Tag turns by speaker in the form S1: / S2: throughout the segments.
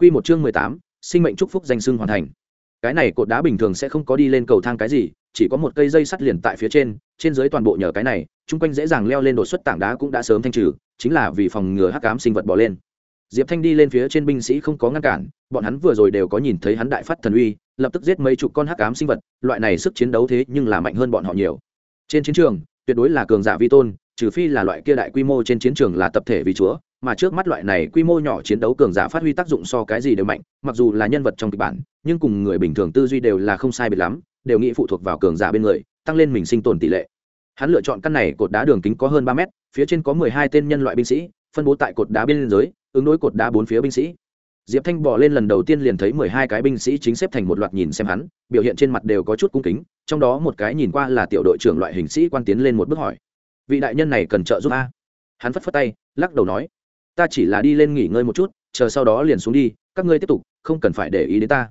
S1: Quy một chương mười tám, sinh mệnh chúc phúc danh xưng hoàn thành. Cái này cột đá bình thường sẽ không có đi lên cầu thang cái gì, chỉ có một cây dây sắt liền tại phía trên trên dưới toàn bộ nhờ cái này, chung quanh dễ dàng leo lên đột xuất tảng đá cũng đã sớm thanh trừ, chính là vì phòng ngừa hắc ám sinh vật bỏ lên. Diệp thanh đi lên phía trên binh sĩ không có ngăn cản, bọn hắn vừa rồi đều có nhìn thấy hắn đại phát thần uy, lập tức giết mấy chục con hắc ám sinh vật, loại này sức chiến đấu thế nhưng là mạnh hơn bọn họ nhiều. Trên chiến trường, tuyệt đối là cường giả vi tôn, trừ phi là loại kia đại quy mô trên chiến trường là tập thể vì chúa mà trước mắt loại này quy mô nhỏ chiến đấu cường giả phát huy tác dụng so cái gì đều mạnh, mặc dù là nhân vật trong kịch bản, nhưng cùng người bình thường tư duy đều là không sai biệt lắm, đều nghĩ phụ thuộc vào cường giả bên người, tăng lên mình sinh tồn tỷ lệ. Hắn lựa chọn căn này cột đá đường kính có hơn ba mét, phía trên có mười hai tên nhân loại binh sĩ, phân bố tại cột đá bên dưới, ứng đối cột đá bốn phía binh sĩ. Diệp thanh bỏ lên lần đầu tiên liền thấy mười hai cái binh sĩ chính xếp thành một loạt nhìn xem hắn, biểu hiện trên mặt đều có chút cung kính, trong đó một cái nhìn qua là tiểu đội trưởng loại hình sĩ quan tiến lên một bước hỏi. Vị đại nhân này cần trợ giúp a? Hắn phất phất tay, lắc đầu nói ta chỉ là đi lên nghỉ ngơi một chút, chờ sau đó liền xuống đi, các ngươi tiếp tục, không cần phải để ý đến ta.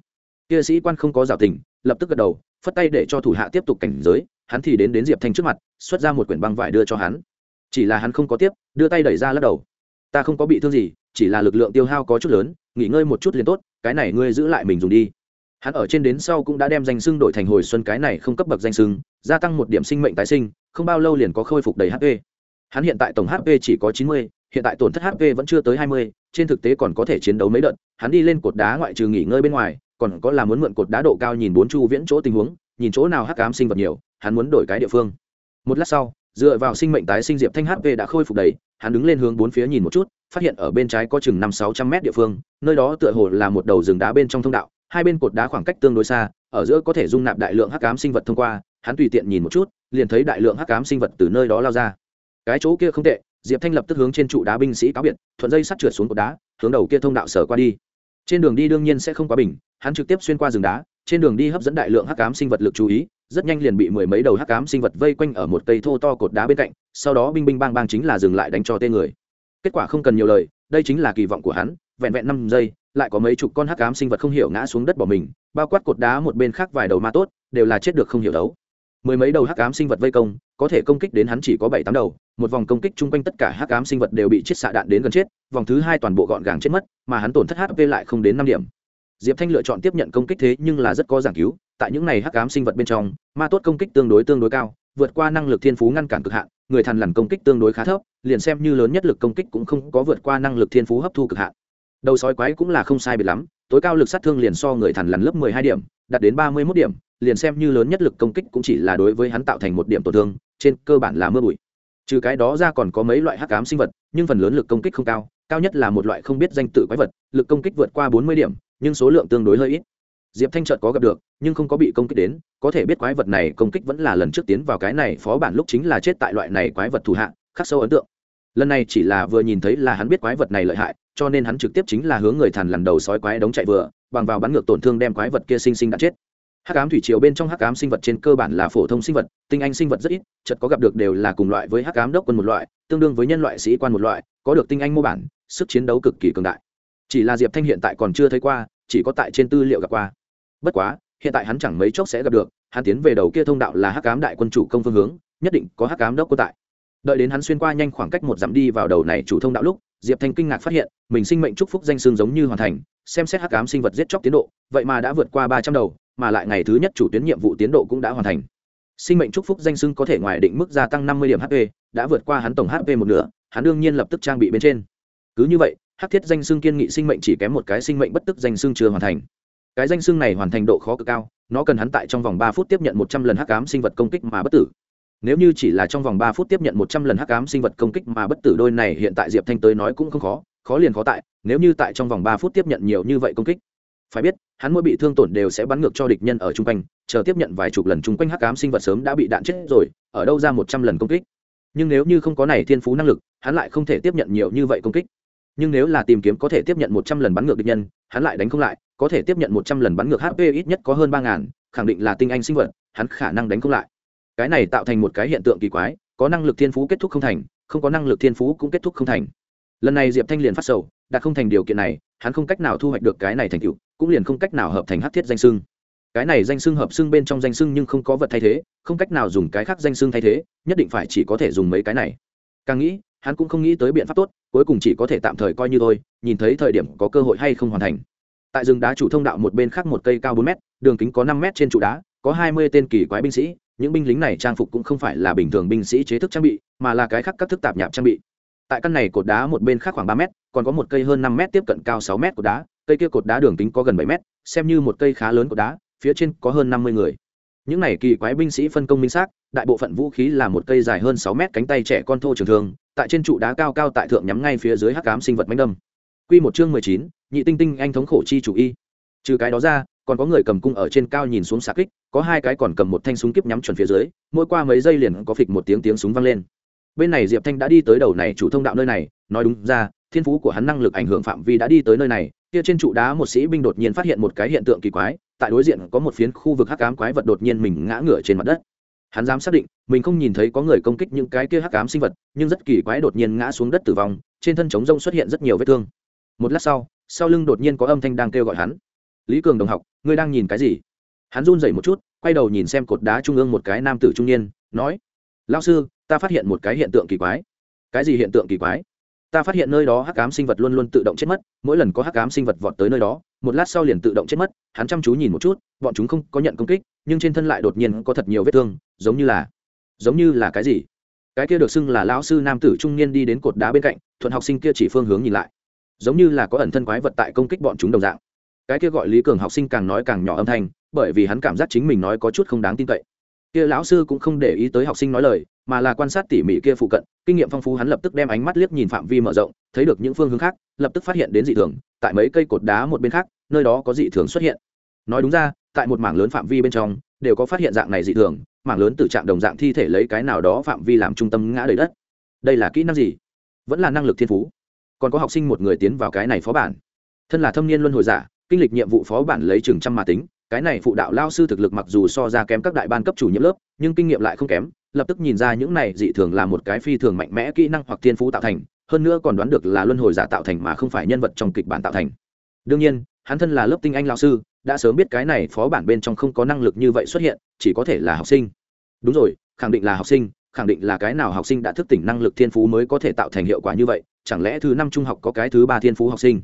S1: Kia sĩ quan không có rào tình, lập tức gật đầu, phất tay để cho thủ hạ tiếp tục cảnh giới, hắn thì đến đến diệp thanh trước mặt, xuất ra một quyển băng vải đưa cho hắn. Chỉ là hắn không có tiếp, đưa tay đẩy ra lắc đầu. Ta không có bị thương gì, chỉ là lực lượng tiêu hao có chút lớn, nghỉ ngơi một chút liền tốt, cái này ngươi giữ lại mình dùng đi. Hắn ở trên đến sau cũng đã đem danh sưng đổi thành hồi xuân cái này không cấp bậc danh sưng gia tăng một điểm sinh mệnh tái sinh, không bao lâu liền có khôi phục đầy hp hắn hiện tại tổng hp chỉ có chín mươi hiện tại tổn thất hp vẫn chưa tới hai mươi, trên thực tế còn có thể chiến đấu mấy đợt, hắn đi lên cột đá ngoại trừ nghỉ ngơi bên ngoài, còn có là muốn mượn cột đá độ cao nhìn bốn chu viễn chỗ tình huống, nhìn chỗ nào hắc ám sinh vật nhiều, hắn muốn đổi cái địa phương. Một lát sau, dựa vào sinh mệnh tái sinh diệp thanh hp đã khôi phục đầy, hắn đứng lên hướng bốn phía nhìn một chút, phát hiện ở bên trái có chừng năm sáu trăm mét địa phương, nơi đó tựa hồ là một đầu rừng đá bên trong thông đạo, hai bên cột đá khoảng cách tương đối xa, ở giữa có thể dung nạp đại lượng hắc ám sinh vật thông qua, hắn tùy tiện nhìn một chút, liền thấy đại lượng hắc ám sinh vật từ nơi đó lao ra. Cái chỗ kia không tệ diệp thanh lập tức hướng trên trụ đá binh sĩ cáo biệt, thuận dây sắt trượt xuống cột đá, hướng đầu kia thông đạo sở qua đi. Trên đường đi đương nhiên sẽ không quá bình, hắn trực tiếp xuyên qua rừng đá, trên đường đi hấp dẫn đại lượng hắc ám sinh vật lực chú ý, rất nhanh liền bị mười mấy đầu hắc ám sinh vật vây quanh ở một cây thô to cột đá bên cạnh, sau đó binh binh bang bang chính là dừng lại đánh cho tên người. Kết quả không cần nhiều lời, đây chính là kỳ vọng của hắn, vẹn vẹn năm giây, lại có mấy chục con hắc ám sinh vật không hiểu ngã xuống đất bỏ mình, bao quát cột đá một bên khác vài đầu ma tốt, đều là chết được không hiểu đấu. Mười mấy đầu hắc ám sinh vật vây công, có thể công kích đến hắn chỉ có bảy tám đầu một vòng công kích chung quanh tất cả hắc ám sinh vật đều bị chết xạ đạn đến gần chết, vòng thứ hai toàn bộ gọn gàng chết mất, mà hắn tổn thất hp lại không đến năm điểm. Diệp thanh lựa chọn tiếp nhận công kích thế nhưng là rất có giảng cứu, tại những này hắc ám sinh vật bên trong, ma tốt công kích tương đối tương đối cao, vượt qua năng lực thiên phú ngăn cản cực hạn, người thằn lằn công kích tương đối khá thấp, liền xem như lớn nhất lực công kích cũng không có vượt qua năng lực thiên phú hấp thu cực hạn. Đầu sói quái cũng là không sai biệt lắm, tối cao lực sát thương liền so người thằn lằn lớp mười hai điểm, đạt đến ba mươi mốt điểm, liền xem như lớn nhất lực công kích cũng chỉ là đối với hắn tạo thành một điểm tổn thương, trên cơ bản là mưa bụi trừ cái đó ra còn có mấy loại hắc ám sinh vật, nhưng phần lớn lực công kích không cao cao nhất là một loại không biết danh tự quái vật, lực công kích vượt qua bốn mươi điểm, nhưng số lượng tương đối hơi ít. Diệp thanh trợt có gặp được, nhưng không có bị công kích đến, có thể biết quái vật này công kích vẫn là lần trước tiến vào cái này phó bản lúc chính là chết tại loại này quái vật thủ hạ, khắc sâu ấn tượng. Lần này chỉ là vừa nhìn thấy là hắn biết quái vật này lợi hại, cho nên hắn trực tiếp chính là hướng người thằn lần đầu sói quái đống chạy vừa, bằng vào bắn ngược tổn thương đem quái vật kia sinh sinh đã chết hắc ám thủy triều bên trong hắc ám sinh vật trên cơ bản là phổ thông sinh vật, tinh anh sinh vật rất ít chật có gặp được đều là cùng loại với hắc ám đốc quân một loại, tương đương với nhân loại sĩ quan một loại, có được tinh anh mô bản, sức chiến đấu cực kỳ cường đại. Chỉ là diệp thanh hiện tại còn chưa thấy qua, chỉ có tại trên tư liệu gặp qua. Bất quá, hiện tại hắn chẳng mấy chốc sẽ gặp được, hắn tiến về đầu kia thông đạo là hắc ám đại quân chủ công phương hướng, nhất định có hắc ám đốc quân tại. Đợi đến hắn xuyên qua nhanh khoảng cách một dặm đi vào đầu này chủ thông đạo lúc, diệp thanh kinh ngạc phát hiện, mình sinh mệnh chúc phúc danh xương giống như hoàn thành xem xét hắc ám sinh vật giết chóc tiến độ, vậy mà đã vượt qua ba trăm đầu, mà lại ngày thứ nhất chủ tuyến nhiệm vụ tiến độ cũng đã hoàn thành. Sinh mệnh chúc phúc danh sưng có thể ngoài định mức gia tăng năm mươi điểm hp đã vượt qua hắn tổng hp một nửa, hắn đương nhiên lập tức trang bị bên trên. Cứ như vậy, hắc thiết danh sưng kiên nghị sinh mệnh chỉ kém một cái sinh mệnh bất tức danh sưng chưa hoàn thành. Cái danh sưng này hoàn thành độ khó cực cao, nó cần hắn tại trong vòng ba phút tiếp nhận một trăm lần hắc ám sinh vật công kích mà bất tử. Nếu như chỉ là trong vòng ba phút tiếp nhận một trăm lần hắc ám sinh vật công kích mà bất tử, đôi này hiện tại diệp thanh tới nói cũng không khó khó liền khó tại, nếu như tại trong vòng ba phút tiếp nhận nhiều như vậy công kích, phải biết, hắn mỗi bị thương tổn đều sẽ bắn ngược cho địch nhân ở chung quanh, chờ tiếp nhận vài chục lần chung quanh hắc ám sinh vật sớm đã bị đạn chết rồi, ở đâu ra một trăm lần công kích. Nhưng nếu như không có này thiên phú năng lực, hắn lại không thể tiếp nhận nhiều như vậy công kích. Nhưng nếu là tìm kiếm có thể tiếp nhận một trăm lần bắn ngược địch nhân, hắn lại đánh không lại, có thể tiếp nhận một trăm lần bắn ngược hp ít nhất có hơn ba ngàn, khẳng định là tinh anh sinh vật, hắn khả năng đánh không lại. Cái này tạo thành một cái hiện tượng kỳ quái, có năng lực thiên phú kết thúc không thành, không có năng lực thiên phú cũng kết thúc không thành lần này diệp thanh liền phát sầu đạt không thành điều kiện này, hắn không cách nào thu hoạch được cái này thành tựu, cũng liền không cách nào hợp thành hắc thiết danh sưng cái này danh sưng hợp sưng bên trong danh sưng nhưng không có vật thay thế, không cách nào dùng cái khác danh sưng thay thế, nhất định phải chỉ có thể dùng mấy cái này. Càng nghĩ, hắn cũng không nghĩ tới biện pháp tốt, cuối cùng chỉ có thể tạm thời coi như thôi, nhìn thấy thời điểm có cơ hội hay không hoàn thành. Tại rừng đá chủ thông đạo một bên khác một cây cao bốn m đường kính có năm m trên trụ đá, có hai mươi tên kỳ quái binh sĩ, những binh lính này trang phục cũng không phải là bình thường binh sĩ chế thức trang bị, mà là cái khác các thức tạp nhạp trang bị tại căn này cột đá một bên khác khoảng ba m còn có một cây hơn năm m tiếp cận cao sáu m cột đá, cây kia cột đá đường kính có gần bảy m xem như một cây khá lớn cột đá, phía trên có hơn năm mươi người. Những này kỳ quái binh sĩ phân công minh xác, đại bộ phận vũ khí là một cây dài hơn sáu mét cánh tay trẻ con thô trường thường tại trên trụ đá cao cao tại thượng nhắm ngay phía dưới hắc cám sinh vật mánh đâm. Q một chương mười chín, nhị tinh tinh anh thống khổ chi chủ y. Trừ cái đó ra, còn có người cầm cung ở trên cao nhìn xuống xạ kích, có hai cái còn cầm một thanh súng kiếp nhắm chuẩn phía dưới, mỗi qua mấy giây liền có phịch một tiếng tiếng súng vang lên bên này diệp thanh đã đi tới đầu này chủ thông đạo nơi này nói đúng ra thiên phú của hắn năng lực ảnh hưởng phạm vi đã đi tới nơi này kia trên trụ đá một sĩ binh đột nhiên phát hiện một cái hiện tượng kỳ quái tại đối diện có một phiến khu vực hắc ám quái vật đột nhiên mình ngã ngửa trên mặt đất hắn dám xác định mình không nhìn thấy có người công kích những cái kia hắc ám sinh vật nhưng rất kỳ quái đột nhiên ngã xuống đất tử vong trên thân chống rông xuất hiện rất nhiều vết thương một lát sau sau lưng đột nhiên có âm thanh đang kêu gọi hắn lý cường đồng học ngươi đang nhìn cái gì hắn run rẩy một chút quay đầu nhìn xem cột đá trung ương một cái nam tử trung niên nói lao sư ta phát hiện một cái hiện tượng kỳ quái. Cái gì hiện tượng kỳ quái? Ta phát hiện nơi đó hắc ám sinh vật luôn luôn tự động chết mất, mỗi lần có hắc ám sinh vật vọt tới nơi đó, một lát sau liền tự động chết mất, hắn chăm chú nhìn một chút, bọn chúng không có nhận công kích, nhưng trên thân lại đột nhiên có thật nhiều vết thương, giống như là, giống như là cái gì? Cái kia được xưng là lão sư nam tử trung niên đi đến cột đá bên cạnh, thuận học sinh kia chỉ phương hướng nhìn lại. Giống như là có ẩn thân quái vật tại công kích bọn chúng đồng dạng. Cái kia gọi lý cường học sinh càng nói càng nhỏ âm thanh, bởi vì hắn cảm giác chính mình nói có chút không đáng tin cậy kia lão sư cũng không để ý tới học sinh nói lời, mà là quan sát tỉ mỉ kia phụ cận, kinh nghiệm phong phú hắn lập tức đem ánh mắt liếc nhìn phạm vi mở rộng, thấy được những phương hướng khác, lập tức phát hiện đến dị thường, tại mấy cây cột đá một bên khác, nơi đó có dị thường xuất hiện. Nói đúng ra, tại một mảng lớn phạm vi bên trong, đều có phát hiện dạng này dị thường, mảng lớn từ trạng đồng dạng thi thể lấy cái nào đó phạm vi làm trung tâm ngã đầy đất. Đây là kỹ năng gì? Vẫn là năng lực thiên phú. Còn có học sinh một người tiến vào cái này phó bản. Thân là thâm niên luân hồi giả, kinh lịch nhiệm vụ phó bản lấy chừng trăm mà tính cái này phụ đạo lao sư thực lực mặc dù so ra kém các đại ban cấp chủ nhiệm lớp, nhưng kinh nghiệm lại không kém, lập tức nhìn ra những này dị thường là một cái phi thường mạnh mẽ kỹ năng hoặc thiên phú tạo thành, hơn nữa còn đoán được là luân hồi giả tạo thành mà không phải nhân vật trong kịch bản tạo thành. Đương nhiên, hắn thân là lớp tinh anh lao sư, đã sớm biết cái này phó bản bên trong không có năng lực như vậy xuất hiện, chỉ có thể là học sinh. Đúng rồi, khẳng định là học sinh, khẳng định là cái nào học sinh đã thức tỉnh năng lực thiên phú mới có thể tạo thành hiệu quả như vậy, chẳng lẽ thứ năm trung học có cái thứ ba thiên phú học sinh?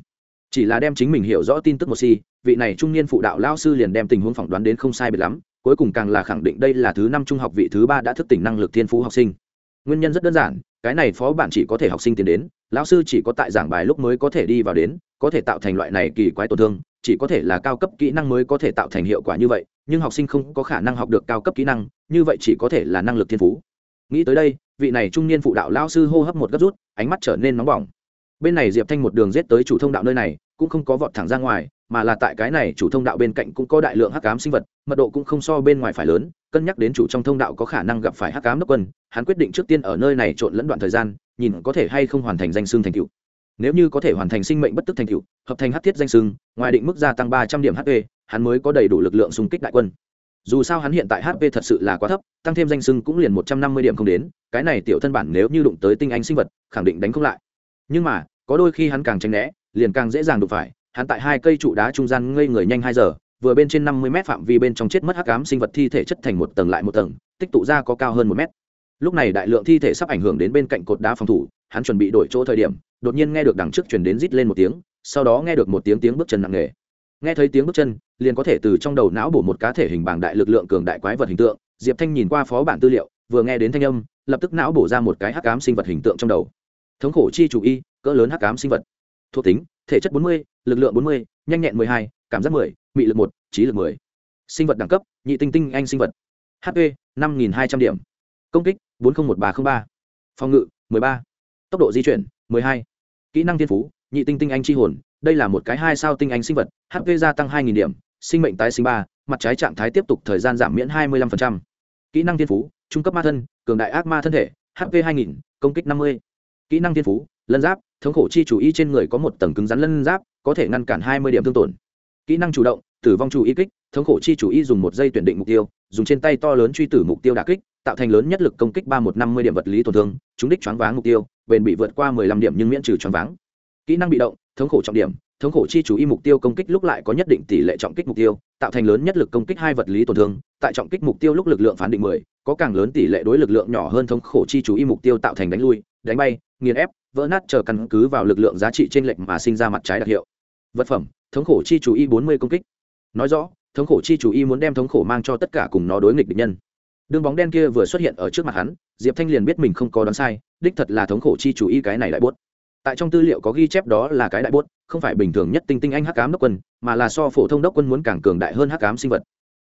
S1: Chỉ là đem chính mình hiểu rõ tin tức một si vị này trung niên phụ đạo lao sư liền đem tình huống phỏng đoán đến không sai biệt lắm, cuối cùng càng là khẳng định đây là thứ năm trung học vị thứ ba đã thức tỉnh năng lực thiên phú học sinh. Nguyên nhân rất đơn giản, cái này phó bản chỉ có thể học sinh tiến đến, lão sư chỉ có tại giảng bài lúc mới có thể đi vào đến, có thể tạo thành loại này kỳ quái tổn thương, chỉ có thể là cao cấp kỹ năng mới có thể tạo thành hiệu quả như vậy, nhưng học sinh không có khả năng học được cao cấp kỹ năng, như vậy chỉ có thể là năng lực thiên phú. Nghĩ tới đây, vị này trung niên phụ đạo lao sư hô hấp một gấp rút, ánh mắt trở nên nóng bỏng bên này diệp thanh một đường rết tới chủ thông đạo nơi này, cũng không có vọt thẳng ra ngoài, mà là tại cái này chủ thông đạo bên cạnh cũng có đại lượng hắc ám sinh vật, mật độ cũng không so bên ngoài phải lớn, cân nhắc đến chủ trong thông đạo có khả năng gặp phải hắc ám đốc quân, hắn quyết định trước tiên ở nơi này trộn lẫn đoạn thời gian, nhìn có thể hay không hoàn thành danh xương thành cựu nếu như có thể hoàn thành sinh mệnh bất tức thành cựu hợp thành hắc thiết danh xương ngoài định mức gia tăng ba trăm điểm hp hắn mới có đầy đủ lực lượng xung kích đại quân. Dù sao hắn hiện tại hp thật sự là quá thấp, tăng thêm danh xưng cũng liền một trăm năm mươi điểm không đến, cái này tiểu thân bản nếu như đụng tới tinh anh sinh vật, khẳng định đánh không lại nhưng mà, có đôi khi hắn càng tránh né, liền càng dễ dàng đụng phải. Hắn tại hai cây trụ đá trung gian ngây người nhanh hai giờ, vừa bên trên năm mươi mét phạm vi bên trong chết mất hắc ám sinh vật thi thể chất thành một tầng lại một tầng, tích tụ ra có cao hơn một mét. Lúc này đại lượng thi thể sắp ảnh hưởng đến bên cạnh cột đá phòng thủ, hắn chuẩn bị đổi chỗ thời điểm, đột nhiên nghe được đằng trước chuyển đến rít lên một tiếng, sau đó nghe được một tiếng tiếng bước chân nặng nề. Nghe thấy tiếng bước chân, liền có thể từ trong đầu não bổ một cá thể hình bảng đại lực lượng cường đại quái vật hình tượng. Diệp thanh nhìn qua phó bản tư liệu, vừa nghe đến thanh âm, lập tức não bổ ra một cái hắc ám sinh vật hình tượng trong đầu thống khổ chi chủ y cỡ lớn hắc cám sinh vật thuộc tính thể chất 40, lực lượng 40, nhanh nhẹn 12, cảm giác 10, mị lực 1, trí lực 10. sinh vật đẳng cấp nhị tinh tinh anh sinh vật hp 5.200 điểm công kích 401303. phòng ngự 13. tốc độ di chuyển 12. kỹ năng thiên phú nhị tinh tinh anh chi hồn đây là một cái hai sao tinh anh sinh vật hp gia tăng 2.000 điểm sinh mệnh tái sinh ba mặt trái trạng thái tiếp tục thời gian giảm miễn 25%. kỹ năng thiên phú trung cấp ma thân cường đại ác ma thân thể hp 2000, công kích 50 kỹ năng thiên phú, lân giáp, thống khổ chi chủ y trên người có một tầng cứng rắn lân giáp, có thể ngăn cản 20 điểm thương tổn. Kỹ năng chủ động, tử vong chủ y kích, thống khổ chi chủ y dùng một dây tuyển định mục tiêu, dùng trên tay to lớn truy tử mục tiêu đà kích, tạo thành lớn nhất lực công kích ba một năm mươi điểm vật lý tổn thương chúng đích choáng váng mục tiêu, bền bị vượt qua mười lăm điểm nhưng miễn trừ choáng váng. Kỹ năng bị động, thống khổ trọng điểm, thống khổ chi chủ y mục tiêu công kích lúc lại có nhất định tỷ lệ trọng kích mục tiêu, tạo thành lớn nhất lực công kích hai vật lý tổn thương, tại trọng kích mục tiêu lúc lực lượng phán định mười, có càng lớn tỷ lệ đối lực lượng nhỏ hơn thống khổ chi chủ y mục tiêu tạo thành đánh lui, đánh bay nghiền ép, vỡ nát chờ căn cứ vào lực lượng giá trị trên lệnh mà sinh ra mặt trái đặc hiệu. Vật phẩm, thống khổ chi chú y bốn mươi công kích. Nói rõ, thống khổ chi chú y muốn đem thống khổ mang cho tất cả cùng nó đối nghịch địch nhân. Đường bóng đen kia vừa xuất hiện ở trước mặt hắn, diệp thanh liền biết mình không có đoán sai, đích thật là thống khổ chi chú y cái này đại bốt. Tại trong tư liệu có ghi chép đó là cái đại bốt, không phải bình thường nhất tinh tinh anh hắc cám đốc quân, mà là so phổ thông đốc quân muốn càng cường đại hơn hắc cám sinh vật.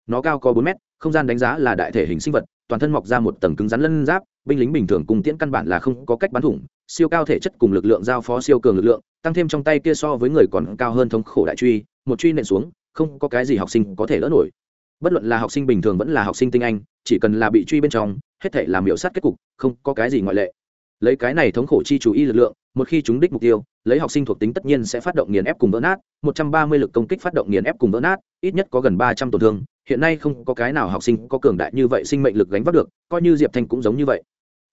S1: Nó cao có bốn mét, không gian đánh giá là đại thể hình sinh vật toàn thân mọc ra một tầng cứng rắn lân giáp, binh lính bình thường cùng tiễn căn bản là không có cách bắn thủng, siêu cao thể chất cùng lực lượng giao phó siêu cường lực lượng, tăng thêm trong tay kia so với người còn cao hơn thống khổ đại truy, một truy nện xuống, không có cái gì học sinh có thể lỡ nổi. Bất luận là học sinh bình thường vẫn là học sinh tinh anh, chỉ cần là bị truy bên trong, hết thể làm hiệu sát kết cục, không có cái gì ngoại lệ lấy cái này thống khổ chi chú ý lực lượng, một khi chúng đích mục tiêu, lấy học sinh thuộc tính tất nhiên sẽ phát động nghiền ép cùng vỡ nát, một trăm ba mươi lực công kích phát động nghiền ép cùng vỡ nát, ít nhất có gần ba trăm tổn thương. Hiện nay không có cái nào học sinh có cường đại như vậy sinh mệnh lực gánh vác được, coi như diệp thanh cũng giống như vậy.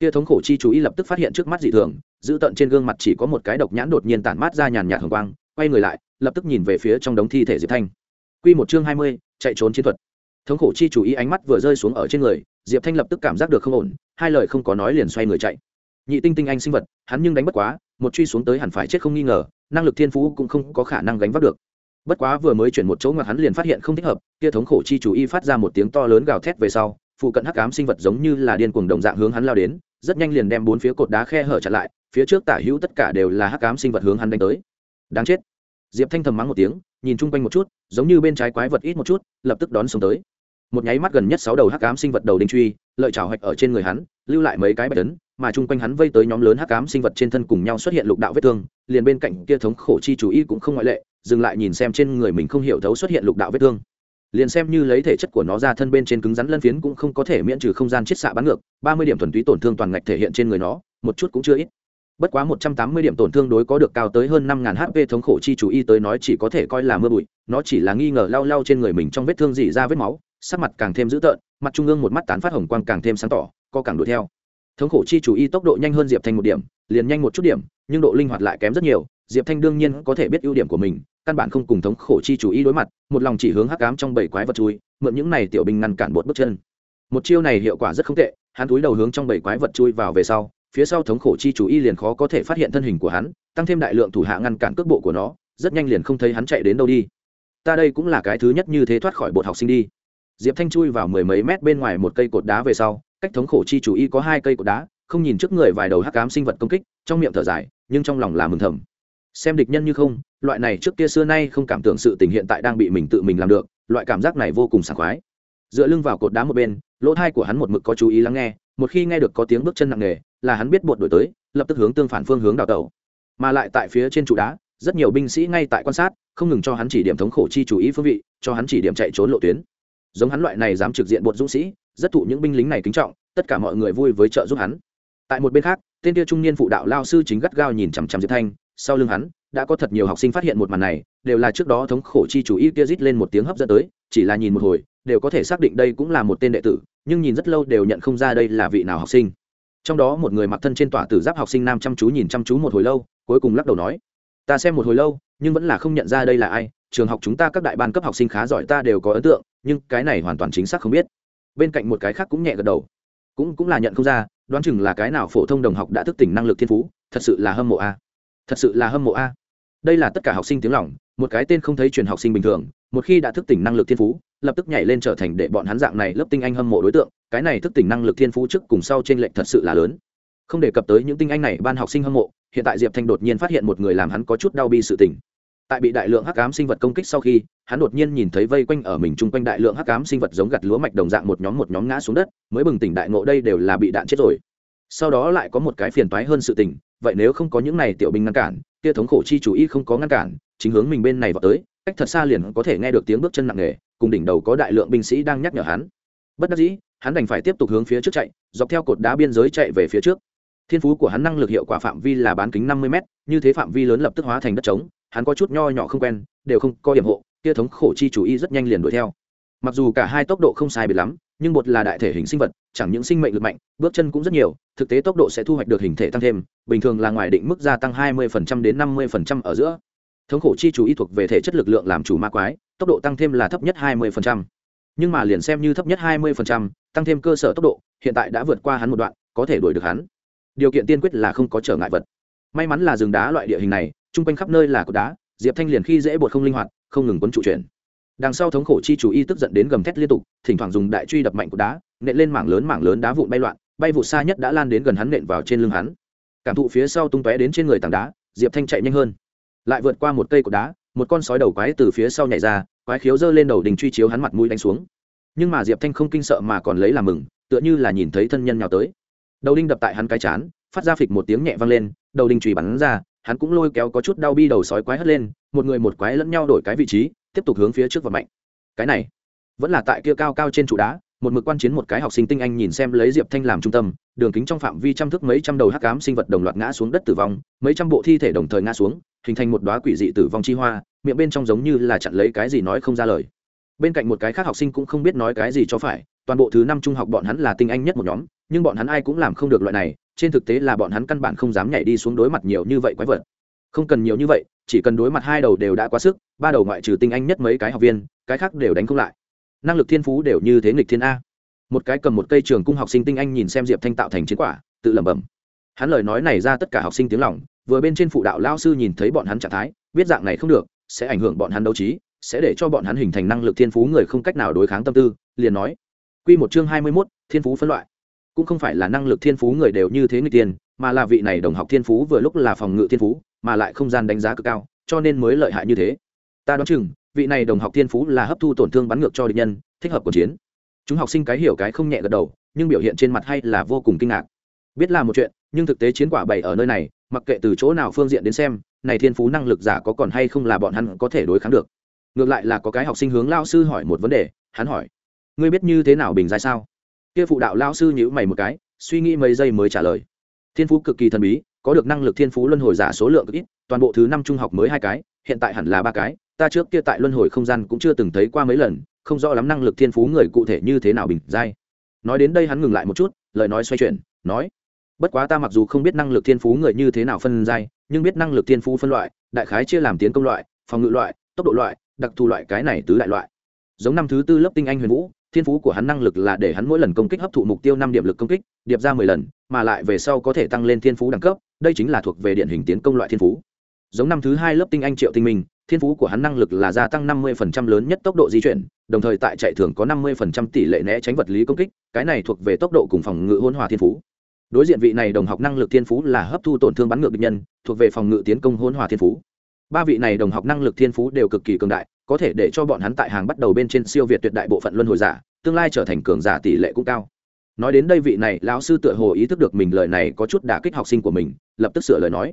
S1: Kia thống khổ chi chú ý lập tức phát hiện trước mắt dị thường, giữ tận trên gương mặt chỉ có một cái độc nhãn đột nhiên tản mát ra nhàn nhạt hồng quang, quay người lại, lập tức nhìn về phía trong đống thi thể diệp thanh. Quy một chương hai mươi, chạy trốn chiến thuật. Thống khổ chi chú ý ánh mắt vừa rơi xuống ở trên người, diệp thanh lập tức cảm giác được không ổn, hai lời không có nói liền xoay người chạy nhị tinh tinh anh sinh vật, hắn nhưng đánh bất quá, một truy xuống tới hẳn phải chết không nghi ngờ, năng lực thiên phú cũng không có khả năng gánh vác được. Bất quá vừa mới chuyển một chỗ ngoặt hắn liền phát hiện không thích hợp, kia thống khổ chi chú y phát ra một tiếng to lớn gào thét về sau, phụ cận hắc ám sinh vật giống như là điên cuồng đồng dạng hướng hắn lao đến, rất nhanh liền đem bốn phía cột đá khe hở chặn lại, phía trước tả hữu tất cả đều là hắc ám sinh vật hướng hắn đánh tới. Đáng chết. Diệp thanh thầm mắng một tiếng, nhìn chung quanh một chút, giống như bên trái quái vật ít một chút, lập tức đón xuống tới. Một nháy mắt gần nhất sáu đầu hắc ám sinh vật đầu đinh truy, lợi trào hạch ở trên người hắn, lưu lại mấy cái bạch tấn mà chung quanh hắn vây tới nhóm lớn hắc ám sinh vật trên thân cùng nhau xuất hiện lục đạo vết thương, liền bên cạnh kia thống khổ chi chủ y cũng không ngoại lệ, dừng lại nhìn xem trên người mình không hiểu thấu xuất hiện lục đạo vết thương. Liền xem như lấy thể chất của nó ra thân bên trên cứng rắn lân phiến cũng không có thể miễn trừ không gian chiết xạ bắn ngược, ba mươi điểm thuần túy tổn thương toàn ngạch thể hiện trên người nó, một chút cũng chưa ít. Bất quá một trăm tám mươi điểm tổn thương đối có được cao tới hơn năm ngàn hp thống khổ chi chủ y tới nói chỉ có thể coi là mưa bụi, nó chỉ là nghi ngờ lau lau trên người mình trong vết thương dỉ ra vết máu, sắc mặt càng thêm dữ tợn, mặt trung ương một mắt tán phát hồng quang càng thêm sáng tỏ co càng đuổi theo thống khổ chi chủ y tốc độ nhanh hơn diệp thanh một điểm, liền nhanh một chút điểm, nhưng độ linh hoạt lại kém rất nhiều. Diệp thanh đương nhiên có thể biết ưu điểm của mình, căn bản không cùng thống khổ chi chủ y đối mặt, một lòng chỉ hướng hắc cám trong bảy quái vật chui, mượn những này tiểu binh ngăn cản bột bước chân. Một chiêu này hiệu quả rất không tệ, hắn túi đầu hướng trong bảy quái vật chui vào về sau, phía sau thống khổ chi chủ y liền khó có thể phát hiện thân hình của hắn, tăng thêm đại lượng thủ hạ ngăn cản cước bộ của nó, rất nhanh liền không thấy hắn chạy đến đâu đi. Ta đây cũng là cái thứ nhất như thế thoát khỏi bột học sinh đi. Diệp thanh chui vào mười mấy mét bên ngoài một cây cột đá về sau cách thống khổ chi chủ y có hai cây cột đá, không nhìn trước người vài đầu hắc cám sinh vật công kích, trong miệng thở dài, nhưng trong lòng là mừng thầm. Xem địch nhân như không, loại này trước kia xưa nay không cảm tưởng sự tình hiện tại đang bị mình tự mình làm được, loại cảm giác này vô cùng sảng khoái. Dựa lưng vào cột đá một bên, lỗ thai của hắn một mực có chú ý lắng nghe, một khi nghe được có tiếng bước chân nặng nề, là hắn biết bột đổi tới, lập tức hướng tương phản phương hướng đào tẩu. Mà lại tại phía trên trụ đá, rất nhiều binh sĩ ngay tại quan sát, không ngừng cho hắn chỉ điểm thống khổ chi chủ ý phương vị, cho hắn chỉ điểm chạy trốn lộ tuyến. Giống hắn loại này dám trực diện bột dũng sĩ rất thụ những binh lính này kính trọng, tất cả mọi người vui với trợ giúp hắn. Tại một bên khác, tên kia trung niên phụ đạo lao sư chính gắt gao nhìn chằm chằm diệp thanh, sau lưng hắn, đã có thật nhiều học sinh phát hiện một màn này, đều là trước đó thống khổ chi chủ y kia rít lên một tiếng hấp dẫn tới, chỉ là nhìn một hồi, đều có thể xác định đây cũng là một tên đệ tử, nhưng nhìn rất lâu đều nhận không ra đây là vị nào học sinh. Trong đó một người mặc thân trên tỏa tử giáp học sinh nam chăm chú nhìn chăm chú một hồi lâu, cuối cùng lắc đầu nói, ta xem một hồi lâu, nhưng vẫn là không nhận ra đây là ai, trường học chúng ta các đại ban cấp học sinh khá giỏi, ta đều có ấn tượng, nhưng cái này hoàn toàn chính xác không biết bên cạnh một cái khác cũng nhẹ gật đầu. Cũng cũng là nhận không ra, đoán chừng là cái nào phổ thông đồng học đã thức tỉnh năng lực thiên phú, thật sự là hâm mộ a. Thật sự là hâm mộ a. Đây là tất cả học sinh tiếng lỏng một cái tên không thấy truyền học sinh bình thường, một khi đã thức tỉnh năng lực thiên phú, lập tức nhảy lên trở thành để bọn hắn dạng này lớp tinh anh hâm mộ đối tượng, cái này thức tỉnh năng lực thiên phú trước cùng sau trên lệnh thật sự là lớn. Không đề cập tới những tinh anh này, ban học sinh hâm mộ, hiện tại diệp thanh đột nhiên phát hiện một người làm hắn có chút đau bi sự tỉnh tại bị đại lượng hắc ám sinh vật công kích sau khi, hắn đột nhiên nhìn thấy vây quanh ở mình chung quanh đại lượng hắc ám sinh vật giống gặt lúa mạch đồng dạng một nhóm một nhóm ngã xuống đất, mới bừng tỉnh đại ngộ đây đều là bị đạn chết rồi. Sau đó lại có một cái phiền toái hơn sự tình, vậy nếu không có những này tiểu binh ngăn cản, kia thống khổ chi chủ y không có ngăn cản, chính hướng mình bên này vào tới, cách thật xa liền có thể nghe được tiếng bước chân nặng nề, cùng đỉnh đầu có đại lượng binh sĩ đang nhắc nhở hắn. Bất đắc dĩ, hắn đành phải tiếp tục hướng phía trước chạy, dọc theo cột đá biên giới chạy về phía trước. Thiên phú của hắn năng lực hiệu quả phạm vi là bán kính năm mươi m như thế phạm vi lớn lập tức hóa thành đất trống hắn có chút nho nhỏ không quen đều không có điểm hộ kia thống khổ chi chủ y rất nhanh liền đuổi theo. Mặc dù cả hai tốc độ không sai biệt lắm nhưng một là đại thể hình sinh vật chẳng những sinh mệnh lực mạnh bước chân cũng rất nhiều thực tế tốc độ sẽ thu hoạch được hình thể tăng thêm bình thường là ngoài định mức gia tăng 20% đến 50% ở giữa. Thống khổ chi chủ y thuộc về thể chất lực lượng làm chủ ma quái tốc độ tăng thêm là thấp nhất 20%. nhưng mà liền xem như thấp nhất 20%, tăng thêm cơ sở tốc độ hiện tại đã vượt qua hắn một đoạn có thể đuổi được hắn. Điều kiện tiên quyết là không có trở ngại vật. May mắn là rừng đá loại địa hình này chung quanh khắp nơi là cột đá, diệp thanh liền khi dễ bột không linh hoạt, không ngừng quấn trụ chuyển. Đằng sau thống khổ chi chủ y tức giận đến gầm thét liên tục, thỉnh thoảng dùng đại truy đập mạnh cột đá, nện lên mảng lớn mảng lớn đá vụn bay loạn, bay vụt xa nhất đã lan đến gần hắn nện vào trên lưng hắn. Cảm thụ phía sau tung tóe đến trên người tảng đá, diệp thanh chạy nhanh hơn. Lại vượt qua một cây cột đá, một con sói đầu quái từ phía sau nhảy ra, quái khiếu giơ lên đầu đình truy chiếu hắn mặt mũi đánh xuống. Nhưng mà diệp thanh không kinh sợ mà còn lấy làm mừng, tựa như là nhìn thấy thân nhân nhào tới. Đầu đinh đập tại hắn cái chán, phát ra phịch một tiếng nhẹ vang lên, đầu đinh Truy bắn ra hắn cũng lôi kéo có chút đau bi đầu sói quái hất lên, một người một quái lẫn nhau đổi cái vị trí, tiếp tục hướng phía trước và mạnh cái này, vẫn là tại kia cao cao trên trụ đá, một mực quan chiến một cái học sinh tinh anh nhìn xem lấy diệp thanh làm trung tâm, đường kính trong phạm vi trăm thước mấy trăm đầu hắc cám sinh vật đồng loạt ngã xuống đất tử vong, mấy trăm bộ thi thể đồng thời ngã xuống, hình thành một đoá quỷ dị tử vong chi hoa, miệng bên trong giống như là chặn lấy cái gì nói không ra lời. Bên cạnh một cái khác học sinh cũng không biết nói cái gì cho phải, toàn bộ thứ năm trung học bọn hắn là tinh anh nhất một nhóm, nhưng bọn hắn ai cũng làm không được loại này trên thực tế là bọn hắn căn bản không dám nhảy đi xuống đối mặt nhiều như vậy quái vật. Không cần nhiều như vậy, chỉ cần đối mặt hai đầu đều đã quá sức, ba đầu ngoại trừ tinh anh nhất mấy cái học viên, cái khác đều đánh không lại. Năng lực thiên phú đều như thế nghịch thiên a. Một cái cầm một cây trường cung học sinh tinh anh nhìn xem diệp thanh tạo thành chiến quả, tự lẩm bẩm. Hắn lời nói này ra tất cả học sinh tiếng lòng, vừa bên trên phụ đạo lao sư nhìn thấy bọn hắn trạng thái, biết dạng này không được, sẽ ảnh hưởng bọn hắn đấu trí, sẽ để cho bọn hắn hình thành năng lực thiên phú người không cách nào đối kháng tâm tư, liền nói. Q một chương hai mươi mốt, thiên phú phân loại cũng không phải là năng lực thiên phú người đều như thế người tiên, mà là vị này đồng học thiên phú vừa lúc là phòng ngự thiên phú, mà lại không gian đánh giá cực cao, cho nên mới lợi hại như thế. Ta đoán chừng, vị này đồng học thiên phú là hấp thu tổn thương bắn ngược cho địch nhân, thích hợp cuộc chiến. Chúng học sinh cái hiểu cái không nhẹ gật đầu, nhưng biểu hiện trên mặt hay là vô cùng kinh ngạc. Biết là một chuyện, nhưng thực tế chiến quả bày ở nơi này, mặc kệ từ chỗ nào phương diện đến xem, này thiên phú năng lực giả có còn hay không là bọn hắn có thể đối kháng được. Ngược lại là có cái học sinh hướng lao sư hỏi một vấn đề, hắn hỏi, ngươi biết như thế nào bình giai sao? Kia phụ đạo lao sư nhữ mày một cái, suy nghĩ mấy giây mới trả lời. Thiên phú cực kỳ thần bí, có được năng lực thiên phú luân hồi giả số lượng ít, toàn bộ thứ năm trung học mới hai cái, hiện tại hẳn là ba cái, ta trước kia tại luân hồi không gian cũng chưa từng thấy qua mấy lần, không rõ lắm năng lực thiên phú người cụ thể như thế nào bình giai. Nói đến đây hắn ngừng lại một chút, lời nói xoay chuyển, nói, bất quá ta mặc dù không biết năng lực thiên phú người như thế nào phân giai, nhưng biết năng lực thiên phú phân loại, đại khái chia làm tiến công loại, phòng ngự loại, tốc độ loại, đặc thù loại cái này tứ đại loại. Giống năm thứ tư lớp tinh anh huyền vũ thiên phú của hắn năng lực là để hắn mỗi lần công kích hấp thụ mục tiêu năm điểm lực công kích, điệp ra mười lần, mà lại về sau có thể tăng lên thiên phú đẳng cấp, đây chính là thuộc về điển hình tiến công loại thiên phú. Giống năm thứ hai lớp tinh anh triệu tinh minh, thiên phú của hắn năng lực là gia tăng năm mươi phần trăm lớn nhất tốc độ di chuyển, đồng thời tại chạy thường có năm mươi phần trăm tỷ lệ né tránh vật lý công kích, cái này thuộc về tốc độ cùng phòng ngự hôn hòa thiên phú. Đối diện vị này đồng học năng lực thiên phú là hấp thu tổn thương bắn ngược bệnh nhân, thuộc về phòng ngự tiến công hôn hòa thiên phú. Ba vị này đồng học năng lực thiên phú đều cực kỳ cường đại có thể để cho bọn hắn tại hàng bắt đầu bên trên siêu việt tuyệt đại bộ phận luân hồi giả, tương lai trở thành cường giả tỷ lệ cũng cao. Nói đến đây vị này lão sư tựa hồ ý thức được mình lời này có chút đả kích học sinh của mình, lập tức sửa lời nói.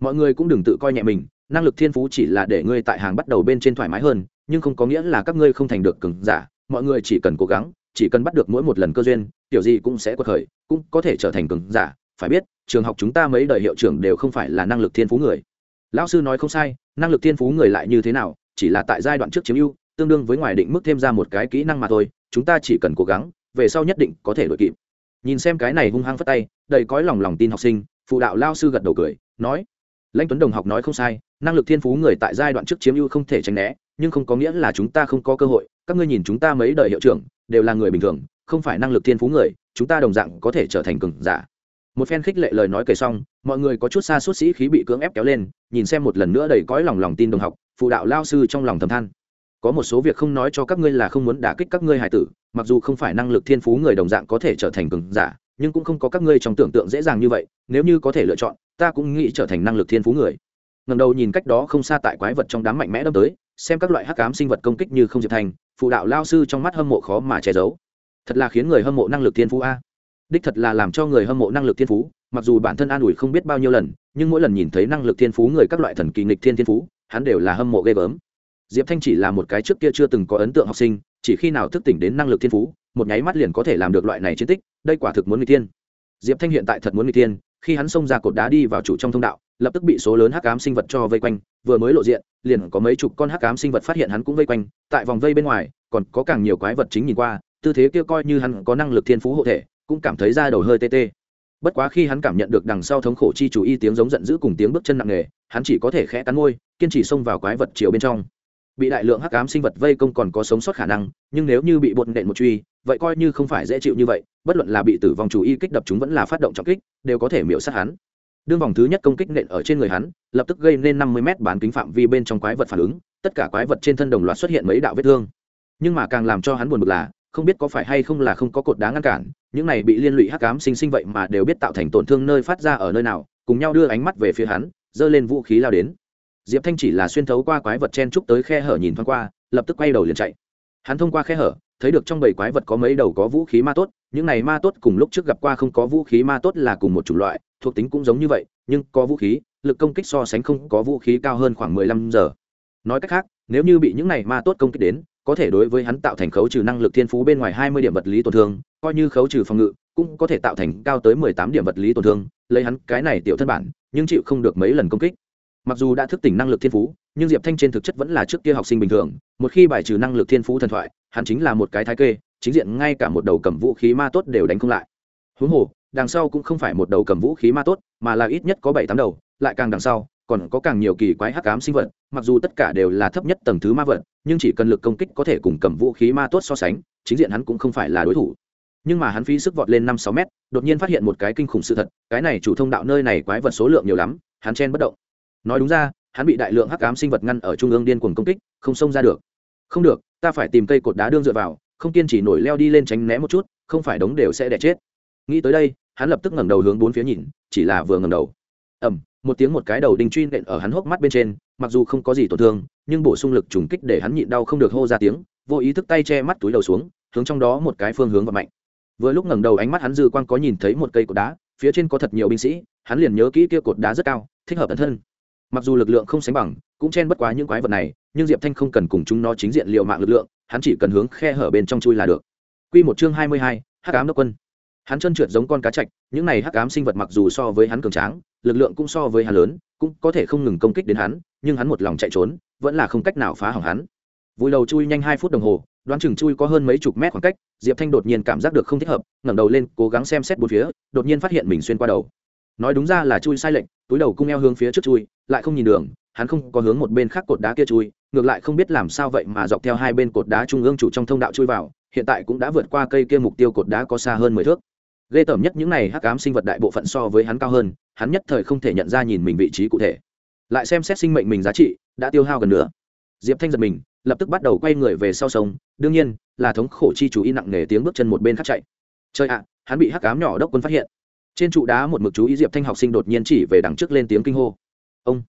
S1: Mọi người cũng đừng tự coi nhẹ mình, năng lực thiên phú chỉ là để ngươi tại hàng bắt đầu bên trên thoải mái hơn, nhưng không có nghĩa là các ngươi không thành được cường giả, mọi người chỉ cần cố gắng, chỉ cần bắt được mỗi một lần cơ duyên, tiểu gì cũng sẽ quật khởi, cũng có thể trở thành cường giả, phải biết, trường học chúng ta mấy đời hiệu trưởng đều không phải là năng lực thiên phú người. Lão sư nói không sai, năng lực thiên phú người lại như thế nào chỉ là tại giai đoạn trước chiếm ưu, tương đương với ngoài định mức thêm ra một cái kỹ năng mà thôi, chúng ta chỉ cần cố gắng, về sau nhất định có thể đội kịp. Nhìn xem cái này hung hăng phất tay, đầy cõi lòng lòng tin học sinh, phụ đạo lao sư gật đầu cười, nói, lãnh tuấn đồng học nói không sai, năng lực thiên phú người tại giai đoạn trước chiếm ưu không thể tránh né, nhưng không có nghĩa là chúng ta không có cơ hội, các ngươi nhìn chúng ta mấy đời hiệu trưởng, đều là người bình thường, không phải năng lực thiên phú người, chúng ta đồng dạng có thể trở thành cường giả một phen khích lệ lời nói kể xong, mọi người có chút xa suốt sĩ khí bị cưỡng ép kéo lên, nhìn xem một lần nữa đầy cõi lòng lòng tin đồng học, phụ đạo lao sư trong lòng thầm than. Có một số việc không nói cho các ngươi là không muốn đả kích các ngươi hải tử, mặc dù không phải năng lực thiên phú người đồng dạng có thể trở thành cường giả, nhưng cũng không có các ngươi trong tưởng tượng dễ dàng như vậy, nếu như có thể lựa chọn, ta cũng nghĩ trở thành năng lực thiên phú người. Ngầm đầu nhìn cách đó không xa tại quái vật trong đám mạnh mẽ đâm tới, xem các loại hắc cám sinh vật công kích như không diệp thành, phụ đạo lao sư trong mắt hâm mộ khó mà che giấu. Thật là khiến người hâm mộ năng lực thiên phú a đích thật là làm cho người hâm mộ năng lực thiên phú, mặc dù bản thân an ủi không biết bao nhiêu lần, nhưng mỗi lần nhìn thấy năng lực thiên phú người các loại thần kỳ nghịch thiên thiên phú, hắn đều là hâm mộ ghê gớm. Diệp thanh chỉ là một cái trước kia chưa từng có ấn tượng học sinh, chỉ khi nào thức tỉnh đến năng lực thiên phú, một nháy mắt liền có thể làm được loại này chiến tích, đây quả thực muốn người tiên diệp thanh hiện tại thật muốn người tiên khi hắn xông ra cột đá đi vào chủ trong thông đạo, lập tức bị số lớn hắc ám sinh vật cho vây quanh, vừa mới lộ diện, liền có mấy chục con hắc ám sinh vật phát hiện hắn cũng vây quanh, tại vòng vây bên ngoài, còn có càng nhiều quái vật chính nhìn qua, tư thế kia coi như hắn có năng lực thiên phú hộ thể cũng cảm thấy da đầu hơi tê tê. Bất quá khi hắn cảm nhận được đằng sau thống khổ chi chủ y tiếng giống giận dữ cùng tiếng bước chân nặng nề, hắn chỉ có thể khẽ cắn môi, kiên trì xông vào quái vật chiều bên trong. Bị đại lượng hắc ám sinh vật vây công còn có sống sót khả năng, nhưng nếu như bị bột nện một truy, vậy coi như không phải dễ chịu như vậy, bất luận là bị tử vong chủ y kích đập chúng vẫn là phát động trọng kích, đều có thể miễu sát hắn. Đương vòng thứ nhất công kích nện ở trên người hắn, lập tức gây nên năm mươi mét bán kính phạm vi bên trong quái vật phản ứng, tất cả quái vật trên thân đồng loạt xuất hiện mấy đạo vết thương. Nhưng mà càng làm cho hắn buồn bực là không biết có phải hay không là không có cột đá ngăn cản, những này bị liên lụy hắc ám sinh sinh vậy mà đều biết tạo thành tổn thương nơi phát ra ở nơi nào, cùng nhau đưa ánh mắt về phía hắn, giơ lên vũ khí lao đến. Diệp thanh chỉ là xuyên thấu qua quái vật chen trúc tới khe hở nhìn thoáng qua, lập tức quay đầu liền chạy. Hắn thông qua khe hở, thấy được trong bầy quái vật có mấy đầu có vũ khí ma tốt, những này ma tốt cùng lúc trước gặp qua không có vũ khí ma tốt là cùng một chủng loại, thuộc tính cũng giống như vậy, nhưng có vũ khí, lực công kích so sánh không có vũ khí cao hơn khoảng mười lăm giờ. Nói cách khác, nếu như bị những này ma tốt công kích đến có thể đối với hắn tạo thành khấu trừ năng lực thiên phú bên ngoài hai mươi điểm vật lý tổn thương, coi như khấu trừ phòng ngự, cũng có thể tạo thành cao tới mười tám điểm vật lý tổn thương, lấy hắn cái này tiểu thân bản, nhưng chịu không được mấy lần công kích. Mặc dù đã thức tỉnh năng lực thiên phú, nhưng diệp thanh trên thực chất vẫn là trước kia học sinh bình thường, một khi bài trừ năng lực thiên phú thần thoại, hắn chính là một cái thái kê, chính diện ngay cả một đầu cầm vũ khí ma tốt đều đánh không lại. Huống hồ, đằng sau cũng không phải một đầu cầm vũ khí ma tốt, mà là ít nhất có bảy tám đầu, lại càng đằng sau còn có càng nhiều kỳ quái hắc ám sinh vật, mặc dù tất cả đều là thấp nhất tầng thứ ma vật, nhưng chỉ cần lực công kích có thể cùng cầm vũ khí ma tốt so sánh, chính diện hắn cũng không phải là đối thủ. Nhưng mà hắn phí sức vọt lên năm sáu mét, đột nhiên phát hiện một cái kinh khủng sự thật, cái này chủ thông đạo nơi này quái vật số lượng nhiều lắm, hắn chen bất động. Nói đúng ra, hắn bị đại lượng hắc ám sinh vật ngăn ở trung ương điên cuồng công kích, không xông ra được. Không được, ta phải tìm cây cột đá đương dựa vào, không kiên chỉ nổi leo đi lên tránh né một chút, không phải đống đều sẽ đẻ chết. Nghĩ tới đây, hắn lập tức ngẩng đầu hướng bốn phía nhìn, chỉ là vừa ngẩng đầu. Ẩm một tiếng một cái đầu đinh truy nện ở hắn hốc mắt bên trên mặc dù không có gì tổn thương nhưng bổ sung lực trùng kích để hắn nhịn đau không được hô ra tiếng vô ý thức tay che mắt túi đầu xuống hướng trong đó một cái phương hướng và mạnh. Vừa lúc ngẩng đầu ánh mắt hắn dư quang có nhìn thấy một cây cột đá phía trên có thật nhiều binh sĩ hắn liền nhớ kỹ kia cột đá rất cao thích hợp tận thân. Mặc dù lực lượng không sánh bằng cũng chen bất quá những quái vật này nhưng diệp thanh không cần cùng chúng nó chính diện liệu mạng lực lượng hắn chỉ cần hướng khe hở bên trong chui là được. Quy một chương hai mươi hai, Hắc ám đốc quân. Hắn chân trượt giống con cá chạch những này hắc ám sinh vật mặc dù so với hắn cường tráng, lực lượng cũng so với hắn lớn, cũng có thể không ngừng công kích đến hắn, nhưng hắn một lòng chạy trốn, vẫn là không cách nào phá hỏng hắn. Vui đầu chui nhanh hai phút đồng hồ, đoán chừng chui có hơn mấy chục mét khoảng cách, Diệp Thanh đột nhiên cảm giác được không thích hợp, ngẩng đầu lên, cố gắng xem xét bốn phía, đột nhiên phát hiện mình xuyên qua đầu. Nói đúng ra là chui sai lệnh, túi đầu cung eo hướng phía trước chui, lại không nhìn đường, hắn không có hướng một bên khác cột đá kia chui, ngược lại không biết làm sao vậy mà dọc theo hai bên cột đá trung ương chủ trong thông đạo chui vào, hiện tại cũng đã vượt qua cây kia mục tiêu cột đá có xa hơn mười thước ghê tởm nhất những này hắc ám sinh vật đại bộ phận so với hắn cao hơn, hắn nhất thời không thể nhận ra nhìn mình vị trí cụ thể. Lại xem xét sinh mệnh mình giá trị, đã tiêu hao gần nữa diệp thanh giật mình, lập tức bắt đầu quay người về sau sông, đương nhiên, là thống khổ chi chú ý nặng nề tiếng bước chân một bên khác chạy. Chơi ạ, hắn bị hắc ám nhỏ đốc quân phát hiện. Trên trụ đá một mực chú ý diệp thanh học sinh đột nhiên chỉ về đằng trước lên tiếng kinh hô. Ông.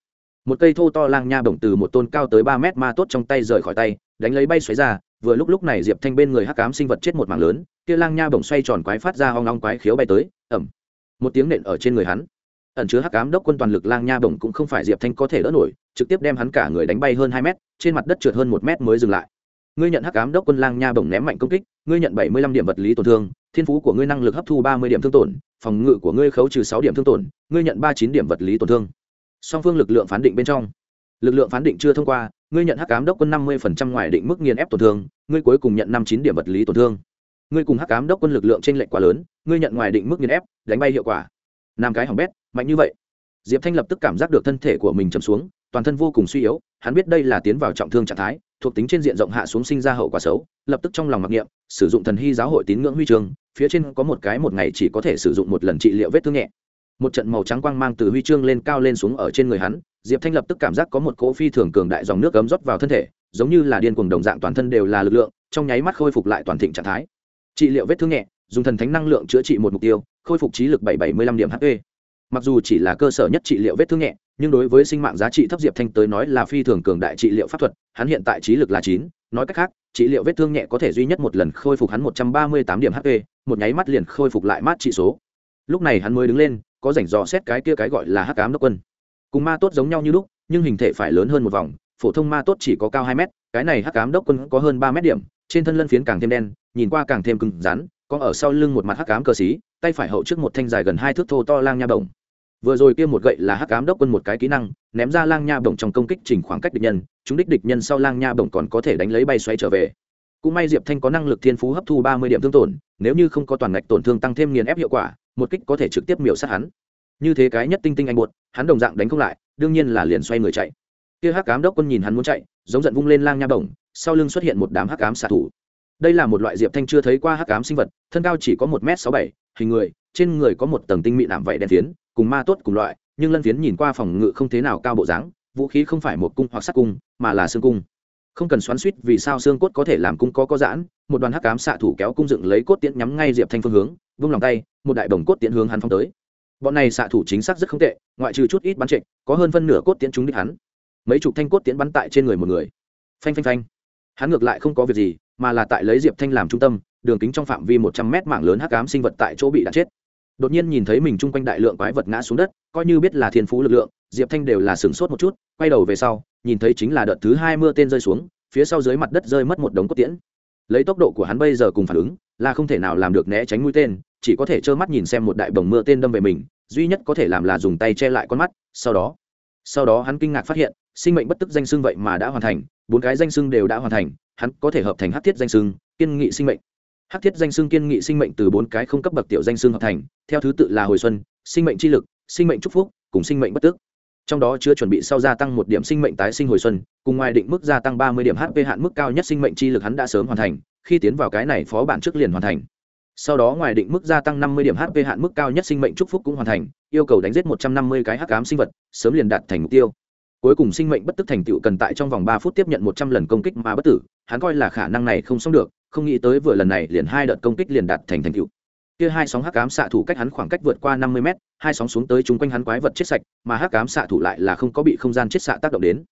S1: Một cây thô to lang nha bổng từ một tôn cao tới ba mét ma tốt trong tay rời khỏi tay, đánh lấy bay xoáy ra vừa lúc lúc này diệp thanh bên người hắc cám sinh vật chết một mảng lớn kia lang nha bổng xoay tròn quái phát ra hoang long quái khiếu bay tới ẩm một tiếng nện ở trên người hắn ẩn chứa hắc cám đốc quân toàn lực lang nha bổng cũng không phải diệp thanh có thể đỡ nổi trực tiếp đem hắn cả người đánh bay hơn hai mét trên mặt đất trượt hơn một mét mới dừng lại ngươi nhận hắc cám đốc quân lang nha bổng ném mạnh công kích ngươi nhận bảy mươi lăm điểm vật lý tổn thương thiên phú của ngươi năng lực hấp thu ba mươi điểm thương tổn phòng ngự của ngươi khấu trừ sáu điểm thương tổn ngươi nhận ba chín điểm vật lý tổn thương song phương lực lượng phán định bên trong lực lượng phán định chưa thông qua ngươi nhận hắc cám đốc quân năm mươi phần trăm ngoài định mức nghiền ép tổn thương, ngươi cuối cùng nhận năm chín điểm vật lý tổn thương. Ngươi cùng hắc cám đốc quân lực lượng t r ê n lệch quá lớn, ngươi nhận ngoài định mức nghiền ép, đánh bay hiệu quả. Nam cái hỏng bét, mạnh như vậy. Diệp thanh lập tức cảm giác được thân thể của mình chầm xuống, toàn thân vô cùng suy yếu, hắn biết đây là tiến vào trọng thương trạng thái, thuộc tính trên diện rộng hạ xuống sinh ra hậu quả xấu, lập tức trong lòng mặc niệm, sử dụng thần hy giáo hội tín ngưỡng huy chương, phía trên có một cái một ngày chỉ có thể sử dụng một lần trị liệu vết thương nhẹ. Một trận màu trắng quang mang từ huy chương lên cao lên xuống ở trên người hắn diệp thanh lập tức cảm giác có một cỗ phi thường cường đại dòng nước ấm rót vào thân thể, giống như là điên cuồng đồng dạng toàn thân đều là lực lượng, trong nháy mắt khôi phục lại toàn thịnh trạng thái. Trị liệu vết thương nhẹ, dùng thần thánh năng lượng chữa trị một mục tiêu, khôi phục trí lực bảy bảy mươi lăm điểm hp mặc dù chỉ là cơ sở nhất trị liệu vết thương nhẹ, nhưng đối với sinh mạng giá trị thấp diệp thanh tới nói là phi thường cường đại trị liệu pháp thuật, hắn hiện tại trí lực là chín, nói cách khác, trị liệu vết thương nhẹ có thể duy nhất một lần khôi phục hắn một trăm ba mươi tám điểm hp một nháy mắt liền khôi phục lại mát trị số. Lúc này hắn mới đứng lên, có rảnh dò xét cái kia cái gọi là hắc ám đốc quân cùng ma tốt giống nhau như lúc, nhưng hình thể phải lớn hơn một vòng, phổ thông ma tốt chỉ có cao hai mét, cái này hắc ám đốc quân có hơn ba mét điểm, trên thân lân phiến càng thêm đen, nhìn qua càng thêm cứng rắn, có ở sau lưng một mặt hắc ám cờ xí, tay phải hậu trước một thanh dài gần hai thước thô to lang nha bổng. Vừa rồi kia một gậy là hắc ám đốc quân một cái kỹ năng, ném ra lang nha bổng trong công kích chỉnh khoảng cách địch nhân, chúng đích địch nhân sau lang nha bổng còn có thể đánh lấy bay xoay trở về. Cũng may diệp thanh có năng lực thiên phú hấp thu ba mươi điểm thương tổn, nếu như không có toàn ngạch tổn thương tăng thêm nghiền ép hiệu quả, một kích có thể trực tiếp miểu sát hắn như thế cái nhất tinh tinh anh buột, hắn đồng dạng đánh không lại, đương nhiên là liền xoay người chạy. Kia hắc cám đốc quân nhìn hắn muốn chạy, giống giận vung lên lang nha bổng, sau lưng xuất hiện một đám hắc cám xạ thủ. Đây là một loại diệp thanh chưa thấy qua hắc cám sinh vật, thân cao chỉ có một m sáu bảy, hình người, trên người có một tầng tinh mịn ảm vảy đen phiến, cùng ma tốt cùng loại, nhưng lân phiến nhìn qua phòng ngự không thế nào cao bộ dáng, vũ khí không phải một cung hoặc sắt cung, mà là xương cung. Không cần xoắn suýt vì sao xương cốt có thể làm cung có có giãn, một đoàn hắc cám xạ thủ kéo cung dựng lấy cốt tiễn nhắm ngay diệp thanh phương hướng, vung lòng tay, một đại đồng cốt tiễn hướng hắn phong tới bọn này xạ thủ chính xác rất không tệ, ngoại trừ chút ít bắn trệ, có hơn phân nửa cốt tiễn trúng đích hắn. Mấy chục thanh cốt tiễn bắn tại trên người một người. Phanh phanh phanh. Hắn ngược lại không có việc gì, mà là tại lấy diệp thanh làm trung tâm, đường kính trong phạm vi một trăm mét mảng lớn hắc ám sinh vật tại chỗ bị đạn chết. Đột nhiên nhìn thấy mình chung quanh đại lượng quái vật ngã xuống đất, coi như biết là thiên phú lực lượng, diệp thanh đều là sửng sốt một chút, quay đầu về sau, nhìn thấy chính là đợt thứ hai mưa tên rơi xuống, phía sau dưới mặt đất rơi mất một đống cốt tiễn. Lấy tốc độ của hắn bây giờ cùng phản ứng, là không thể nào làm được né tránh mũi tên chỉ có thể trơ mắt nhìn xem một đại bồng mưa tên đâm về mình, duy nhất có thể làm là dùng tay che lại con mắt, sau đó sau đó hắn kinh ngạc phát hiện, sinh mệnh bất tức danh xưng vậy mà đã hoàn thành, bốn cái danh xưng đều đã hoàn thành, hắn có thể hợp thành hát thiết danh xưng, kiên nghị sinh mệnh. Hát thiết danh xưng kiên nghị sinh mệnh từ bốn cái không cấp bậc tiểu danh xưng hợp thành, theo thứ tự là hồi xuân, sinh mệnh chi lực, sinh mệnh c phúc, cùng sinh mệnh bất tức. Trong đó chưa chuẩn bị sau gia tăng một điểm sinh mệnh tái sinh hồi xuân, cùng ngoài định mức gia tăng ba mươi điểm hp hạn mức cao nhất sinh mệnh chi lực hắn đã sớm hoàn thành, khi tiến vào cái này phó bản trước liền hoàn thành sau đó ngoài định mức gia tăng năm mươi điểm hp hạn mức cao nhất sinh mệnh chúc phúc cũng hoàn thành, yêu cầu đánh giết một trăm năm mươi cái hắc ám sinh vật, sớm liền đạt thành mục tiêu. Cuối cùng sinh mệnh bất tức thành tựu cần tại trong vòng ba phút tiếp nhận một trăm lần công kích mà bất tử, hắn coi là khả năng này không xong được, không nghĩ tới vừa lần này liền hai đợt công kích liền đạt thành thành tựu. Kia hai sóng hắc ám xạ thủ cách hắn khoảng cách vượt qua năm mươi mét, hai sóng xuống tới chung quanh hắn quái vật chết sạch, mà hắc ám xạ thủ lại là không có bị không gian chết xạ tác động đến.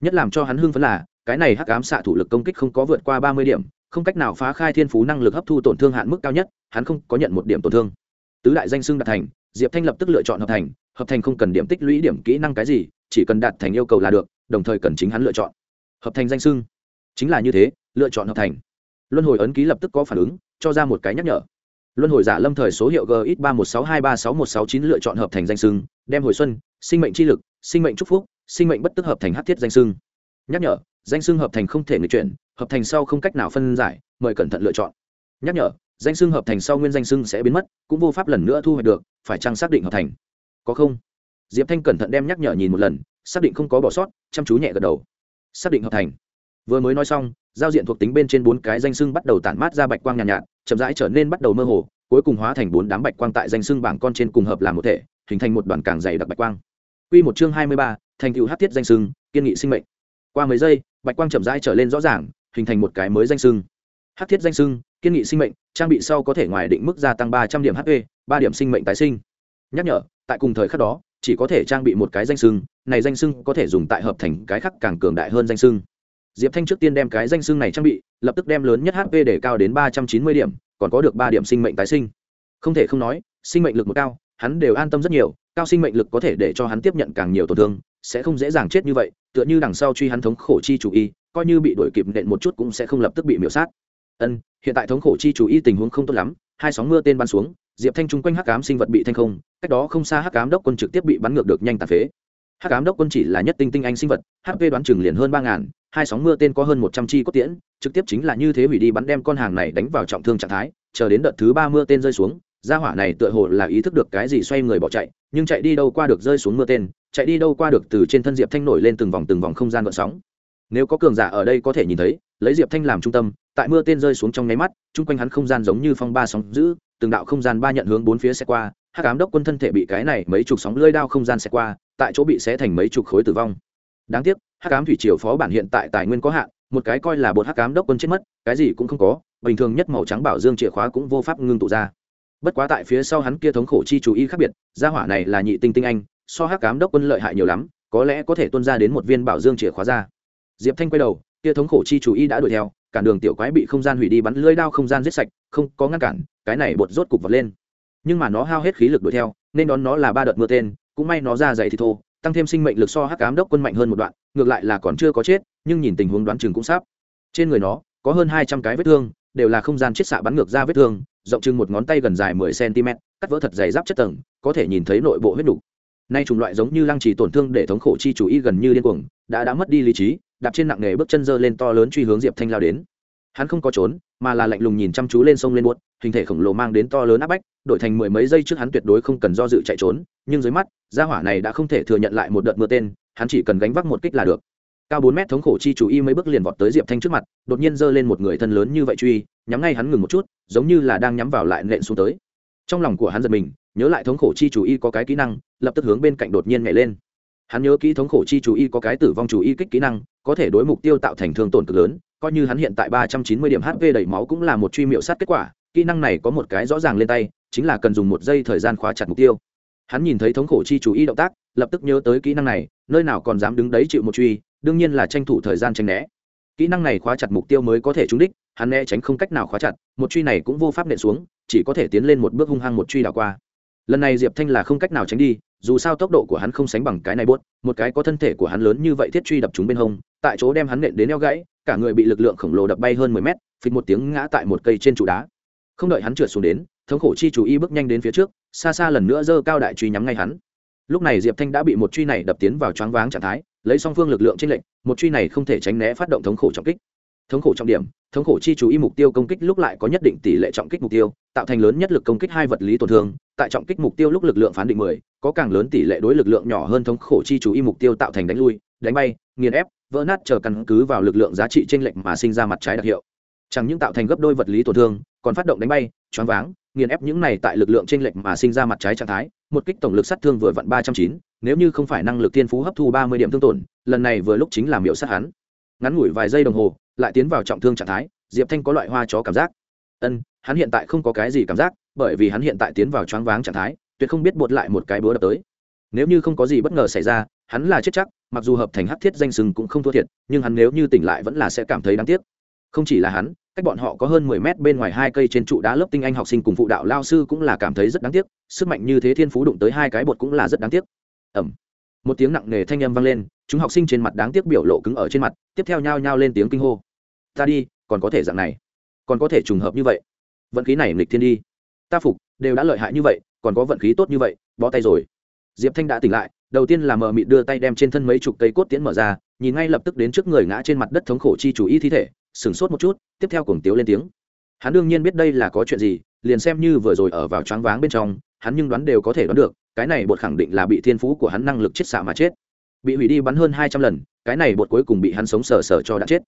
S1: Nhất làm cho hắn hưng phấn là, cái này hắc ám xạ thủ lực công kích không có vượt qua ba mươi điểm không cách nào phá khai thiên phú năng lực hấp thu tổn thương hạn mức cao nhất, hắn không có nhận một điểm tổn thương. Tứ đại danh xưng đạt thành, diệp thanh lập tức lựa chọn hợp thành hợp thành không cần điểm tích lũy điểm kỹ năng cái gì, chỉ cần đạt thành yêu cầu là được, đồng thời cần chính hắn lựa chọn. Hợp thành danh xưng. Chính là như thế, lựa chọn hợp thành. Luân hồi ấn ký lập tức có phản ứng, cho ra một cái nhắc nhở. Luân hồi giả lâm thời số hiệu gx ba một sáu hai ba sáu một sáu chín lựa chọn hợp thành danh sưng đem hồi xuân, sinh mệnh chi lực, sinh mệnh trúc phúc, sinh mệnh bất tức hợp thành hát thiết danh sưng nhắc nhở, danh sưng hợp thành không thể người chuyển hợp thành sau không cách nào phân giải mời cẩn thận lựa chọn. Nhắc nhở danh xưng hợp thành sau nguyên danh xưng sẽ biến mất cũng vô pháp lần nữa thu hoạch được phải chăng xác định hợp thành? Có không? Diệp thanh cẩn thận đem nhắc nhở nhìn một lần xác định không có bỏ sót chăm chú nhẹ gật đầu. Xác định hợp thành. Vừa mới nói xong giao diện thuộc tính bên trên bốn cái danh xưng bắt đầu tản mát ra bạch quang nhàn nhạt, nhạt chậm rãi trở nên bắt đầu mơ hồ cuối cùng hóa thành bốn đám bạch quang tại danh xưng bảng con trên cùng hợp làm một thể hình thành một đoàn càng dày đặc bạch quang. Quy một chương hai mươi ba, thành tựu hắc thiết danh xưng, kiên nghị sinh mệnh. Qua mấy giây, bạch quang chậm rãi trở lên rõ ràng, hình thành một cái mới danh sưng. Hắc thiết danh sưng, kiên nghị sinh mệnh, trang bị sau có thể ngoài định mức gia tăng ba trăm điểm HP, ba điểm sinh mệnh tái sinh. Nhắc nhở, tại cùng thời khắc đó, chỉ có thể trang bị một cái danh sưng, này danh sưng có thể dùng tại hợp thành cái khác càng cường đại hơn danh sưng diệp thanh trước tiên đem cái danh sưng này trang bị lập tức đem lớn nhất hp để cao đến ba trăm chín mươi điểm còn có được ba điểm sinh mệnh tái sinh không thể không nói sinh mệnh lực một cao hắn đều an tâm rất nhiều cao sinh mệnh lực có thể để cho hắn tiếp nhận càng nhiều tổn thương sẽ không dễ dàng chết như vậy tựa như đằng sau truy hắn thống khổ chi chủ y coi như bị đuổi kịp nện một chút cũng sẽ không lập tức bị miễu sát. Ân, hiện tại thống khổ chi chủ y tình huống không tốt lắm, hai sóng mưa tên bắn xuống, diệp thanh chung quanh hắc cám sinh vật bị thanh không, cách đó không xa hắc cám đốc quân trực tiếp bị bắn ngược được nhanh tàn phế. Hắc cám đốc quân chỉ là nhất tinh tinh anh sinh vật hp đoán chừng liền hơn ba ngàn, hai sóng mưa tên có hơn một trăm chi cốt tiễn, trực tiếp chính là như thế hủy đi bắn đem con hàng này đánh vào trọng thương trạng thái, chờ đến đợt thứ ba mưa tên rơi xuống, gia hỏa này tựa hồ là ý thức được cái gì xoay người bỏ chạy, nhưng chạy đi đâu qua được rơi xuống mưa tên, chạy đi đâu qua được từ trên thân diệp thanh nổi lên từng vòng từng vòng không gian gợn sóng nếu có cường giả ở đây có thể nhìn thấy, lấy diệp thanh làm trung tâm, tại mưa tên rơi xuống trong nháy mắt, chung quanh hắn không gian giống như phong ba sóng giữ từng đạo không gian ba nhận hướng bốn phía xe qua, hắc ám đốc quân thân thể bị cái này mấy chục sóng lưỡi đao không gian xe qua, tại chỗ bị xé thành mấy chục khối tử vong. Đáng tiếc, hắc ám thủy triều phó bản hiện tại tài nguyên có hạn, một cái coi là bột hắc ám đốc quân chết mất, cái gì cũng không có, bình thường nhất màu trắng bảo dương chìa khóa cũng vô pháp ngưng tụ ra. Bất quá tại phía sau hắn kia thống khổ chi chú ý khác biệt, gia hỏa này là nhị tinh tinh anh, so hắc ám đốc quân lợi hại nhiều lắm, có lẽ có thể tuân ra đến một viên bảo dương chìa khóa ra diệp thanh quay đầu, kia thống khổ chi chủ y đã đuổi theo, cản đường tiểu quái bị không gian hủy đi bắn lưỡi đao không gian giết sạch, không có ngăn cản, cái này bột rốt cục vật lên nhưng mà nó hao hết khí lực đuổi theo, nên đón nó là ba đợt mưa tên, cũng may nó ra dày thì thô, tăng thêm sinh mệnh lực so hắc ám đốc quân mạnh hơn một đoạn, ngược lại là còn chưa có chết, nhưng nhìn tình huống đoán chừng cũng sắp trên người nó, có hơn hai trăm cái vết thương, đều là không gian chiết xạ bắn ngược ra vết thương, rộng chừng một ngón tay gần dài mười cm cắt vỡ thật dày giáp chất tầng, có thể nhìn thấy nội bộ huyết đủ. nay chủng loại giống như lăng trì tổn thương để thống khổ chi chủ y gần như điên cuồng, đã đã mất đi lý trí đạp trên nặng nghề bước chân dơ lên to lớn truy hướng diệp thanh lao đến. Hắn không có trốn, mà là lạnh lùng nhìn chăm chú lên sông lên buốt, hình thể khổng lồ mang đến to lớn áp bách, đổi thành mười mấy giây trước hắn tuyệt đối không cần do dự chạy trốn, nhưng dưới mắt, gia hỏa này đã không thể thừa nhận lại một đợt mưa tên, hắn chỉ cần gánh vác một kích là được. Cao bốn mét thống khổ chi chủ y mấy bước liền vọt tới diệp thanh trước mặt, đột nhiên giơ lên một người thân lớn như vậy truy, nhắm ngay hắn ngừng một chút, giống như là đang nhắm vào lại nện xuống tới. Trong lòng của hắn giật mình, nhớ lại thống khổ chi chủ y có cái kỹ năng, lập tức hướng bên cạnh đột nhiên nhảy lên hắn nhớ kỹ thống khổ chi chủ y có cái tử vong chủ y kích kỹ năng, có thể đối mục tiêu tạo thành thương tổn cực lớn, coi như hắn hiện tại ba trăm chín mươi điểm hp đầy máu cũng là một truy miệu sát kết quả, kỹ năng này có một cái rõ ràng lên tay, chính là cần dùng một giây thời gian khóa chặt mục tiêu. Hắn nhìn thấy thống khổ chi chủ y động tác, lập tức nhớ tới kỹ năng này, nơi nào còn dám đứng đấy chịu một truy, đương nhiên là tranh thủ thời gian tranh né. Kỹ năng này khóa chặt mục tiêu mới có thể trúng đích, hắn né tránh không cách nào khóa chặt, một truy này cũng vô pháp nện xuống, chỉ có thể tiến lên một bước hung hăng một truy đảo qua. Lần này diệp thanh là không cách nào tránh đi dù sao tốc độ của hắn không sánh bằng cái này buốt, một cái có thân thể của hắn lớn như vậy thiết truy đập chúng bên hông, tại chỗ đem hắn nện đến eo gãy, cả người bị lực lượng khổng lồ đập bay hơn mười mét, phịch một tiếng ngã tại một cây trên trụ đá. Không đợi hắn trượt xuống đến, thống khổ chi chủ y bước nhanh đến phía trước, xa xa lần nữa giơ cao đại truy nhắm ngay hắn. Lúc này diệp thanh đã bị một truy này đập tiến vào choáng váng trạng thái, lấy song phương lực lượng trên lệnh một truy này không thể tránh né phát động thống khổ trọng kích thống khổ trọng điểm, thống khổ chi chú ý mục tiêu công kích lúc lại có nhất định tỷ lệ trọng kích mục tiêu, tạo thành lớn nhất lực công kích hai vật lý tổn thương, tại trọng kích mục tiêu lúc lực lượng phán định mười, có càng lớn tỷ lệ đối lực lượng nhỏ hơn thống khổ chi chú ý mục tiêu tạo thành đánh lui, đánh bay, nghiền ép, vỡ nát chờ căn cứ vào lực lượng giá trị trên lệnh mà sinh ra mặt trái đặc hiệu. Chẳng những tạo thành gấp đôi vật lý tổn thương, còn phát động đánh bay, choáng váng, nghiền ép những này tại lực lượng trên lệnh mà sinh ra mặt trái trạng thái, một kích tổng lực sát thương vừa vặn ba trăm chín, nếu như không phải năng lực thiên phú hấp thu ba mươi điểm thương tổn, lần này vừa lúc chính là miệu sát hắn. Ngắn ngủi vài giây đồng hồ lại tiến vào trọng thương trạng thái, diệp thanh có loại hoa chó cảm giác. Ân, hắn hiện tại không có cái gì cảm giác, bởi vì hắn hiện tại tiến vào choáng váng trạng thái, tuyệt không biết bột lại một cái búa đập tới. Nếu như không có gì bất ngờ xảy ra, hắn là chết chắc, mặc dù hợp thành hắc thiết danh sừng cũng không thua thiệt, nhưng hắn nếu như tỉnh lại vẫn là sẽ cảm thấy đáng tiếc. Không chỉ là hắn, cách bọn họ có hơn mười mét bên ngoài hai cây trên trụ đá lớp tinh anh học sinh cùng phụ đạo lao sư cũng là cảm thấy rất đáng tiếc, sức mạnh như thế thiên phú đụng tới hai cái bột cũng là rất đáng tiếc. Ẩm một tiếng nặng nề thanh âm vang lên, chúng học sinh trên mặt đáng tiếc biểu lộ cứng ở trên mặt, tiếp theo nhao nhao lên tiếng kinh hô. Ta đi, còn có thể dạng này, còn có thể trùng hợp như vậy. Vận khí này nghịch thiên đi. Ta phục, đều đã lợi hại như vậy, còn có vận khí tốt như vậy, bó tay rồi. Diệp thanh đã tỉnh lại, đầu tiên là mờ mịt đưa tay đem trên thân mấy chục cây cốt tiễn mở ra, nhìn ngay lập tức đến trước người ngã trên mặt đất thống khổ chi chủ y thi thể, sửng sốt một chút, tiếp theo cuồng tiếu lên tiếng. Hắn đương nhiên biết đây là có chuyện gì, liền xem như vừa rồi ở vào choáng váng bên trong, hắn nhưng đoán đều có thể đoán được cái này bột khẳng định là bị thiên phú của hắn năng lực chết xạ mà chết. Bị hủy đi bắn hơn hai trăm lần, cái này bột cuối cùng bị hắn sống sờ sờ cho đã chết.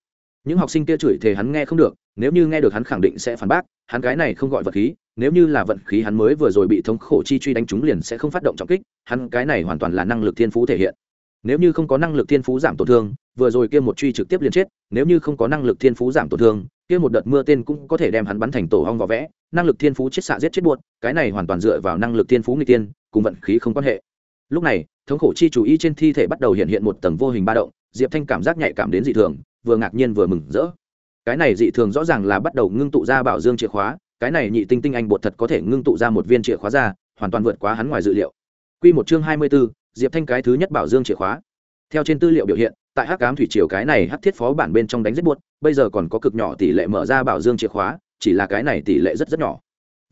S1: Những học sinh kia chửi thề hắn nghe không được, nếu như nghe được hắn khẳng định sẽ phản bác, hắn cái này không gọi vật khí, nếu như là vận khí hắn mới vừa rồi bị thống khổ chi truy đánh trúng liền sẽ không phát động trọng kích, hắn cái này hoàn toàn là năng lực thiên phú thể hiện. Nếu như không có năng lực thiên phú giảm tổn thương, vừa rồi kia một truy trực tiếp liền chết, nếu như không có năng lực thiên phú giảm tổn thương, kia một đợt mưa tên cũng có thể đem hắn bắn thành tổ hong vỏ vẽ năng lực thiên phú chết xạ giết chết buột cái này hoàn toàn dựa vào năng lực thiên phú người tiên cùng vận khí không quan hệ. Lúc này thống khổ chi chủ y trên thi thể bắt đầu hiện hiện một tầng vô hình ba động diệp thanh cảm giác nhạy cảm đến dị thường vừa ngạc nhiên vừa mừng rỡ. Cái này dị thường rõ ràng là bắt đầu ngưng tụ ra bảo dương chìa khóa cái này nhị tinh tinh anh bột thật có thể ngưng tụ ra một viên chìa khóa ra hoàn toàn vượt quá hắn ngoài dự liệu. Quy một chương hai mươi 24, Diệp Thanh cái thứ nhất bảo dương chìa khóa. Theo trên tư liệu biểu hiện, tại Hắc Ám thủy triều cái này Hắc Thiết phó bản bên trong đánh rất buốt, bây giờ còn có cực nhỏ tỷ lệ mở ra bảo dương chìa khóa, chỉ là cái này tỷ lệ rất rất nhỏ.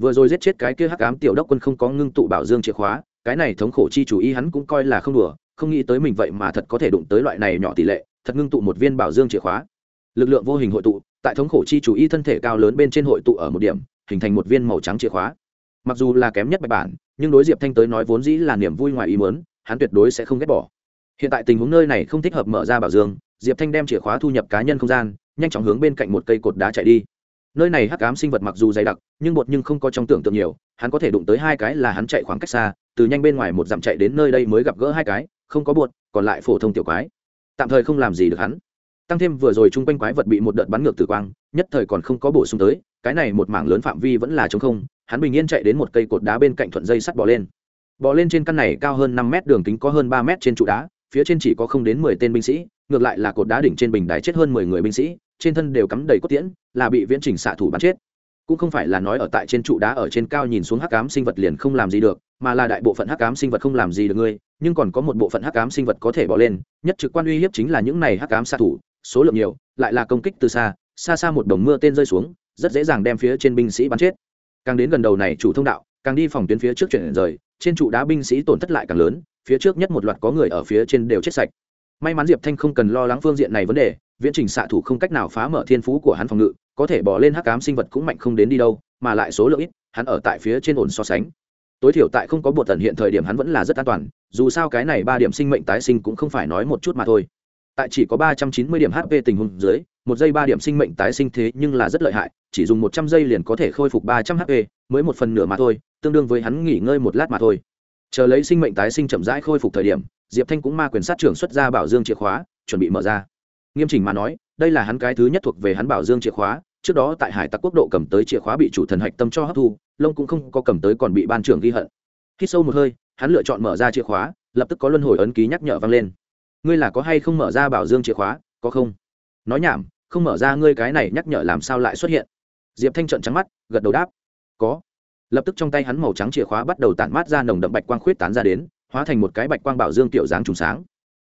S1: Vừa rồi giết chết cái kia Hắc Ám tiểu đốc quân không có ngưng tụ bảo dương chìa khóa, cái này thống khổ chi chủ ý hắn cũng coi là không đùa, không nghĩ tới mình vậy mà thật có thể đụng tới loại này nhỏ tỷ lệ, thật ngưng tụ một viên bảo dương chìa khóa. Lực lượng vô hình hội tụ, tại thống khổ chi chủ y thân thể cao lớn bên trên hội tụ ở một điểm, hình thành một viên màu trắng chìa khóa mặc dù là kém nhất bạch bản nhưng đối diệp thanh tới nói vốn dĩ là niềm vui ngoài ý mớn hắn tuyệt đối sẽ không ghét bỏ hiện tại tình huống nơi này không thích hợp mở ra bảo dương diệp thanh đem chìa khóa thu nhập cá nhân không gian nhanh chóng hướng bên cạnh một cây cột đá chạy đi nơi này hắc ám sinh vật mặc dù dày đặc, nhưng bột nhưng không có trong tưởng tượng nhiều. Hắn có thể đụng tới hai cái là hắn chạy khoảng cách xa, từ nhanh bên ngoài một dặm chạy đến nơi đây mới gặp gỡ hai cái, không có bột, còn lại phổ thông tiểu quái. Tạm thời không làm gì được hắn. Tăng thêm vừa rồi chung quanh quái vật bị một đợt bắn ngược tử quang, nhất thời còn không có bổ sung tới, cái này một mảng lớn phạm vi vẫn là t không. Hắn bình yên chạy đến một cây cột đá bên cạnh thuận dây sắt bỏ lên. Bỏ lên trên căn này cao hơn năm mét, đường kính có hơn ba mét trên trụ đá, phía trên chỉ có không đến mười tên binh sĩ ngược lại là cột đá đỉnh trên bình đài chết hơn mười người binh sĩ, trên thân đều cắm đầy cốt tiễn, là bị viễn trình xạ thủ bắn chết. Cũng không phải là nói ở tại trên trụ đá ở trên cao nhìn xuống hắc ám sinh vật liền không làm gì được, mà là đại bộ phận hắc ám sinh vật không làm gì được ngươi, nhưng còn có một bộ phận hắc ám sinh vật có thể bỏ lên, nhất trực quan uy hiếp chính là những này hắc ám xạ thủ, số lượng nhiều, lại là công kích từ xa xa xa một đồng mưa tên rơi xuống, rất dễ dàng đem phía trên binh sĩ bắn chết. Càng đến gần đầu này chủ thông đạo, càng đi phòng tuyến phía trước chuyển rời, trên trụ đá binh sĩ tổn thất lại càng lớn, phía trước nhất một loạt có người ở phía trên đều chết sạch may mắn diệp thanh không cần lo lắng phương diện này vấn đề, viễn trình xạ thủ không cách nào phá mở thiên phú của hắn phòng ngự, có thể bỏ lên hắc cám sinh vật cũng mạnh không đến đi đâu, mà lại số lượng ít, hắn ở tại phía trên ổn so sánh. Tối thiểu tại không có bột tần hiện thời điểm hắn vẫn là rất an toàn, dù sao cái này ba điểm sinh mệnh tái sinh cũng không phải nói một chút mà thôi. Tại chỉ có ba trăm chín mươi điểm hp tình huống dưới, một giây ba điểm sinh mệnh tái sinh thế nhưng là rất lợi hại, chỉ dùng một trăm giây liền có thể khôi phục ba trăm hp mới một phần nửa mà thôi, tương đương với hắn nghỉ ngơi một lát mà thôi. Chờ lấy sinh mệnh tái sinh chậm rãi khôi phục thời điểm diệp thanh cũng ma quyền sát trưởng xuất ra bảo dương chìa khóa, chuẩn bị mở ra. Nghiêm chỉnh mà nói, đây là hắn cái thứ nhất thuộc về hắn bảo dương chìa khóa, trước đó tại hải tặc quốc độ cầm tới chìa khóa bị chủ thần hạch tâm cho hấp thu, lông cũng không có cầm tới còn bị ban trưởng ghi hận. Khi sâu một hơi, hắn lựa chọn mở ra chìa khóa, lập tức có luân hồi ấn ký nhắc nhở vang lên. Ngươi là có hay không mở ra bảo dương chìa khóa? Có không? Nói nhảm, không mở ra, ngươi cái này nhắc nhở làm sao lại xuất hiện? Diệp thanh trận trắng mắt, gật đầu đáp, có. Lập tức trong tay hắn màu trắng chìa khóa bắt đầu tản mát ra nồng đậm bạch quang khuyết tán ra đến hóa thành một cái bạch quang bảo dương tiểu dáng trùng sáng.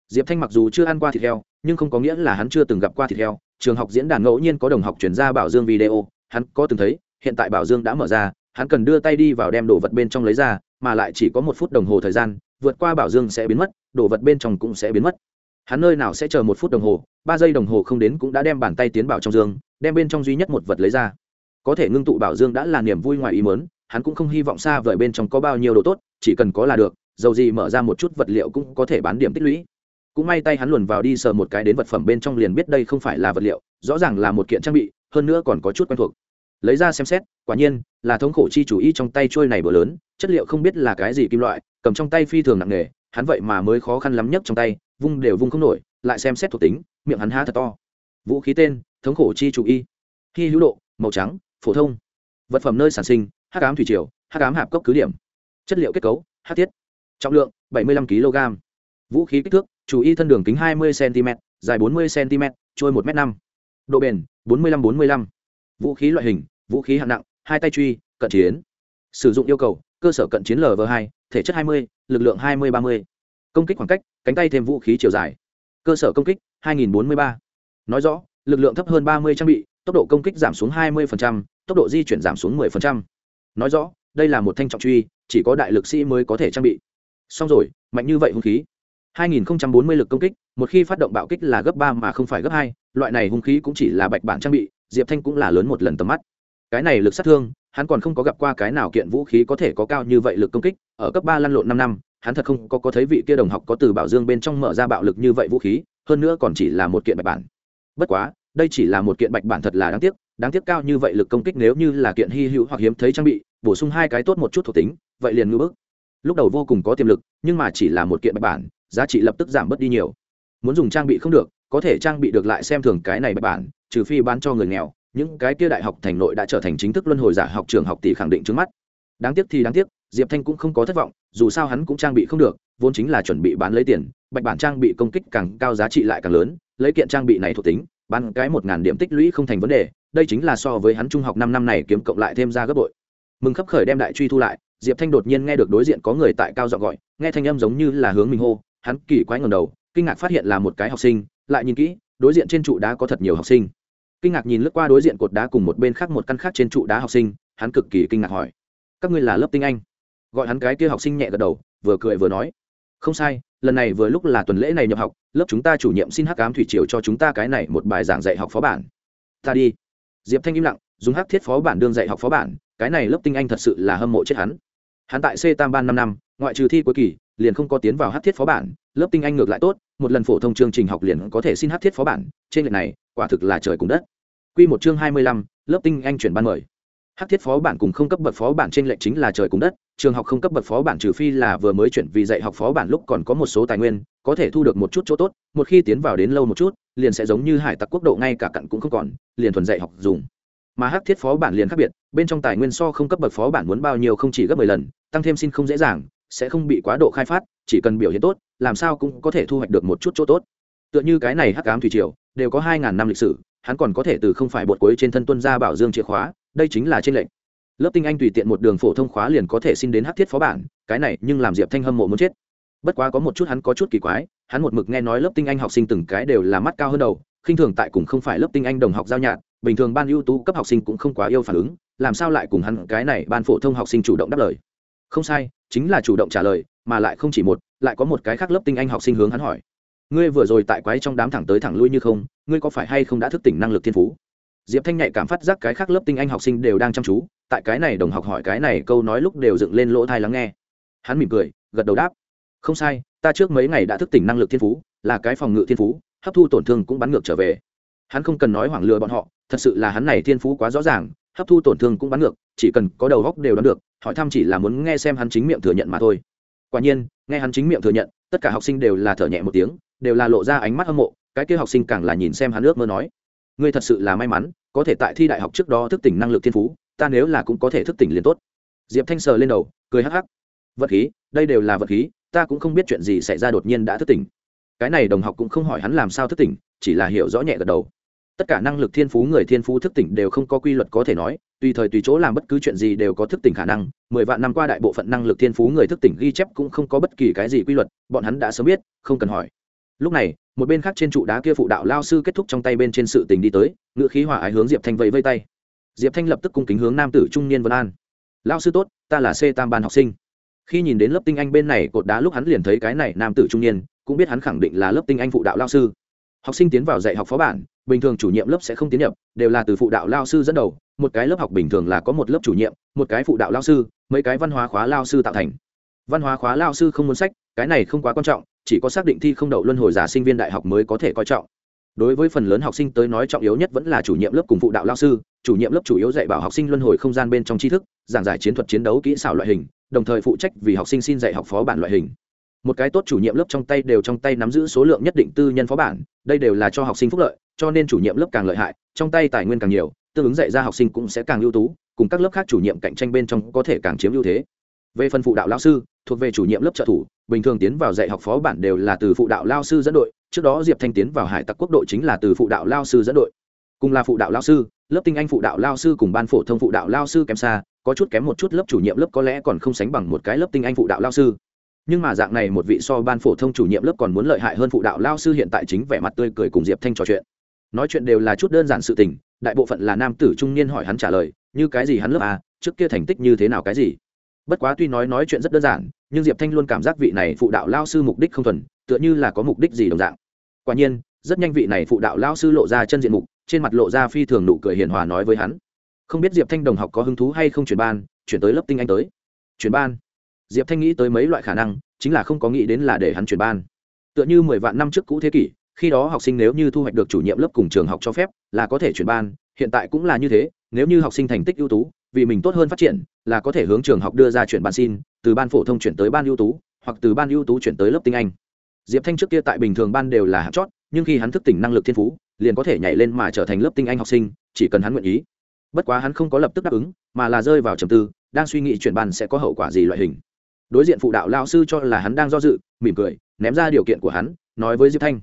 S1: Diệp thanh mặc dù chưa ăn qua thịt heo, nhưng không có nghĩa là hắn chưa từng gặp qua thịt heo. Trường học diễn đàn ngẫu nhiên có đồng học chuyển ra bảo dương video, hắn có từng thấy, hiện tại bảo dương đã mở ra, hắn cần đưa tay đi vào đem đồ vật bên trong lấy ra, mà lại chỉ có một phút đồng hồ thời gian, vượt qua bảo dương sẽ biến mất, đồ vật bên trong cũng sẽ biến mất. Hắn nơi nào sẽ chờ một phút đồng hồ, ba giây đồng hồ không đến cũng đã đem bàn tay tiến bảo trong dương, đem bên trong duy nhất một vật lấy ra. Có thể ngưng tụ bảo dương đã là niềm vui ngoài ý mớn hắn cũng không hy vọng xa vời bên trong có bao nhiêu đồ tốt, chỉ cần có là được dầu gì mở ra một chút vật liệu cũng có thể bán điểm tích lũy. Cũng may tay hắn luồn vào đi sờ một cái đến vật phẩm bên trong liền biết đây không phải là vật liệu, rõ ràng là một kiện trang bị, hơn nữa còn có chút quen thuộc. Lấy ra xem xét, quả nhiên, là thống khổ chi chủ y trong tay trôi này bờ lớn, chất liệu không biết là cái gì kim loại, cầm trong tay phi thường nặng nề, hắn vậy mà mới khó khăn lắm nhất trong tay, vung đều vung không nổi, lại xem xét thuộc tính, miệng hắn há thật to. Vũ khí tên, thống khổ chi chủ y khi hữu độ, màu trắng, phổ thông. Vật phẩm nơi sản sinh, hắc ám thủy triều, hắc ám hạp cốc cứ điểm. Chất liệu kết cấu, hắc tiết trọng lượng 75 kg. Vũ khí kích thước chủ y thân đường kính 20 cm dài 40 cm trôi 1 m 5 độ bền 45-45 vũ khí loại hình vũ khí hạng nặng hai tay truy cận chiến. Sử dụng yêu cầu cơ sở cận chiến lv 2 thể chất 20, lực lượng 20-30 công kích khoảng cách cánh tay thêm vũ khí chiều dài. Cơ sở công kích 2043 nói rõ lực lượng thấp hơn 30 trang bị tốc độ công kích giảm xuống 20%, tốc độ di chuyển giảm xuống 10%. nói rõ đây là một thanh trọng truy chỉ có đại lực sĩ mới có thể trang bị xong rồi, mạnh như vậy hung khí. 2040 lực công kích, một khi phát động bạo kích là gấp ba mà không phải gấp hai, loại này hung khí cũng chỉ là bạch bản trang bị, diệp thanh cũng là lớn một lần tầm mắt. Cái này lực sát thương, hắn còn không có gặp qua cái nào kiện vũ khí có thể có cao như vậy lực công kích, ở cấp ba lăn lộn năm năm, hắn thật không có có thấy vị kia đồng học có từ bảo dương bên trong mở ra bạo lực như vậy vũ khí, hơn nữa còn chỉ là một kiện bạch bản. Bất quá, đây chỉ là một kiện bạch bản thật là đáng tiếc đáng tiếc cao như vậy lực công kích nếu như là kiện hy hữu hoặc hiếm thấy trang bị, bổ sung hai cái tốt một chút thuộc tính, vậy liền ngưỡng bức lúc đầu vô cùng có tiềm lực, nhưng mà chỉ là một kiện bạch bản, giá trị lập tức giảm bớt đi nhiều. Muốn dùng trang bị không được, có thể trang bị được lại xem thường cái này bạch bản, trừ phi bán cho người nghèo, những cái kia đại học thành nội đã trở thành chính thức luân hồi giả học trường học tỷ khẳng định trước mắt. Đáng tiếc thì đáng tiếc, diệp thanh cũng không có thất vọng, dù sao hắn cũng trang bị không được, vốn chính là chuẩn bị bán lấy tiền, bạch bản trang bị công kích càng cao giá trị lại càng lớn, lấy kiện trang bị này thuộc tính, bán cái một ngàn điểm tích lũy không thành vấn đề, đây chính là so với hắn trung học năm năm này kiếm cộng lại thêm ra gấp bội. Mừng khấp khởi đem đại truy thu lại diệp thanh đột nhiên nghe được đối diện có người tại cao giọng gọi, nghe thanh âm giống như là hướng mình hô, hắn kỳ quái ngầm đầu, kinh ngạc phát hiện là một cái học sinh, lại nhìn kỹ, đối diện trên trụ đá có thật nhiều học sinh. Kinh ngạc nhìn lướt qua đối diện cột đá cùng một bên khác một căn khác trên trụ đá học sinh, hắn cực kỳ kinh ngạc hỏi, các ngươi là lớp tinh anh? Gọi hắn cái kia học sinh nhẹ gật đầu, vừa cười vừa nói, không sai, lần này vừa lúc là tuần lễ này nhập học, lớp chúng ta chủ nhiệm xin hắc cám thủy triều cho chúng ta cái này một bài giảng dạy học phó bản. Ta đi. Diệp thanh im lặng, dùng hắc thiết phó bản đương dạy học phó bản, cái này lớp tinh anh thật sự là hâm mộ chết hắn hắn tại c tam ban năm năm ngoại trừ thi cuối kỳ liền không có tiến vào hát thiết phó bản lớp tinh anh ngược lại tốt một lần phổ thông chương trình học liền có thể xin hát thiết phó bản trên lệch này quả thực là trời cùng đất. Quy một chương hai mươi lăm, lớp tinh anh chuyển ban mời. Hát thiết phó bản cùng không cấp bậc phó bản trên lệch chính là trời cùng đất trường học không cấp bậc phó bản trừ phi là vừa mới chuyển vì dạy học phó bản lúc còn có một số tài nguyên có thể thu được một chút chỗ tốt một khi tiến vào đến lâu một chút liền sẽ giống như hải tặc quốc độ ngay cả cặn cũng không còn liền thuần dạy học dùng mà hắc thiết phó bản liền khác biệt, bên trong tài nguyên so không cấp bậc phó bản muốn bao nhiêu không chỉ gấp mười lần, tăng thêm xin không dễ dàng, sẽ không bị quá độ khai phát, chỉ cần biểu hiện tốt, làm sao cũng có thể thu hoạch được một chút chỗ tốt. Tựa như cái này hắc ám thủy triều, đều có hai ngàn năm lịch sử, hắn còn có thể từ không phải bột cuối trên thân tuân ra bảo dương chìa khóa, đây chính là trên lệnh lớp tinh anh tùy tiện một đường phổ thông khóa liền có thể xin đến hắc thiết phó bản, cái này nhưng làm diệp thanh hâm mộ muốn chết. Bất quá có một chút hắn có chút kỳ quái, hắn một mực nghe nói lớp tinh anh học sinh từng cái đều là mắt cao hơn đầu, khinh thường tại cùng không phải lớp tinh anh đồng học giao nhạt bình thường ban ưu tú cấp học sinh cũng không quá yêu phản ứng, làm sao lại cùng hắn cái này ban phổ thông học sinh chủ động đáp lời? Không sai, chính là chủ động trả lời, mà lại không chỉ một, lại có một cái khác lớp tinh anh học sinh hướng hắn hỏi. Ngươi vừa rồi tại quái trong đám thẳng tới thẳng lui như không, ngươi có phải hay không đã thức tỉnh năng lực thiên phú? Diệp thanh nhạy cảm phát giác cái khác lớp tinh anh học sinh đều đang chăm chú, tại cái này đồng học hỏi cái này câu nói lúc đều dựng lên lỗ thai lắng nghe. Hắn mỉm cười, gật đầu đáp. Không sai, ta trước mấy ngày đã thức tỉnh năng lực thiên phú, là cái phòng ngự thiên phú, hấp thu tổn thương cũng bắn ngược trở về hắn không cần nói hoảng lừa bọn họ, thật sự là hắn này thiên phú quá rõ ràng, hấp thu tổn thương cũng bắn ngược, chỉ cần có đầu góc đều đoán được, hỏi thăm chỉ là muốn nghe xem hắn chính miệng thừa nhận mà thôi. Quả nhiên, nghe hắn chính miệng thừa nhận, tất cả học sinh đều là thở nhẹ một tiếng, đều là lộ ra ánh mắt hâm mộ, cái kia học sinh càng là nhìn xem hắn ước mơ nói, ngươi thật sự là may mắn, có thể tại thi đại học trước đó thức tỉnh năng lực thiên phú, ta nếu là cũng có thể thức tỉnh liền tốt. Diệp thanh sờ lên đầu, cười hắc hắc, vật khí, đây đều là vật khí, ta cũng không biết chuyện gì xảy ra đột nhiên đã thức tỉnh. Cái này đồng học cũng không hỏi hắn làm sao thức tỉnh chỉ là hiểu rõ nhẹ gật đầu. Tất cả năng lực thiên phú người thiên phú thức tỉnh đều không có quy luật có thể nói, tùy thời tùy chỗ làm bất cứ chuyện gì đều có thức tỉnh khả năng, mười vạn năm qua đại bộ phận năng lực thiên phú người thức tỉnh ghi chép cũng không có bất kỳ cái gì quy luật, bọn hắn đã sớm biết, không cần hỏi. Lúc này, một bên khác trên trụ đá kia phụ đạo lao sư kết thúc trong tay bên trên sự tình đi tới ngự khí hòa ái hướng diệp thanh vẫy vây tay. Diệp thanh lập tức cung kính hướng nam tử trung niên vân an. Lao sư tốt, ta là c tam ban học sinh. Khi nhìn đến lớp tinh anh bên này cột đá lúc hắn liền thấy cái này nam tử trung niên, cũng biết hắn khẳng định là lớp tinh anh phụ đạo lao sư học sinh tiến vào dạy học phó bản, bình thường chủ nhiệm lớp sẽ không tiến nhập, đều là từ phụ đạo lao sư dẫn đầu. Một cái lớp học bình thường là có một lớp chủ nhiệm, một cái phụ đạo lao sư, mấy cái văn hóa khóa lao sư tạo thành. Văn hóa khóa lao sư không muốn sách, cái này không quá quan trọng, chỉ có xác định thi không đậu luân hồi giả sinh viên đại học mới có thể coi trọng. Đối với phần lớn học sinh tới nói trọng yếu nhất vẫn là chủ nhiệm lớp cùng phụ đạo lao sư, chủ nhiệm lớp chủ yếu dạy bảo học sinh luân hồi không gian bên trong tri thức, giảng giải chiến thuật chiến đấu kỹ xảo loại hình, đồng thời phụ trách vì học sinh xin dạy học phó bản loại hình một cái tốt chủ nhiệm lớp trong tay đều trong tay nắm giữ số lượng nhất định tư nhân phó bản, đây đều là cho học sinh phúc lợi, cho nên chủ nhiệm lớp càng lợi hại, trong tay tài nguyên càng nhiều, tương ứng dạy ra học sinh cũng sẽ càng ưu tú, cùng các lớp khác chủ nhiệm cạnh tranh bên trong có thể càng chiếm ưu thế. Về phần phụ đạo lao sư, thuộc về chủ nhiệm lớp trợ thủ, bình thường tiến vào dạy học phó bản đều là từ phụ đạo lao sư dẫn đội, trước đó diệp thanh tiến vào hải tặc quốc đội chính là từ phụ đạo lao sư dẫn đội. Cùng là phụ đạo lao sư, lớp tinh anh phụ đạo lao sư cùng ban phổ thông phụ đạo lao sư kém xa, có chút kém một chút lớp chủ nhiệm lớp có lẽ còn không sánh bằng một cái lớp tinh anh phụ đạo lao sư nhưng mà dạng này một vị so ban phổ thông chủ nhiệm lớp còn muốn lợi hại hơn phụ đạo lao sư hiện tại chính vẻ mặt tươi cười cùng diệp thanh trò chuyện. Nói chuyện đều là chút đơn giản sự tình, đại bộ phận là nam tử trung niên hỏi hắn trả lời, như cái gì hắn lớp à trước kia thành tích như thế nào cái gì? Bất quá tuy nói nói chuyện rất đơn giản, nhưng diệp thanh luôn cảm giác vị này phụ đạo lao sư mục đích không thuần, tựa như là có mục đích gì đồng dạng. Quả nhiên, rất nhanh vị này phụ đạo lao sư lộ ra chân diện mục, trên mặt lộ ra phi thường nụ cười hiền hòa nói với hắn. Không biết diệp thanh đồng học có hứng thú hay không chuyển ban, chuyển tới lớp tinh anh tới. Chuyển ban? Diệp thanh nghĩ tới mấy loại khả năng, chính là không có nghĩ đến là để hắn chuyển ban. Tựa như mười vạn năm trước cũ thế kỷ, khi đó học sinh nếu như thu hoạch được chủ nhiệm lớp cùng trường học cho phép, là có thể chuyển ban, hiện tại cũng là như thế, nếu như học sinh thành tích ưu tú, vì mình tốt hơn phát triển, là có thể hướng trường học đưa ra chuyển ban xin, từ ban phổ thông chuyển tới ban ưu tú, hoặc từ ban ưu tú chuyển tới lớp tinh anh. Diệp thanh trước kia tại bình thường ban đều là hạt chót, nhưng khi hắn thức tỉnh năng lực thiên phú, liền có thể nhảy lên mà trở thành lớp tinh anh học sinh, chỉ cần hắn nguyện ý. Bất quá hắn không có lập tức đáp ứng, mà là rơi vào trầm tư, đang suy nghĩ chuyển ban sẽ có hậu quả gì loại hình đối diện phụ đạo lao sư cho là hắn đang do dự, mỉm cười, ném ra điều kiện của hắn, nói với diệp thanh.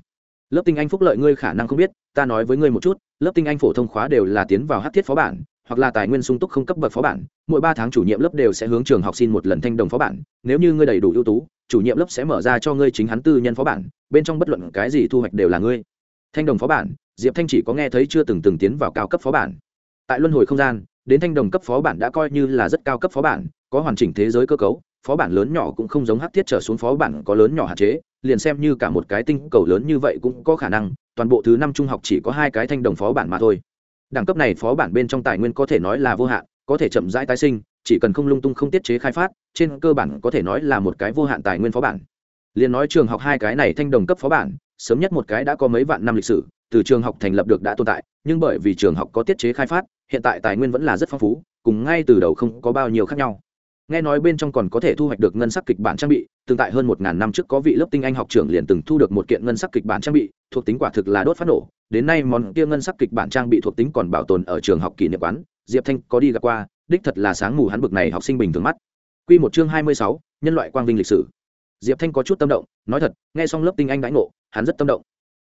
S1: Lớp tinh anh phúc lợi ngươi khả năng không biết, ta nói với ngươi một chút, lớp tinh anh phổ thông khóa đều là tiến vào hát thiết phó bản, hoặc là tài nguyên sung túc không cấp bậc phó bản, mỗi ba tháng chủ nhiệm lớp đều sẽ hướng trường học xin một lần thanh đồng phó bản, nếu như ngươi đầy đủ ưu tú, chủ nhiệm lớp sẽ mở ra cho ngươi chính hắn tư nhân phó bản, bên trong bất luận cái gì thu hoạch đều là ngươi. Thanh đồng phó bản, diệp thanh chỉ có nghe thấy chưa từng từng tiến vào cao cấp phó bản. Tại luân hồi không gian, đến thanh đồng cấp phó bản đã coi như là rất cao cấp phó bản, có hoàn chỉnh thế giới cơ cấu phó bản lớn nhỏ cũng không giống hát thiết trở xuống phó bản có lớn nhỏ hạn chế, liền xem như cả một cái tinh cầu lớn như vậy cũng có khả năng, toàn bộ thứ năm trung học chỉ có hai cái thanh đồng phó bản mà thôi. Đẳng cấp này phó bản bên trong tài nguyên có thể nói là vô hạn, có thể chậm rãi tái sinh, chỉ cần không lung tung không tiết chế khai phát, trên cơ bản có thể nói là một cái vô hạn tài nguyên phó bản. Liền nói trường học hai cái này thanh đồng cấp phó bản, sớm nhất một cái đã có mấy vạn năm lịch sử, từ trường học thành lập được đã tồn tại, nhưng bởi vì trường học có tiết chế khai phát, hiện tại tài nguyên vẫn là rất phong phú, cùng ngay từ đầu không có bao nhiêu khác nhau nghe nói bên trong còn có thể thu hoạch được ngân sắc kịch bản trang bị, tương tại hơn một ngàn năm trước có vị lớp tinh anh học trưởng liền từng thu được một kiện ngân sắc kịch bản trang bị, thuộc tính quả thực là đốt phát nổ. Đến nay món kia ngân sắc kịch bản trang bị thuộc tính còn bảo tồn ở trường học kỷ niệm quán. Diệp thanh có đi gặp qua, đích thật là sáng mù hắn bực này học sinh bình thường mắt. Q một chương hai mươi sáu, nhân loại quang vinh lịch sử. Diệp thanh có chút tâm động, nói thật, nghe xong lớp tinh anh đãi ngộ, hắn rất tâm động.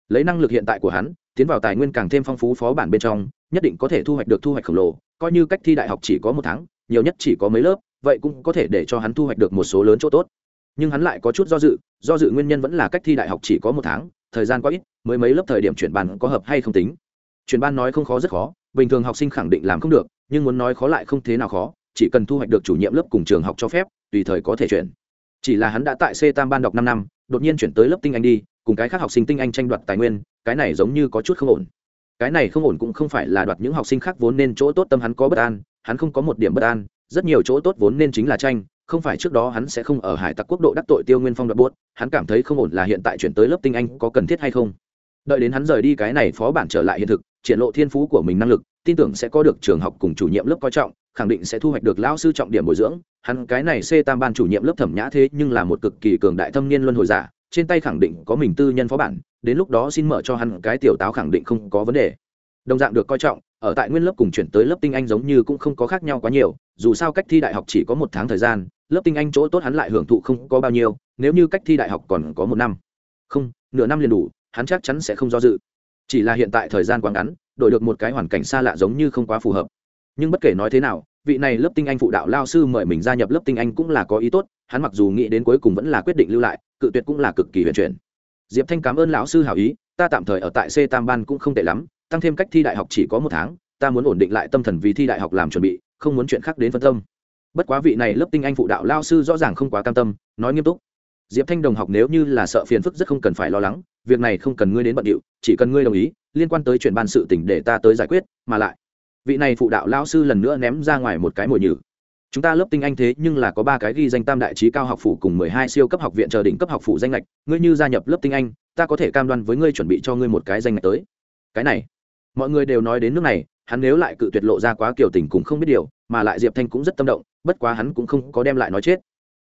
S1: Lấy năng lực hiện tại của hắn, tiến vào tài nguyên càng thêm phong phú phó bản bên trong, nhất định có thể thu hoạch được thu hoạch khổng lồ, coi như cách thi đại học chỉ có một tháng, nhiều nhất chỉ có mấy lớp vậy cũng có thể để cho hắn thu hoạch được một số lớn chỗ tốt. Nhưng hắn lại có chút do dự do dự nguyên nhân vẫn là cách thi đại học chỉ có một tháng, thời gian quá ít, mới mấy lớp thời điểm chuyển bàn có hợp hay không tính. Chuyển ban nói không khó, rất khó, bình thường học sinh khẳng định làm không được, nhưng muốn nói khó lại không thế nào khó, chỉ cần thu hoạch được chủ nhiệm lớp cùng trường học cho phép, tùy thời có thể chuyển. Chỉ là hắn đã tại c tam ban đọc năm năm, đột nhiên chuyển tới lớp tinh anh đi, cùng cái khác học sinh tinh anh tranh đoạt tài nguyên, cái này giống như có chút không ổn. Cái này không ổn cũng không phải là đoạt những học sinh khác vốn nên chỗ tốt tâm hắn có bất an, hắn không có một điểm bất an rất nhiều chỗ tốt vốn nên chính là tranh, không phải trước đó hắn sẽ không ở hải tặc quốc độ đắc tội tiêu nguyên phong đoạt buốt hắn cảm thấy không ổn là hiện tại chuyển tới lớp tinh anh có cần thiết hay không. Đợi đến hắn rời đi cái này phó bản trở lại hiện thực, triển lộ thiên phú của mình năng lực, tin tưởng sẽ có được trường học cùng chủ nhiệm lớp coi trọng, khẳng định sẽ thu hoạch được lão sư trọng điểm bồi dưỡng. Hắn cái này c tam ban chủ nhiệm lớp thẩm nhã thế nhưng là một cực kỳ cường đại thâm niên luân hồi giả, trên tay khẳng định có mình tư nhân phó bản, đến lúc đó xin mở cho hắn cái tiểu táo khẳng định không có vấn đề. Đồng dạng được coi trọng, ở tại nguyên lớp cùng chuyển tới lớp tinh anh giống như cũng không có khác nhau quá nhiều dù sao cách thi đại học chỉ có một tháng thời gian, lớp tinh anh chỗ tốt hắn lại hưởng thụ không có bao nhiêu, nếu như cách thi đại học còn có một năm. Không, nửa năm liền đủ, hắn chắc chắn sẽ không do dự. Chỉ là hiện tại thời gian quá ngắn, đổi được một cái hoàn cảnh xa lạ giống như không quá phù hợp. Nhưng bất kể nói thế nào, vị này lớp tinh anh phụ đạo lao sư mời mình gia nhập lớp tinh anh cũng là có ý tốt, hắn mặc dù nghĩ đến cuối cùng vẫn là quyết định lưu lại, cự tuyệt cũng là cực kỳ huyền chuyển. Diệp thanh cảm ơn lão sư hảo ý, ta tạm thời ở tại c tam ban cũng không tệ lắm, tăng thêm cách thi đại học chỉ có một tháng, ta muốn ổn định lại tâm thần vì thi đại học làm chuẩn bị không muốn chuyện khác đến phân tâm. Bất quá vị này lớp tinh anh phụ đạo lao sư rõ ràng không quá cam tâm, nói nghiêm túc. Diệp thanh đồng học nếu như là sợ phiền phức rất không cần phải lo lắng, việc này không cần ngươi đến bận điệu, chỉ cần ngươi đồng ý, liên quan tới chuyện ban sự tỉnh để ta tới giải quyết, mà lại. Vị này phụ đạo lao sư lần nữa ném ra ngoài một cái mồi nhử. Chúng ta lớp tinh anh thế nhưng là có ba cái ghi danh tam đại trí cao học phủ cùng mười hai siêu cấp học viện chờ đỉnh cấp học phủ danh lệch ngươi như gia nhập lớp tinh anh, ta có thể cam đoan với ngươi chuẩn bị cho ngươi một cái danh lệch tới. Cái này, mọi người đều nói đến nước này hắn nếu lại cự tuyệt lộ ra quá kiểu tình cũng không biết điều, mà lại diệp thanh cũng rất tâm động, bất quá hắn cũng không có đem lại nói chết.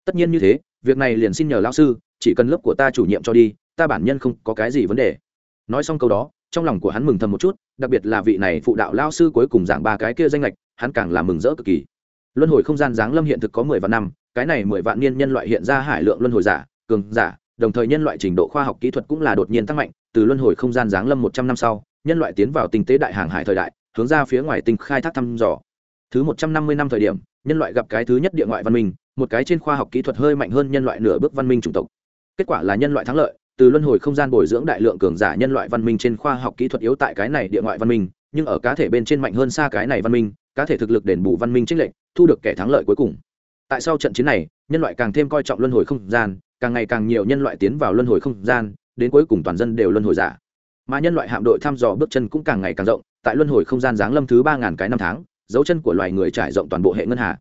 S1: Tất nhiên như thế, việc này liền xin nhờ lao sư, chỉ cần lớp của ta chủ nhiệm cho đi, ta bản nhân không có cái gì vấn đề. Nói xong câu đó, trong lòng của hắn mừng thầm một chút, đặc biệt là vị này phụ đạo lao sư cuối cùng giảng ba cái kia danh lệch hắn càng là mừng rỡ cực kỳ. Luân hồi không gian giáng lâm hiện thực có mười vạn năm, cái này mười vạn niên nhân loại hiện ra hải lượng luân hồi giả, cường giả, đồng thời nhân loại trình độ khoa học kỹ thuật cũng là đột nhiên tăng mạnh, từ luân hồi không gian giáng lâm một trăm năm sau, nhân loại tiến vào tinh tế đại hàng hải thời đại hướng ra phía ngoài tinh khai thác thăm dò. Thứ một trăm năm mươi năm thời điểm, nhân loại gặp cái thứ nhất địa ngoại văn minh, một cái trên khoa học kỹ thuật hơi mạnh hơn nhân loại nửa bước văn minh chủng tộc. Kết quả là nhân loại thắng lợi, từ luân hồi không gian bồi dưỡng đại lượng cường giả nhân loại văn minh trên khoa học kỹ thuật yếu tại cái này địa ngoại văn minh, nhưng ở cá thể bên trên mạnh hơn xa cái này văn minh, cá thể thực lực đền bù văn minh trích lệnh thu được kẻ thắng lợi cuối cùng. Tại sau trận chiến này, nhân loại càng thêm coi trọng luân hồi không gian, càng ngày càng nhiều nhân loại tiến vào luân hồi không gian, đến cuối cùng toàn dân đều luân hồi giả. Mà nhân loại hạm đội thăm dò bước chân cũng càng ngày càng rộng tại luân hồi không gian giáng lâm thứ ba ngàn cái năm tháng, dấu chân của loài người trải rộng toàn bộ hệ ngân hà.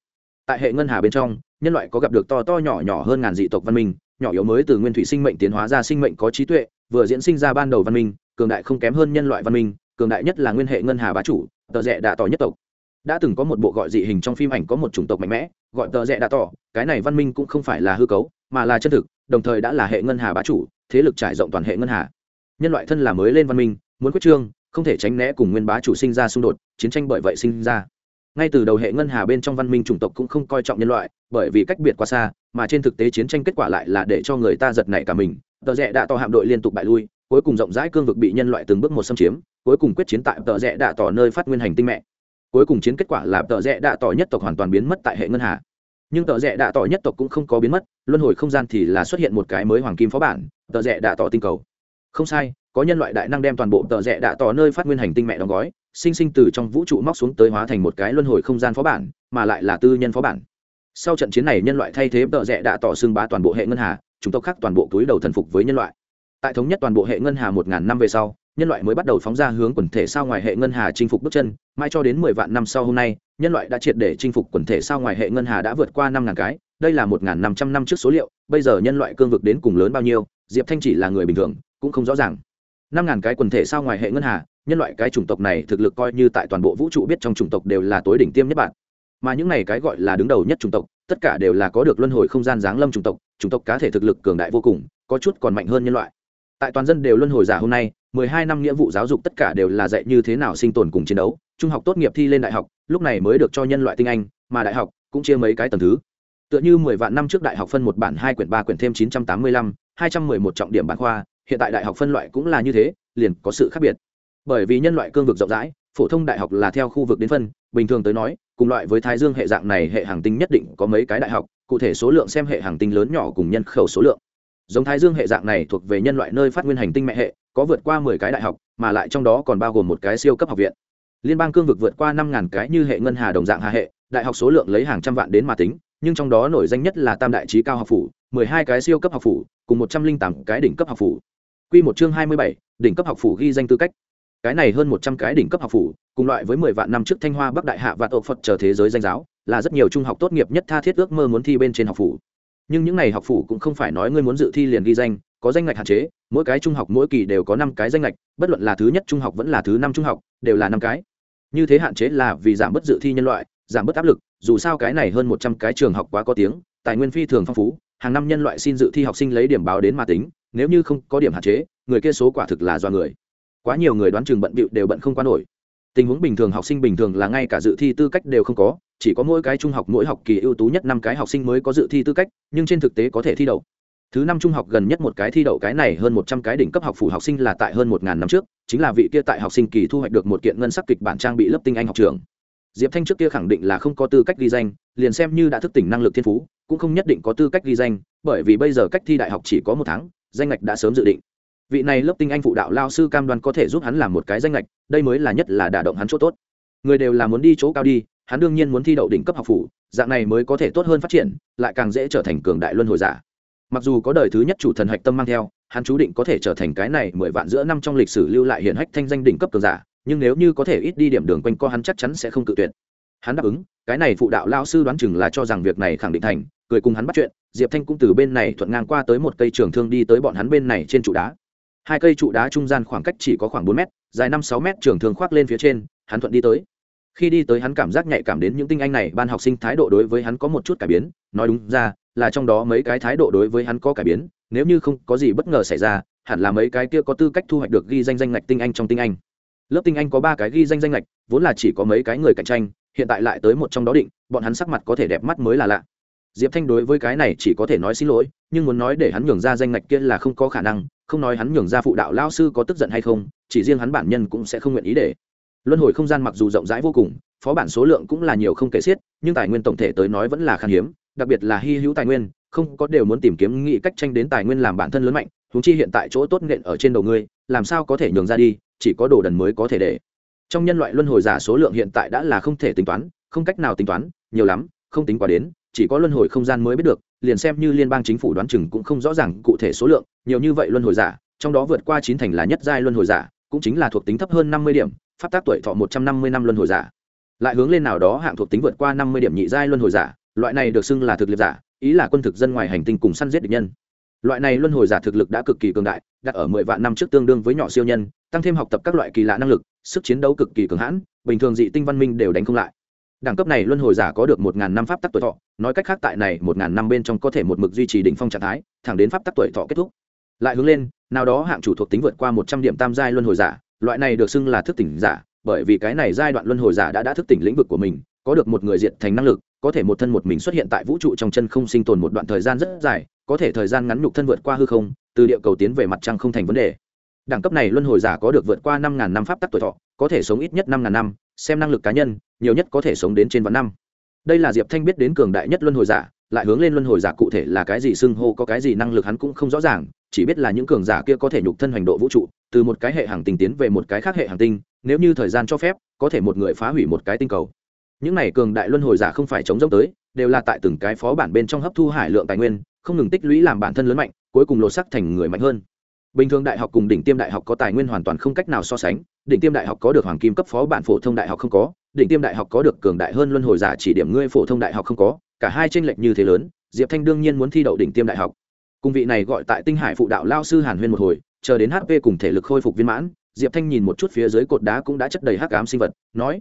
S1: Tại hệ ngân hà bên trong, nhân loại có gặp được to to nhỏ nhỏ hơn ngàn dị tộc văn minh, nhỏ yếu mới từ nguyên thủy sinh mệnh tiến hóa ra sinh mệnh có trí tuệ, vừa diễn sinh ra ban đầu văn minh, cường đại không kém hơn nhân loại văn minh, cường đại nhất là nguyên hệ ngân hà bá chủ, tờ rẽ đạ tỏ nhất tộc. Đã từng có một bộ gọi dị hình trong phim ảnh có một chủng tộc mạnh mẽ, gọi tờ rẽ đạ tỏ, cái này văn minh cũng không phải là hư cấu, mà là chân thực, đồng thời đã là hệ ngân hà bá chủ, thế lực trải rộng toàn hệ ngân hà. Nhân loại thân là mới lên văn minh, muốn quyết trương không thể tránh né cùng nguyên bá chủ sinh ra xung đột, chiến tranh bởi vậy sinh ra. Ngay từ đầu hệ ngân hà bên trong văn minh chủng tộc cũng không coi trọng nhân loại, bởi vì cách biệt quá xa, mà trên thực tế chiến tranh kết quả lại là để cho người ta giật nảy cả mình. Tờ rẽ đã to hạm đội liên tục bại lui, cuối cùng rộng rãi cương vực bị nhân loại từng bước một xâm chiếm, cuối cùng quyết chiến tại tờ rẽ đã tỏ nơi phát nguyên hành tinh mẹ. Cuối cùng chiến kết quả là tờ rẽ đã tỏ nhất tộc hoàn toàn biến mất tại hệ ngân hà. Nhưng tờ rẽ đã tỏ nhất tộc cũng không có biến mất, luân hồi không gian thì là xuất hiện một cái mới hoàng kim phó bản, tờ rẽ đã tỏ tinh cầu. Không sai có nhân loại đại năng đem toàn bộ tờ rẽ đã tỏ nơi phát nguyên hành tinh mẹ đóng gói, sinh sinh từ trong vũ trụ móc xuống tới hóa thành một cái luân hồi không gian phó bản, mà lại là tư nhân phó bản. Sau trận chiến này nhân loại thay thế tờ rẽ đã tỏ xương bá toàn bộ hệ ngân hà, chúng tộc khác toàn bộ túi đầu thần phục với nhân loại. Tại thống nhất toàn bộ hệ ngân hà một ngàn năm về sau, nhân loại mới bắt đầu phóng ra hướng quần thể sao ngoài hệ ngân hà chinh phục bước chân mai cho đến mười vạn năm sau hôm nay, nhân loại đã triệt để chinh phục quần thể sao ngoài hệ ngân hà đã vượt qua năm ngàn cái, đây là một ngàn năm trăm năm trước số liệu, bây giờ nhân loại cương vực đến cùng lớn bao nhiêu, diệp thanh chỉ là người bình thường, cũng không rõ ràng năm ngàn cái quần thể sao ngoài hệ ngân hà, nhân loại cái chủng tộc này thực lực coi như tại toàn bộ vũ trụ biết trong chủng tộc đều là tối đỉnh tiêm nhất bạn. Mà những này cái gọi là đứng đầu nhất chủng tộc, tất cả đều là có được luân hồi không gian giáng lâm chủng tộc chủng tộc cá thể thực lực cường đại vô cùng, có chút còn mạnh hơn nhân loại. Tại toàn dân đều luân hồi giả hôm nay, mười hai năm nghĩa vụ giáo dục tất cả đều là dạy như thế nào sinh tồn cùng chiến đấu, trung học tốt nghiệp thi lên đại học, lúc này mới được cho nhân loại tinh anh, mà đại học cũng chia mấy cái tầng thứ. Tựa như mười vạn năm trước đại học phân một bản hai quyển ba quyển thêm chín trăm tám mươi lăm, hai trăm mười một trọng điểm bản khoa hiện tại đại học phân loại cũng là như thế, liền có sự khác biệt. Bởi vì nhân loại cương vực rộng rãi, phổ thông đại học là theo khu vực đến phân, bình thường tới nói, cùng loại với thái dương hệ dạng này hệ hàng tinh nhất định có mấy cái đại học, cụ thể số lượng xem hệ hàng tinh lớn nhỏ cùng nhân khẩu số lượng. Giống thái dương hệ dạng này thuộc về nhân loại nơi phát nguyên hành tinh mẹ hệ, có vượt qua mười cái đại học, mà lại trong đó còn bao gồm một cái siêu cấp học viện. Liên bang cương vực vượt qua năm ngàn cái như hệ ngân hà đồng dạng hà hệ, đại học số lượng lấy hàng trăm vạn đến mà tính, nhưng trong đó nổi danh nhất là tam đại trí cao học phủ, mười hai cái siêu cấp học phủ, cùng một trăm linh tám cái đỉnh cấp học phủ. Quy một chương hai mươi bảy, đỉnh cấp học phủ ghi danh tư cách. Cái này hơn một trăm cái đỉnh cấp học phủ, cùng loại với mười vạn năm trước thanh hoa bắc đại hạ và tổ phật chờ thế giới danh giáo, là rất nhiều trung học tốt nghiệp nhất tha thiết ước mơ muốn thi bên trên học phủ. Nhưng những này học phủ cũng không phải nói ngươi muốn dự thi liền ghi danh, có danh ngạch hạn chế, mỗi cái trung học mỗi kỳ đều có năm cái danh ngạch, bất luận là thứ nhất trung học vẫn là thứ năm trung học, đều là năm cái. Như thế hạn chế là vì giảm bớt dự thi nhân loại, giảm bớt áp lực, dù sao cái này hơn một trăm cái trường học quá có tiếng, tài nguyên phi thường phong phú, hàng năm nhân loại xin dự thi học sinh lấy điểm báo đến mà tính nếu như không có điểm hạn chế, người kia số quả thực là do người. Quá nhiều người đoán chừng bận bịu đều bận không qua nổi. Tình huống bình thường học sinh bình thường là ngay cả dự thi tư cách đều không có, chỉ có mỗi cái trung học mỗi học kỳ ưu tú nhất năm cái học sinh mới có dự thi tư cách, nhưng trên thực tế có thể thi đậu. Thứ năm trung học gần nhất một cái thi đậu cái này hơn một trăm cái đỉnh cấp học phủ học sinh là tại hơn một ngàn năm trước, chính là vị kia tại học sinh kỳ thu hoạch được một kiện ngân sắc kịch bản trang bị lớp tinh anh học trường. Diệp thanh trước kia khẳng định là không có tư cách ghi danh, liền xem như đã thức tỉnh năng lực thiên phú, cũng không nhất định có tư cách ghi danh, bởi vì bây giờ cách thi đại học chỉ có một tháng danh ngạch đã sớm dự định. Vị này lớp tinh anh phụ đạo lao sư cam đoan có thể giúp hắn làm một cái danh ngạch, đây mới là nhất là đả động hắn chỗ tốt. Người đều là muốn đi chỗ cao đi, hắn đương nhiên muốn thi đậu đỉnh cấp học phủ, dạng này mới có thể tốt hơn phát triển, lại càng dễ trở thành cường đại luân hồi giả. Mặc dù có đời thứ nhất chủ thần hạch tâm mang theo, hắn chú định có thể trở thành cái này mười vạn giữa năm trong lịch sử lưu lại hiện hách thanh danh đỉnh cấp cường giả, nhưng nếu như có thể ít đi điểm đường quanh co hắn chắc chắn sẽ không cự tuyệt hắn đáp ứng, cái này phụ đạo lao sư đoán chừng là cho rằng việc này khẳng định thành, cười cùng hắn bắt chuyện, diệp thanh cũng từ bên này thuận ngang qua tới một cây trường thương đi tới bọn hắn bên này trên trụ đá. Hai cây trụ đá trung gian khoảng cách chỉ có khoảng bốn mét, dài năm sáu mét trường thương khoác lên phía trên, hắn thuận đi tới. Khi đi tới hắn cảm giác nhạy cảm đến những tinh anh này ban học sinh thái độ đối với hắn có một chút cải biến, nói đúng ra, là trong đó mấy cái thái độ đối với hắn có cải biến, nếu như không có gì bất ngờ xảy ra, hẳn là mấy cái kia có tư cách thu hoạch được ghi danh danh ngạch tinh anh trong tinh anh. Lớp tinh anh có ba cái ghi danh danh ngạch, vốn là chỉ có mấy cái người cạnh tranh hiện tại lại tới một trong đó định, bọn hắn sắc mặt có thể đẹp mắt mới là lạ. Diệp thanh đối với cái này chỉ có thể nói xin lỗi, nhưng muốn nói để hắn nhường ra danh ngạch kia là không có khả năng, không nói hắn nhường ra phụ đạo lao sư có tức giận hay không, chỉ riêng hắn bản nhân cũng sẽ không nguyện ý để. Luân hồi không gian mặc dù rộng rãi vô cùng, phó bản số lượng cũng là nhiều không kể xiết, nhưng tài nguyên tổng thể tới nói vẫn là khan hiếm, đặc biệt là hy hữu tài nguyên, không có đều muốn tìm kiếm nghị cách tranh đến tài nguyên làm bản thân lớn mạnh húng chi hiện tại chỗ tốt nện ở trên đầu ngươi, làm sao có thể nhường ra đi, chỉ có đồ đần mới có thể để trong nhân loại luân hồi giả số lượng hiện tại đã là không thể tính toán, không cách nào tính toán, nhiều lắm, không tính quá đến, chỉ có luân hồi không gian mới biết được, liền xem như liên bang chính phủ đoán chừng cũng không rõ ràng cụ thể số lượng, nhiều như vậy luân hồi giả, trong đó vượt qua chín thành là nhất giai luân hồi giả, cũng chính là thuộc tính thấp hơn năm mươi điểm phát tác tuổi thọ một trăm năm mươi năm luân hồi giả. Lại hướng lên nào đó hạng thuộc tính vượt qua năm mươi điểm nhị giai luân hồi giả, loại này được xưng là thực liệt giả, ý là quân thực dân ngoài hành tinh cùng săn giết địch nhân loại này luân hồi giả thực lực đã cực kỳ cường đại, đặt ở mười vạn năm trước tương đương với nhỏ siêu nhân, tăng thêm học tập các loại kỳ lạ năng lực, sức chiến đấu cực kỳ cường hãn, bình thường dị tinh văn minh đều đánh không lại. Đẳng cấp này luân hồi giả có được một ngàn năm pháp tắc tuổi thọ, nói cách khác tại này một ngàn năm bên trong có thể một mực duy trì đỉnh phong trạng thái, thẳng đến pháp tắc tuổi thọ kết thúc. Lại hướng lên, nào đó hạng chủ thuộc tính vượt qua một trăm điểm tam giai luân hồi giả, loại này được xưng là thức tỉnh giả, bởi vì cái này giai đoạn luân hồi giả đã đã thức tỉnh lĩnh vực của mình, có được một người diện thành năng lực có thể một thân một mình xuất hiện tại vũ trụ trong chân không sinh tồn một đoạn thời gian rất dài, có thể thời gian ngắn nhục thân vượt qua hư không, từ địa cầu tiến về mặt trăng không thành vấn đề. Đẳng cấp này luân hồi giả có được vượt qua năm ngàn năm pháp tắc tuổi thọ, có thể sống ít nhất năm ngàn năm, xem năng lực cá nhân, nhiều nhất có thể sống đến trên vạn năm. Đây là diệp thanh biết đến cường đại nhất luân hồi giả, lại hướng lên luân hồi giả cụ thể là cái gì xưng hô, có cái gì năng lực hắn cũng không rõ ràng, chỉ biết là những cường giả kia có thể nhục thân hành độ vũ trụ, từ một cái hệ hàng tinh tiến về một cái khác hệ hàng tinh, nếu như thời gian cho phép, có thể một người phá hủy một cái tinh cầu những này cường đại luân hồi giả không phải chống dốc tới, đều là tại từng cái phó bản bên trong hấp thu hải lượng tài nguyên, không ngừng tích lũy làm bản thân lớn mạnh, cuối cùng lột sắc thành người mạnh hơn. Bình thường đại học cùng đỉnh tiêm đại học có tài nguyên hoàn toàn không cách nào so sánh, đỉnh tiêm đại học có được hoàng kim cấp phó bản phổ thông đại học không có, đỉnh tiêm đại học có được cường đại hơn luân hồi giả chỉ điểm ngươi phổ thông đại học không có, cả hai tranh lệch như thế lớn, diệp thanh đương nhiên muốn thi đậu đỉnh tiêm đại học. Cùng vị này gọi tại tinh hải phụ đạo lao sư hàn huyên một hồi, chờ đến hp cùng thể lực khôi phục viên mãn, diệp thanh nhìn một chút phía dưới cột đá cũng đã chất đầy hắc ám sinh vật, nói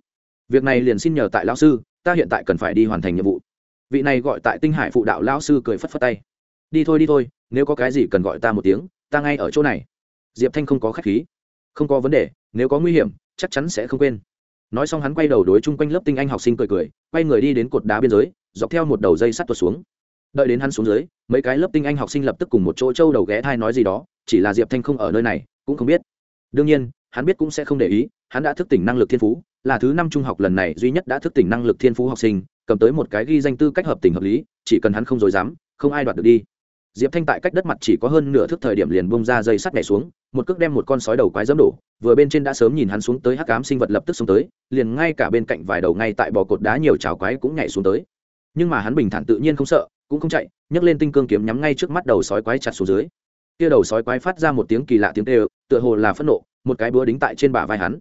S1: việc này liền xin nhờ tại lao sư, ta hiện tại cần phải đi hoàn thành nhiệm vụ. Vị này gọi tại tinh hải phụ đạo lao sư cười phất phất tay. Đi thôi đi thôi, nếu có cái gì cần gọi ta một tiếng, ta ngay ở chỗ này. Diệp thanh không có k h á c h khí. Không có vấn đề, nếu có nguy hiểm, chắc chắn sẽ không quên. Nói xong hắn quay đầu đối chung quanh lớp tinh anh học sinh cười cười, quay người đi đến cột đá biên giới dọc theo một đầu dây sắt tuột xuống. Đợi đến hắn xuống dưới, mấy cái lớp tinh anh học sinh lập tức cùng một chỗ trâu đầu ghé thai nói gì đó, chỉ là diệp thanh không ở nơi này, cũng không biết. Đương nhiên, hắn biết cũng sẽ không để ý, hắn đã thức tỉnh năng lực thiên phú là thứ năm trung học lần này duy nhất đã thức tỉnh năng lực thiên phú học sinh, cầm tới một cái ghi danh tư cách hợp tình hợp lý, chỉ cần hắn không dối dám, không ai đoạt được đi. Diệp thanh tại cách đất mặt chỉ có hơn nửa thước thời điểm liền bông ra dây sắt nhảy xuống, một cước đem một con sói đầu quái dẫm đổ, vừa bên trên đã sớm nhìn hắn xuống tới hắc cám sinh vật lập tức xuống tới, liền ngay cả bên cạnh vài đầu ngay tại bò cột đá nhiều trào quái cũng nhảy xuống tới. Nhưng mà hắn bình thản tự nhiên không sợ, cũng không chạy, nhấc lên tinh cương kiếm nhắm ngay trước mắt đầu sói quái chặt xuống dưới. Kia đầu sói quái phát ra một tiếng kỳ lạ tiếng kêu, tựa hồ là phẫn nộ, một cái búa đính tại trên bả vai hắn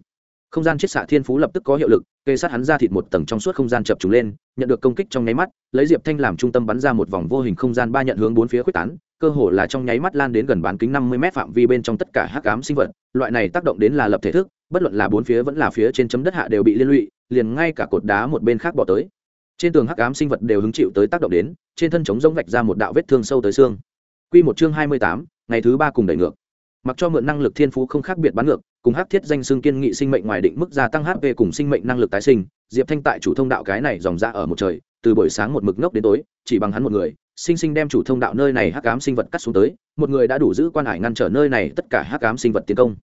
S1: không gian chiết xạ thiên phú lập tức có hiệu lực, kê sát hắn ra thịt một tầng trong suốt không gian chập trùng lên, nhận được công kích trong nháy mắt, lấy diệp thanh làm trung tâm bắn ra một vòng vô hình không gian ba nhận hướng bốn phía quyết tán, cơ hồ là trong nháy mắt lan đến gần bán kính năm mươi m phạm vi bên trong tất cả hắc ám sinh vật, loại này tác động đến là lập thể thức, bất luận là bốn phía vẫn là phía trên chấm đất hạ đều bị liên lụy, liền ngay cả cột đá một bên khác bỏ tới. Trên tường hắc ám sinh vật đều hứng chịu tới tác động đến, trên thân chống giống vạch ra một đạo vết thương sâu tới xương. Quy một chương hai mươi tám, ngày thứ ba cùng đẩy ngược. Mặc cho mượn năng lực thiên phú không khác biệt bán ngược cùng hắc thiết danh xương kiên nghị sinh mệnh ngoài định mức gia tăng hp cùng sinh mệnh năng lực tái sinh, diệp thanh tại chủ thông đạo cái này dòng ra ở một trời, từ buổi sáng một mực ngốc đến tối, chỉ bằng hắn một người, sinh sinh đem chủ thông đạo nơi này hắc ám sinh vật cắt xuống tới, một người đã đủ giữ quan hải ngăn trở nơi này tất cả hắc ám sinh vật tiến công.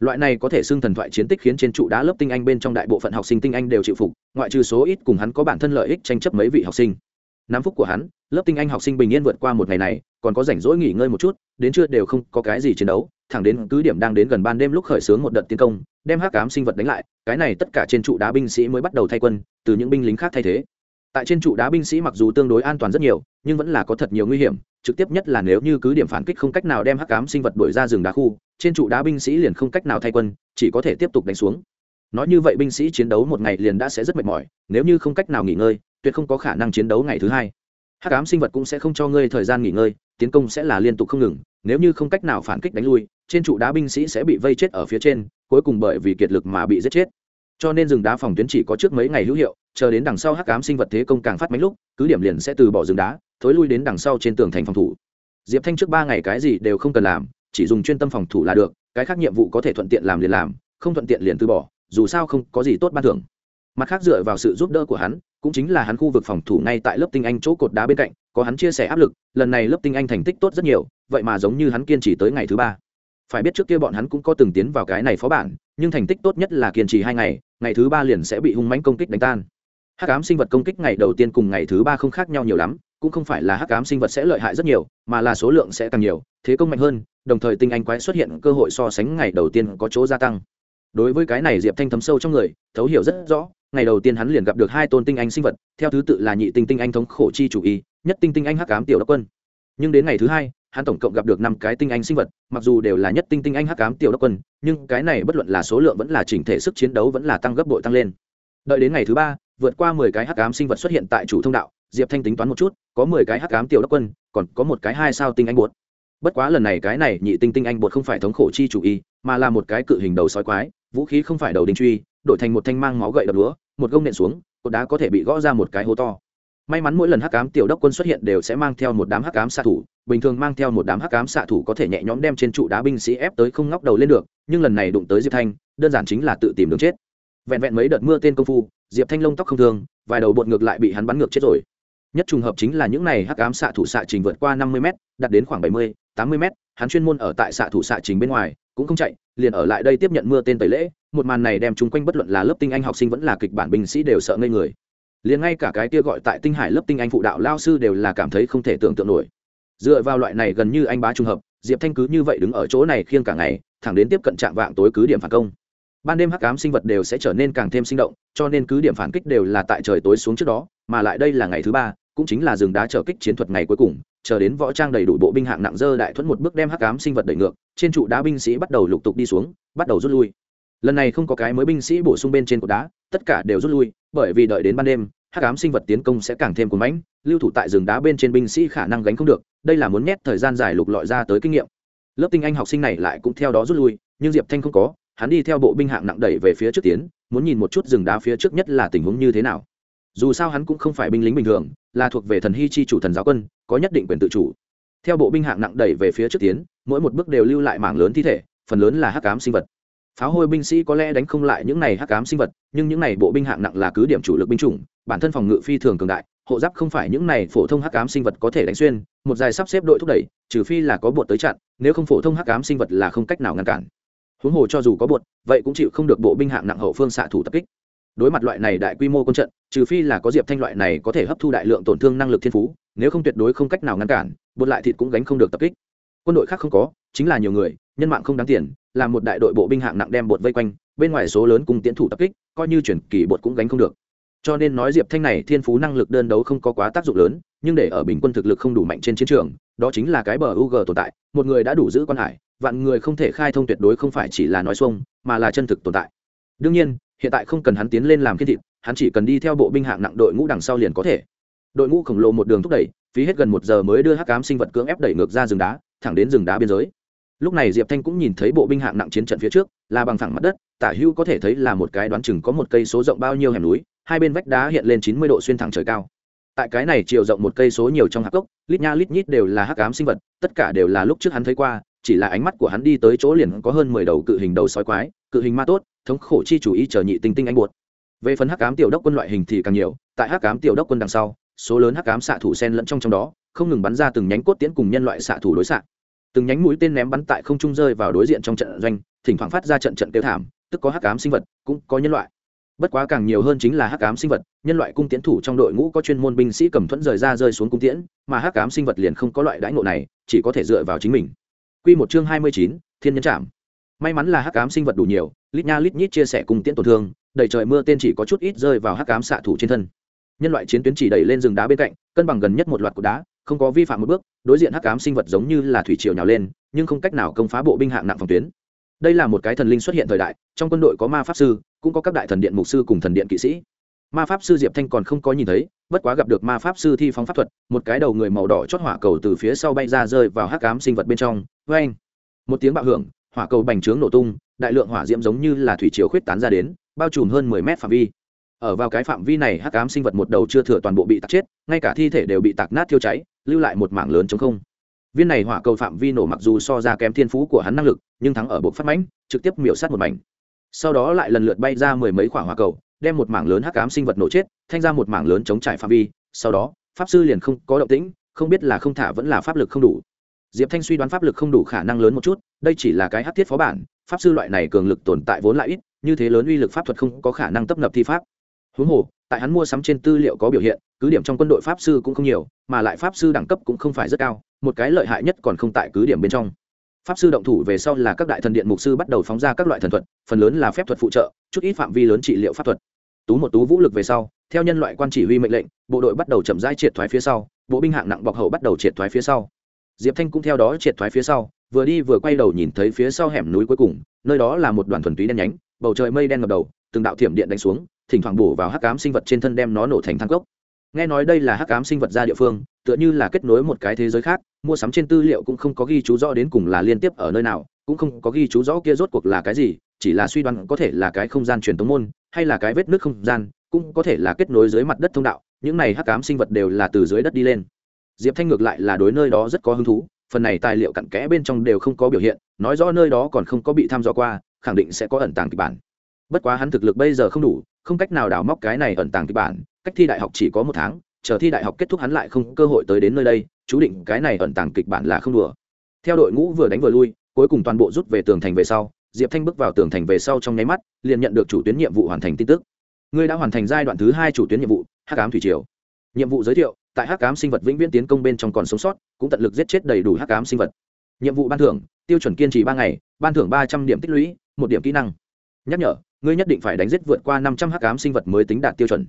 S1: Loại này có thể xưng thần thoại chiến tích khiến trên trụ đá lớp tinh anh bên trong đại bộ phận học sinh tinh anh đều chịu phục, ngoại trừ số ít cùng hắn có bản thân lợi ích tranh chấp mấy vị học sinh. Năm phút của hắn, lớp tinh anh học sinh bình yên vượt qua một ngày này còn có rảnh rỗi nghỉ ngơi một chút, đến trưa đều không có cái gì chiến đấu, thẳng đến cứ điểm đang đến gần ban đêm lúc khởi xướng một đợt tiến công, đem hắc ám sinh vật đánh lại, cái này tất cả trên trụ đá binh sĩ mới bắt đầu thay quân, từ những binh lính khác thay thế. Tại trên trụ đá binh sĩ mặc dù tương đối an toàn rất nhiều, nhưng vẫn là có thật nhiều nguy hiểm, trực tiếp nhất là nếu như cứ điểm phản kích không cách nào đem hắc ám sinh vật đuổi ra rừng đá khu, trên trụ đá binh sĩ liền không cách nào thay quân, chỉ có thể tiếp tục đánh xuống. Nói như vậy binh sĩ chiến đấu một ngày liền đã sẽ rất mệt mỏi, nếu như không cách nào nghỉ ngơi, tuyệt không có khả năng chiến đấu ngày thứ hai. Hắc ám sinh vật cũng sẽ không cho ngươi thời gian nghỉ ngơi tiến công sẽ là liên tục không ngừng, nếu như không cách nào phản kích đánh lui, trên trụ đá binh sĩ sẽ bị vây chết ở phía trên, cuối cùng bởi vì kiệt lực mà bị giết chết. Cho nên rừng đá phòng tuyến chỉ có trước mấy ngày hữu hiệu, chờ đến đằng sau hắc ám sinh vật thế công càng phát mấy lúc, cứ điểm liền sẽ từ bỏ rừng đá, thối lui đến đằng sau trên tường thành phòng thủ. Diệp thanh trước ba ngày cái gì đều không cần làm, chỉ dùng chuyên tâm phòng thủ là được, cái khác nhiệm vụ có thể thuận tiện làm liền làm, không thuận tiện liền từ bỏ, dù sao không có gì tốt ban thưởng. Mặt khác dựa vào sự giúp đỡ của hắn, cũng chính là hắn khu vực phòng thủ ngay tại lớp tinh anh chỗ cột đá bên cạnh có hắn chia sẻ áp lực, lần này lớp tinh anh thành tích tốt rất nhiều, vậy mà giống như hắn kiên trì tới ngày thứ ba. Phải biết trước kia bọn hắn cũng có từng tiến vào cái này phó bản, nhưng thành tích tốt nhất là kiên trì hai ngày ngày thứ ba liền sẽ bị hung mãnh công kích đánh tan. Hắc ám sinh vật công kích ngày đầu tiên cùng ngày thứ ba không khác nhau nhiều lắm, cũng không phải là hắc ám sinh vật sẽ lợi hại rất nhiều, mà là số lượng sẽ càng nhiều, thế công mạnh hơn, đồng thời tinh anh quái xuất hiện cơ hội so sánh ngày đầu tiên có chỗ gia tăng. Đối với cái này diệp thanh thấm sâu trong người, thấu hiểu rất rõ, ngày đầu tiên hắn liền gặp được hai tôn tinh anh sinh vật, theo thứ tự là nhị tinh tinh anh thống khổ chi chủ y nhất tinh tinh anh hắc ám tiểu đốc quân. Nhưng đến ngày thứ hai, hắn tổng cộng gặp được năm cái tinh anh sinh vật, mặc dù đều là nhất tinh tinh anh hắc ám tiểu đốc quân, nhưng cái này bất luận là số lượng vẫn là chỉnh thể sức chiến đấu vẫn là tăng gấp bội tăng lên. Đợi đến ngày thứ ba, vượt qua mười cái hắc ám sinh vật xuất hiện tại chủ thông đạo, diệp thanh tính toán một chút, có mười cái hắc ám tiểu đốc quân, còn có một cái hai sao tinh anh bột. Bất quá lần này cái này nhị tinh tinh anh bột không phải thống khổ chi chủ y mà là một cái cự hình đầu sói quái, vũ khí không phải đầu đinh truy, đổi thành một thanh mang máu gậy đập lúa, một gông nện xuống, cột đá có thể bị gõ ra một cái hố to may mắn mỗi lần hắc ám tiểu đốc quân xuất hiện đều sẽ mang theo một đám hắc ám xạ thủ, bình thường mang theo một đám hắc ám xạ thủ có thể nhẹ nhõm đem trên trụ đá binh sĩ ép tới không ngóc đầu lên được, nhưng lần này đụng tới diệp thanh, đơn giản chính là tự tìm đường chết. Vẹn vẹn mấy đợt mưa tên công phu, diệp thanh lông tóc không thương, vài đầu bột ngược lại bị hắn bắn ngược chết rồi. Nhất trùng hợp chính là những này hắc ám xạ thủ xạ trình vượt qua năm mươi m đạt đến khoảng bảy mươi, tám mươi m hắn chuyên môn ở tại xạ thủ xạ trình bên ngoài, cũng không chạy, liền ở lại đây tiếp nhận mưa tên tẩy lễ, một màn này đem chung quanh bất luận là lớp tinh anh học sinh vẫn là kịch bản binh sĩ đều sợ ngây người liền ngay cả cái kia gọi tại tinh hải lớp tinh anh phụ đạo lao sư đều là cảm thấy không thể tưởng tượng nổi. Dựa vào loại này gần như anh bá trung hợp, diệp thanh cứ như vậy đứng ở chỗ này khiêng cả ngày, thẳng đến tiếp cận trạng vạng tối cứ điểm phản công. Ban đêm hắc ám sinh vật đều sẽ trở nên càng thêm sinh động, cho nên cứ điểm phản kích đều là tại trời tối xuống trước đó, mà lại đây là ngày thứ ba, cũng chính là rừng đá trở kích chiến thuật ngày cuối cùng, chờ đến võ trang đầy đủ bộ binh hạng nặng dơ đại thuẫn một bước đem hắc ám sinh vật đẩy ngược, trên trụ đá binh sĩ bắt đầu lục tục đi xuống, bắt đầu rút lui. Lần này không có cái mới binh sĩ bổ sung bên trên cột đá, tất cả đều rút lui bởi vì đợi đến ban đêm, hắc ám sinh vật tiến công sẽ càng thêm cuốn mãnh, lưu thủ tại rừng đá bên trên binh sĩ khả năng gánh không được, đây là muốn nhét thời gian dài lục lọi ra tới kinh nghiệm. Lớp tinh anh học sinh này lại cũng theo đó rút lui, nhưng diệp thanh không có, hắn đi theo bộ binh hạng nặng đẩy về phía trước tiến, muốn nhìn một chút rừng đá phía trước nhất là tình huống như thế nào. Dù sao hắn cũng không phải binh lính bình thường, là thuộc về thần hy chi chủ thần giáo quân, có nhất định quyền tự chủ. Theo bộ binh hạng nặng đẩy về phía trước tiến, mỗi một bước đều lưu lại mảng lớn thi thể, phần lớn là hắc ám sinh vật pháo hôi binh sĩ có lẽ đánh không lại những này hắc ám sinh vật, nhưng những này bộ binh hạng nặng là cứ điểm chủ lực binh chủng, bản thân phòng ngự phi thường cường đại, hộ giáp không phải những này phổ thông hắc ám sinh vật có thể đánh xuyên, một dài sắp xếp đội thúc đẩy, trừ phi là có bột tới chặn, nếu không phổ thông hắc ám sinh vật là không cách nào ngăn cản. Huống hồ cho dù có bột, vậy cũng chịu không được bộ binh hạng nặng hậu phương xạ thủ tập kích. Đối mặt loại này đại quy mô quân trận, trừ phi là có diệp thanh loại này có thể hấp thu đại lượng tổn thương năng lực thiên phú, nếu không tuyệt đối không cách nào ngăn cản, bột lại thịt cũng gánh không được tập kích. Quân đội khác không có, chính là nhiều người nhân mạng không đáng tiền làm một đại đội bộ binh hạng nặng đem bột vây quanh, bên ngoài số lớn cùng tiến thủ tập kích, coi như chuyển kỳ bột cũng gánh không được. Cho nên nói diệp thanh này thiên phú năng lực đơn đấu không có quá tác dụng lớn, nhưng để ở bình quân thực lực không đủ mạnh trên chiến trường, đó chính là cái bờ u g tồn tại, một người đã đủ giữ quan hải, vạn người không thể khai thông tuyệt đối không phải chỉ là nói xuông, mà là chân thực tồn tại. Đương nhiên, hiện tại không cần hắn tiến lên làm kiên thịt, hắn chỉ cần đi theo bộ binh hạng nặng đội ngũ đằng sau liền có thể. Đội ngũ khổng lồ một đường thúc đẩy, phí hết gần một giờ mới đưa hắc cám sinh vật cưỡng ép đẩy ngược ra rừng đá, thẳng đến rừng đá biên giới lúc này diệp thanh cũng nhìn thấy bộ binh hạng nặng chiến trận phía trước, là bằng thẳng mặt đất, tả hữu có thể thấy là một cái đoán chừng có một cây số rộng bao nhiêu hẻm núi, hai bên vách đá hiện lên chín mươi độ xuyên thẳng trời cao. Tại cái này chiều rộng một cây số nhiều trong hạc cốc, lít nha lít nhít đều là hắc ám sinh vật, tất cả đều là lúc trước hắn thấy qua, chỉ là ánh mắt của hắn đi tới chỗ liền có hơn mười đầu cự hình đầu sói quái, cự hình ma tốt, thống khổ chi chủ ý chờ nhị tinh tinh anh buột về phần hắc ám tiểu đốc quân loại hình thì càng nhiều, tại hắc ám tiểu đốc quân đằng sau, số lớn hắc ám xạ thủ sen lẫn trong trong đó, không ngừng bắn ra từng nhánh cốt tiễn cùng nhân loại xạ thủ đối xạ từng nhánh mũi tên ném bắn tại không trung rơi vào đối diện trong trận doanh thỉnh thoảng phát ra trận trận tiêu thảm tức có hắc ám sinh vật cũng có nhân loại. Bất quá càng nhiều hơn chính là hắc ám sinh vật nhân loại cung tiễn thủ trong đội ngũ có chuyên môn binh sĩ cầm thuẫn rời ra rơi xuống cung tiễn mà hắc ám sinh vật liền không có loại đãi ngộ này chỉ có thể dựa vào chính mình. Quy một chương hai mươi chín, Thiên nhân chạm May mắn là hắc ám sinh vật đủ nhiều, lít nha lít nhít chia sẻ cung tiễn tổn thương, đầy trời mưa tên chỉ có chút ít rơi vào hắc ám xạ thủ trên thân. Nhân loại chiến tuyến chỉ đẩy lên rừng đá bên cạnh, cân bằng gần nhất một loạt cột đá, không có vi phạm một bước, đối diện hắc ám sinh vật giống như là thủy triều nhào lên, nhưng không cách nào công phá bộ binh hạng nặng phòng tuyến. Đây là một cái thần linh xuất hiện thời đại trong quân đội có ma pháp sư cũng có các đại thần điện mục sư cùng thần điện kỵ sĩ. Ma pháp sư diệp thanh còn không có nhìn thấy bất quá gặp được ma pháp sư thi phóng pháp thuật một cái đầu người màu đỏ chót hỏa cầu từ phía sau bay ra rơi vào hắc ám sinh vật bên trong. Vê anh một tiếng bạo hưởng hỏa cầu bành trướng nổ tung đại lượng hỏa diễm giống như là thủy chiều khuyết tán ra đến bao trùm hơn mười mét phạm vi. Ở vào cái phạm vi này hắc ám sinh vật một đầu chưa thừa toàn bộ bị tạc chết ngay cả thi thể đều bị tạc nát thiêu cháy lưu lại một mảng lớn chống không. Viên này hỏa cầu phạm vi nổ mặc dù so ra kém thiên phú của hắn năng lực, nhưng thắng ở bộ phát mãnh, trực tiếp miểu sát một mảnh. Sau đó lại lần lượt bay ra mười mấy quả hỏa cầu, đem một mảng lớn hắc ám sinh vật nổ chết, thanh ra một mảng lớn chống trải phạm vi. Sau đó, pháp sư liền không có động tĩnh, không biết là không thả vẫn là pháp lực không đủ. Diệp thanh suy đoán pháp lực không đủ khả năng lớn một chút, đây chỉ là cái hát thiết phó bản, pháp sư loại này cường lực tồn tại vốn lại ít, như thế lớn uy lực pháp thuật không có khả năng tấp nập thi pháp huống hồ, tại hắn mua sắm trên tư liệu có biểu hiện, cứ điểm trong quân đội pháp sư cũng không nhiều, mà lại pháp sư đẳng cấp cũng không phải rất cao, một cái lợi hại nhất còn không tại cứ điểm bên trong. Pháp sư động thủ về sau là các đại thần điện mục sư bắt đầu phóng ra các loại thần thuật, phần lớn là phép thuật phụ trợ, chút ít phạm vi lớn trị liệu pháp thuật. Tú một tú vũ lực về sau, theo nhân loại quan chỉ huy mệnh lệnh, bộ đội bắt đầu chậm rãi triệt thoái phía sau, bộ binh hạng nặng bọc hậu bắt đầu triệt thoái phía sau. Diệp thanh cũng theo đó triệt thoái phía sau, vừa đi vừa quay đầu nhìn thấy phía sau hẻm núi cuối cùng, nơi đó là một đoàn thuần túy đen nhánh, bầu trời mây đen ngập đầu, từng đạo thiểm điện đánh xuống thỉnh thoảng bổ vào hắc ám sinh vật trên thân đem nó nổ thành thang cốc. Nghe nói đây là hắc ám sinh vật ra địa phương, tựa như là kết nối một cái thế giới khác, mua sắm trên tư liệu cũng không có ghi chú rõ đến cùng là liên tiếp ở nơi nào, cũng không có ghi chú rõ kia rốt cuộc là cái gì, chỉ là suy đoán có thể là cái không gian truyền thống môn, hay là cái vết nước không gian, cũng có thể là kết nối dưới mặt đất thông đạo, những này hắc ám sinh vật đều là từ dưới đất đi lên. Diệp thanh ngược lại là đối nơi đó rất có hứng thú, phần này tài liệu cặn kẽ bên trong đều không có biểu hiện, nói rõ nơi đó còn không có bị thăm dò qua, khẳng định sẽ có ẩn tàng kịch bản. Bất quá hắn thực lực bây giờ không đủ không cách nào đào móc cái này ẩn tàng kịch bản, cách thi đại học chỉ có một tháng, chờ thi đại học kết thúc hắn lại không cơ hội tới đến nơi đây, chú định cái này ẩn tàng kịch bản là không đùa. Theo đội ngũ vừa đánh vừa lui, cuối cùng toàn bộ rút về tường thành về sau, diệp thanh bước vào tường thành về sau trong nháy mắt, liền nhận được chủ tuyến nhiệm vụ hoàn thành tin tức. Ngươi đã hoàn thành giai đoạn thứ hai chủ tuyến nhiệm vụ, hắc ám thủy triều. Nhiệm vụ giới thiệu, tại hắc ám sinh vật vĩnh viễn tiến công bên trong còn sống sót, cũng tận lực giết chết đầy đủ hắc ám sinh vật. Nhiệm vụ ban thưởng, tiêu chuẩn kiên trì ba ngày, ban thưởng ba trăm điểm tích lũy, một điểm kỹ năng. Nhắc nhở ngươi nhất định phải đánh giết vượt qua năm trăm hắc ám sinh vật mới tính đạt tiêu chuẩn.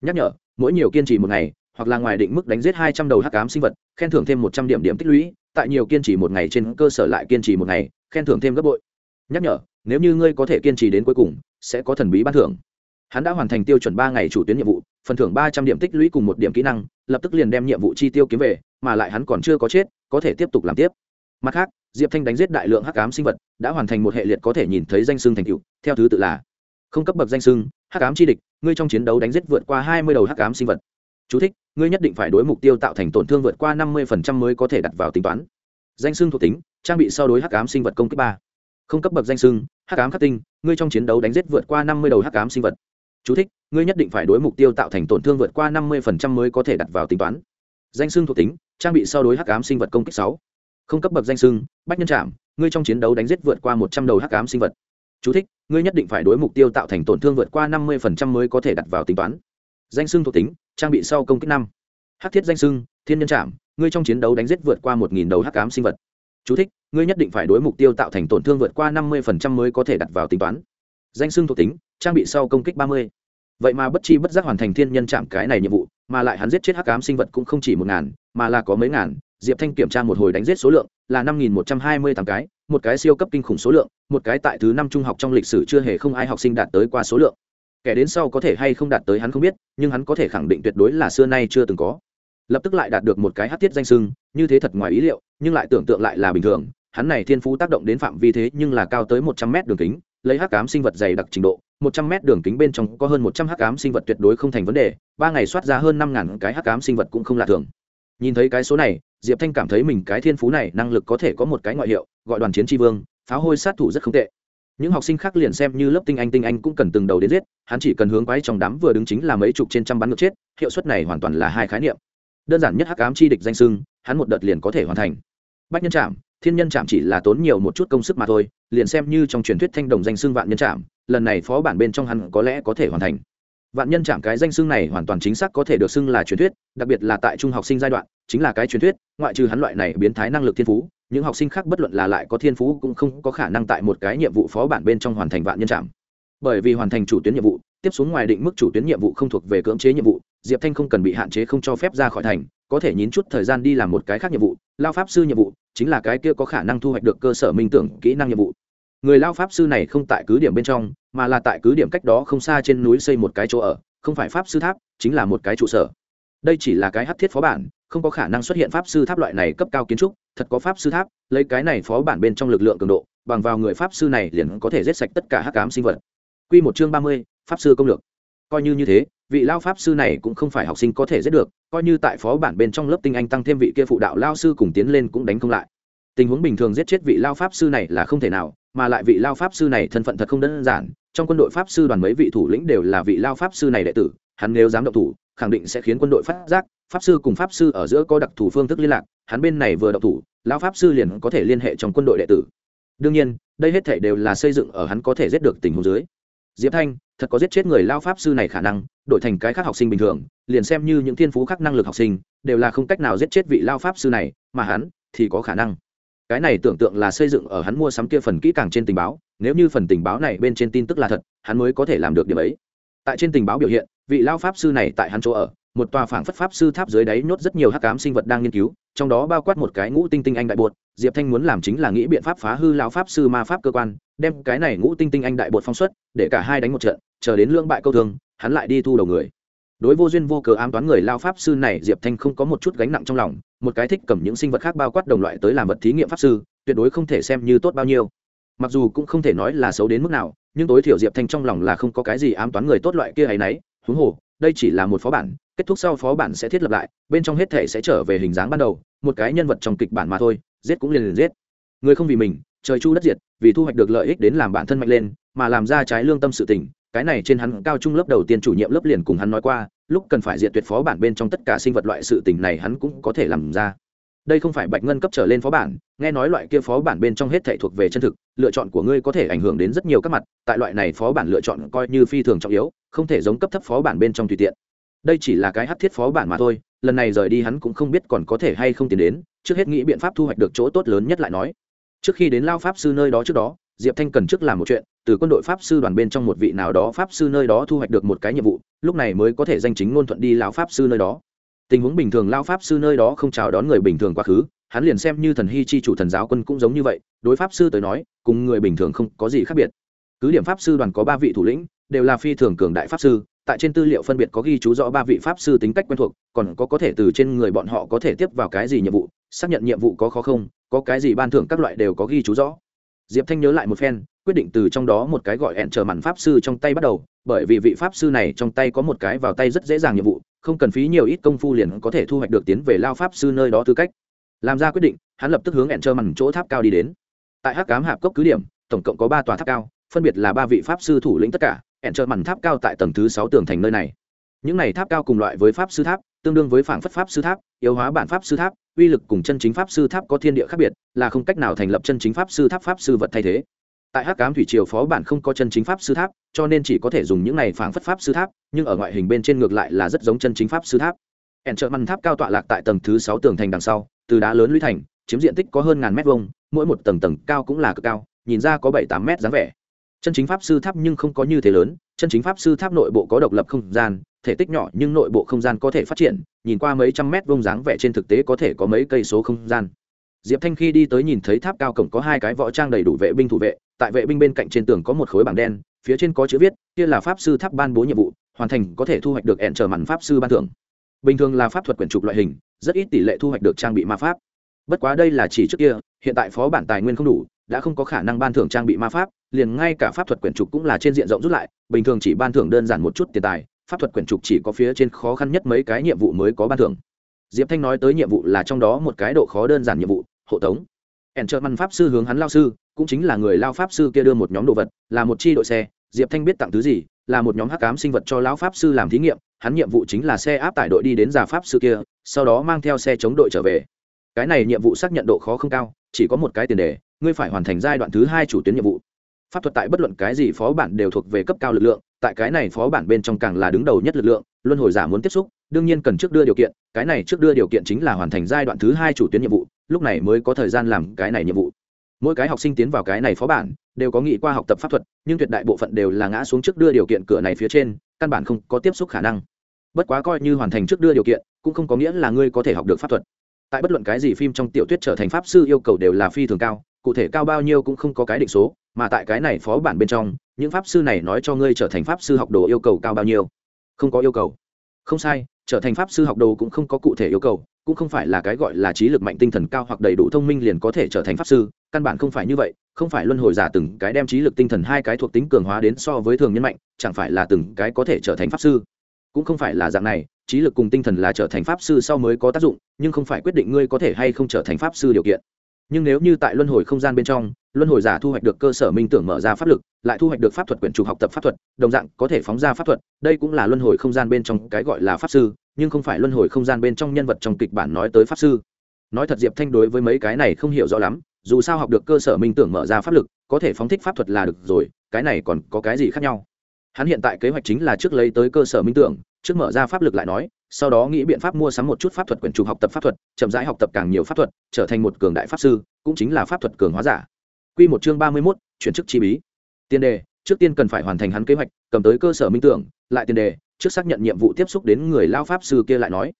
S1: Nhắc nhở, mỗi nhiều kiên trì một ngày, hoặc là ngoài định mức đánh giết hai trăm đầu hắc ám sinh vật, khen thưởng thêm một trăm điểm điểm tích lũy, tại nhiều kiên trì một ngày trên cơ sở lại kiên trì một ngày, khen thưởng thêm gấp bội. Nhắc nhở, nếu như ngươi có thể kiên trì đến cuối cùng, sẽ có thần bí ban thưởng. Hắn đã hoàn thành tiêu chuẩn ba ngày chủ tuyến nhiệm vụ, phần thưởng ba trăm điểm tích lũy cùng một điểm kỹ năng, lập tức liền đem nhiệm vụ chi tiêu kiếm về, mà lại hắn còn chưa có chết, có thể tiếp tục làm tiếp. Mặt khác, diệp thanh đánh giết đại lượng hắc ám sinh vật, đã hoàn thành một hệ liệt có thể nhìn thấy danh xưng thành tựu, theo thứ tự là không cấp bậc danh sưng hắc ám chi địch ngươi trong chiến đấu đánh giết vượt qua hai mươi đầu hắc ám sinh vật. Chú thích, ngươi nhất định phải đối mục tiêu tạo thành tổn thương vượt qua năm mươi mới có thể đặt vào tính toán. Danh sưng thuộc tính trang bị sau đối hắc ám sinh vật công kích ba. Không cấp bậc danh sưng hắc ám khắc tinh ngươi trong chiến đấu đánh giết vượt qua năm mươi đầu hắc ám sinh vật. Chú thích, ngươi nhất định phải đối mục tiêu tạo thành tổn thương vượt qua năm mươi mới có thể đặt vào tính toán. Danh sưng thuộc tính trang bị sau đối hắc ám sinh vật công kích sáu. Không cấp bậc danh sưng bách nhân trạm ngươi trong chiến đấu đánh giết vượt qua một trăm đầu hắc ám sinh vật. Chú thích, ngươi nhất định phải đối mục tiêu tạo thành tổn thương vượt qua năm mươi mới có thể đặt vào tính toán. Danh xưng thuộc tính trang bị sau công kích năm. Hắc thiết danh xưng thiên nhân trảm, ngươi trong chiến đấu đánh giết vượt qua một nghìn đầu hắc ám sinh vật. Chú thích, ngươi nhất định phải đối mục tiêu tạo thành tổn thương vượt qua năm mươi mới có thể đặt vào tính toán. Danh xưng thuộc tính trang bị sau công kích ba mươi. Vậy mà bất chi bất giác hoàn thành thiên nhân chạm cái này nhiệm vụ mà lại hắn giết chết hắc ám sinh vật cũng không chỉ một ngàn mà là có mấy ngàn diệp thanh kiểm tra một hồi đánh giết số lượng, là năm nghìn một trăm hai mươi tám cái, một cái siêu cấp kinh khủng số lượng, một cái tại thứ năm trung học trong lịch sử chưa hề không ai học sinh đạt tới qua số lượng. Kẻ đến sau có thể hay không đạt tới hắn không biết, nhưng hắn có thể khẳng định tuyệt đối là xưa nay chưa từng có. Lập tức lại đạt được một cái hát tiết danh sưng, như thế thật ngoài ý liệu, nhưng lại tưởng tượng lại là bình thường. Hắn này thiên phú tác động đến phạm vi thế nhưng là cao tới một trăm mét đường kính, lấy hắc ám sinh vật dày đặc trình độ, một trăm mét đường kính bên trong có hơn một trăm hắc ám sinh vật tuyệt đối không thành vấn đề, ba ngày soát ra hơn năm ngàn cái hắc ám sinh vật cũng không lạ thường. Nhìn thấy cái số này diệp thanh cảm thấy mình cái thiên phú này năng lực có thể có một cái ngoại hiệu, gọi đoàn chiến tri vương pháo hôi sát thủ rất không tệ. Những học sinh khác liền xem như lớp tinh anh tinh anh cũng cần từng đầu đến giết, hắn chỉ cần hướng quái trong đám vừa đứng chính là mấy chục trên trăm bắn ngược chết, hiệu suất này hoàn toàn là hai khái niệm. Đơn giản nhất hắc ám chi địch danh sưng, hắn một đợt liền có thể hoàn thành. Bách nhân trạm thiên nhân trạm chỉ là tốn nhiều một chút công sức mà thôi, liền xem như trong truyền thuyết thanh đồng danh sưng vạn nhân trạm lần này phó bản bên trong hắn có lẽ có thể hoàn thành. Vạn nhân trạm cái danh xưng này hoàn toàn chính xác có thể được xưng là truyền thuyết, đặc biệt là tại trung học sinh giai đoạn chính là cái truyền thuyết, ngoại trừ hắn loại này biến thái năng lực thiên phú, những học sinh khác bất luận là lại có thiên phú cũng không có khả năng tại một cái nhiệm vụ phó bản bên trong hoàn thành vạn nhân trạm bởi vì hoàn thành chủ tuyến nhiệm vụ, tiếp xuống ngoài định mức chủ tuyến nhiệm vụ không thuộc về cưỡng chế nhiệm vụ, diệp thanh không cần bị hạn chế không cho phép ra khỏi thành, có thể nhín chút thời gian đi làm một cái khác nhiệm vụ, lao pháp sư nhiệm vụ, chính là cái kia có khả năng thu hoạch được cơ sở minh tưởng, kỹ năng nhiệm vụ. Người lao pháp sư này không tại cứ điểm bên trong, mà là tại cứ điểm cách đó không xa trên núi xây một cái chỗ ở, không phải pháp sư tháp, chính là một cái trụ sở. Đây chỉ là cái hắt thiết phó bản không có khả năng xuất hiện pháp sư tháp loại này cấp cao kiến trúc, thật có pháp sư tháp, lấy cái này phó bản bên trong lực lượng cường độ, bằng vào người pháp sư này liền có thể giết sạch tất cả hắc ám sinh vật. Q một chương ba mươi, pháp sư công lược. Coi như như thế, vị lao pháp sư này cũng không phải học sinh có thể giết được, coi như tại phó bản bên trong lớp tinh anh tăng thêm vị kia phụ đạo lao sư cùng tiến lên cũng đánh không lại. Tình huống bình thường giết chết vị lao pháp sư này là không thể nào, mà lại vị lao pháp sư này thân phận thật không đơn giản, trong quân đội pháp sư đoàn mấy vị thủ lĩnh đều là vị lao pháp sư này đệ tử, hắn nếu dám động thủ khẳng định sẽ khiến quân đội phát giác, pháp sư cùng pháp sư ở giữa có đặc thù phương thức liên lạc, hắn bên này vừa động thủ, lão pháp sư liền có thể liên hệ trong quân đội đệ tử. Đương nhiên, đây hết thể đều là xây dựng ở hắn có thể giết được tình huống dưới. Diệp thanh, thật có giết chết người lao pháp sư này khả năng, đổi thành cái khác học sinh bình thường, liền xem như những thiên phú khác năng lực học sinh, đều là không cách nào giết chết vị lao pháp sư này, mà hắn thì có khả năng. Cái này tưởng tượng là xây dựng ở hắn mua sắm kia phần kỹ càng trên tình báo, nếu như phần tình báo này bên trên tin tức là thật, hắn mới có thể làm được điểm ấy. Tại trên tình báo biểu hiện vị lao pháp sư này tại hắn chỗ ở, một tòa phảng phất pháp sư tháp dưới đáy nhốt rất nhiều hắc cám sinh vật đang nghiên cứu, trong đó bao quát một cái ngũ tinh tinh anh đại bột, diệp thanh muốn làm chính là nghĩ biện pháp phá hư lao pháp sư ma pháp cơ quan, đem cái này ngũ tinh tinh anh đại bột phong xuất, để cả hai đánh một trận, chờ đến lưỡng bại câu thương, hắn lại đi thu đầu người. Đối vô duyên vô cớ ám toán người lao pháp sư này, diệp thanh không có một chút gánh nặng trong lòng, một cái thích cầm những sinh vật khác bao quát đồng loại tới làm vật thí nghiệm pháp sư, tuyệt đối không thể xem như tốt bao nhiêu. Mặc dù cũng không thể nói là xấu đến mức nào, nhưng tối thiểu diệp thanh trong lòng là không có cái gì ám toán người tốt loại kia hay nấy huống hồ, đây chỉ là một phó bản, kết thúc sau phó bản sẽ thiết lập lại, bên trong hết thể sẽ trở về hình dáng ban đầu, một cái nhân vật trong kịch bản mà thôi, giết cũng liền liền giết. Người không vì mình, trời chu đất diệt, vì thu hoạch được lợi ích đến làm bản thân mạnh lên, mà làm ra trái lương tâm sự tình, cái này trên hắn cao trung lớp đầu tiên chủ nhiệm lớp liền cùng hắn nói qua, lúc cần phải diệt tuyệt phó bản bên trong tất cả sinh vật loại sự tình này hắn cũng có thể làm ra đây không phải bạch ngân cấp trở lên phó bản, nghe nói loại kia phó bản bên trong hết thể thuộc về chân thực, lựa chọn của ngươi có thể ảnh hưởng đến rất nhiều các mặt, tại loại này phó bản lựa chọn coi như phi thường trọng yếu, không thể giống cấp thấp phó bản bên trong tùy tiện. Đây chỉ là cái hắt thiết phó bản mà thôi, lần này rời đi hắn cũng không biết còn có thể hay không tiến đến, trước hết nghĩ biện pháp thu hoạch được chỗ tốt lớn nhất lại nói. Trước khi đến lao pháp sư nơi đó trước đó, diệp thanh cần trước làm một chuyện, từ quân đội pháp sư đoàn bên trong một vị nào đó pháp sư nơi đó thu hoạch được một cái nhiệm vụ, lúc này mới có thể danh chính ngôn thuận đi lao pháp sư nơi đó tình huống bình thường lao pháp sư nơi đó không chào đón người bình thường quá khứ, hắn liền xem như thần hy chi chủ thần giáo quân cũng giống như vậy, đối pháp sư tới nói, cùng người bình thường không có gì khác biệt. Cứ điểm pháp sư đoàn có ba vị thủ lĩnh, đều là phi thường cường đại pháp sư, tại trên tư liệu phân biệt có ghi chú rõ ba vị pháp sư tính cách quen thuộc, còn có có thể từ trên người bọn họ có thể tiếp vào cái gì nhiệm vụ, xác nhận nhiệm vụ có khó không, có cái gì ban thưởng các loại đều có ghi chú rõ. Diệp thanh nhớ lại một phen, quyết định từ trong đó một cái gọi hẹn chờ mặn pháp sư trong tay bắt đầu, bởi vì vị pháp sư này trong tay có một cái vào tay rất dễ dàng nhiệm vụ không cần phí nhiều ít công phu liền có thể thu hoạch được tiến về lao pháp sư nơi đó tư cách. Làm ra quyết định, hắn lập tức hướng hẹn trơ mằn chỗ tháp cao đi đến. Tại hắc cám hạp cốc cứ điểm, tổng cộng có ba tòa tháp cao, phân biệt là ba vị pháp sư thủ lĩnh tất cả hẹn trơ mằn tháp cao tại tầng thứ sáu tường thành nơi này. Những này tháp cao cùng loại với pháp sư tháp, tương đương với phảng phất pháp sư tháp, yếu hóa bản pháp sư tháp, uy lực cùng chân chính pháp sư tháp có thiên địa khác biệt, là không cách nào thành lập chân chính pháp sư tháp pháp sư vật thay thế tại hắc cám thủy triều phó bản không có chân chính pháp sư tháp, cho nên chỉ có thể dùng những này phảng phất pháp sư tháp, nhưng ở ngoại hình bên trên ngược lại là rất giống chân chính pháp sư tháp. Ẻn trợ măn tháp cao tọa lạc tại tầng thứ sáu tường thành đằng sau, từ đá lớn lũy thành, chiếm diện tích có hơn ngàn mét vuông, mỗi một tầng tầng cao cũng là cực cao, nhìn ra có bảy tám mét dáng vẻ. Chân chính pháp sư tháp nhưng không có như thế lớn, chân chính pháp sư tháp nội bộ có độc lập không gian, thể tích nhỏ nhưng nội bộ không gian có thể phát triển, nhìn qua mấy trăm mét vuông dáng vẻ trên thực tế có thể có mấy cây số không gian diệp thanh khi đi tới nhìn thấy tháp cao cổng có hai cái võ trang đầy đủ vệ binh thủ vệ, tại vệ binh bên cạnh trên tường có một khối bảng đen, phía trên có chữ viết, kia là pháp sư tháp ban bố nhiệm vụ, hoàn thành có thể thu hoạch được ẹn trở mặn pháp sư ban thưởng. Bình thường là pháp thuật quyển trục loại hình, rất ít tỷ lệ thu hoạch được trang bị ma pháp. Bất quá đây là chỉ trước kia, hiện tại phó bản tài nguyên không đủ, đã không có khả năng ban thưởng trang bị ma pháp, liền ngay cả pháp thuật quyển trục cũng là trên diện rộng rút lại, bình thường chỉ ban thưởng đơn giản một chút tiền tài, pháp thuật quyển trục chỉ có phía trên khó khăn nhất mấy cái nhiệm vụ mới có ban thưởng. Diệp thanh nói tới nhiệm vụ là trong đó một cái độ khó đơn giản nhiệm vụ hộ tống. Ẻn trợ măn pháp sư hướng hắn lao sư, cũng chính là người lao pháp sư kia đưa một nhóm đồ vật, là một chi đội xe, diệp thanh biết tặng thứ gì, là một nhóm hắc cám sinh vật cho lão pháp sư làm thí nghiệm, hắn nhiệm vụ chính là xe áp tải đội đi đến già pháp sư kia, sau đó mang theo xe chống đội trở về. Cái này nhiệm vụ xác nhận độ khó không cao, chỉ có một cái tiền đề, ngươi phải hoàn thành giai đoạn thứ hai chủ tuyến nhiệm vụ. Pháp thuật tại bất luận cái gì phó bản đều thuộc về cấp cao lực lượng, tại cái này phó bản bên trong càng là đứng đầu nhất lực lượng, luân hồi giả muốn tiếp xúc, đương nhiên cần trước đưa điều kiện, cái này trước đưa điều kiện chính là hoàn thành giai đoạn thứ hai chủ tuyến nhiệm vụ lúc này mới có thời gian làm cái này nhiệm vụ. Mỗi cái học sinh tiến vào cái này phó bản, đều có nghĩ qua học tập pháp thuật, nhưng tuyệt đại bộ phận đều là ngã xuống trước đưa điều kiện cửa này phía trên, căn bản không có tiếp xúc khả năng. Bất quá coi như hoàn thành trước đưa điều kiện, cũng không có nghĩa là ngươi có thể học được pháp thuật. Tại bất luận cái gì phim trong tiểu thuyết trở thành pháp sư yêu cầu đều là phi thường cao, cụ thể cao bao nhiêu cũng không có cái định số, mà tại cái này phó bản bên trong, những pháp sư này nói cho ngươi trở thành pháp sư học đồ yêu cầu cao bao nhiêu. Không có yêu cầu. Không sai, trở thành pháp sư học đồ cũng không có cụ thể yêu cầu cũng không phải là cái gọi là trí lực mạnh tinh thần cao hoặc đầy đủ thông minh liền có thể trở thành pháp sư, căn bản không phải như vậy, không phải luân hồi giả từng cái đem trí lực tinh thần hai cái thuộc tính cường hóa đến so với thường nhân mạnh, chẳng phải là từng cái có thể trở thành pháp sư. Cũng không phải là dạng này, trí lực cùng tinh thần là trở thành pháp sư sau mới có tác dụng, nhưng không phải quyết định ngươi có thể hay không trở thành pháp sư điều kiện. Nhưng nếu như tại luân hồi không gian bên trong, luân hồi giả thu hoạch được cơ sở minh tưởng mở ra pháp lực, lại thu hoạch được pháp thuật quyển trục học tập pháp thuật, đồng dạng có thể phóng ra pháp thuật, đây cũng là luân hồi không gian bên trong cái gọi là pháp sư nhưng không phải luân hồi không gian bên trong nhân vật trong kịch bản nói tới pháp sư. Nói thật diệp thanh đối với mấy cái này không hiểu rõ lắm, dù sao học được cơ sở minh tưởng mở ra pháp lực, có thể phóng thích pháp thuật là được rồi, cái này còn có cái gì khác nhau? Hắn hiện tại kế hoạch chính là trước lấy tới cơ sở minh tưởng, trước mở ra pháp lực lại nói, sau đó nghĩ biện pháp mua sắm một chút pháp thuật quyển trục học tập pháp thuật, chậm rãi học tập càng nhiều pháp thuật, trở thành một cường đại pháp sư, cũng chính là pháp thuật cường hóa giả. Q một chương ba mươi mốt, chuyển chức chi bí. Tiền đề, trước tiên cần phải hoàn thành hắn kế hoạch, cầm tới cơ sở minh tưởng, lại tiền đề trước xác nhận nhiệm vụ tiếp xúc đến người lao pháp sư kia lại nói,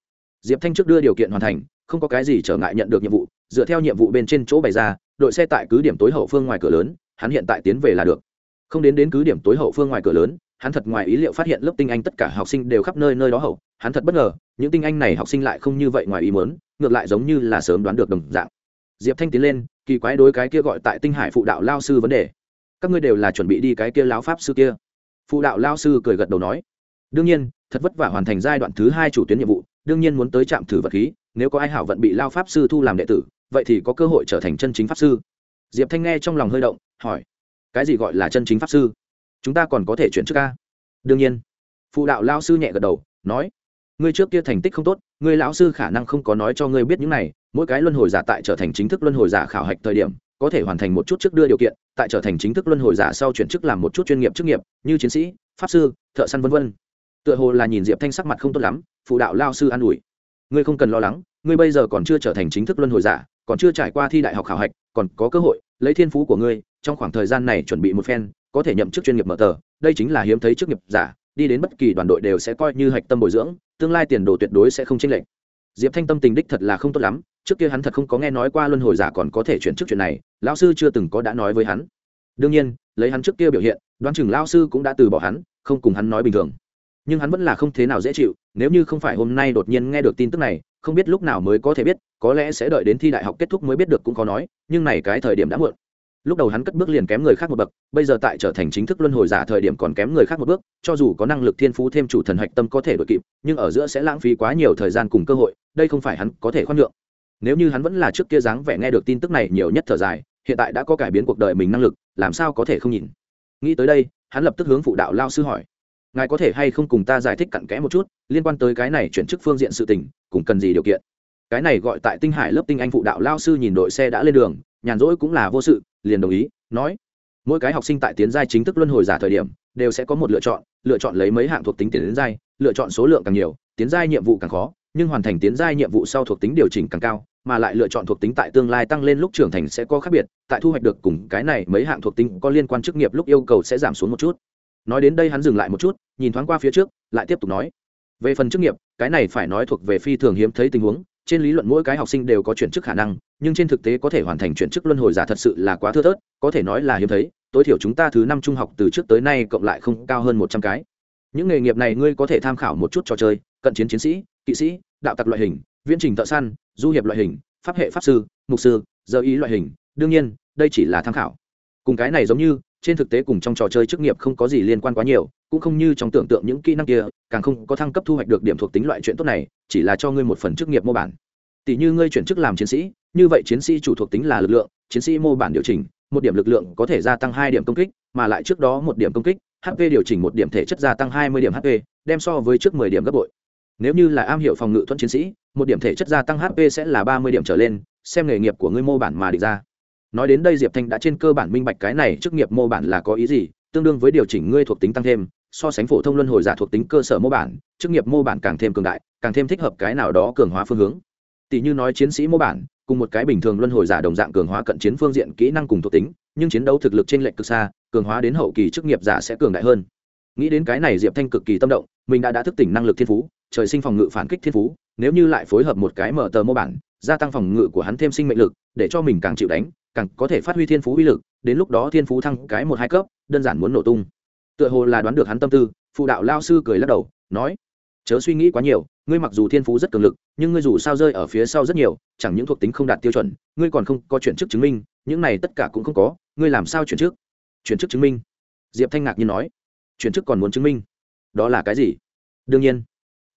S1: diệp thanh trước đưa điều kiện hoàn thành, không có cái gì trở ngại nhận được nhiệm vụ, dựa theo nhiệm vụ bên trên chỗ bày ra, đội xe tại cứ điểm tối hậu phương ngoài cửa lớn, hắn hiện tại tiến về là được. Không đến đến cứ điểm tối hậu phương ngoài cửa lớn, hắn thật ngoài ý liệu phát hiện lớp tinh anh tất cả học sinh đều khắp nơi nơi đó hậu, hắn thật bất ngờ, những tinh anh này học sinh lại không như vậy ngoài ý mớn ngược lại giống như là sớm đoán được đồng dạng. Diệp thanh tiến lên, kỳ quái đối cái kia gọi tại tinh hải phụ đạo lao sư vấn đề. Các ngươi đều là chuẩn bị đi cái kia lão pháp sư kia. Phụ đạo lao sư cười gật đầu nói đương nhiên, thật vất vả hoàn thành giai đoạn thứ hai chủ tuyến nhiệm vụ, đương nhiên muốn tới trạm thử vật khí, nếu có ai hảo vận bị lao pháp sư thu làm đệ tử, vậy thì có cơ hội trở thành chân chính pháp sư. Diệp thanh nghe trong lòng hơi động, hỏi, cái gì gọi là chân chính pháp sư? Chúng ta còn có thể chuyển trước ca đương nhiên. Phụ đạo lao sư nhẹ gật đầu, nói, ngươi trước kia thành tích không tốt, ngươi lão sư khả năng không có nói cho ngươi biết những này, mỗi cái luân hồi giả tại trở thành chính thức luân hồi giả khảo hạch thời điểm, có thể hoàn thành một chút trước đưa điều kiện, tại trở thành chính thức luân hồi giả sau chuyển chức làm một chút chuyên nghiệp chức nghiệp, như chiến sĩ, pháp sư, thợ săn v v tựa hồ là nhìn diệp thanh sắc mặt không tốt lắm, phụ đạo lao sư an ủi. Ngươi không cần lo lắng, ngươi bây giờ còn chưa trở thành chính thức luân hồi giả, còn chưa trải qua thi đại học khảo hạch, còn có cơ hội, lấy thiên phú của ngươi, trong khoảng thời gian này chuẩn bị một phen, có thể nhậm chức chuyên nghiệp mở tờ, đây chính là hiếm thấy chức nghiệp giả, đi đến bất kỳ đoàn đội đều sẽ coi như hạch tâm bồi dưỡng, tương lai tiền đồ tuyệt đối sẽ không chênh lệch. Diệp thanh tâm tình đích thật là không tốt lắm, trước kia hắn thật không có nghe nói qua luân hồi giả còn có thể chuyển chức chuyện này, lão sư chưa từng có đã nói với hắn. Đương nhiên, lấy hắn trước kia biểu hiện, đoán chừng lão sư cũng đã từ bỏ hắn, không cùng hắn nói bình thường nhưng hắn vẫn là không thế nào dễ chịu, nếu như không phải hôm nay đột nhiên nghe được tin tức này, không biết lúc nào mới có thể biết, có lẽ sẽ đợi đến thi đại học kết thúc mới biết được cũng có nói, nhưng này cái thời điểm đã muộn. Lúc đầu hắn cất bước liền kém người khác một bậc, bây giờ tại trở thành chính thức luân hồi giả thời điểm còn kém người khác một bước, cho dù có năng lực thiên phú thêm chủ thần hạch tâm có thể đội kịp, nhưng ở giữa sẽ lãng phí quá nhiều thời gian cùng cơ hội, đây không phải hắn có thể khoan nhượng. Nếu như hắn vẫn là trước kia dáng vẻ nghe được tin tức này nhiều nhất thở dài, hiện tại đã có cải biến cuộc đời mình năng lực, làm sao có thể không nhìn? Nghĩ tới đây, hắn lập tức hướng phụ đạo lao sư hỏi ngài có thể hay không cùng ta giải thích cặn kẽ một chút, liên quan tới cái này chuyển chức phương diện sự tình, cùng cần gì điều kiện. Cái này gọi tại tinh hải lớp tinh anh phụ đạo lao sư nhìn đội xe đã lên đường, nhàn rỗi cũng là vô sự, liền đồng ý, nói. Mỗi cái học sinh tại tiến giai chính thức luân hồi giả thời điểm, đều sẽ có một lựa chọn lựa chọn lấy mấy hạng thuộc tính tiến giai, lựa chọn số lượng càng nhiều, tiến giai nhiệm vụ càng khó, nhưng hoàn thành tiến giai nhiệm vụ sau thuộc tính điều chỉnh càng cao, mà lại lựa chọn thuộc tính tại tương lai tăng lên lúc trưởng thành sẽ có khác biệt, tại thu hoạch được cùng cái này mấy hạng thuộc tính có liên quan chức nghiệp lúc yêu cầu sẽ giảm xuống một chút nói đến đây hắn dừng lại một chút, nhìn thoáng qua phía trước, lại tiếp tục nói. Về phần chức nghiệp, cái này phải nói thuộc về phi thường hiếm thấy tình huống, trên lý luận mỗi cái học sinh đều có chuyển chức khả năng, nhưng trên thực tế có thể hoàn thành chuyển chức luân hồi giả thật sự là quá thưa thớt, có thể nói là hiếm thấy, tối thiểu chúng ta thứ năm trung học từ trước tới nay cộng lại không cao hơn một trăm cái. Những nghề nghiệp này ngươi có thể tham khảo một chút trò chơi, cận chiến chiến sĩ, kỵ sĩ, đạo tặc loại hình, viễn trình thợ săn, du hiệp loại hình, pháp hệ pháp sư, mục sư, giờ ý loại hình, đương nhiên, đây chỉ là tham khảo. Cùng cái này giống như trên thực tế cùng trong trò chơi chức nghiệp không có gì liên quan quá nhiều, cũng không như trong tưởng tượng những kỹ năng kia, càng không có thăng cấp thu hoạch được điểm thuộc tính loại chuyện tốt này, chỉ là cho ngươi một phần chức nghiệp mô bản. Tỷ như ngươi chuyển chức làm chiến sĩ, như vậy chiến sĩ chủ thuộc tính là lực lượng, chiến sĩ mô bản điều chỉnh, một điểm lực lượng có thể gia tăng hai điểm công kích, mà lại trước đó một điểm công kích hp điều chỉnh một điểm thể chất gia tăng hai mươi điểm hp đem so với trước mười điểm gấp bội. Nếu như là am hiểu phòng ngự thuận chiến sĩ, một điểm thể chất gia tăng hp sẽ là ba mươi điểm trở lên, xem nghề nghiệp của ngươi mô bản mà định ra nói đến đây diệp thanh đã trên cơ bản minh bạch cái này chức nghiệp mô bản là có ý gì, tương đương với điều chỉnh ngươi thuộc tính tăng thêm, so sánh phổ thông luân hồi giả thuộc tính cơ sở mô bản, chức nghiệp mô bản càng thêm cường đại, càng thêm thích hợp cái nào đó cường hóa phương hướng. Tỷ như nói chiến sĩ mô bản, cùng một cái bình thường luân hồi giả đồng dạng cường hóa cận chiến phương diện kỹ năng cùng thuộc tính, nhưng chiến đấu thực lực trên lệnh cực xa, cường hóa đến hậu kỳ chức nghiệp giả sẽ cường đại hơn. Nghĩ đến cái này diệp thanh cực kỳ tâm động, mình đã đã thức tỉnh năng lực thiên phú, trời sinh phòng ngự phản kích thiên phú, nếu như lại phối hợp một cái mở tờ mô bản, gia tăng phòng ngự của hắn thêm sinh mệnh lực, để cho mình càng chịu đánh càng có thể phát huy thiên phú uy lực, đến lúc đó thiên phú thăng cái một hai cấp, đơn giản muốn nổ tung. Tựa hồ là đoán được hắn tâm tư, phụ đạo lao sư cười lắc đầu, nói, chớ suy nghĩ quá nhiều, ngươi mặc dù thiên phú rất cường lực, nhưng ngươi dù sao rơi ở phía sau rất nhiều, chẳng những thuộc tính không đạt tiêu chuẩn, ngươi còn không có chuyển chức chứng minh, những này tất cả cũng không có, ngươi làm sao chuyển chức? Chuyển chức chứng minh? Diệp thanh ngạc nhiên nói. Chuyển chức còn muốn chứng minh? Đó là cái gì? Đương nhiên.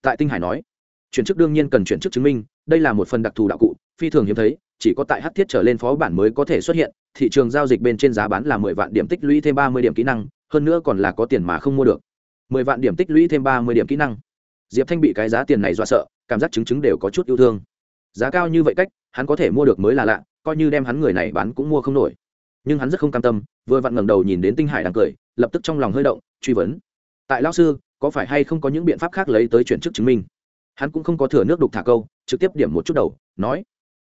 S1: Tại tinh hải nói, chuyển chức đương nhiên cần chuyển chức chứng minh, đây là một phần đặc thù đạo cụ, phi thường hiếm thấy chỉ có tại hắc thiết trở lên phó bản mới có thể xuất hiện, thị trường giao dịch bên trên giá bán là mười vạn điểm tích lũy thêm ba mươi điểm kỹ năng, hơn nữa còn là có tiền mà không mua được. mười vạn điểm tích lũy thêm ba mươi điểm kỹ năng. Diệp thanh bị cái giá tiền này dọa sợ, cảm giác chứng chứng đều có chút yêu thương. Giá cao như vậy cách, hắn có thể mua được mới là lạ, coi như đem hắn người này bán cũng mua không nổi. Nhưng hắn rất không cam tâm, vừa vặn ngẩng đầu nhìn đến tinh hải đang cười, lập tức trong lòng hơi động, truy vấn. Tại lao sư, có phải hay không có những biện pháp khác lấy tới chuyển chức chứng minh? Hắn cũng không có thừa nước đục thả câu, trực tiếp điểm một chút đầu, nói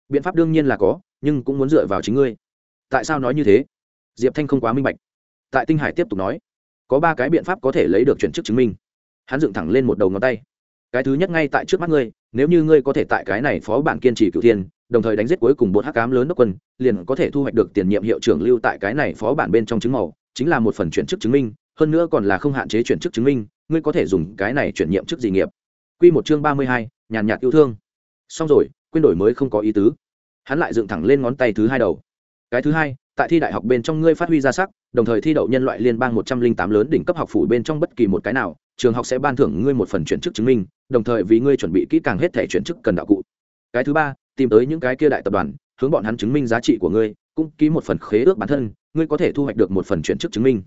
S1: biện pháp đương nhiên là có, nhưng cũng muốn dựa vào chính ngươi. Tại sao nói như thế? Diệp thanh không quá minh bạch. Tại tinh hải tiếp tục nói, có ba cái biện pháp có thể lấy được chuyển chức chứng minh. Hắn dựng thẳng lên một đầu ngón tay. Cái thứ nhất ngay tại trước mắt ngươi, nếu như ngươi có thể tại cái này phó bản kiên trì cựu thiên, đồng thời đánh giết cuối cùng bột hắc cám lớn đốc quân, liền có thể thu hoạch được tiền nhiệm hiệu trưởng lưu tại cái này phó bản bên trong chứng màu, chính là một phần chuyển chức chứng minh, hơn nữa còn là không hạn chế chuyển chức chứng minh, ngươi có thể dùng cái này chuyển nhiệm chức gì nghiệp. Q một chương ba mươi hai, nhàn nhạt yêu thương. Xong rồi quên đổi mới không có ý tứ. Hắn lại dựng thẳng lên ngón tay thứ hai đầu. Cái thứ hai, tại thi đại học bên trong ngươi phát huy ra sắc, đồng thời thi đậu nhân loại liên bang một trăm linh tám lớn đỉnh cấp học phủ bên trong bất kỳ một cái nào, trường học sẽ ban thưởng ngươi một phần chuyển chức chứng minh, đồng thời vì ngươi chuẩn bị kỹ càng hết thẻ chuyển chức cần đạo cụ. Cái thứ ba, tìm tới những cái kia đại tập đoàn, hướng bọn hắn chứng minh giá trị của ngươi, cũng ký một phần khế ước bản thân, ngươi có thể thu hoạch được một phần chuyển chức chứng minh.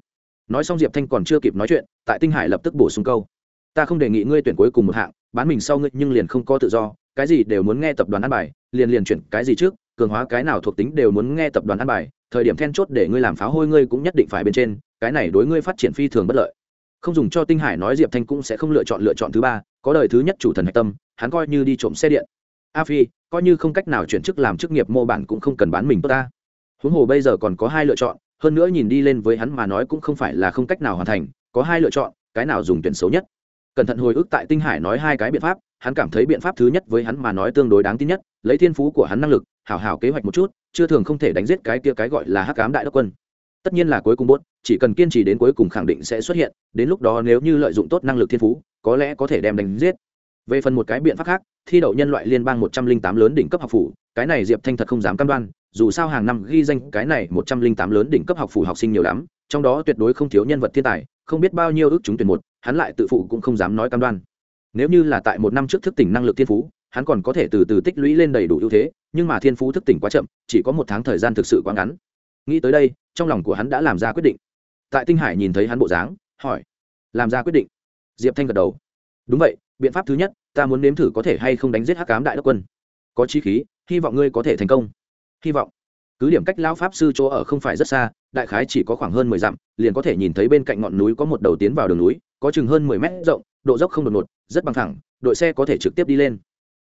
S1: Nói xong diệp thanh còn chưa kịp nói chuyện, tại tinh hải lập tức bổ sung câu. Ta không đề nghị ngươi tuyển cuối cùng một hạng, bán mình sau ngươi nhưng liền không có tự do cái gì đều muốn nghe tập đoàn ăn bài, liền liền chuyển cái gì trước, cường hóa cái nào thuộc tính đều muốn nghe tập đoàn ăn bài, thời điểm then chốt để ngươi làm pháo hôi ngươi cũng nhất định phải bên trên, cái này đối ngươi phát triển phi thường bất lợi. Không dùng cho tinh hải nói diệp thanh cũng sẽ không lựa chọn lựa chọn thứ ba, có đời thứ nhất chủ thần hạch tâm, hắn coi như đi trộm xe điện. A phi, coi như không cách nào chuyển chức làm chức nghiệp mô bản cũng không cần bán mình tốt ta. Huống hồ bây giờ còn có hai lựa chọn, hơn nữa nhìn đi lên với hắn mà nói cũng không phải là không cách nào hoàn thành, có hai lựa chọn, cái nào dùng tuyển xấu nhất. Cẩn thận hồi ức tại tinh hải nói hai cái biện pháp hắn cảm thấy biện pháp thứ nhất với hắn mà nói tương đối đáng tin nhất, lấy thiên phú của hắn năng lực, hảo hảo kế hoạch một chút, chưa thường không thể đánh giết cái kia cái gọi là hắc cám đại đốc quân. Tất nhiên là cuối cùng bốt chỉ cần kiên trì đến cuối cùng khẳng định sẽ xuất hiện, đến lúc đó nếu như lợi dụng tốt năng lực thiên phú, có lẽ có thể đem đánh giết. Về phần một cái biện pháp khác, thi đậu nhân loại liên bang một trăm linh tám lớn đỉnh cấp học phủ, cái này diệp thanh thật không dám cam đoan, dù sao hàng năm ghi danh cái này một trăm linh tám lớn đỉnh cấp học phủ học sinh nhiều lắm, trong đó tuyệt đối không thiếu nhân vật thiên tài, không biết bao nhiêu ước chúng tuyển một, hắn lại tự phụ cũng không dám nói cam đoan nếu như là tại một năm trước thức tỉnh năng lực thiên phú, hắn còn có thể từ từ tích lũy lên đầy đủ ưu thế, nhưng mà thiên phú thức tỉnh quá chậm, chỉ có một tháng thời gian thực sự quá ngắn. Nghĩ tới đây, trong lòng của hắn đã làm ra quyết định. Tại tinh hải nhìn thấy hắn bộ dáng, hỏi, làm ra quyết định? Diệp thanh gật đầu, đúng vậy, biện pháp thứ nhất, ta muốn nếm thử có thể hay không đánh giết hắc cám đại đốc quân. Có chi khí, hy vọng ngươi có thể thành công. Hy vọng? Cứ điểm cách lão pháp sư chỗ ở không phải rất xa, đại khái chỉ có khoảng hơn mười dặm, liền có thể nhìn thấy bên cạnh ngọn núi có một đầu tiến vào đường núi, có chừng hơn mười mét rộng độ dốc không đột ngột, rất bằng thẳng, đội xe có thể trực tiếp đi lên.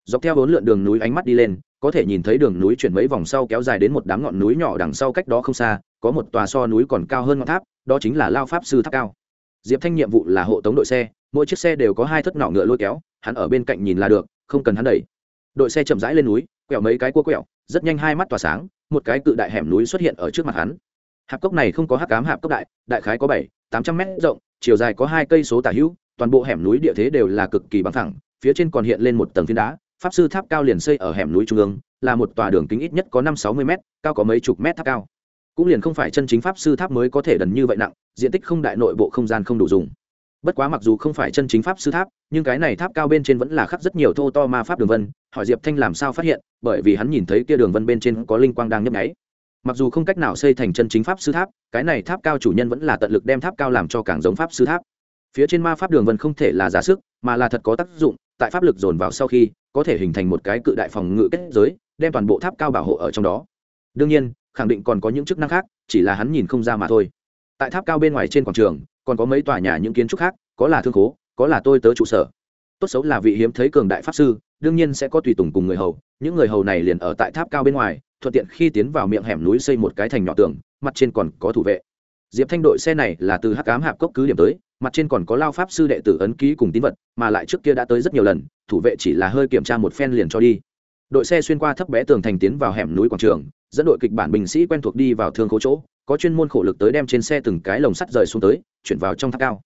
S1: Dọc theo bốn lượn đường núi ánh mắt đi lên, có thể nhìn thấy đường núi chuyển mấy vòng sau kéo dài đến một đám ngọn núi nhỏ đằng sau cách đó không xa, có một tòa so núi còn cao hơn ngọn tháp, đó chính là lao pháp sư tháp cao. Diệp thanh nhiệm vụ là hộ tống đội xe, mỗi chiếc xe đều có hai thất nỏ ngựa lôi kéo, hắn ở bên cạnh nhìn là được, không cần hắn đẩy. Đội xe chậm rãi lên núi, quẹo mấy cái cua quẹo, rất nhanh hai mắt tỏa sáng, một cái cự đại hẻm núi xuất hiện ở trước mặt hắn. Hạp cốc này không có hắc cám hạp cốc đại đại khái có bảy, tám trăm mét rộng, chiều dài có hai cây số tả hữu toàn bộ hẻm núi địa thế đều là cực kỳ bằng thẳng, phía trên còn hiện lên một tầng phiến đá, pháp sư tháp cao liền xây ở hẻm núi trung ương, là một tòa đường kính ít nhất có năm sáu mươi m cao có mấy chục mét tháp cao. Cũng liền không phải chân chính pháp sư tháp mới có thể đần như vậy nặng, diện tích không đại nội bộ không gian không đủ dùng. Bất quá mặc dù không phải chân chính pháp sư tháp, nhưng cái này tháp cao bên trên vẫn là khắc rất nhiều thô to ma pháp đường vân, hỏi diệp thanh làm sao phát hiện, bởi vì hắn nhìn thấy kia đường vân bên trên có linh quang đang nhấp nháy. Mặc dù không cách nào xây thành chân chính pháp sư tháp, cái này tháp cao chủ nhân vẫn là tận lực đem tháp cao làm cho càng giống pháp sư tháp phía trên ma pháp đường vân không thể là giả sức, mà là thật có tác dụng, tại pháp lực dồn vào sau khi, có thể hình thành một cái cự đại phòng ngự kết giới, đem toàn bộ tháp cao bảo hộ ở trong đó. Đương nhiên, khẳng định còn có những chức năng khác, chỉ là hắn nhìn không ra mà thôi. Tại tháp cao bên ngoài trên quảng trường, còn có mấy tòa nhà những kiến trúc khác, có là thương khố, có là tôi tớ trụ sở. Tốt xấu là vị hiếm thấy cường đại pháp sư, đương nhiên sẽ có tùy tùng cùng người hầu, những người hầu này liền ở tại tháp cao bên ngoài, thuận tiện khi tiến vào miệng hẻm núi xây một cái thành nhỏ tường, mặt trên còn có thủ vệ diệp thanh đội xe này là từ hắc cám hạp cốc cứ điểm tới, mặt trên còn có lao pháp sư đệ tử ấn ký cùng tín vật, mà lại trước kia đã tới rất nhiều lần, thủ vệ chỉ là hơi kiểm tra một phen liền cho đi. Đội xe xuyên qua thấp bé tường thành tiến vào hẻm núi quảng trường, dẫn đội kịch bản binh sĩ quen thuộc đi vào thương khố chỗ, có chuyên môn khổ lực tới đem trên xe từng cái lồng sắt rời xuống tới, chuyển vào trong tháp cao.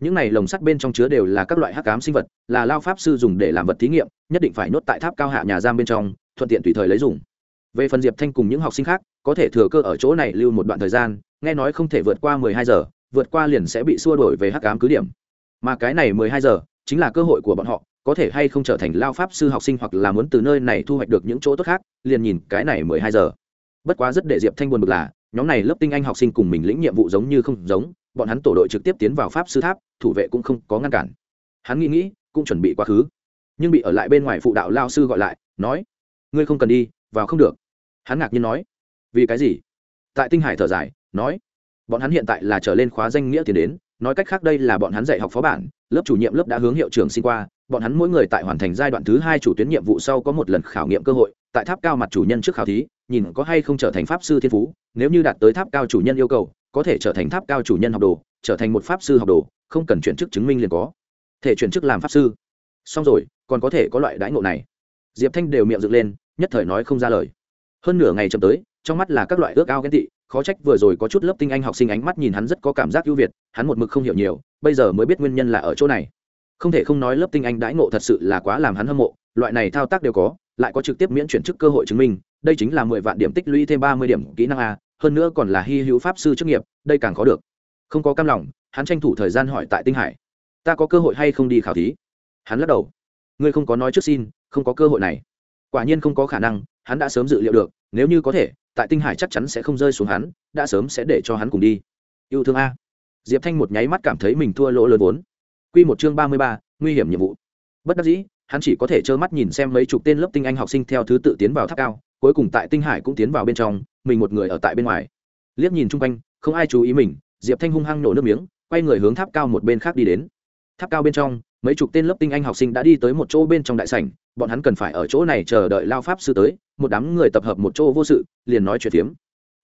S1: Những này lồng sắt bên trong chứa đều là các loại hắc cám sinh vật, là lao pháp sư dùng để làm vật thí nghiệm, nhất định phải nhốt tại tháp cao hạ nhà giam bên trong, thuận tiện tùy thời lấy dùng. Về phần diệp thanh cùng những học sinh khác có thể thừa cơ ở chỗ này lưu một đoạn thời gian, nghe nói không thể vượt qua mười hai giờ, vượt qua liền sẽ bị xua đổi về hắc ám cứ điểm. Mà cái này mười hai giờ, chính là cơ hội của bọn họ, có thể hay không trở thành lao pháp sư học sinh hoặc là muốn từ nơi này thu hoạch được những chỗ tốt khác, liền nhìn cái này mười hai giờ. Bất quá rất để diệp thanh buồn bực là, nhóm này lớp tinh anh học sinh cùng mình lĩnh nhiệm vụ giống như không giống, bọn hắn tổ đội trực tiếp tiến vào pháp sư tháp, thủ vệ cũng không có ngăn cản. Hắn nghĩ nghĩ, cũng chuẩn bị quá khứ. Nhưng bị ở lại bên ngoài phụ đạo lao sư gọi lại, nói, ngươi không cần đi, vào không được. Hắn ngạc nhiên nói vì cái gì? Tại tinh hải thở dài, nói, bọn hắn hiện tại là trở lên khóa danh nghĩa tiền đến, nói cách khác đây là bọn hắn dạy học phó bản, lớp chủ nhiệm lớp đã hướng hiệu trưởng xin qua, bọn hắn mỗi người tại hoàn thành giai đoạn thứ hai chủ tuyến nhiệm vụ sau có một lần khảo nghiệm cơ hội, tại tháp cao mặt chủ nhân trước khảo thí, nhìn có hay không trở thành pháp sư thiên phú, nếu như đạt tới tháp cao chủ nhân yêu cầu, có thể trở thành tháp cao chủ nhân học đồ, trở thành một pháp sư học đồ, không cần chuyển chức chứng minh liền có thể chuyển chức làm pháp sư. Xong rồi, còn có thể có loại đãi ngộ này. Diệp thanh đều miệng dựng lên, nhất thời nói không ra lời. Hơn nửa ngày chậm tới trong mắt là các loại ước ao ghen tị, khó trách vừa rồi có chút lớp tinh anh học sinh ánh mắt nhìn hắn rất có cảm giác ưu việt, hắn một mực không hiểu nhiều, bây giờ mới biết nguyên nhân là ở chỗ này. Không thể không nói lớp tinh anh đãi ngộ thật sự là quá làm hắn hâm mộ, loại này thao tác đều có, lại có trực tiếp miễn chuyển chức cơ hội chứng minh, đây chính là mười vạn điểm tích lũy thêm ba mươi điểm kỹ năng a, hơn nữa còn là hy hữu pháp sư chức nghiệp, đây càng khó được. Không có cam lòng, hắn tranh thủ thời gian hỏi tại tinh hải. Ta có cơ hội hay không đi khảo thí? Hắn lắc đầu. Ngươi không có nói trước xin, không có cơ hội này. Quả nhiên không có khả năng, hắn đã sớm dự liệu được, nếu như có thể tại tinh hải chắc chắn sẽ không rơi xuống hắn, đã sớm sẽ để cho hắn cùng đi. Yêu thương a. Diệp thanh một nháy mắt cảm thấy mình thua lỗ lớn vốn. Q một chương ba mươi ba, nguy hiểm nhiệm vụ. Bất đắc dĩ, hắn chỉ có thể trơ mắt nhìn xem mấy chục tên lớp tinh anh học sinh theo thứ tự tiến vào tháp cao, cuối cùng tại tinh hải cũng tiến vào bên trong, mình một người ở tại bên ngoài. Liếc nhìn chung quanh, không ai chú ý mình, diệp thanh hung hăng nổ nước miếng, quay người hướng tháp cao một bên khác đi đến tháp cao bên trong, mấy chục tên lớp tinh anh học sinh đã đi tới một chỗ bên trong đại sảnh, bọn hắn cần phải ở chỗ này chờ đợi lao pháp sư tới, một đám người tập hợp một chỗ vô sự, liền nói chuyện phiếm.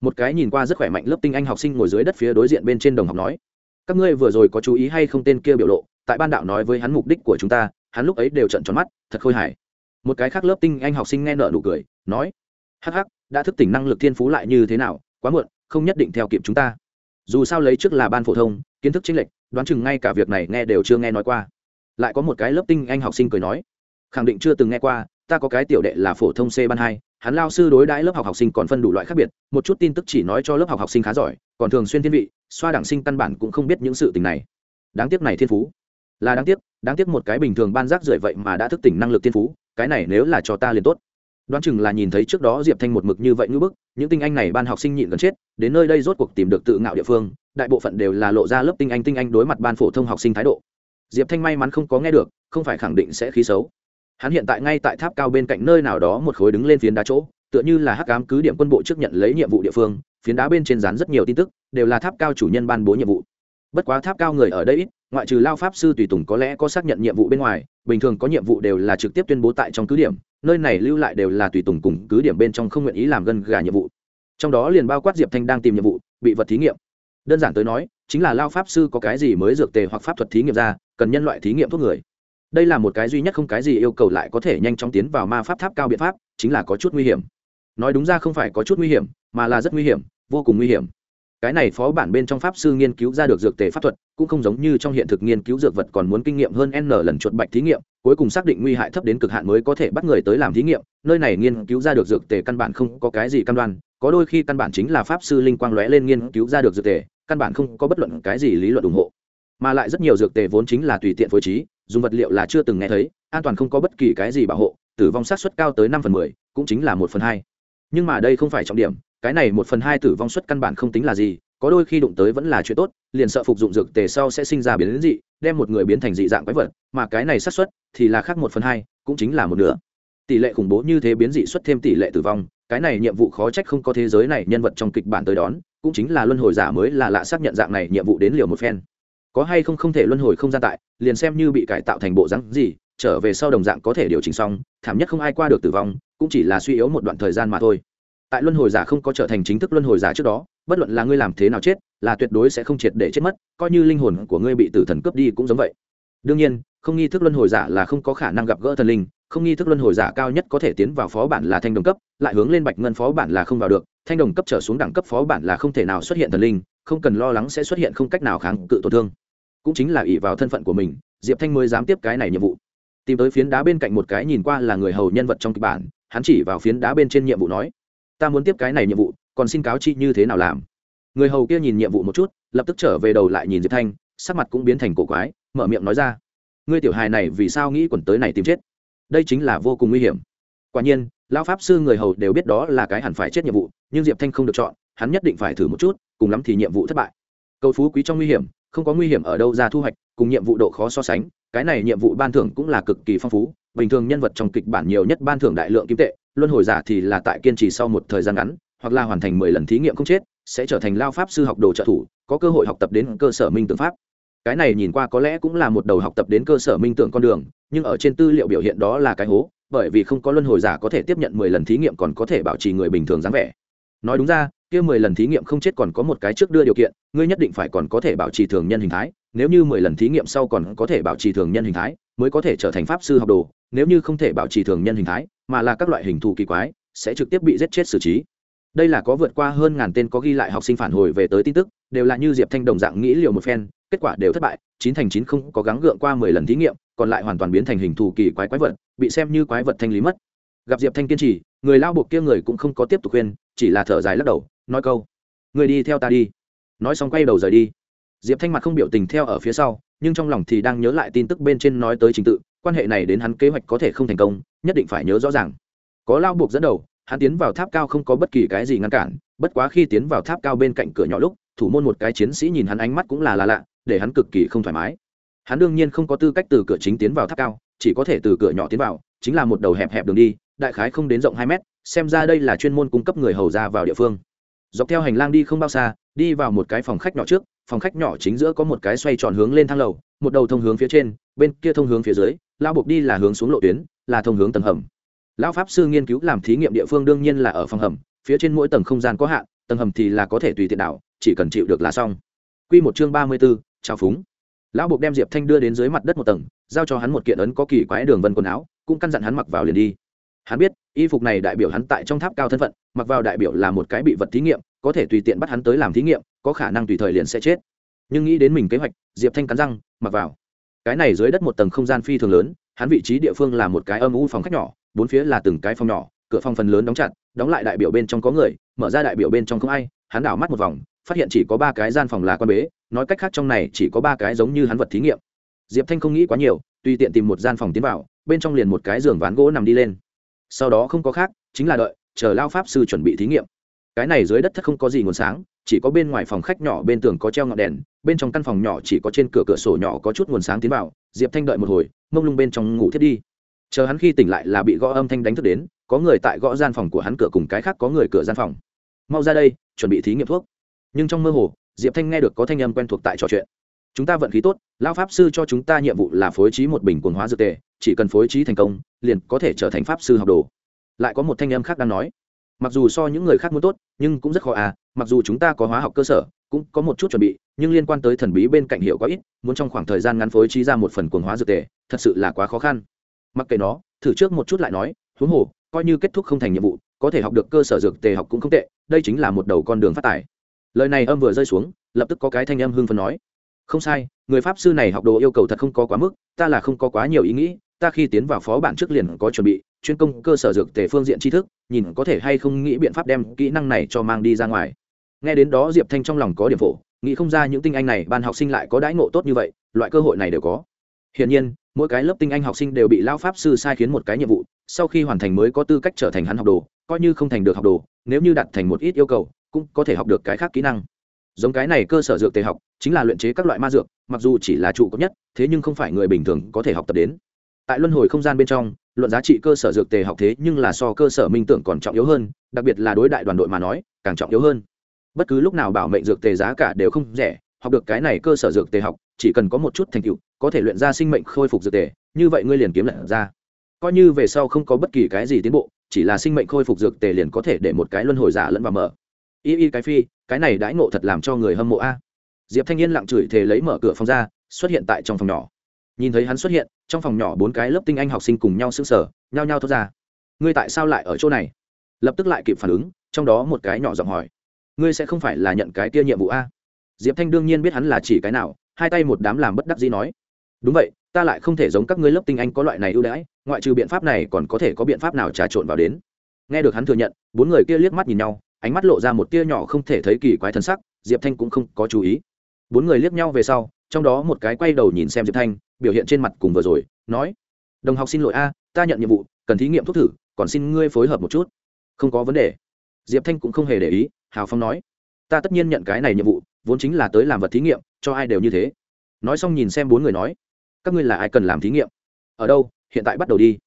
S1: Một cái nhìn qua rất khỏe mạnh lớp tinh anh học sinh ngồi dưới đất phía đối diện bên trên đồng học nói, các ngươi vừa rồi có chú ý hay không tên kia biểu lộ? Tại ban đạo nói với hắn mục đích của chúng ta, hắn lúc ấy đều trận tròn mắt, thật khôi hài. Một cái khác lớp tinh anh học sinh nghe nợ nụ cười, nói, hắc hắc, đã thức tỉnh năng lực thiên phú lại như thế nào? Quá muộn, không nhất định theo kịp chúng ta. Dù sao lấy trước là ban phổ thông, kiến thức chính lệch đoán chừng ngay cả việc này nghe đều chưa nghe nói qua. Lại có một cái lớp tinh anh học sinh cười nói, khẳng định chưa từng nghe qua, ta có cái tiểu đệ là phổ thông c ban hai, hắn lao sư đối đãi lớp học học sinh còn phân đủ loại khác biệt, một chút tin tức chỉ nói cho lớp học học sinh khá giỏi, còn thường xuyên thiên vị, xoa đẳng sinh căn bản cũng không biết những sự tình này. Đáng tiếc này thiên phú. Là đáng tiếc đáng tiếc một cái bình thường ban rác rưởi vậy mà đã thức tỉnh năng lực thiên phú, cái này nếu là cho ta liền tốt. Đoán chừng là nhìn thấy trước đó diệp thanh một mực như vậy ngưỡng bức, những tinh anh này ban học sinh nhịn gần chết, đến nơi đây rốt cuộc tìm được tự ngạo địa phương đại bộ phận đều là lộ ra lớp tinh anh tinh anh đối mặt ban phổ thông học sinh thái độ. Diệp thanh may mắn không có nghe được, không phải khẳng định sẽ khí xấu. Hắn hiện tại ngay tại tháp cao bên cạnh nơi nào đó một khối đứng lên phiến đá chỗ, tựa như là hắc ám cứ điểm quân bộ trước nhận lấy nhiệm vụ địa phương, phiến đá bên trên dán rất nhiều tin tức, đều là tháp cao chủ nhân ban bố nhiệm vụ. Bất quá tháp cao người ở đây ít, ngoại trừ lao pháp sư tùy tùng có lẽ có xác nhận nhiệm vụ bên ngoài, bình thường có nhiệm vụ đều là trực tiếp tuyên bố tại trong cứ điểm, nơi này lưu lại đều là tùy tùng cùng cứ điểm bên trong không nguyện ý làm gân gà nhiệm vụ. Trong đó liền bao quát diệp thanh đang tìm nhiệm vụ, bị vật thí nghiệm đơn giản tới nói, chính là lao pháp sư có cái gì mới dược tề hoặc pháp thuật thí nghiệm ra, cần nhân loại thí nghiệm thuốc người. Đây là một cái duy nhất không cái gì yêu cầu lại có thể nhanh chóng tiến vào ma pháp tháp cao biện pháp, chính là có chút nguy hiểm. Nói đúng ra không phải có chút nguy hiểm, mà là rất nguy hiểm, vô cùng nguy hiểm. Cái này phó bản bên trong pháp sư nghiên cứu ra được dược tề pháp thuật, cũng không giống như trong hiện thực nghiên cứu dược vật còn muốn kinh nghiệm hơn n lần chuột bạch thí nghiệm, cuối cùng xác định nguy hại thấp đến cực hạn mới có thể bắt người tới làm thí nghiệm. Nơi này nghiên cứu ra được dược tề căn bản không có cái gì căn đoan có đôi khi căn bản chính là pháp sư linh quang lóe lên nghiên cứu ra được dược tề, căn bản không có bất luận cái gì lý luận ủng hộ. Mà lại rất nhiều dược tề vốn chính là tùy tiện phối trí, dùng vật liệu là chưa từng nghe thấy, an toàn không có bất kỳ cái gì bảo hộ, tử vong sát suất cao tới năm phần mười, cũng chính là một phần hai. Nhưng mà đây không phải trọng điểm, cái này một phần hai tử vong suất căn bản không tính là gì, có đôi khi đụng tới vẫn là chuyện tốt, liền sợ phục dụng dược tề sau sẽ sinh ra biến đến dị, đem một người biến thành dị dạng quái vật, mà cái này sát suất thì là khác một phần hai, cũng chính là một nửa. Tỷ lệ khủng bố như thế biến dị xuất thêm tỷ lệ tử vong cái này nhiệm vụ khó trách không có thế giới này nhân vật trong kịch bản tới đón, cũng chính là luân hồi giả mới là lạ xác nhận dạng này nhiệm vụ đến liều một phen. Có hay không không thể luân hồi không gian tại, liền xem như bị cải tạo thành bộ rắn gì, trở về sau đồng dạng có thể điều chỉnh xong, thảm nhất không ai qua được tử vong, cũng chỉ là suy yếu một đoạn thời gian mà thôi. Tại luân hồi giả không có trở thành chính thức luân hồi giả trước đó, bất luận là ngươi làm thế nào chết, là tuyệt đối sẽ không triệt để chết mất, coi như linh hồn của ngươi bị tử thần cướp đi cũng giống vậy. Đương nhiên, không nghi thức luân hồi giả là không có khả năng gặp gỡ thần linh không nghi thức luân hồi giả cao nhất có thể tiến vào phó bản là thanh đồng cấp, lại hướng lên bạch ngân phó bản là không vào được, thanh đồng cấp trở xuống đẳng cấp phó bản là không thể nào xuất hiện thần linh, không cần lo lắng sẽ xuất hiện không cách nào kháng cự tổn thương. Cũng chính là ỷ vào thân phận của mình, diệp thanh mới dám tiếp cái này nhiệm vụ. Tìm tới phiến đá bên cạnh một cái nhìn qua là người hầu nhân vật trong kịch bản, hắn chỉ vào phiến đá bên trên nhiệm vụ nói, ta muốn tiếp cái này nhiệm vụ, còn xin cáo chi như thế nào làm? Người hầu kia nhìn nhiệm vụ một chút, lập tức trở về đầu lại nhìn diệp thanh, sắc mặt cũng biến thành cổ quái, mở miệng nói ra, ngươi tiểu hài này vì sao nghĩ quẩn tới này tìm chết? Đây chính là vô cùng nguy hiểm. Quả nhiên, lão pháp sư người hầu đều biết đó là cái hẳn phải chết nhiệm vụ, nhưng diệp thanh không được chọn, hắn nhất định phải thử một chút, cùng lắm thì nhiệm vụ thất bại. Cầu phú quý trong nguy hiểm, không có nguy hiểm ở đâu ra thu hoạch, cùng nhiệm vụ độ khó so sánh, cái này nhiệm vụ ban thưởng cũng là cực kỳ phong phú, bình thường nhân vật trong kịch bản nhiều nhất ban thưởng đại lượng kim tệ, luân hồi giả thì là tại kiên trì sau một thời gian ngắn, hoặc là hoàn thành mười lần thí nghiệm không chết, sẽ trở thành lao pháp sư học đồ trợ thủ, có cơ hội học tập đến cơ sở minh tượng pháp cái này nhìn qua có lẽ cũng là một đầu học tập đến cơ sở minh tưởng con đường, nhưng ở trên tư liệu biểu hiện đó là cái hố, bởi vì không có luân hồi giả có thể tiếp nhận mười lần thí nghiệm còn có thể bảo trì người bình thường dáng vẻ. Nói đúng ra, kia mười lần thí nghiệm không chết còn có một cái trước đưa điều kiện, ngươi nhất định phải còn có thể bảo trì thường nhân hình thái, nếu như mười lần thí nghiệm sau còn có thể bảo trì thường nhân hình thái, mới có thể trở thành pháp sư học đồ, nếu như không thể bảo trì thường nhân hình thái, mà là các loại hình thù kỳ quái, sẽ trực tiếp bị giết chết xử trí. Đây là có vượt qua hơn ngàn tên có ghi lại học sinh phản hồi về tới tin tức, đều là như diệp thanh đồng dạng nghĩ liều một phen kết quả đều thất bại, chín thành chín không có gắng gượng qua mười lần thí nghiệm, còn lại hoàn toàn biến thành hình thù kỳ quái quái vật, bị xem như quái vật thanh lý mất. Gặp diệp thanh kiên trì, người lao buộc kia người cũng không có tiếp tục khuyên, chỉ là thở dài lắc đầu, nói câu, người đi theo ta đi. Nói xong quay đầu rời đi. Diệp thanh mặt không biểu tình theo ở phía sau, nhưng trong lòng thì đang nhớ lại tin tức bên trên nói tới trình tự, quan hệ này đến hắn kế hoạch có thể không thành công, nhất định phải nhớ rõ ràng. Có lao buộc dẫn đầu, hắn tiến vào tháp cao không có bất kỳ cái gì ngăn cản, bất quá khi tiến vào tháp cao bên cạnh cửa nhỏ lúc, thủ môn một cái chiến sĩ nhìn hắn ánh mắt cũng là là lạ để hắn cực kỳ không thoải mái. Hắn đương nhiên không có tư cách từ cửa chính tiến vào tháp cao, chỉ có thể từ cửa nhỏ tiến vào, chính là một đầu hẹp hẹp đường đi, đại khái không đến rộng hai mét, xem ra đây là chuyên môn cung cấp người hầu ra vào địa phương. Dọc theo hành lang đi không bao xa, đi vào một cái phòng khách nhỏ trước, phòng khách nhỏ chính giữa có một cái xoay tròn hướng lên thang lầu, một đầu thông hướng phía trên, bên kia thông hướng phía dưới lao buộc đi là hướng xuống lộ tuyến, là thông hướng tầng hầm. Lão pháp sư nghiên cứu làm thí nghiệm địa phương đương nhiên là ở phòng hầm, phía trên mỗi tầng không gian có hạn, tầng hầm thì là có thể tùy tiện đảo, chỉ cần chịu được là xong. Q một chương ba mươi b ố trào phúng. Lão buộc đem diệp thanh đưa đến dưới mặt đất một tầng, giao cho hắn một kiện ấn có kỳ quái đường vân quần áo, cũng căn dặn hắn mặc vào liền đi. Hắn biết, y phục này đại biểu hắn tại trong tháp cao thân phận, mặc vào đại biểu là một cái bị vật thí nghiệm, có thể tùy tiện bắt hắn tới làm thí nghiệm, có khả năng tùy thời liền sẽ chết. Nhưng nghĩ đến mình kế hoạch, diệp thanh cắn răng, mặc vào. Cái này dưới đất một tầng không gian phi thường lớn, hắn vị trí địa phương là một cái âm u phòng khách nhỏ, bốn phía là từng cái phòng nhỏ, cửa phòng phần lớn đóng chặt, đóng lại đại biểu bên trong có người, mở ra đại biểu bên trong không ai, hắn đảo mắt một vòng phát hiện chỉ có ba cái gian phòng là quan bế, nói cách khác trong này chỉ có ba cái giống như hắn vật thí nghiệm. Diệp thanh không nghĩ quá nhiều, tùy tiện tìm một gian phòng tiến vào, bên trong liền một cái giường ván gỗ nằm đi lên. Sau đó không có khác, chính là đợi, chờ lao pháp sư chuẩn bị thí nghiệm. Cái này dưới đất thất không có gì nguồn sáng, chỉ có bên ngoài phòng khách nhỏ bên tường có treo ngọn đèn, bên trong căn phòng nhỏ chỉ có trên cửa cửa sổ nhỏ có chút nguồn sáng tiến vào, diệp thanh đợi một hồi, mông lung bên trong ngủ thiết đi. Chờ hắn khi tỉnh lại là bị gõ âm thanh đánh thức đến, có người tại gõ gian phòng của hắn cửa cùng cái khác có người cửa gian phòng. Mau ra đây, chuẩn bị thí nghiệm thuốc nhưng trong mơ hồ, diệp thanh nghe được có thanh âm quen thuộc tại trò chuyện. Chúng ta vận khí tốt lao pháp sư cho chúng ta nhiệm vụ là phối trí một bình quần hóa dược tề, chỉ cần phối trí thành công, liền có thể trở thành pháp sư học đồ. Lại có một thanh âm khác đang nói. Mặc dù so những người khác muốn tốt, nhưng cũng rất khó à mặc dù chúng ta có hóa học cơ sở, cũng có một chút chuẩn bị, nhưng liên quan tới thần bí bên cạnh hiệu có ít, muốn trong khoảng thời gian ngắn phối trí ra một phần quần hóa dược tề, thật sự là quá khó khăn. Mặc kệ nó, thử trước một chút lại nói, huống hồ, coi như kết thúc không thành nhiệm vụ, có thể học được cơ sở dược tề học cũng không tệ, đây chính là một đầu con đường phát tài lời này âm vừa rơi xuống, lập tức có cái thanh âm hưng phấn nói. Không sai, người pháp sư này học đồ yêu cầu thật không có quá mức, ta là không có quá nhiều ý nghĩ, ta khi tiến vào phó bản trước liền có chuẩn bị, chuyên công cơ sở dược tề phương diện tri thức, nhìn có thể hay không nghĩ biện pháp đem kỹ năng này cho mang đi ra ngoài. Nghe đến đó diệp thanh trong lòng có điểm phổ, nghĩ không ra những tinh anh này ban học sinh lại có đãi ngộ tốt như vậy, loại cơ hội này đều có. Hiển nhiên, mỗi cái lớp tinh anh học sinh đều bị lao pháp sư sai khiến một cái nhiệm vụ, sau khi hoàn thành mới có tư cách trở thành hắn học đồ, coi như không thành được học đồ, nếu như đặt thành một ít yêu cầu cũng có thể học được cái khác kỹ năng. Giống cái này cơ sở dược tề học, chính là luyện chế các loại ma dược, mặc dù chỉ là trụ cấp nhất, thế nhưng không phải người bình thường có thể học tập đến. Tại luân hồi không gian bên trong, luận giá trị cơ sở dược tề học thế nhưng là so cơ sở minh tưởng còn trọng yếu hơn, đặc biệt là đối đại đoàn đội mà nói, càng trọng yếu hơn. Bất cứ lúc nào bảo mệnh dược tề giá cả đều không rẻ, học được cái này cơ sở dược tề học, chỉ cần có một chút thành tựu, có thể luyện ra sinh mệnh khôi phục dược tề, như vậy ngươi liền kiếm lận ra. Coi như về sau không có bất kỳ cái gì tiến bộ, chỉ là sinh mệnh khôi phục dược tề liền có thể để một cái luân hồi giả lẫn vào mở y y cái phi, cái này đãi ngộ thật làm cho người hâm mộ a. Diệp thanh niên lặng chửi thề lấy mở cửa phòng ra, xuất hiện tại trong phòng nhỏ. Nhìn thấy hắn xuất hiện, trong phòng nhỏ bốn cái lớp tinh anh học sinh cùng nhau sững sờ, nhao nhao thốt ra. Ngươi tại sao lại ở chỗ này? Lập tức lại kịp phản ứng, trong đó một cái nhỏ giọng hỏi. Ngươi sẽ không phải là nhận cái kia nhiệm vụ a? Diệp thanh đương nhiên biết hắn là chỉ cái nào, hai tay một đám làm bất đắc dĩ nói. Đúng vậy, ta lại không thể giống các ngươi lớp tinh anh có loại này ưu đãi, ngoại trừ biện pháp này còn có thể có biện pháp nào trà trộn vào đến. Nghe được hắn thừa nhận, bốn người kia liếc mắt nhìn nhau ánh mắt lộ ra một tia nhỏ không thể thấy kỳ quái thân sắc, diệp thanh cũng không có chú ý. Bốn người liếc nhau về sau, trong đó một cái quay đầu nhìn xem diệp thanh, biểu hiện trên mặt cùng vừa rồi, nói, đồng học xin lỗi a, ta nhận nhiệm vụ, cần thí nghiệm thuốc thử, còn xin ngươi phối hợp một chút. Không có vấn đề. Diệp thanh cũng không hề để ý, hào phong nói, ta tất nhiên nhận cái này nhiệm vụ, vốn chính là tới làm vật thí nghiệm, cho ai đều như thế. Nói xong nhìn xem bốn người nói, các ngươi là ai cần làm thí nghiệm? Ở đâu? Hiện tại bắt đầu đi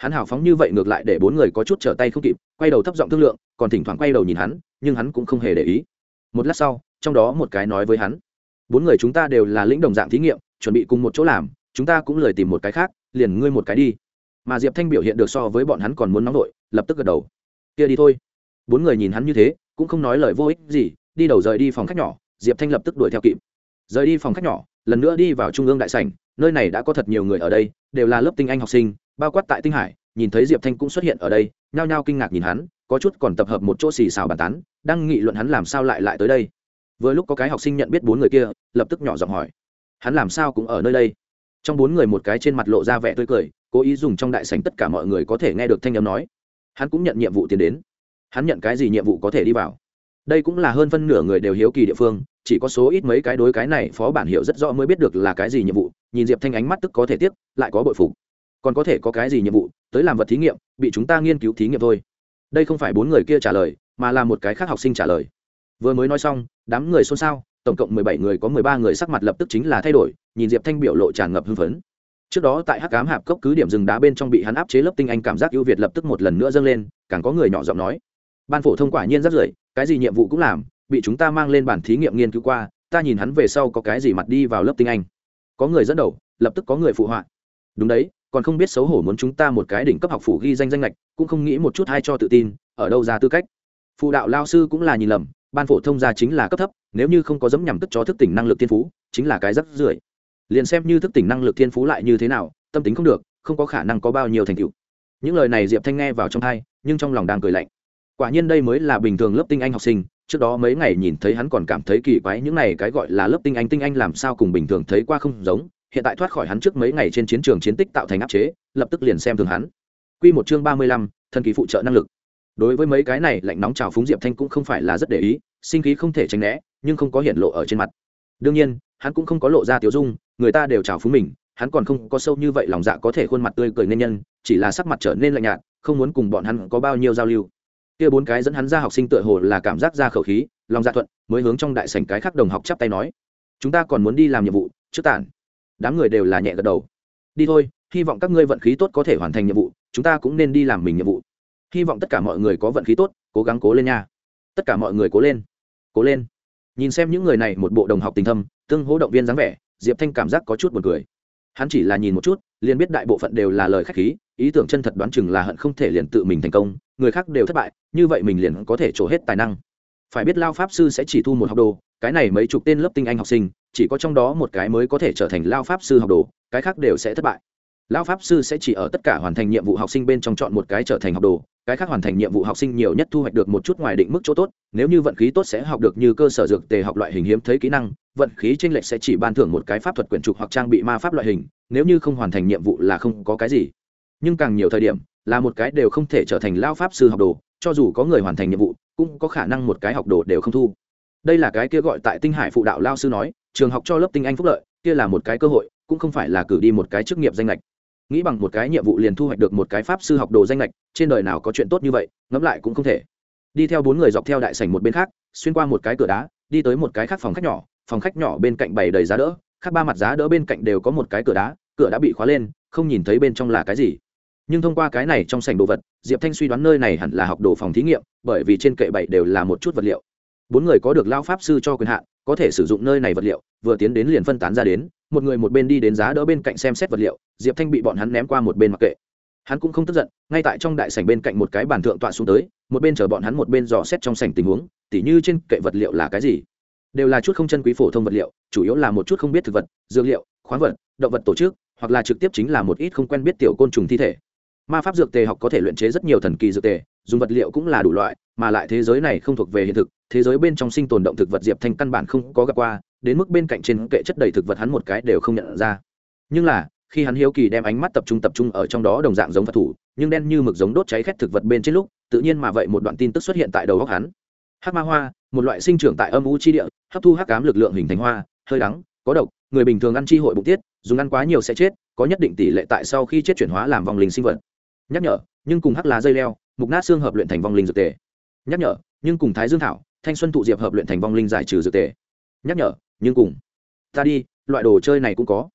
S1: hắn hào phóng như vậy ngược lại để bốn người có chút trở tay không kịp, quay đầu thấp giọng thương lượng, còn thỉnh thoảng quay đầu nhìn hắn, nhưng hắn cũng không hề để ý. Một lát sau, trong đó một cái nói với hắn, bốn người chúng ta đều là lĩnh đồng dạng thí nghiệm, chuẩn bị cùng một chỗ làm, chúng ta cũng lời tìm một cái khác, liền ngươi một cái đi. Mà diệp thanh biểu hiện được so với bọn hắn còn muốn nóng đội lập tức gật đầu. Kia đi thôi. Bốn người nhìn hắn như thế, cũng không nói lời vô ích gì, đi đầu rời đi phòng khách nhỏ, diệp thanh lập tức đuổi theo kịp. Rời đi phòng khách nhỏ, lần nữa đi vào trung ương đại sảnh, nơi này đã có thật nhiều người ở đây, đều là lớp tinh anh học sinh bao quát tại tinh hải, nhìn thấy diệp thanh cũng xuất hiện ở đây, nhao nhao kinh ngạc nhìn hắn, có chút còn tập hợp một chỗ xì xào bàn tán, đang nghị luận hắn làm sao lại lại tới đây. Vừa lúc có cái học sinh nhận biết bốn người kia, lập tức nhỏ giọng hỏi, hắn làm sao cũng ở nơi đây? Trong bốn người một cái trên mặt lộ ra vẻ tươi cười, cố ý dùng trong đại sảnh tất cả mọi người có thể nghe được thanh âm nói. Hắn cũng nhận nhiệm vụ tiến đến. Hắn nhận cái gì nhiệm vụ có thể đi vào. Đây cũng là hơn phân nửa người đều hiếu kỳ địa phương, chỉ có số ít mấy cái đối cái này phó bản hiểu rất rõ mới biết được là cái gì nhiệm vụ, nhìn diệp thanh ánh mắt tức có thể tiếp lại có bội phục còn có thể có cái gì nhiệm vụ, tới làm vật thí nghiệm, bị chúng ta nghiên cứu thí nghiệm thôi. Đây không phải bốn người kia trả lời, mà là một cái khác học sinh trả lời. Vừa mới nói xong, đám người xôn xao, tổng cộng mười bảy người có mười ba người sắc mặt lập tức chính là thay đổi, nhìn diệp thanh biểu lộ tràn ngập hưng phấn. Trước đó tại hắc cám hạp cốc cứ điểm rừng đá bên trong bị hắn áp chế lớp tinh anh cảm giác ưu việt lập tức một lần nữa dâng lên, càng có người nhỏ giọng nói. Ban phổ thông quả nhiên rất rưởi cái gì nhiệm vụ cũng làm, bị chúng ta mang lên bản thí nghiệm nghiên cứu qua, ta nhìn hắn về sau có cái gì mặt đi vào lớp tinh anh. Có người dẫn đầu, lập tức có người phụ họa. Đúng đấy còn không biết xấu hổ muốn chúng ta một cái đỉnh cấp học phủ ghi danh danh lệch cũng không nghĩ một chút hay cho tự tin, ở đâu ra tư cách. Phụ đạo lao sư cũng là nhìn lầm, ban phổ thông ra chính là cấp thấp, nếu như không có dấm nhằm tức cho thức tỉnh năng lực thiên phú, chính là cái rất rưởi. Liền xem như thức tỉnh năng lực thiên phú lại như thế nào, tâm tính không được, không có khả năng có bao nhiêu thành tựu. Những lời này diệp thanh nghe vào trong thai nhưng trong lòng đang cười lạnh. Quả nhiên đây mới là bình thường lớp tinh anh học sinh, trước đó mấy ngày nhìn thấy hắn còn cảm thấy kỳ quái, những này cái gọi là lớp tinh anh tinh anh làm sao cùng bình thường thấy qua không giống hiện tại thoát khỏi hắn trước mấy ngày trên chiến trường chiến tích tạo thành áp chế lập tức liền xem thường hắn. Quy một chương ba mươi lăm, thần kỳ phụ trợ năng lực. Đối với mấy cái này lạnh nóng trào phúng diệp thanh cũng không phải là rất để ý sinh khí không thể tránh né nhưng không có hiện lộ ở trên mặt. Đương nhiên hắn cũng không có lộ ra tiểu dung người ta đều trào phúng mình hắn còn không có sâu như vậy lòng dạ có thể khuôn mặt tươi cười nên nhân chỉ là sắc mặt trở nên lạnh nhạt không muốn cùng bọn hắn có bao nhiêu giao lưu. Kia bốn cái dẫn hắn ra học sinh tựa hồ là cảm giác ra khẩu khí lòng dạ thuận mới hướng trong đại sảnh cái khác đồng học chắp tay nói chúng ta còn muốn đi làm nhiệm vụ trước tản đám người đều là nhẹ gật đầu. Đi thôi, hy vọng các ngươi vận khí tốt có thể hoàn thành nhiệm vụ, chúng ta cũng nên đi làm mình nhiệm vụ. Hy vọng tất cả mọi người có vận khí tốt, cố gắng cố lên nha. Tất cả mọi người cố lên. Cố lên. Nhìn xem những người này, một bộ đồng học tình thâm, tương hỗ động viên dáng vẻ, diệp thanh cảm giác có chút buồn cười. Hắn chỉ là nhìn một chút, liền biết đại bộ phận đều là lời khách khí, ý tưởng chân thật đoán chừng là hận không thể liền tự mình thành công, người khác đều thất bại, như vậy mình liền có thể trổ hết tài năng phải biết lao pháp sư sẽ chỉ thu một học đồ, cái này mấy chục tên lớp tinh anh học sinh, chỉ có trong đó một cái mới có thể trở thành lao pháp sư học đồ, cái khác đều sẽ thất bại. Lao pháp sư sẽ chỉ ở tất cả hoàn thành nhiệm vụ học sinh bên trong chọn một cái trở thành học đồ, cái khác hoàn thành nhiệm vụ học sinh nhiều nhất thu hoạch được một chút ngoài định mức chỗ tốt, nếu như vận khí tốt sẽ học được như cơ sở dược tề học loại hình hiếm thấy kỹ năng, vận khí tranh lệch sẽ chỉ ban thưởng một cái pháp thuật quyển trục hoặc trang bị ma pháp loại hình, nếu như không hoàn thành nhiệm vụ là không có cái gì. Nhưng càng nhiều thời điểm, là một cái đều không thể trở thành lao pháp sư học đồ, cho dù có người hoàn thành nhiệm vụ cũng có khả năng một cái học đồ đều không thu. Đây là cái kia gọi tại tinh hải phụ đạo lao sư nói, trường học cho lớp tinh anh phúc lợi, kia là một cái cơ hội, cũng không phải là cử đi một cái chức nghiệp danh lệch nghĩ bằng một cái nhiệm vụ liền thu hoạch được một cái pháp sư học đồ danh lệch trên đời nào có chuyện tốt như vậy, ngẫm lại cũng không thể. Đi theo bốn người dọc theo đại sảnh một bên khác, xuyên qua một cái cửa đá, đi tới một cái khác phòng khách nhỏ, phòng khách nhỏ bên cạnh bày đầy giá đỡ, khác ba mặt giá đỡ bên cạnh đều có một cái cửa đá, cửa đã bị khóa lên, không nhìn thấy bên trong là cái gì nhưng thông qua cái này trong sảnh đồ vật, diệp thanh suy đoán nơi này hẳn là học đồ phòng thí nghiệm, bởi vì trên kệ bảy đều là một chút vật liệu. Bốn người có được lao pháp sư cho quyền hạn, có thể sử dụng nơi này vật liệu, vừa tiến đến liền phân tán ra đến, một người một bên đi đến giá đỡ bên cạnh xem xét vật liệu, diệp thanh bị bọn hắn ném qua một bên mặc kệ. Hắn cũng không tức giận, ngay tại trong đại sảnh bên cạnh một cái bàn thượng tọa xuống tới, một bên chờ bọn hắn một bên dò xét trong sảnh tình huống, tỉ như trên kệ vật liệu là cái gì. Đều là chút không chân quý phổ thông vật liệu, chủ yếu là một chút không biết thực vật, dược liệu, khoáng vật, động vật tổ chức, hoặc là trực tiếp chính là một ít không quen biết tiểu côn trùng thi thể ma pháp dược tề học có thể luyện chế rất nhiều thần kỳ dược tề, dùng vật liệu cũng là đủ loại, mà lại thế giới này không thuộc về hiện thực, thế giới bên trong sinh tồn động thực vật diệp thanh căn bản không có gặp qua, đến mức bên cạnh trên kệ chất đầy thực vật hắn một cái đều không nhận ra. Nhưng là, khi hắn hiếu kỳ đem ánh mắt tập trung tập trung ở trong đó đồng dạng giống vật thủ, nhưng đen như mực giống đốt cháy khét thực vật bên trên lúc, tự nhiên mà vậy một đoạn tin tức xuất hiện tại đầu góc hắn. Hắc ma hoa, một loại sinh trưởng tại âm u chi địa, hấp thu hắc cám lực lượng hình thành hoa, hơi đắng, có độc, người bình thường ăn chi hội bụng tiết, dùng ăn quá nhiều sẽ chết, có nhất định tỷ lệ tại sau khi chết chuyển hóa làm vòng linh sinh vật nhắc nhở, nhưng cùng hắc lá dây leo, mục nát xương hợp luyện thành vong linh dược tề. Nhắc nhở, nhưng cùng thái dương thảo, thanh xuân thụ diệp hợp luyện thành vong linh giải trừ dược tề. Nhắc nhở, nhưng cùng. Ta đi, loại đồ chơi này cũng có.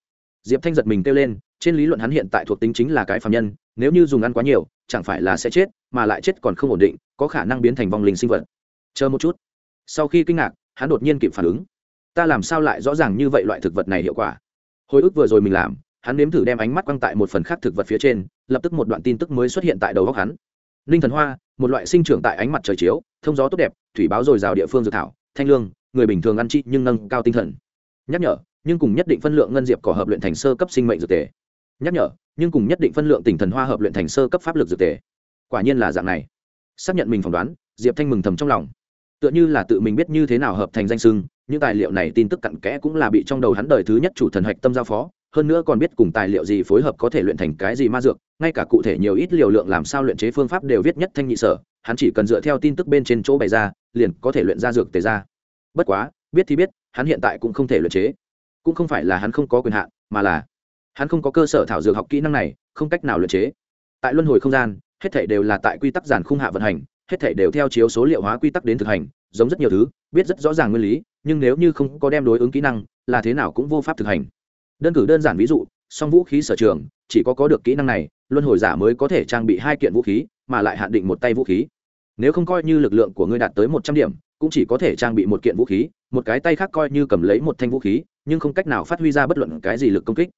S1: Diệp thanh giật mình kêu lên, trên lý luận hắn hiện tại thuộc tính chính là cái phạm nhân, nếu như dùng ăn quá nhiều, chẳng phải là sẽ chết, mà lại chết còn không ổn định, có khả năng biến thành vong linh sinh vật. Chờ một chút. Sau khi kinh ngạc, hắn đột nhiên kịp phản ứng. Ta làm sao lại rõ ràng như vậy loại thực vật này hiệu quả? Hồi ức vừa rồi mình làm hắn nếm thử đem ánh mắt quăng tại một phần khác thực vật phía trên, lập tức một đoạn tin tức mới xuất hiện tại đầu góc hắn. Ninh thần hoa, một loại sinh trưởng tại ánh mặt trời chiếu, thông gió tốt đẹp, thủy báo dồi dào địa phương dự thảo, thanh lương, người bình thường ăn chi nhưng nâng cao tinh thần. Nhắc nhở, nhưng cùng nhất định phân lượng ngân diệp cỏ hợp luyện thành sơ cấp sinh mệnh dược tề. Nhắc nhở, nhưng cùng nhất định phân lượng tỉnh thần hoa hợp luyện thành sơ cấp pháp lực dược tề. Quả nhiên là dạng này. Xác nhận mình phỏng đoán, diệp thanh mừng thầm trong lòng. Tựa như là tự mình biết như thế nào hợp thành danh sưng những tài liệu này tin tức cặn kẽ cũng là bị trong đầu hắn đời thứ nhất chủ thần hạch tâm giao phó hơn nữa còn biết cùng tài liệu gì phối hợp có thể luyện thành cái gì ma dược, ngay cả cụ thể nhiều ít liều lượng làm sao luyện chế phương pháp đều viết nhất thanh nhị sở, hắn chỉ cần dựa theo tin tức bên trên chỗ bày ra, liền có thể luyện ra dược tề ra. Bất quá, biết thì biết, hắn hiện tại cũng không thể luyện chế. Cũng không phải là hắn không có quyền hạn, mà là hắn không có cơ sở thảo dược học kỹ năng này, không cách nào luyện chế. Tại luân hồi không gian, hết thể đều là tại quy tắc giản khung hạ vận hành, hết thể đều theo chiếu số liệu hóa quy tắc đến thực hành, giống rất nhiều thứ, biết rất rõ ràng nguyên lý, nhưng nếu như không có đem đối ứng kỹ năng, là thế nào cũng vô pháp thực hành đơn cử đơn giản ví dụ, song vũ khí sở trường, chỉ có có được kỹ năng này, luân hồi giả mới có thể trang bị hai kiện vũ khí, mà lại hạn định một tay vũ khí. Nếu không coi như lực lượng của ngươi đạt tới một trăm điểm, cũng chỉ có thể trang bị một kiện vũ khí, một cái tay khác coi như cầm lấy một thanh vũ khí, nhưng không cách nào phát huy ra bất luận cái gì lực công kích.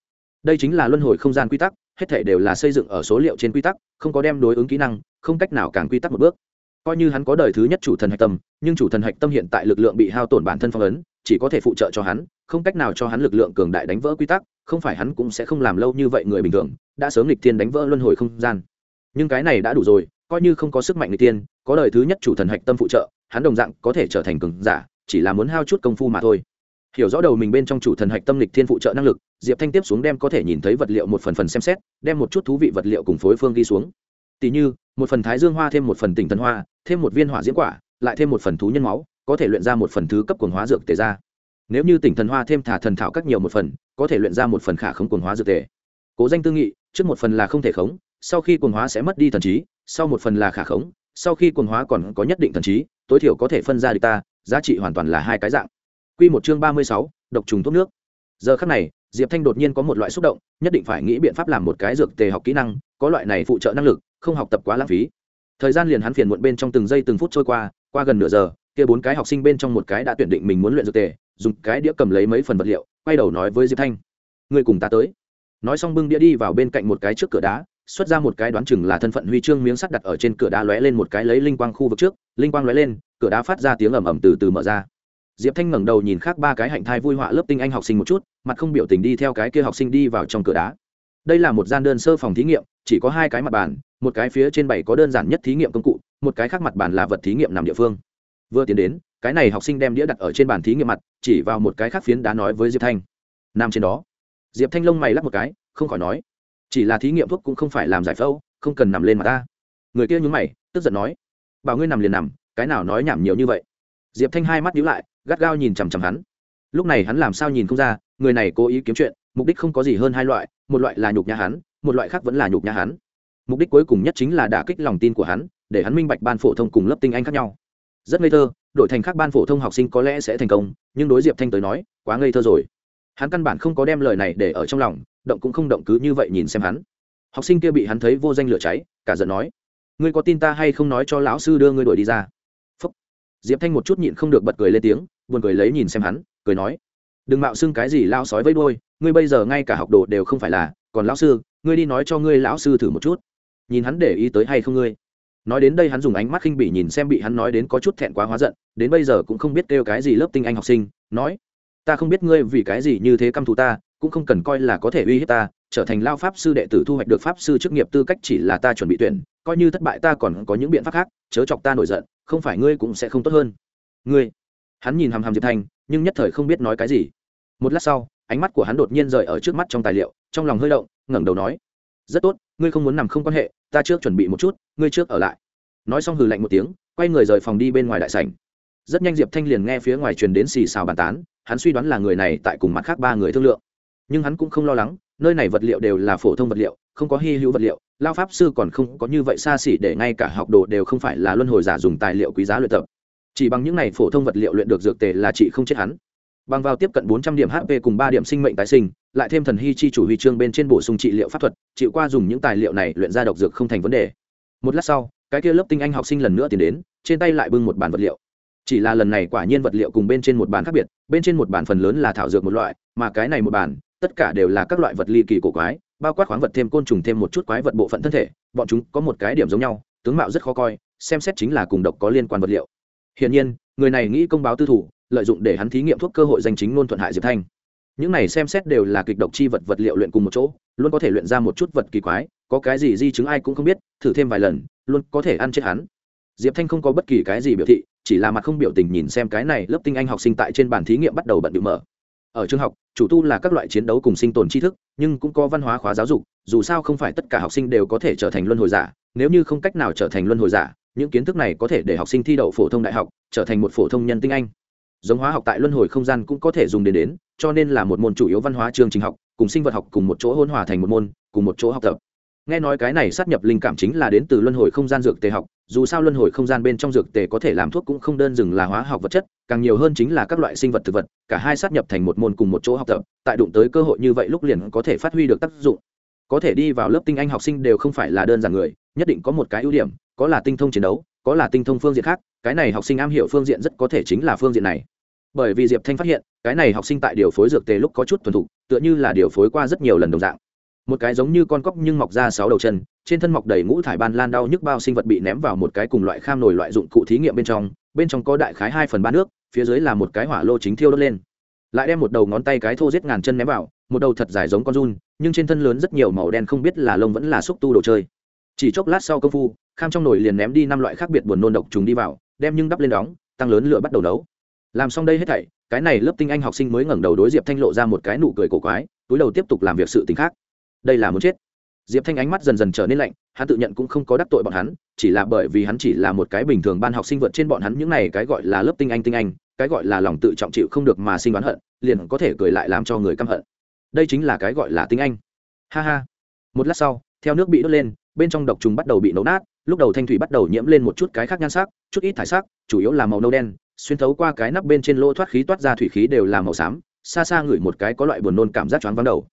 S1: Đây chính là luân hồi không gian quy tắc, hết thể đều là xây dựng ở số liệu trên quy tắc, không có đem đối ứng kỹ năng, không cách nào càng quy tắc một bước. Coi như hắn có đời thứ nhất chủ thần hạch tâm, nhưng chủ thần hạch tâm hiện tại lực lượng bị hao tổn bản thân phong ấn, chỉ có thể phụ trợ cho hắn không cách nào cho hắn lực lượng cường đại đánh vỡ quy tắc, không phải hắn cũng sẽ không làm lâu như vậy người bình thường, đã sớm lịch tiên đánh vỡ luân hồi không gian. Nhưng cái này đã đủ rồi, coi như không có sức mạnh lịch tiên có đời thứ nhất chủ thần hạch tâm phụ trợ, hắn đồng dạng có thể trở thành cường giả, chỉ là muốn hao chút công phu mà thôi. Hiểu rõ đầu mình bên trong chủ thần hạch tâm lịch thiên phụ trợ năng lực, diệp thanh tiếp xuống đem có thể nhìn thấy vật liệu một phần phần xem xét, đem một chút thú vị vật liệu cùng phối phương ghi xuống. Tỷ như, một phần thái dương hoa, thêm một phần tỉnh thần hoa, thêm một viên hỏa diễn quả, lại thêm một phần thú nhân máu, có thể luyện ra một phần thứ cấp quần hóa dược tề ra nếu như tỉnh thần hoa thêm thả thần thảo các nhiều một phần, có thể luyện ra một phần khả khống quần hóa dược tề. Cố danh tư nghị, trước một phần là không thể khống, sau khi quần hóa sẽ mất đi thần trí, sau một phần là khả khống, sau khi quần hóa còn có nhất định thần trí, tối thiểu có thể phân ra được ta, giá trị hoàn toàn là hai cái dạng. Q một chương ba mươi sáu, độc trùng thuốc nước. Giờ khắc này, diệp thanh đột nhiên có một loại xúc động, nhất định phải nghĩ biện pháp làm một cái dược tề học kỹ năng, có loại này phụ trợ năng lực, không học tập quá lãng phí. Thời gian liền hắn phiền muộn bên trong từng giây từng phút trôi qua qua gần nửa giờ, kia bốn cái học sinh bên trong một cái đã tuyển định mình muốn luyện dược tề dùng cái đĩa cầm lấy mấy phần vật liệu, quay đầu nói với diệp thanh, ngươi cùng ta tới. Nói xong bưng đĩa đi vào bên cạnh một cái trước cửa đá, xuất ra một cái đoán chừng là thân phận huy chương miếng sắt đặt ở trên cửa đá lóe lên một cái lấy linh quang khu vực trước, linh quang lóe lên, cửa đá phát ra tiếng ầm ầm từ từ mở ra. Diệp thanh ngẩng đầu nhìn khác ba cái hạnh thai vui họa lớp tinh anh học sinh một chút, mặt không biểu tình đi theo cái kia học sinh đi vào trong cửa đá. Đây là một gian đơn sơ phòng thí nghiệm, chỉ có hai cái mặt bàn, một cái phía trên bảy có đơn giản nhất thí nghiệm công cụ, một cái khác mặt bàn là vật thí nghiệm nằm địa phương. Vừa tiến đến cái này học sinh đem đĩa đặt ở trên bàn thí nghiệm mặt, chỉ vào một cái khác phiến đá nói với diệp thanh. Nằm trên đó. Diệp thanh lông mày lắp một cái, không khỏi nói, chỉ là thí nghiệm thuốc cũng không phải làm giải phẫu, không cần nằm lên mà ta. Người kia nhún mày, tức giận nói, bảo ngươi nằm liền nằm, cái nào nói nhảm nhiều như vậy. Diệp thanh hai mắt nhíu lại, gắt gao nhìn chằm chằm hắn. Lúc này hắn làm sao nhìn không ra, người này cố ý kiếm chuyện, mục đích không có gì hơn hai loại, một loại là nhục nhã hắn, một loại khác vẫn là nhục nhã hắn. Mục đích cuối cùng nhất chính là đả kích lòng tin của hắn, để hắn minh bạch ban phổ thông cùng lớp tinh anh khác nhau rất ngây thơ, đổi thành các ban phổ thông học sinh có lẽ sẽ thành công, nhưng đối diệp thanh tới nói, quá ngây thơ rồi. Hắn căn bản không có đem lời này để ở trong lòng, động cũng không động cứ như vậy nhìn xem hắn. Học sinh kia bị hắn thấy vô danh lửa cháy, cả giận nói, ngươi có tin ta hay không nói cho lão sư đưa ngươi đuổi đi ra? Phúc. diệp thanh một chút nhịn không được bật cười lên tiếng, buồn cười lấy nhìn xem hắn, cười nói, đừng mạo xưng cái gì lao sói với đôi ngươi bây giờ ngay cả học đồ đều không phải là, còn lão sư, ngươi đi nói cho ngươi lão sư thử một chút. Nhìn hắn để ý tới hay không ngươi? Nói đến đây hắn dùng ánh mắt khinh bỉ nhìn xem bị hắn nói đến có chút thẹn quá hóa giận, đến bây giờ cũng không biết kêu cái gì lớp tinh anh học sinh, nói, ta không biết ngươi vì cái gì như thế căm thù ta, cũng không cần coi là có thể uy hiếp ta, trở thành lao pháp sư đệ tử thu hoạch được pháp sư chức nghiệp tư cách chỉ là ta chuẩn bị tuyển, coi như thất bại ta còn có những biện pháp khác, chớ chọc ta nổi giận, không phải ngươi cũng sẽ không tốt hơn. Ngươi? Hắn nhìn hàm hàm diệp thanh nhưng nhất thời không biết nói cái gì. Một lát sau, ánh mắt của hắn đột nhiên rời ở trước mắt trong tài liệu, trong lòng hơi động, ngẩng đầu nói, rất tốt ngươi không muốn nằm không quan hệ, ta trước chuẩn bị một chút, ngươi trước ở lại. Nói xong hừ lạnh một tiếng, quay người rời phòng đi bên ngoài đại sảnh. Rất nhanh diệp thanh liền nghe phía ngoài truyền đến xì xào bàn tán, hắn suy đoán là người này tại cùng mặt khác ba người thương lượng. Nhưng hắn cũng không lo lắng, nơi này vật liệu đều là phổ thông vật liệu, không có hy hữu vật liệu, lao pháp sư còn không có như vậy xa xỉ để ngay cả học đồ đều không phải là luân hồi giả dùng tài liệu quý giá luyện tập. Chỉ bằng những này phổ thông vật liệu luyện được dược tề là chị không chết hắn. Bằng vào tiếp cận bốn trăm điểm hp cùng ba điểm sinh mệnh tái sinh, lại thêm thần hy chi chủ huy chương bên trên bổ sung trị liệu pháp thuật chịu qua dùng những tài liệu này luyện ra độc dược không thành vấn đề. Một lát sau, cái kia lớp tinh anh học sinh lần nữa tiến đến, trên tay lại bưng một bàn vật liệu. Chỉ là lần này quả nhiên vật liệu cùng bên trên một bàn khác biệt, bên trên một bàn phần lớn là thảo dược một loại, mà cái này một bàn tất cả đều là các loại vật ly kỳ cổ quái, bao quát khoáng vật thêm côn trùng thêm một chút quái vật bộ phận thân thể, bọn chúng có một cái điểm giống nhau, tướng mạo rất khó coi, xem xét chính là cùng độc có liên quan vật liệu. Hiển nhiên, người này nghĩ công báo tư thủ, lợi dụng để hắn thí nghiệm thuốc cơ hội danh chính luôn thuận hại diệp thanh những này xem xét đều là kịch độc chi vật vật liệu luyện cùng một chỗ, luôn có thể luyện ra một chút vật kỳ quái, có cái gì di chứng ai cũng không biết, thử thêm vài lần, luôn có thể ăn chết hắn. Diệp thanh không có bất kỳ cái gì biểu thị, chỉ là mặt không biểu tình nhìn xem cái này lớp tinh anh học sinh tại trên bàn thí nghiệm bắt đầu bận bị mở. Ở trường học, chủ tu là các loại chiến đấu cùng sinh tồn tri thức, nhưng cũng có văn hóa khóa giáo dục, dù sao không phải tất cả học sinh đều có thể trở thành luân hồi giả, nếu như không cách nào trở thành luân hồi giả, những kiến thức này có thể để học sinh thi đậu phổ thông đại học, trở thành một phổ thông nhân tinh anh giống hóa học tại luân hồi không gian cũng có thể dùng đến đến, cho nên là một môn chủ yếu văn hóa chương trình học, cùng sinh vật học cùng một chỗ hôn hòa thành một môn, cùng một chỗ học tập. Nghe nói cái này sát nhập linh cảm chính là đến từ luân hồi không gian dược tề học, dù sao luân hồi không gian bên trong dược tề có thể làm thuốc cũng không đơn dừng là hóa học vật chất, càng nhiều hơn chính là các loại sinh vật thực vật, cả hai sát nhập thành một môn cùng một chỗ học tập, tại đụng tới cơ hội như vậy lúc liền có thể phát huy được tác dụng. Có thể đi vào lớp tinh anh học sinh đều không phải là đơn giản người, nhất định có một cái ưu điểm, có là tinh thông chiến đấu có là tinh thông phương diện khác, cái này học sinh am hiểu phương diện rất có thể chính là phương diện này. Bởi vì diệp thanh phát hiện, cái này học sinh tại điều phối dược tề lúc có chút thuần thục, tựa như là điều phối qua rất nhiều lần đồng dạng. Một cái giống như con cóc nhưng mọc ra sáu đầu chân, trên thân mọc đầy ngũ thải ban lan đau nhức bao sinh vật bị ném vào một cái cùng loại kham nổi loại dụng cụ thí nghiệm bên trong bên trong có đại khái hai phần ba nước, phía dưới là một cái hỏa lô chính thiêu đốt lên. Lại đem một đầu ngón tay cái thô giết ngàn chân ném vào, một đầu thật dài giống con run, nhưng trên thân lớn rất nhiều màu đen không biết là lông vẫn là xúc tu đồ chơi. Chỉ chốc lát sau công phu kham trong nồi liền ném đi năm loại khác biệt buồn nôn độc trùng đi vào, đem nhưng đắp lên đóng, tăng lớn lửa bắt đầu nấu. Làm xong đây hết thảy, cái này lớp tinh anh học sinh mới ngẩng đầu đối diệp thanh lộ ra một cái nụ cười cổ quái, túi đầu tiếp tục làm việc sự t khác. Đây là muốn chết. Diệp thanh ánh mắt dần dần trở nên lạnh, hắn tự nhận cũng không có đắc tội bọn hắn, chỉ là bởi vì hắn chỉ là một cái bình thường ban học sinh vượt trên bọn hắn những này cái gọi là lớp tinh anh tinh anh, cái gọi là lòng tự trọng chịu không được mà sinh đoán hận, liền có thể cười lại làm cho người căm hận. Đây chính là cái gọi là tinh anh. Ha ha. Một lát sau, theo nước bị đốt lên, bên trong độc trùng bắt đầu bị nấu nát lúc đầu thanh thủy bắt đầu nhiễm lên một chút cái khác nhan sắc, chút ít thải sắc, chủ yếu là màu nâu đen, xuyên thấu qua cái nắp bên trên lỗ thoát khí toát ra thủy khí đều là màu xám, xa xa ngửi một cái có loại buồn nôn cảm giác choáng váng đầu.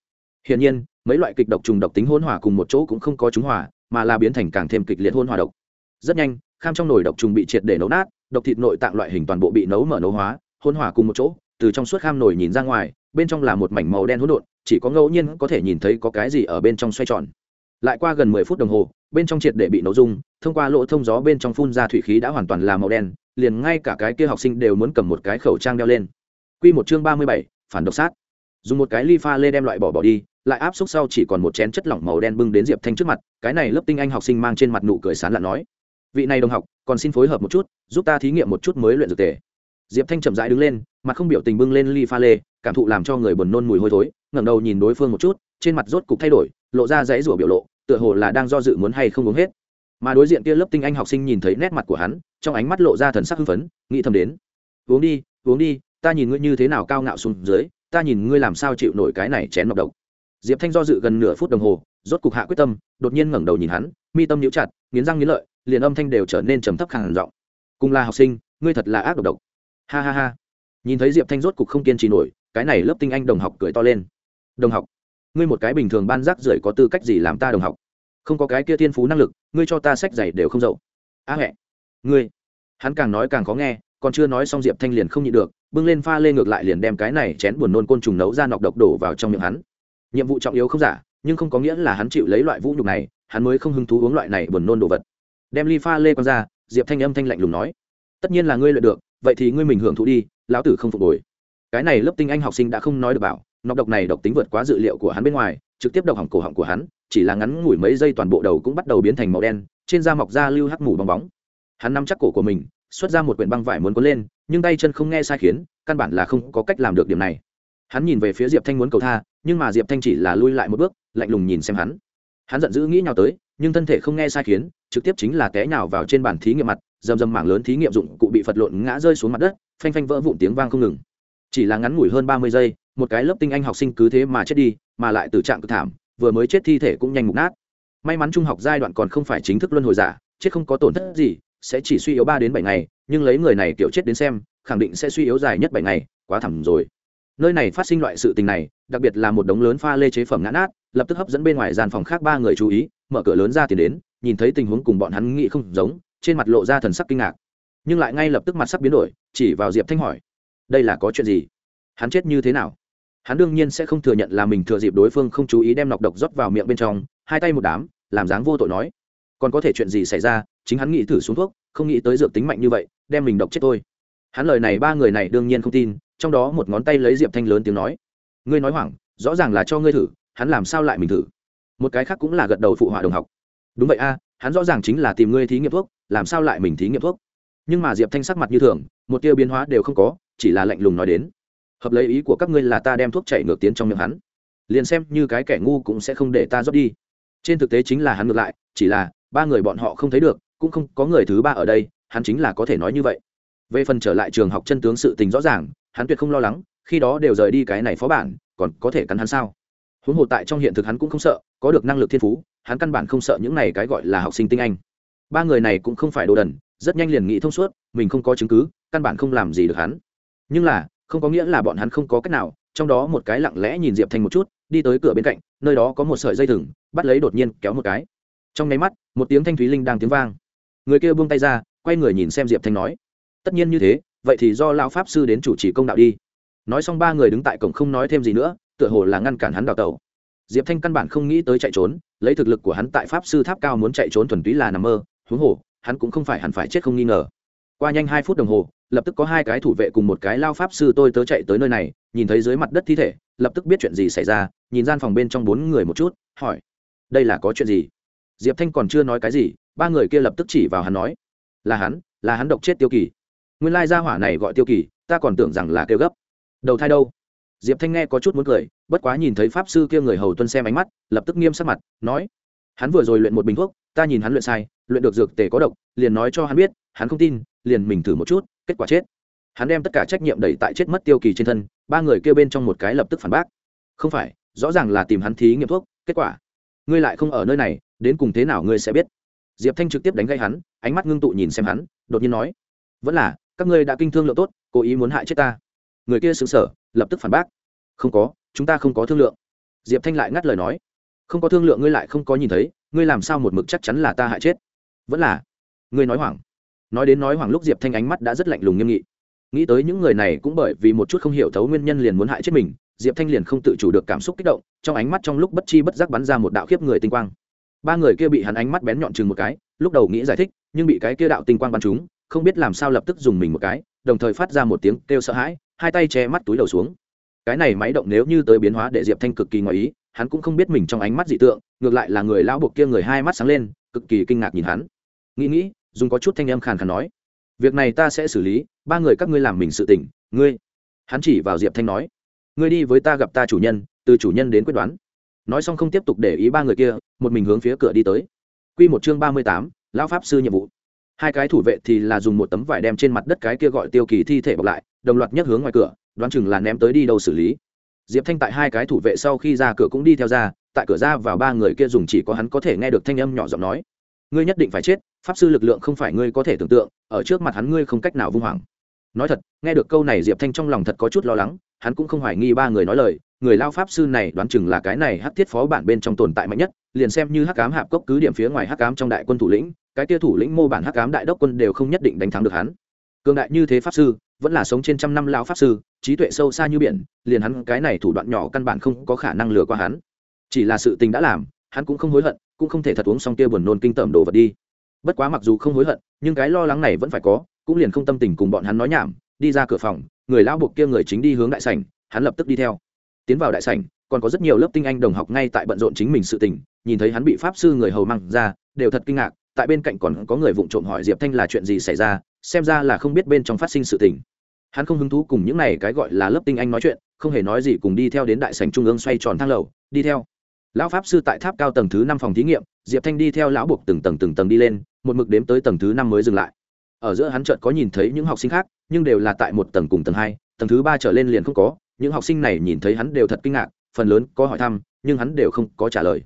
S1: Hiển nhiên, mấy loại kịch độc trùng độc tính hôn hòa cùng một chỗ cũng không có chúng hòa, mà là biến thành càng thêm kịch liệt hôn hòa độc. Rất nhanh, kham trong nồi độc trùng bị triệt để nấu nát, độc thịt nội tạng loại hình toàn bộ bị nấu mở nấu hóa, hôn hòa cùng một chỗ, từ trong suốt kham nồi nhìn ra ngoài, bên trong là một mảnh màu đen hỗn độn, chỉ có ngẫu nhiên có thể nhìn thấy có cái gì ở bên trong xoay tròn. Lại qua gần mười phút đồng hồ bên trong triệt để bị nấu dung thông qua lỗ thông gió bên trong phun ra thủy khí đã hoàn toàn là màu đen, liền ngay cả cái kia học sinh đều muốn cầm một cái khẩu trang đeo lên. Quy một chương ba mươi bảy, phản độc sát. Dùng một cái ly pha lê đem loại bỏ bỏ đi, lại áp xúc sau chỉ còn một chén chất lỏng màu đen bưng đến diệp thanh trước mặt, cái này lớp tinh anh học sinh mang trên mặt nụ cười sán lạ nói, vị này đồng học, còn xin phối hợp một chút, giúp ta thí nghiệm một chút mới luyện dược tề. Diệp thanh chậm rãi đứng lên, mặt không biểu tình bưng lên ly pha lê, cảm thụ làm cho người buồn nôn mùi hôi thối, ngẩng đầu nhìn đối phương một chút, trên mặt rốt cục thay đổi, lộ ra dãy rủa biểu lộ tựa hồ là đang do dự muốn hay không uống hết. Mà đối diện kia lớp tinh anh học sinh nhìn thấy nét mặt của hắn, trong ánh mắt lộ ra thần sắc hưng phấn, nghĩ thầm đến. Uống đi uống đi, ta nhìn ngươi như thế nào cao ngạo xuống dưới, ta nhìn ngươi làm sao chịu nổi cái này chén nọc độc. Diệp thanh do dự gần nửa phút đồng hồ, rốt cục hạ quyết tâm, đột nhiên ngẩng đầu nhìn hắn, mi tâm nhíu chặt, nghiến răng nghiến lợi, liền âm thanh đều trở nên trầm thấp khàn giọng. Cùng là học sinh, ngươi thật là ác độc độc. Ha ha ha. Nhìn thấy diệp thanh rốt cục không kiên trì nổi, cái này lớp tinh anh đồng học cười to lên. Đồng học ngươi một cái bình thường ban rác rưởi có tư cách gì làm ta đồng học? Không có cái kia thiên phú năng lực, ngươi cho ta sách giày đều không dậu. Á à hẹ. Ngươi. Hắn càng nói càng khó nghe, còn chưa nói xong diệp thanh liền không nhịn được, bưng lên pha lê ngược lại liền đem cái này chén buồn nôn côn trùng nấu ra nọc độc đổ vào trong miệng hắn. Nhiệm vụ trọng yếu không giả, nhưng không có nghĩa là hắn chịu lấy loại vũ nhục này, hắn mới không hứng thú uống loại này buồn nôn đồ vật. Đem ly pha lê con ra, diệp thanh âm thanh lạnh lùng nói, tất nhiên là ngươi luyện được, vậy thì ngươi mình hưởng thụ đi, lão tử không phục hồi. Cái này lớp tinh anh học sinh đã không nói được bảo nọc độc này độc tính vượt quá dự liệu của hắn bên ngoài, trực tiếp độc hỏng cổ họng của hắn, chỉ là ngắn ngủi mấy giây toàn bộ đầu cũng bắt đầu biến thành màu đen, trên da mọc da lưu hắc mù bong bóng. Hắn nắm chắc cổ của mình, xuất ra một quyển băng vải muốn cuốn lên, nhưng tay chân không nghe sai khiến, căn bản là không có cách làm được điểm này. Hắn nhìn về phía diệp thanh muốn cầu tha, nhưng mà diệp thanh chỉ là lui lại một bước, lạnh lùng nhìn xem hắn. Hắn giận dữ nghĩ nhào tới, nhưng thân thể không nghe sai khiến, trực tiếp chính là té nhào vào trên bàn thí nghiệm mặt dầm dầm mảng lớn thí nghiệm dụng cụ bị phật lộn ngã rơi xuống mặt đất, phanh phanh vỡ vụn tiếng vang không ngừng chỉ là ngắn ngủi hơn ba mươi giây, một cái lớp tinh anh học sinh cứ thế mà chết đi, mà lại từ trạng cực thảm, vừa mới chết thi thể cũng nhanh mục nát. May mắn trung học giai đoạn còn không phải chính thức luân hồi giả, chết không có tổn thất gì, sẽ chỉ suy yếu ba đến bảy ngày, nhưng lấy người này kiểu chết đến xem, khẳng định sẽ suy yếu dài nhất bảy ngày, quá thẳm rồi. Nơi này phát sinh loại sự tình này, đặc biệt là một đống lớn pha lê chế phẩm ngã nát, lập tức hấp dẫn bên ngoài gian phòng khác ba người chú ý, mở cửa lớn ra tiền đến, nhìn thấy tình huống cùng bọn hắn nghĩ không giống, trên mặt lộ ra thần sắc kinh ngạc. Nhưng lại ngay lập tức mặt sắc biến đổi, chỉ vào diệp thanh hỏi đây là có chuyện gì? Hắn chết như thế nào? Hắn đương nhiên sẽ không thừa nhận là mình thừa dịp đối phương không chú ý đem nọc độc rót vào miệng bên trong, hai tay một đám, làm dáng vô tội nói. Còn có thể chuyện gì xảy ra? Chính hắn nghĩ thử xuống thuốc, không nghĩ tới dược tính mạnh như vậy, đem mình độc chết thôi. Hắn lời này ba người này đương nhiên không tin, trong đó một ngón tay lấy diệp thanh lớn tiếng nói. Ngươi nói hoảng, rõ ràng là cho ngươi thử, hắn làm sao lại mình thử? Một cái khác cũng là gật đầu phụ họa đồng học. Đúng vậy a, hắn rõ ràng chính là tìm ngươi thí nghiệm thuốc, làm sao lại mình thí nghiệm thuốc? Nhưng mà diệp thanh sắc mặt như thường, một tiêu biến hóa đều không có chỉ là lạnh lùng nói đến. Hợp lấy ý của các ngươi là ta đem thuốc chảy ngược tiến trong miệng hắn. Liền xem như cái kẻ ngu cũng sẽ không để ta rót đi. Trên thực tế chính là hắn ngược lại, chỉ là ba người bọn họ không thấy được, cũng không có người thứ ba ở đây, hắn chính là có thể nói như vậy. Về phần trở lại trường học chân tướng sự tình rõ ràng, hắn tuyệt không lo lắng, khi đó đều rời đi cái này phó bản, còn có thể cắn hắn sao? Huống hồ tại trong hiện thực hắn cũng không sợ, có được năng lực thiên phú, hắn căn bản không sợ những này cái gọi là học sinh tinh anh. Ba người này cũng không phải đồ đần, rất nhanh liền nghĩ thông suốt, mình không có chứng cứ, căn bản không làm gì được hắn nhưng là, không có nghĩa là bọn hắn không có cách nào, trong đó một cái lặng lẽ nhìn diệp thanh một chút, đi tới cửa bên cạnh, nơi đó có một sợi dây thừng, bắt lấy đột nhiên kéo một cái. Trong nháy mắt, một tiếng thanh thúy linh đang tiếng vang. Người kia buông tay ra, quay người nhìn xem diệp thanh nói, tất nhiên như thế, vậy thì do lao pháp sư đến chủ trì công đạo đi. Nói xong ba người đứng tại cổng không nói thêm gì nữa, tựa hồ là ngăn cản hắn đào tẩu. Diệp thanh căn bản không nghĩ tới chạy trốn, lấy thực lực của hắn tại pháp sư tháp cao muốn chạy trốn thuần túy là nằm mơ, huống hồ, hắn cũng không phải hẳn phải chết không nghi ngờ. Qua nhanh hai phút đồng hồ lập tức có hai cái thủ vệ cùng một cái lao pháp sư tôi tớ chạy tới nơi này, nhìn thấy dưới mặt đất thi thể, lập tức biết chuyện gì xảy ra, nhìn gian phòng bên trong bốn người một chút, hỏi, đây là có chuyện gì? Diệp thanh còn chưa nói cái gì, ba người kia lập tức chỉ vào hắn nói, là hắn là hắn độc chết tiêu kỳ. Nguyên lai gia hỏa này gọi tiêu kỳ, ta còn tưởng rằng là kêu gấp. Đầu thai đâu? Diệp thanh nghe có chút muốn cười, bất quá nhìn thấy pháp sư kia người hầu tuân xem ánh mắt, lập tức nghiêm sắc mặt, nói, hắn vừa rồi luyện một bình thuốc, ta nhìn hắn luyện sai, luyện được dược tề có độc, liền nói cho hắn biết, hắn không tin, liền mình thử một chút kết quả chết. Hắn đem tất cả trách nhiệm đẩy tại chết mất tiêu kỳ trên thân, ba người kêu bên trong một cái lập tức phản bác. Không phải, rõ ràng là tìm hắn thí nghiệm thuốc, kết quả. Ngươi lại không ở nơi này, đến cùng thế nào ngươi sẽ biết? Diệp thanh trực tiếp đánh gây hắn, ánh mắt ngưng tụ nhìn xem hắn, đột nhiên nói. Vẫn là, các ngươi đã kinh thương lượng tốt, cố ý muốn hại chết ta. Người kia xứng sở lập tức phản bác. Không có, chúng ta không có thương lượng. Diệp thanh lại ngắt lời nói. Không có thương lượng ngươi lại không có nhìn thấy, ngươi làm sao một mực chắc chắn là ta hại chết? Vẫn là, ngươi nói hoảng nói đến nói hoàng lúc diệp thanh ánh mắt đã rất lạnh lùng nghiêm nghị. Nghĩ tới những người này cũng bởi vì một chút không hiểu thấu nguyên nhân liền muốn hại chết mình, diệp thanh liền không tự chủ được cảm xúc kích động, trong ánh mắt trong lúc bất chi bất giác bắn ra một đạo khiếp người tinh quang. Ba người kia bị hắn ánh mắt bén nhọn chừng một cái, lúc đầu nghĩ giải thích, nhưng bị cái kia đạo tinh quang bắn chúng không biết làm sao lập tức dùng mình một cái, đồng thời phát ra một tiếng kêu sợ hãi, hai tay che mắt túi đầu xuống. Cái này máy động nếu như tới biến hóa để diệp thanh cực kỳ ngoài ý, hắn cũng không biết mình trong ánh mắt dị tượng, ngược lại là người lão buộc kia người hai mắt sáng lên, cực kỳ kinh ngạc nhìn hắn. Nghĩ nghĩ dùng có chút thanh âm khàn khàn nói, việc này ta sẽ xử lý, ba người các ngươi làm mình sự tỉnh ngươi. Hắn chỉ vào diệp thanh nói, ngươi đi với ta gặp ta chủ nhân, từ chủ nhân đến quyết đoán. Nói xong không tiếp tục để ý ba người kia, một mình hướng phía cửa đi tới. Q một chương ba mươi tám, lão pháp sư nhiệm vụ. Hai cái thủ vệ thì là dùng một tấm vải đem trên mặt đất cái kia gọi tiêu kỳ thi thể bọc lại, đồng loạt nhất hướng ngoài cửa, đoán chừng là ném tới đi đâu xử lý. Diệp thanh tại hai cái thủ vệ sau khi ra cửa cũng đi theo ra, tại cửa ra vào ba người kia dùng chỉ có hắn có thể nghe được thanh âm nhỏ giọng nói, ngươi nhất định phải chết pháp sư lực lượng không phải ngươi có thể tưởng tượng, ở trước mặt hắn ngươi không cách nào vung hoàng nói thật, nghe được câu này diệp thanh trong lòng thật có chút lo lắng, hắn cũng không hoài nghi ba người nói lời, người lao pháp sư này đoán chừng là cái này hắc thiết phó bản bên trong tồn tại mạnh nhất, liền xem như hắc cám hạp cốc cứ điểm phía ngoài hắc cám trong đại quân thủ lĩnh, cái tia thủ lĩnh mô bản hắc cám đại đốc quân đều không nhất định đánh thắng được hắn. Cường đại như thế pháp sư, vẫn là sống trên trăm năm lao pháp sư, trí tuệ sâu xa như biển, liền hắn cái này thủ đoạn nhỏ căn bản không có khả năng lừa qua hắn. Chỉ là sự tình đã làm, hắn cũng không hối hận, cũng không thể thật uống xong kia buồn nôn kinh tởm đồ vật đi bất quá mặc dù không hối hận, nhưng cái lo lắng này vẫn phải có, cũng liền không tâm tình cùng bọn hắn nói nhảm, đi ra cửa phòng, người lão buộc kia người chính đi hướng đại sảnh, hắn lập tức đi theo. Tiến vào đại sảnh, còn có rất nhiều lớp tinh anh đồng học ngay tại bận rộn chính mình sự tình, nhìn thấy hắn bị pháp sư người hầu mang ra, đều thật kinh ngạc, tại bên cạnh còn có người vụng trộm hỏi diệp thanh là chuyện gì xảy ra, xem ra là không biết bên trong phát sinh sự tình. Hắn không hứng thú cùng những này cái gọi là lớp tinh anh nói chuyện, không hề nói gì cùng đi theo đến đại sảnh trung ương xoay tròn thang lầu, đi theo. Lão pháp sư tại tháp cao tầng thứ năm phòng thí nghiệm, diệp thanh đi theo lão buộc từng tầng từng tầng đi lên một mực đếm tới tầng thứ năm mới dừng lại. Ở giữa hắn chợt có nhìn thấy những học sinh khác, nhưng đều là tại một tầng cùng tầng hai, tầng thứ ba trở lên liền không có, những học sinh này nhìn thấy hắn đều thật kinh ngạc, phần lớn có hỏi thăm, nhưng hắn đều không có trả lời.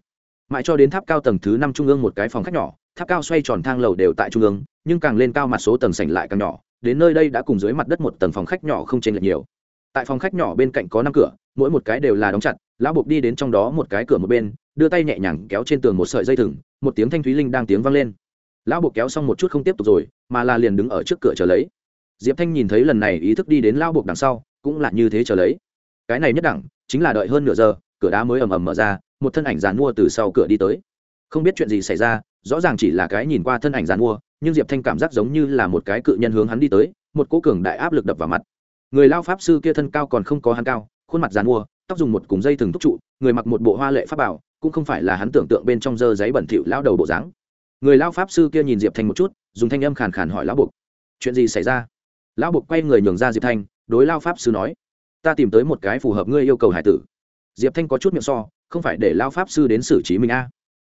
S1: Mãi cho đến tháp cao tầng thứ năm trung ương một cái phòng khách nhỏ, tháp cao xoay tròn thang lầu đều tại trung ương, nhưng càng lên cao mặt số tầng sảnh lại càng nhỏ, đến nơi đây đã cùng dưới mặt đất một tầng phòng khách nhỏ không chênh lệch nhiều. Tại phòng khách nhỏ bên cạnh có năm cửa, mỗi một cái đều là đóng chặt, lão buộc đi đến trong đó một cái cửa một bên, đưa tay nhẹ nhàng kéo trên tường một sợi dây thừng, một tiếng thanh thúy linh đang tiếng vang lên lão buộc kéo xong một chút không tiếp tục rồi, mà là liền đứng ở trước cửa chờ lấy. Diệp thanh nhìn thấy lần này ý thức đi đến lão buộc đằng sau, cũng là như thế chờ lấy. Cái này nhất đẳng, chính là đợi hơn nửa giờ, cửa đá mới ầm ầm mở ra, một thân ảnh dàn mua từ sau cửa đi tới. Không biết chuyện gì xảy ra, rõ ràng chỉ là cái nhìn qua thân ảnh dàn mua, nhưng diệp thanh cảm giác giống như là một cái cự nhân hướng hắn đi tới, một cỗ cường đại áp lực đập vào mặt. Người lao pháp sư kia thân cao còn không có hắn cao, khuôn mặt dàn mua, tóc dùng một cùng dây thừng thúc trụ, người mặc một bộ hoa lệ pháp bảo, cũng không phải là hắn tưởng tượng bên trong dơ giấy bẩn thỉu lao đầu bộ dáng người lao pháp sư kia nhìn diệp thanh một chút, dùng thanh âm khàn khàn hỏi lão buộc. Chuyện gì xảy ra? Lão buộc quay người nhường ra diệp thanh, đối lao pháp sư nói, ta tìm tới một cái phù hợp ngươi yêu cầu hải tử. Diệp thanh có chút miệng so, không phải để lao pháp sư đến xử trí mình a.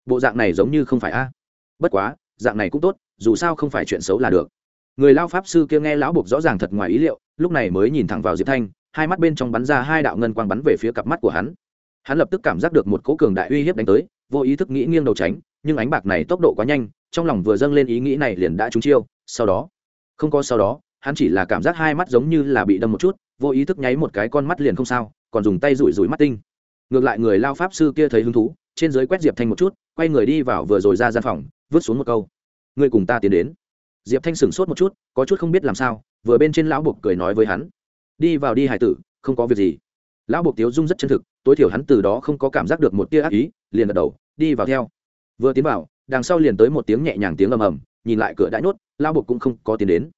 S1: Bộ dạng này giống như không phải a. Bất quá, dạng này cũng tốt, dù sao không phải chuyện xấu là được. Người lao pháp sư kia nghe lão buộc rõ ràng thật ngoài ý liệu, lúc này mới nhìn thẳng vào diệp thanh, hai mắt bên trong bắn ra hai đạo ngân quang bắn về phía cặp mắt của hắn. Hắn lập tức cảm giác được một cố cường đại uy hiếp đánh tới, vô ý thức nghĩ nghiêng đầu tránh nhưng ánh bạc này tốc độ quá nhanh, trong lòng vừa dâng lên ý nghĩ này liền đã trúng chiêu, sau đó, không có sau đó, hắn chỉ là cảm giác hai mắt giống như là bị đâm một chút, vô ý thức nháy một cái con mắt liền không sao, còn dùng tay rủi rủi mắt tinh. Ngược lại người lao pháp sư kia thấy hứng thú, trên dưới quét diệp thanh một chút, quay người đi vào vừa rồi ra gian phòng, vứt xuống một câu. Người cùng ta tiến đến. Diệp thanh sửng sốt một chút, có chút không biết làm sao, vừa bên trên lão buộc cười nói với hắn. Đi vào đi hải tử, không có việc gì. Lão buộc tiếu dung rất chân thực, tối thiểu hắn từ đó không có cảm giác được một tia ác ý, liền gật đầu, đi vào theo vừa tiến vào, đằng sau liền tới một tiếng nhẹ nhàng tiếng ầm ầm, nhìn lại cửa đã nhốt, lão buộc cũng không có tiến đến.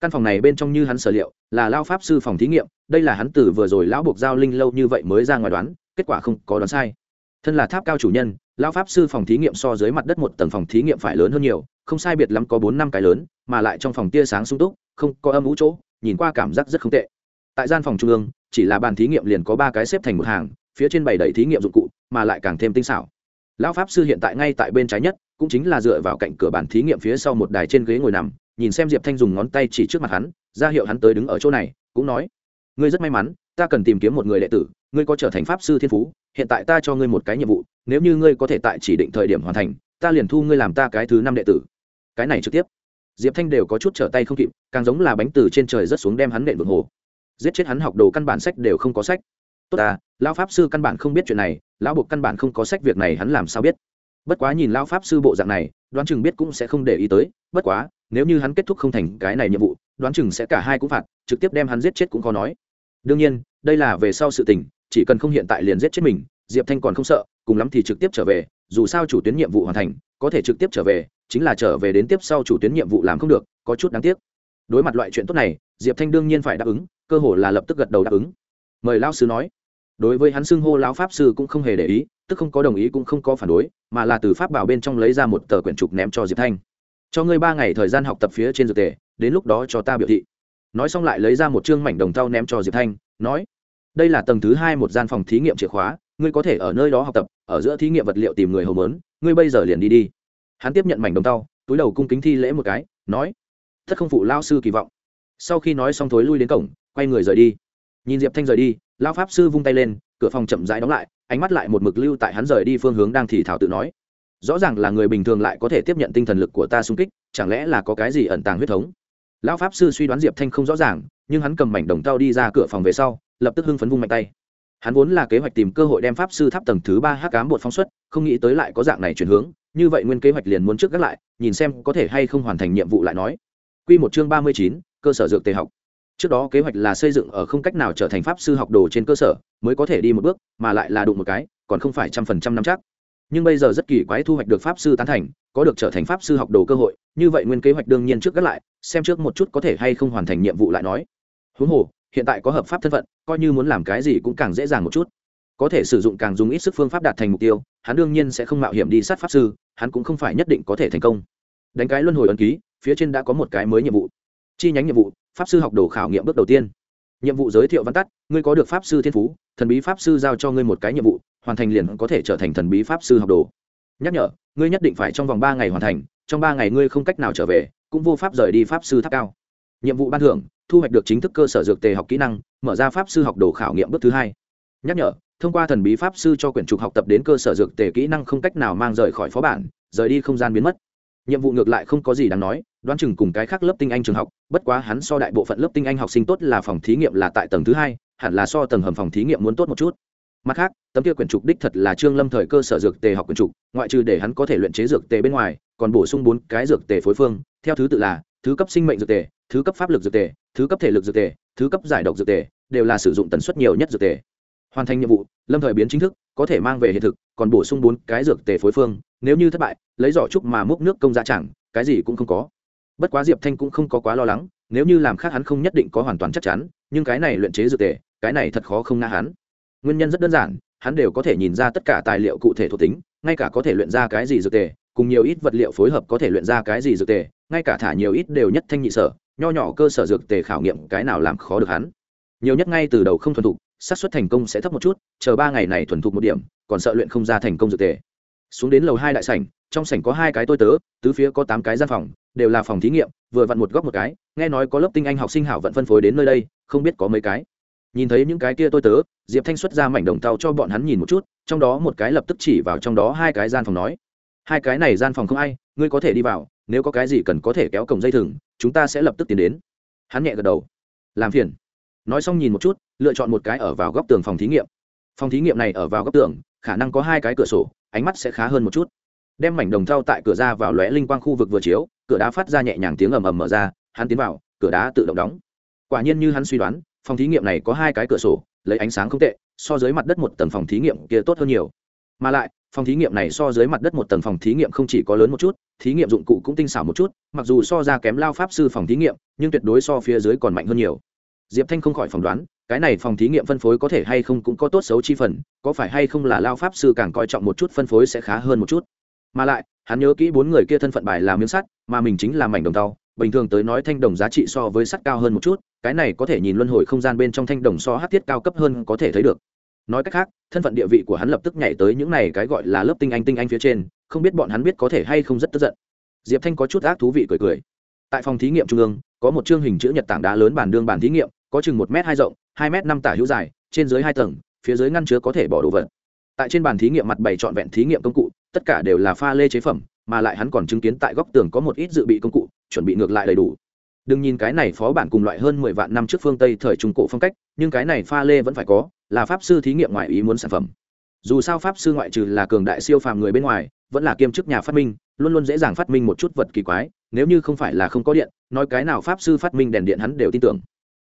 S1: Căn phòng này bên trong như hắn sở liệu, là lao pháp sư phòng thí nghiệm, đây là hắn tử vừa rồi lão buộc giao linh lâu như vậy mới ra ngoài đoán, kết quả không có đoán sai. Thân là tháp cao chủ nhân lao pháp sư phòng thí nghiệm so dưới mặt đất một tầng phòng thí nghiệm phải lớn hơn nhiều, không sai biệt lắm có bốn năm cái lớn, mà lại trong phòng tia sáng sung túc, không có âm ủ chỗ, nhìn qua cảm giác rất không tệ. Tại gian phòng trung ương, chỉ là bàn thí nghiệm liền có ba cái xếp thành một hàng, phía trên bày đầy thí nghiệm dụng cụ, mà lại càng thêm tinh xảo lão pháp sư hiện tại ngay tại bên trái nhất, cũng chính là dựa vào cạnh cửa bàn thí nghiệm phía sau một đài trên ghế ngồi nằm, nhìn xem diệp thanh dùng ngón tay chỉ trước mặt hắn, ra hiệu hắn tới đứng ở chỗ này, cũng nói, ngươi rất may mắn, ta cần tìm kiếm một người đệ tử, ngươi có trở thành pháp sư thiên phú, hiện tại ta cho ngươi một cái nhiệm vụ, nếu như ngươi có thể tại chỉ định thời điểm hoàn thành, ta liền thu ngươi làm ta cái thứ năm đệ tử. Cái này trực tiếp, diệp thanh đều có chút trở tay không kịp, càng giống là bánh từ trên trời rất xuống đem hắn nện vượng hồ. Giết chết hắn học đồ căn bản sách đều không có sách tốt à lão pháp sư căn bản không biết chuyện này, lão buộc căn bản không có sách việc này hắn làm sao biết. Bất quá nhìn lão pháp sư bộ dạng này, đoán chừng biết cũng sẽ không để ý tới, bất quá, nếu như hắn kết thúc không thành cái này nhiệm vụ, đoán chừng sẽ cả hai cũng phạt, trực tiếp đem hắn giết chết cũng khó nói. Đương nhiên, đây là về sau sự tình, chỉ cần không hiện tại liền giết chết mình, diệp thanh còn không sợ, cùng lắm thì trực tiếp trở về, dù sao chủ tuyến nhiệm vụ hoàn thành, có thể trực tiếp trở về, chính là trở về đến tiếp sau chủ tuyến nhiệm vụ làm không được, có chút đáng tiếc. Đối mặt loại chuyện tốt này, diệp thanh đương nhiên phải đáp ứng, cơ hồ là lập tức gật đầu đáp ứng mời lão sư nói. Đối với hắn xưng hô lão pháp sư cũng không hề để ý tức không có đồng ý cũng không có phản đối mà là từ pháp bảo bên trong lấy ra một tờ quyển trục ném cho diệp thanh. Cho ngươi ba ngày thời gian học tập phía trên dược tề đến lúc đó cho ta biểu thị. Nói xong lại lấy ra một chương mảnh đồng thau ném cho diệp thanh nói đây là tầng thứ hai một gian phòng thí nghiệm chìa khóa ngươi có thể ở nơi đó học tập ở giữa thí nghiệm vật liệu tìm người hầu mớn ngươi bây giờ liền đi đi. Hắn tiếp nhận mảnh đồng thau, túi đầu cung kính thi lễ một cái nói thất không phụ lao sư kỳ vọng. Sau khi nói xong thối lui đến cổng quay người rời đi nhìn diệp thanh rời đi lao pháp sư vung tay lên, cửa phòng chậm rãi đóng lại, ánh mắt lại một mực lưu tại hắn rời đi phương hướng đang thì thảo tự nói. Rõ ràng là người bình thường lại có thể tiếp nhận tinh thần lực của ta xung kích, chẳng lẽ là có cái gì ẩn tàng huyết thống? Lão pháp sư suy đoán diệp thanh không rõ ràng, nhưng hắn cầm mảnh đồng tao đi ra cửa phòng về sau, lập tức hưng phấn vung mạnh tay. Hắn vốn là kế hoạch tìm cơ hội đem pháp sư tháp tầng thứ ba hắc cám bột phóng xuất, không nghĩ tới lại có dạng này chuyển hướng, như vậy nguyên kế hoạch liền muốn trước gác lại, nhìn xem có thể hay không hoàn thành nhiệm vụ lại nói. Q một chương ba mươi chín, cơ sở dược tề học trước đó kế hoạch là xây dựng ở không cách nào trở thành pháp sư học đồ trên cơ sở, mới có thể đi một bước, mà lại là đụng một cái, còn không phải trăm phần trăm năm chắc. Nhưng bây giờ rất kỳ quái thu hoạch được pháp sư tán thành, có được trở thành pháp sư học đồ cơ hội, như vậy nguyên kế hoạch đương nhiên trước gác lại, xem trước một chút có thể hay không hoàn thành nhiệm vụ lại nói. Huống hồ, hiện tại có hợp pháp thân phận, coi như muốn làm cái gì cũng càng dễ dàng một chút. Có thể sử dụng càng dùng ít sức phương pháp đạt thành mục tiêu, hắn đương nhiên sẽ không mạo hiểm đi sát pháp sư, hắn cũng không phải nhất định có thể thành công. Đánh cái luân hồi ấn ký, phía trên đã có một cái mới nhiệm vụ. Chi nhánh nhiệm vụ pháp sư học đồ khảo nghiệm bước đầu tiên. Nhiệm vụ giới thiệu văn tắt, ngươi có được pháp sư thiên phú, thần bí pháp sư giao cho ngươi một cái nhiệm vụ, hoàn thành liền có thể trở thành thần bí pháp sư học đồ. Nhắc nhở, ngươi nhất định phải trong vòng ba ngày hoàn thành, trong ba ngày ngươi không cách nào trở về, cũng vô pháp rời đi pháp sư tháp cao. Nhiệm vụ ban thưởng, thu hoạch được chính thức cơ sở dược tề học kỹ năng, mở ra pháp sư học đồ khảo nghiệm bước thứ hai. Nhắc nhở, thông qua thần bí pháp sư cho quyển trục học tập đến cơ sở dược tề kỹ năng không cách nào mang rời khỏi phó bản, rời đi không gian biến mất. Nhiệm vụ ngược lại không có gì đáng nói đoán chừng cùng cái khác lớp tinh anh trường học, bất quá hắn so đại bộ phận lớp tinh anh học sinh tốt là phòng thí nghiệm là tại tầng thứ hai, hẳn là so tầng hầm phòng thí nghiệm muốn tốt một chút. Mặt khác, tấm kia quyển trục đích thật là trương lâm thời cơ sở dược tề học quyển trục, ngoại trừ để hắn có thể luyện chế dược tề bên ngoài, còn bổ sung bốn cái dược tề phối phương, theo thứ tự là thứ cấp sinh mệnh dược tề, thứ cấp pháp lực dược tề, thứ cấp thể lực dược tề, thứ cấp giải độc dược tề, đều là sử dụng tần suất nhiều nhất dược tề. Hoàn thành nhiệm vụ, lâm thời biến chính thức, có thể mang về hiện thực, còn bổ sung bốn cái dược tề phối phương, nếu như thất bại, lấy giỏ trúc mà múc nước công giá chẳng, cái gì cũng không có bất quá diệp thanh cũng không có quá lo lắng, nếu như làm khác hắn không nhất định có hoàn toàn chắc chắn, nhưng cái này luyện chế dược tề, cái này thật khó không ngã hắn. Nguyên nhân rất đơn giản, hắn đều có thể nhìn ra tất cả tài liệu cụ thể thuộc tính, ngay cả có thể luyện ra cái gì dược tề, cùng nhiều ít vật liệu phối hợp có thể luyện ra cái gì dược tề, ngay cả thả nhiều ít đều nhất thanh nhị sở, nho nhỏ cơ sở dược tề khảo nghiệm cái nào làm khó được hắn. Nhiều nhất ngay từ đầu không thuần thục, xác suất thành công sẽ thấp một chút, chờ ba ngày này thuần thục một điểm, còn sợ luyện không ra thành công dược tề. Xuống đến lầu hai đại sảnh trong sảnh có hai cái tôi tớ, tứ phía có tám cái gian phòng, đều là phòng thí nghiệm, vừa vặn một góc một cái, nghe nói có lớp tinh anh học sinh hảo vận phân phối đến nơi đây, không biết có mấy cái. Nhìn thấy những cái kia tôi tớ, diệp thanh xuất ra mảnh đồng tàu cho bọn hắn nhìn một chút, trong đó một cái lập tức chỉ vào trong đó hai cái gian phòng nói, hai cái này gian phòng không ai, ngươi có thể đi vào, nếu có cái gì cần có thể kéo cổng dây thừng, chúng ta sẽ lập tức tiến đến. Hắn nhẹ gật đầu. Làm phiền. Nói xong nhìn một chút, lựa chọn một cái ở vào góc tường phòng thí nghiệm. Phòng thí nghiệm này ở vào góc tường, khả năng có hai cái cửa sổ, ánh mắt sẽ khá hơn một chút đem mảnh đồng thau tại cửa ra vào lóe linh quang khu vực vừa chiếu, cửa đá phát ra nhẹ nhàng tiếng ầm ầm mở ra, hắn tiến vào, cửa đá tự động đóng. Quả nhiên như hắn suy đoán, phòng thí nghiệm này có hai cái cửa sổ, lấy ánh sáng không tệ, so dưới mặt đất một tầng phòng thí nghiệm kia tốt hơn nhiều. Mà lại, phòng thí nghiệm này so dưới mặt đất một tầng phòng thí nghiệm không chỉ có lớn một chút, thí nghiệm dụng cụ cũng tinh xảo một chút, mặc dù so ra kém lao pháp sư phòng thí nghiệm, nhưng tuyệt đối so phía dưới còn mạnh hơn nhiều. Diệp thanh không khỏi phỏng đoán, cái này phòng thí nghiệm phân phối có thể hay không cũng có tốt xấu chi phần, có phải hay không là lao pháp sư càng coi trọng một chút, phân phối sẽ khá hơn một chút mà lại, hắn nhớ kỹ bốn người kia thân phận bài là miếng sắt, mà mình chính là mảnh đồng tàu bình thường tới nói thanh đồng giá trị so với sắt cao hơn một chút, cái này có thể nhìn luân hồi không gian bên trong thanh đồng so hát thiết cao cấp hơn có thể thấy được. Nói cách khác, thân phận địa vị của hắn lập tức nhảy tới những này cái gọi là lớp tinh anh tinh anh phía trên, không biết bọn hắn biết có thể hay không rất tức giận. Diệp thanh có chút ác thú vị cười cười. Tại phòng thí nghiệm trung ương, có một chương hình chữ nhật tảng đá lớn bản đương bản thí nghiệm, có chừng một m hai rộng, hai m năm tả hữu dài, trên dưới hai tầng, phía dưới ngăn chứa có thể bỏ đồ vật. Tại trên bàn thí nghiệm mặt bày trọn vẹn thí nghiệm công cụ tất cả đều là pha lê chế phẩm, mà lại hắn còn chứng kiến tại góc tường có một ít dự bị công cụ, chuẩn bị ngược lại đầy đủ. Đừng nhìn cái này phó bản cùng loại hơn mười vạn năm trước phương tây thời trung cổ phong cách, nhưng cái này pha lê vẫn phải có, là pháp sư thí nghiệm ngoài ý muốn sản phẩm. Dù sao pháp sư ngoại trừ là cường đại siêu phàm người bên ngoài, vẫn là kiêm chức nhà phát minh, luôn luôn dễ dàng phát minh một chút vật kỳ quái, nếu như không phải là không có điện, nói cái nào pháp sư phát minh đèn điện hắn đều tin tưởng.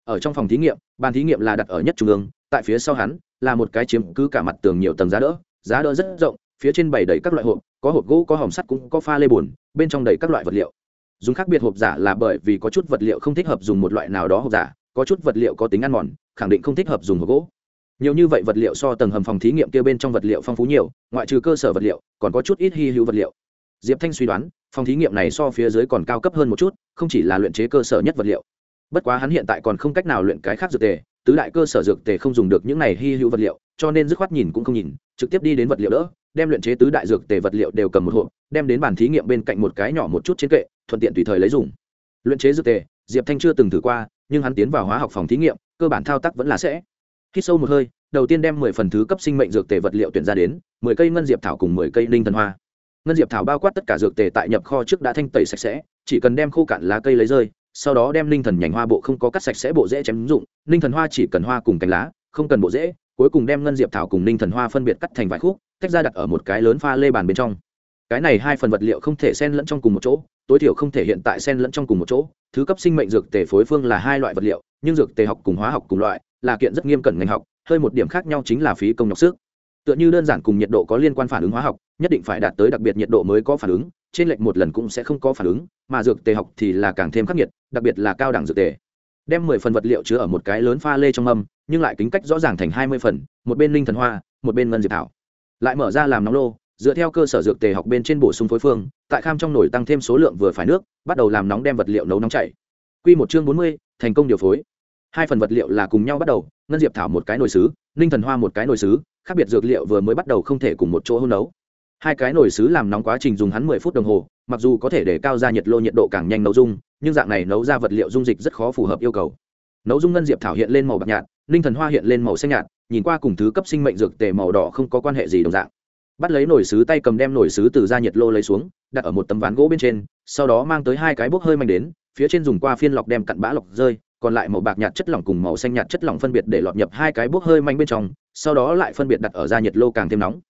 S1: Ở trong phòng thí nghiệm, bàn thí nghiệm là đặt ở nhất trung ương, tại phía sau hắn, là một cái chiếm cứ cả mặt tường nhiều tầng giá đỡ giá đỡ rất rộng phía trên bày đầy các loại hộp, có hộp gỗ, có hòm sắt, cũng có pha lê bùn, bên trong đầy các loại vật liệu. Dùng khác biệt hộp giả là bởi vì có chút vật liệu không thích hợp dùng một loại nào đó hộp giả, có chút vật liệu có tính ăn mòn, khẳng định không thích hợp dùng hộp gỗ. Nhiều như vậy vật liệu so tầng hầm phòng thí nghiệm kia bên trong vật liệu phong phú nhiều, ngoại trừ cơ sở vật liệu, còn có chút ít hy hữu vật liệu. Diệp thanh suy đoán, phòng thí nghiệm này so phía dưới còn cao cấp hơn một chút, không chỉ là luyện chế cơ sở nhất vật liệu. Bất quá hắn hiện tại còn không cách nào luyện cái khác dược tề, tứ đại cơ sở dược tề không dùng được những này hy hữu vật liệu, cho nên dứt khoát nhìn cũng không nhìn, trực tiếp đi đến vật liệu đỡ đem luyện chế tứ đại dược tề vật liệu đều cầm một hộp, đem đến bàn thí nghiệm bên cạnh một cái nhỏ một chút trên kệ, thuận tiện tùy thời lấy dùng. Luyện chế dược tề, diệp thanh chưa từng thử qua, nhưng hắn tiến vào hóa học phòng thí nghiệm, cơ bản thao tác vẫn là sẽ. Khi sâu một hơi, đầu tiên đem mười phần thứ cấp sinh mệnh dược tề vật liệu tuyển ra đến, mười cây ngân diệp thảo cùng mười cây linh thần hoa. Ngân diệp thảo bao quát tất cả dược tề tại nhập kho trước đã thanh tẩy sạch sẽ, chỉ cần đem khô cạn lá cây lấy rơi, sau đó đem linh thần nhành hoa bộ không có cắt sạch sẽ bộ dễ chém dụng, linh thần hoa chỉ cần hoa cùng cánh lá, không cần bộ dễ cuối cùng đem ngân diệp thảo cùng linh thần hoa phân biệt cắt thành vài khúc tách ra đặt ở một cái lớn pha lê bàn bên trong. Cái này hai phần vật liệu không thể xen lẫn trong cùng một chỗ, tối thiểu không thể hiện tại xen lẫn trong cùng một chỗ. Thứ cấp sinh mệnh dược tề phối phương là hai loại vật liệu, nhưng dược tề học cùng hóa học cùng loại, là kiện rất nghiêm cẩn ngành học, hơi một điểm khác nhau chính là phí công nhọc sức. Tựa như đơn giản cùng nhiệt độ có liên quan phản ứng hóa học, nhất định phải đạt tới đặc biệt nhiệt độ mới có phản ứng, trên lệch một lần cũng sẽ không có phản ứng, mà dược tề học thì là càng thêm khắc nghiệt, đặc biệt là cao đẳng dược tề. Đem mười phần vật liệu chứa ở một cái lớn pha lê trong mâm, nhưng lại tính cách rõ ràng thành hai mươi phần, một bên linh thần hoa, một bên ngân diệp thảo lại mở ra làm nóng lô, dựa theo cơ sở dược tề học bên trên bổ sung phối phương, tại kham trong nồi tăng thêm số lượng vừa phải nước, bắt đầu làm nóng đem vật liệu nấu nóng chảy. Q một chương bốn mươi, thành công điều phối. Hai phần vật liệu là cùng nhau bắt đầu, ngân diệp thảo một cái nồi xứ ninh thần hoa một cái nồi xứ khác biệt dược liệu vừa mới bắt đầu không thể cùng một chỗ hôn nấu. Hai cái nồi xứ làm nóng quá trình dùng hắn mười phút đồng hồ, mặc dù có thể để cao ra nhiệt lô nhiệt độ càng nhanh nấu dung, nhưng dạng này nấu ra vật liệu dung dịch rất khó phù hợp yêu cầu. Nấu dung ngân diệp thảo hiện lên màu bạc nhạt, ninh thần hoa hiện lên màu xanh nhạt nhìn qua cùng thứ cấp sinh mệnh dược tề màu đỏ không có quan hệ gì đồng dạng. Bắt lấy nồi sứ tay cầm đem nồi sứ từ ra nhiệt lô lấy xuống, đặt ở một tấm ván gỗ bên trên, sau đó mang tới hai cái bốc hơi manh đến, phía trên dùng qua phiên lọc đem cặn bã lọc rơi, còn lại màu bạc nhạt chất lỏng cùng màu xanh nhạt chất lỏng phân biệt để lọt nhập hai cái bốc hơi manh bên trong, sau đó lại phân biệt đặt ở ra nhiệt lô càng thêm nóng.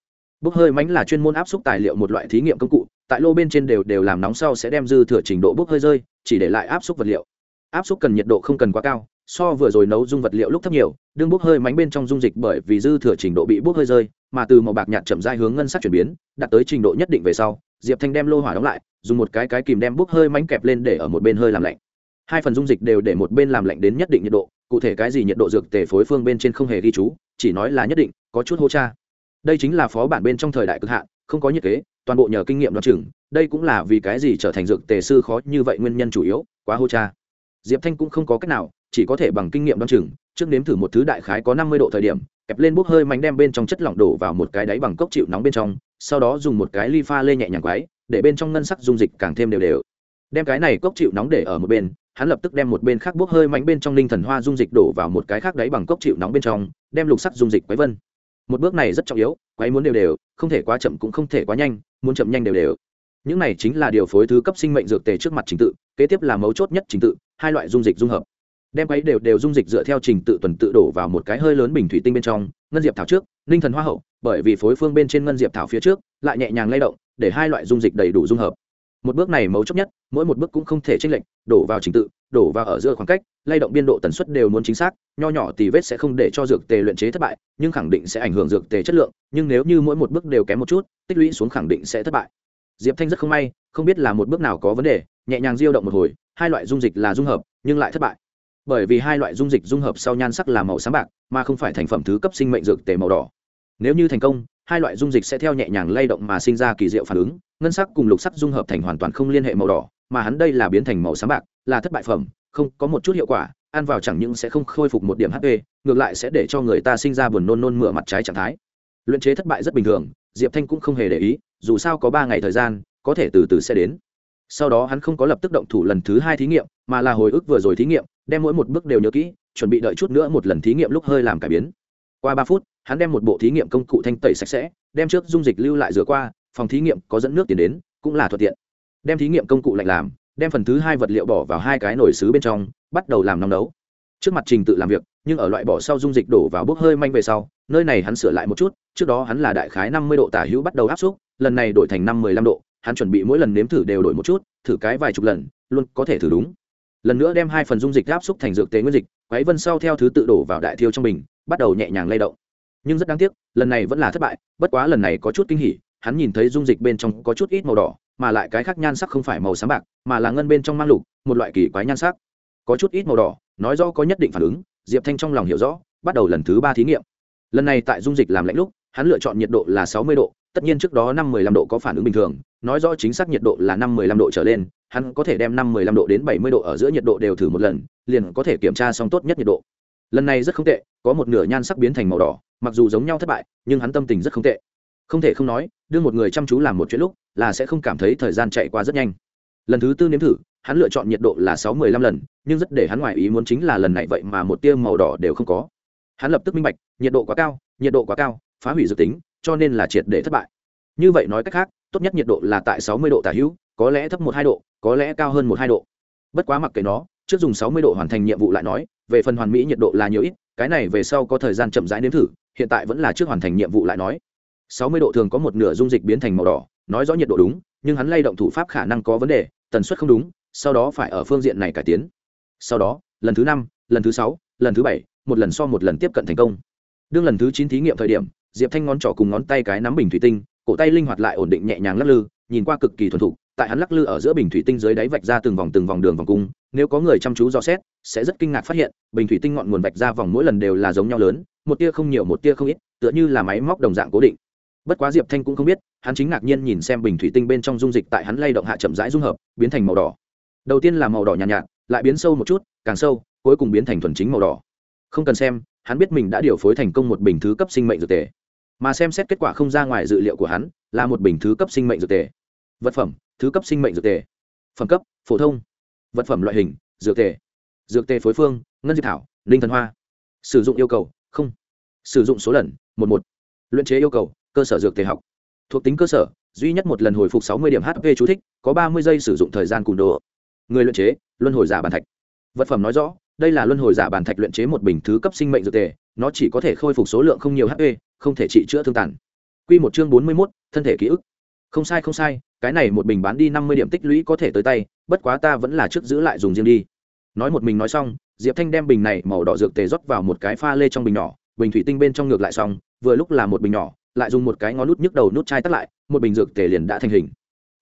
S1: Bốc hơi mánh là chuyên môn áp suất tài liệu một loại thí nghiệm công cụ, tại lô bên trên đều đều làm nóng sau sẽ đem dư thừa trình độ bốc hơi rơi, chỉ để lại áp suất vật liệu. Áp suất cần nhiệt độ không cần quá cao so vừa rồi nấu dung vật liệu lúc thấp nhiều, đương bốc hơi mánh bên trong dung dịch bởi vì dư thừa trình độ bị bốc hơi rơi, mà từ màu bạc nhạt chậm dai hướng ngân sắc chuyển biến, đạt tới trình độ nhất định về sau, diệp thanh đem lô hỏa đóng lại, dùng một cái cái kìm đem bốc hơi mánh kẹp lên để ở một bên hơi làm lạnh. Hai phần dung dịch đều để một bên làm lạnh đến nhất định nhiệt độ, cụ thể cái gì nhiệt độ dược tề phối phương bên trên không hề ghi chú, chỉ nói là nhất định, có chút hô cha. Đây chính là phó bản bên trong thời đại cực hạn, không có nhiệt kế, toàn bộ nhờ kinh nghiệm đoán chừng, đây cũng là vì cái gì trở thành dược tề sư khó như vậy nguyên nhân chủ yếu, quá hô cha. Diệp thanh cũng không có cách nào chỉ có thể bằng kinh nghiệm đoán chừng, trước nếm thử một thứ đại khái có năm mươi độ thời điểm, kẹp lên bốc hơi mánh đem bên trong chất lỏng đổ vào một cái đáy bằng cốc chịu nóng bên trong, sau đó dùng một cái ly pha lê nhẹ nhàng quái để bên trong ngân sắc dung dịch càng thêm đều đều. Đem cái này cốc chịu nóng để ở một bên, hắn lập tức đem một bên khác bốc hơi mánh bên trong linh thần hoa dung dịch đổ vào một cái khác đáy bằng cốc chịu nóng bên trong, đem lục sắc dung dịch quấy vân. Một bước này rất trọng yếu, quấy muốn đều đều, không thể quá chậm cũng không thể quá nhanh, muốn chậm nhanh đều đều. Những này chính là điều phối thứ cấp sinh mệnh dược tề trước mặt trình tự, kế tiếp là mấu chốt nhất trình tự, hai loại dung dịch dung hợp đem quấy đều đều dung dịch dựa theo trình tự tuần tự đổ vào một cái hơi lớn bình thủy tinh bên trong, ngân diệp thảo trước, ninh thần hoa hậu, bởi vì phối phương bên trên ngân diệp thảo phía trước, lại nhẹ nhàng lay động, để hai loại dung dịch đầy đủ dung hợp. Một bước này mấu chốt nhất, mỗi một bước cũng không thể tranh lệch, đổ vào trình tự, đổ vào ở giữa khoảng cách, lay động biên độ tần suất đều muốn chính xác, nho nhỏ thì vết sẽ không để cho dược tề luyện chế thất bại, nhưng khẳng định sẽ ảnh hưởng dược tề chất lượng, nhưng nếu như mỗi một bước đều kém một chút, tích lũy xuống khẳng định sẽ thất bại. Diệp thanh rất không may, không biết là một bước nào có vấn đề, nhẹ nhàng diêu động một hồi, hai loại dung dịch là dung hợp, nhưng lại thất bại bởi vì hai loại dung dịch dung hợp sau nhan sắc là màu sáng bạc, mà không phải thành phẩm thứ cấp sinh mệnh dược tề màu đỏ. Nếu như thành công, hai loại dung dịch sẽ theo nhẹ nhàng lay động mà sinh ra kỳ diệu phản ứng, ngân sắc cùng lục sắc dung hợp thành hoàn toàn không liên hệ màu đỏ, mà hắn đây là biến thành màu sáng bạc, là thất bại phẩm, không có một chút hiệu quả, ăn vào chẳng những sẽ không khôi phục một điểm hp ngược lại sẽ để cho người ta sinh ra buồn nôn nôn mửa mặt trái trạng thái. Luyện chế thất bại rất bình thường, diệp thanh cũng không hề để ý, dù sao có ba ngày thời gian, có thể từ từ sẽ đến sau đó hắn không có lập tức động thủ lần thứ hai thí nghiệm, mà là hồi ức vừa rồi thí nghiệm, đem mỗi một bước đều nhớ kỹ, chuẩn bị đợi chút nữa một lần thí nghiệm lúc hơi làm cải biến. Qua ba phút, hắn đem một bộ thí nghiệm công cụ thanh tẩy sạch sẽ, đem trước dung dịch lưu lại rửa qua, phòng thí nghiệm có dẫn nước tiền đến, cũng là thuận tiện. Đem thí nghiệm công cụ lạnh làm, đem phần thứ hai vật liệu bỏ vào hai cái nồi xứ bên trong, bắt đầu làm nóng nấu. Trước mặt trình tự làm việc, nhưng ở loại bỏ sau dung dịch đổ vào bốc hơi manh về sau, nơi này hắn sửa lại một chút, trước đó hắn là đại khái năm mươi độ tả hữu bắt đầu áp xúc lần này đổi thành năm mươi lăm độ hắn chuẩn bị mỗi lần nếm thử đều đổi một chút, thử cái vài chục lần, luôn có thể thử đúng. Lần nữa đem hai phần dung dịch áp xúc thành dược tế nguyên dịch quáy vân sau theo thứ tự đổ vào đại thiêu trong bình, bắt đầu nhẹ nhàng lay động. Nhưng rất đáng tiếc, lần này vẫn là thất bại, bất quá lần này có chút kinh hỉ, hắn nhìn thấy dung dịch bên trong có chút ít màu đỏ, mà lại cái khác nhan sắc không phải màu sáng bạc, mà là ngân bên trong mang lục, một loại kỳ quái nhan sắc. Có chút ít màu đỏ, nói rõ có nhất định phản ứng, diệp thanh trong lòng hiểu rõ, bắt đầu lần thứ ba thí nghiệm. Lần này tại dung dịch làm lạnh lúc, hắn lựa chọn nhiệt độ là sáu mươi độ, tất nhiên trước đó năm mười lăm độ có phản ứng bình thường nói rõ chính xác nhiệt độ là năm mười lăm độ trở lên, hắn có thể đem năm mười lăm độ đến bảy mươi độ ở giữa nhiệt độ đều thử một lần, liền có thể kiểm tra xong tốt nhất nhiệt độ. Lần này rất không tệ, có một nửa nhan sắc biến thành màu đỏ, mặc dù giống nhau thất bại, nhưng hắn tâm tình rất không tệ. Không thể không nói, đưa một người chăm chú làm một chuyện lúc, là sẽ không cảm thấy thời gian chạy qua rất nhanh. Lần thứ tư nếm thử, hắn lựa chọn nhiệt độ là sáu mươi lăm lần, nhưng rất để hắn ngoài ý muốn chính là lần này vậy mà một tia màu đỏ đều không có. Hắn lập tức minh bạch, nhiệt độ quá cao, nhiệt độ quá cao, phá hủy dự tính, cho nên là triệt để thất bại như vậy nói cách khác, tốt nhất nhiệt độ là tại sáu mươi độ tả hữu, có lẽ thấp một hai độ, có lẽ cao hơn một hai độ. Bất quá mặc kệ nó, trước dùng sáu mươi độ hoàn thành nhiệm vụ lại nói, về phần hoàn mỹ nhiệt độ là nhiều ít, cái này về sau có thời gian chậm rãi nếm thử, hiện tại vẫn là trước hoàn thành nhiệm vụ lại nói. sáu mươi độ thường có một nửa dung dịch biến thành màu đỏ, nói rõ nhiệt độ đúng, nhưng hắn lay động thủ pháp khả năng có vấn đề, tần suất không đúng, sau đó phải ở phương diện này cải tiến. Sau đó, lần thứ năm, lần thứ sáu, lần thứ bảy, một lần so một lần tiếp cận thành công. Đương lần thứ chín thí nghiệm thời điểm, diệp thanh ngón trỏ cùng ngón tay cái nắm bình thủy tinh cổ tay linh hoạt lại ổn định nhẹ nhàng lắc lư nhìn qua cực kỳ thuần thục tại hắn lắc lư ở giữa bình thủy tinh dưới đáy vạch ra từng vòng từng vòng đường vòng cung nếu có người chăm chú dò xét sẽ rất kinh ngạc phát hiện bình thủy tinh ngọn nguồn vạch ra vòng mỗi lần đều là giống nhau lớn một tia không nhiều một tia không ít tựa như là máy móc đồng dạng cố định. Bất quá diệp thanh cũng không biết hắn chính ngạc nhiên nhìn xem bình thủy tinh bên trong dung dịch tại hắn lay động hạ chậm rãi dung hợp biến thành màu đỏ. Đầu tiên là màu đỏ nhàn nhạt, nhạt lại biến sâu một chút càng sâu cuối cùng biến thành thuần chính màu đỏ. Không cần xem hắn biết mình đã điều phối thành công một bình thứ cấp sinh mệnh dược tề mà xem xét kết quả không ra ngoài dự liệu của hắn, là một bình thứ cấp sinh mệnh dược tề. Vật phẩm, thứ cấp sinh mệnh dược tề. Phẩm cấp, phổ thông. Vật phẩm loại hình, dược tề. Dược tề phối phương, ngân diệp thảo linh thần hoa. Sử dụng yêu cầu, không. Sử dụng số lần, một một. Luyện chế yêu cầu, cơ sở dược tề học. Thuộc tính cơ sở, duy nhất một lần hồi phục sáu mươi điểm hp chú thích, có ba mươi giây sử dụng thời gian cùn đồ. Người luyện chế, luân hồi giả bàn thạch. Vật phẩm nói rõ, đây là luân hồi giả bàn thạch luyện chế một bình thứ cấp sinh mệnh dược tề, nó chỉ có thể khôi phục số lượng không nhiều hp không thể trị chữa thương tàn. Q một chương bốn mươi mốt, thân thể ký ức. Không sai không sai, cái này một bình bán đi năm mươi điểm tích lũy có thể tới tay, bất quá ta vẫn là trước giữ lại dùng riêng đi. Nói một mình nói xong, diệp thanh đem bình này màu đỏ dược tề rót vào một cái pha lê trong bình nhỏ, bình thủy tinh bên trong ngược lại xong, vừa lúc là một bình nhỏ, lại dùng một cái ngón nút nhức đầu nút chai tắt lại, một bình dược tề liền đã thành hình.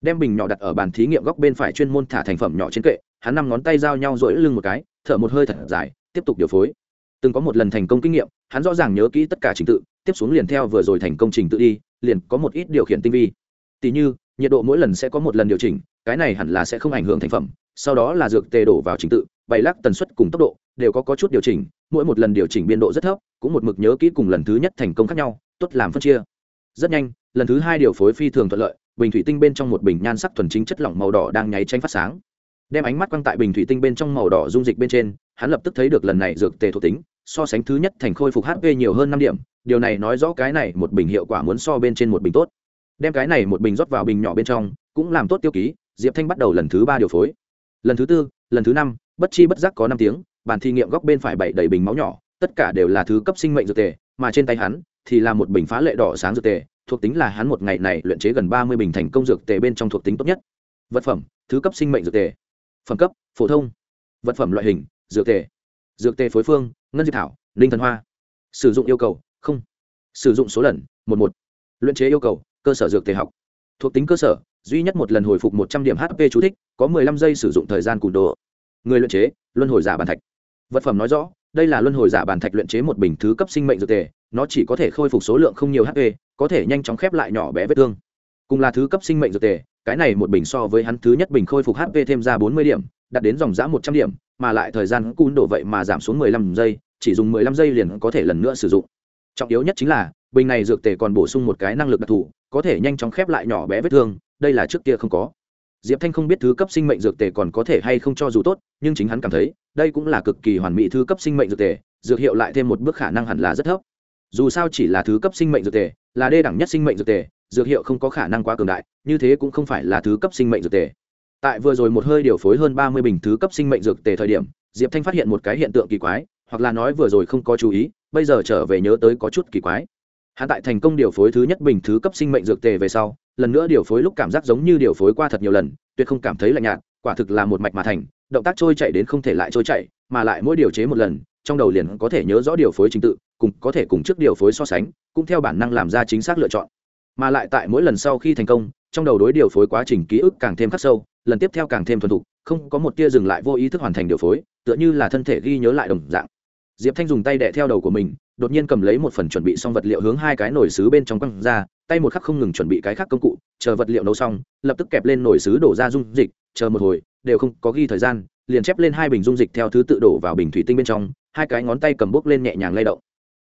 S1: Đem bình nhỏ đặt ở bàn thí nghiệm góc bên phải chuyên môn thả thành phẩm nhỏ trên kệ, hắn năm ngón tay giao nhau rỗi lưng một cái, thở một hơi thật dài, tiếp tục điều phối. Từng có một lần thành công kinh nghiệm, hắn rõ ràng nhớ kỹ tất cả trình tự tiếp xuống liền theo vừa rồi thành công trình tự đi liền có một ít điều khiển tinh vi. Tỷ như nhiệt độ mỗi lần sẽ có một lần điều chỉnh cái này hẳn là sẽ không ảnh hưởng thành phẩm sau đó là dược tê đổ vào trình tự bày lắc tần suất cùng tốc độ đều có, có chút điều chỉnh mỗi một lần điều chỉnh biên độ rất thấp cũng một mực nhớ kỹ cùng lần thứ nhất thành công khác nhau tốt làm phân chia. Rất nhanh lần thứ hai điều phối phi thường thuận lợi bình thủy tinh bên trong một bình nhan sắc thuần chính chất lỏng màu đỏ đang nháy tranh phát sáng. Đem ánh mắt quăng tại bình thủy tinh bên trong màu đỏ dung dịch bên trên hắn lập tức thấy được lần này dược tề thuộc tính so sánh thứ nhất thành khôi phục hp nhiều hơn năm điểm điều này nói rõ cái này một bình hiệu quả muốn so bên trên một bình tốt. Đem cái này một bình rót vào bình nhỏ bên trong, cũng làm tốt tiêu ký, diệp thanh bắt đầu lần thứ ba điều phối. Lần thứ tư, lần thứ năm, bất chi bất giác có năm tiếng, bàn thí nghiệm góc bên phải bảy đầy bình máu nhỏ, tất cả đều là thứ cấp sinh mệnh dược tề, mà trên tay hắn thì là một bình phá lệ đỏ sáng dược tề, thuộc tính là hắn một ngày này luyện chế gần ba mươi bình thành công dược tề bên trong thuộc tính tốt nhất. Vật phẩm, thứ cấp sinh mệnh dược tề. Phẩm cấp, phổ thông. Vật phẩm loại hình, dược tề. Dược tề phối phương, ngân diệp thảo linh thần hoa. Sử dụng yêu cầu sử dụng số lần, một một. Luyện chế yêu cầu, cơ sở dược tề học. Thuộc tính cơ sở, duy nhất một lần hồi phục một trăm điểm hp chú thích, có mười lăm giây sử dụng thời gian cùn đồ. Người luyện chế, luân hồi giả bàn thạch. Vật phẩm nói rõ, đây là luân hồi giả bàn thạch luyện chế một bình thứ cấp sinh mệnh dược tề nó chỉ có thể khôi phục số lượng không nhiều hp có thể nhanh chóng khép lại nhỏ bé vết thương. Cùng là thứ cấp sinh mệnh dược tề cái này một bình so với hắn thứ nhất bình khôi phục hp thêm ra bốn mươi điểm, đạt đến dòng giã một trăm điểm, mà lại thời gian cùn đổ vậy mà giảm xuống mười lăm giây, chỉ dùng mười lăm giây liền có thể lần nữa sử dụng trọng yếu nhất chính là, bình này dược tề còn bổ sung một cái năng lực đặc thù, có thể nhanh chóng khép lại nhỏ bé vết thương, đây là trước kia không có. Diệp thanh không biết thứ cấp sinh mệnh dược tề còn có thể hay không cho dù tốt, nhưng chính hắn cảm thấy, đây cũng là cực kỳ hoàn mỹ thứ cấp sinh mệnh dược tề, dược hiệu lại thêm một bước khả năng hẳn là rất thấp. Dù sao chỉ là thứ cấp sinh mệnh dược tề, là đê đẳng nhất sinh mệnh dược tề, dược hiệu không có khả năng quá cường đại, như thế cũng không phải là thứ cấp sinh mệnh dược tề. Tại vừa rồi một hơi điều phối hơn ba mươi bình thứ cấp sinh mệnh dược tề thời điểm, diệp thanh phát hiện một cái hiện tượng kỳ quái, hoặc là nói vừa rồi không có chú ý bây giờ trở về nhớ tới có chút kỳ quái. Hắn tại thành công điều phối thứ nhất bình thứ cấp sinh mệnh dược tề về sau, lần nữa điều phối lúc cảm giác giống như điều phối qua thật nhiều lần, tuyệt không cảm thấy lạnh nhạt, quả thực là một mạch mà thành, động tác trôi chạy đến không thể lại trôi chạy, mà lại mỗi điều chế một lần, trong đầu liền có thể nhớ rõ điều phối trình tự, cùng có thể cùng trước điều phối so sánh, cũng theo bản năng làm ra chính xác lựa chọn. Mà lại tại mỗi lần sau khi thành công, trong đầu đối điều phối quá trình ký ức càng thêm khắc sâu, lần tiếp theo càng thêm thuần thục, không có một tia dừng lại vô ý thức hoàn thành điều phối, tựa như là thân thể ghi nhớ lại đồng dạng diệp thanh dùng tay đẻ theo đầu của mình, đột nhiên cầm lấy một phần chuẩn bị xong vật liệu hướng hai cái nồi xứ bên trong quăng ra, tay một khắc không ngừng chuẩn bị cái khác công cụ, chờ vật liệu nấu xong, lập tức kẹp lên nồi xứ đổ ra dung dịch, chờ một hồi, đều không có ghi thời gian, liền chép lên hai bình dung dịch theo thứ tự đổ vào bình thủy tinh bên trong, hai cái ngón tay cầm bốc lên nhẹ nhàng lay động.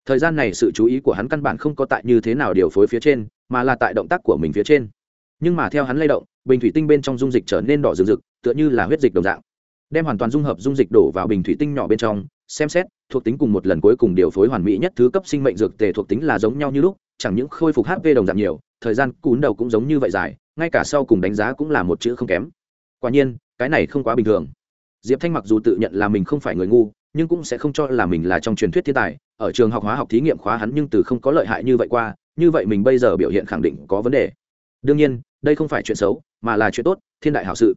S1: Thời gian này sự chú ý của hắn căn bản không có tại như thế nào điều phối phía trên, mà là tại động tác của mình phía trên. Nhưng mà theo hắn lay động, bình thủy tinh bên trong dung dịch trở nên đỏ rực rực, tựa như là huyết dịch đồng dạng. Đem hoàn toàn dung hợp dung dịch đổ vào bình thủy tinh nhỏ bên trong xem xét, thuộc tính cùng một lần cuối cùng điều phối hoàn mỹ nhất thứ cấp sinh mệnh dược tề thuộc tính là giống nhau như lúc, chẳng những khôi phục hp đồng dạng nhiều, thời gian cún đầu cũng giống như vậy dài, ngay cả sau cùng đánh giá cũng là một chữ không kém. Quả nhiên, cái này không quá bình thường. Diệp thanh mặc dù tự nhận là mình không phải người ngu, nhưng cũng sẽ không cho là mình là trong truyền thuyết thiên tài. Ở trường học hóa học thí nghiệm khóa hắn nhưng từ không có lợi hại như vậy qua, như vậy mình bây giờ biểu hiện khẳng định có vấn đề. Đương nhiên, đây không phải chuyện xấu, mà là chuyện tốt, thiên đại hảo sự.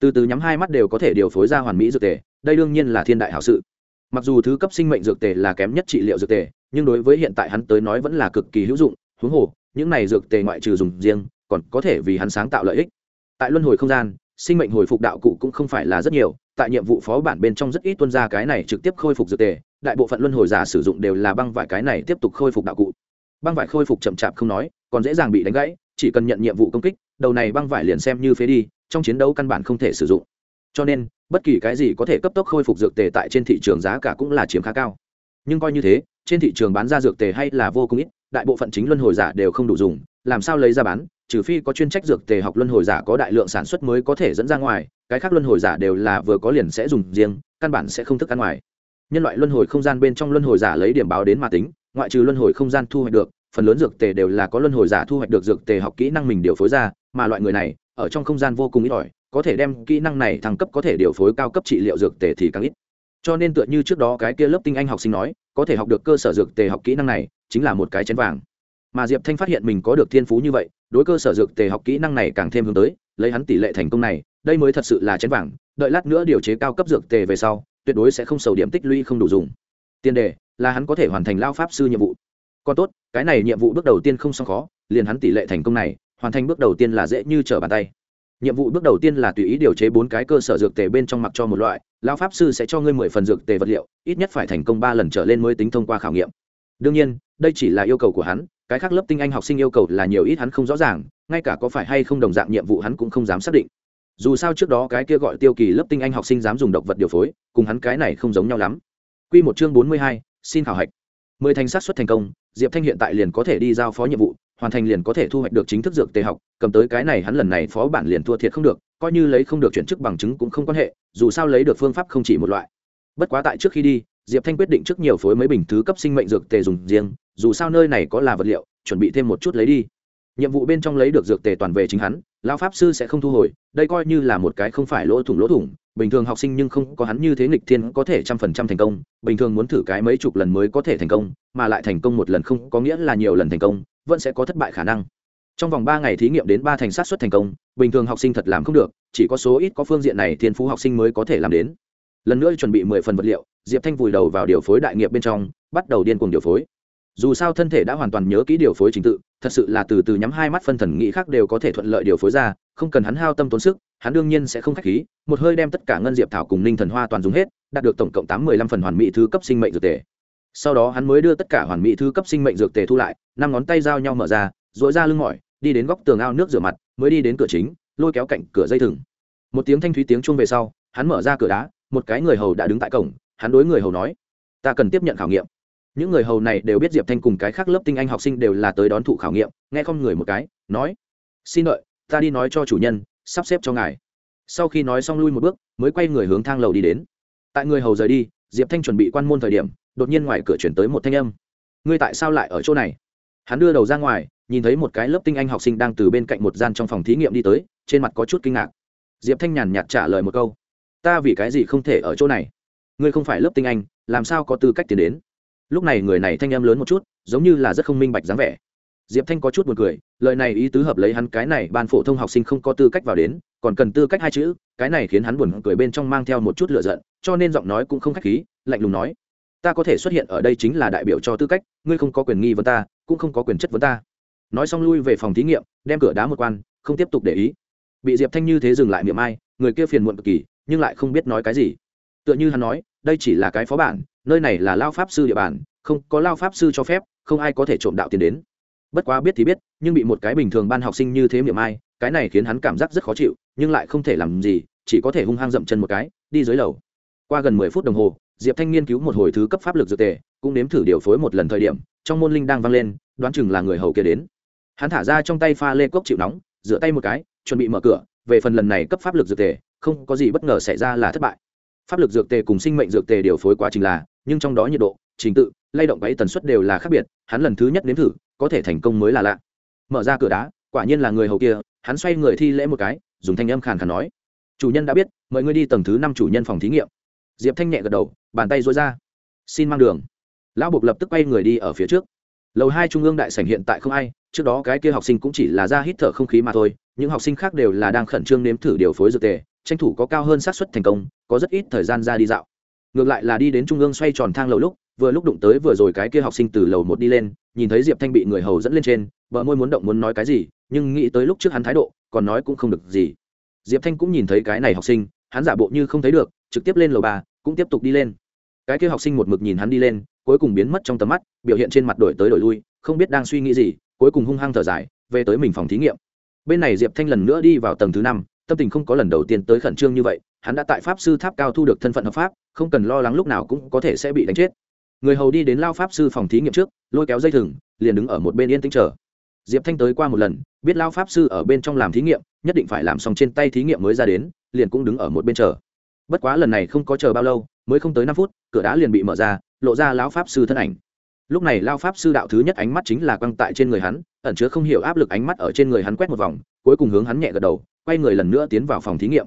S1: Từ từ nhắm hai mắt đều có thể điều phối ra hoàn mỹ dược tề, đây đương nhiên là thiên đại hảo sự mặc dù thứ cấp sinh mệnh dược tề là kém nhất trị liệu dược tề, nhưng đối với hiện tại hắn tới nói vẫn là cực kỳ hữu dụng, huống hồ, những này dược tề ngoại trừ dùng riêng, còn có thể vì hắn sáng tạo lợi ích. Tại luân hồi không gian, sinh mệnh hồi phục đạo cụ cũng không phải là rất nhiều, tại nhiệm vụ phó bản bên trong rất ít tuân ra cái này trực tiếp khôi phục dược tề, đại bộ phận luân hồi giả sử dụng đều là băng vải cái này tiếp tục khôi phục đạo cụ. Băng vải khôi phục chậm chạp không nói, còn dễ dàng bị đánh gãy, chỉ cần nhận nhiệm vụ công kích, đầu này băng vải liền xem như phế đi, trong chiến đấu căn bản không thể sử dụng. Cho nên bất kỳ cái gì có thể cấp tốc khôi phục dược tề tại trên thị trường giá cả cũng là chiếm khá cao. Nhưng coi như thế, trên thị trường bán ra dược tề hay là vô cùng ít, đại bộ phận chính luân hồi giả đều không đủ dùng, làm sao lấy ra bán, trừ phi có chuyên trách dược tề học luân hồi giả có đại lượng sản xuất mới có thể dẫn ra ngoài, cái khác luân hồi giả đều là vừa có liền sẽ dùng riêng, căn bản sẽ không thức ăn ngoài. Nhân loại luân hồi không gian bên trong luân hồi giả lấy điểm báo đến mà tính, ngoại trừ luân hồi không gian thu hoạch được, phần lớn dược tề đều là có luân hồi giả thu hoạch được dược tề học kỹ năng mình điều phối ra, mà loại người này, ở trong không gian vô cùng ít ỏi có thể đem kỹ năng này thăng cấp có thể điều phối cao cấp trị liệu dược tề thì càng ít. Cho nên tựa như trước đó cái kia lớp tinh anh học sinh nói, có thể học được cơ sở dược tề học kỹ năng này, chính là một cái chén vàng. Mà diệp thanh phát hiện mình có được thiên phú như vậy, đối cơ sở dược tề học kỹ năng này càng thêm hướng tới, lấy hắn tỷ lệ thành công này, đây mới thật sự là chén vàng, đợi lát nữa điều chế cao cấp dược tề về sau, tuyệt đối sẽ không sầu điểm tích lũy không đủ dùng. Tiền đề, là hắn có thể hoàn thành lao pháp sư nhiệm vụ. Còn tốt, cái này nhiệm vụ bước đầu tiên không xong khó, liền hắn tỷ lệ thành công này, hoàn thành bước đầu tiên là dễ như trở bàn tay nhiệm vụ bước đầu tiên là tùy ý điều chế bốn cái cơ sở dược tề bên trong mặc cho một loại lao pháp sư sẽ cho ngươi mười phần dược tề vật liệu, ít nhất phải thành công ba lần trở lên mới tính thông qua khảo nghiệm. Đương nhiên, đây chỉ là yêu cầu của hắn, cái khác lớp tinh anh học sinh yêu cầu là nhiều ít hắn không rõ ràng, ngay cả có phải hay không đồng dạng nhiệm vụ hắn cũng không dám xác định. Dù sao trước đó cái kia gọi tiêu kỳ lớp tinh anh học sinh dám dùng độc vật điều phối, cùng hắn cái này không giống nhau lắm. Q một chương bốn mươi hai, xin khảo hạch. Mười thành sát xuất thành công, diệp thanh hiện tại liền có thể đi giao phó nhiệm vụ hoàn thành liền có thể thu hoạch được chính thức dược tề học, cầm tới cái này hắn lần này phó bản liền thua thiệt không được, coi như lấy không được chuyển chức bằng chứng cũng không quan hệ, dù sao lấy được phương pháp không chỉ một loại. Bất quá tại trước khi đi, diệp thanh quyết định trước nhiều phối mấy bình thứ cấp sinh mệnh dược tề dùng riêng, dù sao nơi này có là vật liệu, chuẩn bị thêm một chút lấy đi. Nhiệm vụ bên trong lấy được dược tề toàn về chính hắn, lão pháp sư sẽ không thu hồi, đây coi như là một cái không phải lỗ thủng lỗ thủng, bình thường học sinh nhưng không có hắn như thế nghịch thiên có thể trăm phần trăm thành công, bình thường muốn thử cái mấy chục lần mới có thể thành công, mà lại thành công một lần không có nghĩa là nhiều lần thành công vẫn sẽ có thất bại khả năng. Trong vòng ba ngày thí nghiệm đến ba thành sát xuất thành công, bình thường học sinh thật làm không được, chỉ có số ít có phương diện này thiên phú học sinh mới có thể làm đến. Lần nữa chuẩn bị mười phần vật liệu, diệp thanh vùi đầu vào điều phối đại nghiệp bên trong, bắt đầu điên cuồng điều phối. Dù sao thân thể đã hoàn toàn nhớ kỹ điều phối trình tự, thật sự là từ từ nhắm hai mắt phân thần nghĩ khác đều có thể thuận lợi điều phối ra, không cần hắn hao tâm tốn sức, hắn đương nhiên sẽ không k h á c h khí, một hơi đem tất cả ngân diệp thảo cùng ninh thần hoa toàn dùng hết, đạt được tổng cộng tám mươi lăm phần hoàn mỹ thứ cấp sinh mệnh dược tề sau đó hắn mới đưa tất cả hoàn mỹ thư cấp sinh mệnh dược tề thu lại, năm ngón tay giao nhau mở ra dội ra lưng mỏi, đi đến góc tường ao nước rửa mặt, mới đi đến cửa chính, lôi kéo cạnh cửa dây thừng. Một tiếng thanh thúy tiếng chuông về sau, hắn mở ra cửa đá, một cái người hầu đã đứng tại cổng, hắn đối người hầu nói, ta cần tiếp nhận khảo nghiệm. Những người hầu này đều biết diệp thanh cùng cái khác lớp tinh anh học sinh đều là tới đón thụ khảo nghiệm, nghe không người một cái, nói, xin đợi, ta đi nói cho chủ nhân, sắp xếp cho ngài. Sau khi nói xong lui một bước, mới quay người hướng thang lầu đi đến. Tại người hầu rời đi diệp thanh chuẩn bị quan môn thời điểm, đột nhiên ngoài cửa chuyển tới một thanh âm. Ngươi tại sao lại ở chỗ này? Hắn đưa đầu ra ngoài, nhìn thấy một cái lớp tinh anh học sinh đang từ bên cạnh một gian trong phòng thí nghiệm đi tới, trên mặt có chút kinh ngạc. Diệp thanh nhàn nhạt trả lời một câu, ta vì cái gì không thể ở chỗ này? Ngươi không phải lớp tinh anh, làm sao có tư cách tiến đến? Lúc này người này thanh âm lớn một chút, giống như là rất không minh bạch dáng vẻ. Diệp thanh có chút b u ồ n cười, lời này ý tứ hợp lấy hắn cái này ban phổ thông học sinh không có tư cách vào đến, còn cần tư cách hai chữ, cái này khiến hắn buồn cười bên trong mang theo một chút lựa giận cho nên giọng nói cũng không khách khí, lạnh lùng nói, ta có thể xuất hiện ở đây chính là đại biểu cho tư cách, ngươi không có quyền nghi vấn ta, cũng không có quyền chất vấn ta. Nói xong lui về phòng thí nghiệm, đem cửa đá một quan, không tiếp tục để ý. Bị diệp thanh như thế dừng lại miệng ai, người kia phiền muộn cực kỳ, nhưng lại không biết nói cái gì. Tựa như hắn nói, đây chỉ là cái phó bản, nơi này là lao pháp sư địa bàn, không, có lao pháp sư cho phép, không ai có thể trộm đạo tiền đến. Bất quá biết thì biết, nhưng bị một cái bình thường ban học sinh như thế miệng ai, cái này khiến hắn cảm giác rất khó chịu, nhưng lại không thể làm gì, chỉ có thể hung hăng dậm chân một cái, đi dưới lầu qua gần mười phút đồng hồ, diệp thanh nghiên cứu một hồi thứ cấp pháp lực dược tề, cũng nếm thử điều phối một lần thời điểm, trong môn linh đang vang lên, đoán chừng là người hầu kia đến. Hắn thả ra trong tay pha lê cốc chịu nóng, rửa tay một cái, chuẩn bị mở cửa, về phần lần này cấp pháp lực dược tề, không có gì bất ngờ xảy ra là thất bại. Pháp lực dược tề cùng sinh mệnh dược tề điều phối quá trình là, nhưng trong đó nhiệt độ, trình tự, lay động bẫy tần suất đều là khác biệt, hắn lần thứ nhất nếm thử, có thể thành công mới là lạ. Mở ra cửa đá, quả nhiên là người hầu kia, hắn xoay người thi lễ một cái, dùng thanh âm khàn khàn nói. Chủ nhân đã biết, mời ngươi đi tầng thứ năm chủ nhân phòng thí nghiệm diệp thanh nhẹ gật đầu, bàn tay dối ra. Xin mang đường. Lão buộc lập tức quay người đi ở phía trước. Lầu hai trung ương đại sảnh hiện tại không ai, trước đó cái kia học sinh cũng chỉ là ra hít thở không khí mà thôi, những học sinh khác đều là đang khẩn trương nếm thử điều phối dược tề, tranh thủ có cao hơn xác suất thành công, có rất ít thời gian ra đi dạo. Ngược lại là đi đến trung ương xoay tròn thang lầu lúc, vừa lúc đụng tới vừa rồi cái kia học sinh từ lầu một đi lên, nhìn thấy diệp thanh bị người hầu dẫn lên trên vợ môi muốn động muốn nói cái gì, nhưng nghĩ tới lúc trước hắn thái độ, còn nói cũng không được gì. Diệp thanh cũng nhìn thấy cái này học sinh, hắn giả bộ như không thấy được trực tiếp lên lầu ba, cũng tiếp tục đi lên. Cái kia học sinh một mực nhìn hắn đi lên, cuối cùng biến mất trong tầm mắt, biểu hiện trên mặt đổi tới đổi lui, không biết đang suy nghĩ gì, cuối cùng hung hăng thở dài, về tới mình phòng thí nghiệm. Bên này diệp thanh lần nữa đi vào tầng thứ năm, tâm tình không có lần đầu tiên tới khẩn trương như vậy, hắn đã tại pháp sư tháp cao thu được thân phận hợp pháp, không cần lo lắng lúc nào cũng có thể sẽ bị đánh chết. Người hầu đi đến lao pháp sư phòng thí nghiệm trước, lôi kéo dây thừng, liền đứng ở một bên yên tĩnh chờ. Diệp thanh tới qua một lần, biết lao pháp sư ở bên trong làm thí nghiệm, nhất định phải làm xong trên tay thí nghiệm mới ra đến, liền cũng đứng ở một bên chờ bất quá lần này không có chờ bao lâu, mới không tới năm phút, cửa đá liền bị mở ra, lộ ra lão pháp sư thân ảnh. Lúc này lao pháp sư đạo thứ nhất ánh mắt chính là quăng tại trên người hắn, ẩn chứa không hiểu áp lực ánh mắt ở trên người hắn quét một vòng, cuối cùng hướng hắn nhẹ gật đầu, quay người lần nữa tiến vào phòng thí nghiệm.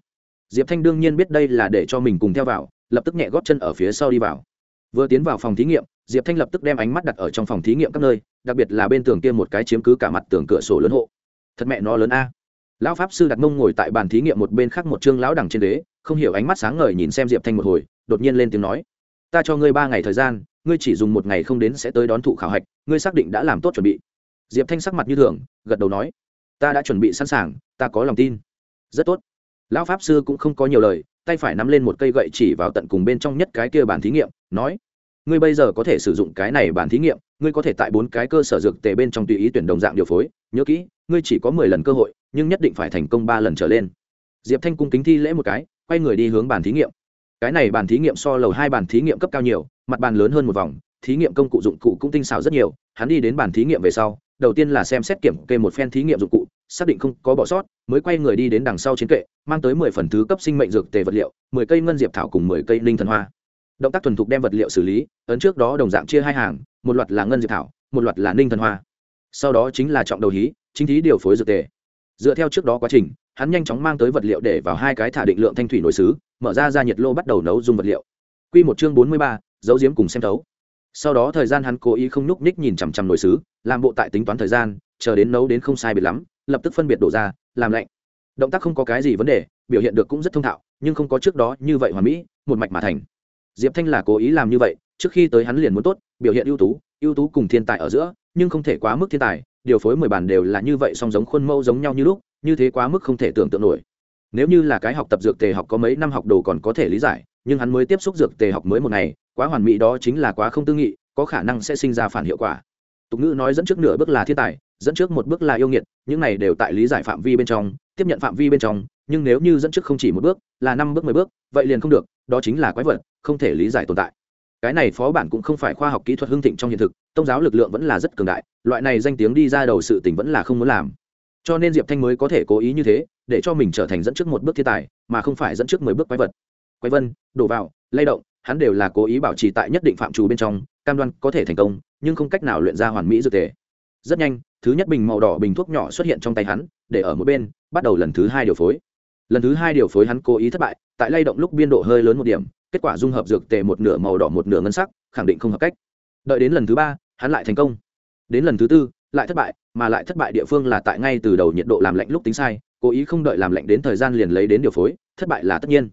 S1: Diệp thanh đương nhiên biết đây là để cho mình cùng theo vào, lập tức nhẹ góp chân ở phía sau đi vào. Vừa tiến vào phòng thí nghiệm, diệp thanh lập tức đem ánh mắt đặt ở trong phòng thí nghiệm các nơi, đặc biệt là bên tường kia một cái chiếm cứ cả mặt tường cửa sổ lớn hộ. Thật mẹ nó lớn a lão pháp sư đặt mông ngồi tại bàn thí nghiệm một bên khác một chương lão đẳng trên đế không hiểu ánh mắt sáng ngời nhìn xem diệp thanh một hồi, đột nhiên lên tiếng nói. Ta cho ngươi ba ngày thời gian, ngươi chỉ dùng một ngày không đến sẽ tới đón thụ khảo hạch, ngươi xác định đã làm tốt chuẩn bị. Diệp thanh sắc mặt như thường, gật đầu nói. Ta đã chuẩn bị sẵn sàng, ta có lòng tin. Rất tốt. Lão pháp sư cũng không có nhiều lời, tay phải nắm lên một cây gậy chỉ vào tận cùng bên trong nhất cái kia bàn thí nghiệm, nói. Ngươi bây giờ có thể sử dụng cái này bàn thí nghiệm, ngươi có thể tại bốn cái cơ sở dược tề bên trong tùy ý tuyển đồng dạng điều phối. Nhớ kỹ, ngươi chỉ có mười lần cơ hội nhưng nhất định phải thành công ba lần trở lên. Diệp thanh cung kính thi lễ một cái, quay người đi hướng bàn thí nghiệm. Cái này bàn thí nghiệm so lầu hai bàn thí nghiệm cấp cao nhiều, mặt bàn lớn hơn một vòng, thí nghiệm công cụ dụng cụ cũng tinh xảo rất nhiều. Hắn đi đến bàn thí nghiệm về sau, đầu tiên là xem xét kiểm kê một phen thí nghiệm dụng cụ, xác định không có bỏ sót, mới quay người đi đến đằng sau chiến kệ, mang tới mười phần thứ cấp sinh mệnh dược tề vật liệu, mười cây ngân diệp thảo cùng mười cây linh thần hoa. Động tác thuần thục đem vật liệu xử lý, ấn trước đó đồng dạng chia hai hàng, một loạt là ngân diệp thảo, một loạt là ninh thần hoa. Sau đó chính là trọng đầu hí, chính thí điều phối dược tề dựa theo trước đó quá trình, hắn nhanh chóng mang tới vật liệu để vào hai cái thả định lượng thanh thủy nổi xứ mở ra ra nhiệt lô bắt đầu nấu dùng vật liệu. Q một chương bốn mươi ba dấu diếm cùng xem thấu. Sau đó thời gian hắn cố ý không nhúc ních nhìn chằm chằm nổi xứ làm bộ tại tính toán thời gian, chờ đến nấu đến không sai biệt lắm, lập tức phân biệt đổ ra, làm lạnh. Động tác không có cái gì vấn đề, biểu hiện được cũng rất thông thạo, nhưng không có trước đó như vậy hoàn mỹ, một mạch mà thành. Diệp thanh là cố ý làm như vậy, trước khi tới hắn liền muốn tốt, biểu hiện ưu tú ưu tú cùng thiên tài ở giữa, nhưng không thể quá mức thiên tài điều phối mười bản đều là như vậy song giống khuôn mẫu giống nhau như lúc, như thế quá mức không thể tưởng tượng nổi. Nếu như là cái học tập dược tề học có mấy năm học đồ còn có thể lý giải, nhưng hắn mới tiếp xúc dược tề học mới một ngày, quá hoàn mỹ đó chính là quá không tư nghị, có khả năng sẽ sinh ra phản hiệu quả. Tục ngữ nói dẫn trước nửa bước là thiên tài, dẫn trước một bước là yêu nghiệt, những này đều tại lý giải phạm vi bên trong, tiếp nhận phạm vi bên trong, nhưng nếu như dẫn trước không chỉ một bước, là năm bước mười bước, vậy liền không được, đó chính là quái vật, không thể lý giải tồn tại cái này phó bản cũng không phải khoa học kỹ thuật hưng thịnh trong hiện thực, tông giáo lực lượng vẫn là rất cường đại, loại này danh tiếng đi ra đầu sự tình vẫn là không muốn làm. Cho nên diệp thanh mới có thể cố ý như thế, để cho mình trở thành dẫn trước một bước thiên tài, mà không phải dẫn trước mười bước quái vật. Quái vân, đổ vào, lay động, hắn đều là cố ý bảo trì tại nhất định phạm trù bên trong, cam đoan có thể thành công, nhưng không cách nào luyện ra hoàn mỹ dược thể. Rất nhanh, thứ nhất bình màu đỏ bình thuốc nhỏ xuất hiện trong tay hắn, để ở một bên, bắt đầu lần thứ hai điều phối. Lần thứ hai điều phối hắn cố ý thất bại tại lay động lúc biên độ hơi lớn một điểm, kết quả dung hợp dược tề một nửa màu đỏ một nửa ngân sắc, khẳng định không hợp cách. Đợi đến lần thứ ba, hắn lại thành công. Đến lần thứ tư, lại thất bại, mà lại thất bại địa phương là tại ngay từ đầu nhiệt độ làm lạnh lúc tính sai, cố ý không đợi làm lạnh đến thời gian liền lấy đến điều phối, thất bại là tất nhiên.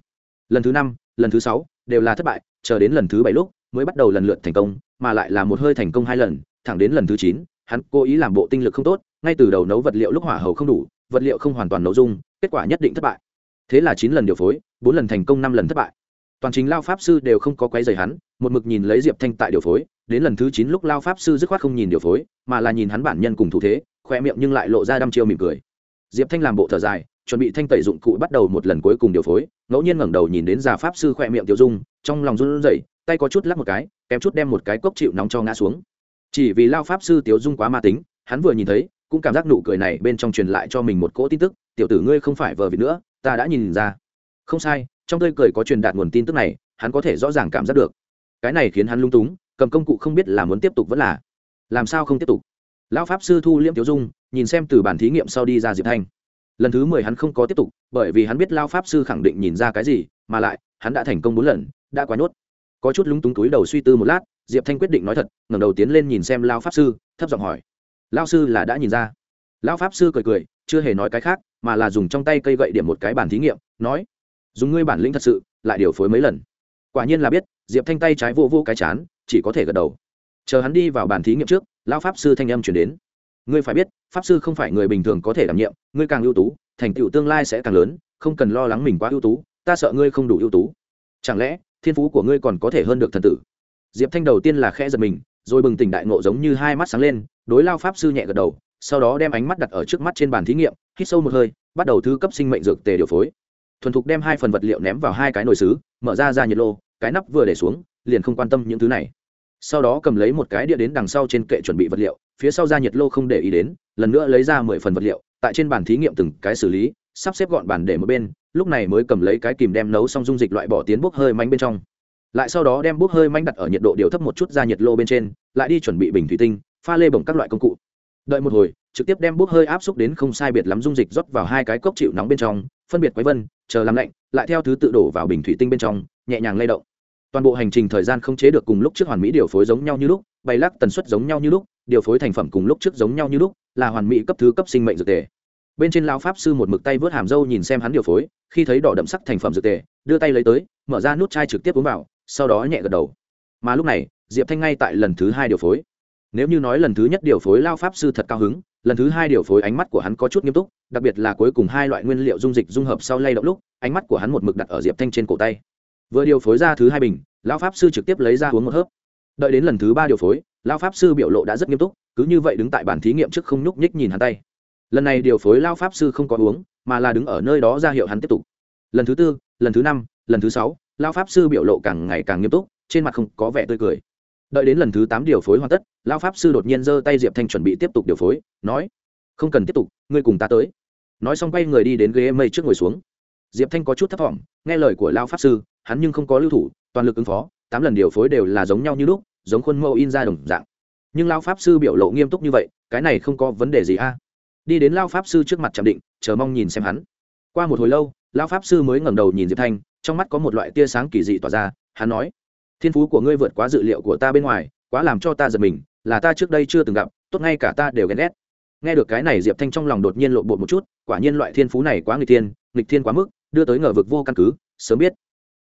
S1: Lần thứ năm, lần thứ sáu, đều là thất bại, chờ đến lần thứ bảy lúc, mới bắt đầu lần lượt thành công, mà lại là một hơi thành công hai lần, thẳng đến lần thứ chín, hắn cố ý làm bộ tinh lực không tốt, ngay từ đầu nấu vật liệu lúc hỏa hầu không đủ, vật liệu không hoàn toàn nấu dung, kết quả nhất định thất bại thế là chín lần điều phối, bốn lần thành công, năm lần thất bại. Toàn trình lao pháp sư đều không có quấy rầy hắn, một mực nhìn lấy diệp thanh tại điều phối, đến lần thứ chín lúc lao pháp sư dứt khoát không nhìn điều phối, mà là nhìn hắn bản nhân cùng thủ thế khoe miệng nhưng lại lộ ra đăm chiêu mỉm cười. Diệp thanh làm bộ thở dài, chuẩn bị thanh tẩy dụng cụ bắt đầu một lần cuối cùng điều phối, ngẫu nhiên ngẩng đầu nhìn đến già pháp sư khoe miệng tiêu dung, trong lòng run rẩy, tay có chút lắc một cái, kém chút đem một cái cốc chịu nóng cho ngã xuống. Chỉ vì lao pháp sư tiêu dung quá ma tính, hắn vừa nhìn thấy, cũng cảm giác nụ cười này bên trong truyền lại cho mình một cỗ tin tức, tiểu tử ngươi không phải vờ vịt nữa ta đã nhìn ra. Không sai, trong tươi cười có truyền đạt nguồn tin tức này, hắn có thể rõ ràng cảm giác được. Cái này khiến hắn lung túng, cầm công cụ không biết là muốn tiếp tục vẫn là. Làm sao không tiếp tục? Lão pháp sư thu liễm tiểu dung, nhìn xem từ bản thí nghiệm sau đi ra diệp thanh. Lần thứ mười hắn không có tiếp tục, bởi vì hắn biết lao pháp sư khẳng định nhìn ra cái gì, mà lại, hắn đã thành công bốn lần, đã quá nhốt. Có chút lúng túng túi đầu suy tư một lát, diệp thanh quyết định nói thật, ngẩng đầu tiến lên nhìn xem lao pháp sư, thấp giọng hỏi. Lao sư là đã nhìn ra. Lao pháp sư cười cười chưa hề nói cái khác, mà là dùng trong tay cây gậy điểm một cái bàn thí nghiệm, nói, dùng ngươi bản lĩnh thật sự, lại điều phối mấy lần. Quả nhiên là biết, diệp thanh tay trái vô vô cái chán, chỉ có thể gật đầu. Chờ hắn đi vào bàn thí nghiệm trước, lão pháp sư thanh âm chuyển đến, ngươi phải biết, pháp sư không phải người bình thường có thể đảm nhiệm, ngươi càng ưu tú, thành tựu tương lai sẽ càng lớn, không cần lo lắng mình quá ưu tú, ta sợ ngươi không đủ ưu tú. Chẳng lẽ, thiên phú của ngươi còn có thể hơn được thần tử? Diệp thanh đầu tiên là khẽ giật mình, rồi bừng tỉnh đại ngộ giống như hai mắt sáng lên, đối lao pháp sư nhẹ gật đầu sau đó đem ánh mắt đặt ở trước mắt trên bàn thí nghiệm, hít sâu một hơi, bắt đầu thứ cấp sinh mệnh dược tề điều phối. Thuần thục đem hai phần vật liệu ném vào hai cái nồi xứ mở ra ra nhiệt lô, cái nắp vừa để xuống, liền không quan tâm những thứ này. Sau đó cầm lấy một cái đĩa đến đằng sau trên kệ chuẩn bị vật liệu, phía sau ra nhiệt lô không để ý đến, lần nữa lấy ra mười phần vật liệu, tại trên bàn thí nghiệm từng cái xử lý, sắp xếp gọn bàn để một bên, lúc này mới cầm lấy cái kìm đem nấu xong dung dịch loại bỏ tiến bốc hơi manh bên trong. Lại sau đó đem bốc hơi manh đặt ở nhiệt độ điều thấp một chút ra nhiệt lô bên trên, lại đi chuẩn bị bình thủy tinh, pha lê bổng các loại công cụ đợi một hồi, trực tiếp đem bốc hơi áp xúc đến không sai biệt lắm dung dịch rót vào hai cái cốc chịu nóng bên trong, phân biệt quấy vân, chờ làm lạnh, lại theo thứ tự đổ vào bình thủy tinh bên trong, nhẹ nhàng lay động. Toàn bộ hành trình thời gian không chế được cùng lúc trước hoàn mỹ điều phối giống nhau như lúc, bay lắc tần suất giống nhau như lúc, điều phối thành phẩm cùng lúc trước giống nhau như lúc, là hoàn mỹ cấp thứ cấp sinh mệnh dược tề. Bên trên lao pháp sư một mực tay vớt hàm dâu nhìn xem hắn điều phối, khi thấy đỏ đậm sắc thành phẩm dược tề, đưa tay lấy tới, mở ra nút chai trực tiếp uống vào, sau đó nhẹ gật đầu. Mà lúc này, diệp thanh ngay tại lần thứ hai điều phối nếu như nói lần thứ nhất điều phối lao pháp sư thật cao hứng, lần thứ hai điều phối ánh mắt của hắn có chút nghiêm túc, đặc biệt là cuối cùng hai loại nguyên liệu dung dịch dung hợp sau lay động lúc, ánh mắt của hắn một mực đặt ở diệp thanh trên cổ tay. Vừa điều phối ra thứ hai bình, lao pháp sư trực tiếp lấy ra uống một hớp. Đợi đến lần thứ ba điều phối, lao pháp sư biểu lộ đã rất nghiêm túc, cứ như vậy đứng tại bàn thí nghiệm trước không nhúc nhích nhìn hắn tay. Lần này điều phối lao pháp sư không có uống, mà là đứng ở nơi đó ra hiệu hắn tiếp tục. Lần thứ tư, lần thứ năm, lần thứ sáu, lao pháp sư biểu lộ càng ngày càng nghiêm túc, trên mặt không có vẻ tươi cười đợi đến lần thứ tám điều phối hoàn tất lao pháp sư đột nhiên giơ tay diệp thanh chuẩn bị tiếp tục điều phối, nói, không cần tiếp tục, ngươi cùng ta tới. Nói xong quay người đi đến ghế mây trước ngồi xuống. Diệp thanh có chút thấp t nghe lời của lao pháp sư, hắn nhưng không có lưu thủ, toàn lực ứng phó, tám lần điều phối đều là giống nhau như lúc, giống khuôn mẫu in ra đồng dạng. Nhưng lao pháp sư biểu lộ nghiêm túc như vậy, cái này không có vấn đề gì a. Đi đến lao pháp sư trước mặt chạm định, chờ mong nhìn xem hắn. Qua một hồi lâu lao pháp sư mới ngẩng đầu nhìn diệp thanh, trong mắt có một loại tia sáng kỳ dị tỏa ra, hắn nói thiên phú của ngươi vượt quá dự liệu của ta bên ngoài quá làm cho ta giật mình là ta trước đây chưa từng gặp tốt ngay cả ta đều ghen ghét. Nghe được cái này diệp thanh trong lòng đột nhiên lộn bột một chút quả nhiên loại thiên phú này quá nghịch thiên nghịch thiên quá mức đưa tới ngờ vực vô căn cứ sớm biết.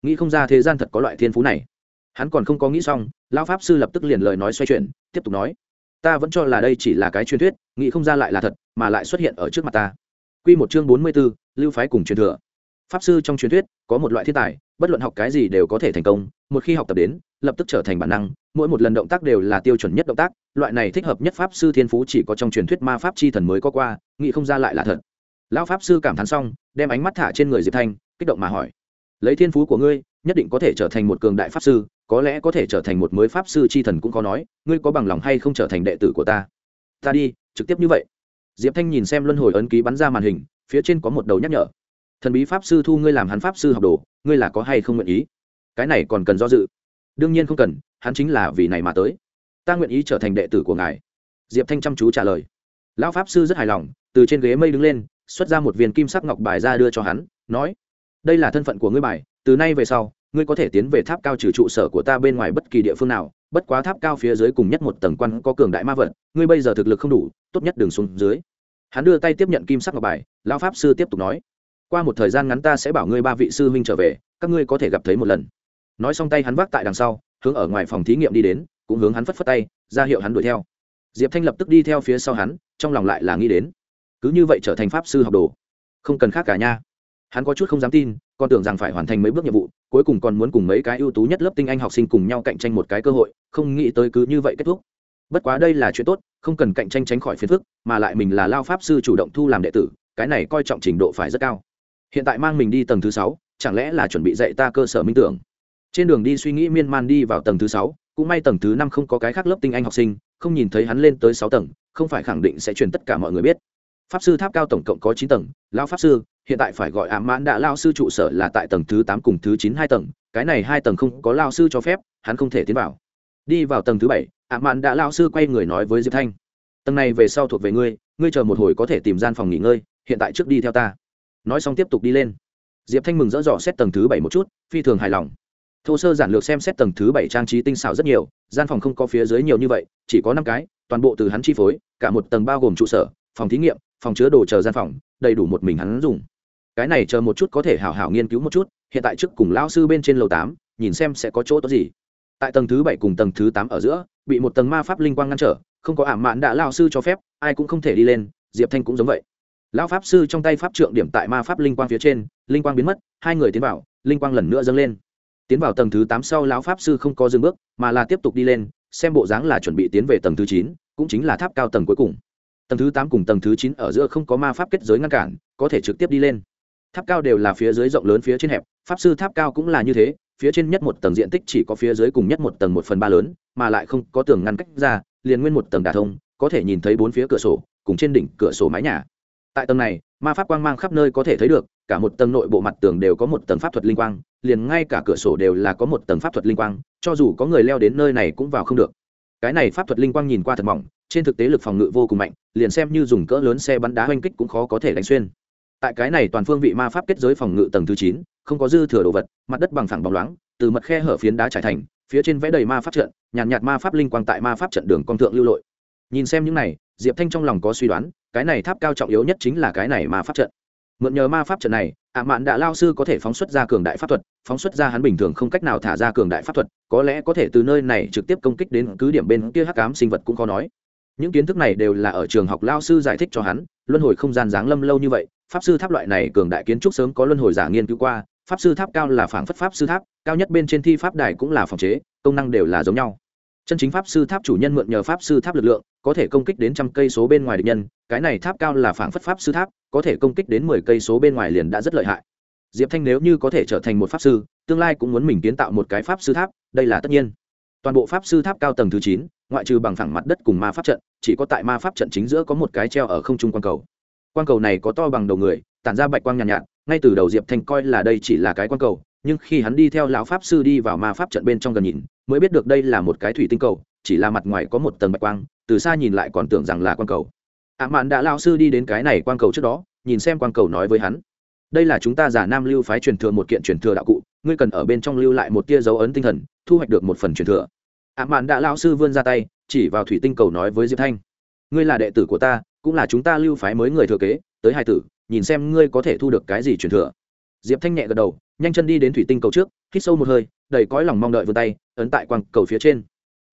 S1: Nghĩ không ra thế gian thật có loại thiên phú này. Hắn còn không có nghĩ xong lão pháp sư lập tức liền lời nói xoay chuyển tiếp tục nói. Ta vẫn cho là đây chỉ là cái truyền thuyết nghĩ không ra lại là thật mà lại xuất hiện ở trước mặt ta. Quy một chương bốn mươi 44, lưu phái cùng truyền thừa. Pháp sư trong truyền thuyết có một loại thiên tài, bất luận học cái gì đều có thể thành công, một khi học tập đến, lập tức trở thành bản năng, mỗi một lần động tác đều là tiêu chuẩn nhất động tác, loại này thích hợp nhất pháp sư thiên phú chỉ có trong truyền thuyết ma pháp chi thần mới có qua, nghĩ không ra lại là thật. Lão pháp sư cảm thán xong, đem ánh mắt thả trên người Diệp Thanh, kích động mà hỏi: "Lấy thiên phú của ngươi, nhất định có thể trở thành một cường đại pháp sư, có lẽ có thể trở thành một mới pháp sư chi thần cũng có nói, ngươi có bằng lòng hay không trở thành đệ tử của ta?" "Ta đi, trực tiếp như vậy." Diệp Thanh nhìn xem luân hồi ấn ký bắn ra màn hình, phía trên có một đầu nhắc nhở. "Thần bí pháp sư thu ngươi làm hắn pháp sư học đồ, ngươi là có hay không nguyện ý?" Cái này còn cần do dự. Đương nhiên không cần, hắn chính là vì này mà tới. Ta nguyện ý trở thành đệ tử của ngài. Diệp thanh chăm chú trả lời. Lão pháp sư rất hài lòng, từ trên ghế mây đứng lên, xuất ra một viên kim sắc ngọc bài ra đưa cho hắn, nói, đây là thân phận của ngươi bài, từ nay về sau, ngươi có thể tiến về tháp cao trừ trụ sở của ta bên ngoài bất kỳ địa phương nào, bất quá tháp cao phía dưới cùng nhất một tầng quan có cường đại ma vật, ngươi bây giờ thực lực không đủ, tốt nhất đừng xuống dưới. Hắn đưa tay tiếp nhận kim sắc ngọc bài, lão pháp sư tiếp tục nói qua một thời gian ngắn ta sẽ bảo ngươi ba vị sư huynh trở về, các ngươi có thể gặp thấy một lần. Nói xong tay hắn vác tại đằng sau, hướng ở ngoài phòng thí nghiệm đi đến, cũng hướng hắn phất phất tay, ra hiệu hắn đuổi theo. Diệp thanh lập tức đi theo phía sau hắn, trong lòng lại là nghĩ đến, cứ như vậy trở thành pháp sư học đồ. Không cần khác cả nha. Hắn có chút không dám tin, còn tưởng rằng phải hoàn thành mấy bước nhiệm vụ, cuối cùng còn muốn cùng mấy cái ưu tú nhất lớp tinh anh học sinh cùng nhau cạnh tranh một cái cơ hội, không nghĩ tới cứ như vậy kết thúc. Bất quá đây là chuyện tốt, không cần cạnh tranh tránh khỏi phiền phức, mà lại mình là lao pháp sư chủ động thu làm đệ tử, cái này coi trọng trình độ phải rất cao hiện tại mang mình đi tầng thứ sáu, chẳng lẽ là chuẩn bị dạy ta cơ sở minh tưởng? Trên đường đi suy nghĩ miên man đi vào tầng thứ sáu, cũng may tầng thứ năm không có cái khác lớp tinh anh học sinh, không nhìn thấy hắn lên tới sáu tầng, không phải khẳng định sẽ truyền tất cả mọi người biết. Pháp sư tháp cao tổng cộng có chín tầng lao pháp sư, hiện tại phải gọi ám mãn đã lao sư trụ sở là tại tầng thứ tám cùng thứ chín hai tầng, cái này hai tầng không có lao sư cho phép, hắn không thể tiến vào. Đi vào tầng thứ bảy, ám mãn đã lao sư quay người nói với diệp thanh, tầng này về sau thuộc về ngươi ngươi chờ một hồi có thể tìm gian phòng nghỉ ngơi, hiện tại trước đi theo ta nói xong tiếp tục đi lên. Diệp thanh mừng dỡ dỏ xét tầng thứ bảy một chút, phi thường hài lòng. Thô sơ giản lược xem xét tầng thứ bảy trang trí tinh xảo rất nhiều, gian phòng không có phía dưới nhiều như vậy, chỉ có năm cái, toàn bộ từ hắn chi phối, cả một tầng bao gồm trụ sở, phòng thí nghiệm, phòng chứa đồ chờ gian phòng, đầy đủ một mình hắn dùng. Cái này chờ một chút có thể hảo hảo nghiên cứu một chút, hiện tại trước cùng lao sư bên trên lầu tám, nhìn xem sẽ có chỗ tốt gì. Tại tầng thứ bảy cùng tầng thứ tám ở giữa, bị một tầng ma pháp linh quang ngăn trở, không có ảm mạn đã lao sư cho phép, ai cũng không thể đi lên, diệp thanh cũng giống vậy lão pháp sư trong tay pháp trượng điểm tại ma pháp linh quang phía trên, linh quang biến mất, hai người tiến vào, linh quang lần nữa dâng lên. Tiến vào tầng thứ tám sau lão pháp sư không có dừng bước, mà là tiếp tục đi lên, xem bộ dáng là chuẩn bị tiến về tầng thứ chín, cũng chính là tháp cao tầng cuối cùng. Tầng thứ tám cùng tầng thứ chín ở giữa không có ma pháp kết giới ngăn cản, có thể trực tiếp đi lên. Tháp cao đều là phía dưới rộng lớn phía trên hẹp, pháp sư tháp cao cũng là như thế, phía trên nhất một tầng diện tích chỉ có phía dưới cùng nhất một tầng một phần ba lớn, mà lại không có tường ngăn cách ra, liền nguyên một tầng đà thông, có thể nhìn thấy bốn phía cửa sổ, cùng trên đỉnh cửa sổ mái nhà tại tầng này ma pháp quang mang khắp nơi có thể thấy được cả một tầng nội bộ mặt tường đều có một tầng pháp thuật linh quang liền ngay cả cửa sổ đều là có một tầng pháp thuật linh quang cho dù có người leo đến nơi này cũng vào không được. Cái này pháp thuật linh quang nhìn qua thật mỏng trên thực tế lực phòng ngự vô cùng mạnh liền xem như dùng cỡ lớn xe bắn đá oanh kích cũng khó có thể đánh xuyên. Tại cái này toàn phương vị ma pháp kết giới phòng ngự tầng thứ chín không có dư thừa đồ vật mặt đất bằng phẳng bóng loáng từ mật khe hở phiến đá trải thành phía trên vẽ đầy ma pháp trận nhàn nhạt, nhạt ma pháp linh quang tại ma pháp trận đường con thượng lưu lội. Nhìn xem những này diệp thanh trong lòng có suy đoán, cái này tháp cao trọng yếu nhất chính là cái này ma pháp trận. Mượn nhờ ma pháp trận này, ạ mạn đã lao sư có thể phóng xuất ra cường đại pháp thuật, phóng xuất ra hắn bình thường không cách nào thả ra cường đại pháp thuật, có lẽ có thể từ nơi này trực tiếp công kích đến cứ điểm bên kia hắc ám sinh vật cũng khó nói. Những kiến thức này đều là ở trường học lao sư giải thích cho hắn, luân hồi không gian giáng lâm lâu như vậy, pháp sư tháp loại này cường đại kiến trúc sớm có luân hồi giả nghiên cứu qua, pháp sư tháp cao là phảng phất pháp sư tháp, cao nhất bên trên thi pháp đài cũng là phòng chế, công năng đều là giống nhau chân chính pháp sư tháp chủ nhân mượn nhờ pháp sư tháp lực lượng có thể công kích đến trăm cây số bên ngoài địch nhân cái này tháp cao là phảng phất pháp sư tháp có thể công kích đến mười cây số bên ngoài liền đã rất lợi hại. Diệp thanh nếu như có thể trở thành một pháp sư tương lai cũng muốn mình kiến tạo một cái pháp sư tháp đây là tất nhiên. Toàn bộ pháp sư tháp cao tầng thứ chín ngoại trừ bằng phẳng mặt đất cùng ma pháp trận chỉ có tại ma pháp trận chính giữa có một cái treo ở không trung quang cầu. Quang cầu này có to bằng đầu người tản ra bạch quang nhàn nhạt, nhạt ngay từ đầu diệp thanh coi là đây chỉ là cái quang cầu nhưng khi hắn đi theo lão pháp sư đi vào ma pháp trận bên trong gần nhìn mới biết được đây là một cái thủy tinh cầu, chỉ là mặt ngoài có một tầng bạch quang, từ xa nhìn lại còn tưởng rằng là quang cầu. Ạ mạn đã lao sư đi đến cái này quang cầu trước đó, nhìn xem quang cầu nói với hắn. Đây là chúng ta giả nam lưu phái truyền thừa một kiện truyền thừa đạo cụ, ngươi cần ở bên trong lưu lại một tia dấu ấn tinh thần, thu hoạch được một phần truyền thừa. Ạ mạn đã lao sư vươn ra tay, chỉ vào thủy tinh cầu nói với diệp thanh. Ngươi là đệ tử của ta, cũng là chúng ta lưu phái mới người thừa kế, tới hai tử, nhìn xem ngươi có thể thu được cái gì truyền thừa diệp thanh nhẹ gật đầu, nhanh chân đi đến thủy tinh cầu trước, hít sâu một hơi, đầy cõi lòng mong đợi vươn tay, ấn tại quang cầu phía trên.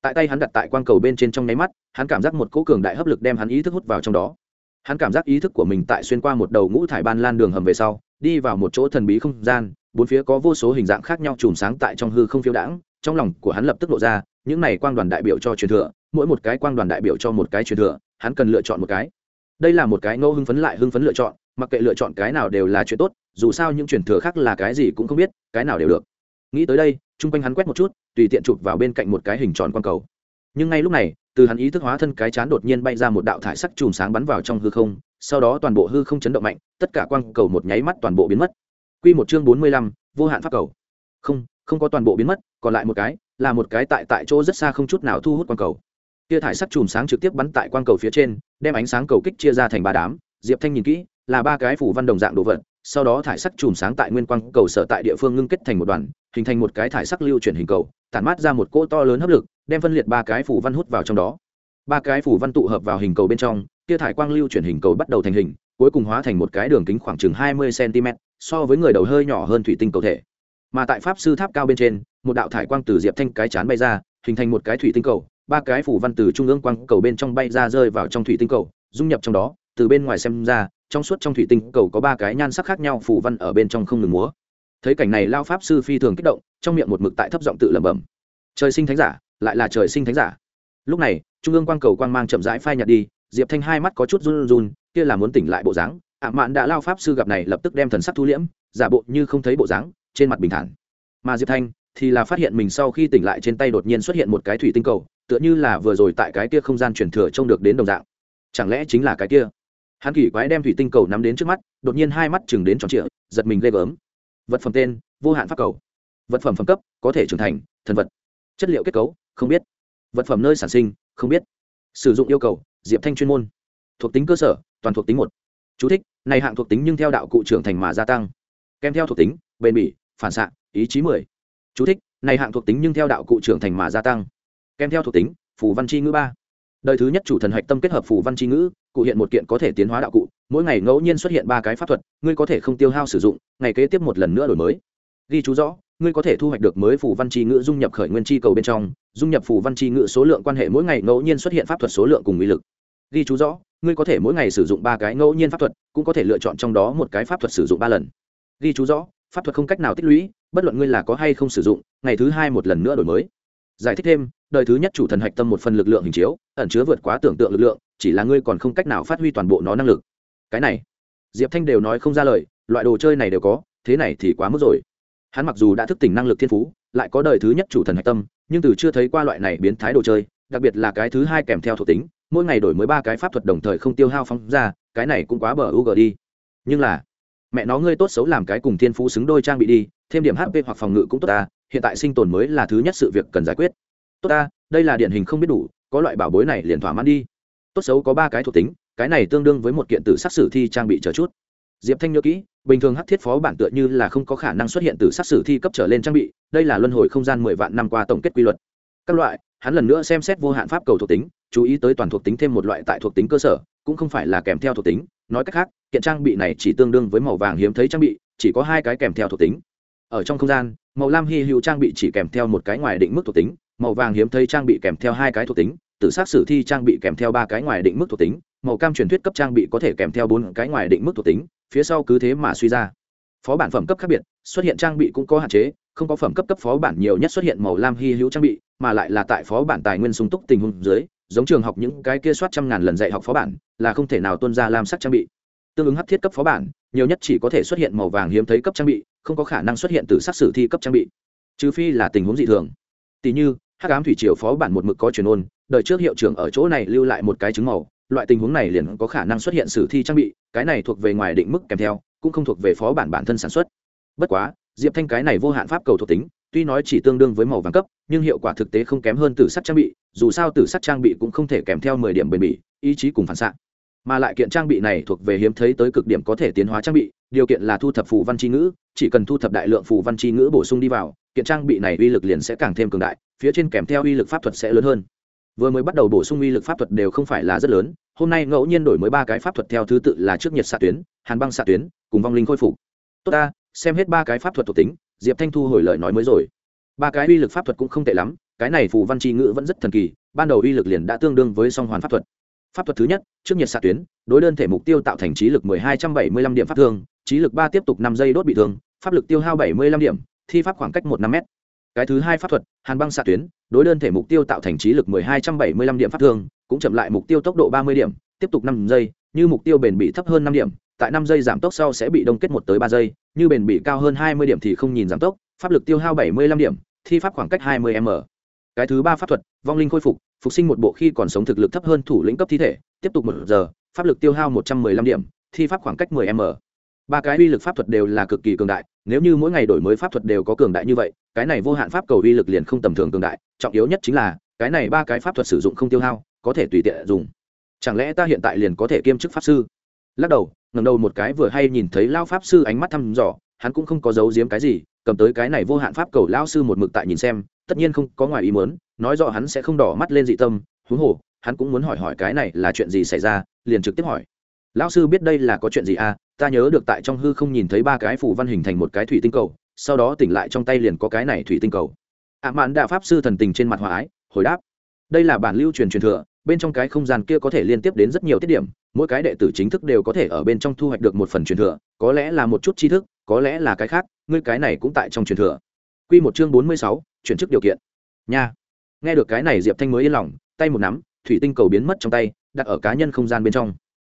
S1: Tại tay hắn đặt tại quang cầu bên trên trong nháy mắt, hắn cảm giác một cỗ cường đại hấp lực đem hắn ý thức hút vào trong đó. Hắn cảm giác ý thức của mình tại xuyên qua một đầu ngũ thải ban lan đường hầm về sau, đi vào một chỗ thần bí không gian, bốn phía có vô số hình dạng khác nhau chùm sáng tại trong hư không phiêu đãng, trong lòng của hắn lập tức lộ ra, những này quang đoàn đại biểu cho truyền thừa, mỗi một cái quang đoàn đại biểu cho một cái truyền thừa, hắn cần lựa chọn một cái. Đây là một cái ngẫu hưng phấn lại hưng phấn lựa chọn mặc kệ lựa chọn cái nào đều là chuyện tốt, dù sao những truyền thừa khác là cái gì cũng không biết, cái nào đều được. Nghĩ tới đây, chung quanh hắn quét một chút, tùy tiện chụp vào bên cạnh một cái hình tròn quang cầu. Nhưng ngay lúc này, từ hắn ý thức hóa thân cái chán đột nhiên bay ra một đạo thải sắc chùm sáng bắn vào trong hư không, sau đó toàn bộ hư không chấn động mạnh, tất cả quang cầu một nháy mắt toàn bộ biến mất. Q một chương bốn mươi lăm, vô hạn pháp cầu. Không không có toàn bộ biến mất, còn lại một cái, là một cái tại tại chỗ rất xa không chút nào thu hút quang cầu. Tia thải sắc chùm sáng trực tiếp bắn tại quang cầu phía trên, đem ánh sáng cầu kích chia ra thành ba đám, diệp thanh nhìn kỹ là ba cái phủ văn đồng dạng đồ vật, sau đó thải sắc chùm sáng tại nguyên quang cầu sở tại địa phương ngưng kết thành một đoàn, hình thành một cái thải sắc lưu chuyển hình cầu, tản mát ra một cỗ to lớn hấp lực, đem phân liệt ba cái phủ văn hút vào trong đó. Ba cái phủ văn tụ hợp vào hình cầu bên trong, tia thải quang lưu chuyển hình cầu bắt đầu thành hình, cuối cùng hóa thành một cái đường kính khoảng chừng hai mươi cm so với người đầu hơi nhỏ hơn thủy tinh cầu thể. Mà tại pháp sư tháp cao bên trên, một đạo thải quang từ diệp thanh cái chán bay ra, hình thành một cái thủy tinh cầu, ba cái phủ văn từ trung ương quang cầu bên trong bay ra rơi vào trong thủy tinh cầu, dung nhập trong đó, từ bên ngoài xem ra trong suốt trong thủy tinh cầu có ba cái nhan sắc khác nhau phủ văn ở bên trong không ngừng múa. Thấy cảnh này, lao pháp sư phi thường kích động, trong miệng một mực tại thấp giọng tự lẩm bẩm. Trời sinh thánh giả, lại là trời sinh thánh giả. Lúc này, trung ương quang cầu quang mang chậm rãi phai nhạt đi, diệp thanh hai mắt có chút run run, kia là muốn tỉnh lại bộ dáng. Ạ mạn đã lao pháp sư gặp này lập tức đem thần sắc thu liễm, giả bộ như không thấy bộ dáng, trên mặt bình thản. Mà diệp thanh thì là phát hiện mình sau khi tỉnh lại trên tay đột nhiên xuất hiện một cái thủy tinh cầu, tựa như là vừa rồi tại cái kia không gian chuyển thừa trông được đến đồng dạng. Chẳng lẽ chính là cái kia? Hắn kỳ quái đem thủy tinh cầu nắm đến trước mắt đột nhiên hai mắt chừng đến tròn trịa giật mình ghê gớm. Vật phẩm tên vô hạn pháp cầu. Vật phẩm phẩm cấp có thể trưởng thành thần vật. Chất liệu kết cấu không biết. Vật phẩm nơi sản sinh không biết. Sử dụng yêu cầu diệp thanh chuyên môn. Thuộc tính cơ sở toàn thuộc tính một. Chú thích, này hạng thuộc tính nhưng theo đạo cụ trưởng thành mà gia tăng. Kèm theo thuộc tính bền bỉ phản xạ ý chí mười. Chú thích, này hạng thuộc tính nhưng theo đạo cụ trưởng thành mà gia tăng. Kèm theo thuộc tính phù văn chi ngữ ba. Đời thứ nhất chủ thần hạch tâm kết hợp phù văn chi ngữ cụ hiện một kiện có thể tiến hóa đạo cụ, mỗi ngày ngẫu nhiên xuất hiện ba cái pháp thuật, ngươi có thể không tiêu hao sử dụng, ngày kế tiếp một lần nữa đổi mới. Ghi chú rõ, ngươi có thể thu hoạch được mới phù văn chi ngữ dung nhập khởi nguyên chi cầu bên trong, dung nhập phù văn chi ngữ số lượng quan hệ mỗi ngày ngẫu nhiên xuất hiện pháp thuật số lượng cùng uy lực. Ghi chú rõ, ngươi có thể mỗi ngày sử dụng ba cái ngẫu nhiên pháp thuật, cũng có thể lựa chọn trong đó một cái pháp thuật sử dụng ba lần. Ghi chú rõ, pháp thuật không cách nào tích lũy, bất luận ngươi là có hay không sử dụng, ngày thứ hai một lần nữa đổi mới. Giải thích thêm, đời thứ nhất chủ thần hạch tâm một phần lực lượng hình chiếu, ẩn chứa vượt quá tưởng tượng lực lượng chỉ là ngươi còn không cách nào phát huy toàn bộ nó năng lực. Cái này, diệp thanh đều nói không ra lời, loại đồ chơi này đều có, thế này thì quá mức rồi. Hắn mặc dù đã thức tỉnh năng lực thiên phú, lại có đời thứ nhất chủ thần hạch tâm, nhưng từ chưa thấy qua loại này biến thái đồ chơi, đặc biệt là cái thứ hai kèm theo thuộc tính, mỗi ngày đổi mới ba cái pháp thuật đồng thời không tiêu hao phóng ra, cái này cũng quá bờ u g đi. Nhưng là, mẹ nó ngươi tốt xấu làm cái cùng thiên phú xứng đôi trang bị đi, thêm điểm hp hoặc phòng ngự cũng tốt ta, hiện tại sinh tồn mới là thứ nhất sự việc cần giải quyết. Tốt ta, đây là điển hình không biết đủ, có loại bảo bối này liền thỏa mãn đi tốt xấu có ba cái thuộc tính, cái này tương đương với một kiện tử sắc sử thi trang bị chờ chút. Diệp thanh nhớ kỹ, bình thường hắc thiết phó bản tựa như là không có khả năng xuất hiện từ sắc sử thi cấp trở lên trang bị, đây là luân hồi không gian mười vạn năm qua tổng kết quy luật. Các loại, hắn lần nữa xem xét vô hạn pháp cầu thuộc tính, chú ý tới toàn thuộc tính thêm một loại tại thuộc tính cơ sở, cũng không phải là kèm theo thuộc tính. Nói cách khác, kiện trang bị này chỉ tương đương với màu vàng hiếm thấy trang bị, chỉ có hai cái kèm theo thuộc tính. Ở trong không gian, màu lam hy hữu trang bị chỉ kèm theo một cái ngoài định mức thuộc tính, màu vàng hiếm thấy trang bị kèm theo hai cái thuộc tính tự sát sử thi trang bị kèm theo ba cái ngoài định mức thuộc tính, màu cam truyền thuyết cấp trang bị có thể kèm theo bốn cái ngoài định mức thuộc tính, phía sau cứ thế mà suy ra. Phó bản phẩm cấp khác biệt, xuất hiện trang bị cũng có hạn chế, không có phẩm cấp cấp phó bản nhiều nhất xuất hiện màu lam hy hữu trang bị, mà lại là tại phó bản tài nguyên sung túc tình huống dưới, giống trường học những cái kia soát trăm ngàn lần dạy học phó bản, là không thể nào tuân ra lam sắc trang bị. Tương ứng hấp thiết cấp phó bản, nhiều nhất chỉ có thể xuất hiện màu vàng hiếm thấy cấp trang bị, không có khả năng xuất hiện từ sắc sử thi cấp trang bị. Trừ phi là tình huống dị thường. Tỷ như, hắc ám thủy triều phó bản một mực có truyền ôn đời trước hiệu trưởng ở chỗ này lưu lại một cái chứng màu, loại tình huống này liền có khả năng xuất hiện sử thi trang bị, cái này thuộc về ngoài định mức kèm theo, cũng không thuộc về phó bản bản thân sản xuất. Bất quá, diệp thanh cái này vô hạn pháp cầu thuộc tính, tuy nói chỉ tương đương với màu vàng cấp, nhưng hiệu quả thực tế không kém hơn từ sắc trang bị, dù sao từ sắc trang bị cũng không thể kèm theo mười điểm bền bỉ, ý chí cùng phản xạ. Mà lại kiện trang bị này thuộc về hiếm thấy tới cực điểm có thể tiến hóa trang bị, điều kiện là thu thập phù văn c h i ngữ, chỉ cần thu thập đại lượng phù văn c h i ngữ bổ sung đi vào, kiện trang bị này uy lực liền sẽ càng thêm cường đại, phía trên kèm theo uy lực pháp thuật sẽ lớn hơn vừa mới bắt đầu bổ sung uy lực pháp thuật đều không phải là rất lớn, hôm nay ngẫu nhiên đổi mới ba cái pháp thuật theo thứ tự là trước nhiệt xạ tuyến, hàn băng xạ tuyến, cùng vong linh khôi phục. Tốt ta, xem hết ba cái pháp thuật thuộc tính, diệp thanh thu hồi lời nói mới rồi. Ba cái uy lực pháp thuật cũng không tệ lắm, cái này phù văn tri ngữ vẫn rất thần kỳ, ban đầu uy lực liền đã tương đương với song hoàn pháp thuật. Pháp thuật thứ nhất, trước nhiệt xạ tuyến, đối đơn thể mục tiêu tạo thành trí lực mười hai trăm bảy mươi lăm điểm pháp thương, trí lực ba tiếp tục năm giây đốt bị thương, pháp lực tiêu hao bảy mươi lăm điểm, thi pháp khoảng cách một năm m cái thứ hai pháp thuật, hàn băng xạ tuyến, đối đơn thể mục tiêu tạo thành trí lực mười hai trăm bảy mươi lăm điểm pháp thương, cũng chậm lại mục tiêu tốc độ ba mươi điểm, tiếp tục năm giây, như mục tiêu bền bị thấp hơn năm điểm, tại năm giây giảm tốc sau sẽ bị đông kết một tới ba giây, như bền bị cao hơn hai mươi điểm thì không nhìn giảm tốc, pháp lực tiêu hao bảy mươi lăm điểm, thi pháp khoảng cách hai mươi m. Cái thứ ba pháp thuật, vong linh khôi phục phục sinh một bộ khi còn sống thực lực thấp hơn thủ lĩnh cấp thi thể, tiếp tục một giờ, pháp lực tiêu hao một trăm mười lăm điểm, thi pháp khoảng cách mười m ba cái uy lực pháp thuật đều là cực kỳ cường đại, nếu như mỗi ngày đổi mới pháp thuật đều có cường đại như vậy, cái này vô hạn pháp cầu uy lực liền không tầm thường cường đại, trọng yếu nhất chính là, cái này ba cái pháp thuật sử dụng không tiêu hao, có thể tùy tiện dùng. Chẳng lẽ ta hiện tại liền có thể kiêm chức pháp sư? Lắc đầu ngầm đầu một cái vừa hay nhìn thấy lao pháp sư ánh mắt thăm dò, hắn cũng không có giấu giếm cái gì, cầm tới cái này vô hạn pháp cầu lao sư một mực tại nhìn xem, tất nhiên không có ngoài ý muốn, nói rõ hắn sẽ không đỏ mắt lên dị tâm, huống hồ, hắn cũng muốn hỏi hỏi cái này là chuyện gì xảy ra, liền trực tiếp hỏi lão sư biết đây là có chuyện gì à? Ta nhớ được tại trong hư không nhìn thấy ba cái phủ văn hình thành một cái thủy tinh cầu, sau đó tỉnh lại trong tay liền có cái này thủy tinh cầu. Ạ mạn đạo pháp sư thần tình trên mặt hòa ái, hồi đáp. Đây là bản lưu truyền truyền thừa, bên trong cái không gian kia có thể liên tiếp đến rất nhiều tiết điểm, mỗi cái đệ tử chính thức đều có thể ở bên trong thu hoạch được một phần truyền thừa, có lẽ là một chút tri thức, có lẽ là cái khác, ngươi cái này cũng tại trong truyền thừa. Q một chương bốn mươi sáu, chuyển chức điều kiện. Nha. Nghe được cái này diệp thanh mới yên lòng, tay một nắm, thủy tinh cầu biến mất trong tay, đặt ở cá nhân không gian bên trong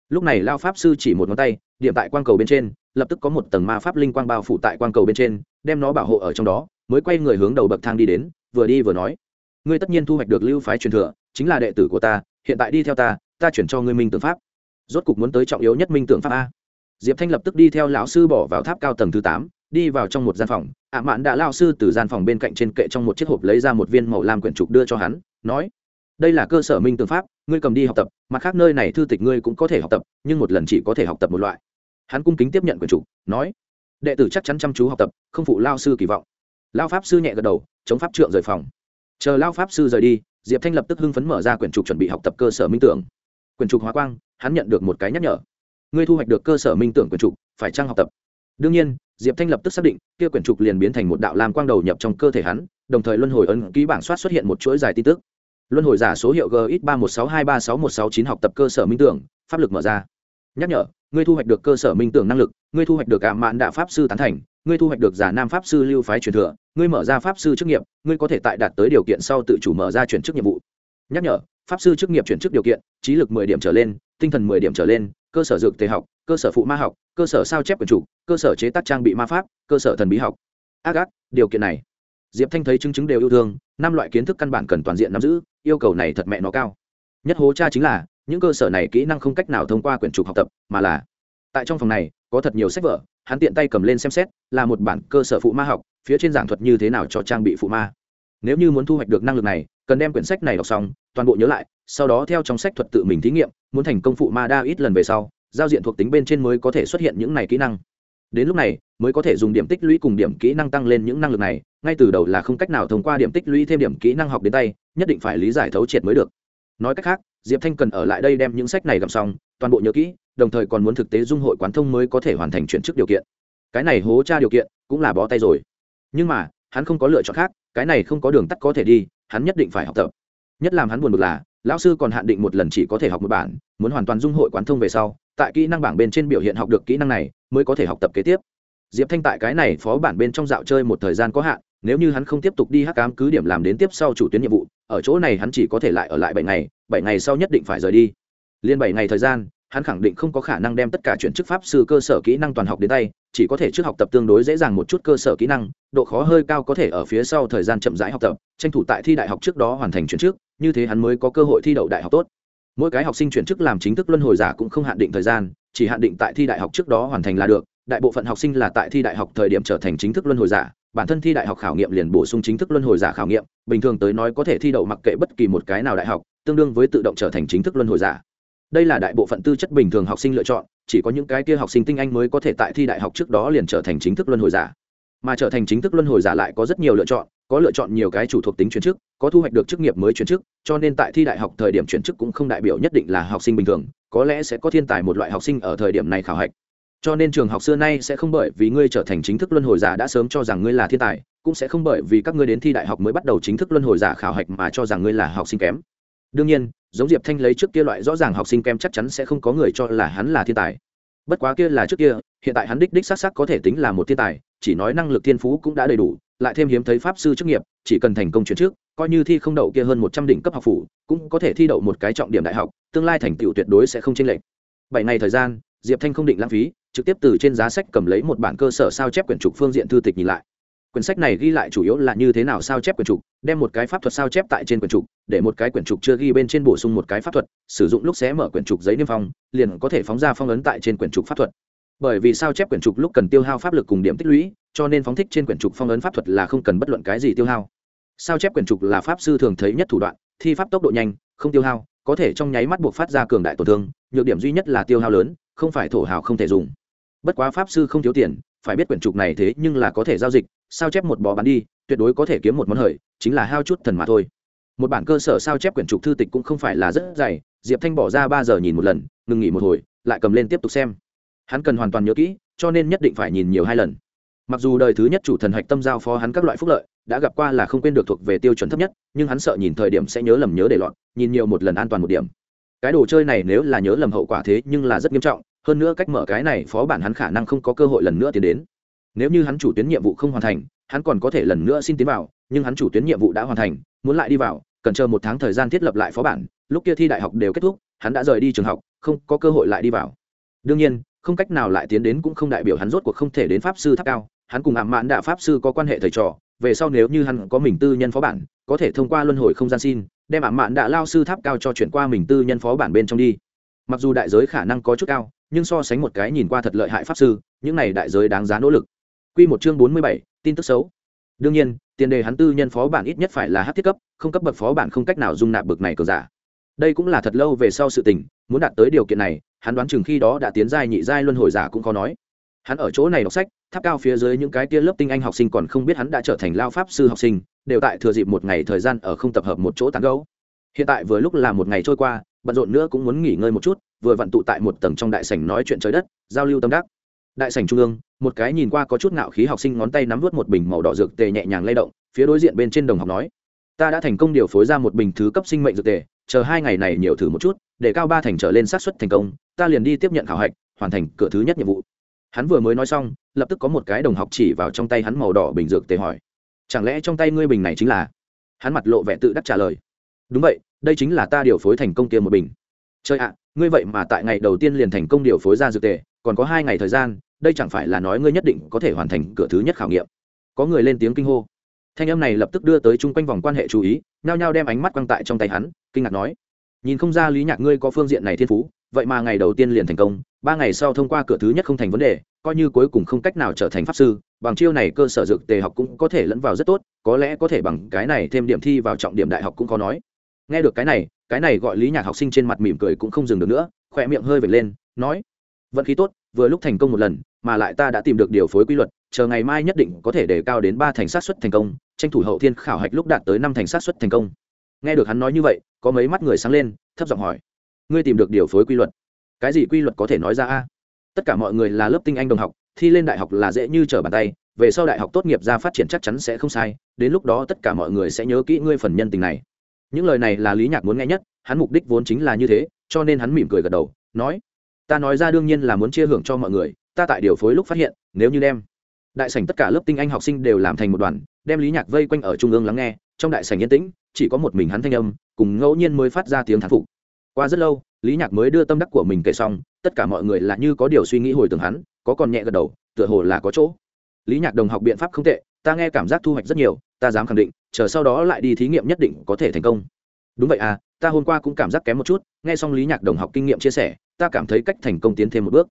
S1: lúc này lao pháp sư chỉ một ngón tay, điểm tại quang cầu bên trên, lập tức có một tầng ma pháp linh quang bao phủ tại quang cầu bên trên, đem nó bảo hộ ở trong đó, mới quay người hướng đầu bậc thang đi đến, vừa đi vừa nói, ngươi tất nhiên thu hoạch được lưu phái truyền thừa, chính là đệ tử của ta, hiện tại đi theo ta ta chuyển cho ngươi minh tượng pháp. Rốt cục muốn tới trọng yếu nhất minh tượng pháp a. Diệp thanh lập tức đi theo lão sư bỏ vào tháp cao tầng thứ tám, đi vào trong một gian phòng. Ạ mạn đã lao sư từ gian phòng bên cạnh trên kệ trong một chiếc hộp lấy ra một viên màu lam quyển trục đưa cho hắn, nói đây là cơ sở minh tượng pháp, ngươi cầm đi học tập, mặt khác nơi này thư tịch ngươi cũng có thể học tập, nhưng một lần chỉ có thể học tập một loại. Hắn cung kính tiếp nhận quyển chủ, nói, đệ tử chắc chắn chăm chú học tập, không phụ lao sư kỳ vọng. Lao pháp sư nhẹ gật đầu, chống pháp trượng rời phòng. Chờ lao pháp sư rời đi, diệp thanh lập tức hưng phấn mở ra quyển trục chuẩn bị học tập cơ sở minh tưởng. Quyển trục hóa quang, hắn nhận được một cái nhắc nhở. Ngươi thu hoạch được cơ sở minh tưởng quyển trục phải trang học tập? Đương nhiên, diệp thanh lập tức xác định, kia quyển trục liền biến thành một đạo lam quang đầu nhập trong cơ thể hắn, đồng thời luân hồi ấn ký bảng soát xuất hiện một chuỗi dài tin tức luân hồi giả số hiệu gx ba một sáu hai ba sáu một sáu chín học tập cơ sở minh tưởng, pháp lực mở ra. Nhắc nhở, ngươi thu hoạch được cơ sở minh tưởng năng lực, ngươi thu hoạch được ạ mạn đạ pháp sư tán thành, ngươi thu hoạch được giả nam pháp sư lưu phái truyền thừa, ngươi mở ra pháp sư chức nghiệp, ngươi có thể tại đạt tới điều kiện sau tự chủ mở ra chuyển chức nhiệm vụ. Nhắc nhở, pháp sư chức nghiệp chuyển chức điều kiện, trí lực mười điểm trở lên, tinh thần mười điểm trở lên, cơ sở dược tề học, cơ sở phụ ma học, cơ sở sao chép quyền chủ, cơ sở chế tác trang bị ma pháp, cơ sở thần bí học. Ác ác điều kiện này diệp thanh thấy chứng chứng đều yêu thương, năm loại kiến thức căn bản cần toàn diện nắm giữ, yêu cầu này thật mẹ nó cao. Nhất hố cha chính là, những cơ sở này kỹ năng không cách nào thông qua quyển trục học tập, mà là, tại trong phòng này, có thật nhiều sách vở, hắn tiện tay cầm lên xem xét, là một bản cơ sở phụ ma học, phía trên giảng thuật như thế nào cho trang bị phụ ma. Nếu như muốn thu hoạch được năng lực này, cần đem quyển sách này đọc xong, toàn bộ nhớ lại, sau đó theo trong sách thuật tự mình thí nghiệm, muốn thành công phụ ma đa ít lần về sau, giao diện thuộc tính bên trên mới có thể xuất hiện những này kỹ năng đến lúc này, mới có thể dùng điểm tích lũy cùng điểm kỹ năng tăng lên những năng lực này, ngay từ đầu là không cách nào thông qua điểm tích lũy thêm điểm kỹ năng học đến tay, nhất định phải lý giải thấu triệt mới được. Nói cách khác, diệp thanh cần ở lại đây đem những sách này gặp xong, toàn bộ nhớ kỹ, đồng thời còn muốn thực tế dung hội quán thông mới có thể hoàn thành chuyển chức điều kiện. Cái này hố tra điều kiện cũng là bó tay rồi. Nhưng mà, hắn không có lựa chọn khác, cái này không có đường tắt có thể đi, hắn nhất định phải học tập. Nhất làm hắn buồn bực là, lão sư còn hạn định một lần chỉ có thể học một bản, muốn hoàn toàn dung hội quán thông về sau, tại kỹ năng bảng bên trên biểu hiện học được kỹ năng này mới có thể học tập kế tiếp. Diệp thanh tại cái này phó bản bên trong dạo chơi một thời gian có hạn, nếu như hắn không tiếp tục đi hắc cám cứ điểm làm đến tiếp sau chủ tuyến nhiệm vụ, ở chỗ này hắn chỉ có thể lại ở lại bảy ngày bảy ngày sau nhất định phải rời đi. Liên bảy ngày thời gian, hắn khẳng định không có khả năng đem tất cả chuyển chức pháp sư cơ sở kỹ năng toàn học đến tay, chỉ có thể trước học tập tương đối dễ dàng một chút cơ sở kỹ năng, độ khó hơi cao có thể ở phía sau thời gian chậm rãi học tập, tranh thủ tại thi đại học trước đó hoàn thành chuyển chức, như thế hắn mới có cơ hội thi đậu đại học tốt mỗi cái học sinh chuyển chức làm chính thức luân hồi giả cũng không hạn định thời gian, chỉ hạn định tại thi đại học trước đó hoàn thành là được. Đại bộ phận học sinh là tại thi đại học thời điểm trở thành chính thức luân hồi giả, bản thân thi đại học khảo nghiệm liền bổ sung chính thức luân hồi giả khảo nghiệm, bình thường tới nói có thể thi đậu mặc kệ bất kỳ một cái nào đại học, tương đương với tự động trở thành chính thức luân hồi giả. Đây là đại bộ phận tư chất bình thường học sinh lựa chọn, chỉ có những cái kia học sinh tinh anh mới có thể tại thi đại học trước đó liền trở thành chính thức luân hồi giả. Mà trở thành chính thức luân hồi giả lại có rất nhiều lựa chọn có lựa chọn nhiều cái chủ thuộc tính chuyển chức, có thu hoạch được chức nghiệp mới chuyển chức, cho nên tại thi đại học thời điểm chuyển chức cũng không đại biểu nhất định là học sinh bình thường, có lẽ sẽ có thiên tài một loại học sinh ở thời điểm này khảo hạch. Cho nên trường học xưa nay sẽ không bởi vì ngươi trở thành chính thức luân hồi giả đã sớm cho rằng ngươi là thiên tài, cũng sẽ không bởi vì các ngươi đến thi đại học mới bắt đầu chính thức luân hồi giả khảo hạch mà cho rằng ngươi là học sinh kém. Đương nhiên, giống diệp thanh lấy trước kia loại rõ ràng học sinh kém chắc chắn sẽ không có người cho là hắn là thiên tài. Bất quá kia là trước kia, hiện tại hắn đích đích xác xác có thể tính là một thiên tài, chỉ nói năng lực thiên phú cũng đã đầy đủ lại thêm hiếm thấy pháp sư chức nghiệp, chỉ cần thành công chuyển trước, coi như thi không đậu kia hơn một trăm đỉnh cấp học phủ, cũng có thể thi đậu một cái trọng điểm đại học, tương lai thành tựu tuyệt đối sẽ không chênh lệch. Bảy ngày thời gian, diệp thanh không định lãng phí, trực tiếp từ trên giá sách cầm lấy một bản cơ sở sao chép quyển trục phương diện thư tịch nhìn lại. Quyển sách này ghi lại chủ yếu là như thế nào sao chép quyển trục, đem một cái pháp thuật sao chép tại trên quyển trục, để một cái quyển trục chưa ghi bên trên bổ sung một cái pháp thuật, sử dụng lúc xé mở quyển trục giấy niêm phong, liền có thể phóng ra phong ấn tại trên quyển trục pháp thuật. Bởi vì sao chép quyển trục lúc cần tiêu hao pháp lực cùng điểm tích lũy cho nên phóng thích trên quyển trục phong ấn pháp thuật là không cần bất luận cái gì tiêu hao. Sao chép quyển trục là pháp sư thường thấy nhất thủ đoạn, thi pháp tốc độ nhanh, không tiêu hao, có thể trong nháy mắt buộc phát ra cường đại tổn thương, nhược điểm duy nhất là tiêu hao lớn, không phải thổ hào không thể dùng. Bất quá pháp sư không thiếu tiền, phải biết quyển trục này thế nhưng là có thể giao dịch, sao chép một bó bán đi, tuyệt đối có thể kiếm một món hời, chính là hao chút thần mà thôi. Một bản cơ sở sao chép quyển trục thư tịch cũng không phải là rất dày, diệp thanh bỏ ra ba giờ nhìn một lần, ngừng nghỉ một hồi, lại cầm lên tiếp tục xem. Hắn cần hoàn toàn nhớ kỹ, cho nên nhất định phải nhìn nhiều hai lần mặc dù đời thứ nhất chủ thần hạch tâm giao phó hắn các loại phúc lợi, đã gặp qua là không quên được thuộc về tiêu chuẩn thấp nhất, nhưng hắn sợ nhìn thời điểm sẽ nhớ lầm nhớ để lọt, nhìn nhiều một lần an toàn một điểm. Cái đồ chơi này nếu là nhớ lầm hậu quả thế nhưng là rất nghiêm trọng, hơn nữa cách mở cái này phó bản hắn khả năng không có cơ hội lần nữa tiến đến. Nếu như hắn chủ tuyến nhiệm vụ không hoàn thành, hắn còn có thể lần nữa xin tiến vào, nhưng hắn chủ tuyến nhiệm vụ đã hoàn thành, muốn lại đi vào, cần chờ một tháng thời gian thiết lập lại phó bản, lúc kia thi đại học đều kết thúc, hắn đã rời đi trường học, không có cơ hội lại đi vào. Đương nhiên, không cách nào lại tiến đến cũng không đại biểu hắn rốt cuộc không thể đến pháp sư tháp cao hắn cùng ảm Mạn đạ pháp sư có quan hệ thầy trò về sau nếu như hắn có mình tư nhân phó bản có thể thông qua luân hồi không gian xin đem ảm Mạn đạ lao sư tháp cao cho chuyển qua mình tư nhân phó bản bên trong đi. Mặc dù đại giới khả năng có chút cao nhưng so sánh một cái nhìn qua thật lợi hại pháp sư những này đại giới đáng giá nỗ lực. Quy một chương bốn mươi bảy, tin tức xấu. Đương nhiên tiền đề hắn tư nhân phó bản ít nhất phải là hát thiết cấp không cấp bậc phó bản không cách nào dung nạp bậc này cờ giả. Đây cũng là thật lâu về sau sự tình muốn đạt tới điều kiện này hắn đoán chừng khi đó đã tiến giai nhị giai luân hồi giả cũng khó nói hắn ở chỗ này đọc sách, tháp cao phía dưới những cái tia lớp tinh anh học sinh còn không biết hắn đã trở thành lao pháp sư học sinh, đều tại thừa dịp một ngày thời gian ở không tập hợp một chỗ tán gấu hiện tại vừa lúc là một ngày trôi qua, bận rộn nữa cũng muốn nghỉ ngơi một chút, vừa vặn tụ tại một tầng trong đại sảnh nói chuyện trời đất, giao lưu tâm đắc. Đại sảnh trung ương, một cái nhìn qua có chút ngạo khí học sinh ngón tay nắm vút một bình màu đỏ dược tề nhẹ nhàng lay động, phía đối diện bên trên đồng học nói, ta đã thành công điều phối ra một bình thứ cấp sinh mệnh dược tề, chờ hai ngày này nhiều thử một chút, để cao ba thành trở lên xác suất thành công, ta liền đi tiếp nhận khảo hạch, hoàn thành cửa thứ nhất nhiệm vụ hắn vừa mới nói xong, lập tức có một cái đồng học chỉ vào trong tay hắn màu đỏ bình dược tề hỏi, chẳng lẽ trong tay ngươi bình này chính là? Hắn mặt lộ vẻ tự đắc trả lời, đúng vậy, đây chính là ta điều phối thành công kia một bình. Chơi ạ, ngươi vậy mà tại ngày đầu tiên liền thành công điều phối ra dược tề, còn có hai ngày thời gian, đây chẳng phải là nói ngươi nhất định có thể hoàn thành cửa thứ nhất khảo nghiệm? Có người lên tiếng kinh hô. Thanh âm này lập tức đưa tới chung quanh vòng quan hệ chú ý, nhao nhao đem ánh mắt quăng tại trong tay hắn, kinh ngạc nói, nhìn không ra lý nhạc ngươi có phương diện này thiên phú, vậy mà ngày đầu tiên liền thành công ba ngày sau thông qua cửa thứ nhất không thành vấn đề, coi như cuối cùng không cách nào trở thành pháp sư, bằng chiêu này cơ sở dược tề học cũng có thể lẫn vào rất tốt, có lẽ có thể bằng cái này thêm điểm thi vào trọng điểm đại học cũng có nói. Nghe được cái này cái này gọi lý nhạc học sinh trên mặt mỉm cười cũng không dừng được nữa, khỏe miệng hơi vệt lên, nói, vận khí tốt, vừa lúc thành công một lần, mà lại ta đã tìm được điều phối quy luật, chờ ngày mai nhất định có thể đề cao đến ba thành sát xuất thành công, tranh thủ hậu thiên khảo hạch lúc đạt tới năm thành sát xuất thành công. Nghe được hắn nói như vậy, có mấy mắt người sáng lên, thấp giọng hỏi, ngươi tìm được điều phối quy luật? Cái gì quy luật có thể nói ra a? Tất cả mọi người là lớp tinh anh đồng học, thi lên đại học là dễ như trở bàn tay, về sau đại học tốt nghiệp ra phát triển chắc chắn sẽ không sai, đến lúc đó tất cả mọi người sẽ nhớ kỹ ngươi phần nhân tình này. Những lời này là lý nhạc muốn nghe nhất, hắn mục đích vốn chính là như thế, cho nên hắn mỉm cười gật đầu, nói, ta nói ra đương nhiên là muốn chia hưởng cho mọi người, ta tại điều phối lúc phát hiện, nếu như đem đại sảnh tất cả lớp tinh anh học sinh đều làm thành một đoàn, đem lý nhạc vây quanh ở trung ương lắng nghe, trong đại sảnh yên tĩnh, chỉ có một mình hắn thanh âm, cùng ngẫu nhiên mới phát ra tiếng thán phục qua rất lâu, lý nhạc mới đưa tâm đắc của mình kể xong, tất cả mọi người là như có điều suy nghĩ hồi tưởng hắn, có còn nhẹ gật đầu, tựa hồ là có chỗ. Lý nhạc đồng học biện pháp không tệ, ta nghe cảm giác thu hoạch rất nhiều, ta dám khẳng định, chờ sau đó lại đi thí nghiệm nhất định có thể thành công. Đúng vậy à ta hôm qua cũng cảm giác kém một chút, nghe xong lý nhạc đồng học kinh nghiệm chia sẻ, ta cảm thấy cách thành công tiến thêm một bước.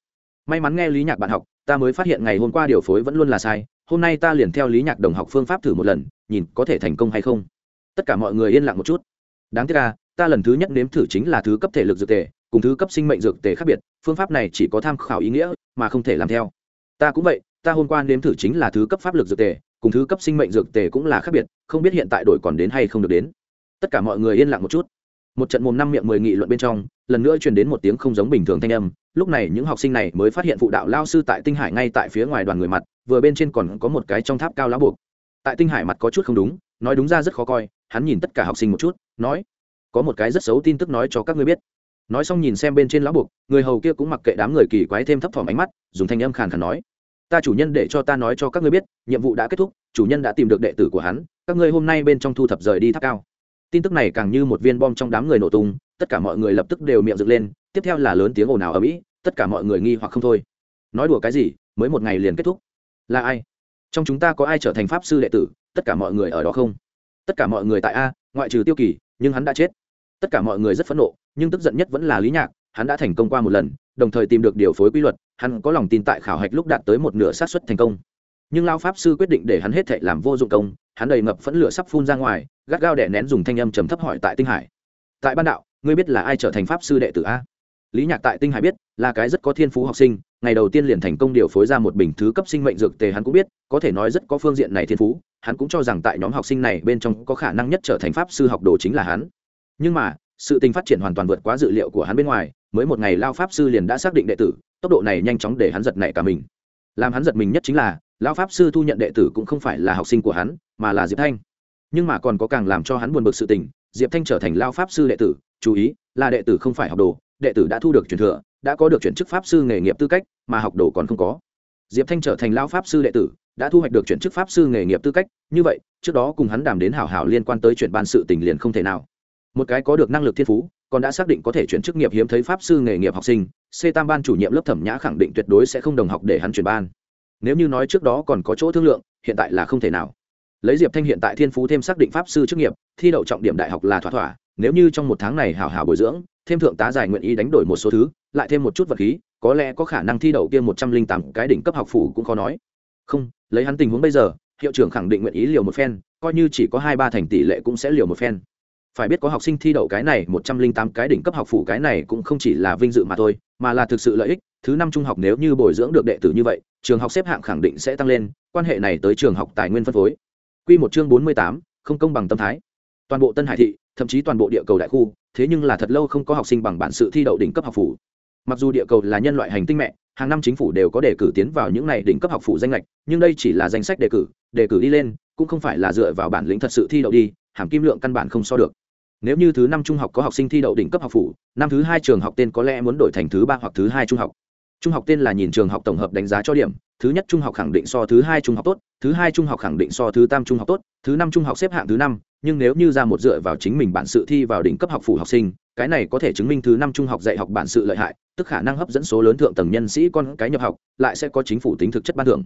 S1: May mắn nghe lý nhạc bạn học, ta mới phát hiện ngày hôm qua điều phối vẫn luôn là sai, hôm nay ta liền theo lý nhạc đồng học phương pháp thử một lần, nhìn có thể thành công hay không. Tất cả mọi người yên lặng một chút. Đáng tiếc à ta lần thứ nhất nếm thử chính là thứ cấp thể lực dược tề, cùng thứ cấp sinh mệnh dược tề khác biệt, phương pháp này chỉ có tham khảo ý nghĩa, mà không thể làm theo. Ta cũng vậy, ta hôm qua nếm thử chính là thứ cấp pháp lực dược tề, cùng thứ cấp sinh mệnh dược tề cũng là khác biệt, không biết hiện tại đổi còn đến hay không được đến. Tất cả mọi người yên lặng một chút. Một trận mồm năm miệng mười nghị luận bên trong, lần nữa truyền đến một tiếng không giống bình thường thanh âm, lúc này những học sinh này mới phát hiện phụ đạo lao sư tại tinh hải ngay tại phía ngoài đoàn người mặt, vừa bên trên còn có một cái trong tháp cao lá buộc. Tại tinh hải mặt có chút không đúng, nói đúng ra rất khó coi, hắn nhìn tất cả học sinh một chút, nói có một cái rất xấu tin tức nói cho các ngươi biết. Nói xong nhìn xem bên trên lão buộc, người hầu kia cũng mặc kệ đám người kỳ quái thêm thấp thỏm ánh mắt, dùng thanh âm khàn khàn nói, ta chủ nhân để cho ta nói cho các ngươi biết, nhiệm vụ đã kết thúc, chủ nhân đã tìm được đệ tử của hắn, các ngươi hôm nay bên trong thu thập rời đi tháp cao. Tin tức này càng như một viên bom trong đám người nổ tung, tất cả mọi người lập tức đều miệng dựng lên, tiếp theo là lớn tiếng ồn ào ở mỹ tất cả mọi người nghi hoặc không thôi. Nói đùa cái gì, mới một ngày liền kết thúc. Là ai? Trong chúng ta có ai trở thành pháp sư đệ tử, tất cả mọi người ở đó không? Tất cả mọi người tại a, ngoại trừ tiêu kỳ, nhưng hắn đã chết tất cả mọi người rất phẫn nộ, nhưng tức giận nhất vẫn là lý nhạc, hắn đã thành công qua một lần, đồng thời tìm được điều phối quy luật, hắn có lòng tin tại khảo hạch lúc đạt tới một nửa sát xuất thành công. Nhưng lao pháp sư quyết định để hắn hết thệ làm vô dụng công, hắn đầy ngập phẫn lửa sắp phun ra ngoài, gắt gao đẻ nén dùng thanh âm trầm thấp hỏi tại tinh hải. Tại ban đạo, ngươi biết là ai trở thành pháp sư đệ tử a? Lý nhạc tại tinh hải biết, là cái rất có thiên phú học sinh, ngày đầu tiên liền thành công điều phối ra một bình thứ cấp sinh mệnh dược tề hắn cũng biết, có thể nói rất có phương diện này thiên phú, hắn cũng cho rằng tại nhóm học sinh này bên trong có khả năng nhất trở thành pháp sư học đồ chính là hắn nhưng mà, sự tình phát triển hoàn toàn vượt quá dự liệu của hắn bên ngoài, mới một ngày lao pháp sư liền đã xác định đệ tử, tốc độ này nhanh chóng để hắn giật nảy cả mình. Làm hắn giật mình nhất chính là, lao pháp sư thu nhận đệ tử cũng không phải là học sinh của hắn, mà là diệp thanh. Nhưng mà còn có càng làm cho hắn buồn bực sự tình, diệp thanh trở thành lao pháp sư đệ tử, chú ý, là đệ tử không phải học đồ, đệ tử đã thu được truyền thừa, đã có được chuyển chức pháp sư nghề nghiệp tư cách, mà học đồ còn không có. Diệp thanh trở thành lao pháp sư đệ tử, đã thu hoạch được chuyển chức pháp sư nghề nghiệp tư cách, như vậy, trước đó cùng hắn đàm đến hảo hảo liên quan tới chuyển ban sự tình liền không thể nào một cái có được năng lực thiên phú, còn đã xác định có thể chuyển chức nghiệp hiếm thấy pháp sư nghề nghiệp học sinh, c tam ban chủ nhiệm lớp thẩm nhã khẳng định tuyệt đối sẽ không đồng học để hắn chuyển ban. Nếu như nói trước đó còn có chỗ thương lượng, hiện tại là không thể nào. Lấy diệp thanh hiện tại thiên phú thêm xác định pháp sư chức nghiệp, thi đậu trọng điểm đại học là thỏa thỏa, nếu như trong một tháng này hảo hảo bồi dưỡng, thêm thượng tá giải nguyện ý đánh đổi một số thứ, lại thêm một chút vật khí, có lẽ có khả năng thi đậu kia một trăm linh tám cái đỉnh cấp học phủ cũng khó nói. Không, lấy hắn tình huống bây giờ, hiệu trưởng khẳng định nguyện ý liều một phen, coi như chỉ có hai ba thành tỷ lệ cũng sẽ liều một phen phải biết có học sinh thi đậu cái này, một trăm linh tám cái đỉnh cấp học phủ cái này cũng không chỉ là vinh dự mà thôi, mà là thực sự lợi ích. Thứ năm trung học nếu như bồi dưỡng được đệ tử như vậy, trường học xếp hạng khẳng định sẽ tăng lên, quan hệ này tới trường học tài nguyên phân phối. Quy một chương bốn mươi tám, không công bằng tâm thái. Toàn bộ tân hải thị, thậm chí toàn bộ địa cầu đại khu, thế nhưng là thật lâu không có học sinh bằng bản sự thi đậu đỉnh cấp học phủ. Mặc dù địa cầu là nhân loại hành tinh mẹ, hàng năm chính phủ đều có đề cử tiến vào những này đỉnh cấp học phủ danh lệch nhưng đây chỉ là danh sách đề cử đề cử đi lên, cũng không phải là dựa vào bản lĩnh thật sự thi đậu đi, hàm kim lượng căn bản không so được nếu như thứ năm trung học có học sinh thi đậu đỉnh cấp học phủ, năm thứ hai trường học tên có lẽ muốn đổi thành thứ ba hoặc thứ hai trung học. Trung học tên là nhìn trường học tổng hợp đánh giá cho điểm, thứ nhất trung học khẳng định so thứ hai trung học tốt, thứ hai trung học khẳng định so thứ tam trung học tốt, thứ năm trung học xếp hạng thứ năm, nhưng nếu như ra một dựa vào chính mình bản sự thi vào đỉnh cấp học phủ học sinh, cái này có thể chứng minh thứ năm trung học dạy học bản sự lợi hại, tức khả năng hấp dẫn số lớn thượng tầng nhân sĩ con cái nhập học, lại sẽ có chính phủ tính thực chất ban thưởng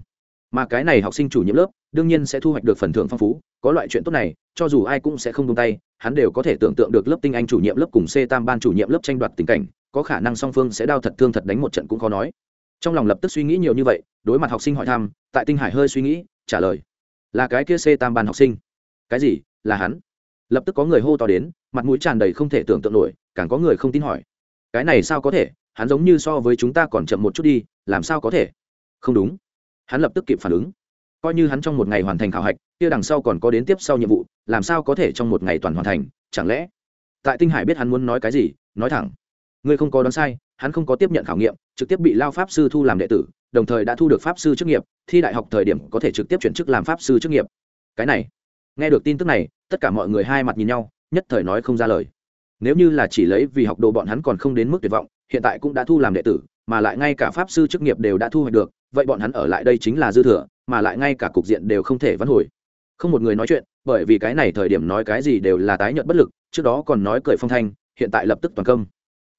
S1: mà cái này học sinh chủ nhiệm lớp, đương nhiên sẽ thu hoạch được phần thưởng phong phú, có loại chuyện tốt này, cho dù ai cũng sẽ không tung tay, hắn đều có thể tưởng tượng được lớp tinh anh chủ nhiệm lớp cùng c tam ban chủ nhiệm lớp tranh đoạt tình cảnh, có khả năng song phương sẽ đau thật thương thật đánh một trận cũng khó nói. Trong lòng lập tức suy nghĩ nhiều như vậy, đối mặt học sinh hỏi thăm, tại tinh hải hơi suy nghĩ, trả lời, là cái kia c tam ban học sinh. Cái gì? Là hắn? Lập tức có người hô to đến, mặt mũi tràn đầy không thể tưởng tượng nổi, càng có người không tin hỏi, cái này sao có thể? Hắn giống như so với chúng ta còn chậm một chút đi, làm sao có thể? Không đúng hắn lập tức kịp phản ứng. Coi như hắn trong một ngày hoàn thành khảo hạch, kia đằng sau còn có đến tiếp sau nhiệm vụ, làm sao có thể trong một ngày toàn hoàn thành, chẳng lẽ? Tại tinh hải biết hắn muốn nói cái gì, nói thẳng. Ngươi không có đoán sai, hắn không có tiếp nhận khảo nghiệm, trực tiếp bị lao pháp sư thu làm đệ tử, đồng thời đã thu được pháp sư chức nghiệp, thi đại học thời điểm có thể trực tiếp chuyển chức làm pháp sư chức nghiệp. Cái này, nghe được tin tức này, tất cả mọi người hai mặt nhìn nhau, nhất thời nói không ra lời. Nếu như là chỉ lấy vì học đồ bọn hắn còn không đến mức tuyệt vọng, hiện tại cũng đã thu làm đệ tử mà lại ngay cả pháp sư chức nghiệp đều đã thu hoạch được, vậy bọn hắn ở lại đây chính là dư thừa, mà lại ngay cả cục diện đều không thể vãn hồi. Không một người nói chuyện, bởi vì cái này thời điểm nói cái gì đều là tái nhận bất lực, trước đó còn nói cười phong thanh, hiện tại lập tức toàn công.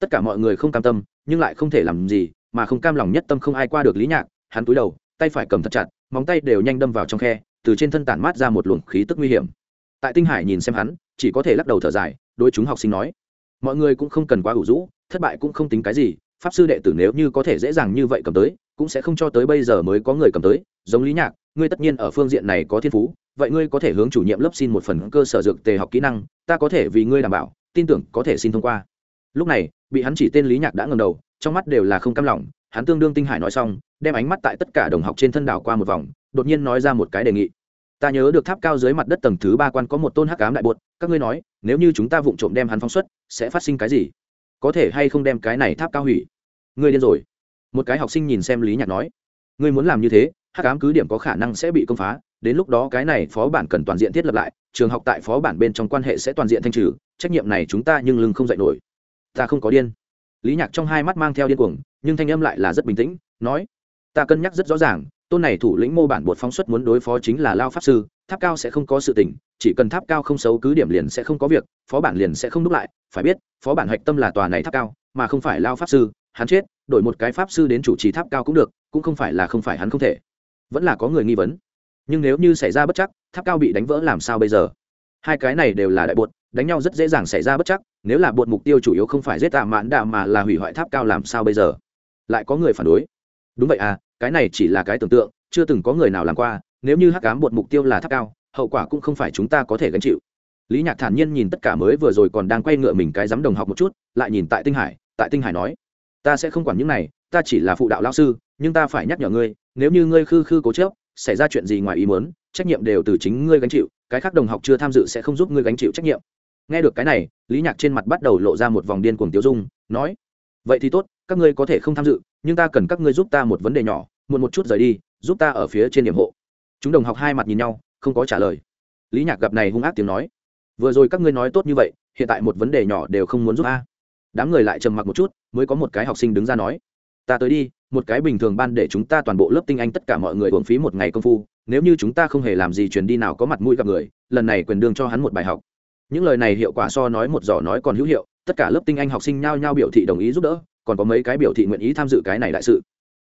S1: Tất cả mọi người không cam tâm, nhưng lại không thể làm gì, mà không cam lòng nhất tâm không ai qua được lý nhạc, hắn túi đầu, tay phải cầm thật chặt, móng tay đều nhanh đâm vào trong khe, từ trên thân tản mát ra một luồng khí tức nguy hiểm. Tại tinh hải nhìn xem hắn, chỉ có thể lắc đầu thở dài đôi chúng học sinh nói, mọi người cũng không cần quá ủ rũ, thất bại cũng không tính cái gì pháp sư đệ tử nếu như có thể dễ dàng như vậy cầm tới, cũng sẽ không cho tới bây giờ mới có người cầm tới. Giống lý nhạc, ngươi tất nhiên ở phương diện này có thiên phú, vậy ngươi có thể hướng chủ nhiệm lớp xin một phần cơ sở dược tề học kỹ năng, ta có thể vì ngươi đảm bảo, tin tưởng có thể xin thông qua. Lúc này, bị hắn chỉ tên lý nhạc đã ngầm đầu, trong mắt đều là không cam lòng, hắn tương đương tinh hải nói xong, đem ánh mắt tại tất cả đồng học trên thân đảo qua một vòng, đột nhiên nói ra một cái đề nghị. Ta nhớ được tháp cao dưới mặt đất tầng thứ ba quan có một tôn hắc cám đại bột, các ngươi nói, nếu như chúng ta vụng trộm đem hắn phóng xuất, sẽ phát sinh cái gì? Có thể hay không đem cái này tháp cao hủy? Ngươi điên rồi. Một cái học sinh nhìn xem lý nhạc nói, ngươi muốn làm như thế, hắc ám cứ điểm có khả năng sẽ bị công phá, đến lúc đó cái này phó bản cần toàn diện thiết lập lại, trường học tại phó bản bên trong quan hệ sẽ toàn diện thanh trừ, trách nhiệm này chúng ta nhưng lưng không dạy nổi. Ta không có điên. Lý nhạc trong hai mắt mang theo điên cuồng, nhưng thanh âm lại là rất bình tĩnh, nói, ta cân nhắc rất rõ ràng, tôn này thủ lĩnh mô bản bột phóng xuất muốn đối phó chính là lao pháp sư, tháp cao sẽ không có sự tình, chỉ cần tháp cao không xấu cứ điểm liền sẽ không có việc, phó bản liền sẽ không đúc lại, phải biết, phó bản hạch tâm là tòa này tháp cao mà không phải lao pháp sư, hắn chết, đổi một cái pháp sư đến chủ trì tháp cao cũng được, cũng không phải là không phải hắn không thể. Vẫn là có người nghi vấn. Nhưng nếu như xảy ra bất chắc, tháp cao bị đánh vỡ làm sao bây giờ? Hai cái này đều là đại bột, đánh nhau rất dễ dàng xảy ra bất chắc, nếu là bột mục tiêu chủ yếu không phải giết tạ mãn đạ mà là hủy hoại tháp cao làm sao bây giờ? Lại có người phản đối. Đúng vậy à cái này chỉ là cái tưởng tượng, chưa từng có người nào làm qua, nếu như hắc cám bột mục tiêu là tháp cao, hậu quả cũng không phải chúng ta có thể gánh chịu. Lý nhạc thản nhiên nhìn tất cả mới vừa rồi còn đang quay ngựa mình cái dám đồng học một chút, lại nhìn tại tinh hải tại tinh hải nói, ta sẽ không quản những này, ta chỉ là phụ đạo lao sư, nhưng ta phải nhắc nhở ngươi, nếu như ngươi khư khư cố chớp xảy ra chuyện gì ngoài ý muốn, trách nhiệm đều từ chính ngươi gánh chịu, cái khác đồng học chưa tham dự sẽ không giúp ngươi gánh chịu trách nhiệm. Nghe được cái này, lý nhạc trên mặt bắt đầu lộ ra một vòng điên cuồng tiêu dung, nói, vậy thì tốt, các ngươi có thể không tham dự, nhưng ta cần các ngươi giúp ta một vấn đề nhỏ, muộn một chút rời đi, giúp ta ở phía trên điểm hộ. Chúng đồng học hai mặt nhìn nhau, không có trả lời. Lý nhạc gặp này hung ác tiếng nói, vừa rồi các ngươi nói tốt như vậy, hiện tại một vấn đề nhỏ đều không muốn giúp a đám người lại trầm mặc một chút, mới có một cái học sinh đứng ra nói, ta tới đi, một cái bình thường ban để chúng ta toàn bộ lớp tinh anh tất cả mọi người hưởng phí một ngày công phu, nếu như chúng ta không hề làm gì chuyển đi nào có mặt mũi gặp người, lần này quyền đương cho hắn một bài học. Những lời này hiệu quả so nói một giỏ nói còn hữu hiệu, tất cả lớp tinh anh học sinh nhao nhao biểu thị đồng ý giúp đỡ, còn có mấy cái biểu thị nguyện ý tham dự cái này đại sự.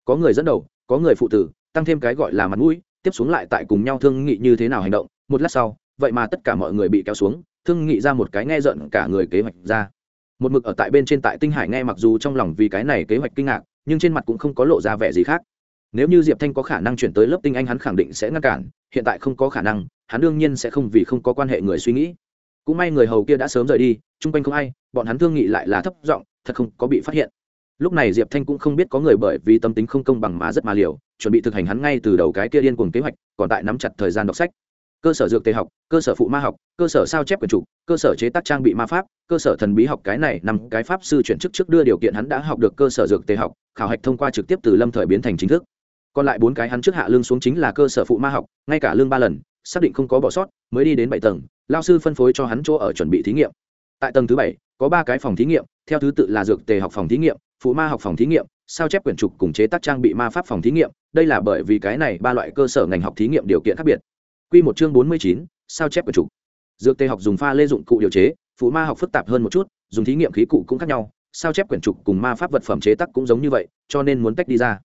S1: Có người dẫn đầu, có người phụ tử, tăng thêm cái gọi là mặt mũi, tiếp xuống lại tại cùng nhau thương nghị như thế nào hành động, một lát sau, vậy mà tất cả mọi người bị kéo xuống, thương nghị ra một cái nghe giận cả người kế hoạch ra một mực ở tại bên trên tại tinh hải nghe mặc dù trong lòng vì cái này kế hoạch kinh ngạc, nhưng trên mặt cũng không có lộ ra vẻ gì khác. Nếu như diệp thanh có khả năng chuyển tới lớp tinh anh hắn khẳng định sẽ ngăn cản, hiện tại không có khả năng, hắn đương nhiên sẽ không vì không có quan hệ người suy nghĩ. Cũng may người hầu kia đã sớm rời đi, chung quanh không ai, bọn hắn thương nghị lại là thấp giọng, thật không có bị phát hiện. Lúc này diệp thanh cũng không biết có người bởi vì tâm tính không công bằng mà rất mà liều, chuẩn bị thực hành hắn ngay từ đầu cái kia điên cuồng kế hoạch, còn tại nắm chặt thời gian đọc sách cơ sở dược tề học, cơ sở phụ ma học, cơ sở sao chép quyển chủ, cơ sở chế tác trang bị ma pháp, cơ sở thần bí học cái này nằm cái pháp sư chuyển chức trước đưa điều kiện hắn đã học được cơ sở dược tề học, khảo hạch thông qua trực tiếp từ lâm thời biến thành chính thức. Còn lại bốn cái hắn trước hạ lương xuống chính là cơ sở phụ ma học, ngay cả lương ba lần, xác định không có bỏ sót, mới đi đến bảy tầng, lao sư phân phối cho hắn chỗ ở chuẩn bị thí nghiệm. Tại tầng thứ bảy, có ba cái phòng thí nghiệm, theo thứ tự là dược tề học phòng thí nghiệm, phụ ma học phòng thí nghiệm, sao chép quyển trục cùng chế tác trang bị ma pháp phòng thí nghiệm. Đây là bởi vì cái này ba loại cơ sở ngành học thí nghiệm điều kiện khác biệt. Quy một chương bốn mươi chín, sao chép quyển chủ. dược tê học dùng pha lê dụng cụ điều chế, phụ ma học phức tạp hơn một chút, dùng thí nghiệm khí cụ cũng khác nhau. Sao chép quyển trục cùng ma pháp vật phẩm chế tác cũng giống như vậy, cho nên muốn tách đi ra.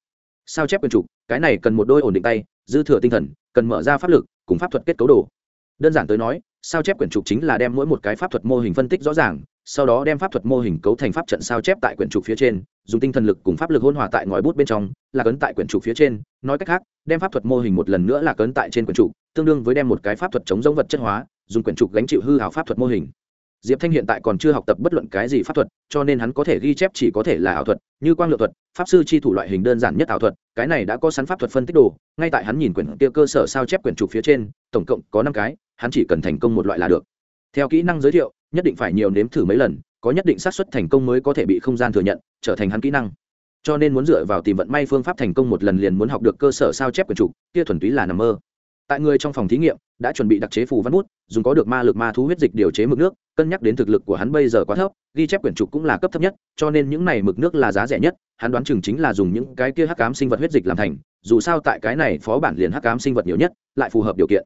S1: Sao chép quyển trục, cái này cần một đôi ổn định tay, dư thừa tinh thần, cần mở ra pháp lực, cùng pháp thuật kết cấu đồ. Đơn giản tới nói, sao chép quyển trục chính là đem mỗi một cái pháp thuật mô hình phân tích rõ ràng, sau đó đem pháp thuật mô hình cấu thành pháp trận sao chép tại quyển trục phía trên, dùng tinh thần lực cùng pháp lực hôn hòa tại ngòi bút bên trong, là cấn tại quyển trục phía trên. Nói cách khác, đem pháp thuật mô hình một lần nữa là cấn tại trên quyển trục tương đương với đem một cái pháp thuật chống giống vật chất hóa, dùng quyển trục gánh chịu hư hảo pháp thuật mô hình. Diệp thanh hiện tại còn chưa học tập bất luận cái gì pháp thuật, cho nên hắn có thể ghi chép chỉ có thể là ảo thuật, như quang lựa thuật, pháp sư chi thủ loại hình đơn giản nhất ảo thuật, cái này đã có sẵn pháp thuật phân tích đồ, ngay tại hắn nhìn quyển kia cơ sở sao chép quyển trục phía trên, tổng cộng có năm cái, hắn chỉ cần thành công một loại là được. Theo kỹ năng giới thiệu, nhất định phải nhiều nếm thử mấy lần, có nhất định xác suất thành công mới có thể bị không gian thừa nhận, trở thành hắn kỹ năng. Cho nên muốn dựa vào tìm vận may phương pháp thành công một lần liền muốn học được cơ sở sao chép quyển trục, kia thuần túy là nằm mơ tại người trong phòng thí nghiệm, đã chuẩn bị đặc chế phù văn bút, dùng có được ma lực ma thú huyết dịch điều chế mực nước, cân nhắc đến thực lực của hắn bây giờ quá thấp, ghi chép quyển trục cũng là cấp thấp nhất, cho nên những này mực nước là giá rẻ nhất, hắn đoán chừng chính là dùng những cái kia hắc cám sinh vật huyết dịch làm thành, dù sao tại cái này phó bản liền hắc cám sinh vật nhiều nhất, lại phù hợp điều kiện.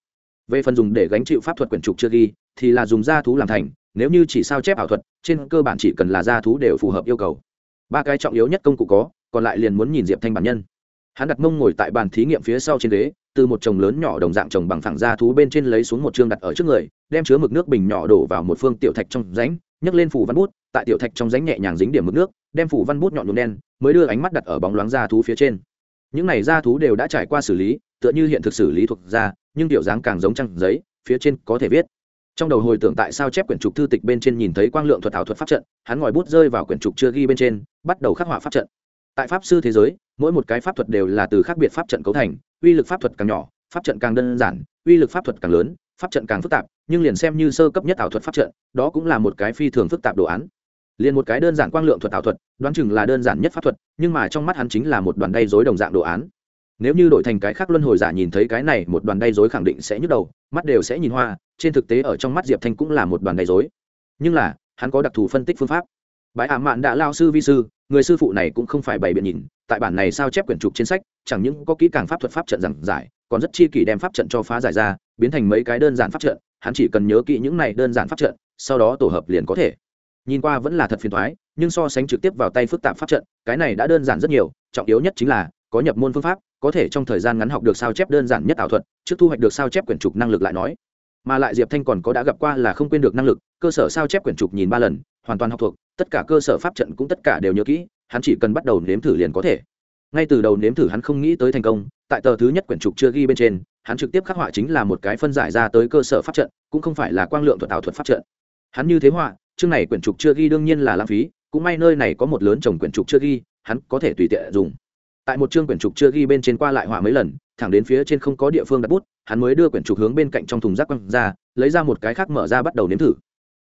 S1: Về phần dùng để gánh chịu pháp thuật quyển trục chưa ghi, thì là dùng da thú làm thành, nếu như chỉ sao chép ảo thuật, trên cơ bản chỉ cần là da thú đều phù hợp yêu cầu. Ba cái trọng yếu nhất công cụ có, còn lại liền muốn nhìn diệp thanh bản nhân hắn đặt mông ngồi tại bàn thí nghiệm phía sau trên ghế, từ một chồng lớn nhỏ đồng dạng chồng bằng phẳng da thú bên trên lấy xuống một chương đặt ở trước người, đem chứa mực nước bình nhỏ đổ vào một phương tiểu thạch trong ránh nhấc lên phủ văn bút, tại tiểu thạch trong ránh nhẹ nhàng dính điểm mực nước, đem phủ văn bút nhọn nhuộm đen, mới đưa ánh mắt đặt ở bóng loáng da thú phía trên. Những này da thú đều đã trải qua xử lý, tựa như hiện thực xử lý thuộc da, nhưng tiểu dáng càng giống trăng giấy, phía trên có thể viết. Trong đầu hồi tưởng tại sao chép quyển trục thư tịch bên trên nhìn thấy quang lượng thuật ảo thuật pháp trận, hắn ngòi bút rơi vào quyển trục chưa ghi bên trên, bắt đầu khắc họa pháp trận. Tại pháp sư thế giới mỗi một cái pháp thuật đều là từ khác biệt pháp trận cấu thành, uy lực pháp thuật càng nhỏ, pháp trận càng đơn giản, uy lực pháp thuật càng lớn, pháp trận càng phức tạp, nhưng liền xem như sơ cấp nhất ảo thuật pháp trận, đó cũng là một cái phi thường phức tạp đồ án. Liền một cái đơn giản quang lượng thuật ảo thuật, đoán chừng là đơn giản nhất pháp thuật, nhưng mà trong mắt hắn chính là một đoàn đay dối đồng dạng đồ án. Nếu như đổi thành cái khác luân hồi giả nhìn thấy cái này, một đoàn đay dối khẳng định sẽ nhức đầu, mắt đều sẽ nhìn hoa, trên thực tế ở trong mắt diệp thanh cũng là một đoàn đay dối nhưng là, hắn có đặc thù phân tích phương pháp. Bãi ả mạn đã lao sư vi sư người sư phụ này cũng không phải bày biện nhìn, tại bản này sao chép quyển trục trên sách, chẳng những có kỹ càng pháp thuật pháp trận giảng giải, còn rất chi kỷ đem pháp trận cho phá giải ra, biến thành mấy cái đơn giản pháp trận, hắn chỉ cần nhớ kỹ những này đơn giản pháp trận, sau đó tổ hợp liền có thể. Nhìn qua vẫn là thật phiền thoái nhưng so sánh trực tiếp vào tay phức tạp pháp trận, cái này đã đơn giản rất nhiều, trọng yếu nhất chính là, có nhập môn phương pháp, có thể trong thời gian ngắn học được sao chép đơn giản nhất ảo thuật, trước thu hoạch được sao chép quyển trục năng lực lại nói mà lại diệp thanh còn có đã gặp qua là không quên được năng lực, cơ sở sao chép quyển trục nhìn ba lần, hoàn toàn học thuộc, tất cả cơ sở pháp trận cũng tất cả đều nhớ kỹ, hắn chỉ cần bắt đầu nếm thử liền có thể. Ngay từ đầu nếm thử hắn không nghĩ tới thành công, tại tờ thứ nhất quyển trục chưa ghi bên trên, hắn trực tiếp khắc họa chính là một cái phân giải ra tới cơ sở pháp trận, cũng không phải là quang lượng thuật ảo thuật pháp trận. Hắn như thế họa, chương này quyển trục chưa ghi đương nhiên là lãng phí, cũng may nơi này có một lớn chồng quyển trục chưa ghi, hắn có thể tùy tiện dùng. Tại một chương quyển trục chưa ghi bên trên qua lại họa mấy lần thẳng đến phía trên không có địa phương đặt bút, hắn mới đưa quyển trục hướng bên cạnh trong thùng rác quăng ra, lấy ra một cái khác mở ra bắt đầu nếm thử.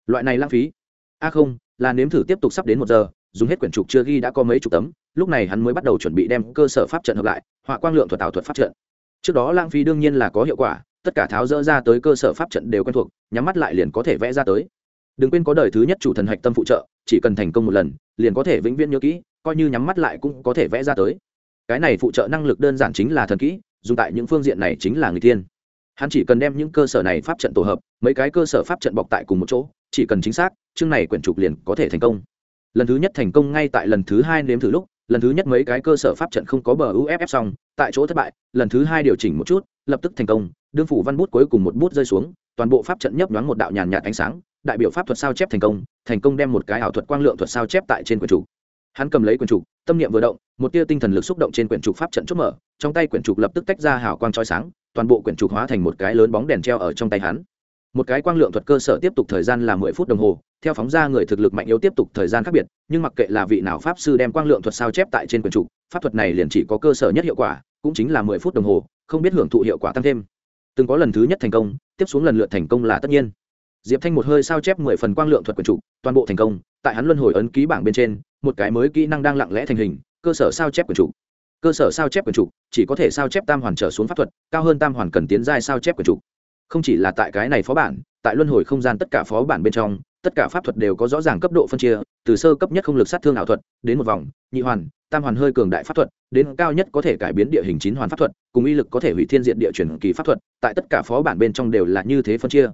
S1: Loại này lãng phí. A không, là nếm thử tiếp tục sắp đến một giờ, dùng hết quyển trục chưa ghi đã có mấy chục tấm, lúc này hắn mới bắt đầu chuẩn bị đem cơ sở pháp trận hợp lại, họa quang lượng thuật tạo thuật pháp trận. Trước đó lãng phí đương nhiên là có hiệu quả, tất cả tháo dỡ ra tới cơ sở pháp trận đều quen thuộc, nhắm mắt lại liền có thể vẽ ra tới. Đừng quên có đời thứ nhất chủ thần hạch tâm phụ trợ, chỉ cần thành công một lần, liền có thể vĩnh viễn nhớ kỹ, coi như nhắm mắt lại cũng có thể vẽ ra tới. Cái này phụ trợ năng lực đơn giản chính là thần kỹ dùng tại những phương diện này chính là người tiên. Hắn chỉ cần đem những cơ sở này pháp trận tổ hợp, mấy cái cơ sở pháp trận bọc tại cùng một chỗ, chỉ cần chính xác, chương này quyển trục liền có thể thành công. Lần thứ nhất thành công ngay tại lần thứ hai nếm thử lúc, lần thứ nhất mấy cái cơ sở pháp trận không có bờ uff xong, tại chỗ thất bại, lần thứ hai điều chỉnh một chút, lập tức thành công, đương phủ văn bút cuối cùng một bút rơi xuống, toàn bộ pháp trận nhấp nhoáng một đạo nhàn nhạt ánh sáng, đại biểu pháp thuật sao chép thành công thành công đem một cái ảo thuật quang lượng thuật sao chép tại trên quyển trục. Hắn cầm lấy quyển trục tâm niệm vừa động, một tia tinh thần lực xúc động trên quyển trục pháp trận chốt mở, trong tay quyển trục lập tức tách ra hào quang trói sáng, toàn bộ quyển trục hóa thành một cái lớn bóng đèn treo ở trong tay hắn. Một cái quang lượng thuật cơ sở tiếp tục thời gian là mười phút đồng hồ, theo phóng ra người thực lực mạnh yếu tiếp tục thời gian khác biệt, nhưng mặc kệ là vị nào pháp sư đem quang lượng thuật sao chép tại trên quyển trục, pháp thuật này liền chỉ có cơ sở nhất hiệu quả, cũng chính là mười phút đồng hồ, không biết hưởng thụ hiệu quả tăng thêm. Từng có lần thứ nhất thành công, tiếp xuống lần lượt thành công là tất nhiên diệp thanh một hơi sao chép mười phần quang lượng thuật quyển trục toàn bộ thành công, tại hắn luân hồi ấn ký bảng bên trên, một cái mới kỹ năng đang lặng lẽ thành hình, cơ sở sao chép quyển trục cơ sở sao chép quyển trục chỉ có thể sao chép tam hoàn trở xuống pháp thuật, cao hơn tam hoàn cần tiến giai sao chép quyển trục không chỉ là tại cái này phó bản, tại luân hồi không gian tất cả phó bản bên trong, tất cả pháp thuật đều có rõ ràng cấp độ phân chia, từ sơ cấp nhất không lực sát thương ảo thuật, đến một vòng, nhị hoàn, tam hoàn hơi cường đại pháp thuật, đến cao nhất có thể cải biến địa hình chín hoàn pháp thuật, cùng uy lực có thể hủy thiên diện địa chuyển kỳ pháp thuật, tại tất cả phó bản bên trong đều là như thế phân chia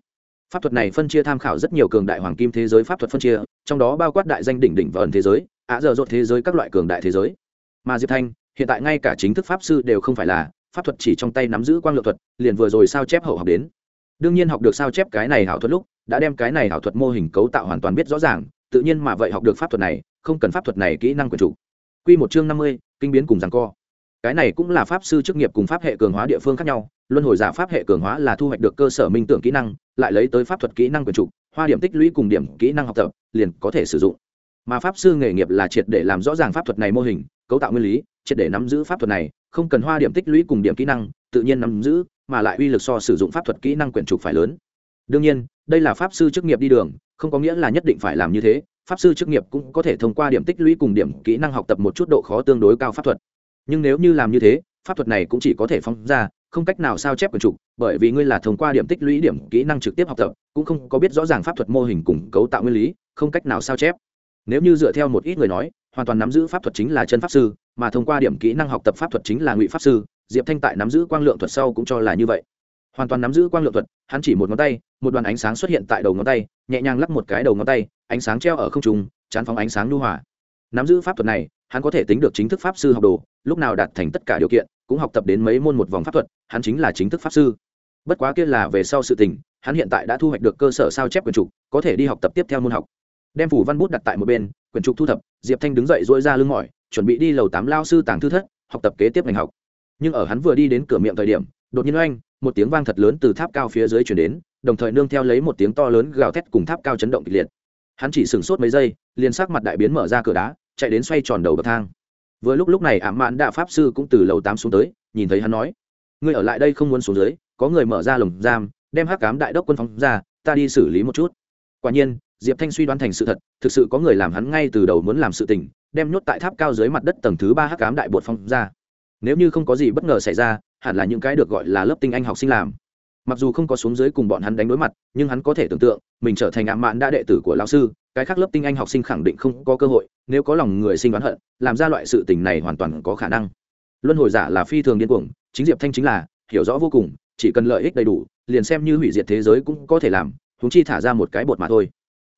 S1: pháp thuật này phân chia tham khảo rất nhiều cường đại hoàng kim thế giới pháp thuật phân chia, trong đó bao quát đại danh đỉnh đỉnh và ẩn thế giới ạ dở dột thế giới các loại cường đại thế giới. Mà diệp thanh, hiện tại ngay cả chính thức pháp sư đều không phải là, pháp thuật chỉ trong tay nắm giữ quang lượng thuật, liền vừa rồi sao chép hậu học đến. Đương nhiên học được sao chép cái này hảo thuật lúc, đã đem cái này hảo thuật mô hình cấu tạo hoàn toàn biết rõ ràng, tự nhiên mà vậy học được pháp thuật này, không cần pháp thuật này kỹ năng quyền chủ. Quy một chương năm mươi, kinh biến cùng giằng co. Cái này cũng là pháp sư chức nghiệp cùng pháp hệ cường hóa địa phương khác nhau, luân hồi giả pháp hệ cường hóa là thu hoạch được cơ sở minh tưởng kỹ năng lại lấy tới pháp thuật kỹ năng quyền trục, hoa điểm tích lũy cùng điểm kỹ năng học tập, liền có thể sử dụng. Mà pháp sư nghề nghiệp là triệt để làm rõ ràng pháp thuật này mô hình, cấu tạo nguyên lý, triệt để nắm giữ pháp thuật này, không cần hoa điểm tích lũy cùng điểm kỹ năng, tự nhiên nắm giữ, mà lại uy lực so sử dụng pháp thuật kỹ năng quyển trục phải lớn. Đương nhiên, đây là pháp sư chức nghiệp đi đường, không có nghĩa là nhất định phải làm như thế, pháp sư chức nghiệp cũng có thể thông qua điểm tích lũy cùng điểm kỹ năng học tập một chút độ khó tương đối cao pháp thuật. Nhưng nếu như làm như thế pháp thuật này cũng chỉ có thể phóng ra, không cách nào sao chép quần trục, bởi vì ngươi là thông qua điểm tích lũy điểm kỹ năng trực tiếp học tập, cũng không có biết rõ ràng pháp thuật mô hình cùng cấu tạo nguyên lý, không cách nào sao chép nếu như dựa theo một ít người nói, hoàn toàn nắm giữ pháp thuật chính là chân pháp sư, mà thông qua điểm kỹ năng học tập pháp thuật chính là ngụy pháp sư, diệp thanh tại nắm giữ quang lượng thuật sau cũng cho là như vậy hoàn toàn nắm giữ quang lượng thuật, hắn chỉ một ngón tay, một đoàn ánh sáng xuất hiện tại đầu ngón tay, nhẹ nhàng lắp một cái đầu ngón tay, ánh sáng treo ở không trung, chán phóng ánh sáng lưu hỏa. nắm giữ pháp thuật này, hắn có thể tính được chính thức pháp sư học đồ lúc nào đạt thành tất cả điều kiện, cũng học tập đến mấy môn một vòng pháp thuật, hắn chính là chính thức pháp sư. Bất quá kia là về sau sự tình, hắn hiện tại đã thu hoạch được cơ sở sao chép quyền trục, có thể đi học tập tiếp theo môn học. Đem phủ văn bút đặt tại một bên, quyển trục thu thập, diệp thanh đứng dậy dỗi ra lưng mỏi, chuẩn bị đi lầu tám lao sư tàng thư thất, học tập kế tiếp ngành học. Nhưng ở hắn vừa đi đến cửa miệng thời điểm, đột nhiên oanh, một tiếng vang thật lớn từ tháp cao phía dưới chuyển đến, đồng thời nương theo lấy một tiếng to lớn gào thét cùng tháp cao chấn động kịch liệt. Hắn chỉ sửng sốt mấy giây, liền sắc mặt đại biến mở ra cửa đá, chạy đến xoay tròn đầu bậc thang vừa lúc lúc này ảm mạn đạ pháp sư cũng từ lầu tám xuống tới, nhìn thấy hắn nói, ngươi ở lại đây không muốn xuống dưới, có người mở ra lồng giam, đem hắc cám đại đốc quân phóng ra, ta đi xử lý một chút. Quả nhiên, diệp thanh suy đoán thành sự thật, thực sự có người làm hắn ngay từ đầu muốn làm sự tình, đem nhốt tại tháp cao dưới mặt đất tầng thứ ba hắc cám đại bột phong ra. Nếu như không có gì bất ngờ xảy ra, hẳn là những cái được gọi là lớp tinh anh học sinh làm mặc dù không có xuống dưới cùng bọn hắn đánh đối mặt, nhưng hắn có thể tưởng tượng, mình trở thành ảm mạn đã đệ tử của lao sư, cái khác lớp tinh anh học sinh khẳng định không có cơ hội, nếu có lòng người sinh đoán hận, làm ra loại sự tình này hoàn toàn có khả năng. Luân hồi giả là phi thường điên cuồng, chính diệp thanh chính là, hiểu rõ vô cùng, chỉ cần lợi ích đầy đủ, liền xem như hủy diệt thế giới cũng có thể làm húng chi thả ra một cái bột mà thôi.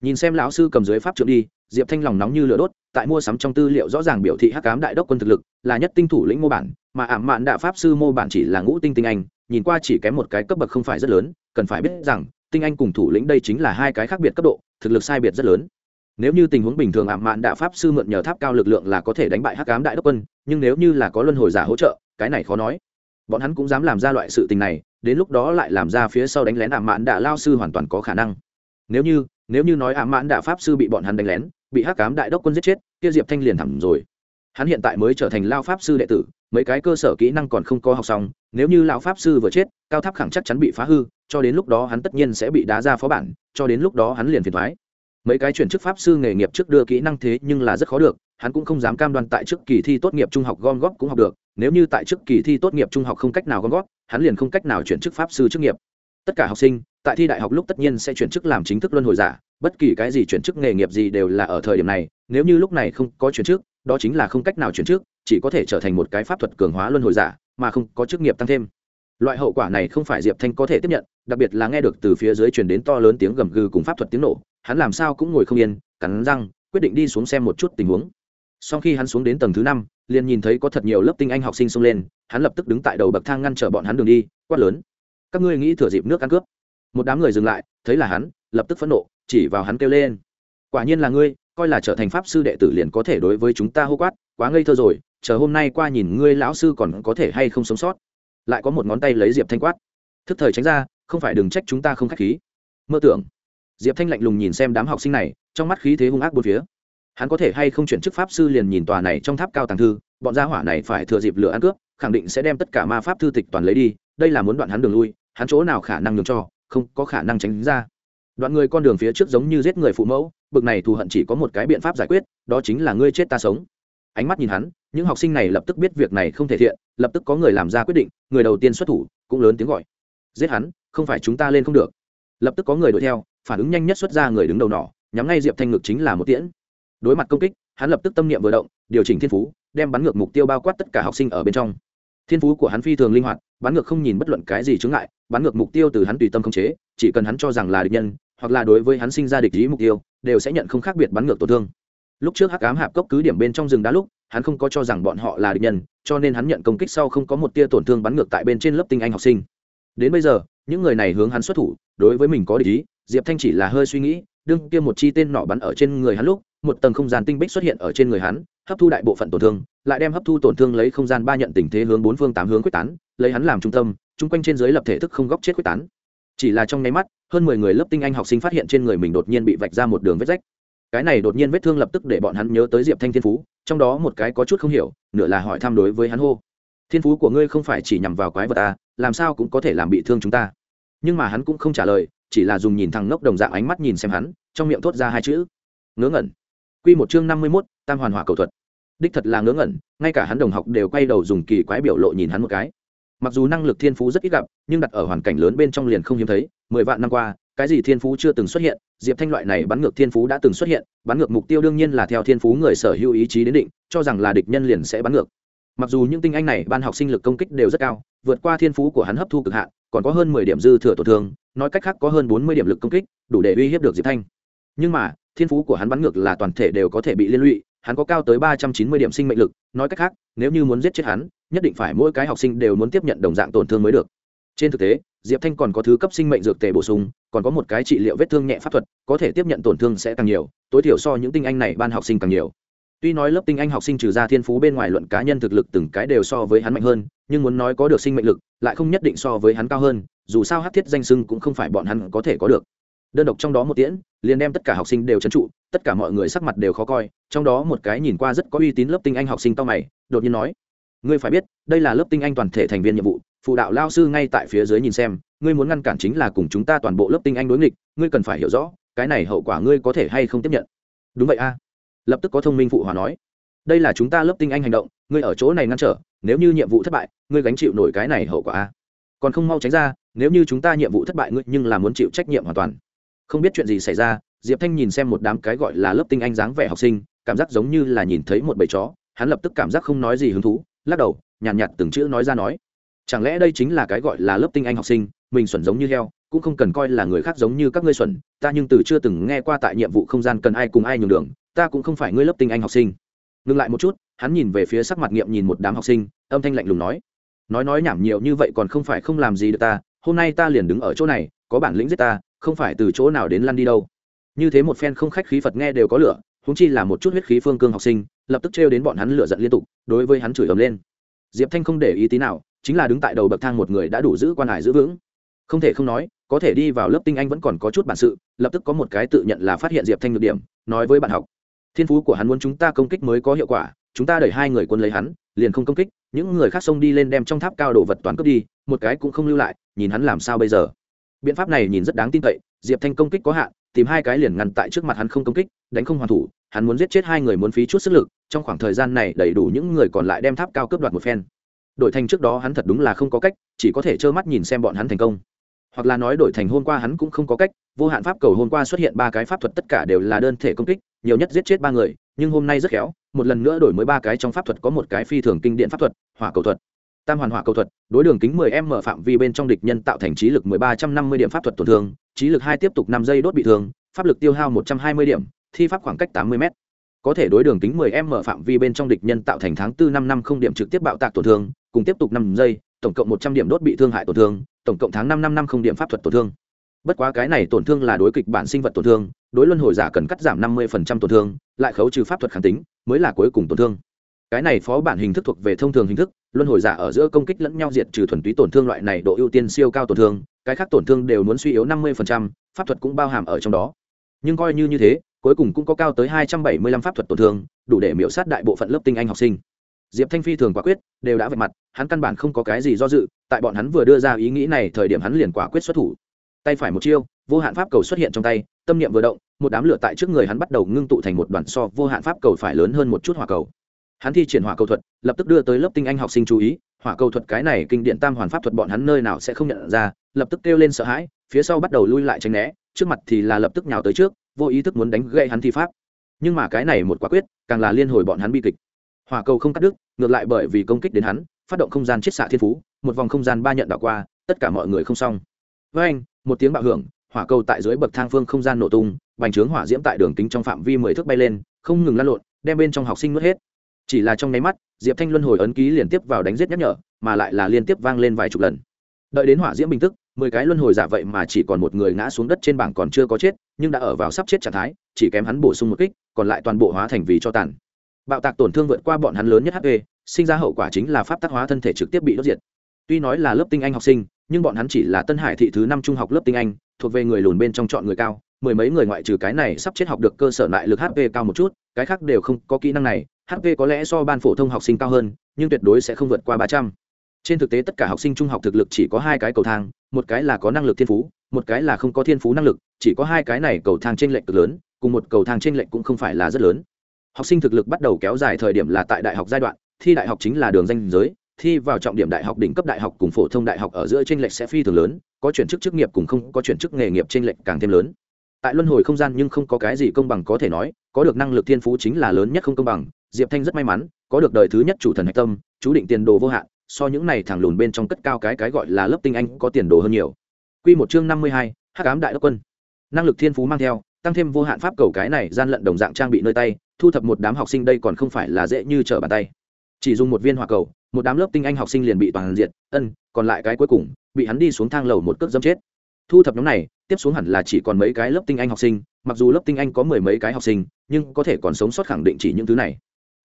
S1: Nhìn xem lão sư cầm dưới pháp trượng đi, diệp thanh lòng nóng như lửa đốt, tại mua sắm trong tư liệu rõ ràng biểu thị hắc cám đại đốc quân thực lực, là nhất tinh thủ lĩnh mô bản mà ảm mạn đạ pháp sư mô bản chỉ là ngũ tinh tinh anh, nhìn qua chỉ kém một cái cấp bậc không phải rất lớn, cần phải biết rằng, tinh anh cùng thủ lĩnh đây chính là hai cái khác biệt cấp độ, thực lực sai biệt rất lớn. Nếu như tình huống bình thường ảm mạn đạ pháp sư mượn nhờ tháp cao lực lượng là có thể đánh bại hắc cám đại đốc quân, nhưng nếu như là có luân hồi giả hỗ trợ, cái này khó nói. Bọn hắn cũng dám làm ra loại sự tình này, đến lúc đó lại làm ra phía sau đánh lén ảm mạn đạ lao sư hoàn toàn có khả năng. Nếu như nếu như nói ảm mạn đạ pháp sư bị bọn hắn đánh lén, bị hắc cám đại đốc quân giết chết, kia diệp thanh liền thẳng rồi. Hắn hiện tại mới trở thành lao pháp sư đệ tử mấy cái cơ sở kỹ năng còn không có học xong nếu như lão pháp sư vừa chết cao tháp khẳng chắc chắn bị phá hư cho đến lúc đó hắn tất nhiên sẽ bị đá ra phó bản cho đến lúc đó hắn liền phiền thoái mấy cái chuyển chức pháp sư nghề nghiệp trước đưa kỹ năng thế nhưng là rất khó được hắn cũng không dám cam đoan tại trước kỳ thi tốt nghiệp trung học gom góp cũng học được nếu như tại trước kỳ thi tốt nghiệp trung học không cách nào gom góp hắn liền không cách nào chuyển chức pháp sư chức nghiệp tất cả học sinh tại thi đại học lúc tất nhiên sẽ chuyển chức làm chính thức luân hồi giả bất kỳ cái gì chuyển chức nghề nghiệp gì đều là ở thời điểm này nếu như lúc này không có chuyển chức, đó chính là không cách nào chuyển chức chỉ có thể trở thành một cái pháp thuật cường hóa luân hồi giả, mà không có chức nghiệp tăng thêm. Loại hậu quả này không phải diệp thanh có thể tiếp nhận, đặc biệt là nghe được từ phía dưới truyền đến to lớn tiếng gầm gừ cùng pháp thuật tiếng nổ, hắn làm sao cũng ngồi không yên, cắn răng, quyết định đi xuống xem một chút tình huống. Sau khi hắn xuống đến tầng thứ năm, liền nhìn thấy có thật nhiều lớp tinh anh học sinh xông lên, hắn lập tức đứng tại đầu bậc thang ngăn trở bọn hắn đường đi, quát lớn. Các ngươi nghĩ thừa dịp nước ăn cướp. Một đám người dừng lại, thấy là hắn, lập tức phẫn nộ, chỉ vào hắn kêu lên. Quả nhiên là ngươi, coi là trở thành pháp sư đệ tử liền có thể đối với chúng ta hô quát, quá ngây thơ rồi chờ hôm nay qua nhìn ngươi lão sư còn có thể hay không sống sót. Lại có một ngón tay lấy diệp thanh quát. Thức thời tránh ra, không phải đừng trách chúng ta không k h á c h khí. Mơ tưởng. Diệp thanh lạnh lùng nhìn xem đám học sinh này, trong mắt khí thế hung ác bốn phía. Hắn có thể hay không chuyển chức pháp sư liền nhìn tòa này trong tháp cao tàng thư, bọn gia hỏa này phải thừa dịp lửa ăn cướp, khẳng định sẽ đem tất cả ma pháp thư tịch toàn lấy đi, đây là muốn đoạn hắn đường lui, hắn chỗ nào khả năng nhường cho, không có khả năng tránh ra. Đoạn người con đường phía trước giống như giết người phụ mẫu, bực này thù hận chỉ có một cái biện pháp giải quyết, đó chính là ngươi chết ta sống ánh mắt nhìn hắn, những học sinh này lập tức biết việc này không thể thiện, lập tức có người làm ra quyết định, người đầu tiên xuất thủ, cũng lớn tiếng gọi. Giết hắn, không phải chúng ta lên không được. Lập tức có người đuổi theo, phản ứng nhanh nhất xuất ra người đứng đầu nỏ, nhắm ngay diệp thanh ngực chính là một tiễn. Đối mặt công kích, hắn lập tức tâm niệm vừa động, điều chỉnh thiên phú, đem bắn ngược mục tiêu bao quát tất cả học sinh ở bên trong. Thiên phú của hắn phi thường linh hoạt, bắn ngược không nhìn bất luận cái gì chướng ngại, bắn ngược mục tiêu từ hắn tùy tâm không chế, chỉ cần hắn cho rằng là địch nhân, hoặc là đối với hắn sinh ra địch ý mục tiêu, đều sẽ nhận không khác biệt bắn ngược tổn thương lúc trước hắc ám hạp cốc cứ điểm bên trong rừng đá lúc, hắn không có cho rằng bọn họ là địch nhân, cho nên hắn nhận công kích sau không có một tia tổn thương bắn ngược tại bên trên lớp tinh anh học sinh. Đến bây giờ, những người này hướng hắn xuất thủ, đối với mình có địch ý, diệp thanh chỉ là hơi suy nghĩ, đương kia một chi tên nọ bắn ở trên người hắn lúc, một tầng không gian tinh bích xuất hiện ở trên người hắn, hấp thu đại bộ phận tổn thương, lại đem hấp thu tổn thương lấy không gian ba nhận tình thế hướng bốn phương tám hướng quyết tán, lấy hắn làm trung tâm, chung quanh trên dưới lập thể thức không góc chết quyết tán. Chỉ là trong nháy mắt, hơn mười người lớp tinh anh học sinh phát hiện trên người mình đột nhiên bị vạch ra một đường vết rách cái này đột nhiên vết thương lập tức để bọn hắn nhớ tới diệp thanh thiên phú, trong đó một cái có chút không hiểu, nửa là hỏi tham đối với hắn hô. Thiên phú của ngươi không phải chỉ nhằm vào quái vật ta làm sao cũng có thể làm bị thương chúng ta. Nhưng mà hắn cũng không trả lời, chỉ là dùng nhìn thằng ngốc đồng dạng ánh mắt nhìn xem hắn, trong miệng thốt ra hai chữ, ngớ ngẩn. Q một chương năm mươi mốt, tam hoàn hỏa cầu thuật. Đích thật là ngớ ngẩn, ngay cả hắn đồng học đều quay đầu dùng kỳ quái biểu lộ nhìn hắn một cái. Mặc dù năng lực thiên phú rất ít gặp, nhưng đặt ở hoàn cảnh lớn bên trong liền không hiếm thấy, mười vạn năm qua cái gì thiên phú chưa từng xuất hiện, diệp thanh loại này bắn ngược thiên phú đã từng xuất hiện, bắn ngược mục tiêu đương nhiên là theo thiên phú người sở hữu ý chí đến định, cho rằng là địch nhân liền sẽ bắn ngược. Mặc dù những tinh anh này ban học sinh lực công kích đều rất cao, vượt qua thiên phú của hắn hấp thu cực hạn, còn có hơn mười điểm dư thừa tổn thương, nói cách khác có hơn bốn mươi điểm lực công kích, đủ để uy hiếp được diệp thanh. Nhưng mà, thiên phú của hắn bắn ngược là toàn thể đều có thể bị liên lụy, hắn có cao tới ba trăm chín mươi điểm sinh mệnh lực, nói cách khác, nếu như muốn giết chết hắn, nhất định phải mỗi cái học sinh đều muốn tiếp nhận đồng dạng tổn thương mới được. Trên thực tế diệp thanh còn có thứ cấp sinh mệnh dược tề bổ sung, còn có một cái trị liệu vết thương nhẹ pháp thuật, có thể tiếp nhận tổn thương sẽ càng nhiều, tối thiểu so những tinh anh này ban học sinh càng nhiều. Tuy nói lớp tinh anh học sinh trừ ra thiên phú bên ngoài luận cá nhân thực lực từng cái đều so với hắn mạnh hơn, nhưng muốn nói có được sinh mệnh lực, lại không nhất định so với hắn cao hơn, dù sao hát thiết danh sưng cũng không phải bọn hắn có thể có được. Đơn độc trong đó một tiễn, liền đem tất cả học sinh đều trấn trụ, tất cả mọi người sắc mặt đều khó coi, trong đó một cái nhìn qua rất có uy tín lớp tinh anh học sinh to mày, đột nhiên nói, ngươi phải biết, đây là lớp tinh anh toàn thể thành viên nhiệm vụ phụ đạo lao sư ngay tại phía dưới nhìn xem ngươi muốn ngăn cản chính là cùng chúng ta toàn bộ lớp tinh anh đối nghịch ngươi cần phải hiểu rõ cái này hậu quả ngươi có thể hay không tiếp nhận. Đúng vậy a. Lập tức có thông minh phụ hòa nói. Đây là chúng ta lớp tinh anh hành động ngươi ở chỗ này ngăn trở nếu như nhiệm vụ thất bại ngươi gánh chịu nổi cái này hậu quả a. Còn không mau tránh ra nếu như chúng ta nhiệm vụ thất bại ngươi nhưng là muốn chịu trách nhiệm hoàn toàn. Không biết chuyện gì xảy ra diệp thanh nhìn xem một đám cái gọi là lớp tinh anh dáng vẻ học sinh cảm giác giống như là nhìn thấy một bầy chó hắn lập tức cảm giác không nói gì hứng thú lắc đầu nhàn nhạt, nhạt từng chữ nói ra nói chẳng lẽ đây chính là cái gọi là lớp tinh anh học sinh, mình xuẩn giống như heo, cũng không cần coi là người khác giống như các ngươi xuẩn, ta nhưng từ chưa từng nghe qua tại nhiệm vụ không gian cần ai cùng ai nhường đường, ta cũng không phải ngươi lớp tinh anh học sinh. Ngừng lại một chút, hắn nhìn về phía sắc mặt nghiệm nhìn một đám học sinh, âm thanh lạnh lùng nói. Nói nói nhảm nhiều như vậy còn không phải không làm gì được ta, hôm nay ta liền đứng ở chỗ này, có bản lĩnh giết ta, không phải từ chỗ nào đến lăn đi đâu. Như thế một phen không khách khí phật nghe đều có lửa húng chi là một chút huyết khí phương cương học sinh, lập tức trêu đến bọn hắn lửa giận liên tục, đối với hắn chửi ầm lên. Diệp thanh không để ý tí nào chính là đứng tại đầu bậc thang một người đã đủ giữ quan hải giữ vững. Không thể không nói, có thể đi vào lớp tinh anh vẫn còn có chút bản sự, lập tức có một cái tự nhận là phát hiện diệp thanh được điểm, nói với bạn học. Thiên phú của hắn muốn chúng ta công kích mới có hiệu quả, chúng ta đẩy hai người quân lấy hắn, liền không công kích, những người khác xông đi lên đem trong tháp cao đồ vật toàn cướp đi, một cái cũng không lưu lại, nhìn hắn làm sao bây giờ. Biện pháp này nhìn rất đáng tin cậy, diệp thanh công kích có hạn, tìm hai cái liền ngăn tại trước mặt hắn không công kích, đánh không hoàn thủ, hắn muốn giết chết hai người muốn phí chút sức lực, trong khoảng thời gian này đầy đủ những người còn lại đem tháp cao cướp đoạt một phen đổi thành trước đó hắn thật đúng là không có cách, chỉ có thể trơ mắt nhìn xem bọn hắn thành công. Hoặc là nói đổi thành hôm qua hắn cũng không có cách, vô hạn pháp cầu hôm qua xuất hiện ba cái pháp thuật tất cả đều là đơn thể công kích, nhiều nhất giết chết ba người, nhưng hôm nay rất khéo, một lần nữa đổi mới ba cái trong pháp thuật có một cái phi thường kinh điện pháp thuật, hỏa cầu thuật. Tam hoàn hỏa cầu thuật, đối đường kính 10 m phạm vi bên trong địch nhân tạo thành trí lực 1350 điểm pháp thuật tổn thương, trí lực hai tiếp tục năm giây đốt bị thương, pháp lực tiêu hao 120 điểm, thi pháp khoảng cách 80 m có thể đối đường kính 10 m phạm vi bên trong địch nhân tạo thành tháng 4 năm năm không điểm trực tiếp bạo tạc tổn thương cùng tiếp tục năm giây tổng cộng 100 điểm đốt bị thương hại tổn thương tổng cộng tháng năm năm năm không điểm pháp thuật tổn thương. Bất quá cái này tổn thương là đối kịch bản sinh vật tổn thương đối luân hồi giả cần cắt giảm 50% tổn thương lại khấu trừ pháp thuật kháng tính mới là cuối cùng tổn thương. Cái này phó bản hình thức thuộc về thông thường hình thức luân hồi giả ở giữa công kích lẫn nhau diệt trừ thuần túy tổn thương loại này độ ưu tiên siêu cao tổn thương cái khác tổn thương đều muốn suy yếu 50%, pháp thuật cũng bao hàm ở trong đó. Nhưng coi như như thế cuối cùng cũng có cao tới 275 pháp thuật tổn thương, đủ để miễu sát đại bộ phận lớp tinh anh học sinh. Diệp thanh phi thường quả quyết, đều đã vạch mặt, hắn căn bản không có cái gì do dự, tại bọn hắn vừa đưa ra ý nghĩ này thời điểm hắn liền quả quyết xuất thủ. Tay phải một chiêu, vô hạn pháp cầu xuất hiện trong tay, tâm niệm vừa động, một đám lửa tại trước người hắn bắt đầu ngưng tụ thành một đoàn so vô hạn pháp cầu phải lớn hơn một chút hỏa cầu. Hắn thi triển hỏa cầu thuật, lập tức đưa tới lớp tinh anh học sinh chú ý, hỏa cầu thuật cái này kinh điện tam hoàn pháp thuật bọn hắn nơi nào sẽ không nhận ra, lập tức kêu lên sợ hãi, phía sau bắt đầu lui lại tránh né, trước mặt thì là lập tức nhào tới trước vô ý thức muốn đánh gậy hắn thi pháp. Nhưng mà cái này một quả quyết, càng là liên hồi bọn hắn bi kịch. Hỏa cầu không cắt đứt, ngược lại bởi vì công kích đến hắn, phát động không gian chiết xạ thiên phú, một vòng không gian ba nhận đảo qua, tất cả mọi người không xong. Với anh, một tiếng bạo hưởng, hỏa cầu tại dưới bậc thang phương không gian nổ tung, bành trướng hỏa diễm tại đường kính trong phạm vi mười thước bay lên, không ngừng lăn lộn, đem bên trong học sinh nuốt hết. Chỉ là trong nháy mắt, diệp thanh luân hồi ấn ký liên tiếp vào đánh giết nhắc nhở, mà lại là liên tiếp vang lên vài chục lần. Đợi đến hỏa diễm bình tức mười cái luân hồi giả vậy mà chỉ còn một người ngã xuống đất trên bảng còn chưa có chết, nhưng đã ở vào sắp chết trạng thái, chỉ kém hắn bổ sung một kích, còn lại toàn bộ hóa thành vì cho tàn. Bạo tạc tổn thương vượt qua bọn hắn lớn nhất hp sinh ra hậu quả chính là pháp tác hóa thân thể trực tiếp bị đốt diệt. Tuy nói là lớp tinh anh học sinh, nhưng bọn hắn chỉ là tân hải thị thứ năm trung học lớp tinh anh, thuộc về người lùn bên trong chọn người cao, mười mấy người ngoại trừ cái này sắp chết học được cơ sở lại lực hp cao một chút, cái khác đều không có kỹ năng này hp có lẽ so ban phổ thông học sinh cao hơn, nhưng tuyệt đối sẽ không vượt qua ba trăm trên thực tế tất cả học sinh trung học thực lực chỉ có hai cái cầu thang, một cái là có năng lực thiên phú, một cái là không có thiên phú năng lực, chỉ có hai cái này cầu thang t r ê n lệch cực lớn, cùng một cầu thang t r ê n lệch cũng không phải là rất lớn. Học sinh thực lực bắt đầu kéo dài thời điểm là tại đại học giai đoạn, thi đại học chính là đường danh giới, thi vào trọng điểm đại học đỉnh cấp đại học cùng phổ thông đại học ở giữa t r ê n lệch sẽ phi thường lớn, có chuyển chức chức nghiệp cùng không có chuyển chức nghề nghiệp t r ê n lệch càng thêm lớn. Tại luân hồi không gian nhưng không có cái gì công bằng có thể nói, có được năng lực thiên phú chính là lớn nhất không công bằng. Diệp thanh rất may mắn, có được đời thứ nhất chủ thần hạch tâm, chú định tiền đồ vô hạn so những này thẳng lùn bên trong cất cao cái cái gọi là lớp tinh anh có tiền đồ hơn nhiều Quy một chương năm mươi hai, Hắc ám đại đốc quân. Năng lực thiên phú mang theo, tăng thêm vô hạn pháp cầu cái này gian lận đồng dạng trang bị nơi tay, thu thập một đám học sinh đây còn không phải là dễ như trở bàn tay. Chỉ dùng một viên hỏa cầu, một đám lớp tinh anh học sinh liền bị toàn diệt, ân, còn lại cái cuối cùng, bị hắn đi xuống thang lầu một cước dẫm chết. Thu thập nhóm này, tiếp xuống hẳn là chỉ còn mấy cái lớp tinh anh học sinh, mặc dù lớp tinh anh có mười mấy cái học sinh, nhưng có thể còn sống sót khẳng định chỉ những thứ này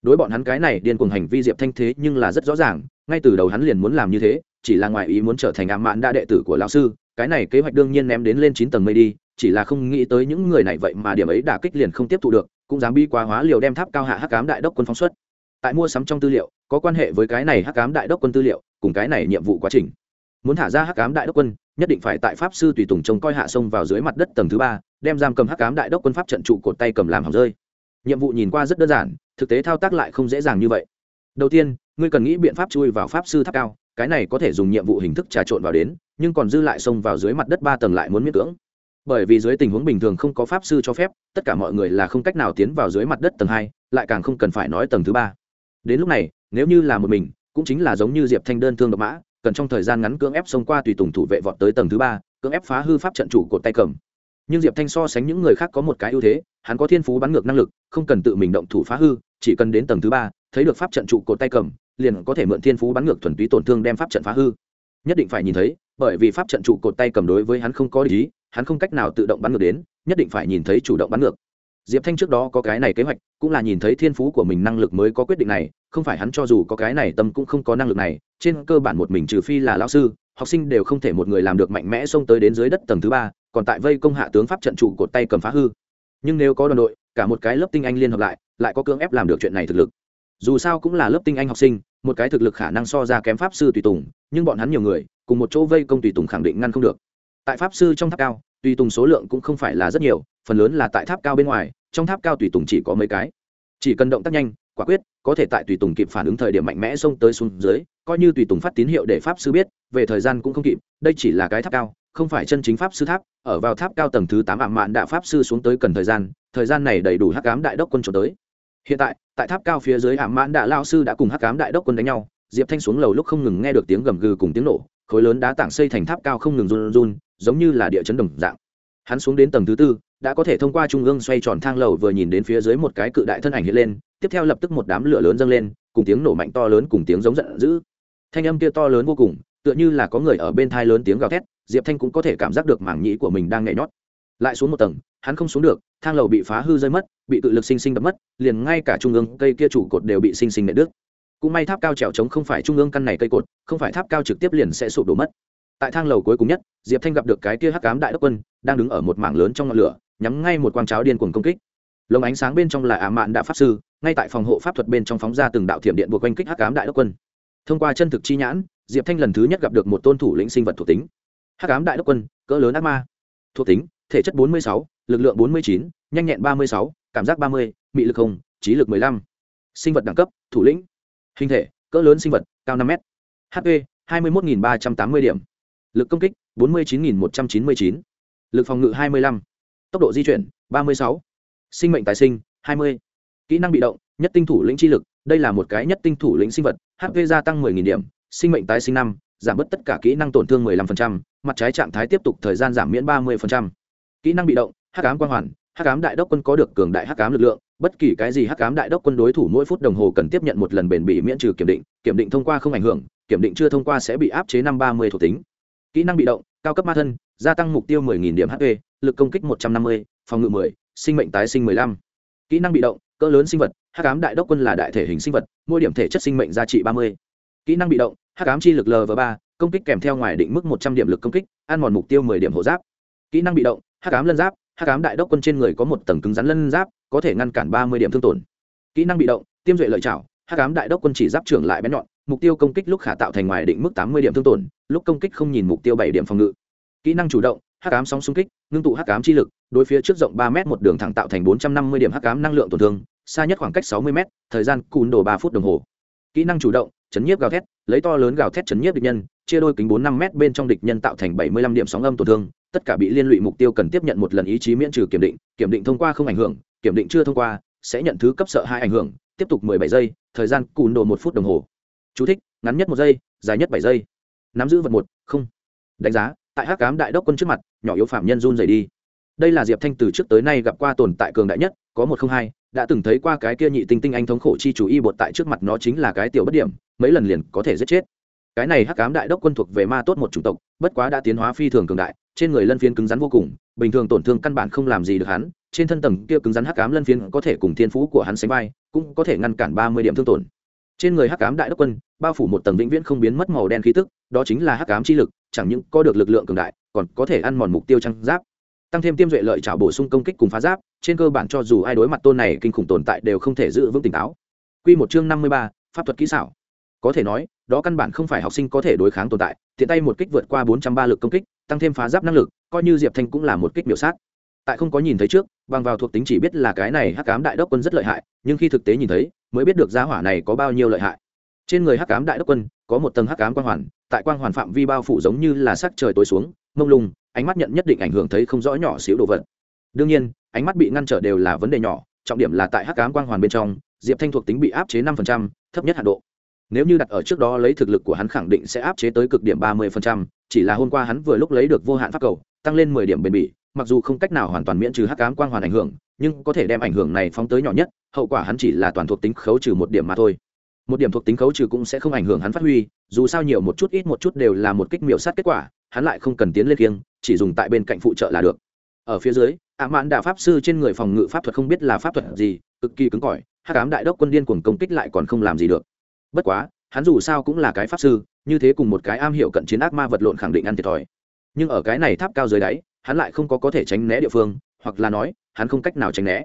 S1: đối bọn hắn cái này điên cuồng hành vi diệp thanh thế nhưng là rất rõ ràng ngay từ đầu hắn liền muốn làm như thế, chỉ là ngoài ý muốn trở thành ám mạn đa đệ tử của lão sư, cái này kế hoạch đương nhiên ném đến lên chín tầng mây đi, chỉ là không nghĩ tới những người này vậy mà điểm ấy đả kích liền không tiếp thu được, cũng dám bi quá hóa liều đem tháp cao hạ hắc cám đại đốc quân phóng xuất. Tại mua sắm trong tư liệu, có quan hệ với cái này hắc cám đại đốc quân tư liệu, cùng cái này nhiệm vụ quá trình. Muốn thả ra hắc cám đại đốc quân, nhất định phải tại pháp sư tùy tùng trông coi hạ sông vào dưới mặt đất tầng thứ ba, đem giam cầm hắc cám đại đốc quân pháp trận trụ cột tay cầm làm hỏng rơi. Nhiệm vụ nhìn qua rất đơn giản, thực tế thao tác lại không dễ dàng như vậy. Đầu tiên ngươi cần nghĩ biện pháp chui vào pháp sư tháp cao, cái này có thể dùng nhiệm vụ hình thức trà trộn vào đến, nhưng còn dư lại xông vào dưới mặt đất ba tầng lại muốn miễn cưỡng. Bởi vì dưới tình huống bình thường không có pháp sư cho phép, tất cả mọi người là không cách nào tiến vào dưới mặt đất tầng hai, lại càng không cần phải nói tầng thứ ba. Đến lúc này, nếu như là một mình, cũng chính là giống như diệp thanh đơn thương độc mã, cần trong thời gian ngắn cưỡng ép xông qua tùy tùng thủ vệ vọt tới tầng thứ ba, cưỡng ép phá hư pháp trận chủ cột tay cầm. Nhưng diệp thanh so sánh những người khác có một cái ưu thế, hắn có thiên phú bắn ngược năng lực, không cần tự mình động thủ phá hư, chỉ cần đến tầng thứ ba, thấy được pháp trận trụ cột tay cầm liền có thể mượn thiên phú bắn ngược thuần túy tổn thương đem pháp trận phá hư. Nhất định phải nhìn thấy, bởi vì pháp trận trụ cột tay cầm đối với hắn không có lý hắn không cách nào tự động bắn ngược đến, nhất định phải nhìn thấy chủ động bắn ngược. Diệp thanh trước đó có cái này kế hoạch, cũng là nhìn thấy thiên phú của mình năng lực mới có quyết định này, không phải hắn cho dù có cái này tâm cũng không có năng lực này, trên cơ bản một mình trừ phi là lao sư, học sinh đều không thể một người làm được mạnh mẽ xông tới đến dưới đất tầng thứ ba, còn tại vây công hạ tướng pháp trận trụ cột tay cầm phá hư. Nhưng nếu có đoàn đội, cả một cái lớp tinh anh liên hợp lại lại có cưỡng ép làm được chuyện này thực lực dù sao cũng là lớp tinh anh học sinh, một cái thực lực khả năng so ra kém pháp sư tùy tùng, nhưng bọn hắn nhiều người, cùng một chỗ vây công tùy tùng khẳng định ngăn không được. Tại pháp sư trong tháp cao, tùy tùng số lượng cũng không phải là rất nhiều, phần lớn là tại tháp cao bên ngoài, trong tháp cao tùy tùng chỉ có mấy cái. Chỉ cần động tác nhanh, quả quyết, có thể tại tùy tùng kịp phản ứng thời điểm mạnh mẽ xông tới xuống dưới, coi như tùy tùng phát tín hiệu để pháp sư biết, về thời gian cũng không kịp, đây chỉ là cái tháp cao, không phải chân chính pháp sư tháp, ở vào tháp cao tầng thứ tám ảm mạn đạ pháp sư xuống tới cần thời gian thời gian này đầy đủ hắc ám đại đốc quân trốn tới hiện tại tại tháp cao phía dưới ảm mãn đạ lao sư đã cùng hắc cám đại đốc quân đánh nhau, diệp thanh xuống lầu lúc không ngừng nghe được tiếng gầm gừ cùng tiếng nổ, khối lớn đá tảng xây thành tháp cao không ngừng run run, giống như là địa chấn đồng dạng. Hắn xuống đến tầng thứ tư, đã có thể thông qua trung ương xoay tròn thang lầu vừa nhìn đến phía dưới một cái cự đại thân ảnh hiện lên, tiếp theo lập tức một đám lửa lớn dâng lên, cùng tiếng nổ mạnh to lớn cùng tiếng giống giận dữ. Thanh âm kia to lớn vô cùng, tựa như là có người ở bên thai lớn tiếng gào thét, diệp thanh cũng có thể cảm giác được mảng nhĩ của mình đang nhảy nhót lại xuống một tầng, hắn không xuống được, thang lầu bị phá hư rơi mất, bị tự lực sinh sinh đập mất, liền ngay cả trung ương cây kia trụ cột đều bị sinh sinh nệ đứt. Cũng may tháp cao trèo trống không phải trung ương căn này cây cột, không phải tháp cao trực tiếp liền sẽ sụp đổ mất. Tại thang lầu cuối cùng nhất, diệp thanh gặp được cái kia hắc cám đại đốc quân, đang đứng ở một mảng lớn trong ngọn lửa, nhắm ngay một quang cháo điên cuồng công kích. Lồng ánh sáng bên trong là ả mạn đã pháp sư, ngay tại phòng hộ pháp thuật bên trong phóng ra từng đạo thiểm điện buộc quanh kích hắc cám đại đốc quân. Thông qua chân thực chi nhãn, diệp thanh lần thứ nhất gặp được một tôn thủ lĩnh sinh vật thuộc tính. Hắc cám đại đốc quân, cỡ lớn ác ma. Thuộc tính thể chất 46, lực lượng 49, nhanh nhẹn 36, cảm giác 30, mị lực không trí lực 15. sinh vật đẳng cấp thủ lĩnh hình thể cỡ lớn sinh vật cao 5 m hp 21.380 điểm lực công kích 49.199. lực phòng ngự 25. tốc độ di chuyển 36. sinh mệnh tái sinh 20. kỹ năng bị động nhất tinh thủ lĩnh chi lực đây là một cái nhất tinh thủ lĩnh sinh vật hp gia tăng 10.000 điểm sinh mệnh tái sinh năm giảm bớt tất cả kỹ năng tổn thương 15%, mặt trái trạng thái tiếp tục thời gian giảm miễn 30% kỹ năng bị động hắc ám quang hoàn hắc ám đại đốc quân có được cường đại hắc ám lực lượng bất kỳ cái gì hắc ám đại đốc quân đối thủ mỗi phút đồng hồ cần tiếp nhận một lần bền bỉ miễn trừ kiểm định kiểm định thông qua không ảnh hưởng kiểm định chưa thông qua sẽ bị áp chế năm ba mươi thuộc tính kỹ năng bị động cao cấp ma thân gia tăng mục tiêu 10.000 điểm hp lực công kích 150, phòng ngự 10, sinh mệnh tái sinh 15. kỹ năng bị động cỡ lớn sinh vật hắc ám đại đốc quân là đại thể hình sinh vật mỗi điểm thể chất sinh mệnh giá trị 30. kỹ năng bị động hắc ám chi lực lv ba công kích kèm theo ngoài định mức 100 điểm lực công kích ăn mòn mục tiêu 10 điểm hộ giáp kỹ năng bị động hắc ám lân giáp, hắc ám đại đốc quân trên người có một tầng cứng rắn lân giáp, có thể ngăn cản 30 điểm thương tổn. Kỹ năng bị động, tiêm duệ lợi chảo hắc ám đại đốc quân chỉ giáp trưởng lại bén nhọn, mục tiêu công kích lúc khả tạo thành ngoài định mức 80 điểm thương tổn, lúc công kích không nhìn mục tiêu 7 điểm phòng ngự. Kỹ năng chủ động, hắc ám sóng xung kích, ngưng tụ hắc ám chi lực, đối phía trước rộng 3 m một đường thẳng tạo thành 450 điểm hắc ám năng lượng tổn thương, xa nhất khoảng cách 60 m thời gian cùn đổ 3 phút đồng hồ. Kỹ năng chủ động, chấn nhiếp gào thét, lấy to lớn gào thét chấn nhiếp địch nhân, chia đôi kính bốn năm m bên trong địch nhân tạo thành 75 điểm sóng âm tổn thương tất cả bị liên lụy mục tiêu cần tiếp nhận một lần ý chí miễn trừ kiểm định kiểm định thông qua không ảnh hưởng kiểm định chưa thông qua sẽ nhận thứ cấp sợ hai ảnh hưởng tiếp tục 17 giây thời gian cùn đồ một phút đồng hồ. Chú thích, ngắn nhất một giây dài nhất bảy giây. Nắm giữ vật một không. Đánh giá tại hắc cám đại đốc quân trước mặt nhỏ yếu phạm nhân run dày đi. Đây là diệp thanh từ trước tới nay gặp qua tồn tại cường đại nhất có một không hai đã từng thấy qua cái kia nhị tinh tinh anh thống khổ chi chủ y bột tại trước mặt nó chính là cái tiểu bất điểm mấy lần liền có thể giết chết. Cái này hắc cám đại đốc quân thuộc về ma tốt một chủng tộc bất quá đã tiến hóa phi thường cường đại trên người lân phiến cứng rắn vô cùng bình thường tổn thương căn bản không làm gì được hắn trên thân tầng kia cứng rắn hắc cám lân phiến có thể cùng thiên phú của hắn sánh vai cũng có thể ngăn cản ba mươi điểm thương tổn. Trên người hắc cám đại đốc quân bao phủ một tầng vĩnh viễn không biến mất màu đen khí tức đó chính là hắc cám chi lực chẳng những có được lực lượng cường đại còn có thể ăn mòn mục tiêu trăng giáp. Tăng thêm tiêm duệ lợi trả bổ sung công kích cùng phá giáp trên cơ bản cho dù ai đối mặt tôn này kinh khủng tồn tại đều không thể giữ vững tỉnh táo. Quy một chương năm mươi ba, pháp thuật kỹ xảo. Có thể nói, đó căn bản không phải học sinh có thể đối kháng tồn tại, tiện tay một kích vượt qua bốn trăm ba lực công kích, tăng thêm phá giáp năng lực, coi như Diệp Thanh cũng là một kích miểu sát. Tại không có nhìn thấy trước, bằng vào thuộc tính chỉ biết là cái này Hắc Ám Đại Đốc quân rất lợi hại, nhưng khi thực tế nhìn thấy, mới biết được giá hỏa này có bao nhiêu lợi hại. Trên người hắc ám đại đốc quân có một tầng hắc ám quang hoàn tại quang hoàn phạm vi bao phủ giống như là sắc trời tối xuống mông lung ánh mắt nhận nhất định ảnh hưởng thấy không rõ nhỏ xíu đồ vật. Đương nhiên ánh mắt bị ngăn trở đều là vấn đề nhỏ trọng điểm là tại hắc ám quang hoàn bên trong diệp thanh thuộc tính bị áp chế năm thấp nhất hạ độ nếu như đặt ở trước đó lấy thực lực của hắn khẳng định sẽ áp chế tới cực điểm ba mươi chỉ là hôm qua hắn vừa lúc lấy được vô hạn pháp cầu, tăng lên mười điểm bền bỉ, mặc dù không cách nào hoàn toàn miễn trừ hắc ám quang hoàn ảnh hưởng, nhưng có thể đem ảnh hưởng này phóng tới nhỏ nhất, hậu quả hắn chỉ là toàn thuộc tính khấu trừ một điểm mà thôi. Một điểm thuộc tính khấu trừ cũng sẽ không ảnh hưởng hắn phát huy, dù sao nhiều một chút ít một chút đều là một kích miểu sát kết quả, hắn lại không cần tiến lên kiêng, chỉ dùng tại bên cạnh phụ trợ là được. Ở phía dưới ạ mãn đạo pháp sư trên người phòng ngự pháp thuật không biết là pháp thuật gì, cực kỳ cứng cỏi, hắc cám đại đốc quân điên cuồng công kích lại còn không làm gì được bất quá, hắn dù sao cũng là cái pháp sư, như thế cùng một cái am hiểu cận chiến ác ma vật lộn khẳng định ăn thiệt thòi. Nhưng ở cái này tháp cao dưới đáy, hắn lại không có có thể tránh né địa phương, hoặc là nói, hắn không cách nào tránh né.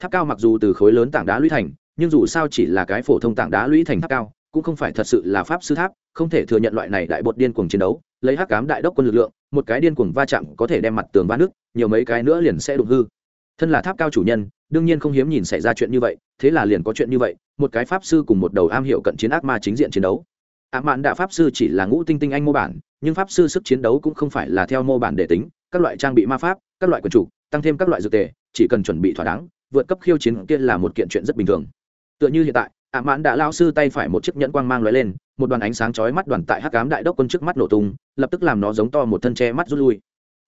S1: Tháp cao mặc dù từ khối lớn tảng đá lũy thành, nhưng dù sao chỉ là cái phổ thông tảng đá lũy thành tháp cao, cũng không phải thật sự là pháp sư tháp, không thể thừa nhận loại này đại bột điên cuồng chiến đấu, lấy hắc cám đại đốc quân lực lượng, một cái điên cuồng va chạm có thể đem mặt tường va nước nhiều mấy cái nữa liền sẽ đụng hư. Thân là tháp cao chủ nhân đương nhiên không hiếm nhìn xảy ra chuyện như vậy, thế là liền có chuyện như vậy, một cái pháp sư cùng một đầu am hiểu cận chiến ác ma chính diện chiến đấu. Ạ mạn đạ pháp sư chỉ là ngũ tinh tinh anh mô bản, nhưng pháp sư sức chiến đấu cũng không phải là theo mô bản để tính, các loại trang bị ma pháp, các loại quần chủ, tăng thêm các loại dược tề, chỉ cần chuẩn bị thỏa đáng, vượt cấp khiêu chiến kia là một kiện chuyện rất bình thường. Tựa như hiện tại ạ Mạn đã lao sư tay phải một chiếc nhẫn quang mang lóe lên, một đoàn ánh sáng chói mắt đoàn tại hắc cám đại đốc quân trước mắt nổ tung, lập tức làm nó giống to một thân che mắt rút lui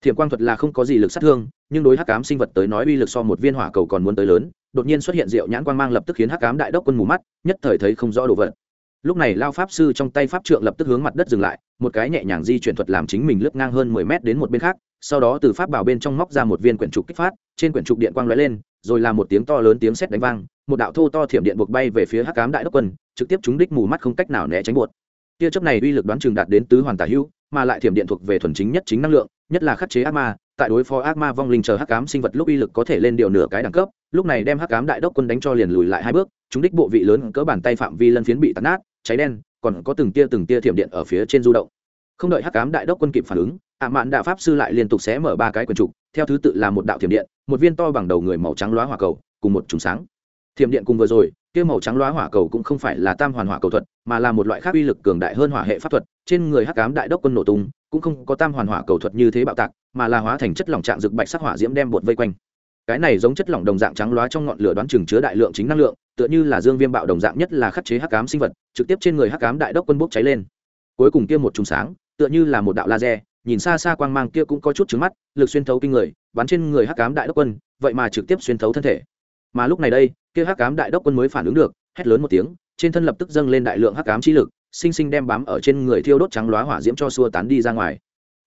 S1: thiểm quang thuật là không có gì lực sát thương, nhưng đối hắc cám sinh vật tới nói uy lực so một viên hỏa cầu còn muốn tới lớn, đột nhiên xuất hiện rượu nhãn quang mang lập tức khiến hắc cám đại đốc quân mù mắt, nhất thời thấy không rõ đồ vật. Lúc này lao pháp sư trong tay pháp trượng lập tức hướng mặt đất dừng lại, một cái nhẹ nhàng di chuyển thuật làm chính mình lướt ngang hơn mười mét đến một bên khác, sau đó từ pháp bảo bên trong móc ra một viên quyển trục kích phát, trên quyển trục điện quang lóe lên, rồi là một tiếng to lớn tiếng sét đánh vang, một đạo thô to thiểm điện buộc bay về phía hắc cám đại đốc quân, trực tiếp trúng đích mù mắt không cách nào né tránh buột tia chớp này uy lực đoán chừng đạt đến tứ hoàn tả hữu, mà lại thiểm điện thuộc về thuần chính nhất chính năng lượng nhất là khắc chế ác ma, tại đối phó ác ma vong linh chờ hắc cám sinh vật lúc uy lực có thể lên điều nửa cái đẳng cấp, lúc này đem hắc cám đại đốc quân đánh cho liền lùi lại hai bước, chúng đích bộ vị lớn cỡ bàn tay phạm vi lân phiến bị tắt nát, cháy đen, còn có từng tia từng tia thiểm điện ở phía trên du động. Không đợi hắc cám đại đốc quân kịp phản ứng ạ mạn đạo pháp sư lại liên tục xé mở ba cái quần trục, theo thứ tự là một đạo thiểm điện, một viên to bằng đầu người màu trắng loá hỏa cầu, cùng một trùng sáng. Thiểm điện cùng vừa rồi kia màu trắng loá hỏa cầu cũng không phải là tam hoàn hỏa cầu thuật, mà là một loại khác uy lực cường đại hơn hỏa hệ pháp thuật. Trên người hắc cám đại đốc quân nổ tung, cũng không có tam hoàn hỏa cầu thuật như thế bạo tạc, mà là hóa thành chất lỏng trạng rực bạch sắc hỏa diễm đem bột vây quanh. Cái này giống chất lỏng đồng dạng trắng loá trong ngọn lửa đoán chừng chứa đại lượng chính năng lượng, tựa như là dương viêm bạo đồng dạng nhất là khắc chế hắc cám sinh vật, trực tiếp trên người hắc cám đại đốc quân bốc cháy lên. Cuối cùng kia một chùm sáng, tựa như là một đạo laser, nhìn xa xa quang mang kia cũng có chút trứng mắt, lực xuyên thấu kinh người, bắn trên người hắc cám đại đốc quân, vậy mà trực tiếp xuyên thấu thân thể. Mà lúc này đây kia hắc cám đại đốc quân mới phản ứng được, hét lớn một tiếng, trên thân lập tức dâng lên đại lượng hắc cám chi lực, sinh sinh đem bám ở trên người thiêu đốt trắng loá hỏa diễm cho xua tán đi ra ngoài.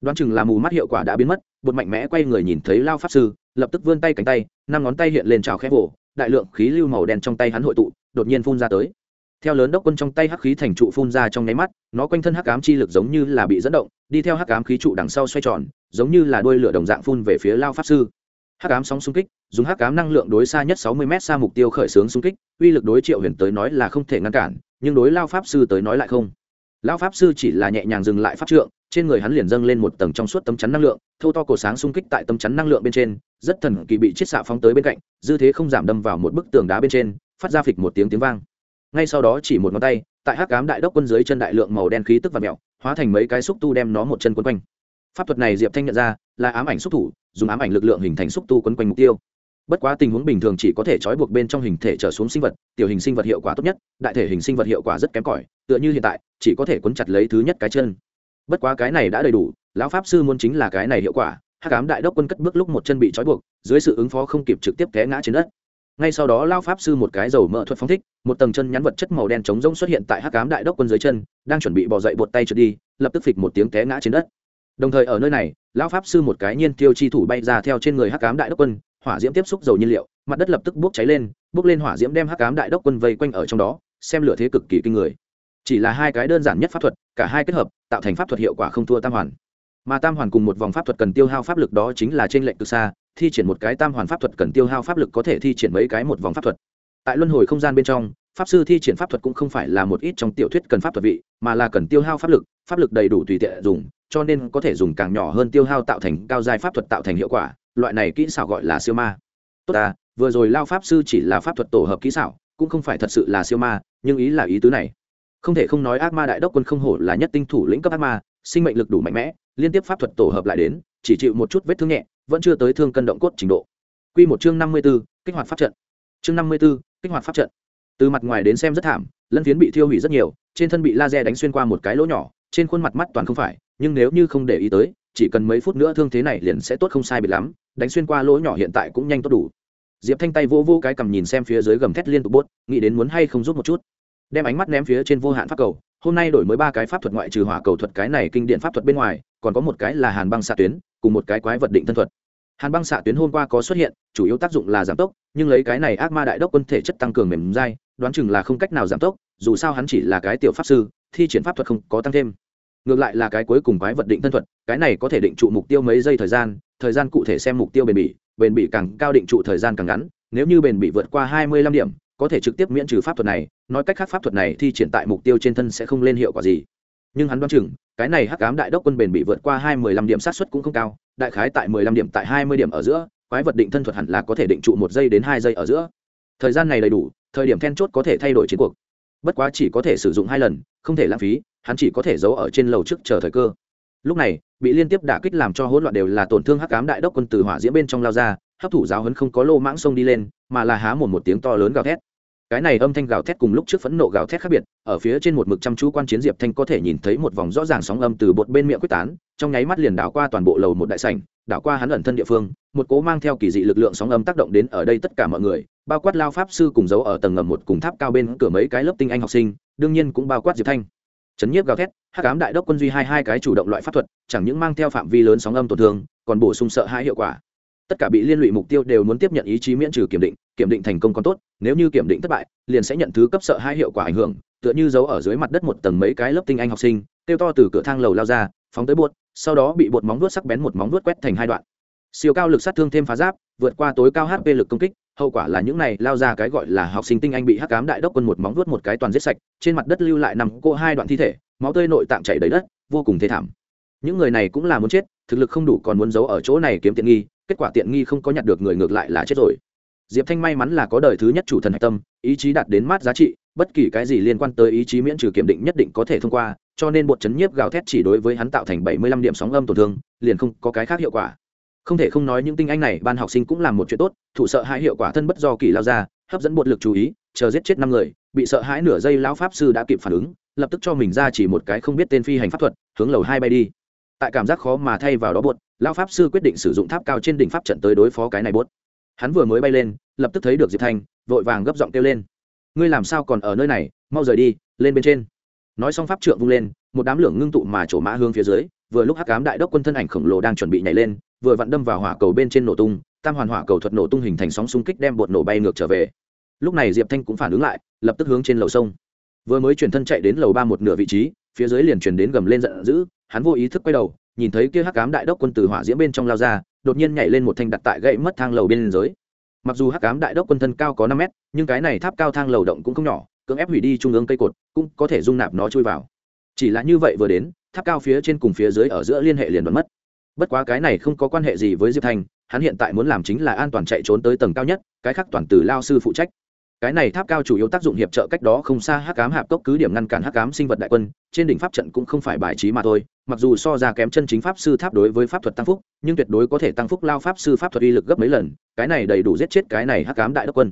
S1: Đoán chừng là mù mắt hiệu quả đã biến mất, bột mạnh mẽ quay người nhìn thấy lao pháp sư, lập tức vươn tay cánh tay, năm ngón tay hiện lên trào khép vỗ đại lượng khí lưu màu đen trong tay hắn hội tụ, đột nhiên phun ra tới. Theo lớn đốc quân trong tay hắc khí thành trụ phun ra trong nháy mắt, nó quanh thân hắc ám chi lực giống như là bị dẫn động, đi theo hắc ám khí trụ đằng sau xoay tròn, giống như là đuôi lửa đồng dạng phun về phía lao pháp sư hắc ám sóng xung kích, dùng hắc ám năng lượng đối xa nhất sáu mươi m xa mục tiêu khởi xướng xung kích, uy lực đối triệu huyền tới nói là không thể ngăn cản, nhưng đối lao pháp sư tới nói lại không. Lao pháp sư chỉ là nhẹ nhàng dừng lại pháp trượng, trên người hắn liền dâng lên một tầng trong suốt tấm chắn năng lượng, thâu to cổ sáng xung kích tại tấm chắn năng lượng bên trên, rất thần kỳ bị chiết xạ phóng tới bên cạnh, dư thế không giảm đâm vào một bức tường đá bên trên, phát ra phịch một tiếng tiếng vang. Ngay sau đó chỉ một ngón tay, tại hắc cám đại đốc quân dưới chân đại lượng màu đen khí tức và mẹo, hóa thành mấy cái xúc tu đem nó một chân quấn quanh pháp thuật này diệp thanh nhận ra, là ám ảnh xúc thủ, dùng ám ảnh lực lượng hình thành xúc tu quấn quanh mục tiêu. Bất quá tình huống bình thường chỉ có thể trói buộc bên trong hình thể trở xuống sinh vật, tiểu hình sinh vật hiệu quả tốt nhất, đại thể hình sinh vật hiệu quả rất kém cỏi, tựa như hiện tại, chỉ có thể quấn chặt lấy thứ nhất cái chân. Bất quá cái này đã đầy đủ, lão pháp sư muốn chính là cái này hiệu quả, hắc ám đại đốc quân cất bước lúc một chân bị trói buộc, dưới sự ứng phó không kịp trực tiếp té ngã trên đất. Ngay sau đó lao pháp sư một cái dầu mỡ thuật phóng thích, một tầng chân nhắn vật chất màu đen trống rỗng xuất hiện tại hắc Ám đại đốc quân dưới chân, đang chuẩn bị bỏ dậy bột tay trượt đi, lập tức phịch một tiếng té ngã trên đất đồng thời ở nơi này, lão pháp sư một cái nhiên tiêu chi thủ bay ra theo trên người hắc cám đại đốc quân, hỏa diễm tiếp xúc dầu nhiên liệu, mặt đất lập tức bốc cháy lên, bốc lên hỏa diễm đem hắc cám đại đốc quân vây quanh ở trong đó, xem lửa thế cực kỳ kinh người. Chỉ là hai cái đơn giản nhất pháp thuật, cả hai kết hợp, tạo thành pháp thuật hiệu quả không thua tam hoàn. Mà tam hoàn cùng một vòng pháp thuật cần tiêu hao pháp lực đó chính là trên lệnh từ xa, thi triển một cái tam hoàn pháp thuật cần tiêu hao pháp lực có thể thi triển mấy cái một vòng pháp thuật. Tại luân hồi không gian bên trong, pháp sư thi triển pháp thuật cũng không phải là một ít trong tiểu thuyết cần pháp thuật vị, mà là cần tiêu hao pháp lực pháp lực đầy đủ tùy tiện dùng cho nên có thể dùng càng nhỏ hơn tiêu hao tạo thành cao giai pháp thuật tạo thành hiệu quả loại này kỹ xảo gọi là siêu ma tốt ta vừa rồi lao pháp sư chỉ là pháp thuật tổ hợp kỹ xảo cũng không phải thật sự là siêu ma nhưng ý là ý tứ này không thể không nói ác ma đại đốc quân không hổ là nhất tinh thủ lĩnh cấp ác ma sinh mệnh lực đủ mạnh mẽ liên tiếp pháp thuật tổ hợp lại đến chỉ chịu một chút vết thương nhẹ vẫn chưa tới thương cân động cốt trình độ Quy một chương năm mươi 54, kích hoạt pháp trận. Chương năm mươi 54, kích hoạt pháp trận. Từ mặt ngoài đến xem rất thảm, lân phiến bị thiêu hủy rất nhiều, trên thân bị laser đánh xuyên qua một cái lỗ nhỏ, trên khuôn mặt mắt toàn không phải, nhưng nếu như không để ý tới, chỉ cần mấy phút nữa thương thế này liền sẽ tốt không sai biệt lắm, đánh xuyên qua lỗ nhỏ hiện tại cũng nhanh tốt đủ. Diệp Thanh tay vô vô cái cầm nhìn xem phía dưới gầm thét liên tục bốt, nghĩ đến muốn hay không giúp một chút. Đem ánh mắt ném phía trên vô hạn pháp cầu, hôm nay đổi mới ba cái pháp thuật ngoại trừ hỏa cầu thuật cái này kinh điển pháp thuật bên ngoài, còn có một cái là hàn băng xạ tuyến, cùng một cái quái vật định thân thuật hàn băng xạ tuyến hôm qua có xuất hiện chủ yếu tác dụng là giảm tốc nhưng lấy cái này ác ma đại đốc quân thể chất tăng cường mềm dai đoán chừng là không cách nào giảm tốc dù sao hắn chỉ là cái tiểu pháp sư thi triển pháp thuật không có tăng thêm ngược lại là cái cuối cùng quái vật định thân thuật, cái này có thể định trụ mục tiêu mấy giây thời gian thời gian cụ thể xem mục tiêu bền bỉ bền bỉ càng cao định trụ thời gian càng ngắn, nếu như bền bỉ vượt qua hai mươi lăm điểm, có thể trực tiếp miễn trừ pháp thuật này, nói cách khác pháp thuật này thi triển tại mục tiêu trên thân sẽ không lên hiệu quả gì. Nhưng hắn đoán chừng, cái này hắc ám đại đốc quân bền bị vượt qua hai mươi lăm điểm sát xuất cũng không cao, đại khái tại mười lăm điểm tại hai mươi điểm ở giữa, quái vật định thân thuật hẳn là có thể định trụ một giây đến hai giây ở giữa. Thời gian này đầy đủ, thời điểm then chốt có thể thay đổi chiến cuộc. Bất quá chỉ có thể sử dụng hai lần, không thể lãng phí hắn chỉ có thể giấu ở trên lầu trước chờ thời cơ. Lúc này, bị liên tiếp đả kích làm cho hỗn loạn đều là tổn thương hắc cám đại đốc quân từ hỏa diễm bên trong lao ra, hấp thủ giáo hấn không có lô mãng sông đi lên, mà là há một một tiếng to lớn gào thét. Cái này âm thanh gào thét cùng lúc trước phẫn nộ gào thét khác biệt, ở phía trên một mực chăm chú quan chiến diệp thanh có thể nhìn thấy một vòng rõ ràng sóng âm từ bột bên miệng quyết tán, trong nháy mắt liền đảo qua toàn bộ lầu một đại sảnh, đảo qua hắn ẩn thân địa phương, một cố mang theo kỳ dị lực lượng sóng âm tác động đến ở đây tất cả mọi người, bao quát lao pháp sư cùng giấu ở tầng ngầm một cùng tháp cao bên cửa mấy cái lớp tinh anh học sinh, đương nhiên cũng bao quát diệp thanh chấn nhiếp gào thét hát cám đại đốc quân duy hai hai cái chủ động loại pháp thuật, chẳng những mang theo phạm vi lớn sóng âm tổn thương, còn bổ sung sợ hãi hiệu quả. Tất cả bị liên lụy mục tiêu đều muốn tiếp nhận ý chí miễn trừ kiểm định kiểm định thành công còn tốt, nếu như kiểm định thất bại, liền sẽ nhận thứ cấp sợ hai hiệu quả ảnh hưởng, tựa như giấu ở dưới mặt đất một tầng mấy cái lớp tinh anh học sinh, kêu to từ cửa thang lầu lao ra, phóng tới bột, sau đó bị bột móng vuốt sắc bén một móng vuốt quét thành hai đoạn. Siêu cao lực sát thương thêm phá giáp vượt qua tối cao hp lực công kích, hậu quả là những này lao ra cái gọi là học sinh tinh anh bị hắc cám đại đốc quân một móng vuốt một cái toàn giết sạch, trên mặt đất lưu lại nằm cô hai đoạn thi thể, máu tươi nội tạng chảy đầy đất, vô cùng thê thảm. Những người này cũng là muốn chết, thực lực không đủ còn muốn giấu ở chỗ này kiếm tiện nghi, kết quả tiện nghi không có nhặt được người ngược lại là chết rồi. Diệp thanh may mắn là có đời thứ nhất chủ thần hạch tâm, ý chí đạt đến mát giá trị, bất kỳ cái gì liên quan tới ý chí miễn trừ kiểm định nhất định có thể thông qua, cho nên bột chấn nhiếp gào thét chỉ đối với hắn tạo thành bảy mươi lăm điểm sóng âm tổn thương, liền không có cái khác hiệu quả không thể không nói những tinh anh này, ban học sinh cũng làm một chuyện tốt, thụ sợ hãi hiệu quả thân bất do kỳ lao ra, hấp dẫn bột lực chú ý, chờ giết chết năm người, bị sợ hãi nửa giây lão pháp sư đã kịp phản ứng, lập tức cho mình ra chỉ một cái không biết tên phi hành pháp thuật, hướng lầu hai bay đi. Tại cảm giác khó mà thay vào đó bột lão pháp sư quyết định sử dụng tháp cao trên đỉnh pháp trận tới đối phó cái này bốt hắn vừa mới bay lên, lập tức thấy được diệp thanh vội vàng gấp giọng kêu lên. Ngươi làm sao còn ở nơi này, mau rời đi, lên bên trên. Nói xong pháp trượng vung lên, một đám lửa ngưng tụ mà trổ mã hướng phía dưới, vừa lúc hắc cám đại đốc quân thân ảnh khổng lồ đang chuẩn bị nhảy lên vừa vặn đâm vào hỏa cầu bên trên nổ tung, tam hoàn hỏa cầu thuật nổ tung hình thành sóng xung kích đem bột nổ bay ngược trở về. Lúc này diệp thanh cũng phản ứng lại, lập tức hướng trên lầu sông. Vừa mới chuyển thân chạy đến lầu ba một nửa vị trí, phía dưới liền chuyển đến gầm lên giận dữ, hắn vô ý thức quay đầu, nhìn thấy kia hắc cám đại đốc quân từ hỏa diễm bên trong lao ra, đột nhiên nhảy lên một thanh đặt tại gậy mất thang lầu bên dưới. Mặc dù hắc cám đại đốc quân thân cao có năm mét, nhưng cái này tháp cao thang lầu động cũng không nhỏ, cưỡng ép hủy đi trung ương cây cột, cũng có thể dung nạp nó chui vào. Chỉ là như vậy vừa đến, tháp cao phía trên cùng phía dưới ở giữa liên hệ liền đoán mất bất quá cái này không có quan hệ gì với diệp thanh hắn hiện tại muốn làm chính là an toàn chạy trốn tới tầng cao nhất, cái khác toàn từ lao sư phụ trách. Cái này tháp cao chủ yếu tác dụng hiệp trợ cách đó không xa hắc cám hạp cốc cứ điểm ngăn cản hắc cám sinh vật đại quân, trên đỉnh pháp trận cũng không phải bài trí mà thôi, mặc dù so ra kém chân chính pháp sư tháp đối với pháp thuật tăng phúc, nhưng tuyệt đối có thể tăng phúc lao pháp sư pháp thuật uy lực gấp mấy lần, cái này đầy đủ giết chết cái này hắc cám đại đốc quân.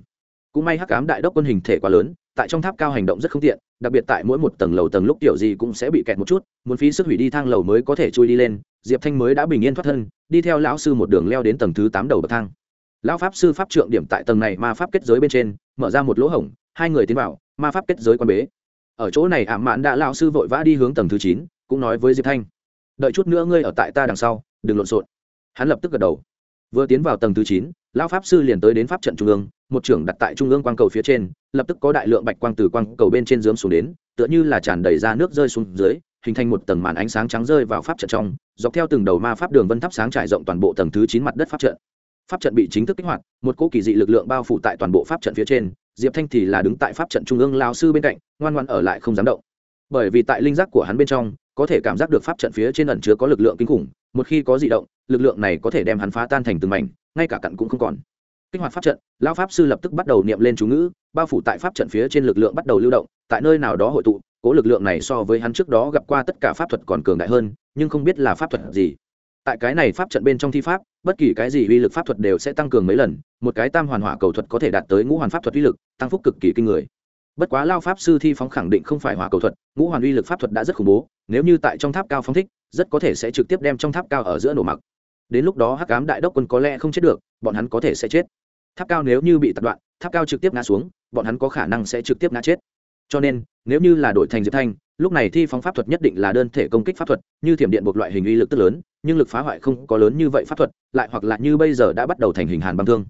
S1: Cũng may hắc cám đại đốc quân hình thể quá lớn, tại trong tháp cao hành động rất không tiện, đặc biệt tại mỗi một tầng lầu tầng lúc tiểu gì cũng sẽ bị kẹt một chút, muốn phí sức hủy đi thang lầu mới có thể chui đi lên diệp thanh mới đã bình yên thoát thân, đi theo lão sư một đường leo đến tầng thứ tám đầu bậc thang. Lão pháp sư pháp trượng điểm tại tầng này ma pháp kết giới bên trên, mở ra một lỗ hổng, hai người tiến vào, ma pháp kết giới quan bế. Ở chỗ này ảm mạn đã lão sư vội vã đi hướng tầng thứ chín, cũng nói với diệp thanh, đợi chút nữa ngươi ở tại ta đằng sau, đừng lộn xộn. Hắn lập tức gật đầu. Vừa tiến vào tầng thứ chín, lão pháp sư liền tới đến pháp trận trung ương, một trưởng đặt tại trung ương quang cầu phía trên, lập tức có đại lượng bạch quang từ quang cầu bên trên dướng xuống đến, tựa như là tràn đầy ra nước rơi xuống dưới hình thành một tầng màn ánh sáng trắng rơi vào pháp trận trong, dọc theo từng đầu ma pháp đường vân thắp sáng trải rộng toàn bộ tầng thứ chín mặt đất pháp trận. Pháp trận bị chính thức kích hoạt, một cỗ kỳ dị lực lượng bao phủ tại toàn bộ pháp trận phía trên, diệp thanh thì là đứng tại pháp trận trung ương lao sư bên cạnh, ngoan ngoan ở lại không dám động. Bởi vì tại linh giác của hắn bên trong, có thể cảm giác được pháp trận phía trên ẩn chứa có lực lượng kinh khủng, một khi có dị động, lực lượng này có thể đem hắn phá tan thành từng mảnh, ngay cả cặn cũng không còn kích hoạt pháp trận lao pháp sư lập tức bắt đầu niệm lên chú ngữ, bao phủ tại pháp trận phía trên lực lượng bắt đầu lưu động, tại nơi nào đó hội tụ, cố lực lượng này so với hắn trước đó gặp qua tất cả pháp thuật còn cường đại hơn, nhưng không biết là pháp thuật gì. Tại cái này pháp trận bên trong thi pháp, bất kỳ cái gì uy lực pháp thuật đều sẽ tăng cường mấy lần, một cái tam hoàn hỏa cầu thuật có thể đạt tới ngũ hoàn pháp thuật uy lực, tăng phúc cực kỳ kinh người. Bất quá lao pháp sư thi phóng khẳng định không phải hỏa cầu thuật, ngũ hoàn uy lực pháp thuật đã rất khủng bố, nếu như tại trong tháp cao phóng thích, rất có thể sẽ trực tiếp đem trong tháp cao ở giữa nổ mặc. Đến lúc đó hắc cám đại đốc quân có lẽ không chết được, bọn hắn có thể sẽ chết tháp cao nếu như bị tạt đoạn, tháp cao trực tiếp ngã xuống, bọn hắn có khả năng sẽ trực tiếp ngã chết. Cho nên, nếu như là đổi thành diệp thanh, lúc này thi phóng pháp thuật nhất định là đơn thể công kích pháp thuật, như thiểm điện buộc loại hình uy lực tức lớn, nhưng lực phá hoại không có lớn như vậy pháp thuật, lại hoặc là như bây giờ đã bắt đầu thành hình hàn băng thương.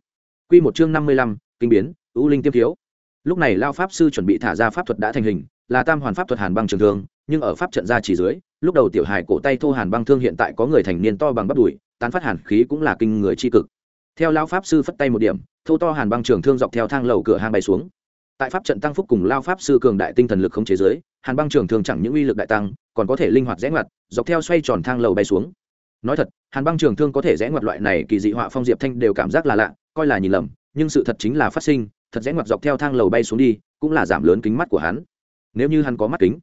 S1: Q một chương năm mươi lăm, kinh biến, ưu linh tiêm thiếu. Lúc này lao pháp sư chuẩn bị thả ra pháp thuật đã thành hình, là tam hoàn pháp thuật hàn băng trường thương, nhưng ở pháp trận ra chỉ dưới, lúc đầu tiểu hài cổ tay thô hàn băng thương hiện tại có người thành niên to bằng bắp đùi, tán phát hàn khí cũng là kinh người tri cực. Theo lao pháp sư phất tay một điểm thô to hàn băng trường thương dọc theo thang lầu cửa hang bay xuống. Tại pháp trận tăng phúc cùng lao pháp sư cường đại tinh thần lực không chế giới hàn băng trường thương chẳng những uy lực đại tăng, còn có thể linh hoạt rẽ ngoặt, dọc theo xoay tròn thang lầu bay xuống. Nói thật, hàn băng trường thương có thể rẽ ngoặt loại này kỳ dị họa phong diệp thanh đều cảm giác là lạ, coi là nhìn lầm, nhưng sự thật chính là phát sinh, thật rẽ ngoặt dọc theo thang lầu bay xuống đi, cũng là giảm lớn kính mắt của hắn. Nếu như hắn có mắt kính,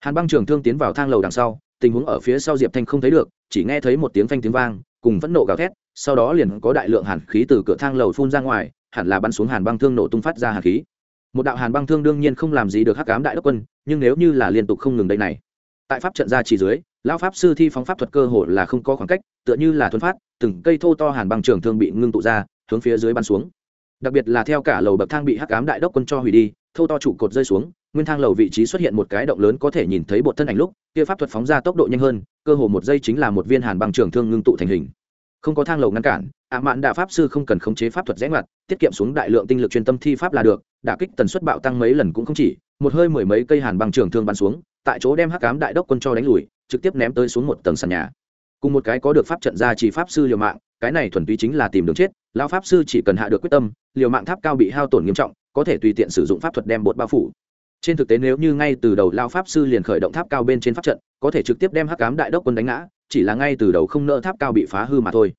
S1: hàn băng trường thương tiến vào thang lầu đằng sau, tình huống ở phía sau diệp thanh không thấy được, chỉ nghe thấy một tiếng phanh tiếng vang, cùng phẫn nộ gào thét sau đó liền có đại lượng hàn khí từ cửa thang lầu phun ra ngoài, hẳn là bắn xuống hàn băng thương nổ tung phát ra hàn khí. Một đạo hàn băng thương đương nhiên không làm gì được hắc cám đại đốc quân, nhưng nếu như là liên tục không ngừng đây này, tại pháp trận ra chỉ dưới, lão pháp sư thi phóng pháp thuật cơ hồ là không có khoảng cách, tựa như là thuấn phát, từng cây thô to hàn băng trường thương bị ngưng tụ ra, hướng phía dưới bắn xuống. Đặc biệt là theo cả lầu bậc thang bị hắc cám đại đốc quân cho hủy đi, thô to trụ cột rơi xuống, nguyên thang lầu vị trí xuất hiện một cái động lớn có thể nhìn thấy bột thân ảnh lúc, kia pháp thuật phóng ra tốc độ nhanh hơn, cơ hồ một giây chính là một viên hàn băng trường thương ngưng tụ thành hình không có thang lầu ngăn cản, ạ mạn đạ pháp sư không cần khống chế pháp thuật rẽ ngoặt, tiết kiệm xuống đại lượng tinh lực chuyên tâm thi pháp là được, đả kích tần suất bạo tăng mấy lần cũng không chỉ, một hơi mười mấy cây hàn băng trường thương bắn xuống, tại chỗ đem hắc cám đại đốc quân cho đánh lùi, trực tiếp ném tới xuống một tầng sàn nhà. Cùng một cái có được pháp trận ra chỉ pháp sư liều mạng, cái này thuần túy chính là tìm đường chết, lão pháp sư chỉ cần hạ được quyết tâm, liều mạng tháp cao bị hao tổn nghiêm trọng, có thể tùy tiện sử dụng pháp thuật đem bột bao phủ trên thực tế nếu như ngay từ đầu lao pháp sư liền khởi động tháp cao bên trên pháp trận, có thể trực tiếp đem hắc cám đại đốc quân đánh ngã, chỉ là ngay từ đầu không nỡ tháp cao bị phá hư mà thôi.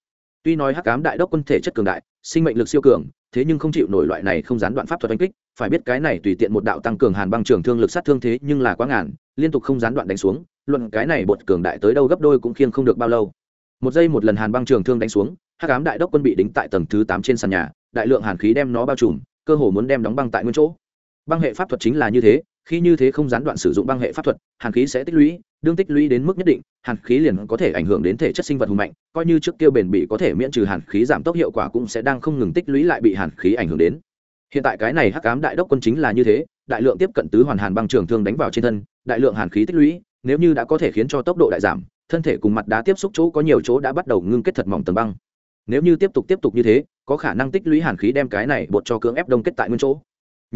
S1: Tuy nói hắc cám đại đốc quân thể chất cường đại, sinh mệnh lực siêu cường, thế nhưng không chịu nổi loại này không gián đoạn pháp thuật đánh kích, phải biết cái này tùy tiện một đạo tăng cường hàn băng trường thương lực sát thương thế nhưng là quá ngàn, liên tục không gián đoạn đánh xuống, luận cái này bột cường đại tới đâu gấp đôi cũng khiêng không được bao lâu. Một giây một lần hàn băng trường thương đánh xuống, hắc ám đại đốc quân bị đính tại tầng thứ tám trên sàn nhà, đại lượng hàn khí đem nó bao trùm, cơ hồ muốn đem đóng băng tại nguyên chỗ băng hệ pháp thuật chính là như thế, khi như thế không gián đoạn sử dụng băng hệ pháp thuật, hàn khí sẽ tích lũy, đương tích lũy đến mức nhất định, hàn khí liền có thể ảnh hưởng đến thể chất sinh vật hùng mạnh, coi như trước kia bền bị có thể miễn trừ hàn khí giảm tốc hiệu quả cũng sẽ đang không ngừng tích lũy lại bị hàn khí ảnh hưởng đến. Hiện tại cái này hắc ám đại đốc quân chính là như thế, đại lượng tiếp cận tứ hoàn hàn băng trường thương đánh vào trên thân, đại lượng hàn khí tích lũy, nếu như đã có thể khiến cho tốc độ đại giảm, thân thể cùng mặt đá tiếp xúc chỗ có nhiều chỗ đã bắt đầu ngưng kết thật mỏng tầng băng. Nếu như tiếp tục tiếp tục như thế, có khả năng tích lũy hàn khí đem cái này bột cho cưỡng ép đông kết tại nguyên chỗ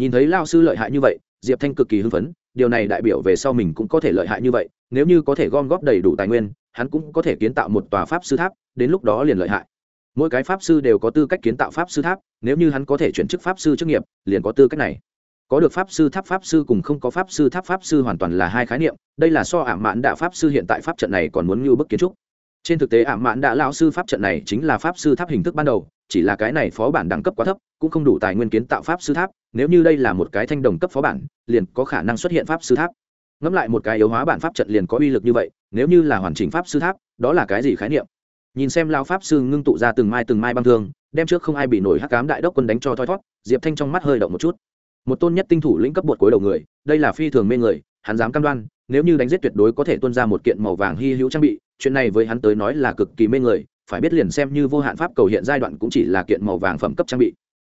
S1: nhìn thấy lao sư lợi hại như vậy diệp thanh cực kỳ hưng phấn điều này đại biểu về sau mình cũng có thể lợi hại như vậy nếu như có thể gom góp đầy đủ tài nguyên hắn cũng có thể kiến tạo một tòa pháp sư tháp đến lúc đó liền lợi hại mỗi cái pháp sư đều có tư cách kiến tạo pháp sư tháp nếu như hắn có thể chuyển chức pháp sư chức nghiệp liền có tư cách này có được pháp sư tháp pháp sư cùng không có pháp sư tháp pháp sư hoàn toàn là hai khái niệm đây là so ảm mãn đạ pháp sư hiện tại pháp trận này còn muốn như bức kiến trúc trên thực tế ảm mãn đạ lao sư pháp trận này chính là pháp sư tháp hình thức ban đầu chỉ là cái này phó bản đẳng cấp quá thấp cũng không đủ tài nguyên kiến tạo pháp sư tháp, nếu như đây là một cái thanh đồng cấp phó bản, liền có khả năng xuất hiện pháp sư tháp. Ngẫm lại một cái yếu hóa bản pháp trận liền có uy lực như vậy, nếu như là hoàn chỉnh pháp sư tháp, đó là cái gì khái niệm? Nhìn xem lao pháp sư ngưng tụ ra từng mai từng mai băng thương, đem trước không ai bị nổi hắc cám đại đốc quân đánh cho thoi thót, diệp thanh trong mắt hơi động một chút. Một tôn nhất tinh thủ lĩnh cấp bột cuối đầu người, đây là phi thường mê người, hắn dám cam đoan, nếu như đánh giết tuyệt đối có thể tuân ra một kiện màu vàng hy hữu trang bị, chuyện này với hắn tới nói là cực kỳ mê người, phải biết liền xem như vô hạn pháp cầu hiện giai đoạn cũng chỉ là kiện màu vàng phẩm cấp trang bị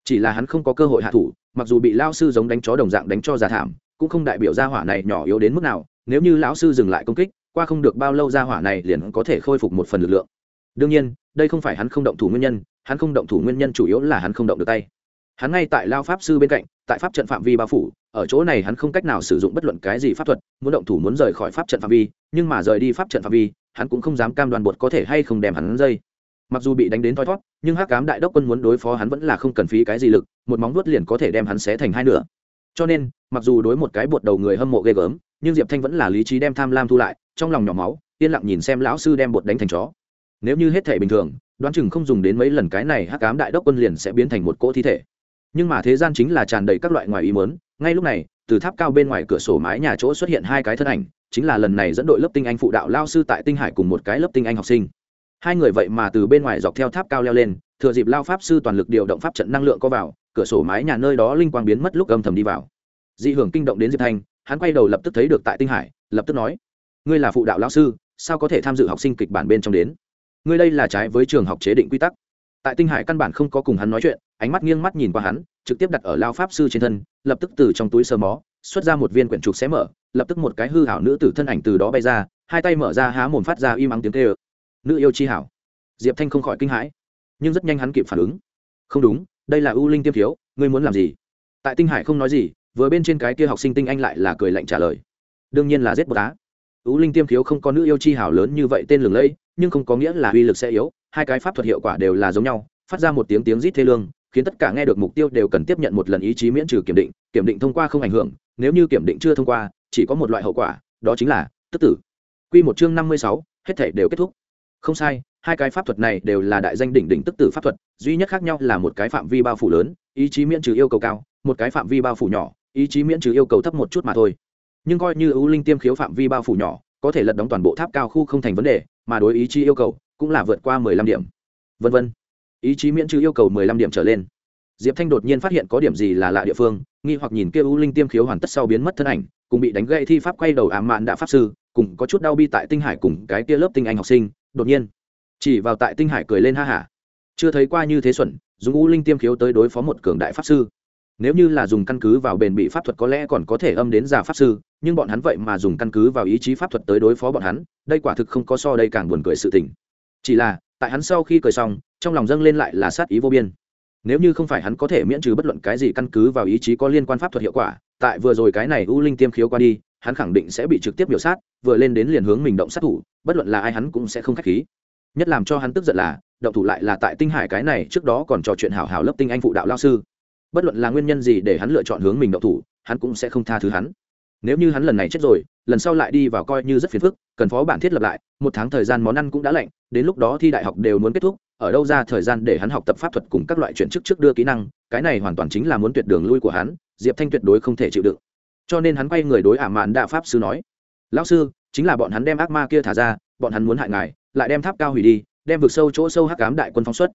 S1: chỉ là hắn không có cơ hội hạ thủ, mặc dù bị lao sư giống đánh chó đồng dạng đánh cho giả thảm, cũng không đại biểu gia hỏa này nhỏ yếu đến mức nào, nếu như lão sư dừng lại công kích, qua không được bao lâu gia hỏa này liền có thể khôi phục một phần lực lượng. Đương nhiên, đây không phải hắn không động thủ nguyên nhân, hắn không động thủ nguyên nhân chủ yếu là hắn không động được tay. Hắn ngay tại lao pháp sư bên cạnh, tại pháp trận phạm vi bao phủ, ở chỗ này hắn không cách nào sử dụng bất luận cái gì pháp thuật, muốn động thủ muốn rời khỏi pháp trận phạm vi, nhưng mà rời đi pháp trận phạm vi, hắn cũng không dám cam đoan bột có thể hay không đem hắn dây mặc dù bị đánh đến thoi thót, nhưng hắc cám đại đốc quân muốn đối phó hắn vẫn là không cần phí cái gì lực, một móng vuốt liền có thể đem hắn xé thành hai nửa. Cho nên, mặc dù đối một cái bột đầu người hâm mộ ghê gớm, nhưng diệp thanh vẫn là lý trí đem tham lam thu lại, trong lòng nhỏ máu, yên lặng nhìn xem lão sư đem bột đánh thành chó. Nếu như hết thể bình thường, đoán chừng không dùng đến mấy lần cái này hắc cám đại đốc quân liền sẽ biến thành một cỗ thi thể. Nhưng mà thế gian chính là tràn đầy các loại ngoài ý mớn ngay lúc này, từ tháp cao bên ngoài cửa sổ mái nhà chỗ xuất hiện hai cái thân ảnh, chính là lần này dẫn đội lớp tinh anh phụ đạo lao sư tại tinh hải cùng một cái lớp tinh anh học sinh hai người vậy mà từ bên ngoài dọc theo tháp cao leo lên, thừa dịp lao pháp sư toàn lực điều động pháp trận năng lượng có vào, cửa sổ mái nhà nơi đó linh quang biến mất lúc âm thầm đi vào. Dị hưởng kinh động đến diệp thanh, hắn quay đầu lập tức thấy được tại tinh hải, lập tức nói, ngươi là phụ đạo lao sư, sao có thể tham dự học sinh kịch bản bên trong đến? Ngươi đây là trái với trường học chế định quy tắc. Tại tinh hải căn bản không có cùng hắn nói chuyện, ánh mắt nghiêng mắt nhìn qua hắn, trực tiếp đặt ở lao pháp sư trên thân, lập tức từ trong túi sơ mó, xuất ra một viên quyển trục xé mở, lập tức một cái hư hảo nữ tử thân ảnh từ đó bay ra, hai tay mở ra há mồm phát ra im ắng tiếng kêu nữ yêu chi hảo. Diệp thanh không khỏi kinh hãi, nhưng rất nhanh hắn kịp phản ứng. Không đúng, đây là ưu linh tiêm thiếu ngươi muốn làm gì? Tại tinh hải không nói gì, vừa bên trên cái kia học sinh tinh anh lại là cười lạnh trả lời. Đương nhiên là giết bột á. Ưu linh tiêm thiếu không có nữ yêu chi hảo lớn như vậy tên lừng lẫy, nhưng không có nghĩa là uy lực sẽ yếu, hai cái pháp thuật hiệu quả đều là giống nhau, phát ra một tiếng tiếng rít thê lương, khiến tất cả nghe được mục tiêu đều cần tiếp nhận một lần ý chí miễn trừ kiểm định kiểm định thông qua không ảnh hưởng, nếu như kiểm định chưa thông qua, chỉ có một loại hậu quả, đó chính là tức tử. Q một chương năm mươi sáu, hết thể đều kết thúc không sai, hai cái pháp thuật này đều là đại danh đỉnh đỉnh tức tử pháp thuật, duy nhất khác nhau là một cái phạm vi bao phủ lớn, ý chí miễn trừ yêu cầu cao, một cái phạm vi bao phủ nhỏ, ý chí miễn trừ yêu cầu thấp một chút mà thôi. Nhưng coi như ưu linh tiêm khiếu phạm vi bao phủ nhỏ, có thể lật đóng toàn bộ tháp cao khu không thành vấn đề, mà đối ý chí yêu cầu cũng là vượt qua mười lăm điểm. Vân vân. Ý chí miễn trừ yêu cầu mười lăm điểm trở lên. Diệp thanh đột nhiên phát hiện có điểm gì là lạ địa phương, nghi hoặc nhìn kia u linh tiêm khiếu hoàn tất sau biến mất thân ảnh cùng bị đánh gậy thi pháp quay đầu ảm mạn đạ pháp sư, cùng có chút đau bi tại tinh hải cùng cái kia lớp tinh anh học sinh, đột nhiên, chỉ vào tại tinh hải cười lên ha hả. Chưa thấy qua như thế xuẩn, dùng u linh tiêm khiếu tới đối phó một cường đại pháp sư. Nếu như là dùng căn cứ vào bền bị pháp thuật có lẽ còn có thể âm đến già pháp sư, nhưng bọn hắn vậy mà dùng căn cứ vào ý chí pháp thuật tới đối phó bọn hắn, đây quả thực không có so đây càng buồn cười sự tình. Chỉ là, tại hắn sau khi cười xong, trong lòng dâng lên lại là sát ý vô biên nếu như không phải hắn có thể miễn trừ bất luận cái gì căn cứ vào ý chí có liên quan pháp thuật hiệu quả, tại vừa rồi cái này u linh tiêm khiếu qua đi, hắn khẳng định sẽ bị trực tiếp biểu sát, vừa lên đến liền hướng mình động sát thủ, bất luận là ai hắn cũng sẽ không k h á c h khí. Nhất làm cho hắn tức giận là, động thủ lại là tại tinh hải cái này, trước đó còn trò chuyện hào hào lớp tinh anh phụ đạo lao sư. Bất luận là nguyên nhân gì để hắn lựa chọn hướng mình động thủ, hắn cũng sẽ không tha thứ hắn. Nếu như hắn lần này chết rồi, lần sau lại đi vào coi như rất phiền phức, cần phó bản thiết lập lại, một tháng thời gian món ăn cũng đã lạnh, đến lúc đó thi đại học đều muốn kết thúc ở đâu ra thời gian để hắn học tập pháp thuật cùng các loại chuyển chức trước đưa kỹ năng, cái này hoàn toàn chính là muốn tuyệt đường lui của hắn, diệp thanh tuyệt đối không thể chịu đựng. Cho nên hắn quay người đối ả mạn đạ pháp sư nói, lão sư, chính là bọn hắn đem ác ma kia thả ra, bọn hắn muốn hại ngài, lại đem tháp cao hủy đi, đem vực sâu chỗ sâu hắc cám đại quân phóng xuất.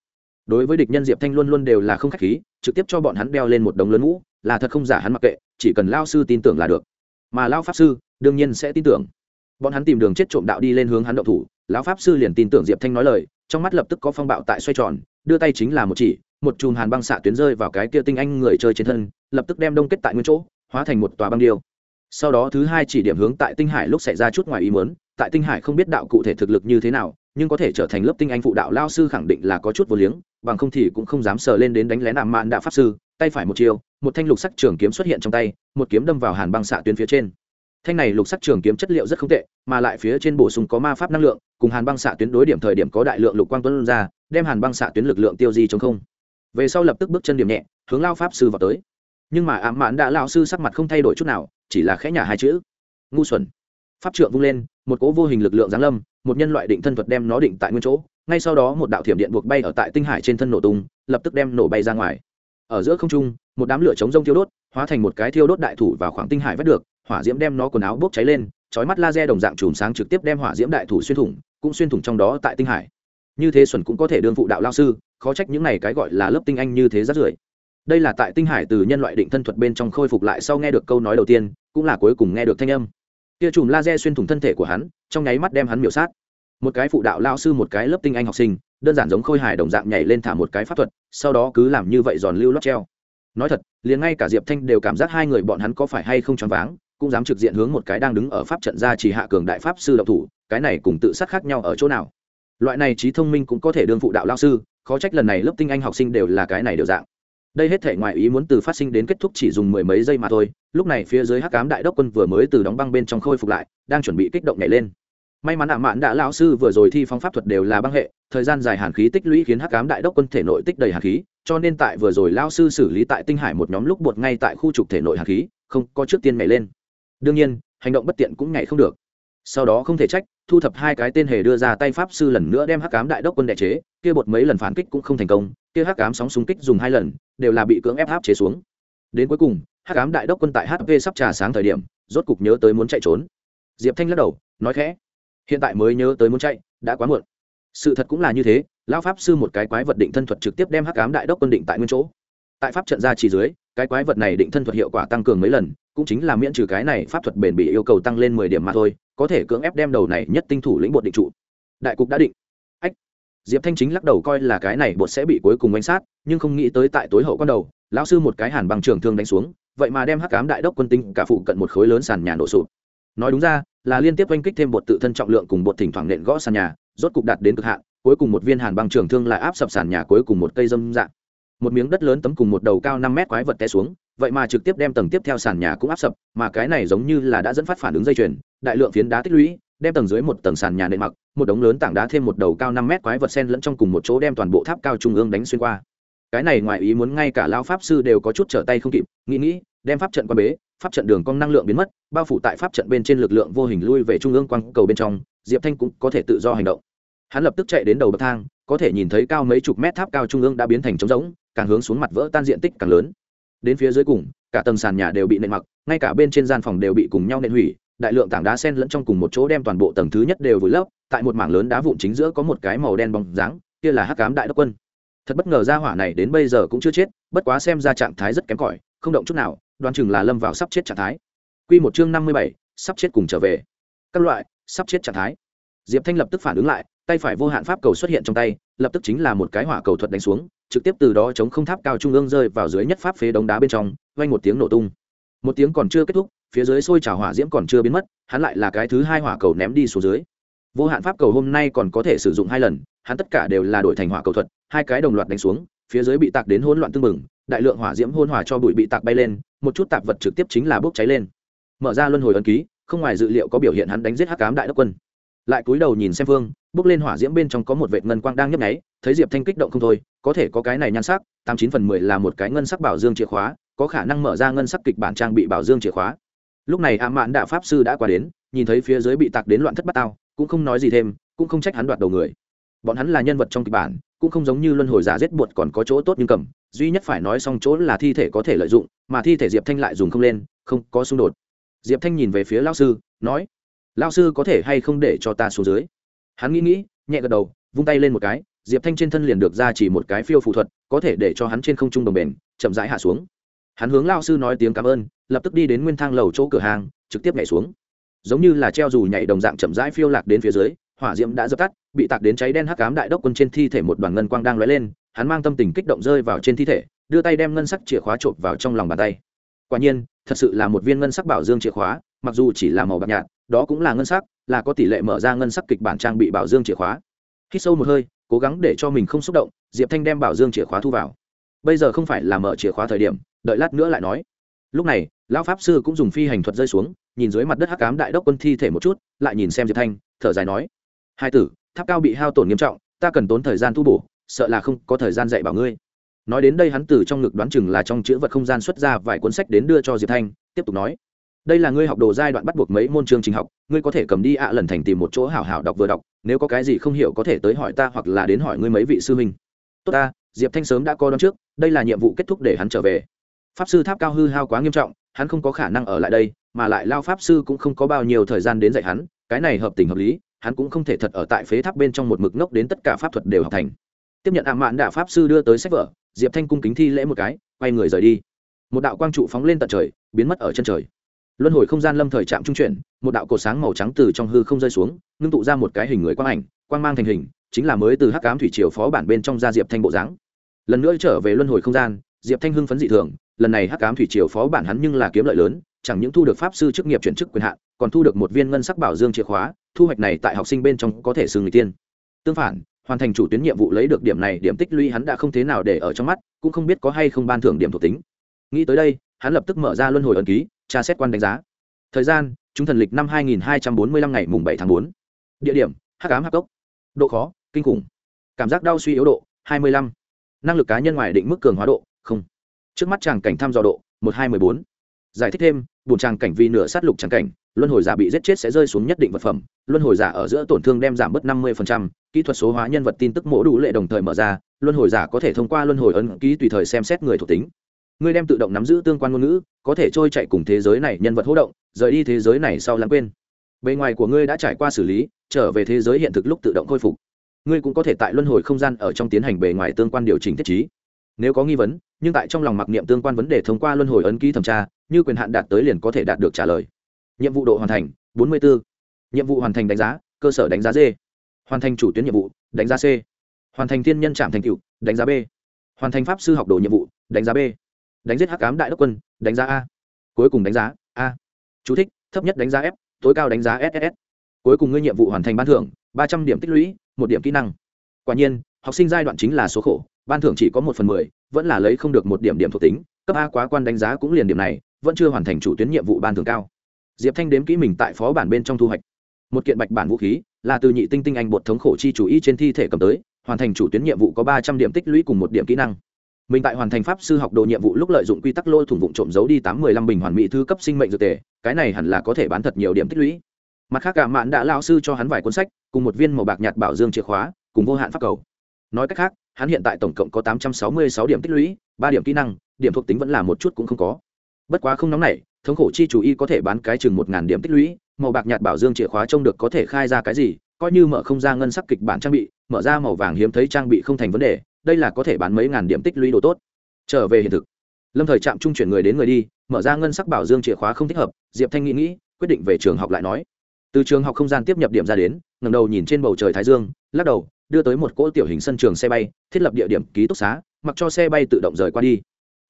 S1: Đối với địch nhân diệp thanh luôn luôn đều là không khách khí, trực tiếp cho bọn hắn đeo lên một đống lớn mũ là thật không giả hắn mặc kệ, chỉ cần lao sư tin tưởng là được. Mà lao pháp sư, đương nhiên sẽ tin tưởng. Bọn hắn tìm đường chết trộm đạo đi lên hướng hắn động thủ, lão pháp sư liền tin tưởng diệp thanh nói lời trong mắt lập tức có phong bạo tại xoay tròn, đưa tay chính là một chỉ, một chùm hàn băng xạ tuyến rơi vào cái kia tinh anh người chơi trên thân, lập tức đem đông kết tại nguyên chỗ, hóa thành một tòa băng điêu. Sau đó thứ hai chỉ điểm hướng tại tinh hải lúc xảy ra chút ngoài ý muốn, tại tinh hải không biết đạo cụ thể thực lực như thế nào, nhưng có thể trở thành lớp tinh anh phụ đạo lao sư khẳng định là có chút vô liếng, bằng không thì cũng không dám sờ lên đến đánh lén ảm mạn đạo pháp sư, tay phải một chiều một thanh lục sắc trường kiếm xuất hiện trong tay, một kiếm đâm vào hàn băng xạ tuyến phía trên thanh này lục sắc trường kiếm chất liệu rất không tệ, mà lại phía trên bổ sung có ma pháp năng lượng, cùng hàn băng xạ tuyến đối điểm thời điểm có đại lượng lục quang tuấn ra, đem hàn băng xạ tuyến lực lượng tiêu di chống không. Về sau lập tức bước chân điểm nhẹ, hướng lao pháp sư vào tới. Nhưng mà ám mãn đã lao sư sắc mặt không thay đổi chút nào, chỉ là khẽ nhả hai chữ. Ngu xuẩn. Pháp trượng vung lên, một cỗ vô hình lực lượng giáng lâm, một nhân loại định thân thuật đem nó định tại nguyên chỗ, ngay sau đó một đạo thiểm điện buộc bay ở tại tinh hải trên thân nổ tung, lập tức đem nổ bay ra ngoài. Ở giữa không trung, một đám lửa chống rông thiêu đốt, hóa thành một cái thiêu đốt đại thủ vào khoảng tinh hải vách được hỏa diễm đem nó quần áo bốc cháy lên, chói mắt laser đồng dạng chùm sáng trực tiếp đem hỏa diễm đại thủ xuyên thủng, cũng xuyên thủng trong đó tại tinh hải. Như thế xuẩn cũng có thể đương phụ đạo lao sư, khó trách những này cái gọi là lớp tinh anh như thế rất rưởi. Đây là tại tinh hải từ nhân loại định thân thuật bên trong khôi phục lại sau nghe được câu nói đầu tiên, cũng là cuối cùng nghe được thanh âm. Kia chùm laser xuyên thủng thân thể của hắn, trong nháy mắt đem hắn miểu sát. Một cái phụ đạo lao sư, một cái lớp tinh anh học sinh, đơn giản giống khôi hài đồng dạng nhảy lên thả một cái pháp thuật, sau đó cứ làm như vậy giòn lưu lót treo. Nói thật, liền ngay cả diệp thanh đều cảm giác hai người bọn hắn có phải hay không choáng váng cũng dám trực diện hướng một cái đang đứng ở pháp trận ra chỉ hạ cường đại pháp sư độc thủ, cái này cùng tự sát khác nhau ở chỗ nào? Loại này trí thông minh cũng có thể đương phụ đạo lao sư, khó trách lần này lớp tinh anh học sinh đều là cái này đều dạng. Đây hết thể ngoại ý muốn từ phát sinh đến kết thúc chỉ dùng mười mấy giây mà thôi, lúc này phía dưới hắc cám đại đốc quân vừa mới từ đóng băng bên trong khôi phục lại, đang chuẩn bị kích động nhảy lên. May mắn ả mạn đã lão sư vừa rồi thi phóng pháp thuật đều là băng hệ, thời gian dài hàn khí tích lũy khiến hắc cám đại đốc quân thể nội tích đầy hàn khí, cho nên tại vừa rồi lao sư xử lý tại tinh hải một nhóm lúc bột ngay tại khu trục thể nội hàn khí, không có trước tiên nhảy lên đương nhiên, hành động bất tiện cũng nhảy không được. Sau đó không thể trách, thu thập hai cái tên hề đưa ra tay pháp sư lần nữa đem hắc cám đại đốc quân đệ chế, kia bột mấy lần phản kích cũng không thành công, kia hắc cám sóng xung kích dùng hai lần, đều là bị cưỡng ép áp chế xuống. Đến cuối cùng, hắc cám đại đốc quân tại hp sắp trà sáng thời điểm, rốt cục nhớ tới muốn chạy trốn. Diệp thanh lắc đầu, nói khẽ, hiện tại mới nhớ tới muốn chạy, đã quá muộn. Sự thật cũng là như thế, lão pháp sư một cái quái vật định thân thuật trực tiếp đem hắc cám đại đốc quân định tại nguyên chỗ. Tại pháp trận ra chỉ dưới, cái quái vật này định thân thuật hiệu quả tăng cường mấy lần cũng chính là miễn trừ cái này pháp thuật bền bị yêu cầu tăng lên mười điểm mà thôi, có thể cưỡng ép đem đầu này nhất tinh thủ lĩnh bột định trụ. Đại cục đã định. Ách. Diệp thanh chính lắc đầu coi là cái này bột sẽ bị cuối cùng bánh sát, nhưng không nghĩ tới tại tối hậu con đầu, lão sư một cái hàn bằng trường thương đánh xuống, vậy mà đem hắc cám đại đốc quân tinh cả phụ cận một khối lớn sàn nhà nổ sụp. Nói đúng ra, là liên tiếp oanh kích thêm bột tự thân trọng lượng cùng bột thỉnh thoảng nện gõ sàn nhà, rốt cục đạt đến cực hạn, cuối cùng một viên hàn băng trường thương lại áp sập sàn nhà cuối cùng một cây dâm dạng. Một miếng đất lớn tấm cùng một đầu cao năm mét quái vật té xuống vậy mà trực tiếp đem tầng tiếp theo sàn nhà cũng áp sập, mà cái này giống như là đã dẫn phát phản ứng dây chuyền, đại lượng phiến đá tích lũy, đem tầng dưới một tầng sàn nhà nền mặc, một đống lớn tảng đá thêm một đầu cao năm mét quái vật sen lẫn trong cùng một chỗ đem toàn bộ tháp cao trung ương đánh xuyên qua. Cái này ngoài ý muốn ngay cả lao pháp sư đều có chút trở tay không kịp, nghĩ nghĩ, đem pháp trận qua bế, pháp trận đường cong năng lượng biến mất, bao phủ tại pháp trận bên trên lực lượng vô hình lui về trung ương quang cầu bên trong, diệp thanh cũng có thể tự do hành động. Hắn lập tức chạy đến đầu bậc thang, có thể nhìn thấy cao mấy chục mét tháp cao trung ương đã biến thành trống rỗng, càng hướng xuống mặt vỡ tan diện tích càng lớn đến phía dưới cùng, cả tầng sàn nhà đều bị nện mặc, ngay cả bên trên gian phòng đều bị cùng nhau nện hủy, đại lượng tảng đá sen lẫn trong cùng một chỗ đem toàn bộ tầng thứ nhất đều vùi lấp, tại một mảng lớn đá vụn chính giữa có một cái màu đen bóng dáng, kia là hắc cám đại đốc quân. Thật bất ngờ ra hỏa này đến bây giờ cũng chưa chết, bất quá xem ra trạng thái rất kém cỏi, không động chút nào, đoán chừng là lâm vào sắp chết trạng thái. Q một chương năm mươi bảy, sắp chết cùng trở về. Các loại, sắp chết trạng thái. Diệp thanh lập tức phản ứng lại, tay phải vô hạn pháp cầu xuất hiện trong tay, lập tức chính là một cái hỏa cầu thuật đánh xuống trực tiếp từ đó chống không tháp cao trung ương rơi vào dưới nhất pháp phế đống đá bên trong, vang một tiếng nổ tung. Một tiếng còn chưa kết thúc, phía dưới sôi trào hỏa diễm còn chưa biến mất, hắn lại là cái thứ hai hỏa cầu ném đi xuống dưới. Vô hạn pháp cầu hôm nay còn có thể sử dụng hai lần, hắn tất cả đều là đổi thành hỏa cầu thuật, hai cái đồng loạt đánh xuống, phía dưới bị tạc đến hỗn loạn tương mừng đại lượng hỏa diễm hôn hòa cho bụi bị tạc bay lên, một chút tạp vật trực tiếp chính là bốc cháy lên. Mở ra luân hồi ấn ký, không ngoài dự liệu có biểu hiện hắn đánh giết hắc cám đại đốc quân. Lại cúi đầu nhìn xem phương, bước lên hỏa diễm bên trong có một vệt ngân quang đang nhấp nháy, thấy diệp thanh kích động không thôi có thể có cái này nhan sắc, tám chín phần mười là một cái ngân sắc bảo dương chìa khóa, có khả năng mở ra ngân sắc kịch bản trang bị bảo dương chìa khóa. Lúc này ạ mạn đạ pháp sư đã qua đến, nhìn thấy phía dưới bị tạc đến loạn thất bát tao, cũng không nói gì thêm, cũng không trách hắn đoạt đầu người. Bọn hắn là nhân vật trong kịch bản, cũng không giống như luân hồi giả giết buột còn có chỗ tốt nhưng cầm, duy nhất phải nói xong chỗ là thi thể có thể lợi dụng, mà thi thể diệp thanh lại dùng không lên, không có xung đột. Diệp thanh nhìn về phía lao sư, nói lao sư có thể hay không để cho ta xuống dưới? Hắn nghĩ nghĩ, nhẹ gật đầu, vung tay lên một cái diệp thanh trên thân liền được ra chỉ một cái phiêu phụ thuật, có thể để cho hắn trên không trung đồng bền, chậm rãi hạ xuống. Hắn hướng lao sư nói tiếng cảm ơn, lập tức đi đến nguyên thang lầu chỗ cửa hàng, trực tiếp nhảy xuống. Giống như là treo dù nhảy đồng dạng chậm rãi phiêu lạc đến phía dưới, hỏa diễm đã dập tắt, bị tạc đến cháy đen hắc cám đại đốc quân trên thi thể một đoàn ngân quang đang lóe lên, hắn mang tâm tình kích động rơi vào trên thi thể, đưa tay đem ngân sắc chìa khóa trộm vào trong lòng bàn tay. Quả nhiên, thật sự là một viên ngân sắc bảo dương chìa khóa, mặc dù chỉ là màu bạc nhạt, đó cũng là ngân sắc, là có tỷ lệ mở ra ngân sắc kịch bản trang bị bảo dương chìa khóa. Khi sâu một hơi cố gắng để cho mình không xúc động, diệp thanh đem bảo dương chìa khóa thu vào. Bây giờ không phải là mở chìa khóa thời điểm, đợi lát nữa lại nói. Lúc này, lão pháp sư cũng dùng phi hành thuật rơi xuống, nhìn dưới mặt đất hắc cám đại đốc quân thi thể một chút, lại nhìn xem diệp thanh, thở dài nói, hai tử, tháp cao bị hao tổn nghiêm trọng, ta cần tốn thời gian tu bổ, sợ là không có thời gian dạy bảo ngươi. Nói đến đây hắn từ trong ngực đoán chừng là trong chữ vật không gian xuất ra vài cuốn sách đến đưa cho diệp thanh, tiếp tục nói đây là ngươi học đồ giai đoạn bắt buộc mấy môn chương trình học, ngươi có thể cầm đi ạ à lần thành tìm một chỗ hảo hảo đọc vừa đọc, nếu có cái gì không hiểu có thể tới hỏi ta hoặc là đến hỏi ngươi mấy vị sư huynh. Tốt ta, diệp thanh sớm đã coi đón trước, đây là nhiệm vụ kết thúc để hắn trở về. Pháp sư tháp cao hư hao quá nghiêm trọng, hắn không có khả năng ở lại đây, mà lại lao pháp sư cũng không có bao nhiêu thời gian đến dạy hắn, cái này hợp tình hợp lý, hắn cũng không thể thật ở tại phế tháp bên trong một mực ngốc đến tất cả pháp thuật đều học thành. Tiếp nhận ạ à mạn đạ pháp sư đưa tới sách vở, diệp thanh cung kính thi lễ một cái, quay người rời đi. Một đạo quang trụ phóng lên tận trời, biến mất ở chân trời luân hồi không gian lâm thời trạm trung chuyển, một đạo cột sáng màu trắng từ trong hư không rơi xuống, ngưng tụ ra một cái hình người quang ảnh, quang mang thành hình, chính là mới từ hắc cám thủy triều phó bản bên trong ra diệp thanh bộ dáng. Lần nữa trở về luân hồi không gian, diệp thanh hưng phấn dị thường, lần này hắc cám thủy triều phó bản hắn nhưng là kiếm lợi lớn, chẳng những thu được pháp sư chức nghiệp chuyển chức quyền hạn, còn thu được một viên ngân sắc bảo dương chìa khóa, thu hoạch này tại học sinh bên trong có thể xử người tiên. Tương phản, hoàn thành chủ tuyến nhiệm vụ lấy được điểm này, điểm tích lũy hắn đã không thế nào để ở trong mắt, cũng không biết có hay không ban thưởng điểm thuộc tính. Nghĩ tới đây, hắn lập tức mở ra luân hồi ấn ký tra xét quan đánh giá. Thời gian, chúng thần lịch năm 2245 ngày mùng 7 tháng 4. địa điểm, hắc ám hắc cốc. Độ khó, kinh khủng. Cảm giác đau suy yếu độ 25. năng lực cá nhân ngoài định mức cường hóa độ, không. Trước mắt tràng cảnh thăm dò độ 1214. giải thích thêm, bùn tràng cảnh vì nửa sát lục tràng cảnh, luân hồi giả bị giết chết sẽ rơi xuống nhất định vật phẩm. Luân hồi giả ở giữa tổn thương đem giảm bớt năm mươi kỹ thuật số hóa nhân vật tin tức mổ đủ lệ đồng thời mở ra, luân hồi giả có thể thông qua luân hồi ấn ký tùy thời xem xét người thuộc tính ngươi đem tự động nắm giữ tương quan ngôn ngữ, có thể trôi chạy cùng thế giới này nhân vật hỗ động, rời đi thế giới này sau lãng quên. Bề ngoài của ngươi đã trải qua xử lý, trở về thế giới hiện thực lúc tự động khôi phục. Ngươi cũng có thể tại luân hồi không gian ở trong tiến hành bề ngoài tương quan điều chỉnh thiết trí. Nếu có nghi vấn, nhưng tại trong lòng mặc niệm tương quan vấn đề thông qua luân hồi ấn ký thẩm tra, như quyền hạn đạt tới liền có thể đạt được trả lời. Nhiệm vụ độ hoàn thành 44. nhiệm vụ hoàn thành đánh giá, cơ sở đánh giá d. Hoàn thành chủ tuyến nhiệm vụ, đánh giá c. Hoàn thành thiên nhân trạm thành tựu, đánh giá b. Hoàn thành pháp sư học đồ nhiệm vụ, đánh giá b đánh giết hắc cám đại đốc quân đánh giá a. Cuối cùng đánh giá a. Chú thích, thấp nhất đánh giá f tối cao đánh giá ss cuối cùng ngươi nhiệm vụ hoàn thành ban thưởng ba trăm điểm tích lũy một điểm kỹ năng. Quả nhiên học sinh giai đoạn chính là số khổ ban thưởng chỉ có một phần mười vẫn là lấy không được một điểm điểm thuộc tính. Cấp a quá quan đánh giá cũng liền điểm này vẫn chưa hoàn thành chủ tuyến nhiệm vụ ban thưởng cao. Diệp thanh đếm kỹ mình tại phó bản bên trong thu hoạch. Một kiện bạch bản vũ khí là từ nhị tinh tinh anh bột thống khổ chi chủ y trên thi thể cầm tới hoàn thành chủ tuyến nhiệm vụ có ba trăm điểm tích lũy cùng một điểm kỹ năng mình tại hoàn thành pháp sư học đồ nhiệm vụ lúc lợi dụng quy tắc lôi thủng vụn trộm giấu đi tám mươi lăm bình hoàn mỹ thư cấp sinh mệnh dược tề, cái này hẳn là có thể bán thật nhiều điểm tích lũy. Mặt khác, cả mạn đã lao sư cho hắn vài cuốn sách, cùng một viên màu bạc nhạt bảo dương chìa khóa, cùng vô hạn pháp cầu. Nói cách khác, hắn hiện tại tổng cộng có tám trăm sáu mươi sáu điểm tích lũy, ba điểm kỹ năng, điểm thuộc tính vẫn là một chút cũng không có. Bất quá không nóng này thống khổ chi chủ y có thể bán cái chừng một ngàn điểm tích lũy, màu bạc nhạt bảo dương chìa khóa trông được có thể khai ra cái gì, coi như mở không ra ngân sắc kịch bản trang bị, mở ra màu vàng hiếm thấy trang bị không thành vấn đề đây là có thể bán mấy ngàn điểm tích lũy đồ tốt. Trở về hiện thực. Lâm thời trạm trung chuyển người đến người đi, mở ra ngân sắc bảo dương chìa khóa không thích hợp, diệp thanh nghĩ nghĩ, quyết định về trường học lại nói. Từ trường học không gian tiếp nhập điểm ra đến ngầm đầu nhìn trên bầu trời thái dương, lắc đầu, đưa tới một cỗ tiểu hình sân trường xe bay, thiết lập địa điểm ký túc xá, mặc cho xe bay tự động rời qua đi.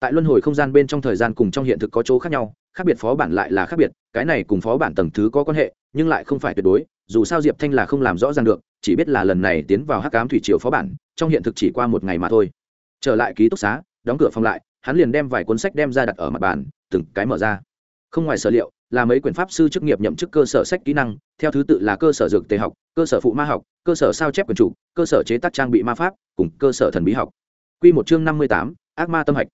S1: Tại luân hồi không gian bên trong thời gian cùng trong hiện thực có chỗ khác nhau, khác biệt phó bản lại là khác biệt, cái này cùng phó bản tầng thứ có quan hệ, nhưng lại không phải tuyệt đối, dù sao diệp thanh là không làm rõ ràng được chỉ biết là lần này tiến vào hắc cám thủy triều phó bản, trong hiện thực chỉ qua một ngày mà thôi. Trở lại ký túc xá, đóng cửa phòng lại, hắn liền đem vài cuốn sách đem ra đặt ở mặt bàn, từng cái mở ra. Không ngoài sở liệu, là mấy quyển pháp sư chức nghiệp nhậm chức cơ sở sách kỹ năng, theo thứ tự là cơ sở dược tề học, cơ sở phụ ma học, cơ sở sao chép quần chủ, cơ sở chế tác trang bị ma pháp, cùng cơ sở thần bí học. Q một chương năm mươi tám, ác ma tâm hạch.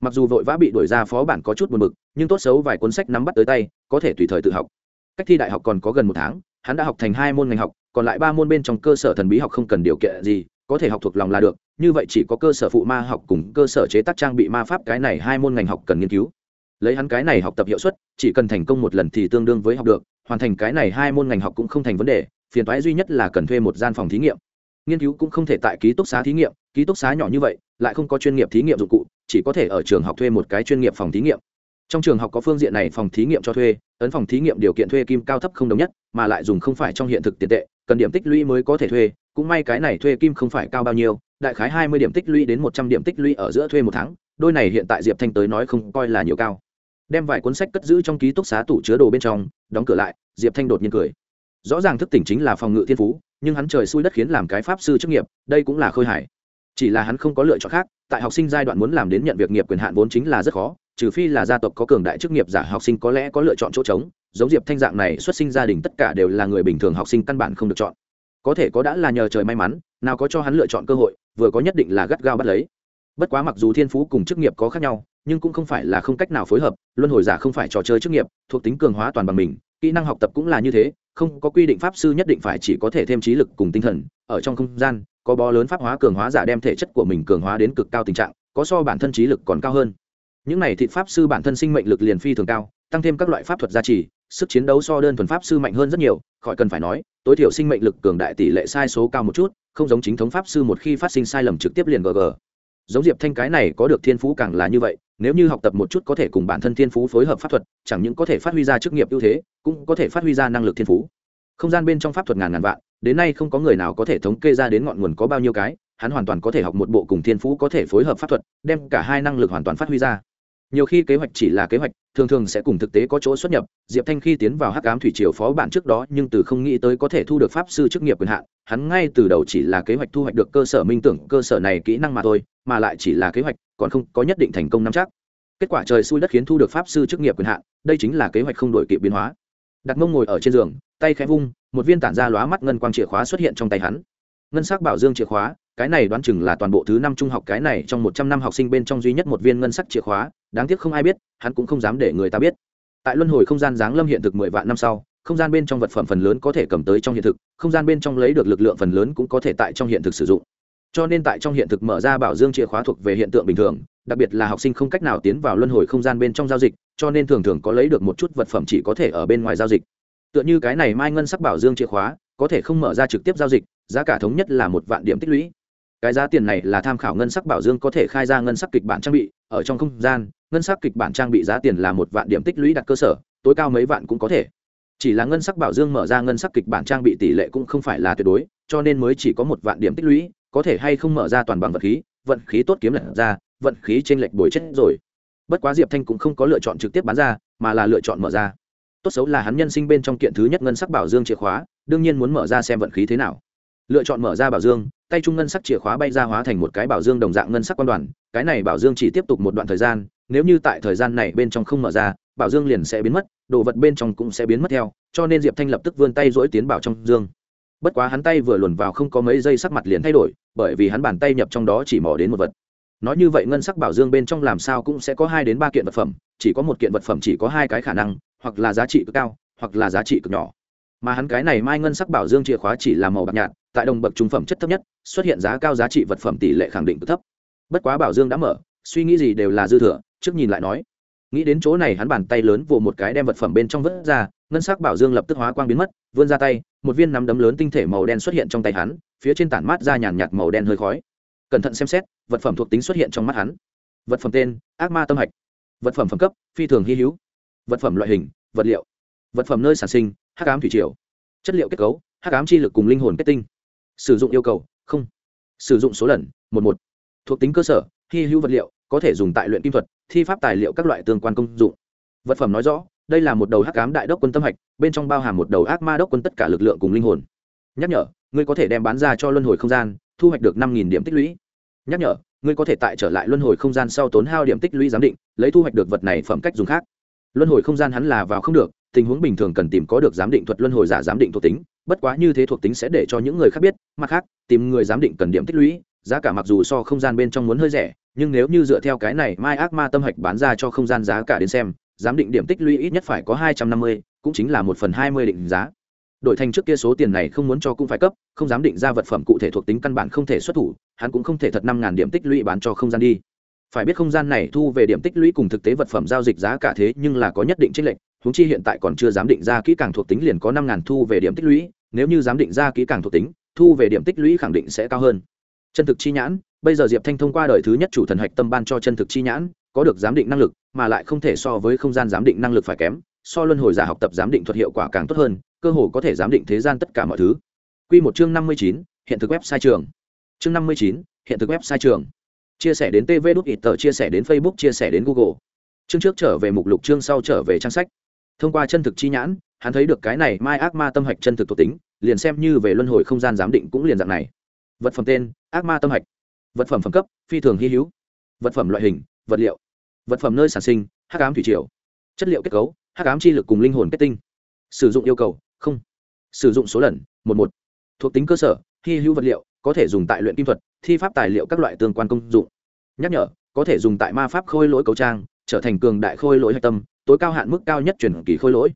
S1: Mặc dù vội vã bị đuổi ra phó bản có chút buồn bực, nhưng tốt xấu vài cuốn sách nắm bắt tới tay, có thể tùy thời tự học. Cách thi đại học còn có gần một tháng, hắn đã học thành hai môn ngành học còn lại ba môn bên trong cơ sở thần bí học không cần điều kiện gì, có thể học thuộc lòng là được, như vậy chỉ có cơ sở phụ ma học cùng cơ sở chế tác trang bị ma pháp cái này hai môn ngành học cần nghiên cứu. Lấy hắn cái này học tập hiệu suất, chỉ cần thành công một lần thì tương đương với học được, hoàn thành cái này hai môn ngành học cũng không thành vấn đề, phiền toái duy nhất là cần thuê một gian phòng thí nghiệm. Nghiên cứu cũng không thể tại ký túc xá thí nghiệm, ký túc xá nhỏ như vậy, lại không có chuyên nghiệp thí nghiệm dụng cụ, chỉ có thể ở trường học thuê một cái chuyên nghiệp phòng thí nghiệm trong trường học có phương diện này phòng thí nghiệm cho thuê, ấn phòng thí nghiệm điều kiện thuê kim cao thấp không đồng nhất, mà lại dùng không phải trong hiện thực tiền tệ, cần điểm tích lũy mới có thể thuê, cũng may cái này thuê kim không phải cao bao nhiêu, đại khái hai mươi điểm tích lũy đến một trăm điểm tích lũy ở giữa thuê một tháng, đôi này hiện tại diệp thanh tới nói không coi là nhiều cao. Đem vài cuốn sách cất giữ trong ký túc xá tủ chứa đồ bên trong, đóng cửa lại, diệp thanh đột nhiên cười. Rõ ràng thức tỉnh chính là phòng ngự thiên phú, nhưng hắn trời xui đất khiến làm cái pháp sư chức nghiệp, đây cũng là khôi hài. Chỉ là hắn không có lựa chọn khác, tại học sinh giai đoạn muốn làm đến nhận việc nghiệp quyền hạn vốn chính là rất khó trừ phi là gia tộc có cường đại chức nghiệp giả học sinh có lẽ có lựa chọn chỗ trống, giống diệp thanh dạng này xuất sinh gia đình tất cả đều là người bình thường học sinh căn bản không được chọn. Có thể có đã là nhờ trời may mắn, nào có cho hắn lựa chọn cơ hội, vừa có nhất định là gắt gao bắt lấy. Bất quá mặc dù thiên phú cùng chức nghiệp có khác nhau, nhưng cũng không phải là không cách nào phối hợp, luân hồi giả không phải trò chơi chức nghiệp, thuộc tính cường hóa toàn bằng mình, kỹ năng học tập cũng là như thế, không có quy định pháp sư nhất định phải chỉ có thể thêm trí lực cùng tinh thần, ở trong không gian, có bó lớn pháp hóa cường hóa giả đem thể chất của mình cường hóa đến cực cao tình trạng, có so bản thân trí lực còn cao hơn những này thịt pháp sư bản thân sinh mệnh lực liền phi thường cao, tăng thêm các loại pháp thuật gia trì, sức chiến đấu so đơn thuần pháp sư mạnh hơn rất nhiều, khỏi cần phải nói, tối thiểu sinh mệnh lực cường đại tỷ lệ sai số cao một chút, không giống chính thống pháp sư một khi phát sinh sai lầm trực tiếp liền gg giống diệp thanh cái này có được thiên phú càng là như vậy, nếu như học tập một chút có thể cùng bản thân thiên phú phối hợp pháp thuật, chẳng những có thể phát huy ra chức nghiệp ưu thế, cũng có thể phát huy ra năng lực thiên phú. Không gian bên trong pháp thuật ngàn ngàn vạn, đến nay không có người nào có thể thống kê ra đến ngọn nguồn có bao nhiêu cái, hắn hoàn toàn có thể học một bộ cùng thiên phú có thể phối hợp pháp thuật, đem cả hai năng lực hoàn toàn phát huy ra nhiều khi kế hoạch chỉ là kế hoạch, thường thường sẽ cùng thực tế có chỗ xuất nhập. Diệp thanh khi tiến vào hắc ám thủy triều phó bản trước đó nhưng từ không nghĩ tới có thể thu được pháp sư chức nghiệp quyền hạn, hắn ngay từ đầu chỉ là kế hoạch thu hoạch được cơ sở minh tưởng, cơ sở này kỹ năng mà thôi, mà lại chỉ là kế hoạch, còn không có nhất định thành công nắm chắc. Kết quả trời xui đất khiến thu được pháp sư chức nghiệp quyền hạn, đây chính là kế hoạch không đổi kịp biến hóa. Đặt mông ngồi ở trên giường, tay khẽ vung, một viên tản ra lóa mắt ngân quang chìa khóa xuất hiện trong tay hắn. Ngân sắc bảo dương chìa khóa, cái này đoán chừng là toàn bộ thứ năm trung học, cái này trong một trăm năm học sinh bên trong duy nhất một viên ngân sắc chìa khóa đáng tiếc không ai biết, hắn cũng không dám để người ta biết. Tại luân hồi không gian giáng lâm hiện thực mười vạn năm sau, không gian bên trong vật phẩm phần lớn có thể cầm tới trong hiện thực, không gian bên trong lấy được lực lượng phần lớn cũng có thể tại trong hiện thực sử dụng. Cho nên tại trong hiện thực mở ra bảo dương chìa khóa thuộc về hiện tượng bình thường, đặc biệt là học sinh không cách nào tiến vào luân hồi không gian bên trong giao dịch, cho nên thường thường có lấy được một chút vật phẩm chỉ có thể ở bên ngoài giao dịch. Tựa như cái này mai ngân sắc bảo dương chìa khóa, có thể không mở ra trực tiếp giao dịch, giá cả thống nhất là một vạn điểm tích lũy. Cái giá tiền này là tham khảo ngân sắc bảo dương có thể khai ra ngân sắc kịch bản trang bị, ở trong không gian ngân sắc kịch bản trang bị giá tiền là một vạn điểm tích lũy đặt cơ sở, tối cao mấy vạn cũng có thể. Chỉ là ngân sắc bảo dương mở ra ngân sắc kịch bản trang bị tỷ lệ cũng không phải là tuyệt đối, cho nên mới chỉ có một vạn điểm tích lũy, có thể hay không mở ra toàn bằng vật khí, vận khí tốt kiếm lật ra, vận khí trên lệch bồi chết rồi. Bất quá diệp thanh cũng không có lựa chọn trực tiếp bán ra, mà là lựa chọn mở ra. Tốt xấu là hắn nhân sinh bên trong kiện thứ nhất ngân sắc bảo dương chìa khóa, đương nhiên muốn mở ra xem vận khí thế nào. Lựa chọn mở ra bảo dương tay trung ngân sắc chìa khóa bay ra hóa thành một cái bảo dương đồng dạng ngân sắc quan đoàn, cái này bảo dương chỉ tiếp tục một đoạn thời gian, nếu như tại thời gian này bên trong không mở ra, bảo dương liền sẽ biến mất, đồ vật bên trong cũng sẽ biến mất theo, cho nên diệp thanh lập tức vươn tay dỗi tiến bảo trong dương. Bất quá hắn tay vừa luồn vào không có mấy giây sắc mặt liền thay đổi, bởi vì hắn bàn tay nhập trong đó chỉ mò đến một vật. Nói như vậy ngân sắc bảo dương bên trong làm sao cũng sẽ có hai đến ba kiện vật phẩm, chỉ có một kiện vật phẩm chỉ có hai cái khả năng, hoặc là giá trị cực cao, hoặc là giá trị cực nhỏ mà hắn cái này mai ngân sắc bảo dương chìa khóa chỉ là màu bạc nhạt, tại đồng bậc trung phẩm chất thấp nhất, xuất hiện giá cao giá trị vật phẩm tỷ lệ khẳng định thấp. Bất quá bảo dương đã mở, suy nghĩ gì đều là dư thừa, trước nhìn lại nói. Nghĩ đến chỗ này hắn bàn tay lớn vồ một cái đem vật phẩm bên trong vớt ra, ngân sắc bảo dương lập tức hóa quang biến mất, vươn ra tay, một viên nắm đấm lớn tinh thể màu đen xuất hiện trong tay hắn, phía trên tản mát ra nhàn nhạt màu đen hơi khói. Cẩn thận xem xét, vật phẩm thuộc tính xuất hiện trong mắt hắn. Vật phẩm tên, ác ma tâm hạch. Vật phẩm phẩm cấp, phi thường hy hữu. Vật phẩm loại hình, vật liệu. Vật phẩm nơi sản sinh hắc ám thủy triều, chất liệu kết cấu, hắc ám chi lực cùng linh hồn kết tinh. Sử dụng yêu cầu, không. Sử dụng số lần, một một. Thuộc tính cơ sở, hy hữu vật liệu, có thể dùng tại luyện kim thuật, thi pháp tài liệu các loại tương quan công dụng. Vật phẩm nói rõ, đây là một đầu hắc ám đại đốc quân tâm hạch, bên trong bao hàm một đầu ác ma đốc quân tất cả lực lượng cùng linh hồn. Nhắc nhở, ngươi có thể đem bán ra cho luân hồi không gian, thu hoạch được năm điểm tích lũy. Nhắc nhở, ngươi có thể tại trở lại luân hồi không gian sau tốn hao điểm tích lũy giám định, lấy thu hoạch được vật này phẩm cách dùng khác. Luân hồi không gian hắn là vào không được tình huống bình thường cần tìm có được giám định thuật luân hồi giả giám định thuộc tính, bất quá như thế thuộc tính sẽ để cho những người khác biết, mặt khác, tìm người giám định cần điểm tích lũy, giá cả mặc dù so không gian bên trong muốn hơi rẻ, nhưng nếu như dựa theo cái này mai ác ma tâm hạch bán ra cho không gian giá cả đến xem, giám định điểm tích lũy ít nhất phải có hai trăm năm mươi, cũng chính là một phần hai mươi định giá. Đổi thành trước kia số tiền này không muốn cho cũng phải cấp, không dám định ra vật phẩm cụ thể thuộc tính căn bản không thể xuất thủ, hắn cũng không thể thật năm ngàn điểm tích lũy bán cho không gian đi. Phải biết không gian này thu về điểm tích lũy cùng thực tế vật phẩm giao dịch giá cả thế nhưng là có nhất định chênh lệch huống chi hiện tại còn chưa dám định ra kỹ càng thuộc tính liền có năm ngàn thu về điểm tích lũy, nếu như dám định ra kỹ càng thuộc tính, thu về điểm tích lũy khẳng định sẽ cao hơn. Chân thực chi nhãn, bây giờ diệp thanh thông qua đời thứ nhất chủ thần hạch tâm ban cho chân thực chi nhãn, có được giám định năng lực, mà lại không thể so với không gian giám định năng lực phải kém, so luân hồi giả học tập giám định thuật hiệu quả càng tốt hơn, cơ hồ có thể giám định thế gian tất cả mọi thứ. Quy một chương năm mươi chín, hiện thực web sai trường. Chương năm mươi chín, hiện thực web sai trường. Chia sẻ đến tv đút ít tờ, chia sẻ đến facebook, chia sẻ đến google. Chương trước trở về mục lục, chương sau trở về trang sách thông qua chân thực chi nhãn, hắn thấy được cái này mai ác ma tâm hạch chân thực thuộc tính, liền xem như về luân hồi không gian giám định cũng liền dạng này. Vật phẩm tên, ác ma tâm hạch. Vật phẩm phẩm cấp, phi thường hy hữu. Vật phẩm loại hình, vật liệu. Vật phẩm nơi sản sinh, hắc ám thủy triều. Chất liệu kết cấu, hắc ám chi lực cùng linh hồn kết tinh. Sử dụng yêu cầu, không. Sử dụng số lần, một một. Thuộc tính cơ sở, hy hữu vật liệu, có thể dùng tại luyện kim thuật, thi pháp tài liệu các loại tương quan công dụng. Nhắc nhở, có thể dùng tại ma pháp khôi lỗi cấu trang, trở thành cường đại khôi lỗi hạch tâm tối cao hạn mức cao nhất chuyển kỳ khôi lỗi.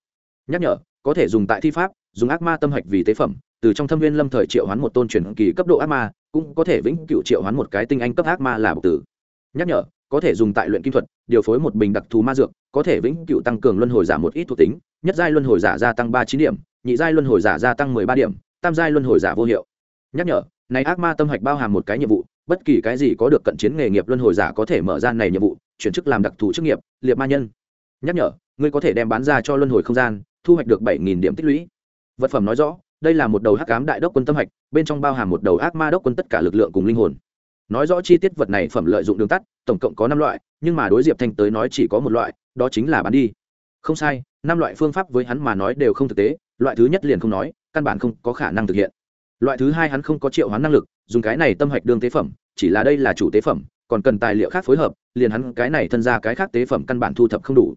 S1: Nhắc nhở, có thể dùng tại thi pháp, dùng ác ma tâm hạch vì tế phẩm, từ trong thâm viên lâm thời triệu hoán một tôn truyền kỳ cấp độ ác ma, cũng có thể vĩnh cựu triệu hoán một cái tinh anh cấp ác ma là bộc tử. Nhắc nhở, có thể dùng tại luyện kim thuật, điều phối một bình đặc thù ma dược, có thể vĩnh cựu tăng cường luân hồi giả một ít thuộc tính, nhất giai luân hồi giả gia tăng ba chín điểm, nhị giai luân hồi giả gia tăng mười ba điểm, tam giai luân hồi giả vô hiệu. Nhắc nhở, này ác ma tâm hạch bao hàm một cái nhiệm vụ, bất kỳ cái gì có được cận chiến nghề nghiệp luân hồi giả có thể mở ra này nhiệm vụ, chuyển chức làm đặc thù chức nghiệp, liệt ma nhân nhắc nhở, ngươi có thể đem bán ra cho luân hồi không gian, thu hoạch được bảy nghìn điểm tích lũy. Vật phẩm nói rõ, đây là một đầu hắc cám đại đốc quân tâm hạch, bên trong bao hàm một đầu ác ma đốc quân tất cả lực lượng cùng linh hồn. Nói rõ chi tiết vật này phẩm lợi dụng đường tắt, tổng cộng có năm loại, nhưng mà đối diệp thanh tới nói chỉ có một loại, đó chính là bán đi. Không sai, năm loại phương pháp với hắn mà nói đều không thực tế, loại thứ nhất liền không nói, căn bản không có khả năng thực hiện. Loại thứ hai hắn không có triệu hoán năng lực, dùng cái này tâm hạch đương tế phẩm, chỉ là đây là chủ tế phẩm, còn cần tài liệu khác phối hợp, liền hắn cái này thân ra cái khác tế phẩm căn bản thu thập không đủ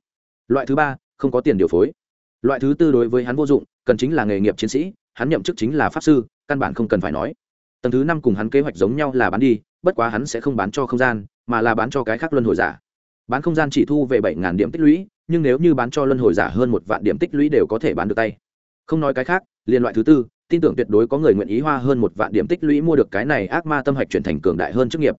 S1: loại thứ ba, không có tiền điều phối. Loại thứ tư đối với hắn vô dụng, cần chính là nghề nghiệp chiến sĩ, hắn nhậm chức chính là pháp sư, căn bản không cần phải nói. Tầng thứ năm cùng hắn kế hoạch giống nhau là bán đi, bất quá hắn sẽ không bán cho không gian, mà là bán cho cái khác luân hồi giả. Bán không gian chỉ thu về bảy điểm tích lũy, nhưng nếu như bán cho luân hồi giả hơn một vạn điểm tích lũy đều có thể bán được tay. Không nói cái khác liên loại thứ tư, tin tưởng tuyệt đối có người nguyện ý hoa hơn một vạn điểm tích lũy mua được cái này ác ma tâm hạch chuyển thành cường đại hơn chức nghiệp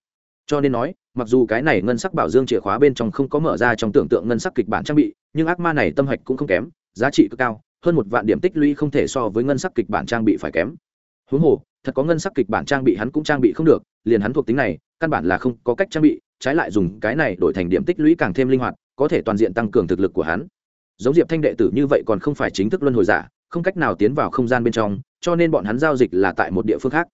S1: cho nên nói, mặc dù cái này ngân sắc bảo dương chìa khóa bên trong không có mở ra trong tưởng tượng ngân sắc kịch bản trang bị, nhưng ác ma này tâm hạch cũng không kém, giá trị cực cao, hơn một vạn điểm tích lũy không thể so với ngân sắc kịch bản trang bị phải kém. Huống hồ, thật có ngân sắc kịch bản trang bị hắn cũng trang bị không được, liền hắn thuộc tính này, căn bản là không có cách trang bị, trái lại dùng cái này đổi thành điểm tích lũy càng thêm linh hoạt, có thể toàn diện tăng cường thực lực của hắn. Giống diệp thanh đệ tử như vậy còn không phải chính thức luân hồi giả, không cách nào tiến vào không gian bên trong, cho nên bọn hắn giao dịch là tại một địa phương khác.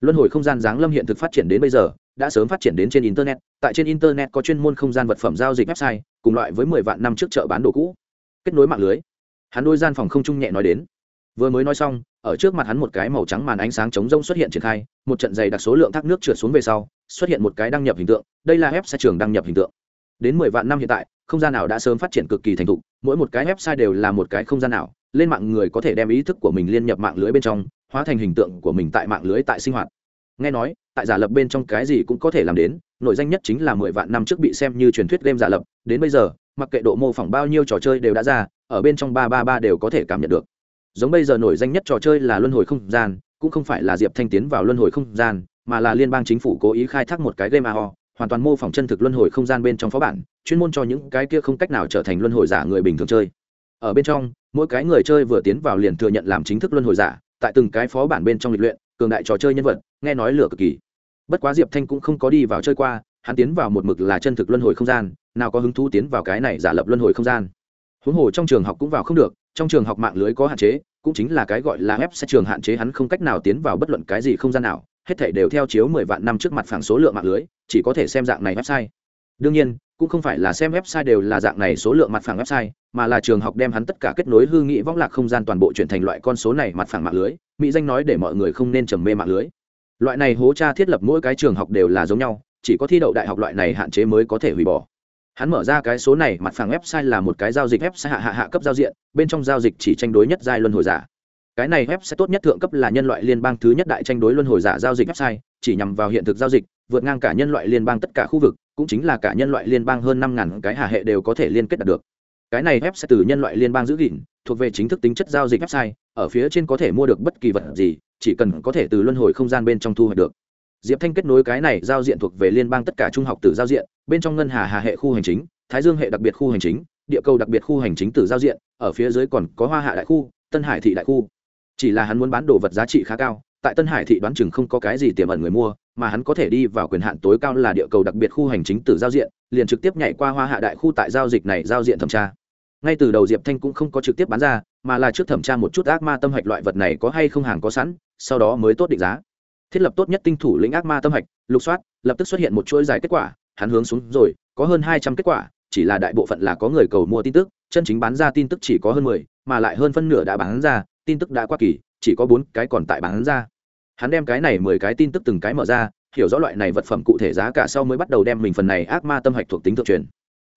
S1: Luân hồi không gian giáng lâm hiện thực phát triển đến bây giờ đã sớm phát triển đến trên internet. Tại trên internet có chuyên môn không gian vật phẩm giao dịch website, cùng loại với mười vạn năm trước chợ bán đồ cũ. Kết nối mạng lưới. Hắn đôi gian phòng không trung nhẹ nói đến. Vừa mới nói xong, ở trước mặt hắn một cái màu trắng màn ánh sáng chống rông xuất hiện triển khai, một trận dày đặc số lượng thác nước trượt xuống về sau, xuất hiện một cái đăng nhập hình tượng. Đây là website trường đăng nhập hình tượng. Đến mười vạn năm hiện tại, không gian nào đã sớm phát triển cực kỳ thành thục, mỗi một cái website đều là một cái không gian nào, lên mạng người có thể đem ý thức của mình liên nhập mạng lưới bên trong, hóa thành hình tượng của mình tại mạng lưới tại sinh hoạt nghe nói, tại giả lập bên trong cái gì cũng có thể làm đến nội danh nhất chính là mười vạn năm trước bị xem như truyền thuyết game giả lập. Đến bây giờ, mặc kệ độ mô phỏng bao nhiêu trò chơi đều đã ra, ở bên trong ba ba ba đều có thể cảm nhận được. Giống bây giờ nổi danh nhất trò chơi là luân hồi không gian, cũng không phải là diệp thanh tiến vào luân hồi không gian, mà là liên bang chính phủ cố ý khai thác một cái game aho hoàn toàn mô phỏng chân thực luân hồi không gian bên trong phó bản, chuyên môn cho những cái kia không cách nào trở thành luân hồi giả người bình thường chơi. Ở bên trong, mỗi cái người chơi vừa tiến vào liền thừa nhận làm chính thức luân hồi giả, tại từng cái phó bản bên trong lịch luyện cường đại trò chơi nhân vật, nghe nói lửa cực kỳ. Bất quá diệp thanh cũng không có đi vào chơi qua, hắn tiến vào một mực là chân thực luân hồi không gian, nào có hứng thú tiến vào cái này giả lập luân hồi không gian. Huống hồ trong trường học cũng vào không được, trong trường học mạng lưới có hạn chế, cũng chính là cái gọi là ép sẽ trường hạn chế, hắn không cách nào tiến vào bất luận cái gì không gian nào, hết thể đều theo chiếu mười vạn năm trước mặt phẳng số lượng mạng lưới, chỉ có thể xem dạng này website. Đương nhiên, cũng không phải là xem website đều là dạng này số lượng mặt phẳng website mà là trường học đem hắn tất cả kết nối hư nghị võng lạc không gian toàn bộ chuyển thành loại con số này mặt phẳng mạng lưới, mỹ danh nói để mọi người không nên trầm mê mạng lưới. Loại này hố cha thiết lập mỗi cái trường học đều là giống nhau, chỉ có thi đậu đại học loại này hạn chế mới có thể hủy bỏ. Hắn mở ra cái số này, mặt phẳng website là một cái giao dịch website hạ hạ hạ cấp giao diện, bên trong giao dịch chỉ tranh đối nhất giai luân hồi giả. Cái này website tốt nhất thượng cấp là nhân loại liên bang thứ nhất đại tranh đối luân hồi giả giao dịch website, chỉ nhằm vào hiện thực giao dịch, vượt ngang cả nhân loại liên bang tất cả khu vực, cũng chính là cả nhân loại liên bang hơn năm ngàn cái hạ hệ đều có thể liên kết đạt được cái này web sẽ từ nhân loại liên bang giữ gìn, thuộc về chính thức tính chất giao dịch website, ở phía trên có thể mua được bất kỳ vật gì, chỉ cần có thể từ luân hồi không gian bên trong thu hoạch được. Diệp thanh kết nối cái này giao diện thuộc về liên bang tất cả trung học từ giao diện, bên trong ngân hà hà hệ khu hành chính, thái dương hệ đặc biệt khu hành chính, địa cầu đặc biệt khu hành chính từ giao diện, ở phía dưới còn có hoa hạ đại khu, tân hải thị đại khu. Chỉ là hắn muốn bán đồ vật giá trị khá cao, tại tân hải thị đoán chừng không có cái gì tiềm ẩn người mua, mà hắn có thể đi vào quyền hạn tối cao là địa cầu đặc biệt khu hành chính từ giao diện, liền trực tiếp nhảy qua hoa hạ đại khu tại giao dịch này giao diện thẩm tra ngay từ đầu diệp thanh cũng không có trực tiếp bán ra, mà là trước thẩm tra một chút ác ma tâm hạch loại vật này có hay không hàng có sẵn, sau đó mới tốt định giá. Thiết lập tốt nhất tinh thủ lĩnh ác ma tâm hạch, lục soát, lập tức xuất hiện một chuỗi dài kết quả, hắn hướng xuống rồi, có hơn hai trăm kết quả, chỉ là đại bộ phận là có người cầu mua tin tức, chân chính bán ra tin tức chỉ có hơn mười, mà lại hơn phân nửa đã bán ra, tin tức đã qua kỳ, chỉ có bốn cái còn tại bán ra. Hắn đem cái này mười cái tin tức từng cái mở ra, hiểu rõ loại này vật phẩm cụ thể giá cả sau mới bắt đầu đem mình phần này ác ma tâm hạch thuộc tính thượng truyền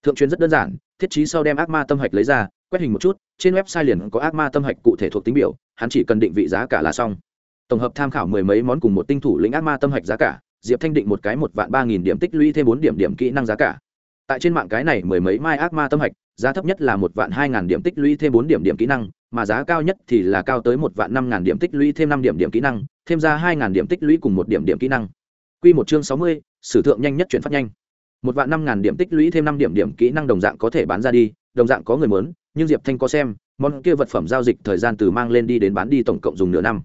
S1: thượng truyền rất đơn giản, thiết trí sau đem ác ma tâm hạch lấy ra, quét hình một chút, trên website liền có ác ma tâm hạch cụ thể thuộc tính biểu, hắn chỉ cần định vị giá cả là xong. Tổng hợp tham khảo mười mấy món cùng một tinh thủ lĩnh ác ma tâm hạch giá cả, diệp thanh định một cái một vạn ba nghìn điểm tích lũy thêm bốn điểm điểm kỹ năng giá cả. Tại trên mạng cái này mười mấy mai ác ma tâm hạch, giá thấp nhất là một vạn hai ngàn điểm tích lũy thêm bốn điểm điểm kỹ năng, mà giá cao nhất thì là cao tới một vạn năm ngàn điểm tích lũy thêm năm điểm điểm kỹ năng, thêm ra hai ngàn điểm tích lũy cùng một điểm điểm kỹ năng. Q một chương sáu mươi, sử thượng nhanh nhất chuyển phát nhanh một vạn năm ngàn điểm tích lũy thêm năm điểm điểm kỹ năng đồng dạng có thể bán ra đi, đồng dạng có người muốn, nhưng diệp thanh có xem, món kia vật phẩm giao dịch thời gian từ mang lên đi đến bán đi tổng cộng dùng nửa năm.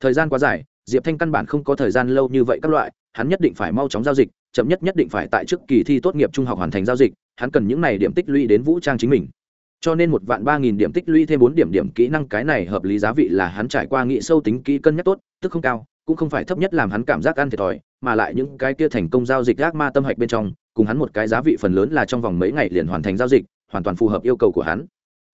S1: Thời gian quá dài, diệp thanh căn bản không có thời gian lâu như vậy các loại, hắn nhất định phải mau chóng giao dịch, chậm nhất nhất định phải tại trước kỳ thi tốt nghiệp trung học hoàn thành giao dịch, hắn cần những này điểm tích lũy đến vũ trang chính mình. Cho nên một vạn ba nghìn điểm tích lũy thêm bốn điểm điểm kỹ năng cái này hợp lý giá vị là hắn trải qua nghị sâu tính kỹ cân nhắc tốt, tức không cao cũng không phải thấp nhất làm hắn cảm giác ăn thiệt thòi, mà lại những cái kia thành công giao dịch gác ma tâm hạch bên trong, cùng hắn một cái giá vị phần lớn là trong vòng mấy ngày liền hoàn thành giao dịch, hoàn toàn phù hợp yêu cầu của hắn.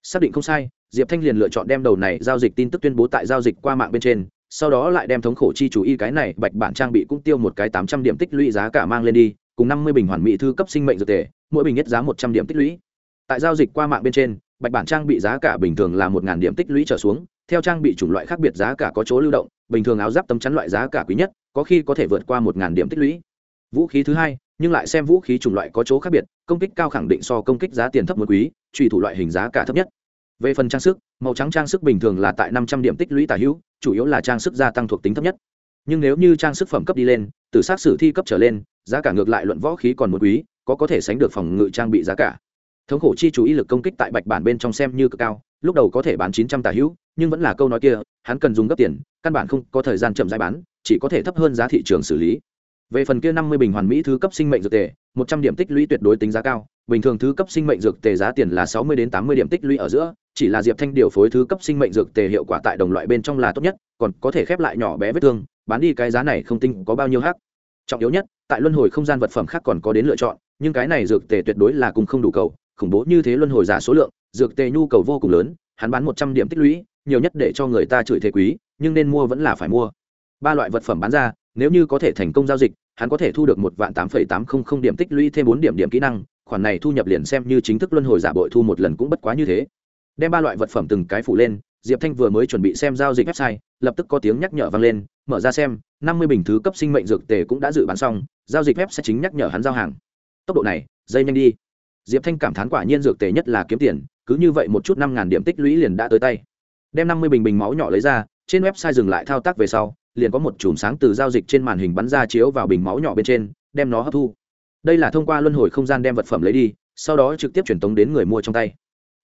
S1: Xác định không sai, diệp thanh liền lựa chọn đem đầu này giao dịch tin tức tuyên bố tại giao dịch qua mạng bên trên, sau đó lại đem thống khổ chi chú y cái này bạch bản trang bị cũng tiêu một cái tám trăm điểm tích lũy giá cả mang lên đi, cùng năm mươi bình hoàn mỹ thư cấp sinh mệnh dược tề, mỗi bình nhất giá một trăm điểm tích lũy. Tại giao dịch qua mạng bên trên, bạch bản trang bị giá cả bình thường là một điểm tích lũy trở xuống, theo trang bị chủng loại khác biệt giá cả có chỗ lưu động bình thường áo giáp tấm chắn loại giá cả quý nhất, có khi có thể vượt qua một điểm tích lũy. Vũ khí thứ hai, nhưng lại xem vũ khí chủng loại có chỗ khác biệt, công kích cao khẳng định so công kích giá tiền thấp một quý, truy thủ loại hình giá cả thấp nhất. Về phần trang sức, màu trắng trang sức bình thường là tại năm trăm điểm tích lũy tả hữu, chủ yếu là trang sức gia tăng thuộc tính thấp nhất. Nhưng nếu như trang sức phẩm cấp đi lên, từ sát sử thi cấp trở lên, giá cả ngược lại luận võ khí còn một quý, có có thể sánh được phòng ngự trang bị giá cả. Thống khổ chi chú ý lực công kích tại bạch bản bên trong xem như cực cao lúc đầu có thể bán chín trăm hữu, nhưng vẫn là câu nói kia, hắn cần dùng gấp tiền, căn bản không có thời gian chậm rãi bán, chỉ có thể thấp hơn giá thị trường xử lý. Về phần kia năm mươi bình hoàn mỹ thứ cấp sinh mệnh dược tề, một trăm điểm tích lũy tuyệt đối tính giá cao, bình thường thứ cấp sinh mệnh dược tề giá tiền là sáu mươi đến tám mươi điểm tích lũy ở giữa, chỉ là diệp thanh điều phối thứ cấp sinh mệnh dược tề hiệu quả tại đồng loại bên trong là tốt nhất, còn có thể khép lại nhỏ bé vết thương, bán đi cái giá này không tinh có bao nhiêu hắc. Trọng yếu nhất, tại luân hồi không gian vật phẩm khác còn có đến lựa chọn, nhưng cái này dược tề tuyệt đối là cùng không đủ cầu khủng bố như thế luân hồi giả số lượng, dược tề nhu cầu vô cùng lớn, hắn bán một trăm điểm tích lũy, nhiều nhất để cho người ta chửi thế quý, nhưng nên mua vẫn là phải mua. Ba loại vật phẩm bán ra, nếu như có thể thành công giao dịch, hắn có thể thu được một vạn tám phẩy tám không không điểm tích lũy thêm bốn điểm điểm kỹ năng, khoản này thu nhập liền xem như chính thức luân hồi giả bội thu một lần cũng bất quá như thế. Đem ba loại vật phẩm từng cái phủ lên, diệp thanh vừa mới chuẩn bị xem giao dịch website, lập tức có tiếng nhắc nhở vang lên, mở ra xem, năm mươi bình thứ cấp sinh mệnh dược tề cũng đã dự bán xong, giao dịch web sẽ chính nhắc nhở hắn giao hàng. Tốc độ này, dây nhanh đi diệp thanh cảm thán quả nhiên dược tề nhất là kiếm tiền, cứ như vậy một chút năm ngàn điểm tích lũy liền đã tới tay. Đem năm mươi bình bình máu nhỏ lấy ra, trên website dừng lại thao tác về sau, liền có một chùm sáng từ giao dịch trên màn hình bắn ra chiếu vào bình máu nhỏ bên trên, đem nó hấp thu. Đây là thông qua luân hồi không gian đem vật phẩm lấy đi, sau đó trực tiếp truyền tống đến người mua trong tay.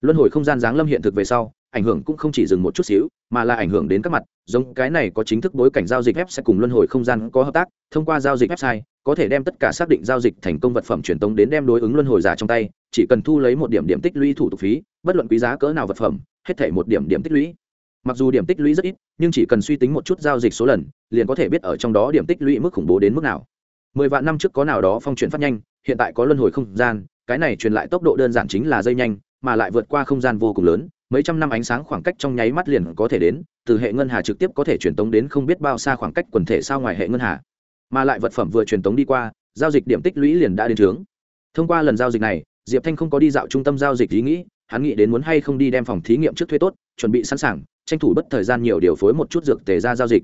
S1: Luân hồi không gian giáng lâm hiện thực về sau ảnh hưởng cũng không chỉ dừng một chút xíu, mà là ảnh hưởng đến các mặt, giống cái này có chính thức bối cảnh giao dịch web sẽ cùng luân hồi không gian có hợp tác, thông qua giao dịch website, có thể đem tất cả xác định giao dịch thành công vật phẩm truyền tống đến đem đối ứng luân hồi giả trong tay, chỉ cần thu lấy một điểm điểm tích lũy thủ tục phí, bất luận quý giá cỡ nào vật phẩm, hết thể một điểm điểm tích lũy. Mặc dù điểm tích lũy rất ít, nhưng chỉ cần suy tính một chút giao dịch số lần, liền có thể biết ở trong đó điểm tích lũy mức khủng bố đến mức nào. Mười vạn năm trước có nào đó phong chuyển phát nhanh, hiện tại có luân hồi không gian, cái này truyền lại tốc độ đơn giản chính là dây nhanh, mà lại vượt qua không gian vô cùng lớn mấy trăm năm ánh sáng khoảng cách trong nháy mắt liền có thể đến, từ hệ ngân hà trực tiếp có thể truyền tống đến không biết bao xa khoảng cách quần thể sao ngoài hệ ngân hà. Mà lại vật phẩm vừa truyền tống đi qua, giao dịch điểm tích lũy liền đã đến trướng. Thông qua lần giao dịch này, diệp thanh không có đi dạo trung tâm giao dịch ý nghĩ, hắn nghĩ đến muốn hay không đi đem phòng thí nghiệm trước thuê tốt, chuẩn bị sẵn sàng, tranh thủ bất thời gian nhiều điều phối một chút dược tề ra giao dịch.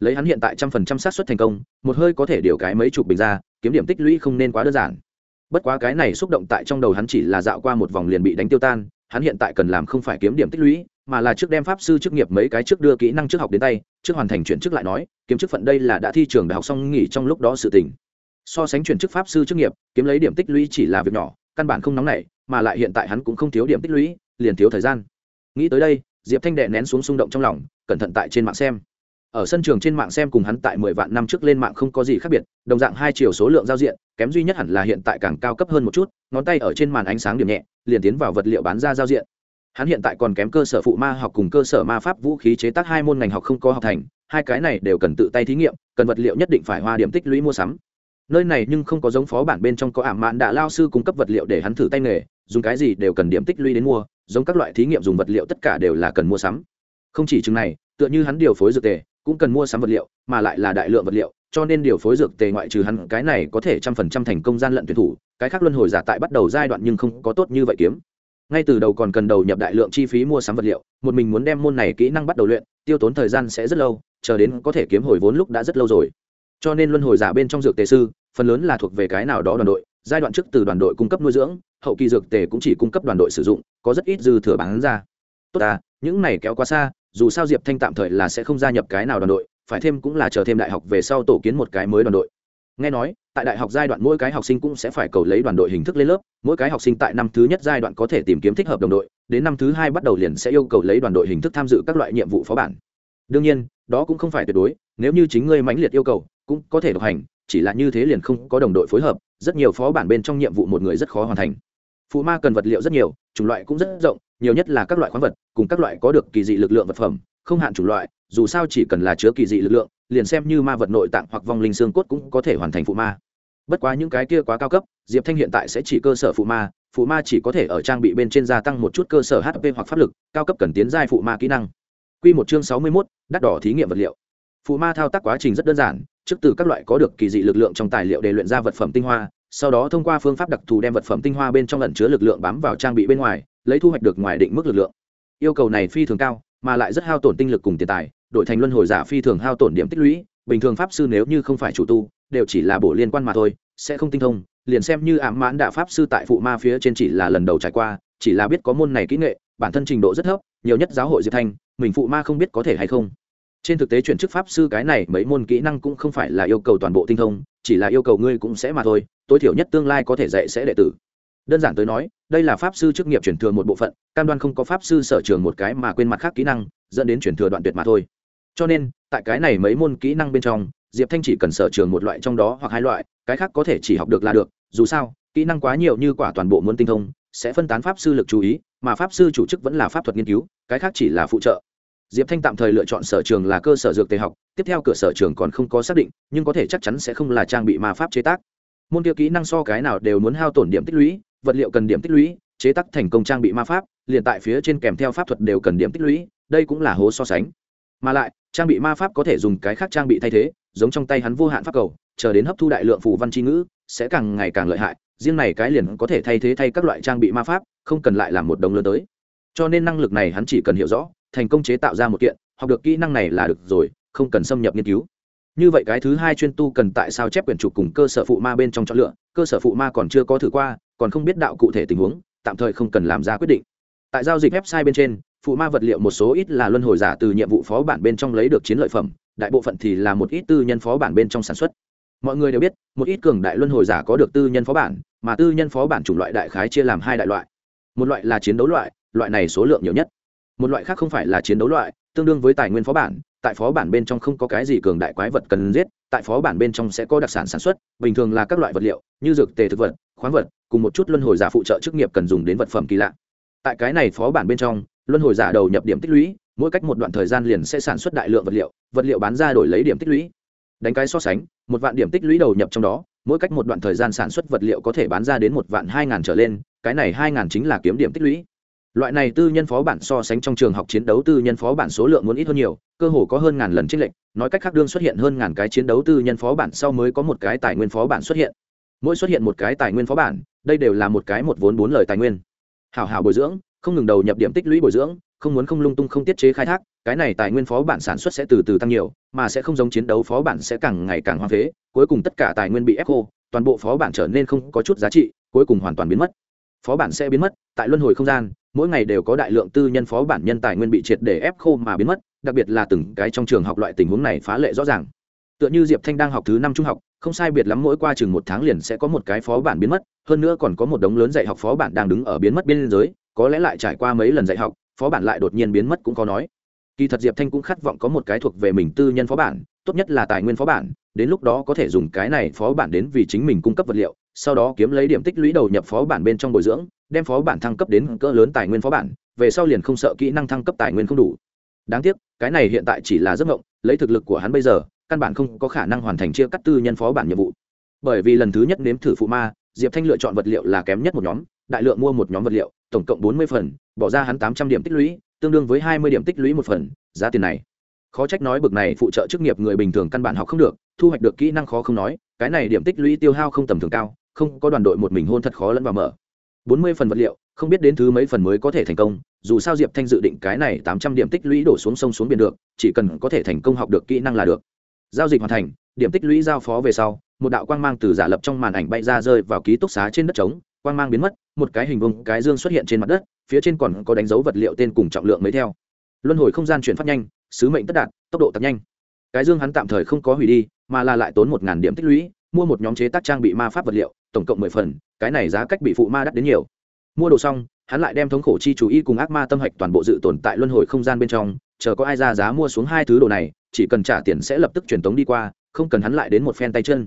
S1: Lấy hắn hiện tại trăm phần trăm xác suất thành công, một hơi có thể điều cái mấy chục bình ra, kiếm điểm tích lũy không nên quá đơn giản. Bất quá cái này xúc động tại trong đầu hắn chỉ là dạo qua một vòng liền bị đánh tiêu tan hắn hiện tại cần làm không phải kiếm điểm tích lũy, mà là trước đem pháp sư chức nghiệp mấy cái trước đưa kỹ năng trước học đến tay, trước hoàn thành chuyển chức lại nói, kiếm chức phận đây là đã thi trường đại học xong nghỉ trong lúc đó sự tình. So sánh chuyển chức pháp sư chức nghiệp, kiếm lấy điểm tích lũy chỉ là việc nhỏ, căn bản không nóng nảy, mà lại hiện tại hắn cũng không thiếu điểm tích lũy, liền thiếu thời gian. Nghĩ tới đây, diệp thanh đệ nén xuống xung động trong lòng, cẩn thận tại trên mạng xem ở sân trường trên mạng xem cùng hắn tại mười vạn năm trước lên mạng không có gì khác biệt, đồng dạng hai chiều số lượng giao diện, kém duy nhất hẳn là hiện tại càng cao cấp hơn một chút, ngón tay ở trên màn ánh sáng điểm nhẹ, liền tiến vào vật liệu bán ra giao diện. Hắn hiện tại còn kém cơ sở phụ ma học cùng cơ sở ma pháp vũ khí chế tác hai môn ngành học không có học thành, hai cái này đều cần tự tay thí nghiệm, cần vật liệu nhất định phải hoa điểm tích lũy mua sắm. Nơi này nhưng không có giống phó bản bên trong có ảm mạn đã lao sư cung cấp vật liệu để hắn thử tay nghề, dùng cái gì đều cần điểm tích lũy đến mua, giống các loại thí nghiệm dùng vật liệu tất cả đều là cần mua sắm. Không chỉ chừng này, tựa như hắn điều phối dược tề cũng cần mua sắm vật liệu, mà lại là đại lượng vật liệu, cho nên điều phối dược tề ngoại trừ hắn, cái này có thể trăm phần trăm thành công gian lận tuyển thủ, cái khác luân hồi giả tại bắt đầu giai đoạn nhưng không có tốt như vậy kiếm. Ngay từ đầu còn cần đầu nhập đại lượng chi phí mua sắm vật liệu, một mình muốn đem môn này kỹ năng bắt đầu luyện, tiêu tốn thời gian sẽ rất lâu, chờ đến có thể kiếm hồi vốn lúc đã rất lâu rồi. Cho nên luân hồi giả bên trong dược tề sư, phần lớn là thuộc về cái nào đó đoàn đội, giai đoạn trước từ đoàn đội cung cấp nuôi dưỡng, hậu kỳ dược tề cũng chỉ cung cấp đoàn đội sử dụng, có rất ít dư thừa bán ra. Tốt à những này kéo quá xa dù sao diệp thanh tạm thời là sẽ không gia nhập cái nào đoàn đội, phải thêm cũng là chờ thêm đại học về sau tổ kiến một cái mới đoàn đội. Nghe nói, tại đại học giai đoạn mỗi cái học sinh cũng sẽ phải cầu lấy đoàn đội hình thức lên lớp, mỗi cái học sinh tại năm thứ nhất giai đoạn có thể tìm kiếm thích hợp đồng đội, đến năm thứ hai bắt đầu liền sẽ yêu cầu lấy đoàn đội hình thức tham dự các loại nhiệm vụ phó bản. Đương nhiên, đó cũng không phải tuyệt đối, nếu như chính ngươi mãnh liệt yêu cầu, cũng có thể độc hành, chỉ là như thế liền không có đồng đội phối hợp, rất nhiều phó bản bên trong nhiệm vụ một người rất khó hoàn thành. Phụ ma cần vật liệu rất nhiều, chủng loại cũng rất rộng nhiều nhất là các loại khoáng vật, cùng các loại có được kỳ dị lực lượng vật phẩm, không hạn chủng loại, dù sao chỉ cần là chứa kỳ dị lực lượng, liền xem như ma vật nội tạng hoặc vong linh xương cốt cũng có thể hoàn thành phụ ma. Bất quá những cái kia quá cao cấp, diệp thanh hiện tại sẽ chỉ cơ sở phụ ma phụ ma chỉ có thể ở trang bị bên trên gia tăng một chút cơ sở hp hoặc pháp lực, cao cấp cần tiến giai phụ ma kỹ năng. Q một chương sáu mươi mốt, đắt đỏ thí nghiệm vật liệu. Phụ ma thao tác quá trình rất đơn giản, trước từ các loại có được kỳ dị lực lượng trong tài liệu để luyện ra vật phẩm tinh hoa sau đó thông qua phương pháp đặc thù đem vật phẩm tinh hoa bên trong lẩn chứa lực lượng bám vào trang bị bên ngoài, lấy thu hoạch được ngoài định mức lực lượng. Yêu cầu này phi thường cao, mà lại rất hao tổn tinh lực cùng tiền tài, đổi thành luân hồi giả phi thường hao tổn điểm tích lũy, bình thường pháp sư nếu như không phải chủ tu, đều chỉ là bổ liên quan mà thôi, sẽ không tinh thông, liền xem như ảm mãn đạo pháp sư tại phụ ma phía trên chỉ là lần đầu trải qua, chỉ là biết có môn này kỹ nghệ, bản thân trình độ rất thấp, nhiều nhất giáo hội diệp thanh, mình phụ ma không biết có thể hay không trên thực tế chuyển chức pháp sư cái này mấy môn kỹ năng cũng không phải là yêu cầu toàn bộ tinh thông, chỉ là yêu cầu ngươi cũng sẽ mà thôi, tối thiểu nhất tương lai có thể dạy sẽ đệ tử. Đơn giản tới nói, đây là pháp sư chức nghiệp chuyển thừa một bộ phận, cam đoan không có pháp sư sở trường một cái mà quên mặt khác kỹ năng, dẫn đến chuyển thừa đoạn tuyệt mà thôi. Cho nên, tại cái này mấy môn kỹ năng bên trong, diệp thanh chỉ cần sở trường một loại trong đó hoặc hai loại, cái khác có thể chỉ học được là được, dù sao, kỹ năng quá nhiều như quả toàn bộ muốn tinh thông, sẽ phân tán pháp sư lực chú ý, mà pháp sư chủ chức vẫn là pháp thuật nghiên cứu, cái khác chỉ là phụ trợ diệp thanh tạm thời lựa chọn sở trường là cơ sở dược tề học, tiếp theo cửa sở trường còn không có xác định, nhưng có thể chắc chắn sẽ không là trang bị ma pháp chế tác. Môn kia kỹ năng so cái nào đều muốn hao tổn điểm tích lũy, vật liệu cần điểm tích lũy, chế tác thành công trang bị ma pháp, liền tại phía trên kèm theo pháp thuật đều cần điểm tích lũy, đây cũng là hố so sánh. Mà lại, trang bị ma pháp có thể dùng cái khác trang bị thay thế, giống trong tay hắn vô hạn pháp cầu, chờ đến hấp thu đại lượng phù văn tri ngữ, sẽ càng ngày càng lợi hại, riêng này cái liền có thể thay thế thay các loại trang bị ma pháp, không cần lại làm một đồng lớn tới. Cho nên năng lực này hắn chỉ cần hiểu rõ thành công chế tạo ra một kiện, học được kỹ năng này là được rồi, không cần xâm nhập nghiên cứu. Như vậy cái thứ hai chuyên tu cần tại sao chép quyển trục cùng cơ sở phụ ma bên trong chọn lựa, cơ sở phụ ma còn chưa có thử qua, còn không biết đạo cụ thể tình huống, tạm thời không cần làm ra quyết định. Tại giao dịch website bên trên, phụ ma vật liệu một số ít là luân hồi giả từ nhiệm vụ phó bản bên trong lấy được chiến lợi phẩm, đại bộ phận thì là một ít tư nhân phó bản bên trong sản xuất. Mọi người đều biết, một ít cường đại luân hồi giả có được tư nhân phó bản, mà tư nhân phó bản chủng loại đại khái chia làm hai đại loại. Một loại là chiến đấu loại loại này số lượng nhiều nhất một loại khác không phải là chiến đấu loại, tương đương với tài nguyên phó bản, tại phó bản bên trong không có cái gì cường đại quái vật cần giết, tại phó bản bên trong sẽ có đặc sản sản xuất, bình thường là các loại vật liệu, như dược tề thực vật, khoáng vật, cùng một chút luân hồi giả phụ trợ chức nghiệp cần dùng đến vật phẩm kỳ lạ. Tại cái này phó bản bên trong, luân hồi giả đầu nhập điểm tích lũy, mỗi cách một đoạn thời gian liền sẽ sản xuất đại lượng vật liệu vật liệu bán ra đổi lấy điểm tích lũy. Đánh cái so sánh, một vạn điểm tích lũy đầu nhập trong đó, mỗi cách một đoạn thời gian sản xuất vật liệu có thể bán ra đến một vạn hai ngàn trở lên, cái này hai ngàn chính là kiếm điểm tích lũy loại này tư nhân phó bản so sánh trong trường học chiến đấu tư nhân phó bản số lượng muốn ít hơn nhiều, cơ hồ có hơn ngàn lần trích lệnh nói cách khác đương xuất hiện hơn ngàn cái chiến đấu tư nhân phó bản sau mới có một cái tài nguyên phó bản xuất hiện. Mỗi xuất hiện một cái tài nguyên phó bản, đây đều là một cái một vốn bốn lời tài nguyên. Hảo hảo bồi dưỡng, không ngừng đầu nhập điểm tích lũy bồi dưỡng, không muốn không lung tung không tiết chế khai thác, cái này tài nguyên phó bản sản xuất sẽ từ từ tăng nhiều, mà sẽ không giống chiến đấu phó bản sẽ càng ngày càng hoang phế, cuối cùng tất cả tài nguyên bị ép khô, toàn bộ phó bản trở nên không có chút giá trị, cuối cùng hoàn toàn biến mất. Phó bản sẽ biến mất, tại luân hồi không gian mỗi ngày đều có đại lượng tư nhân phó bản nhân tài nguyên bị triệt để ép khô mà biến mất, đặc biệt là từng cái trong trường học loại tình huống này phá lệ rõ ràng. Tựa như diệp thanh đang học thứ năm trung học, không sai biệt lắm mỗi qua chừng một tháng liền sẽ có một cái phó bản biến mất, hơn nữa còn có một đống lớn dạy học phó bản đang đứng ở biến mất biên giới, có lẽ lại trải qua mấy lần dạy học, phó bản lại đột nhiên biến mất cũng có nói. Kỳ thật diệp thanh cũng khát vọng có một cái thuộc về mình tư nhân phó bản, tốt nhất là tài nguyên phó bản, đến lúc đó có thể dùng cái này phó bản đến vì chính mình cung cấp vật liệu, sau đó kiếm lấy điểm tích lũy đầu nhập phó bản bên trong bồi dưỡng đem phó bản thăng cấp đến cỡ lớn tài nguyên phó bản, về sau liền không sợ kỹ năng thăng cấp tài nguyên không đủ. Đáng tiếc, cái này hiện tại chỉ là giấc mộng, lấy thực lực của hắn bây giờ, căn bản không có khả năng hoàn thành chia cắt tư nhân phó bản nhiệm vụ. Bởi vì lần thứ nhất nếm thử phụ ma, diệp thanh lựa chọn vật liệu là kém nhất một nhóm, đại lượng mua một nhóm vật liệu, tổng cộng bốn mươi phần, bỏ ra hắn tám trăm điểm tích lũy, tương đương với hai mươi điểm tích lũy một phần, giá tiền này. Khó trách nói bực này phụ trợ chức nghiệp người bình thường căn bản học không được, thu hoạch được kỹ năng khó không nói, cái này điểm tích lũy tiêu hao không tầm thường cao, không có đoàn đội một mình hôn thật khó lẫn vào mở bốn mươi phần vật liệu, không biết đến thứ mấy phần mới có thể thành công, dù sao diệp thanh dự định cái này tám trăm điểm tích lũy đổ xuống sông xuống biển được, chỉ cần có thể thành công học được kỹ năng là được. Giao dịch hoàn thành, điểm tích lũy giao phó về sau, một đạo quang mang từ giả lập trong màn ảnh bay ra rơi vào ký túc xá trên đất trống, quang mang biến mất, một cái hình vông cái dương xuất hiện trên mặt đất, phía trên còn có đánh dấu vật liệu tên cùng trọng lượng mới theo. Luân hồi không gian chuyển phát nhanh, sứ mệnh tất đạt, tốc độ tăng nhanh. Cái dương hắn tạm thời không có hủy đi, mà là lại tốn một điểm tích lũy, mua một nhóm chế tác trang bị ma pháp vật liệu tổng cộng mười phần, cái này giá cách bị phụ ma đắt đến nhiều. Mua đồ xong, hắn lại đem thống khổ chi chú ý cùng ác ma tâm hạch toàn bộ dự tồn tại luân hồi không gian bên trong, chờ có ai ra giá mua xuống hai thứ đồ này, chỉ cần trả tiền sẽ lập tức truyền tống đi qua, không cần hắn lại đến một phen tay chân.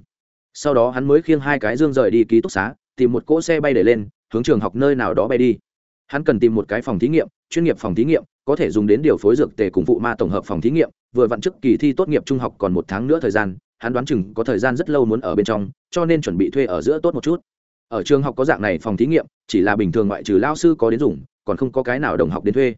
S1: Sau đó hắn mới khiêng hai cái dương rời đi ký túc xá, tìm một cỗ xe bay để lên, hướng trường học nơi nào đó bay đi. Hắn cần tìm một cái phòng thí nghiệm, chuyên nghiệp phòng thí nghiệm, có thể dùng đến điều phối dược tề cùng phụ ma tổng hợp phòng thí nghiệm, vừa vặn trước kỳ thi tốt nghiệp trung học còn một tháng nữa thời gian hắn đoán chừng có thời gian rất lâu muốn ở bên trong, cho nên chuẩn bị thuê ở giữa tốt một chút. Ở trường học có dạng này phòng thí nghiệm, chỉ là bình thường ngoại trừ lao sư có đến dùng, còn không có cái nào đồng học đến thuê.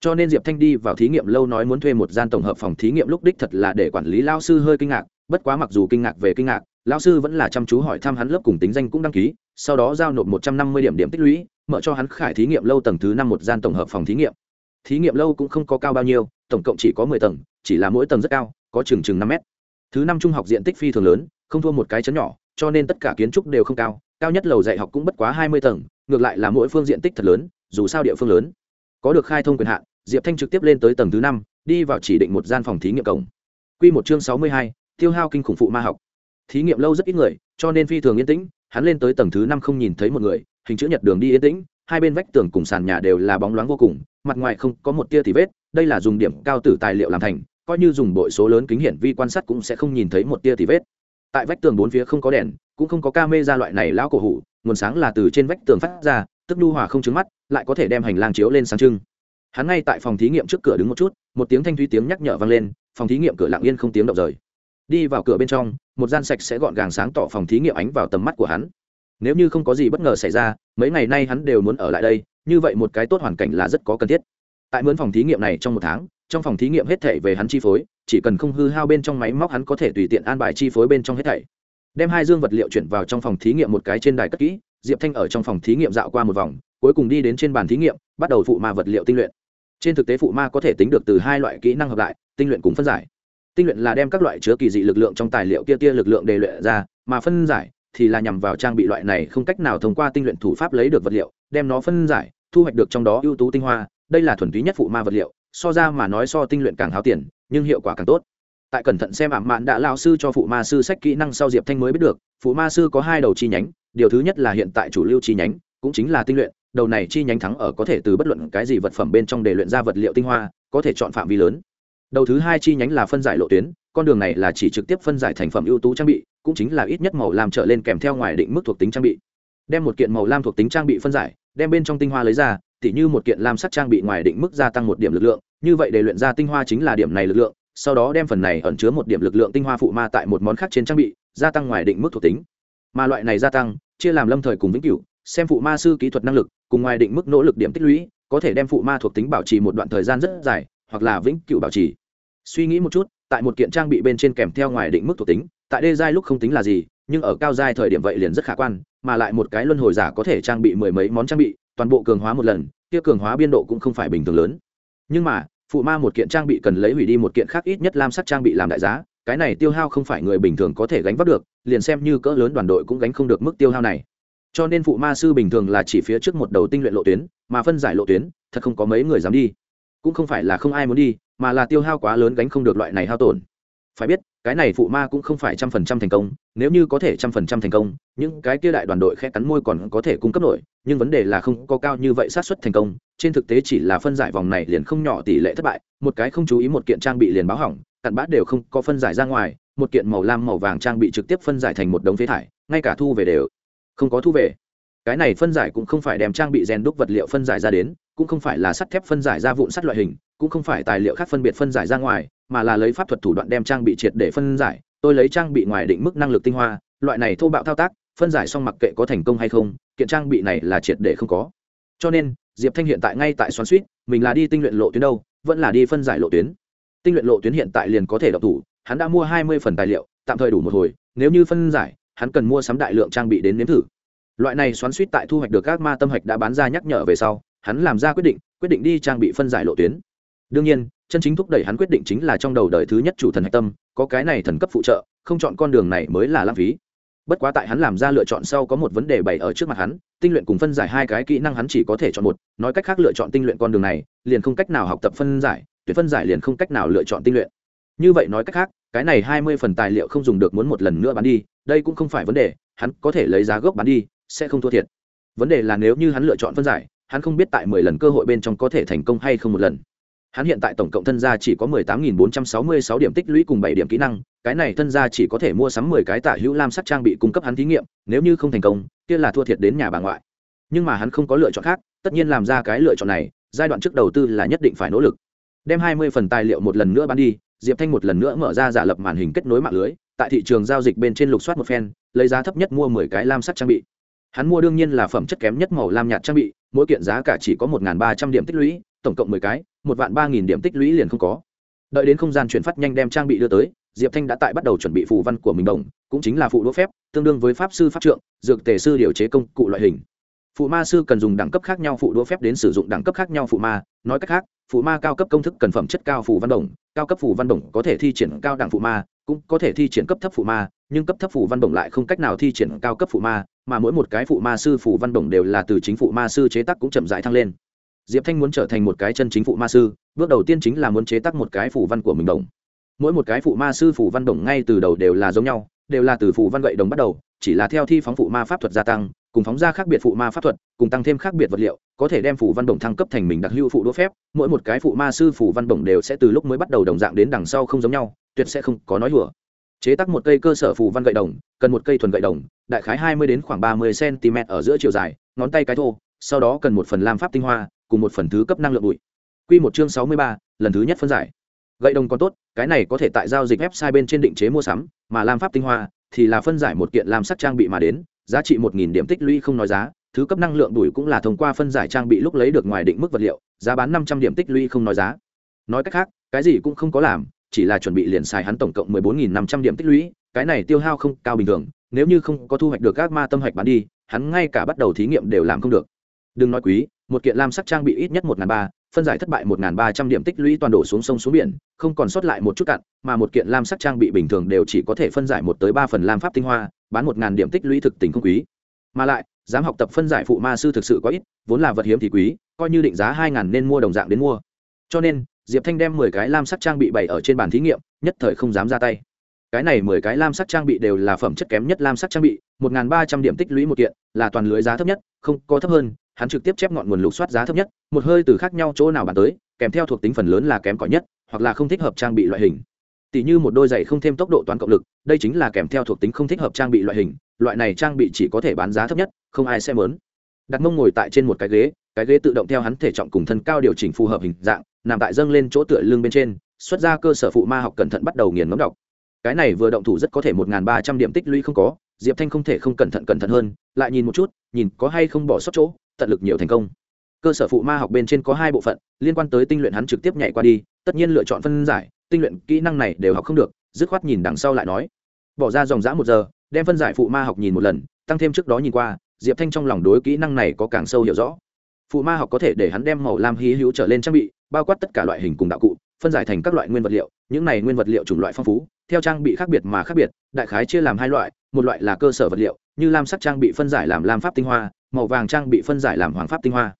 S1: Cho nên diệp thanh đi vào thí nghiệm lâu nói muốn thuê một gian tổng hợp phòng thí nghiệm, lúc đích thật là để quản lý lao sư hơi kinh ngạc, bất quá mặc dù kinh ngạc về kinh ngạc, lao sư vẫn là chăm chú hỏi thăm hắn lớp cùng tính danh cũng đăng ký, sau đó giao nộp một trăm năm mươi điểm điểm tích lũy, mở cho hắn khải thí nghiệm lâu tầng thứ năm một gian tổng hợp phòng thí nghiệm. Thí nghiệm lâu cũng không có cao bao nhiêu, tổng cộng chỉ có mười tầng, chỉ là mỗi tầng rất cao, có chừng chừng năm mét thứ năm trung học diện tích phi thường lớn, không thua một cái chấn nhỏ, cho nên tất cả kiến trúc đều không cao cao nhất lầu dạy học cũng bất quá hai mươi tầng, ngược lại là mỗi phương diện tích thật lớn, dù sao địa phương lớn. Có được khai thông quyền hạn, diệp thanh trực tiếp lên tới tầng thứ năm, đi vào chỉ định một gian phòng thí nghiệm cổng. Q một chương sáu mươi hai, tiêu hao kinh khủng phụ ma học. Thí nghiệm lâu rất ít người, cho nên phi thường yên tĩnh, hắn lên tới tầng thứ năm không nhìn thấy một người, hình chữ nhật đường đi yên tĩnh, hai bên vách tường cùng sàn nhà đều là bóng loáng vô cùng, mặt ngoài không có một tia thì vết, đây là dùng điểm cao tử tài liệu làm thành coi như dùng bội số lớn kính hiển vi quan sát cũng sẽ không nhìn thấy một tia thì vết. Tại vách tường bốn phía không có đèn, cũng không có ca mê ra loại này lão cổ hủ, nguồn sáng là từ trên vách tường phát ra, tức nhu hòa không trứng mắt, lại có thể đem hành lang chiếu lên sáng trưng. Hắn ngay tại phòng thí nghiệm trước cửa đứng một chút, một tiếng thanh thúy tiếng nhắc nhở vang lên, phòng thí nghiệm cửa lặng yên không tiếng động rời. Đi vào cửa bên trong, một gian sạch sẽ gọn gàng sáng tỏ phòng thí nghiệm ánh vào tầm mắt của hắn. Nếu như không có gì bất ngờ xảy ra, mấy ngày nay hắn đều muốn ở lại đây, như vậy một cái tốt hoàn cảnh là rất có cần thiết. Tại mướn phòng thí nghiệm này trong một tháng trong phòng thí nghiệm hết thảy về hắn chi phối, chỉ cần không hư hao bên trong máy móc hắn có thể tùy tiện an bài chi phối bên trong hết thảy. Đem hai dương vật liệu chuyển vào trong phòng thí nghiệm một cái trên đài cất kỹ, diệp thanh ở trong phòng thí nghiệm dạo qua một vòng, cuối cùng đi đến trên bàn thí nghiệm, bắt đầu phụ ma vật liệu tinh luyện. Trên thực tế phụ ma có thể tính được từ hai loại kỹ năng hợp lại, tinh luyện cùng phân giải. Tinh luyện là đem các loại chứa kỳ dị lực lượng trong tài liệu kia tia lực lượng đề luyện ra, mà phân giải thì là nhằm vào trang bị loại này không cách nào thông qua tinh luyện thủ pháp lấy được vật liệu, đem nó phân giải, thu hoạch được trong đó ưu tú tinh hoa, đây là thuần túy nhất phụ ma vật liệu so ra mà nói so tinh luyện càng háo tiền, nhưng hiệu quả càng tốt. Tại cẩn thận xem ảm mạn đã lao sư cho phụ ma sư sách kỹ năng sau diệp thanh mới biết được, phụ ma sư có hai đầu chi nhánh, điều thứ nhất là hiện tại chủ lưu chi nhánh, cũng chính là tinh luyện, đầu này chi nhánh thắng ở có thể từ bất luận cái gì vật phẩm bên trong để luyện ra vật liệu tinh hoa, có thể chọn phạm vi lớn. Đầu thứ hai chi nhánh là phân giải lộ tuyến, con đường này là chỉ trực tiếp phân giải thành phẩm ưu tú trang bị, cũng chính là ít nhất màu lam trở lên kèm theo ngoài định mức thuộc tính trang bị. Đem một kiện màu lam thuộc tính trang bị phân giải, đem bên trong tinh hoa lấy ra tỉ như một kiện lam sắc trang bị ngoài định mức gia tăng một điểm lực lượng, như vậy để luyện ra tinh hoa chính là điểm này lực lượng, sau đó đem phần này ẩn chứa một điểm lực lượng tinh hoa phụ ma tại một món khác trên trang bị, gia tăng ngoài định mức thuộc tính. Mà loại này gia tăng, chia làm lâm thời cùng vĩnh cửu, xem phụ ma sư kỹ thuật năng lực, cùng ngoài định mức nỗ lực điểm tích lũy, có thể đem phụ ma thuộc tính bảo trì một đoạn thời gian rất dài, hoặc là vĩnh cửu bảo trì. Suy nghĩ một chút, tại một kiện trang bị bên trên kèm theo ngoài định mức thuộc tính, tại đê giai lúc không tính là gì, nhưng ở cao giai thời điểm vậy liền rất khả quan, mà lại một cái luân hồi giả có thể trang bị mười mấy món trang bị toàn bộ cường hóa một lần, kia cường hóa biên độ cũng không phải bình thường lớn. Nhưng mà, phụ ma một kiện trang bị cần lấy hủy đi một kiện khác ít nhất lam sắc trang bị làm đại giá, cái này tiêu hao không phải người bình thường có thể gánh vác được, liền xem như cỡ lớn đoàn đội cũng gánh không được mức tiêu hao này. Cho nên phụ ma sư bình thường là chỉ phía trước một đầu tinh luyện lộ tuyến, mà phân giải lộ tuyến, thật không có mấy người dám đi. Cũng không phải là không ai muốn đi, mà là tiêu hao quá lớn gánh không được loại này hao tổn phải biết, cái này phụ ma cũng không phải trăm phần trăm thành công, nếu như có thể trăm phần trăm thành công, những cái kia đại đoàn đội khẽ cắn môi còn có thể cung cấp nổi, nhưng vấn đề là không có cao như vậy sát xuất thành công, trên thực tế chỉ là phân giải vòng này liền không nhỏ tỷ lệ thất bại, một cái không chú ý một kiện trang bị liền báo hỏng, cặn bát đều không có phân giải ra ngoài, một kiện màu lam màu vàng trang bị trực tiếp phân giải thành một đống phế thải, ngay cả thu về đều không có thu về. Cái này phân giải cũng không phải đem trang bị rèn đúc vật liệu phân giải ra đến, cũng không phải là sắt thép phân giải ra vụn sắt loại hình cũng không phải tài liệu khác phân biệt phân giải ra ngoài, mà là lấy pháp thuật thủ đoạn đem trang bị triệt để phân giải. Tôi lấy trang bị ngoài định mức năng lực tinh hoa, loại này thô bạo thao tác, phân giải xong mặc kệ có thành công hay không, kiện trang bị này là triệt để không có. Cho nên, diệp thanh hiện tại ngay tại xoắn suýt, mình là đi tinh luyện lộ tuyến đâu, vẫn là đi phân giải lộ tuyến. Tinh luyện lộ tuyến hiện tại liền có thể đọc thủ, hắn đã mua hai mươi phần tài liệu, tạm thời đủ một hồi, nếu như phân giải, hắn cần mua sắm đại lượng trang bị đến nếm thử. Loại này xoắn suýt tại thu hoạch được các ma tâm hạch đã bán ra nhắc nhở về sau, hắn làm ra quyết định quyết định đi trang bị phân giải lộ tuyến đương nhiên, chân chính thúc đẩy hắn quyết định chính là trong đầu đời thứ nhất chủ thần hạch tâm, có cái này thần cấp phụ trợ, không chọn con đường này mới là lãng phí. Bất quá tại hắn làm ra lựa chọn sau có một vấn đề bày ở trước mặt hắn, tinh luyện cùng phân giải hai cái kỹ năng hắn chỉ có thể chọn một, nói cách khác lựa chọn tinh luyện con đường này, liền không cách nào học tập phân giải tuyệt phân giải liền không cách nào lựa chọn tinh luyện. Như vậy nói cách khác, cái này hai mươi phần tài liệu không dùng được muốn một lần nữa bán đi, đây cũng không phải vấn đề, hắn có thể lấy giá gốc bán đi, sẽ không thua thiệt. Vấn đề là nếu như hắn lựa chọn phân giải, hắn không biết tại mười lần cơ hội bên trong có thể thành công hay không một lần hắn hiện tại tổng cộng thân gia chỉ có mười tám nghìn bốn trăm sáu mươi sáu điểm tích lũy cùng bảy điểm kỹ năng, cái này thân gia chỉ có thể mua sắm mười cái tả hữu lam sắc trang bị cung cấp hắn thí nghiệm, nếu như không thành công, kia là thua thiệt đến nhà bà ngoại. Nhưng mà hắn không có lựa chọn khác, tất nhiên làm ra cái lựa chọn này, giai đoạn trước đầu tư là nhất định phải nỗ lực. Đem hai mươi phần tài liệu một lần nữa bán đi, diệp thanh một lần nữa mở ra giả lập màn hình kết nối mạng lưới, tại thị trường giao dịch bên trên lục soát một phen, lấy giá thấp nhất mua mười cái lam sắc trang bị. Hắn mua đương nhiên là phẩm chất kém nhất màu lam nhạt trang bị, mỗi kiện giá cả chỉ có một ba trăm điểm tích lũy tổng cộng mười cái, một vạn ba nghìn điểm tích lũy liền không có. Đợi đến không gian chuyển phát nhanh đem trang bị đưa tới, diệp thanh đã tại bắt đầu chuẩn bị phù văn của mình đồng cũng chính là phụ đỗ phép, tương đương với pháp sư pháp trượng, dược tề sư điều chế công cụ loại hình. Phụ ma sư cần dùng đẳng cấp khác nhau phụ đỗ phép đến sử dụng đẳng cấp khác nhau phụ ma, nói cách khác, phụ ma cao cấp công thức cần phẩm chất cao phù văn đồng cao cấp phù văn đồng có thể thi triển cao đẳng phụ ma, cũng có thể thi triển cấp thấp phụ ma, nhưng cấp thấp phù văn đồng lại không cách nào thi triển cao cấp phụ ma, mà mỗi một cái phụ ma sư phù văn đồng đều là từ chính phụ ma sư chế tác cũng chậm rãi thăng lên diệp thanh muốn trở thành một cái chân chính phụ ma sư, bước đầu tiên chính là muốn chế tác một cái phủ văn của mình đồng. Mỗi một cái phụ ma sư phủ văn đồng ngay từ đầu đều là giống nhau, đều là từ phụ văn gậy đồng bắt đầu, chỉ là theo thi phóng phụ ma pháp thuật gia tăng, cùng phóng ra khác biệt phụ ma pháp thuật, cùng tăng thêm khác biệt vật liệu, có thể đem phủ văn đồng thăng cấp thành mình đặc hữu phụ đỗ phép, mỗi một cái phụ ma sư phủ văn đồng đều sẽ từ lúc mới bắt đầu đồng dạng đến đằng sau không giống nhau, tuyệt sẽ không có nói hùa chế tác một cây cơ sở phủ văn gậy đồng, cần một cây thuần gậy đồng, đại khái hai mươi đến khoảng ba mươi cm ở giữa chiều dài, ngón tay cái thô, sau đó cần một phần lam pháp tinh hoa cùng một phần thứ cấp năng lượng bụi. Q một chương sáu mươi ba, lần thứ nhất phân giải. Gậy đồng còn tốt, cái này có thể tại giao dịch website bên trên định chế mua sắm, mà lam pháp tinh hoa thì là phân giải một kiện làm sắc trang bị mà đến, giá trị một nghìn điểm tích lũy không nói giá, thứ cấp năng lượng bụi cũng là thông qua phân giải trang bị lúc lấy được ngoài định mức vật liệu, giá bán năm trăm điểm tích lũy không nói giá. Nói cách khác, cái gì cũng không có làm, chỉ là chuẩn bị liền xài hắn tổng cộng mười bốn nghìn năm trăm điểm tích lũy, cái này tiêu hao không cao bình thường, nếu như không có thu hoạch được các ma tâm hạch bán đi, hắn ngay cả bắt đầu thí nghiệm đều làm không được đừng nói quý, một kiện lam sắc trang bị ít nhất một ngàn ba, phân giải thất bại một ngàn ba trăm điểm tích lũy toàn đổ xuống sông xuống biển, không còn sót lại một chút cặn, mà một kiện lam sắc trang bị bình thường đều chỉ có thể phân giải một tới ba phần lam pháp tinh hoa, bán một ngàn điểm tích lũy thực tình không quý. Mà lại, dám học tập phân giải phụ ma sư thực sự có ít, vốn là vật hiếm thì quý, coi như định giá hai ngàn nên mua đồng dạng đến mua. Cho nên, diệp thanh đem mười cái lam sắc trang bị bày ở trên bàn thí nghiệm, nhất thời không dám ra tay. Cái này mười cái lam sắc trang bị đều là phẩm chất kém nhất lam sắc trang bị, một ba trăm điểm tích lũy một kiện, là toàn lưới giá thấp nhất, không có thấp hơn hắn trực tiếp chép ngọn nguồn lục soát giá thấp nhất, một hơi từ khác nhau chỗ nào bàn tới, kèm theo thuộc tính phần lớn là kém cỏi nhất, hoặc là không thích hợp trang bị loại hình. Tỷ như một đôi giày không thêm tốc độ toán cộng lực, đây chính là kèm theo thuộc tính không thích hợp trang bị loại hình, loại này trang bị chỉ có thể bán giá thấp nhất, không ai sẽ mớn. Đặt mông ngồi tại trên một cái ghế cái ghế tự động theo hắn thể trọng cùng thân cao điều chỉnh phù hợp hình dạng, nằm tại dâng lên chỗ tựa lưng bên trên, xuất ra cơ sở phụ ma học cẩn thận bắt đầu nghiền ngấm đọc. Cái này vừa động thủ rất có thể một ba trăm điểm tích lũy không có, diệp thanh không thể không cẩn thận cẩn thận hơn, lại nhìn một chút, nhìn có hay không bỏ sót chỗ tận lực nhiều thành công. Cơ sở phụ ma học bên trên có hai bộ phận, liên quan tới tinh luyện hắn trực tiếp nhảy qua đi, tất nhiên lựa chọn phân giải, tinh luyện kỹ năng này đều học không được, dứt khoát nhìn đằng sau lại nói. Bỏ ra dòng dã một giờ, đem phân giải phụ ma học nhìn một lần, tăng thêm trước đó nhìn qua, diệp thanh trong lòng đối kỹ năng này có càng sâu hiểu rõ. Phụ ma học có thể để hắn đem màu lam hí hữu trở lên trang bị, bao quát tất cả loại hình cùng đạo cụ, phân giải thành các loại nguyên vật liệu, những này nguyên vật liệu chủng loại phong phú, theo trang bị khác biệt mà khác biệt, đại khái chia làm hai loại, một loại là cơ sở vật liệu, như lam sắc trang bị phân giải làm lam pháp tinh hoa màu vàng trang bị phân giải làm hoàng pháp tinh hoa.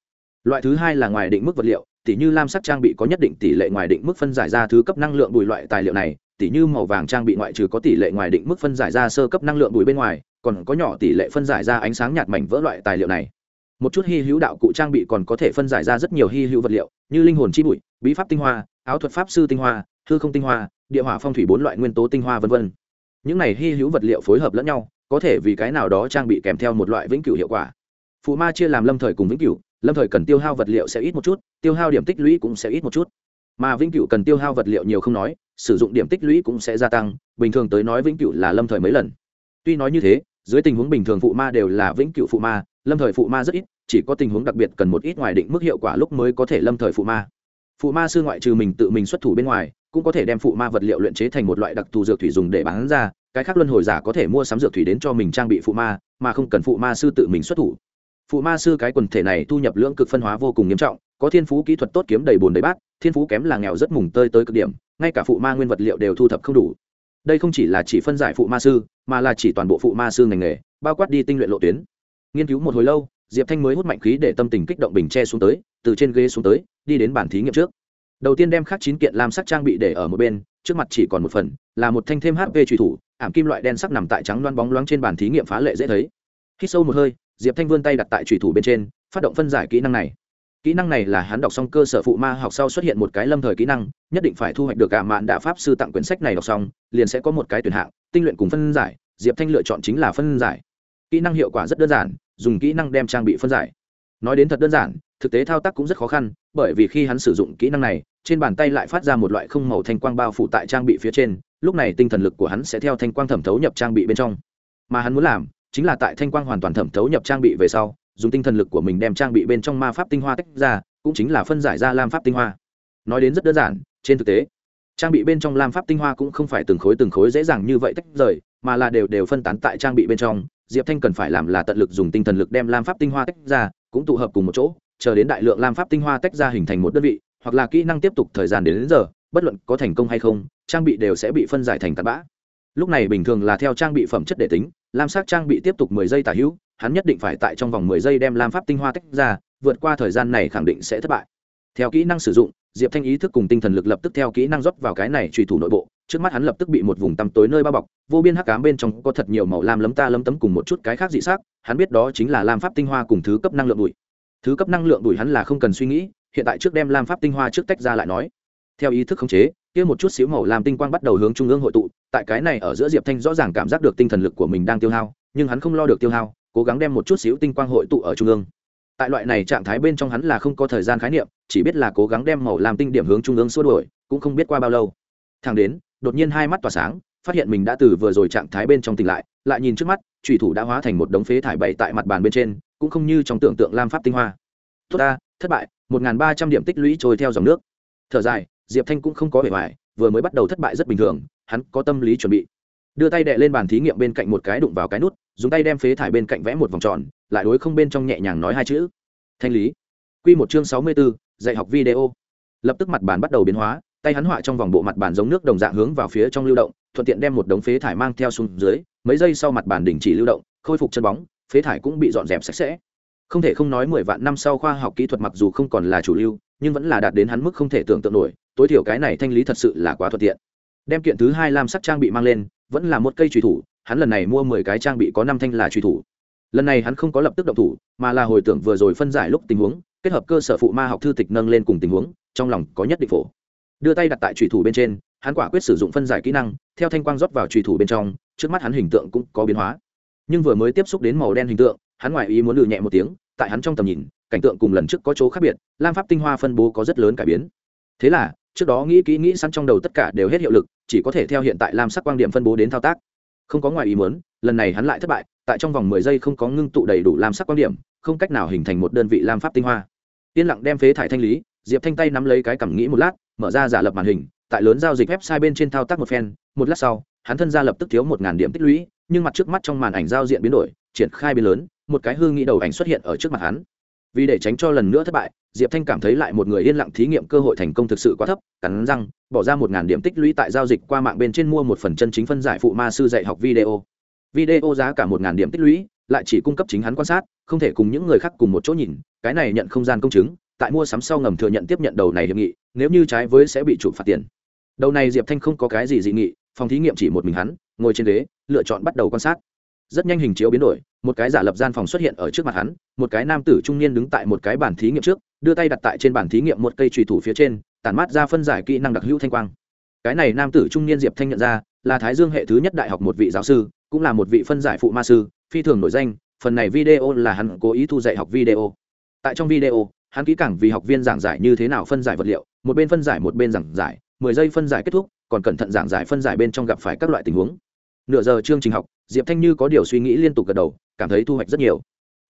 S1: Loại thứ hai là ngoài định mức vật liệu, tỉ như lam sắc trang bị có nhất định tỷ lệ ngoài định mức phân giải ra thứ cấp năng lượng bùi loại tài liệu này, tỉ như màu vàng trang bị ngoại trừ có tỷ lệ ngoài định mức phân giải ra sơ cấp năng lượng bùi bên ngoài, còn có nhỏ tỷ lệ phân giải ra ánh sáng nhạt mảnh vỡ loại tài liệu này. Một chút hy hữu đạo cụ trang bị còn có thể phân giải ra rất nhiều hy hữu vật liệu, như linh hồn chi bụi, bí pháp tinh hoa, áo thuật pháp sư tinh hoa, hư không tinh hoa, địa hỏa phong thủy bốn loại nguyên tố tinh hoa v v những này hy hữu vật liệu phối hợp lẫn nhau, có thể vì cái nào đó trang bị kèm theo một loại vĩnh cửu hiệu quả phụ ma chia làm lâm thời cùng vĩnh cửu, lâm thời cần tiêu hao vật liệu sẽ ít một chút, tiêu hao điểm tích lũy cũng sẽ ít một chút. Mà vĩnh cửu cần tiêu hao vật liệu nhiều không nói, sử dụng điểm tích lũy cũng sẽ gia tăng, bình thường tới nói vĩnh cửu là lâm thời mấy lần. Tuy nói như thế, dưới tình huống bình thường phụ ma đều là vĩnh cửu phụ ma, lâm thời phụ ma rất ít, chỉ có tình huống đặc biệt cần một ít ngoài định mức hiệu quả lúc mới có thể lâm thời phụ ma. Phụ ma sư ngoại trừ mình tự mình xuất thủ bên ngoài, cũng có thể đem phụ ma vật liệu luyện chế thành một loại đặc thù dược thủy dùng để bán ra, cái khác luân hồi giả có thể mua sắm dược thủy đến cho mình trang bị phụ ma, mà không cần phụ ma sư tự mình xuất thủ phụ ma sư cái quần thể này thu nhập lưỡng cực phân hóa vô cùng nghiêm trọng, có thiên phú kỹ thuật tốt kiếm đầy bồn đầy bát, thiên phú kém là nghèo rất mùng tơi tới cực điểm, ngay cả phụ ma nguyên vật liệu đều thu thập không đủ. Đây không chỉ là chỉ phân giải phụ ma sư, mà là chỉ toàn bộ phụ ma sư ngành nghề, bao quát đi tinh luyện lộ tuyến. Nghiên cứu một hồi lâu, diệp thanh mới hút mạnh khí để tâm tình kích động bình che xuống tới, từ trên ghế xuống tới, đi đến bản thí nghiệm trước. Đầu tiên đem khắc chín kiện làm sắc trang bị để ở một bên, trước mặt chỉ còn một phần, là một thanh thêm hp truy thủ, ảm kim loại đen sắc nằm tại trắng loan bóng loáng trên bàn thí nghiệm phá lệ dễ thấy. Khi sâu một hơi diệp thanh vươn tay đặt tại trùy thủ bên trên, phát động phân giải kỹ năng này. Kỹ năng này là hắn đọc xong cơ sở phụ ma học sau xuất hiện một cái lâm thời kỹ năng, nhất định phải thu hoạch được cả mạn đạ pháp sư tặng quyển sách này đọc xong, liền sẽ có một cái tuyển hạng, tinh luyện cùng phân giải. Diệp thanh lựa chọn chính là phân giải. Kỹ năng hiệu quả rất đơn giản, dùng kỹ năng đem trang bị phân giải. Nói đến thật đơn giản, thực tế thao tác cũng rất khó khăn, bởi vì khi hắn sử dụng kỹ năng này, trên bàn tay lại phát ra một loại không màu thanh quang bao phủ tại trang bị phía trên, lúc này tinh thần lực của hắn sẽ theo thanh quang thẩm thấu nhập trang bị bên trong. Mà hắn muốn làm chính là tại thanh quang hoàn toàn thẩm thấu nhập trang bị về sau dùng tinh thần lực của mình đem trang bị bên trong ma pháp tinh hoa tách ra cũng chính là phân giải ra lam pháp tinh hoa. Nói đến rất đơn giản trên thực tế trang bị bên trong lam pháp tinh hoa cũng không phải từng khối từng khối dễ dàng như vậy tách rời mà là đều đều phân tán tại trang bị bên trong. Diệp thanh cần phải làm là tận lực dùng tinh thần lực đem lam pháp tinh hoa tách ra cũng tụ hợp cùng một chỗ chờ đến đại lượng lam pháp tinh hoa tách ra hình thành một đơn vị hoặc là kỹ năng tiếp tục thời gian đến, đến giờ bất luận có thành công hay không trang bị đều sẽ bị phân giải thành tạt bã. Lúc này bình thường là theo trang bị phẩm chất để tính lam sắc trang bị tiếp tục mười giây tả hữu, hắn nhất định phải tại trong vòng mười giây đem lam pháp tinh hoa tách ra, vượt qua thời gian này khẳng định sẽ thất bại theo kỹ năng sử dụng, diệp thanh ý thức cùng tinh thần lực lập tức theo kỹ năng rót vào cái này truy thủ nội bộ, trước mắt hắn lập tức bị một vùng tăm tối nơi bao bọc, vô biên hắc cám bên trong có thật nhiều màu lam lấm ta lấm tấm cùng một chút cái khác dị sắc, hắn biết đó chính là lam pháp tinh hoa cùng thứ cấp năng lượng đuổi. thứ cấp năng lượng đuổi hắn là không cần suy nghĩ, hiện tại trước đem lam pháp tinh hoa trước tách ra lại nói theo ý thức khống chế kia một chút xíu màu làm tinh quang bắt đầu hướng trung ương hội tụ, tại cái này ở giữa diệp thanh rõ ràng cảm giác được tinh thần lực của mình đang tiêu hao, nhưng hắn không lo được tiêu hao, cố gắng đem một chút xíu tinh quang hội tụ ở trung ương. Tại loại này trạng thái bên trong hắn là không có thời gian khái niệm, chỉ biết là cố gắng đem màu làm tinh điểm hướng trung ương xua đuổi, cũng không biết qua bao lâu. Thang đến, đột nhiên hai mắt tỏa sáng, phát hiện mình đã từ vừa rồi trạng thái bên trong tỉnh lại lại nhìn trước mắt thủy thủ đã hóa thành một đống phế thải bậy tại mặt bàn bên trên, cũng không như trong tưởng tượng lam pháp tinh hoa. Tốt ta, thất bại, một ba trăm điểm tích lũy trôi theo dòng nước. Thở dài diệp thanh cũng không có vẻ vải vừa mới bắt đầu thất bại rất bình thường, hắn có tâm lý chuẩn bị. Đưa tay đệ lên bàn thí nghiệm bên cạnh một cái đụng vào cái nút, dùng tay đem phế thải bên cạnh vẽ một vòng tròn, lại đối không bên trong nhẹ nhàng nói hai chữ. Thanh lý. Q một chương sáu mươi bốn dạy học video. Lập tức mặt bàn bắt đầu biến hóa, tay hắn họa trong vòng bộ mặt bàn giống nước đồng dạng hướng vào phía trong lưu động, thuận tiện đem một đống phế thải mang theo xuống dưới, mấy giây sau mặt bàn đình chỉ lưu động, khôi phục chân bóng, phế thải cũng bị dọn dẹp sạch sẽ. Không thể không nói mười vạn năm sau khoa học kỹ thuật mặc dù không còn là chủ lưu nhưng vẫn là đạt đến hắn mức không thể tưởng tượng nổi, tối thiểu cái này thanh lý thật sự là quá thuận tiện. Đem kiện thứ hai lam sắc trang bị mang lên, vẫn là một cây trùy thủ, hắn lần này mua mười cái trang bị có năm thanh là trùy thủ. Lần này hắn không có lập tức động thủ, mà là hồi tưởng vừa rồi phân giải lúc tình huống, kết hợp cơ sở phụ ma học thư tịch nâng lên cùng tình huống, trong lòng có nhất định phổ. Đưa tay đặt tại trùy thủ bên trên, hắn quả quyết sử dụng phân giải kỹ năng, theo thanh quang rót vào trùy thủ bên trong, trước mắt hắn hình tượng cũng có biến hóa. Nhưng vừa mới tiếp xúc đến màu đen hình tượng, hắn ngoại ý muốn lự nhẹ một tiếng, tại hắn trong tầm nhìn cảnh tượng cùng lần trước có chỗ khác biệt, lam pháp tinh hoa phân bố có rất lớn cải biến. Thế là, trước đó nghĩ kỹ nghĩ sẵn trong đầu tất cả đều hết hiệu lực, chỉ có thể theo hiện tại lam sắc quan điểm phân bố đến thao tác. Không có ngoài ý muốn, lần này hắn lại thất bại, tại trong vòng mười giây không có ngưng tụ đầy đủ lam sắc quan điểm, không cách nào hình thành một đơn vị lam pháp tinh hoa. Yên lặng đem phế thải thanh lý, diệp thanh tay nắm lấy cái cảm nghĩ một lát, mở ra giả lập màn hình, tại lớn giao dịch website bên trên thao tác một phen, một lát sau, hắn thân ra lập tức thiếu một ngàn điểm tích lũy, nhưng mặt trước mắt trong màn ảnh giao diện biến đổi, triển khai biến lớn, một cái hương nghĩ đầu ảnh xuất hiện ở trước mặt hắn vì để tránh cho lần nữa thất bại, diệp thanh cảm thấy lại một người yên lặng thí nghiệm cơ hội thành công thực sự quá thấp, cắn răng, bỏ ra một ngàn điểm tích lũy tại giao dịch qua mạng bên trên mua một phần chân chính phân giải phụ ma sư dạy học video. Video giá cả một ngàn điểm tích lũy, lại chỉ cung cấp chính hắn quan sát, không thể cùng những người khác cùng một chỗ nhìn, cái này nhận không gian công chứng, tại mua sắm sau ngầm thừa nhận tiếp nhận đầu này hiệp nghị, nếu như trái với sẽ bị chủ phạt tiền. Đầu này diệp thanh không có cái gì dị nghị, phòng thí nghiệm chỉ một mình hắn, ngồi trên ghế, lựa chọn bắt đầu quan sát rất nhanh hình chiếu biến đổi, một cái giả lập gian phòng xuất hiện ở trước mặt hắn, một cái nam tử trung niên đứng tại một cái bàn thí nghiệm trước, đưa tay đặt tại trên bàn thí nghiệm một cây trùy thủ phía trên, tản mát ra phân giải kỹ năng đặc hữu thanh quang. Cái này nam tử trung niên diệp thanh nhận ra, là thái dương hệ thứ nhất đại học một vị giáo sư, cũng là một vị phân giải phụ ma sư, phi thường nổi danh, phần này video là hắn cố ý thu dạy học video. Tại trong video, hắn kỹ càng vì học viên giảng giải như thế nào phân giải vật liệu, một bên phân giải một bên giảng giải, mười giây phân giải kết thúc, còn cẩn thận giảng giải phân giải bên trong gặp phải các loại tình huống nửa giờ chương trình học, diệp thanh như có điều suy nghĩ liên tục gật đầu, cảm thấy thu hoạch rất nhiều.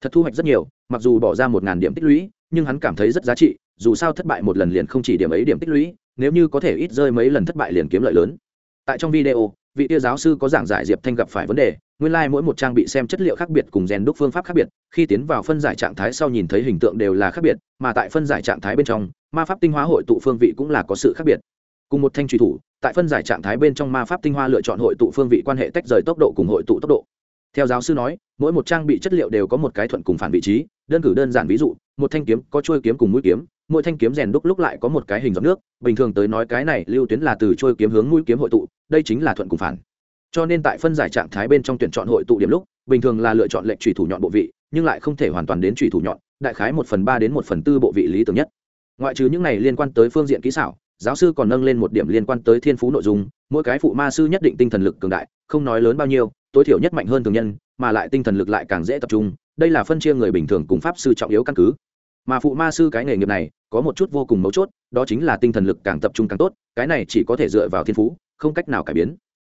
S1: Thật thu hoạch rất nhiều, mặc dù bỏ ra một ngàn điểm tích lũy, nhưng hắn cảm thấy rất giá trị, dù sao thất bại một lần liền không chỉ điểm ấy điểm tích lũy, nếu như có thể ít rơi mấy lần thất bại liền kiếm lợi lớn. Tại trong video, vị tia giáo sư có giảng giải diệp thanh gặp phải vấn đề, nguyên lai、like、mỗi một trang bị xem chất liệu khác biệt cùng rèn đúc phương pháp khác biệt, khi tiến vào phân giải trạng thái sau nhìn thấy hình tượng đều là khác biệt, mà tại phân giải trạng thái bên trong, ma pháp tinh hóa hội tụ phương vị cũng là có sự khác biệt. Cùng một thanh truy thủ tại phân giải trạng thái bên trong ma pháp tinh hoa lựa chọn hội tụ phương vị quan hệ tách rời tốc độ cùng hội tụ tốc độ. Theo giáo sư nói, mỗi một trang bị chất liệu đều có một cái thuận cùng phản vị trí, đơn cử đơn giản ví dụ, một thanh kiếm có trôi kiếm cùng mũi kiếm, mỗi thanh kiếm rèn đúc lúc lại có một cái hình giọt nước, bình thường tới nói cái này lưu tuyến là từ trôi kiếm hướng mũi kiếm hội tụ, đây chính là thuận cùng phản. Cho nên tại phân giải trạng thái bên trong tuyển chọn hội tụ điểm lúc, bình thường là lựa chọn lệnh trùy thủ nhọn bộ vị, nhưng lại không thể hoàn toàn đến trùy thủ nhọn, đại khái một phần ba đến một phần tư bộ vị lý tưởng nhất. Ngoại trừ những này liên quan tới phương diện kỹ xảo giáo sư còn nâng lên một điểm liên quan tới thiên phú nội dung, mỗi cái phụ ma sư nhất định tinh thần lực cường đại, không nói lớn bao nhiêu, tối thiểu nhất mạnh hơn thường nhân, mà lại tinh thần lực lại càng dễ tập trung, đây là phân chia người bình thường cùng pháp sư trọng yếu căn cứ. Mà phụ ma sư cái nghề nghiệp này, có một chút vô cùng mấu chốt, đó chính là tinh thần lực càng tập trung càng tốt, cái này chỉ có thể dựa vào thiên phú, không cách nào cải biến.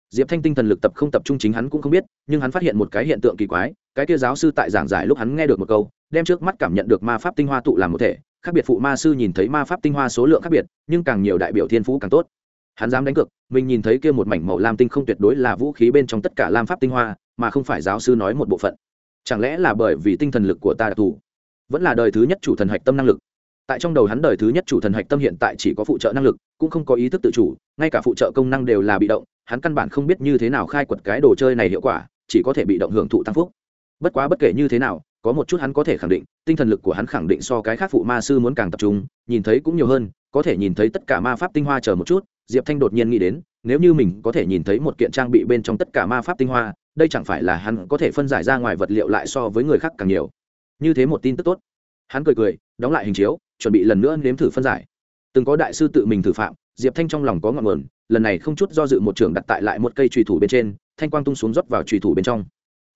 S1: Diệp thanh tinh thần lực tập không tập trung chính hắn cũng không biết, nhưng hắn phát hiện một cái hiện tượng kỳ quái, cái kia giáo sư tại giảng giải lúc hắn nghe được một câu, đem trước mắt cảm nhận được ma pháp tinh hoa tụ làm một thể khác biệt phụ ma sư nhìn thấy ma pháp tinh hoa số lượng khác biệt, nhưng càng nhiều đại biểu thiên phú càng tốt. Hắn dám đánh cược, mình nhìn thấy kia một mảnh màu lam tinh không tuyệt đối là vũ khí bên trong tất cả lam pháp tinh hoa, mà không phải giáo sư nói một bộ phận. Chẳng lẽ là bởi vì tinh thần lực của ta đặc thù? Vẫn là đời thứ nhất chủ thần hạch tâm năng lực. Tại trong đầu hắn đời thứ nhất chủ thần hạch tâm hiện tại chỉ có phụ trợ năng lực, cũng không có ý thức tự chủ, ngay cả phụ trợ công năng đều là bị động, hắn căn bản không biết như thế nào khai quật cái đồ chơi này hiệu quả, chỉ có thể bị động hưởng thụ tăng phúc. Bất quá bất kể như thế nào có một chút hắn có thể khẳng định, tinh thần lực của hắn khẳng định so cái khác phụ ma sư muốn càng tập trung, nhìn thấy cũng nhiều hơn, có thể nhìn thấy tất cả ma pháp tinh hoa chờ một chút, diệp thanh đột nhiên nghĩ đến, nếu như mình có thể nhìn thấy một kiện trang bị bên trong tất cả ma pháp tinh hoa, đây chẳng phải là hắn có thể phân giải ra ngoài vật liệu lại so với người khác càng nhiều. Như thế một tin tức tốt. Hắn cười cười, đóng lại hình chiếu, chuẩn bị lần nữa nếm thử phân giải. Từng có đại sư tự mình thử phạm, diệp thanh trong lòng có ngọn nguồn, lần này không chút do dự một trường đặt tại lại một cây trùy thủ bên trên, thanh quang tung xuống rót vào trùy thủ bên trong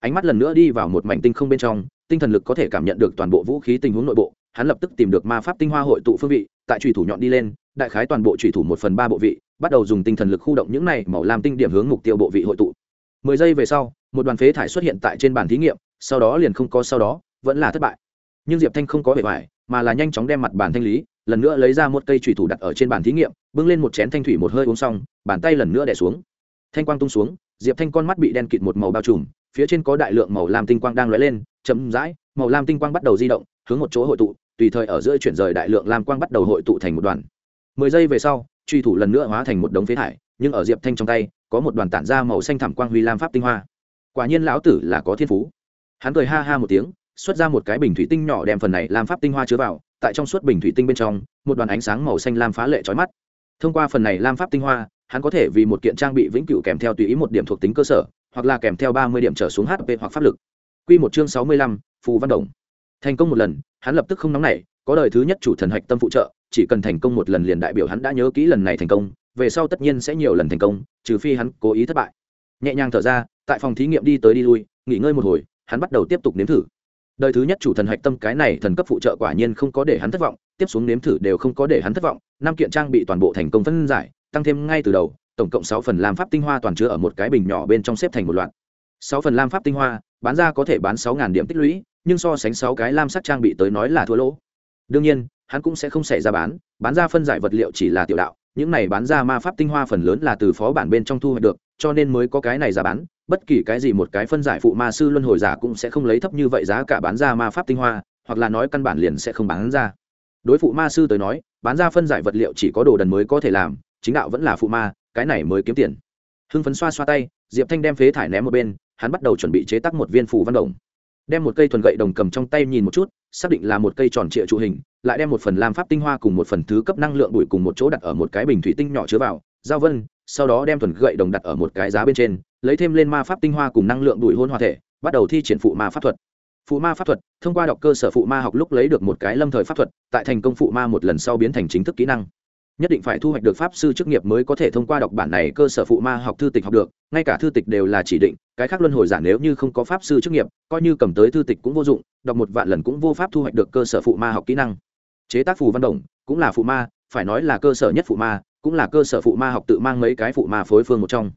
S1: ánh mắt lần nữa đi vào một mảnh tinh không bên trong, tinh thần lực có thể cảm nhận được toàn bộ vũ khí tình huống nội bộ, hắn lập tức tìm được ma pháp tinh hoa hội tụ phương vị, tại trùy thủ nhọn đi lên, đại khái toàn bộ trùy thủ một phần ba bộ vị, bắt đầu dùng tinh thần lực khu động những này màu làm tinh điểm hướng mục tiêu bộ vị hội tụ. Mười giây về sau, một đoàn phế thải xuất hiện tại trên bàn thí nghiệm, sau đó liền không có sau đó, vẫn là thất bại. Nhưng diệp thanh không có vẻ vải mà là nhanh chóng đem mặt bàn thanh lý, lần nữa lấy ra một cây trùy thủ đặt ở trên bàn thí nghiệm, bưng lên một chén thanh thủy một hơi uống xong, bàn tay lần nữa đẻ xuống. Thanh quang tung xuống, diệp thanh con mắt bị đen kịt một màu bao trùm phía trên có đại lượng màu lam tinh quang đang lóe lên, chậm rãi, màu lam tinh quang bắt đầu di động, hướng một chỗ hội tụ, tùy thời ở giữa chuyển rời đại lượng lam quang bắt đầu hội tụ thành một đoàn. Mười giây về sau, truy thủ lần nữa hóa thành một đống phế thải, nhưng ở diệp thanh trong tay, có một đoàn tản ra màu xanh thảm quang huy lam pháp tinh hoa. Quả nhiên lão tử là có thiên phú. Hắn cười ha ha một tiếng, xuất ra một cái bình thủy tinh nhỏ đem phần này lam pháp tinh hoa chứa vào, tại trong suốt bình thủy tinh bên trong, một đoàn ánh sáng màu xanh lam phá lệ trói mắt. Thông qua phần này lam pháp tinh hoa, hắn có thể vì một kiện trang bị vĩnh cửu kèm theo tùy ý một điểm thuộc tính cơ sở hoặc là kèm theo ba mươi điểm trở xuống hp hoặc pháp lực. Quy một chương sáu mươi lăm, phù văn đồng. Thành công một lần hắn lập tức không nóng nảy có đời thứ nhất chủ thần hạch tâm phụ trợ chỉ cần thành công một lần liền đại biểu hắn đã nhớ kỹ lần này thành công về sau tất nhiên sẽ nhiều lần thành công trừ phi hắn cố ý thất bại. Nhẹ nhàng thở ra tại phòng thí nghiệm đi tới đi lui nghỉ ngơi một hồi hắn bắt đầu tiếp tục nếm thử. Đời thứ nhất chủ thần hạch tâm cái này thần cấp phụ trợ quả nhiên không có để hắn thất vọng tiếp xuống nếm thử đều không có để hắn thất vọng năm kiện trang bị toàn bộ thành công phân giải tăng thêm ngay từ đầu tổng cộng sáu phần lam pháp tinh hoa toàn chứa ở một cái bình nhỏ bên trong xếp thành một loạt. Sáu phần lam pháp tinh hoa, bán ra có thể bán sáu điểm tích lũy, nhưng so sánh sáu cái lam sắc trang bị tới nói là thua lỗ. Đương nhiên, hắn cũng sẽ không xảy ra bán bán ra phân giải vật liệu chỉ là tiểu đạo, những này bán ra ma pháp tinh hoa phần lớn là từ phó bản bên trong thu hoạch được, cho nên mới có cái này giá bán, bất kỳ cái gì một cái phân giải phụ ma sư luân hồi giả cũng sẽ không lấy thấp như vậy giá cả bán ra ma pháp tinh hoa, hoặc là nói căn bản liền sẽ không bán ra. Đối phụ ma sư tới nói, bán ra phân giải vật liệu chỉ có đồ đần mới có thể làm, chính đạo vẫn là phụ ma cái này mới kiếm tiền. Hưng phấn xoa xoa tay, diệp thanh đem phế thải ném một bên, hắn bắt đầu chuẩn bị chế tác một viên phù văn đồng. Đem một cây thuần gậy đồng cầm trong tay nhìn một chút, xác định là một cây tròn trịa trụ hình, lại đem một phần lam pháp tinh hoa cùng một phần thứ cấp năng lượng bụi cùng một chỗ đặt ở một cái bình thủy tinh nhỏ chứa vào, giao vân, sau đó đem thuần gậy đồng đặt ở một cái giá bên trên, lấy thêm lên ma pháp tinh hoa cùng năng lượng bụi hôn hòa thể, bắt đầu thi triển phụ ma pháp thuật. Phụ ma pháp thuật, thông qua đọc cơ sở phụ ma học lúc lấy được một cái lâm thời pháp thuật, tại thành công phụ ma một lần sau biến thành chính thức kỹ năng nhất định phải thu hoạch được pháp sư chức nghiệp mới có thể thông qua đọc bản này cơ sở phụ ma học thư tịch học được, ngay cả thư tịch đều là chỉ định, cái khác luân hồi giả nếu như không có pháp sư chức nghiệp, coi như cầm tới thư tịch cũng vô dụng, đọc một vạn lần cũng vô pháp thu hoạch được cơ sở phụ ma học kỹ năng. Chế tác phù văn đồng, cũng là phụ ma, phải nói là cơ sở nhất phụ ma, cũng là cơ sở phụ ma học tự mang mấy cái phụ ma phối phương một trong.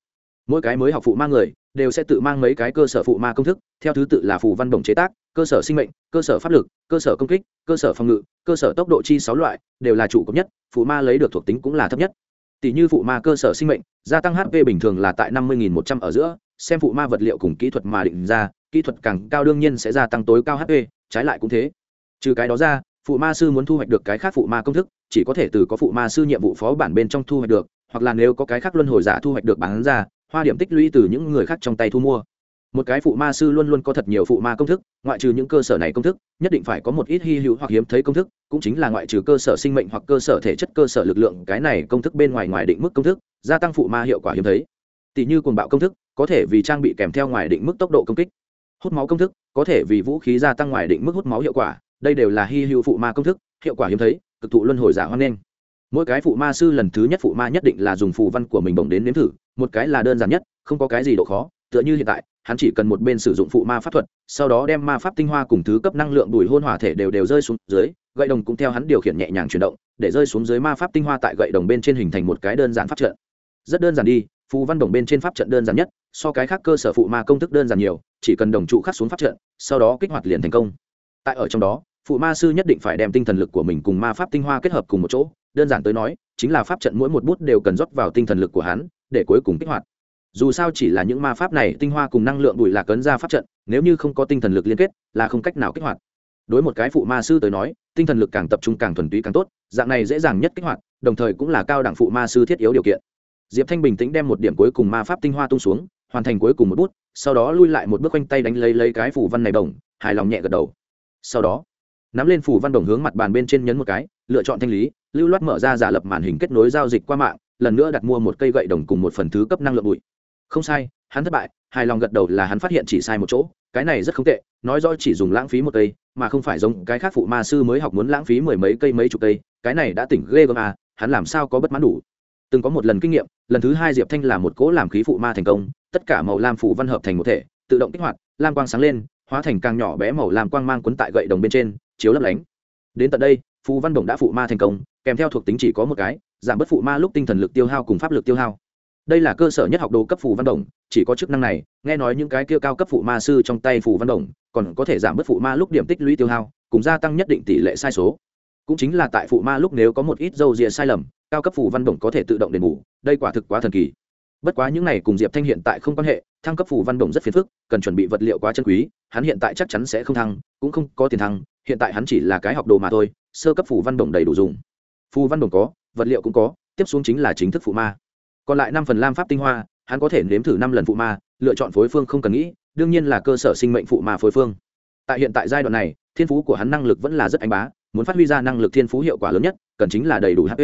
S1: Mỗi cái mới học phụ ma người, đều sẽ tự mang mấy cái cơ sở phụ ma công thức, theo thứ tự là phù văn đồng chế tác cơ sở sinh mệnh, cơ sở pháp lực, cơ sở công kích, cơ sở phòng ngự, cơ sở tốc độ chi sáu loại đều là chủ cấp nhất, phụ ma lấy được thuộc tính cũng là thấp nhất. Tỷ như phụ ma cơ sở sinh mệnh, gia tăng hp bình thường là tại năm mươi một trăm ở giữa, xem phụ ma vật liệu cùng kỹ thuật mà định ra, kỹ thuật càng cao đương nhiên sẽ gia tăng tối cao hp trái lại cũng thế. Trừ cái đó ra, phụ ma sư muốn thu hoạch được cái khác phụ ma công thức, chỉ có thể từ có phụ ma sư nhiệm vụ phó bản bên trong thu hoạch được, hoặc là nếu có cái khác luân hồi giả thu hoạch được bán ra, hoa điểm tích lũy từ những người khác trong tay thu mua một cái phụ ma sư luôn luôn có thật nhiều phụ ma công thức, ngoại trừ những cơ sở này công thức, nhất định phải có một ít hy hữu hoặc hiếm thấy công thức, cũng chính là ngoại trừ cơ sở sinh mệnh hoặc cơ sở thể chất, cơ sở lực lượng, cái này công thức bên ngoài ngoài định mức công thức, gia tăng phụ ma hiệu quả hiếm thấy. Tỷ như cuồng bạo công thức, có thể vì trang bị kèm theo ngoài định mức tốc độ công kích. Hút máu công thức, có thể vì vũ khí gia tăng ngoài định mức hút máu hiệu quả, đây đều là hy hữu phụ ma công thức, hiệu quả hiếm thấy, cực thụ luân hồi giả hoan nghênh. Mỗi cái phụ ma sư lần thứ nhất phụ ma nhất định là dùng phù văn của mình bổng đến nếm thử, một cái là đơn giản nhất, không có cái gì độ khó, tựa như hiện tại hắn chỉ cần một bên sử dụng phụ ma pháp thuật, sau đó đem ma pháp tinh hoa cùng thứ cấp năng lượng đuổi hôn hỏa thể đều đều rơi xuống dưới, gậy đồng cũng theo hắn điều khiển nhẹ nhàng chuyển động, để rơi xuống dưới ma pháp tinh hoa tại gậy đồng bên trên hình thành một cái đơn giản pháp trận. Rất đơn giản đi, phù văn đồng bên trên pháp trận đơn giản nhất, so cái khác cơ sở phụ ma công thức đơn giản nhiều, chỉ cần đồng trụ khắc xuống pháp trận, sau đó kích hoạt liền thành công. Tại ở trong đó, phụ ma sư nhất định phải đem tinh thần lực của mình cùng ma pháp tinh hoa kết hợp cùng một chỗ, đơn giản tới nói, chính là pháp trận mỗi một bút đều cần rót vào tinh thần lực của hắn, để cuối cùng kích hoạt dù sao chỉ là những ma pháp này tinh hoa cùng năng lượng bụi lạc cấn ra pháp trận, nếu như không có tinh thần lực liên kết, là không cách nào kích hoạt. Đối một cái phụ ma sư tới nói, tinh thần lực càng tập trung càng thuần túy càng tốt, dạng này dễ dàng nhất kích hoạt, đồng thời cũng là cao đẳng phụ ma sư thiết yếu điều kiện. Diệp thanh bình tĩnh đem một điểm cuối cùng ma pháp tinh hoa tung xuống, hoàn thành cuối cùng một bút, sau đó lui lại một bước quanh tay đánh lấy lấy cái phủ văn này đồng, hài lòng nhẹ gật đầu. Sau đó, nắm lên phủ văn đồng hướng mặt bàn bên trên nhấn một cái, lựa chọn thanh lý, lưu loát mở ra giả lập màn hình kết nối giao dịch qua mạng, lần nữa đặt mua một cây gậy đồng cùng một phần thứ cấp năng lượng bụi không sai, hắn thất bại, hài lòng gật đầu là hắn phát hiện chỉ sai một chỗ, cái này rất không tệ, nói rõ chỉ dùng lãng phí một cây, mà không phải giống cái khác phụ ma sư mới học muốn lãng phí mười mấy cây mấy chục cây, cái này đã tỉnh ghê gớm à hắn làm sao có bất mãn đủ. Từng có một lần kinh nghiệm, lần thứ hai diệp thanh làm một cỗ làm khí phụ ma thành công, tất cả màu lam phụ văn hợp thành một thể, tự động kích hoạt, lam quang sáng lên, hóa thành càng nhỏ bé màu lam quang mang quấn tại gậy đồng bên trên, chiếu lấp lánh. Đến tận đây, phù văn đồng đã phụ ma thành công, kèm theo thuộc tính chỉ có một cái, giảm bớt phụ ma lúc tinh thần lực tiêu hao cùng pháp lực tiêu hao đây là cơ sở nhất học đồ cấp phủ văn đồng, chỉ có chức năng này, nghe nói những cái kia cao cấp phụ ma sư trong tay phủ văn đồng, còn có thể giảm bớt phụ ma lúc điểm tích lũy tiêu hao, cùng gia tăng nhất định tỷ lệ sai số. Cũng chính là tại phụ ma lúc nếu có một ít dâu rịa sai lầm, cao cấp phủ văn đồng có thể tự động đền bù, đây quả thực quá thần kỳ. Bất quá những này cùng diệp thanh hiện tại không quan hệ, thăng cấp phủ văn đồng rất phiền phức, cần chuẩn bị vật liệu quá chân quý, hắn hiện tại chắc chắn sẽ không thăng, cũng không có tiền thăng, hiện tại hắn chỉ là cái học đồ mà thôi, sơ cấp phủ văn đồng đầy đủ dùng. Phù văn đồng có, vật liệu cũng có, tiếp xuống chính là chính thức phụ ma còn lại năm phần lam pháp tinh hoa, hắn có thể nếm thử năm lần phụ ma, lựa chọn phối phương không cần nghĩ, đương nhiên là cơ sở sinh mệnh phụ ma phối phương. Tại hiện tại giai đoạn này, thiên phú của hắn năng lực vẫn là rất anh bá, muốn phát huy ra năng lực thiên phú hiệu quả lớn nhất, cần chính là đầy đủ hp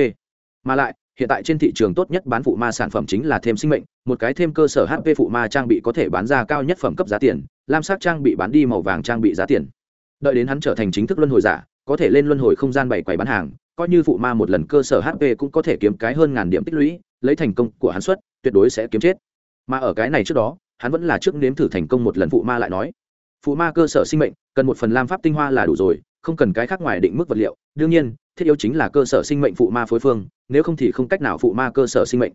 S1: mà lại, hiện tại trên thị trường tốt nhất bán phụ ma sản phẩm chính là thêm sinh mệnh, một cái thêm cơ sở hp phụ ma trang bị có thể bán ra cao nhất phẩm cấp giá tiền, lam sắc trang bị bán đi màu vàng trang bị giá tiền. Đợi đến hắn trở thành chính thức luân hồi giả, có thể lên luân hồi không gian bảy quầy bán hàng coi như phụ ma một lần cơ sở hp cũng có thể kiếm cái hơn ngàn điểm tích lũy, lấy thành công của hắn xuất, tuyệt đối sẽ kiếm chết. Mà ở cái này trước đó, hắn vẫn là trước nếm thử thành công một lần phụ ma lại nói. Phụ ma cơ sở sinh mệnh, cần một phần lam pháp tinh hoa là đủ rồi, không cần cái khác ngoài định mức vật liệu. Đương nhiên, thiết yếu chính là cơ sở sinh mệnh phụ ma phối phương, nếu không thì không cách nào phụ ma cơ sở sinh mệnh.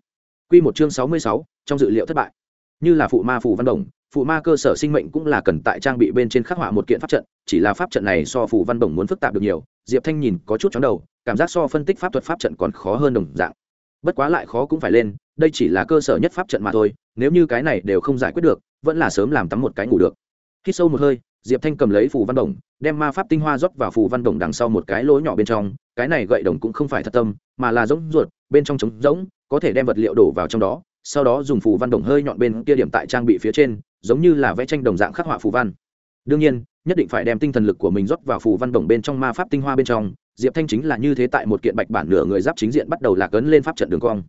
S1: Q một chương sáu mươi sáu, trong dự liệu thất bại. Như là phụ ma phù văn đồng phụ ma cơ sở sinh mệnh cũng là cần tại trang bị bên trên khắc họa một kiện pháp trận, chỉ là pháp trận này so phù văn bổng muốn phức tạp được nhiều, diệp thanh nhìn có chút chóng đầu, cảm giác so phân tích pháp thuật pháp trận còn khó hơn đồng dạng. Bất quá lại khó cũng phải lên, đây chỉ là cơ sở nhất pháp trận mà thôi, nếu như cái này đều không giải quyết được, vẫn là sớm làm tắm một cái ngủ được. Khi sâu một hơi, diệp thanh cầm lấy phù văn đồng đem ma pháp tinh hoa rót vào phù văn đồng đằng sau một cái lỗ nhỏ bên trong, cái này gậy đồng cũng không phải thật tâm, mà là giống ruột, bên trong trống rỗng, có thể đem vật liệu đổ vào trong đó sau đó dùng phù văn đồng hơi nhọn bên kia điểm tại trang bị phía trên, giống như là vẽ tranh đồng dạng khắc họa phù văn. Đương nhiên, nhất định phải đem tinh thần lực của mình rót vào phù văn đồng bên trong ma pháp tinh hoa bên trong, diệp thanh chính là như thế tại một kiện bạch bản nửa người giáp chính diện bắt đầu lạc ấn lên pháp trận đường cong.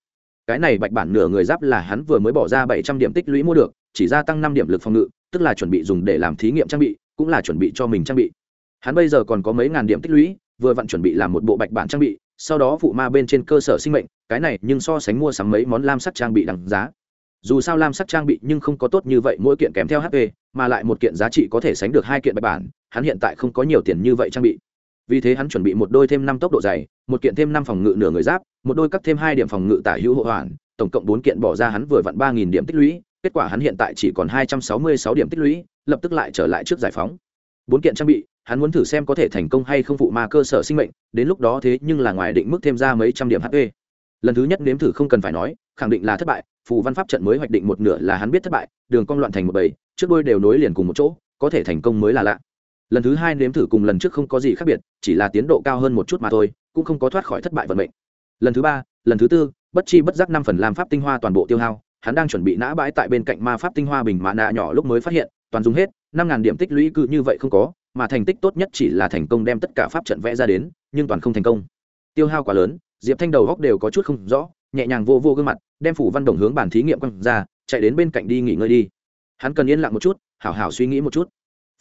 S1: Cái này bạch bản nửa người giáp là hắn vừa mới bỏ ra bảy trăm điểm tích lũy mua được, chỉ gia tăng năm điểm lực phòng ngự, tức là chuẩn bị dùng để làm thí nghiệm trang bị, cũng là chuẩn bị cho mình trang bị. Hắn bây giờ còn có mấy ngàn điểm tích lũy, vừa vặn chuẩn bị làm một bộ bạch bản trang bị sau đó phụ ma bên trên cơ sở sinh mệnh, cái này nhưng so sánh mua sắm mấy món lam sắc trang bị đằng giá. Dù sao lam sắc trang bị nhưng không có tốt như vậy, mỗi kiện kèm theo hp mà lại một kiện giá trị có thể sánh được hai kiện bạch bản, hắn hiện tại không có nhiều tiền như vậy trang bị. Vì thế hắn chuẩn bị một đôi thêm năm tốc độ dày, một kiện thêm năm phòng ngự nửa người giáp, một đôi cắt thêm hai điểm phòng ngự tả hữu hộ hoàn, tổng cộng bốn kiện bỏ ra hắn vừa vặn ba nghìn điểm tích lũy, kết quả hắn hiện tại chỉ còn hai trăm sáu mươi sáu điểm tích lũy, lập tức lại trở lại trước giải phóng. Bốn kiện trang bị hắn muốn thử xem có thể thành công hay không phụ ma cơ sở sinh mệnh, đến lúc đó thế nhưng là ngoài định mức thêm ra mấy trăm điểm hp lần thứ nhất nếm thử không cần phải nói, khẳng định là thất bại, phù văn pháp trận mới hoạch định một nửa là hắn biết thất bại, đường cong loạn thành một bầy, trước đôi đều nối liền cùng một chỗ, có thể thành công mới là lạ. Lần thứ hai nếm thử cùng lần trước không có gì khác biệt, chỉ là tiến độ cao hơn một chút mà thôi, cũng không có thoát khỏi thất bại vận mệnh. Lần thứ ba, lần thứ tư, bất chi bất giác năm phần làm pháp tinh hoa toàn bộ tiêu hao, hắn đang chuẩn bị nã bãi tại bên cạnh ma pháp tinh hoa bình mã nạ nhỏ lúc mới phát hiện, toàn dùng hết, năm ngàn điểm tích lũy cứ như vậy không có mà thành tích tốt nhất chỉ là thành công đem tất cả pháp trận vẽ ra đến, nhưng toàn không thành công. Tiêu hao quá lớn, diệp thanh đầu góc đều có chút không rõ, nhẹ nhàng vô vô gương mặt, đem phủ văn đồng hướng bàn thí nghiệm quăng ra, chạy đến bên cạnh đi nghỉ ngơi đi. Hắn cần yên lặng một chút, hảo hảo suy nghĩ một chút.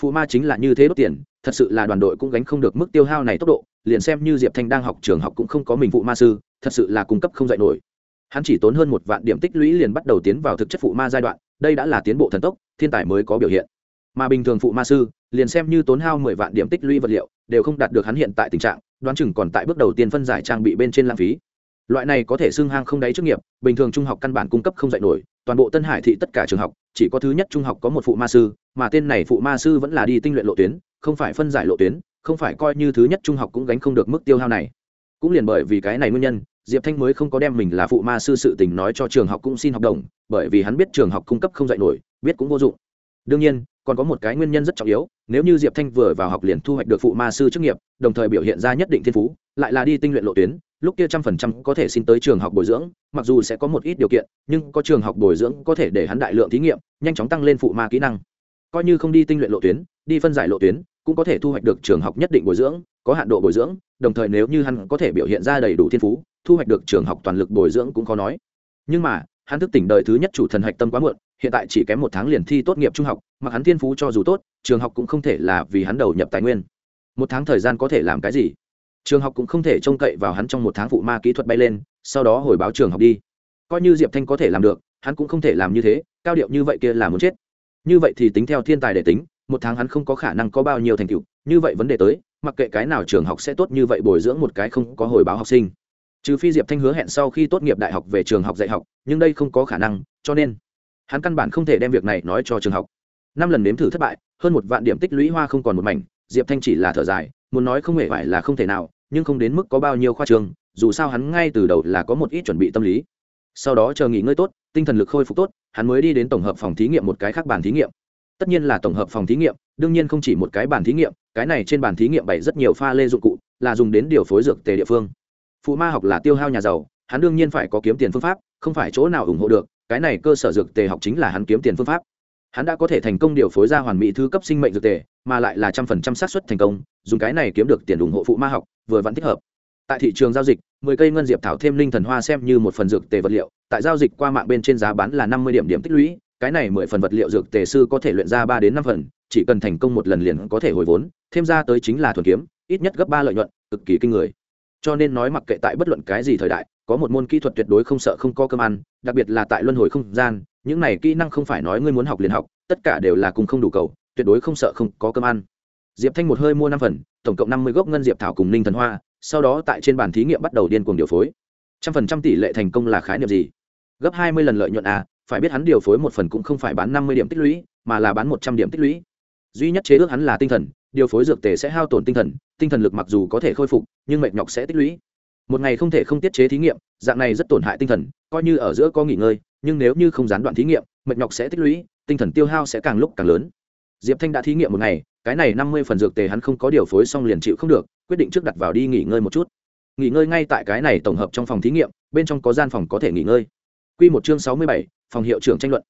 S1: Phụ ma chính là như thế đốt tiền, thật sự là đoàn đội cũng gánh không được mức tiêu hao này tốc độ, liền xem như diệp thanh đang học trường học cũng không có mình phụ ma sư, thật sự là cung cấp không dạy nổi. Hắn chỉ tốn hơn một vạn điểm tích lũy liền bắt đầu tiến vào thực chất phụ ma giai đoạn, đây đã là tiến bộ thần tốc, thiên tài mới có biểu hiện mà bình thường phụ ma sư liền xem như tốn hao mười vạn điểm tích lũy vật liệu, đều không đạt được hắn hiện tại tình trạng, đoán chừng còn tại bước đầu tiên phân giải trang bị bên trên lãng phí. Loại này có thể xưng hang không đáy trước nghiệp, bình thường trung học căn bản cung cấp không dạy nổi, toàn bộ tân hải thị tất cả trường học, chỉ có thứ nhất trung học có một phụ ma sư, mà tên này phụ ma sư vẫn là đi tinh luyện lộ tuyến, không phải phân giải lộ tuyến, không phải coi như thứ nhất trung học cũng gánh không được mức tiêu hao này. Cũng liền bởi vì cái này nguyên nhân, diệp thanh mới không có đem mình là phụ ma sư sự tình nói cho trường học cũng xin học đồng, bởi vì hắn biết trường học cung cấp không dạy nổi, biết cũng vô dụng đương nhiên, còn có một cái nguyên nhân rất trọng yếu, nếu như diệp thanh vừa vào học liền thu hoạch được phụ ma sư chức nghiệp, đồng thời biểu hiện ra nhất định thiên phú, lại là đi tinh luyện lộ tuyến, lúc kia trăm phần trăm có thể xin tới trường học bồi dưỡng, mặc dù sẽ có một ít điều kiện, nhưng có trường học bồi dưỡng có thể để hắn đại lượng thí nghiệm, nhanh chóng tăng lên phụ ma kỹ năng. Coi như không đi tinh luyện lộ tuyến, đi phân giải lộ tuyến, cũng có thể thu hoạch được trường học nhất định bồi dưỡng, có hạn độ bồi dưỡng, đồng thời nếu như hắn có thể biểu hiện ra đầy đủ thiên phú, thu hoạch được trường học toàn lực bồi dưỡng cũng khó nói. Nhưng mà hắn thức tỉnh đời thứ nhất chủ thần hạch tâm quá muộn, hiện tại chỉ kém một tháng liền thi tốt nghiệp trung học, mặc hắn thiên phú cho dù tốt, trường học cũng không thể là vì hắn đầu nhập tài nguyên. Một tháng thời gian có thể làm cái gì? Trường học cũng không thể trông cậy vào hắn trong một tháng phụ ma kỹ thuật bay lên, sau đó hồi báo trường học đi. Coi như diệp thanh có thể làm được, hắn cũng không thể làm như thế, cao điệu như vậy kia là muốn chết. Như vậy thì tính theo thiên tài để tính, một tháng hắn không có khả năng có bao nhiêu thành tựu, như vậy vấn đề tới, mặc kệ cái nào trường học sẽ tốt như vậy bồi dưỡng một cái không có hồi báo học sinh trừ phi diệp thanh hứa hẹn sau khi tốt nghiệp đại học về trường học dạy học, nhưng đây không có khả năng, cho nên hắn căn bản không thể đem việc này nói cho trường học. Năm lần nếm thử thất bại, hơn một vạn điểm tích lũy hoa không còn một mảnh, diệp thanh chỉ là thở dài, muốn nói không hề phải là không thể nào, nhưng không đến mức có bao nhiêu khoa trường, dù sao hắn ngay từ đầu là có một ít chuẩn bị tâm lý. Sau đó chờ nghỉ ngơi tốt, tinh thần lực khôi phục tốt, hắn mới đi đến tổng hợp phòng thí nghiệm một cái khác bàn thí nghiệm. Tất nhiên là tổng hợp phòng thí nghiệm, đương nhiên không chỉ một cái bàn thí nghiệm, cái này trên bàn thí nghiệm bày rất nhiều pha lê dụng cụ, là dùng đến điều phối dược tề địa phương phụ ma học là tiêu hao nhà giàu, hắn đương nhiên phải có kiếm tiền phương pháp, không phải chỗ nào ủng hộ được, cái này cơ sở dược tề học chính là hắn kiếm tiền phương pháp. Hắn đã có thể thành công điều phối ra hoàn mỹ thứ cấp sinh mệnh dược tề, mà lại là trăm phần trăm xác suất thành công, dùng cái này kiếm được tiền ủng hộ phụ ma học, vừa vẫn thích hợp. Tại thị trường giao dịch, mười cây ngân diệp thảo thêm linh thần hoa xem như một phần dược tề vật liệu, tại giao dịch qua mạng bên trên giá bán là năm mươi điểm điểm tích lũy, cái này mười phần vật liệu dược tề sư có thể luyện ra ba đến năm phần, chỉ cần thành công một lần liền có thể hồi vốn, thêm ra tới chính là thuần kiếm, ít nhất gấp ba lợi nhuận, cực kỳ kinh người cho nên nói mặc kệ tại bất luận cái gì thời đại, có một môn kỹ thuật tuyệt đối không sợ không có cơm ăn, đặc biệt là tại luân hồi không gian, những này kỹ năng không phải nói ngươi muốn học liền học, tất cả đều là cùng không đủ cầu, tuyệt đối không sợ không có cơm ăn. Diệp thanh một hơi mua năm phần, tổng cộng năm mươi gốc ngân diệp thảo cùng ninh thần hoa, sau đó tại trên bàn thí nghiệm bắt đầu điên cuồng điều phối. Trăm phần trăm tỷ lệ thành công là khái niệm gì? Gấp hai mươi lần lợi nhuận à phải biết hắn điều phối một phần cũng không phải bán năm mươi điểm tích lũy, mà là bán một trăm điểm tích lũy. Duy nhất chế ước hắn là tinh thần, điều phối dược tề sẽ hao tổn tinh thần tinh thần lực mặc dù có thể khôi phục, nhưng mệt nhọc sẽ tích lũy. Một ngày không thể không tiết chế thí nghiệm, dạng này rất tổn hại tinh thần, coi như ở giữa có nghỉ ngơi, nhưng nếu như không gián đoạn thí nghiệm, mệt nhọc sẽ tích lũy, tinh thần tiêu hao sẽ càng lúc càng lớn. Diệp thanh đã thí nghiệm một ngày, cái này năm mươi phần dược tề hắn không có điều phối xong liền chịu không được, quyết định trước đặt vào đi nghỉ ngơi một chút. Nghỉ ngơi ngay tại cái này tổng hợp trong phòng thí nghiệm, bên trong có gian phòng có thể nghỉ ngơi. Q một chương sáu mươi bảy, phòng hiệu trưởng tranh luận.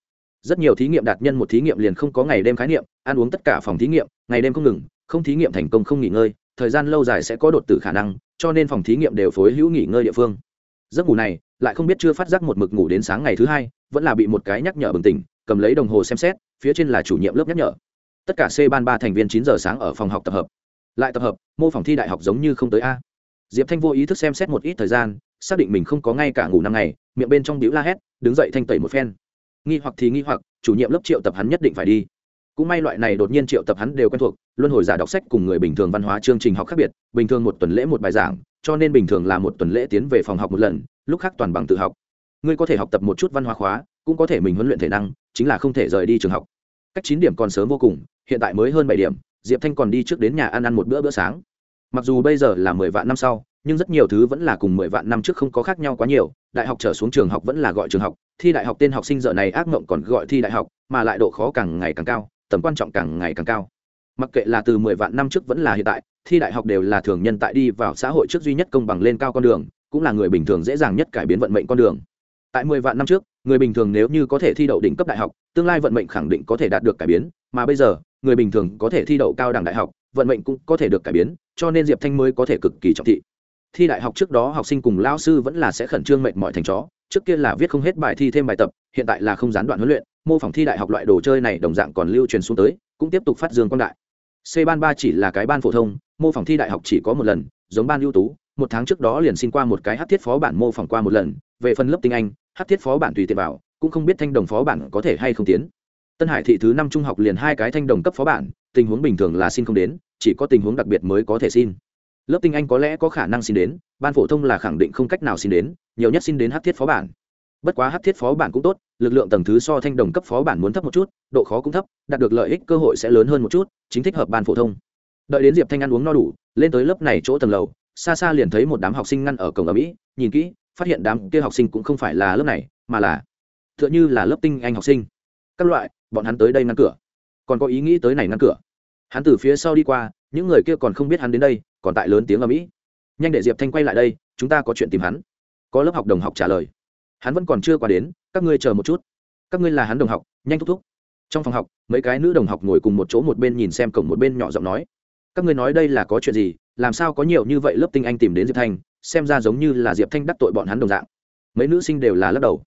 S1: Rất nhiều thí nghiệm đạt nhân một thí nghiệm liền không có ngày đêm khái niệm, ăn uống tất cả phòng thí nghiệm, ngày đêm không ngừng, không thí nghiệm thành công không nghỉ ngơi thời gian lâu dài sẽ có đột tử khả năng, cho nên phòng thí nghiệm đều phối hữu nghỉ ngơi địa phương. Giấc ngủ này, lại không biết chưa phát giác một mực ngủ đến sáng ngày thứ hai, vẫn là bị một cái nhắc nhở bừng tỉnh, cầm lấy đồng hồ xem xét, phía trên là chủ nhiệm lớp nhắc nhở. Tất cả c ban ba thành viên chín giờ sáng ở phòng học tập hợp. Lại tập hợp, mô phòng thi đại học giống như không tới a. Diệp thanh vô ý thức xem xét một ít thời gian, xác định mình không có ngay cả ngủ năm ngày, miệng bên trong đĩu la hét, đứng dậy thanh tẩy một phen. Nghi hoặc thì nghi hoặc, chủ nhiệm lớp triệu tập hắn nhất định phải đi cũng may loại này đột nhiên triệu tập hắn đều quen thuộc, luân hồi giả đọc sách cùng người bình thường văn hóa chương trình học khác biệt, bình thường một tuần lễ một bài giảng, cho nên bình thường là một tuần lễ tiến về phòng học một lần, lúc khác toàn bằng tự học. Ngươi có thể học tập một chút văn hóa khóa, cũng có thể mình huấn luyện thể năng, chính là không thể rời đi trường học. Cách chín điểm còn sớm vô cùng, hiện tại mới hơn bảy điểm, diệp thanh còn đi trước đến nhà ăn ăn một bữa bữa sáng. Mặc dù bây giờ là mười vạn năm sau, nhưng rất nhiều thứ vẫn là cùng mười vạn năm trước không có khác nhau quá nhiều, đại học trở xuống trường học vẫn là gọi trường học, thi đại học tên học sinh dở này ác mộng còn gọi thi đại học, mà lại độ khó càng ngày càng cao tầm quan trọng càng ngày càng cao. Mặc kệ là từ mười vạn năm trước vẫn là hiện tại, thi đại học đều là thường nhân tại đi vào xã hội trước duy nhất công bằng lên cao con đường, cũng là người bình thường dễ dàng nhất cải biến vận mệnh con đường. Tại mười vạn năm trước, người bình thường nếu như có thể thi đậu đỉnh cấp đại học, tương lai vận mệnh khẳng định có thể đạt được cải biến, mà bây giờ, người bình thường có thể thi đậu cao đẳng đại học, vận mệnh cũng có thể được cải biến, cho nên diệp thanh mới có thể cực kỳ trọng thị. Thi đại học trước đó học sinh cùng lao sư vẫn là sẽ khẩn trương mệnh mọi thành chó, trước kia là viết không hết bài thi thêm bài tập, hiện tại là không gián đoạn huấn luyện mô phỏng thi đại học loại đồ chơi này đồng dạng còn lưu truyền xuống tới, cũng tiếp tục phát dương quan đại. C ban ba chỉ là cái ban phổ thông, mô phỏng thi đại học chỉ có một lần, giống ban ưu tú, một tháng trước đó liền xin qua một cái hát thiết phó bản mô phỏng qua một lần, về phần lớp tiếng anh, hát thiết phó bản tùy tiện vào cũng không biết thanh đồng phó bản có thể hay không tiến. Tân hải thị thứ năm trung học liền hai cái thanh đồng cấp phó bản, tình huống bình thường là xin không đến, chỉ có tình huống đặc biệt mới có thể xin. Lớp tinh anh có lẽ có khả năng xin đến, ban phổ thông là khẳng định không cách nào xin đến, nhiều nhất xin đến hát thiết phó bản bất quá hát thiết phó bản cũng tốt, lực lượng tầng thứ so thanh đồng cấp phó bản muốn thấp một chút, độ khó cũng thấp, đạt được lợi ích cơ hội sẽ lớn hơn một chút, chính thích hợp ban phổ thông. Đợi đến diệp thanh ăn uống no đủ, lên tới lớp này chỗ tầng lầu, xa xa liền thấy một đám học sinh ngăn ở cổng ở mỹ, nhìn kỹ, phát hiện đám kia học sinh cũng không phải là lớp này, mà là t h ư ợ n h ư là lớp tinh anh học sinh. Các loại, bọn hắn tới đây ngăn cửa. Còn có ý nghĩ tới này ngăn cửa. Hắn từ phía sau đi qua, những người kia còn không biết hắn đến đây, còn tại lớn tiếng ở mỹ. Nhanh để diệp thanh quay lại đây, chúng ta có chuyện tìm hắn. Có lớp học đồng học trả lời hắn vẫn còn chưa qua đến, các ngươi chờ một chút. Các ngươi là hắn đồng học, nhanh thúc thúc. Trong phòng học, mấy cái nữ đồng học ngồi cùng một chỗ một bên nhìn xem cổng một bên nhỏ giọng nói. Các ngươi nói đây là có chuyện gì, làm sao có nhiều như vậy lớp tinh anh tìm đến diệp thanh, xem ra giống như là diệp thanh đắc tội bọn hắn đồng dạng. Mấy nữ sinh đều là lắc đầu.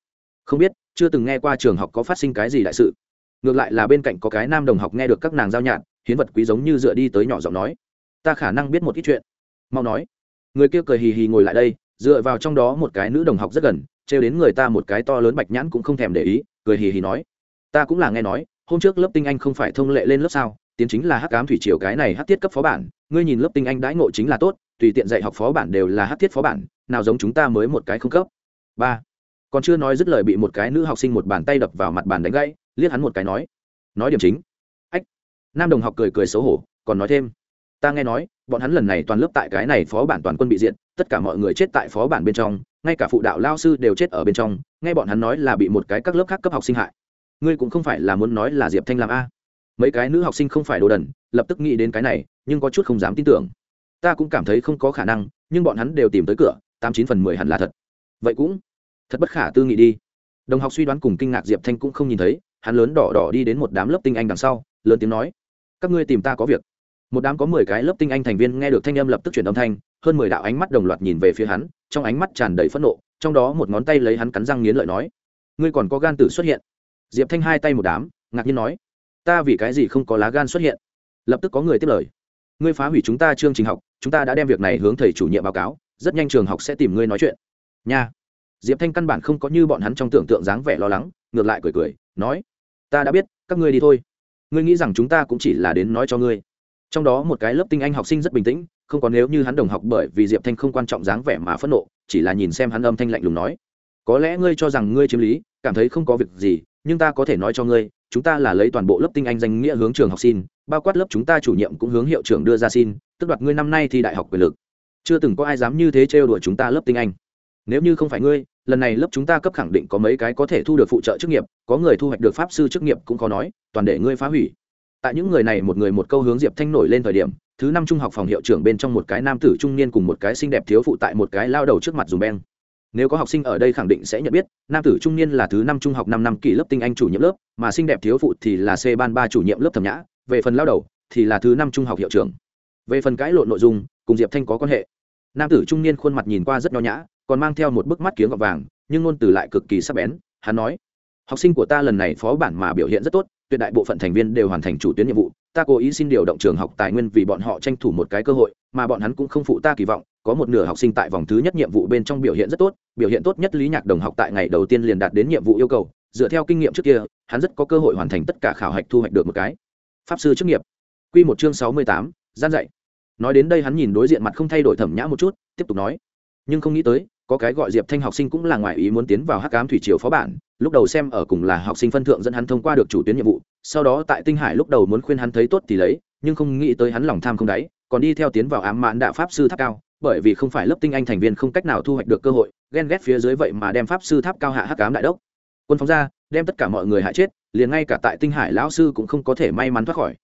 S1: Không biết, chưa từng nghe qua trường học có phát sinh cái gì đại sự. Ngược lại là bên cạnh có cái nam đồng học nghe được các nàng giao nhạn hiến vật quý giống như dựa đi tới nhỏ giọng nói. Ta khả năng biết một ít chuyện. Mau nói. Người kia cười hì hì ngồi lại đây dựa vào trong đó một cái nữ đồng học rất gần, trêu đến người ta một cái to lớn bạch nhãn cũng không thèm để ý, cười hì hì nói, ta cũng là nghe nói, hôm trước lớp tinh anh không phải thông lệ lên lớp sao, tiến chính là hắc cám thủy triều cái này hắc tiết cấp phó bản, ngươi nhìn lớp tinh anh đãi ngộ chính là tốt, tùy tiện dạy học phó bản đều là hắc tiết phó bản, nào giống chúng ta mới một cái không cấp. Ba, còn chưa nói dứt lời bị một cái nữ học sinh một bàn tay đập vào mặt bàn đánh gãy, liếc hắn một cái nói nói điểm chính. Ách, nam đồng học cười cười xấu hổ, còn nói thêm, ta nghe nói, bọn hắn lần này toàn lớp tại cái này phó bản toàn quân bị diện tất cả mọi người chết tại phó bản bên trong, ngay cả phụ đạo lao sư đều chết ở bên trong, nghe bọn hắn nói là bị một cái các lớp khác cấp học sinh hại. Ngươi cũng không phải là muốn nói là diệp thanh làm a. Mấy cái nữ học sinh không phải đồ đần, lập tức nghĩ đến cái này, nhưng có chút không dám tin tưởng. Ta cũng cảm thấy không có khả năng, nhưng bọn hắn đều tìm tới cửa, tám chín phần mười hẳn là thật. Vậy cũng, thật bất khả tư nghị đi. Đồng học suy đoán cùng kinh ngạc diệp thanh cũng không nhìn thấy, hắn lớn đỏ đỏ đi đến một đám lớp tinh anh đằng sau, lớn tiếng nói, các ngươi tìm ta có việc. Một đám có mười cái lớp tinh anh thành viên nghe được thanh âm lập tức chuyển âm thanh hơn mười đạo ánh mắt đồng loạt nhìn về phía hắn, trong ánh mắt tràn đầy phẫn nộ, trong đó một ngón tay lấy hắn cắn răng nghiến lợi nói, ngươi còn có gan tử xuất hiện? Diệp thanh hai tay một đám, ngạc nhiên nói, ta vì cái gì không có lá gan xuất hiện? Lập tức có người tiếp lời. Ngươi phá hủy chúng ta chương trình học, chúng ta đã đem việc này hướng thầy chủ nhiệm báo cáo, rất nhanh trường học sẽ tìm ngươi nói chuyện. Nha. Diệp thanh căn bản không có như bọn hắn trong tưởng tượng dáng vẻ lo lắng, ngược lại cười cười, nói, ta đã biết, các ngươi đi thôi. Ngươi nghĩ rằng chúng ta cũng chỉ là đến nói cho ngươi. Trong đó một cái lớp tinh anh học sinh rất bình tĩnh không có nếu như hắn đồng học bởi vì diệp thanh không quan trọng dáng vẻ mà phẫn nộ, chỉ là nhìn xem hắn âm thanh lạnh lùng nói. Có lẽ ngươi cho rằng ngươi chiếm lý, cảm thấy không có việc gì, nhưng ta có thể nói cho ngươi, chúng ta là lấy toàn bộ lớp tinh anh danh nghĩa hướng trường học xin, bao quát lớp chúng ta chủ nhiệm cũng hướng hiệu trưởng đưa ra xin, tức đoạt ngươi năm nay thi đại học quyền lực. Chưa từng có ai dám như thế trêu đuổi chúng ta lớp tinh anh. Nếu như không phải ngươi, lần này lớp chúng ta cấp khẳng định có mấy cái có thể thu được phụ trợ chức nghiệp, có người thu hoạch được pháp sư chức nghiệp cũng khó nói, toàn để ngươi phá hủy. Tại những người này một người một câu hướng diệp thanh nổi lên thời điểm thứ năm trung học phòng hiệu trưởng bên trong một cái nam tử trung niên cùng một cái xinh đẹp thiếu phụ tại một cái lao đầu trước mặt dùng beng. Nếu có học sinh ở đây khẳng định sẽ nhận biết, nam tử trung niên là thứ năm trung học năm năm kỳ lớp tinh anh chủ nhiệm lớp, mà xinh đẹp thiếu phụ thì là c ban ba chủ nhiệm lớp thẩm nhã, về phần lao đầu thì là thứ năm trung học hiệu trưởng. Về phần cãi lộn nội dung, cùng diệp thanh có quan hệ. Nam tử trung niên khuôn mặt nhìn qua rất nho nhã, còn mang theo một bức mắt kiếng gọt vàng, nhưng ngôn từ lại cực kỳ sắc bén, hắn nói học sinh của ta lần này phó bản mà biểu hiện rất tốt, tuyệt đại bộ phận thành viên đều hoàn thành chủ tuyến nhiệm vụ. Ta cố ý xin điều động trường học tài nguyên vì bọn họ tranh thủ một cái cơ hội, mà bọn hắn cũng không phụ ta kỳ vọng. Có một nửa học sinh tại vòng thứ nhất nhiệm vụ bên trong biểu hiện rất tốt, biểu hiện tốt nhất lý nhạc đồng học tại ngày đầu tiên liền đạt đến nhiệm vụ yêu cầu. Dựa theo kinh nghiệm trước kia, hắn rất có cơ hội hoàn thành tất cả khảo hạch thu hoạch được một cái. Pháp sư chức nghiệp. Q một chương sáu mươi tám, gian dạy. Nói đến đây hắn nhìn đối diện mặt không thay đổi thẩm nhã một chút, tiếp tục nói. Nhưng không nghĩ tới có cái gọi diệp thanh học sinh cũng là ngoài ý muốn tiến vào hắc cám thủy triều phó bản, lúc đầu xem ở cùng là học sinh phân thượng dẫn hắn thông qua được chủ tuyến nhiệm vụ, sau đó tại tinh hải lúc đầu muốn khuyên hắn thấy tốt thì lấy, nhưng không nghĩ tới hắn lòng tham không đáy, còn đi theo tiến vào ám mãn đạo pháp sư tháp cao, bởi vì không phải lớp tinh anh thành viên không cách nào thu hoạch được cơ hội, ghen ghét phía dưới vậy mà đem pháp sư tháp cao hạ hắc cám đại đốc. Quân phóng ra, đem tất cả mọi người hại chết, liền ngay cả tại tinh hải lão sư cũng không có thể may mắn thoát khỏi.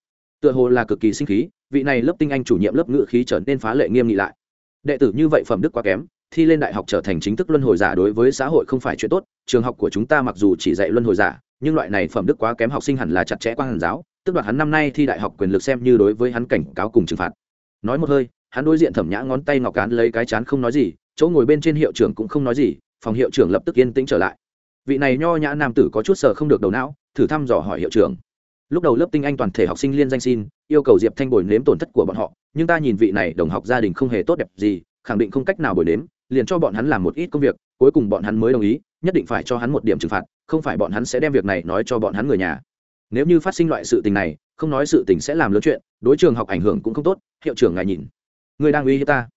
S1: Tựa hồ là cực kỳ sinh khí, vị này lớp tinh anh chủ nhiệm lớp ngự khí trở nên phá lệ nghiêm nghị lại. Đệ tử như vậy phẩm đức quá kém thi lên đại học trở thành chính thức luân hồi giả đối với xã hội không phải chuyện tốt, trường học của chúng ta mặc dù chỉ dạy luân hồi giả, nhưng loại này phẩm đức quá kém học sinh hẳn là chặt chẽ quan hàn giáo, tức đoạt hắn năm nay thi đại học quyền lực xem như đối với hắn cảnh cáo cùng trừng phạt. Nói một hơi, hắn đối diện thẩm nhã ngón tay ngọc cán lấy cái chán không nói gì, chỗ ngồi bên trên hiệu trưởng cũng không nói gì, phòng hiệu trưởng lập tức yên tĩnh trở lại. Vị này nho nhã nam tử có chút sờ không được đầu não, thử thăm dò hỏi hiệu trưởng. Lúc đầu lớp tinh anh toàn thể học sinh liên danh xin, yêu cầu diệp thanh bồi nếm tổn thất của bọn họ, nhưng ta nhìn vị này đồng học gia đình không hề tốt đẹp gì, khẳng định không cách nào bồi nếm liền cho bọn hắn làm một ít công việc, cuối cùng bọn hắn mới đồng ý, nhất định phải cho hắn một điểm trừng phạt, không phải bọn hắn sẽ đem việc này nói cho bọn hắn người nhà. Nếu như phát sinh loại sự tình này, không nói sự tình sẽ làm lớn chuyện, đối trường học ảnh hưởng cũng không tốt, hiệu trưởng ngài nhìn. Người đang uy hiếp ta.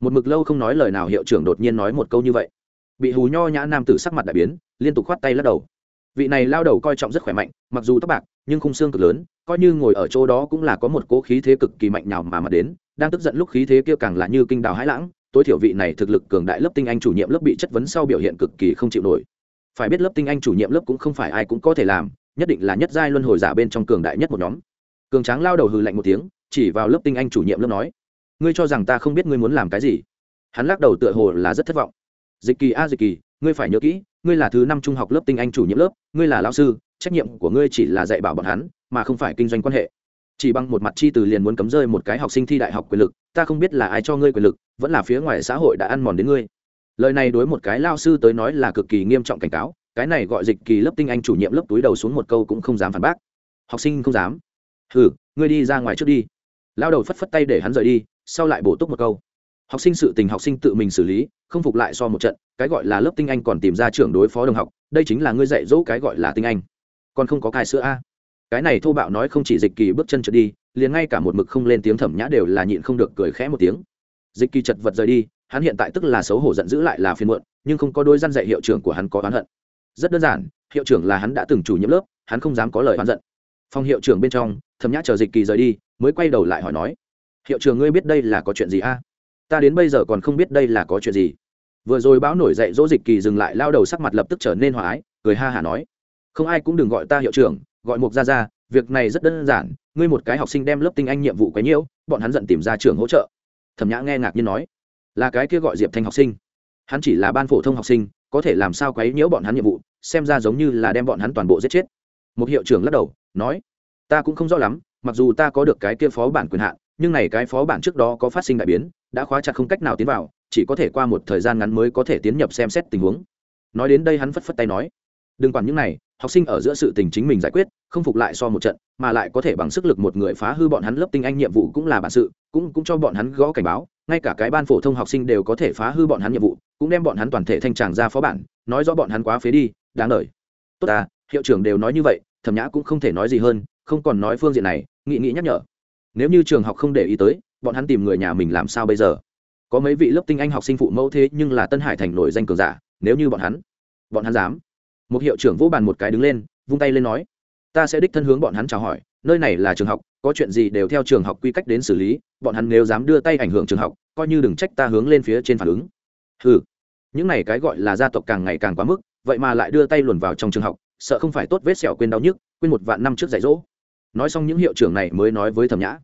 S1: Một mực lâu không nói lời nào hiệu trưởng đột nhiên nói một câu như vậy. Bị hù nho nhã nam tử sắc mặt đại biến, liên tục khoát tay lắc đầu. Vị này lao đầu coi trọng rất khỏe mạnh, mặc dù tóc bạc, nhưng khung xương cực lớn, coi như ngồi ở chỗ đó cũng là có một cố khí thế cực kỳ mạnh nào mà mà đến, đang tức giận lúc khí thế kia càng là như kinh đào hãi lãng tối thiểu vị này thực lực cường đại lớp tinh anh chủ nhiệm lớp bị chất vấn sau biểu hiện cực kỳ không chịu nổi. Phải biết lớp tinh anh chủ nhiệm lớp cũng không phải ai cũng có thể làm, nhất định là nhất giai luân hồi giả bên trong cường đại nhất một nhóm. Cường tráng lao đầu hừ lạnh một tiếng, chỉ vào lớp tinh anh chủ nhiệm lớp nói, ngươi cho rằng ta không biết ngươi muốn làm cái gì? Hắn lắc đầu tựa hồ là rất thất vọng. Dịch kỳ a, dịch kỳ, ngươi phải nhớ kỹ, ngươi là thứ năm trung học lớp tinh anh chủ nhiệm lớp, ngươi là lao sư, trách nhiệm của ngươi chỉ là dạy bảo bọn hắn, mà không phải kinh doanh quan hệ chỉ bằng một mặt chi từ liền muốn cấm rơi một cái học sinh thi đại học quyền lực, ta không biết là ai cho ngươi quyền lực, vẫn là phía ngoài xã hội đã ăn mòn đến ngươi. Lời này đối một cái lao sư tới nói là cực kỳ nghiêm trọng cảnh cáo, cái này gọi dịch kỳ lớp tinh anh chủ nhiệm lớp túi đầu xuống một câu cũng không dám phản bác. Học sinh không dám. Hừ, ngươi đi ra ngoài trước đi. Lao đầu phất phất tay để hắn rời đi, sau lại bổ túc một câu. Học sinh sự tình học sinh tự mình xử lý, không phục lại so một trận, cái gọi là lớp tinh anh còn tìm ra trưởng đối phó đồng học, đây chính là ngươi dạy dỗ cái gọi là tinh anh. Còn không có cai sữa a cái này thô bạo nói không chỉ dịch kỳ bước chân trượt đi, liền ngay cả một mực không lên tiếng thẩm nhã đều là nhịn không được cười khẽ một tiếng. Dịch kỳ chật vật rời đi, hắn hiện tại tức là xấu hổ giận dữ lại là phiên muộn, nhưng không có đôi răn dạy hiệu trưởng của hắn có oán hận. Rất đơn giản, hiệu trưởng là hắn đã từng chủ nhiệm lớp, hắn không dám có lời oán giận. Phòng hiệu trưởng bên trong, thẩm nhã chờ dịch kỳ rời đi, mới quay đầu lại hỏi nói, hiệu trưởng ngươi biết đây là có chuyện gì a? Ta đến bây giờ còn không biết đây là có chuyện gì. Vừa rồi bão nổi dậy dỗ dịch kỳ dừng lại, lao đầu sắc mặt lập tức trở nên hòa ái, cười ha hả nói, không ai cũng đừng gọi ta hiệu trưởng gọi mục ra ra việc này rất đơn giản, ngươi một cái học sinh đem lớp tinh anh nhiệm vụ quấy nhiễu, bọn hắn giận tìm ra trường hỗ trợ. Thẩm nhã nghe ngạc nhiên nói, là cái kia gọi diệp thanh học sinh. Hắn chỉ là ban phổ thông học sinh, có thể làm sao quấy nhiễu bọn hắn nhiệm vụ, xem ra giống như là đem bọn hắn toàn bộ giết chết. Một hiệu trưởng lắc đầu, nói, ta cũng không rõ lắm, mặc dù ta có được cái kia phó bản quyền hạn, nhưng này cái phó bản trước đó có phát sinh đại biến, đã khóa chặt không cách nào tiến vào, chỉ có thể qua một thời gian ngắn mới có thể tiến nhập xem xét tình huống. Nói đến đây hắn phất phất tay nói, đừng quản những này học sinh ở giữa sự tình chính mình giải quyết, không phục lại so một trận, mà lại có thể bằng sức lực một người phá hư bọn hắn lớp tinh anh nhiệm vụ cũng là bản sự, cũng cũng cho bọn hắn gõ cảnh báo, ngay cả cái ban phổ thông học sinh đều có thể phá hư bọn hắn nhiệm vụ, cũng đem bọn hắn toàn thể thanh tràng ra phó bản, nói rõ bọn hắn quá phế đi, đáng lời. Tốt ta, hiệu trưởng đều nói như vậy, thẩm nhã cũng không thể nói gì hơn, không còn nói phương diện này, nghị nghị nhắc nhở. Nếu như trường học không để ý tới, bọn hắn tìm người nhà mình làm sao bây giờ? Có mấy vị lớp tinh anh học sinh phụ mẫu thế nhưng là tân hải thành nổi danh cường giả, nếu như bọn hắn bọn hắn dám một hiệu trưởng vỗ bàn một cái đứng lên, vung tay lên nói, ta sẽ đích thân hướng bọn hắn chào hỏi, nơi này là trường học, có chuyện gì đều theo trường học quy cách đến xử lý, bọn hắn nếu dám đưa tay ảnh hưởng trường học, coi như đừng trách ta hướng lên phía trên phản ứng. Ừ những này cái gọi là gia tộc càng ngày càng quá mức, vậy mà lại đưa tay luồn vào trong trường học, sợ không phải tốt vết sẹo quên đau nhức, quên một vạn năm trước dạy dỗ. Nói xong những hiệu trưởng này mới nói với thẩm nhã,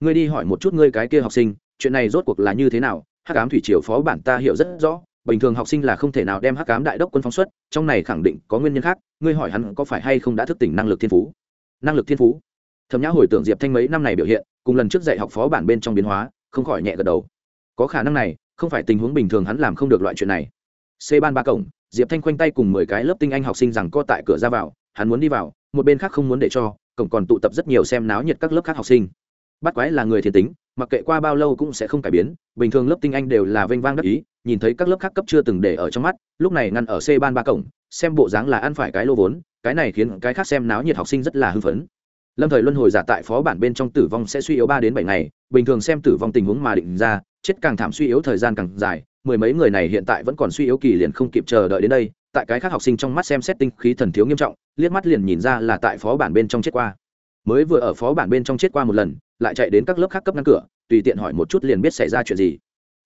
S1: ngươi đi hỏi một chút ngươi cái kia học sinh, chuyện này rốt cuộc là như thế nào? Hắc ám thủy triều phó bản ta hiểu rất rõ bình thường học sinh là không thể nào đem hắc ám đại đốc quân phóng xuất, trong này khẳng định có nguyên nhân khác, ngươi hỏi hắn có phải hay không đã thức tỉnh năng lực thiên phú? Năng lực thiên phú? Thẩm nhã hồi tưởng diệp thanh mấy năm này biểu hiện, cùng lần trước dạy học phó bản bên trong biến hóa, không khỏi nhẹ gật đầu. Có khả năng này, không phải tình huống bình thường hắn làm không được loại chuyện này. C ban ba cổng, diệp thanh khoanh tay cùng mười cái lớp tinh anh học sinh rằng co tại cửa ra vào, hắn muốn đi vào, một bên khác không muốn để cho, cổng còn tụ tập rất nhiều xem náo nhiệt các lớp khác học sinh bắt quái là người thiên tính, mặc kệ qua bao lâu cũng sẽ không cải biến, bình thường lớp tinh anh đều là vênh vang đắc ý, nhìn thấy các lớp khác cấp chưa từng để ở trong mắt, lúc này ngăn ở c ban ba cổng, xem bộ dáng là ăn phải cái lô vốn, cái này khiến cái khác xem náo nhiệt học sinh rất là hưng phấn. Lâm thời luân hồi giả tại phó bản bên trong tử vong sẽ suy yếu ba đến bảy ngày, bình thường xem tử vong tình huống mà định ra, chết càng thảm suy yếu thời gian càng dài, mười mấy người này hiện tại vẫn còn suy yếu kỳ liền không kịp chờ đợi đến đây, tại cái khác học sinh trong mắt xem xét tinh khí thần thiếu nghiêm trọng, liếc mắt liền nhìn ra là tại phó bản bên trong chết qua. Mới vừa ở phó bản bên trong chết qua một lần lại chạy đến các lớp khác cấp ngăn cửa, tùy tiện hỏi một chút liền biết xảy ra chuyện gì.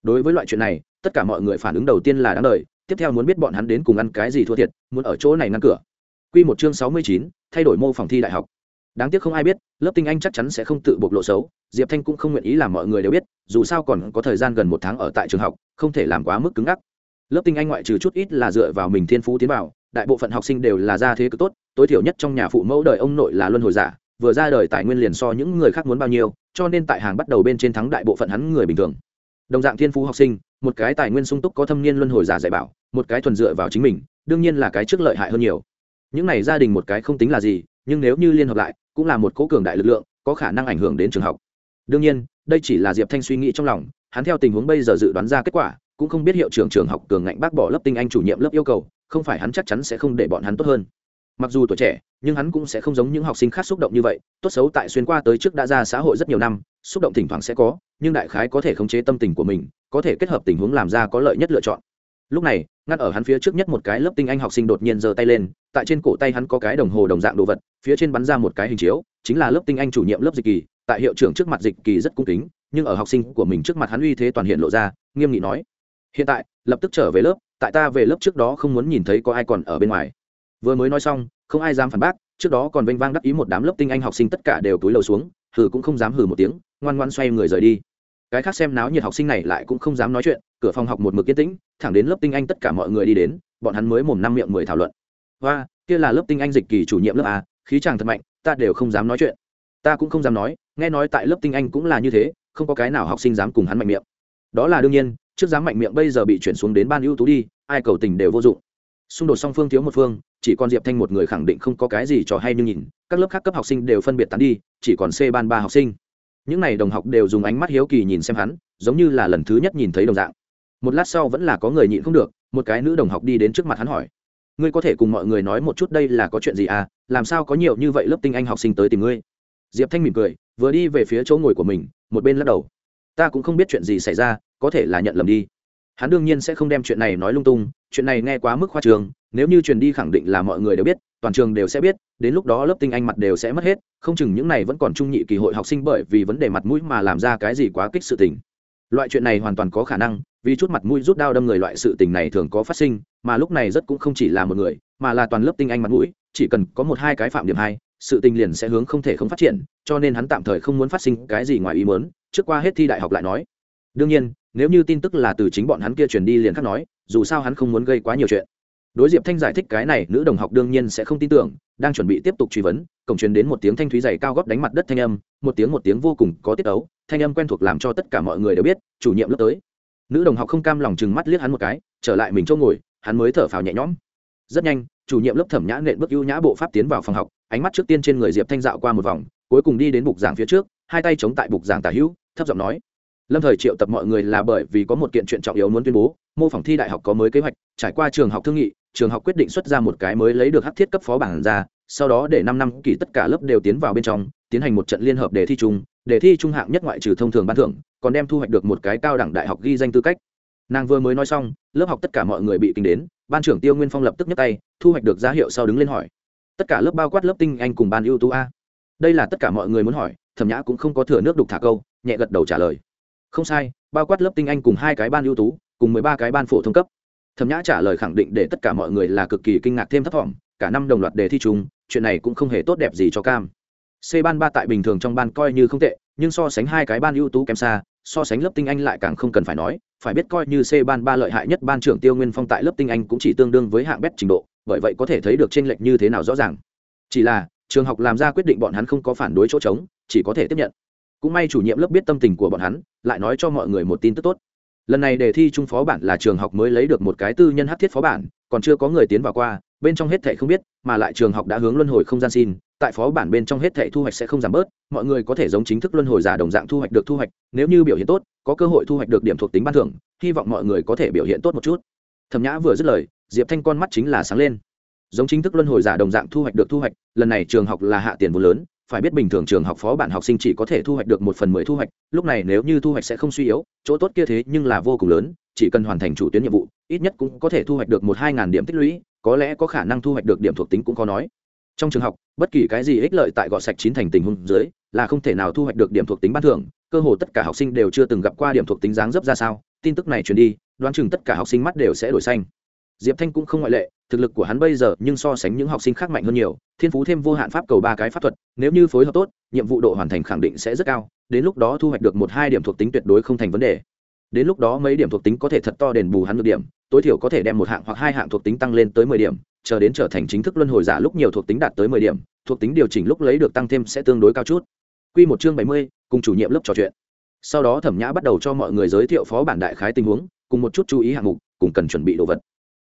S1: Đối với loại chuyện này, tất cả mọi người phản ứng đầu tiên là đáng lời, tiếp theo muốn biết bọn hắn đến cùng ăn cái gì thua thiệt, muốn ở chỗ này ngăn cửa. Q một chương sáu mươi chín, thay đổi mô phòng thi đại học. Đáng tiếc không ai biết, lớp tinh anh chắc chắn sẽ không tự bộc lộ xấu, diệp thanh cũng không nguyện ý làm mọi người đều biết, dù sao còn có thời gian gần một tháng ở tại trường học, không thể làm quá mức cứng ngắc. Lớp tinh anh ngoại trừ chút ít là dựa vào mình thiên phú tiến vào, đại bộ phận học sinh đều là gia thế cực tốt, tối thiểu nhất trong nhà phụ mẫu đời ông nội là luân hồi giả vừa ra đời tài nguyên liền so những người khác muốn bao nhiêu, cho nên tại hàng bắt đầu bên trên thắng đại bộ phận hắn người bình thường. Đồng dạng thiên phú học sinh, một cái tài nguyên sung túc có thâm niên luân hồi giả dạy bảo, một cái thuần dựa vào chính mình, đương nhiên là cái trước lợi hại hơn nhiều. Những này gia đình một cái không tính là gì, nhưng nếu như liên hợp lại, cũng là một cố cường đại lực lượng, có khả năng ảnh hưởng đến trường học. Đương nhiên, đây chỉ là diệp thanh suy nghĩ trong lòng, hắn theo tình huống bây giờ dự đoán ra kết quả, cũng không biết hiệu trưởng trường học cường ngạnh bác bỏ lớp tinh anh chủ nhiệm lớp yêu cầu, không phải hắn chắc chắn sẽ không để bọn hắn tốt hơn mặc dù tuổi trẻ, nhưng hắn cũng sẽ không giống những học sinh khác xúc động như vậy. Tốt xấu tại xuyên qua tới trước đã ra xã hội rất nhiều năm, xúc động thỉnh thoảng sẽ có, nhưng đại khái có thể khống chế tâm tình của mình, có thể kết hợp tình huống làm ra có lợi nhất lựa chọn. Lúc này, ngắt ở hắn phía trước nhất một cái lớp tinh anh học sinh đột nhiên giơ tay lên, tại trên cổ tay hắn có cái đồng hồ đồng dạng đồ vật, phía trên bắn ra một cái hình chiếu, chính là lớp tinh anh chủ nhiệm lớp dịch kỳ, tại hiệu trưởng trước mặt dịch kỳ rất cung kính, nhưng ở học sinh của mình trước mặt hắn uy thế toàn hiện lộ ra, nghiêm nghị nói, hiện tại, lập tức trở về lớp, tại ta về lớp trước đó không muốn nhìn thấy có ai còn ở bên ngoài vừa mới nói xong, không ai dám phản bác, trước đó còn vênh vang đắc ý một đám lớp tinh anh học sinh tất cả đều túi lầu xuống, hừ cũng không dám hừ một tiếng, ngoan ngoan xoay người rời đi. Cái khác xem náo nhiệt học sinh này lại cũng không dám nói chuyện, cửa phòng học một mực yên tĩnh, thẳng đến lớp tinh anh tất cả mọi người đi đến, bọn hắn mới mồm năm miệng mười thảo luận. Và kia là lớp tinh anh dịch kỳ chủ nhiệm lớp a, khí chàng thật mạnh, ta đều không dám nói chuyện. Ta cũng không dám nói, nghe nói tại lớp tinh anh cũng là như thế, không có cái nào học sinh dám cùng hắn mạnh miệng. Đó là đương nhiên, trước dám mạnh miệng bây giờ bị chuyển xuống đến ban ưu tú đi, ai cầu tình đều vô dụng. Xung đột song phương thiếu một phương chỉ còn diệp thanh một người khẳng định không có cái gì trò hay nhưng nhìn, các lớp khác cấp học sinh đều phân biệt tán đi, chỉ còn c ban ba học sinh. Những n à y đồng học đều dùng ánh mắt hiếu kỳ nhìn xem hắn, giống như là lần thứ nhất nhìn thấy đồng dạng. Một lát sau vẫn là có người nhịn không được, một cái nữ đồng học đi đến trước mặt hắn hỏi. Ngươi có thể cùng mọi người nói một chút đây là có chuyện gì à? Làm sao có nhiều như vậy lớp tinh anh học sinh tới tìm ngươi? Diệp thanh mỉm cười, vừa đi về phía chỗ ngồi của mình, một bên lắc đầu. Ta cũng không biết chuyện gì xảy ra, có thể là nhận lầm đi hắn đương nhiên sẽ không đem chuyện này nói lung tung, chuyện này nghe quá mức khoa trường nếu như truyền đi khẳng định là mọi người đều biết, toàn trường đều sẽ biết, đến lúc đó lớp tinh anh mặt đều sẽ mất hết, không chừng những này vẫn còn trung nhị kỳ hội học sinh bởi vì vấn đề mặt mũi mà làm ra cái gì quá kích sự tình. Loại chuyện này hoàn toàn có khả năng, vì chút mặt mũi rút đao đâm người loại sự tình này thường có phát sinh, mà lúc này rất cũng không chỉ là một người, mà là toàn lớp tinh anh mặt mũi, chỉ cần có một hai cái phạm điểm hai, sự tình liền sẽ hướng không thể không phát triển, cho nên hắn tạm thời không muốn phát sinh cái gì ngoài ý muốn, trước qua hết thi đại học lại nói. Đương nhiên nếu như tin tức là từ chính bọn hắn kia truyền đi liền khắc nói, dù sao hắn không muốn gây quá nhiều chuyện. Đối diệp thanh giải thích cái này, nữ đồng học đương nhiên sẽ không tin tưởng, đang chuẩn bị tiếp tục truy vấn, cổng truyền đến một tiếng thanh thúy dày cao góp đánh mặt đất thanh âm, một tiếng một tiếng vô cùng có tiết ấu, thanh âm quen thuộc làm cho tất cả mọi người đều biết, chủ nhiệm lớp tới. Nữ đồng học không cam lòng chừng mắt liếc hắn một cái, trở lại mình chỗ ngồi, hắn mới thở phào nhẹ nhõm. Rất nhanh, chủ nhiệm lớp thẩm nhã nện bước ưu nhã bộ pháp tiến vào phòng học, ánh mắt trước tiên trên người diệp thanh dạo qua một vòng, cuối cùng đi đến bục giảng phía trước, hai tay chống tại bục giảng tả hữu, thấp giọng nói lâm thời triệu tập mọi người là bởi vì có một kiện chuyện trọng yếu muốn tuyên bố, mô phỏng thi đại học có mới kế hoạch, trải qua trường học thương nghị, trường học quyết định xuất ra một cái mới lấy được hắc thiết cấp phó bảng ra, sau đó để năm năm kỳ tất cả lớp đều tiến vào bên trong, tiến hành một trận liên hợp đề thi chung, đề thi trung hạng nhất ngoại trừ thông thường ban thưởng, còn đem thu hoạch được một cái cao đẳng đại học ghi danh tư cách. Nàng vừa mới nói xong, lớp học tất cả mọi người bị kinh đến, ban trưởng tiêu nguyên phong lập tức nhấc tay, thu hoạch được giá hiệu sau đứng lên hỏi. Tất cả lớp bao quát lớp tinh, anh cùng ban ưu tú a. Đây là tất cả mọi người muốn hỏi, thẩm nhã cũng không có thừa nước đục thả câu, nhẹ gật đầu trả lời không sai, bao quát lớp tinh anh cùng hai cái ban ưu tú, cùng mười ba cái ban phổ thông cấp. Thẩm nhã trả lời khẳng định để tất cả mọi người là cực kỳ kinh ngạc thêm thấp t cả năm đồng loạt đề thi chung, chuyện này cũng không hề tốt đẹp gì cho cam. C ban ba tại bình thường trong ban coi như không tệ, nhưng so sánh hai cái ban ưu tú kém xa, so sánh lớp tinh anh lại càng không cần phải nói, phải biết coi như c ban ba lợi hại nhất ban trưởng tiêu nguyên phong tại lớp tinh anh cũng chỉ tương đương với hạng bét trình độ, bởi vậy có thể thấy được tranh lệch như thế nào rõ ràng. Chỉ là, trường học làm ra quyết định bọn hắn không có phản đối chỗ trống, chỉ có thể tiếp nhận cũng may chủ nhiệm lớp biết tâm tình của bọn hắn, lại nói cho mọi người một tin tức tốt. Lần này đề thi trung phó bản là trường học mới lấy được một cái tư nhân hát thiết phó bản, còn chưa có người tiến vào qua, bên trong hết thệ không biết, mà lại trường học đã hướng luân hồi không gian xin, tại phó bản bên trong hết thệ thu hoạch sẽ không giảm bớt, mọi người có thể giống chính thức luân hồi giả đồng dạng thu hoạch được thu hoạch, nếu như biểu hiện tốt, có cơ hội thu hoạch được điểm thuộc tính ban thưởng, hy vọng mọi người có thể biểu hiện tốt một chút. Thẩm nhã vừa dứt lời, diệp thanh con mắt chính là sáng lên. Giống chính thức luân hồi giả đồng dạng thu hoạch được thu hoạch, lần này trường học là hạ tiền vốn lớn phải biết bình thường trường học phó bản học sinh chỉ có thể thu hoạch được một phần mười thu hoạch, lúc này nếu như thu hoạch sẽ không suy yếu, chỗ tốt kia thế nhưng là vô cùng lớn, chỉ cần hoàn thành chủ tuyến nhiệm vụ, ít nhất cũng có thể thu hoạch được một hai ngàn điểm tích lũy, có lẽ có khả năng thu hoạch được điểm thuộc tính cũng khó nói. Trong trường học, bất kỳ cái gì ích lợi tại gọt sạch chín thành tình huống dưới, là không thể nào thu hoạch được điểm thuộc tính ban thưởng, cơ hồ tất cả học sinh đều chưa từng gặp qua điểm thuộc tính dáng dấp ra sao, tin tức này truyền đi, đoán chừng tất cả học sinh mắt đều sẽ đổi xanh diệp thanh cũng không ngoại lệ, thực lực của hắn bây giờ nhưng so sánh những học sinh khác mạnh hơn nhiều, thiên phú thêm vô hạn pháp cầu ba cái pháp thuật, nếu như phối hợp tốt, nhiệm vụ độ hoàn thành khẳng định sẽ rất cao, đến lúc đó thu hoạch được một hai điểm thuộc tính tuyệt đối không thành vấn đề. Đến lúc đó mấy điểm thuộc tính có thể thật to đền bù hắn được điểm, tối thiểu có thể đem một hạng hoặc hai hạng thuộc tính tăng lên tới mười điểm, chờ đến trở thành chính thức luân hồi giả lúc nhiều thuộc tính đạt tới mười điểm, thuộc tính điều chỉnh lúc lấy được tăng thêm sẽ tương đối cao chút. Q một chương bảy mươi, cùng chủ nhiệm lớp trò chuyện. Sau đó thẩm nhã bắt đầu cho mọi người giới thiệu phó bản đại khái tình huống, cùng một chút chú ý hạng mục, cùng cần chuẩn bị đồ vật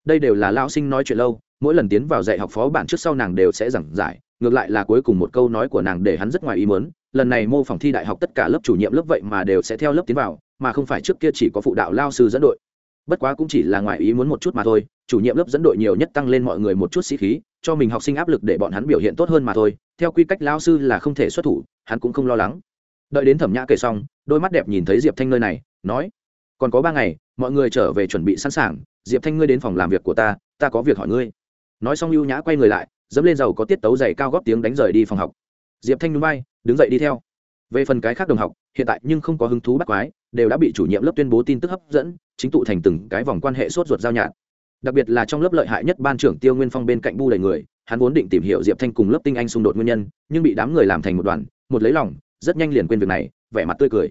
S1: đây đều là lao sinh nói chuyện lâu, mỗi lần tiến vào dạy học phó bản trước sau nàng đều sẽ giảng giải, ngược lại là cuối cùng một câu nói của nàng để hắn rất ngoài ý mớn lần này mô phỏng thi đại học tất cả lớp chủ nhiệm lớp vậy mà đều sẽ theo lớp tiến vào, mà không phải trước kia chỉ có phụ đạo lao sư dẫn đội. Bất quá cũng chỉ là ngoài ý muốn một chút mà thôi, chủ nhiệm lớp dẫn đội nhiều nhất tăng lên mọi người một chút sĩ khí, cho mình học sinh áp lực để bọn hắn biểu hiện tốt hơn mà thôi, theo quy cách lao sư là không thể xuất thủ, hắn cũng không lo lắng. Đợi đến thẩm nhã kể xong, đôi mắt đẹp nhìn thấy diệp thanh nơi này, nói, còn có ba ngày, mọi người trở về chuẩn bị sẵn sàng diệp thanh ngươi đến phòng làm việc của ta ta có việc hỏi ngươi. Nói xong ưu nhã quay người lại, dẫm lên dầu có tiết tấu dày cao góp tiếng đánh rời đi phòng học. Diệp thanh núi bay đứng dậy đi theo. Về phần cái khác đồng học, hiện tại nhưng không có hứng thú bắt quái, đều đã bị chủ nhiệm lớp tuyên bố tin tức hấp dẫn, chính tụ thành từng cái vòng quan hệ sốt ruột giao nhạt đặc biệt là trong lớp lợi hại nhất ban trưởng tiêu nguyên phong bên cạnh bu đầy người, hắn vốn định tìm hiểu diệp thanh cùng lớp tinh anh xung đột nguyên nhân, nhưng bị đám người làm thành một đoàn, một lấy lòng, rất nhanh liền quên việc này, vẻ mặt tươi cười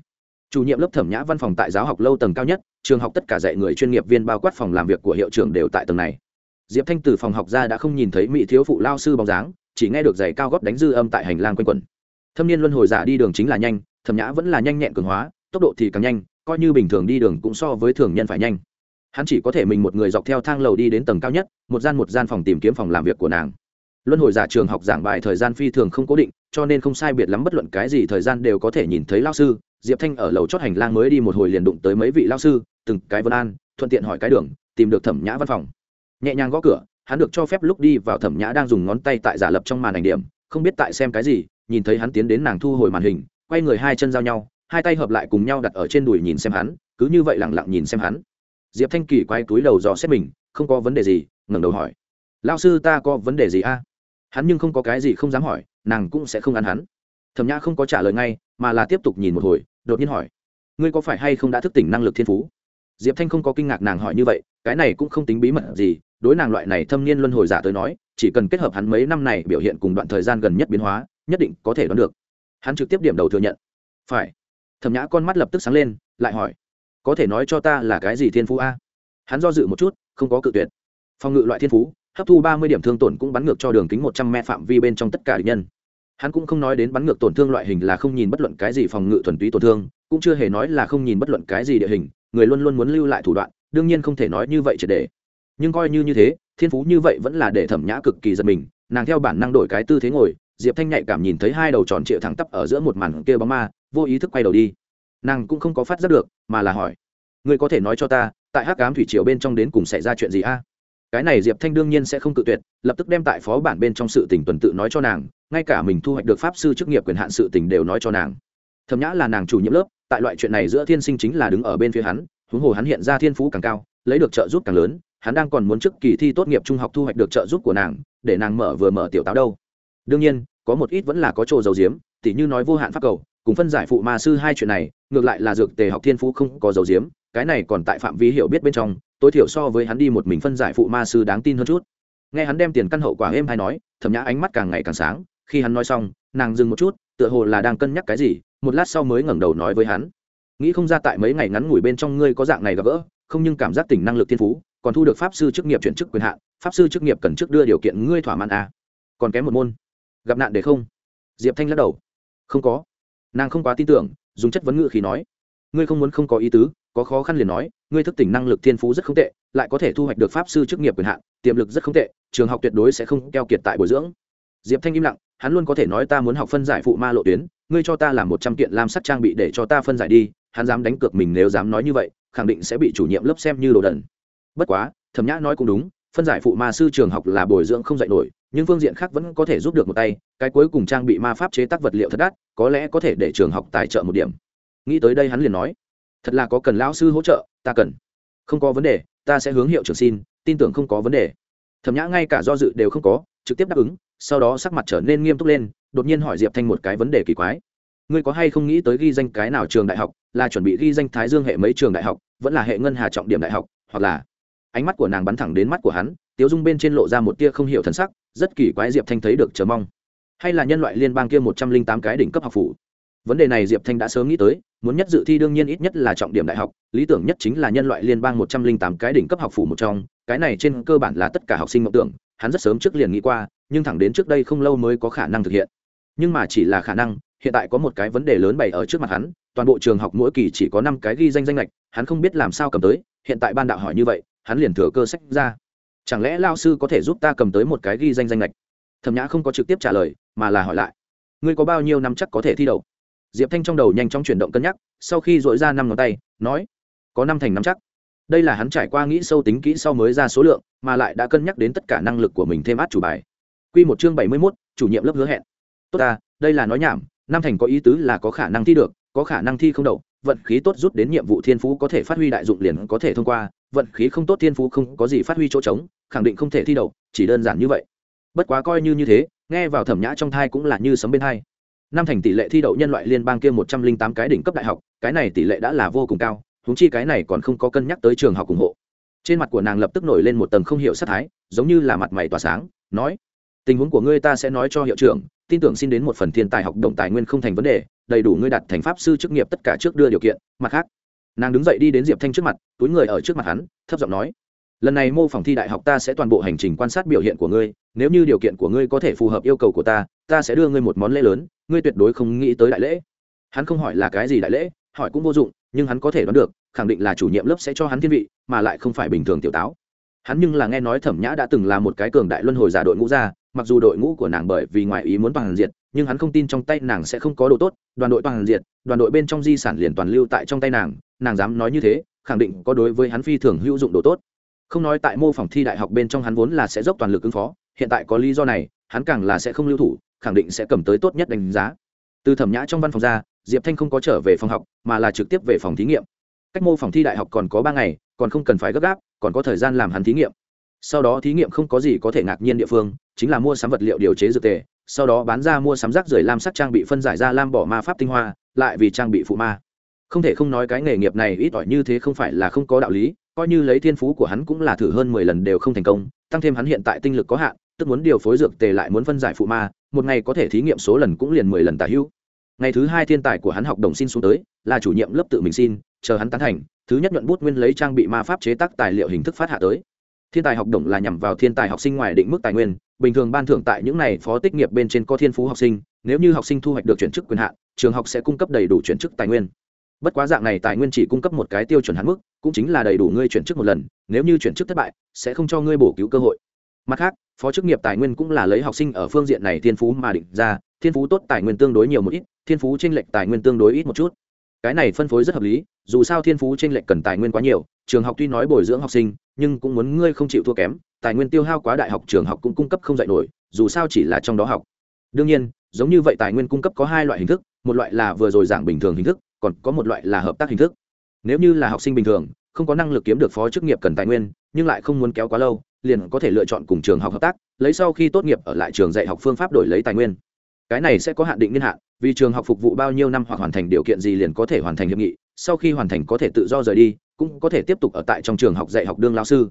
S1: chủ nhiệm lớp thẩm nhã văn phòng tại giáo học lâu tầng cao nhất, trường học tất cả dạy người chuyên nghiệp viên bao quát phòng làm việc của hiệu trưởng đều tại tầng này. Diệp thanh từ phòng học ra đã không nhìn thấy mỹ thiếu phụ lao sư bóng dáng, chỉ nghe được giày cao góp đánh dư âm tại hành lang quanh quẩn. Thâm niên luân hồi giả đi đường chính là nhanh, thẩm nhã vẫn là nhanh nhẹn cường hóa, tốc độ thì càng nhanh, coi như bình thường đi đường cũng so với thường nhân phải nhanh. Hắn chỉ có thể mình một người dọc theo thang lầu đi đến tầng cao nhất, một gian một gian phòng tìm kiếm phòng làm việc của nàng. Luân hồi giả trường học giảng bài thời gian phi thường không cố định, cho nên không sai biệt lắm bất luận cái gì thời gian đều có thể nhìn thấy lao sư diệp thanh ở lầu chót hành lang mới đi một hồi liền đụng tới mấy vị lao sư, từng cái vân an, thuận tiện hỏi cái đường, tìm được thẩm nhã văn phòng. Nhẹ nhàng gõ cửa, hắn được cho phép lúc đi vào thẩm nhã đang dùng ngón tay tại giả lập trong màn ảnh điểm, không biết tại xem cái gì, nhìn thấy hắn tiến đến nàng thu hồi màn hình, quay người hai chân giao nhau, hai tay hợp lại cùng nhau đặt ở trên đùi nhìn xem hắn, cứ như vậy lẳng lặng nhìn xem hắn. Diệp thanh kỳ quay túi đầu dò xét mình, không có vấn đề gì, ngẩng đầu hỏi. Lao sư ta có vấn đề gì a? Hắn nhưng không có cái gì không dám hỏi, nàng cũng sẽ không ăn hắn. Thẩm nhã không có trả lời ngay mà là tiếp tục nhìn một hồi, đột nhiên hỏi, ngươi có phải hay không đã thức tỉnh năng lực thiên phú? Diệp thanh không có kinh ngạc nàng hỏi như vậy, cái này cũng không tính bí mật gì, đối nàng loại này thâm niên luân hồi giả tới nói, chỉ cần kết hợp hắn mấy năm này biểu hiện cùng đoạn thời gian gần nhất biến hóa, nhất định có thể đoán được. Hắn trực tiếp điểm đầu thừa nhận. Phải. Thẩm nhã con mắt lập tức sáng lên, lại hỏi, có thể nói cho ta là cái gì thiên phú a? Hắn do dự một chút, không có cự tuyệt. Phòng ngự loại thiên phú, hấp thu ba mươi điểm thương tổn cũng bắn ngược cho đường kính một trăm m phạm vi bên trong tất cả địch nhân hắn cũng không nói đến bắn ngược tổn thương loại hình là không nhìn bất luận cái gì phòng ngự thuần túy tổn thương, cũng chưa hề nói là không nhìn bất luận cái gì địa hình, người luôn luôn muốn lưu lại thủ đoạn, đương nhiên không thể nói như vậy triệt để. Nhưng coi như như thế, thiên phú như vậy vẫn là để thẩm nhã cực kỳ giật mình, nàng theo bản năng đổi cái tư thế ngồi, diệp thanh nhạy cảm nhìn thấy hai đầu tròn trịa thẳng tắp ở giữa một màn kia bóng ma, vô ý thức quay đầu đi. Nàng cũng không có phát giác được, mà là hỏi, ngươi có thể nói cho ta, tại hắc cám thủy triều bên trong đến cùng xảy ra chuyện gì a? Cái này diệp thanh đương nhiên sẽ không tự tuyệt, lập tức đem tại phó bản bên trong sự tình tuần tự nói cho nàng, ngay cả mình thu hoạch được pháp sư chức nghiệp quyền hạn sự tình đều nói cho nàng. Thầm nhã là nàng chủ nhiệm lớp, tại loại chuyện này giữa thiên sinh chính là đứng ở bên phía hắn, huống hồ hắn hiện ra thiên phú càng cao, lấy được trợ giúp càng lớn, hắn đang còn muốn trước kỳ thi tốt nghiệp trung học thu hoạch được trợ giúp của nàng, để nàng mở vừa mở tiểu táo đâu. Đương nhiên, có một ít vẫn là có chỗ dầu diếm tỉ như nói vô hạn pháp cầu, cùng phân giải phụ ma sư hai chuyện này, ngược lại là dược tề học thiên phú không có dầu diếm cái này còn tại phạm vi hiểu biết bên trong tối thiểu so với hắn đi một mình phân giải phụ ma sư đáng tin hơn chút. Nghe hắn đem tiền căn hậu quả êm hay nói, thẩm nhã ánh mắt càng ngày càng sáng, khi hắn nói xong, nàng dừng một chút, tựa hồ là đang cân nhắc cái gì, một lát sau mới ngẩng đầu nói với hắn. Nghĩ không ra tại mấy ngày ngắn ngủi bên trong ngươi có dạng này gặp gỡ, không nhưng cảm giác tỉnh năng lực thiên phú, còn thu được pháp sư chức nghiệp chuyển chức quyền hạn, pháp sư chức nghiệp cần trước đưa điều kiện ngươi thỏa mãn à. còn kém một môn. Gặp nạn để không? Diệp thanh lắc đầu. Không có. Nàng không quá tin tưởng, dùng chất vấn ngữ khi nói. Ngươi không muốn không có ý tứ, có khó khăn liền nói ngươi thức tỉnh năng lực thiên phú rất không tệ, lại có thể thu hoạch được pháp sư chức nghiệp quyền hạn, tiềm lực rất không tệ, trường học tuyệt đối sẽ không keo kiệt tại bồi dưỡng. Diệp thanh im lặng, hắn luôn có thể nói ta muốn học phân giải phụ ma lộ tuyến, ngươi cho ta làm một trăm kiện lam sắt trang bị để cho ta phân giải đi, hắn dám đánh cược mình nếu dám nói như vậy, khẳng định sẽ bị chủ nhiệm lớp xem như đồ đần. Bất quá, thẩm nhã nói cũng đúng, phân giải phụ ma sư trường học là bồi dưỡng không dạy nổi, nhưng phương diện khác vẫn có thể giúp được một tay, cái cuối cùng trang bị ma pháp chế tác vật liệu thật đắt, có lẽ có thể để trường học tài trợ một điểm. Nghĩ tới đây hắn liền nói thật là có cần lão sư hỗ trợ, ta cần. Không có vấn đề, ta sẽ hướng hiệu trưởng xin, tin tưởng không có vấn đề. Thẩm nhã ngay cả do dự đều không có, trực tiếp đáp ứng, sau đó sắc mặt trở nên nghiêm túc lên, đột nhiên hỏi diệp thanh một cái vấn đề kỳ quái. Ngươi có hay không nghĩ tới ghi danh cái nào trường đại học, là chuẩn bị ghi danh thái dương hệ mấy trường đại học, vẫn là hệ ngân hà trọng điểm đại học, hoặc là ánh mắt của nàng bắn thẳng đến mắt của hắn, tiếu dung bên trên lộ ra một tia không hiểu thần sắc, rất kỳ quái diệp thanh thấy được chờ mong. Hay là nhân loại liên bang kia một trăm linh tám cái đỉnh cấp học phủ vấn đề này diệp thanh đã sớm nghĩ tới, muốn nhất dự thi đương nhiên ít nhất là trọng điểm đại học, lý tưởng nhất chính là nhân loại liên bang một trăm linh tám cái đỉnh cấp học phủ một trong, cái này trên cơ bản là tất cả học sinh mộng tưởng, hắn rất sớm trước liền nghĩ qua, nhưng thẳng đến trước đây không lâu mới có khả năng thực hiện. Nhưng mà chỉ là khả năng, hiện tại có một cái vấn đề lớn bày ở trước mặt hắn, toàn bộ trường học mỗi kỳ chỉ có năm cái ghi danh danh lệch hắn không biết làm sao cầm tới, hiện tại ban đạo hỏi như vậy, hắn liền thừa cơ sách ra. Chẳng lẽ lao sư có thể giúp ta cầm tới một cái ghi danh danh lệch thẩm nhã không có trực tiếp trả lời, mà là hỏi lại. Ngươi có bao nhiêu năm chắc có thể thi đậu? Diệp thanh trong đầu nhanh chóng chuyển động cân nhắc, sau khi dội ra năm ngón tay, nói, có năm thành năm chắc. Đây là hắn trải qua nghĩ sâu tính kỹ sau mới ra số lượng, mà lại đã cân nhắc đến tất cả năng lực của mình thêm át chủ bài. Q một chương bảy mươi mốt, chủ nhiệm lớp hứa hẹn. Tốt ta, đây là nói nhảm, năm thành có ý tứ là có khả năng thi được, có khả năng thi không đậu, vận khí tốt rút đến nhiệm vụ thiên phú có thể phát huy đại dụng liền có thể thông qua, vận khí không tốt thiên phú không có gì phát huy chỗ trống, khẳng định không thể thi đậu, chỉ đơn giản như vậy. Bất quá coi như như thế, nghe vào thẩm nhã trong thai cũng là như sấm bên thai năm thành tỷ lệ thi đậu nhân loại liên bang kia một trăm linh tám cái đỉnh cấp đại học, cái này tỷ lệ đã là vô cùng cao húng chi cái này còn không có cân nhắc tới trường học ủng hộ. Trên mặt của nàng lập tức nổi lên một tầng không hiểu sát thái, giống như là mặt mày tỏa sáng, nói, tình huống của ngươi ta sẽ nói cho hiệu trưởng, tin tưởng xin đến một phần thiên tài học động tài nguyên không thành vấn đề, đầy đủ ngươi đặt thành pháp sư chức nghiệp tất cả trước đưa điều kiện. Mặt khác, nàng đứng dậy đi đến diệp thanh trước mặt, túi người ở trước mặt hắn, thấp giọng nói, lần này mô phỏng thi đại học ta sẽ toàn bộ hành trình quan sát biểu hiện của ngươi, nếu như điều kiện của ngươi có thể phù hợp yêu cầu của ta ta sẽ đưa ngươi một món lễ lớn ngươi tuyệt đối không nghĩ tới đại lễ. Hắn không hỏi là cái gì đại lễ hỏi cũng vô dụng nhưng hắn có thể đoán được khẳng định là chủ nhiệm lớp sẽ cho hắn thiên vị mà lại không phải bình thường tiểu táo. Hắn nhưng là nghe nói thẩm nhã đã từng là một cái cường đại luân hồi giả đội ngũ ra mặc dù đội ngũ của nàng bởi vì ngoại ý muốn toàn diệt, nhưng hắn không tin trong tay nàng sẽ không có đồ tốt đoàn đội toàn diệt, đoàn đội bên trong di sản liền toàn lưu tại trong tay nàng nàng dám nói như thế khẳng định có đối với hắn phi thường hữu dụng đồ tốt. Không nói tại mô phỏng thi đại học bên trong hắn vốn là sẽ dốc toàn lực ứng phó hiện tại có lý do này hắn càng là sẽ không lưu thủ, khẳng định sẽ cầm tới tốt nhất đánh giá. Từ thẩm nhã trong văn phòng ra, diệp thanh không có trở về phòng học, mà là trực tiếp về phòng thí nghiệm. Cách mô phòng thi đại học còn có ba ngày, còn không cần phải gấp gáp, còn có thời gian làm hắn thí nghiệm. Sau đó thí nghiệm không có gì có thể ngạc nhiên địa phương, chính là mua sắm vật liệu điều chế dược tề, sau đó bán ra mua sắm rác rưởi lam sắc trang bị phân giải ra lam bỏ ma pháp tinh hoa, lại vì trang bị phụ ma. Không thể không nói cái nghề nghiệp này ít ỏi như thế không phải là không có đạo lý, coi như lấy thiên phú của hắn cũng là thử hơn mười lần đều không thành công, tăng thêm hắn hiện tại tinh lực có hạn tức muốn điều phối dược tề lại muốn phân giải phụ ma, một ngày có thể thí nghiệm số lần cũng liền mười lần tả hữu. Ngày thứ hai thiên tài của hắn học đồng xin xuống tới, là chủ nhiệm lớp tự mình xin, chờ hắn tán thành, thứ nhất nhuận bút nguyên lấy trang bị ma pháp chế tác tài liệu hình thức phát hạ tới. Thiên tài học đồng là nhằm vào thiên tài học sinh ngoài định mức tài nguyên, bình thường ban thưởng tại những này phó tích nghiệp bên trên có thiên phú học sinh, nếu như học sinh thu hoạch được chuyển chức quyền hạn, trường học sẽ cung cấp đầy đủ chuyển chức tài nguyên. Bất quá dạng này tài nguyên chỉ cung cấp một cái tiêu chuẩn hạn mức, cũng chính là đầy đủ ngươi chuyển chức một lần, nếu như chuyển chức thất bại, sẽ không cho ngươi bổ cứu cơ hội mặt khác, phó chức nghiệp tài nguyên cũng là lấy học sinh ở phương diện này thiên phú mà định ra, thiên phú tốt tài nguyên tương đối nhiều một ít, thiên phú tranh lệch tài nguyên tương đối ít một chút. Cái này phân phối rất hợp lý, dù sao thiên phú tranh lệch cần tài nguyên quá nhiều, trường học tuy nói bồi dưỡng học sinh, nhưng cũng muốn ngươi không chịu thua kém, tài nguyên tiêu hao quá đại học trường học cũng cung cấp không dạy nổi, dù sao chỉ là trong đó học. Đương nhiên, giống như vậy tài nguyên cung cấp có hai loại hình thức, một loại là vừa rồi giảng bình thường hình thức, còn có một loại là hợp tác hình thức. Nếu như là học sinh bình thường, không có năng lực kiếm được phó chức nghiệp cần tài nguyên, nhưng lại không muốn kéo quá lâu liền có thể lựa chọn cùng trường học hợp tác, lấy sau khi tốt nghiệp ở lại trường dạy học phương pháp đổi lấy tài nguyên. Cái này sẽ có hạn định niên hạn, vì trường học phục vụ bao nhiêu năm hoặc hoàn thành điều kiện gì liền có thể hoàn thành hiệp nghị, sau khi hoàn thành có thể tự do rời đi, cũng có thể tiếp tục ở tại trong trường học dạy học đương lao sư.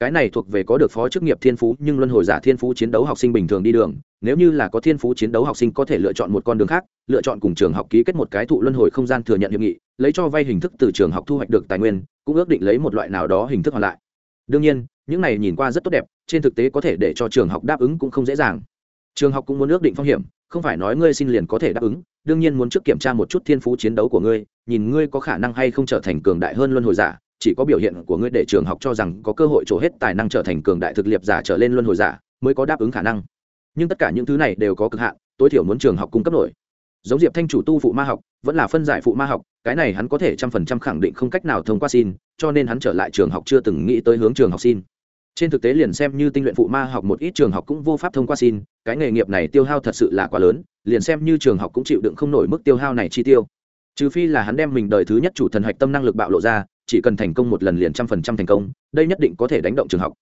S1: Cái này thuộc về có được phó chức nghiệp thiên phú, nhưng luân hồi giả thiên phú chiến đấu học sinh bình thường đi đường, nếu như là có thiên phú chiến đấu học sinh có thể lựa chọn một con đường khác, lựa chọn cùng trường học ký kết một cái thụ luân hồi không gian thừa nhận hiệp nghị, lấy cho vay hình thức từ trường học thu hoạch được tài nguyên, cũng ước định lấy một loại nào đó hình thức hoàn lại. Đương nhiên những này nhìn qua rất tốt đẹp, trên thực tế có thể để cho trường học đáp ứng cũng không dễ dàng. Trường học cũng muốn ước định phong hiểm, không phải nói ngươi xin liền có thể đáp ứng, đương nhiên muốn trước kiểm tra một chút thiên phú chiến đấu của ngươi, nhìn ngươi có khả năng hay không trở thành cường đại hơn luân hồi giả, chỉ có biểu hiện của ngươi để trường học cho rằng có cơ hội trổ hết tài năng trở thành cường đại thực liệp giả trở lên luân hồi giả, mới có đáp ứng khả năng. Nhưng tất cả những thứ này đều có cực hạn, tối thiểu muốn trường học cung cấp nổi. Giống diệp thanh chủ tu phụ ma học, vẫn là phân giải phụ ma học, cái này hắn có thể trăm phần trăm khẳng định không cách nào thông qua xin, cho nên hắn trở lại trường học chưa từng nghĩ tới hướng trường học xin trên thực tế liền xem như tinh luyện phụ ma học một ít trường học cũng vô pháp thông qua xin, cái nghề nghiệp này tiêu hao thật sự là quá lớn, liền xem như trường học cũng chịu đựng không nổi mức tiêu hao này chi tiêu. Trừ phi là hắn đem mình đời thứ nhất chủ thần hạch tâm năng lực bạo lộ ra, chỉ cần thành công một lần liền trăm phần trăm thành công, đây nhất định có thể đánh động trường học.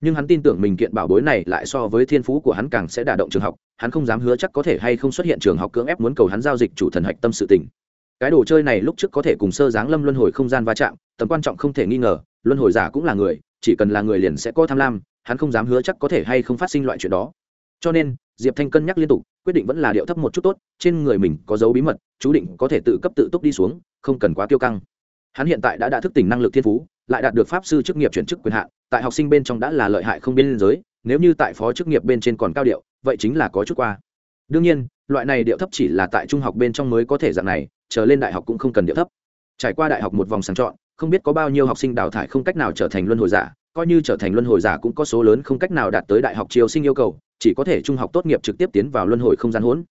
S1: Nhưng hắn tin tưởng mình kiện bảo bối này lại so với thiên phú của hắn càng sẽ đả động trường học, hắn không dám hứa chắc có thể hay không xuất hiện trường học cưỡng ép muốn cầu hắn giao dịch chủ thần hạch tâm sự tình. Cái đồ chơi này lúc trước có thể cùng sơ giáng lâm luân hồi không gian va chạm, tầm quan trọng không thể nghi ngờ, luân hồi giả cũng là người chỉ cần là người liền sẽ có tham lam, hắn không dám hứa chắc có thể hay không phát sinh loại chuyện đó. Cho nên, diệp thanh cân nhắc liên tục, quyết định vẫn là điệu thấp một chút tốt, trên người mình có dấu bí mật, chú định có thể tự cấp tự túc đi xuống, không cần quá tiêu căng. Hắn hiện tại đã đã thức tỉnh năng lực thiên phú, lại đạt được pháp sư chức nghiệp chuyển chức quyền hạn, tại học sinh bên trong đã là lợi hại không biên giới, nếu như tại phó chức nghiệp bên trên còn cao điệu, vậy chính là có chút qua. Đương nhiên, loại này điệu thấp chỉ là tại trung học bên trong mới có thể dạng này trở lên đại học cũng không cần điệu thấp. Trải qua đại học một vòng sàng chọn không biết có bao nhiêu học sinh đào thải không cách nào trở thành luân hồi giả, coi như trở thành luân hồi giả cũng có số lớn không cách nào đạt tới đại học triều sinh yêu cầu, chỉ có thể trung học tốt nghiệp trực tiếp tiến vào luân hồi không gian hỗn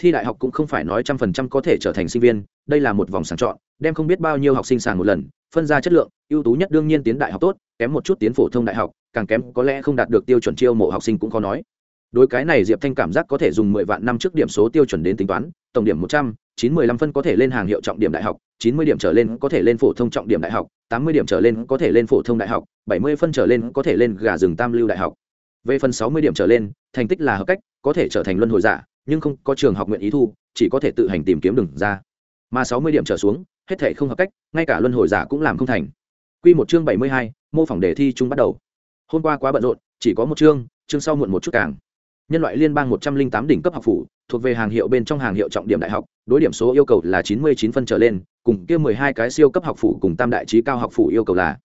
S1: thi đại học cũng không phải nói trăm phần trăm có thể trở thành sinh viên, đây là một vòng sàng chọn, đem không biết bao nhiêu học sinh sàng một lần, phân ra chất lượng, ưu tú nhất đương nhiên tiến đại học tốt, kém một chút tiến phổ thông đại học, càng kém có lẽ không đạt được tiêu chuẩn chiêu mộ học sinh cũng khó nói. Đối cái này diệp thanh cảm giác có thể dùng mười vạn năm trước điểm số tiêu chuẩn đến tính toán, tổng điểm một trăm, chín mươi lăm phân có thể lên hàng hiệu trọng điểm đại học chín mươi điểm trở lên có thể lên phổ thông trọng điểm đại học, tám mươi điểm trở lên có thể lên phổ thông đại học, bảy mươi phân trở lên có thể lên gà rừng tam lưu đại học. Về phần sáu mươi điểm trở lên, thành tích là hợp cách, có thể trở thành luân hồi giả, nhưng không có trường học nguyện ý thu, chỉ có thể tự hành tìm kiếm đường ra. Mà sáu mươi điểm trở xuống, hết thể không hợp cách, ngay cả luân hồi giả cũng làm không thành. Quy một chương bảy mươi hai, mô phỏng đề thi chung bắt đầu. Hôm qua quá bận rộn, chỉ có một chương chương sau muộn một chút càng. Nhân loại liên bang một trăm linh tám đỉnh cấp học phủ, thuộc về hàng hiệu bên trong hàng hiệu trọng điểm đại học, đối điểm số yêu cầu là chín mươi chín phân trở lên cùng kia mười hai cái siêu cấp học phủ cùng tam đại trí cao học phủ yêu cầu là.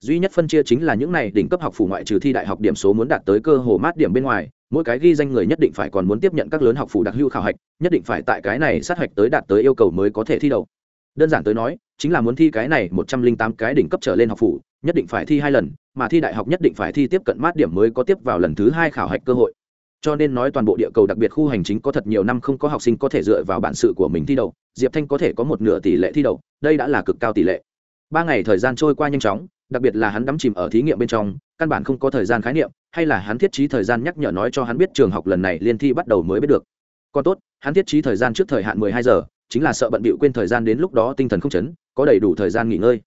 S1: Duy nhất phân chia chính là những này đỉnh cấp học phủ ngoại trừ thi đại học điểm số muốn đạt tới cơ hồ mát điểm bên ngoài, mỗi cái ghi danh người nhất định phải còn muốn tiếp nhận các lớn học phủ đặc hữu khảo hạch, nhất định phải tại cái này sát hạch tới đạt tới yêu cầu mới có thể thi đậu. Đơn giản tới nói, chính là muốn thi cái này một trăm linh tám cái đỉnh cấp trở lên học phủ, nhất định phải thi hai lần, mà thi đại học nhất định phải thi tiếp cận mát điểm mới có tiếp vào lần thứ hai khảo hạch cơ hội cho nên nói toàn bộ địa cầu đặc biệt khu hành chính có thật nhiều năm không có học sinh có thể dựa vào bản sự của mình thi đậu, diệp thanh có thể có một nửa tỷ lệ thi đậu, đây đã là cực cao tỷ lệ. Ba ngày thời gian trôi qua nhanh chóng, đặc biệt là hắn đắm chìm ở thí nghiệm bên trong, căn bản không có thời gian khái niệm, hay là hắn thiết trí thời gian nhắc nhở nói cho hắn biết trường học lần này liên thi bắt đầu mới biết được. Còn tốt, hắn thiết trí thời gian trước thời hạn mười hai giờ, chính là sợ bận bịu quên thời gian đến lúc đó tinh thần không chấn, có đầy đủ thời gian nghỉ ngơi.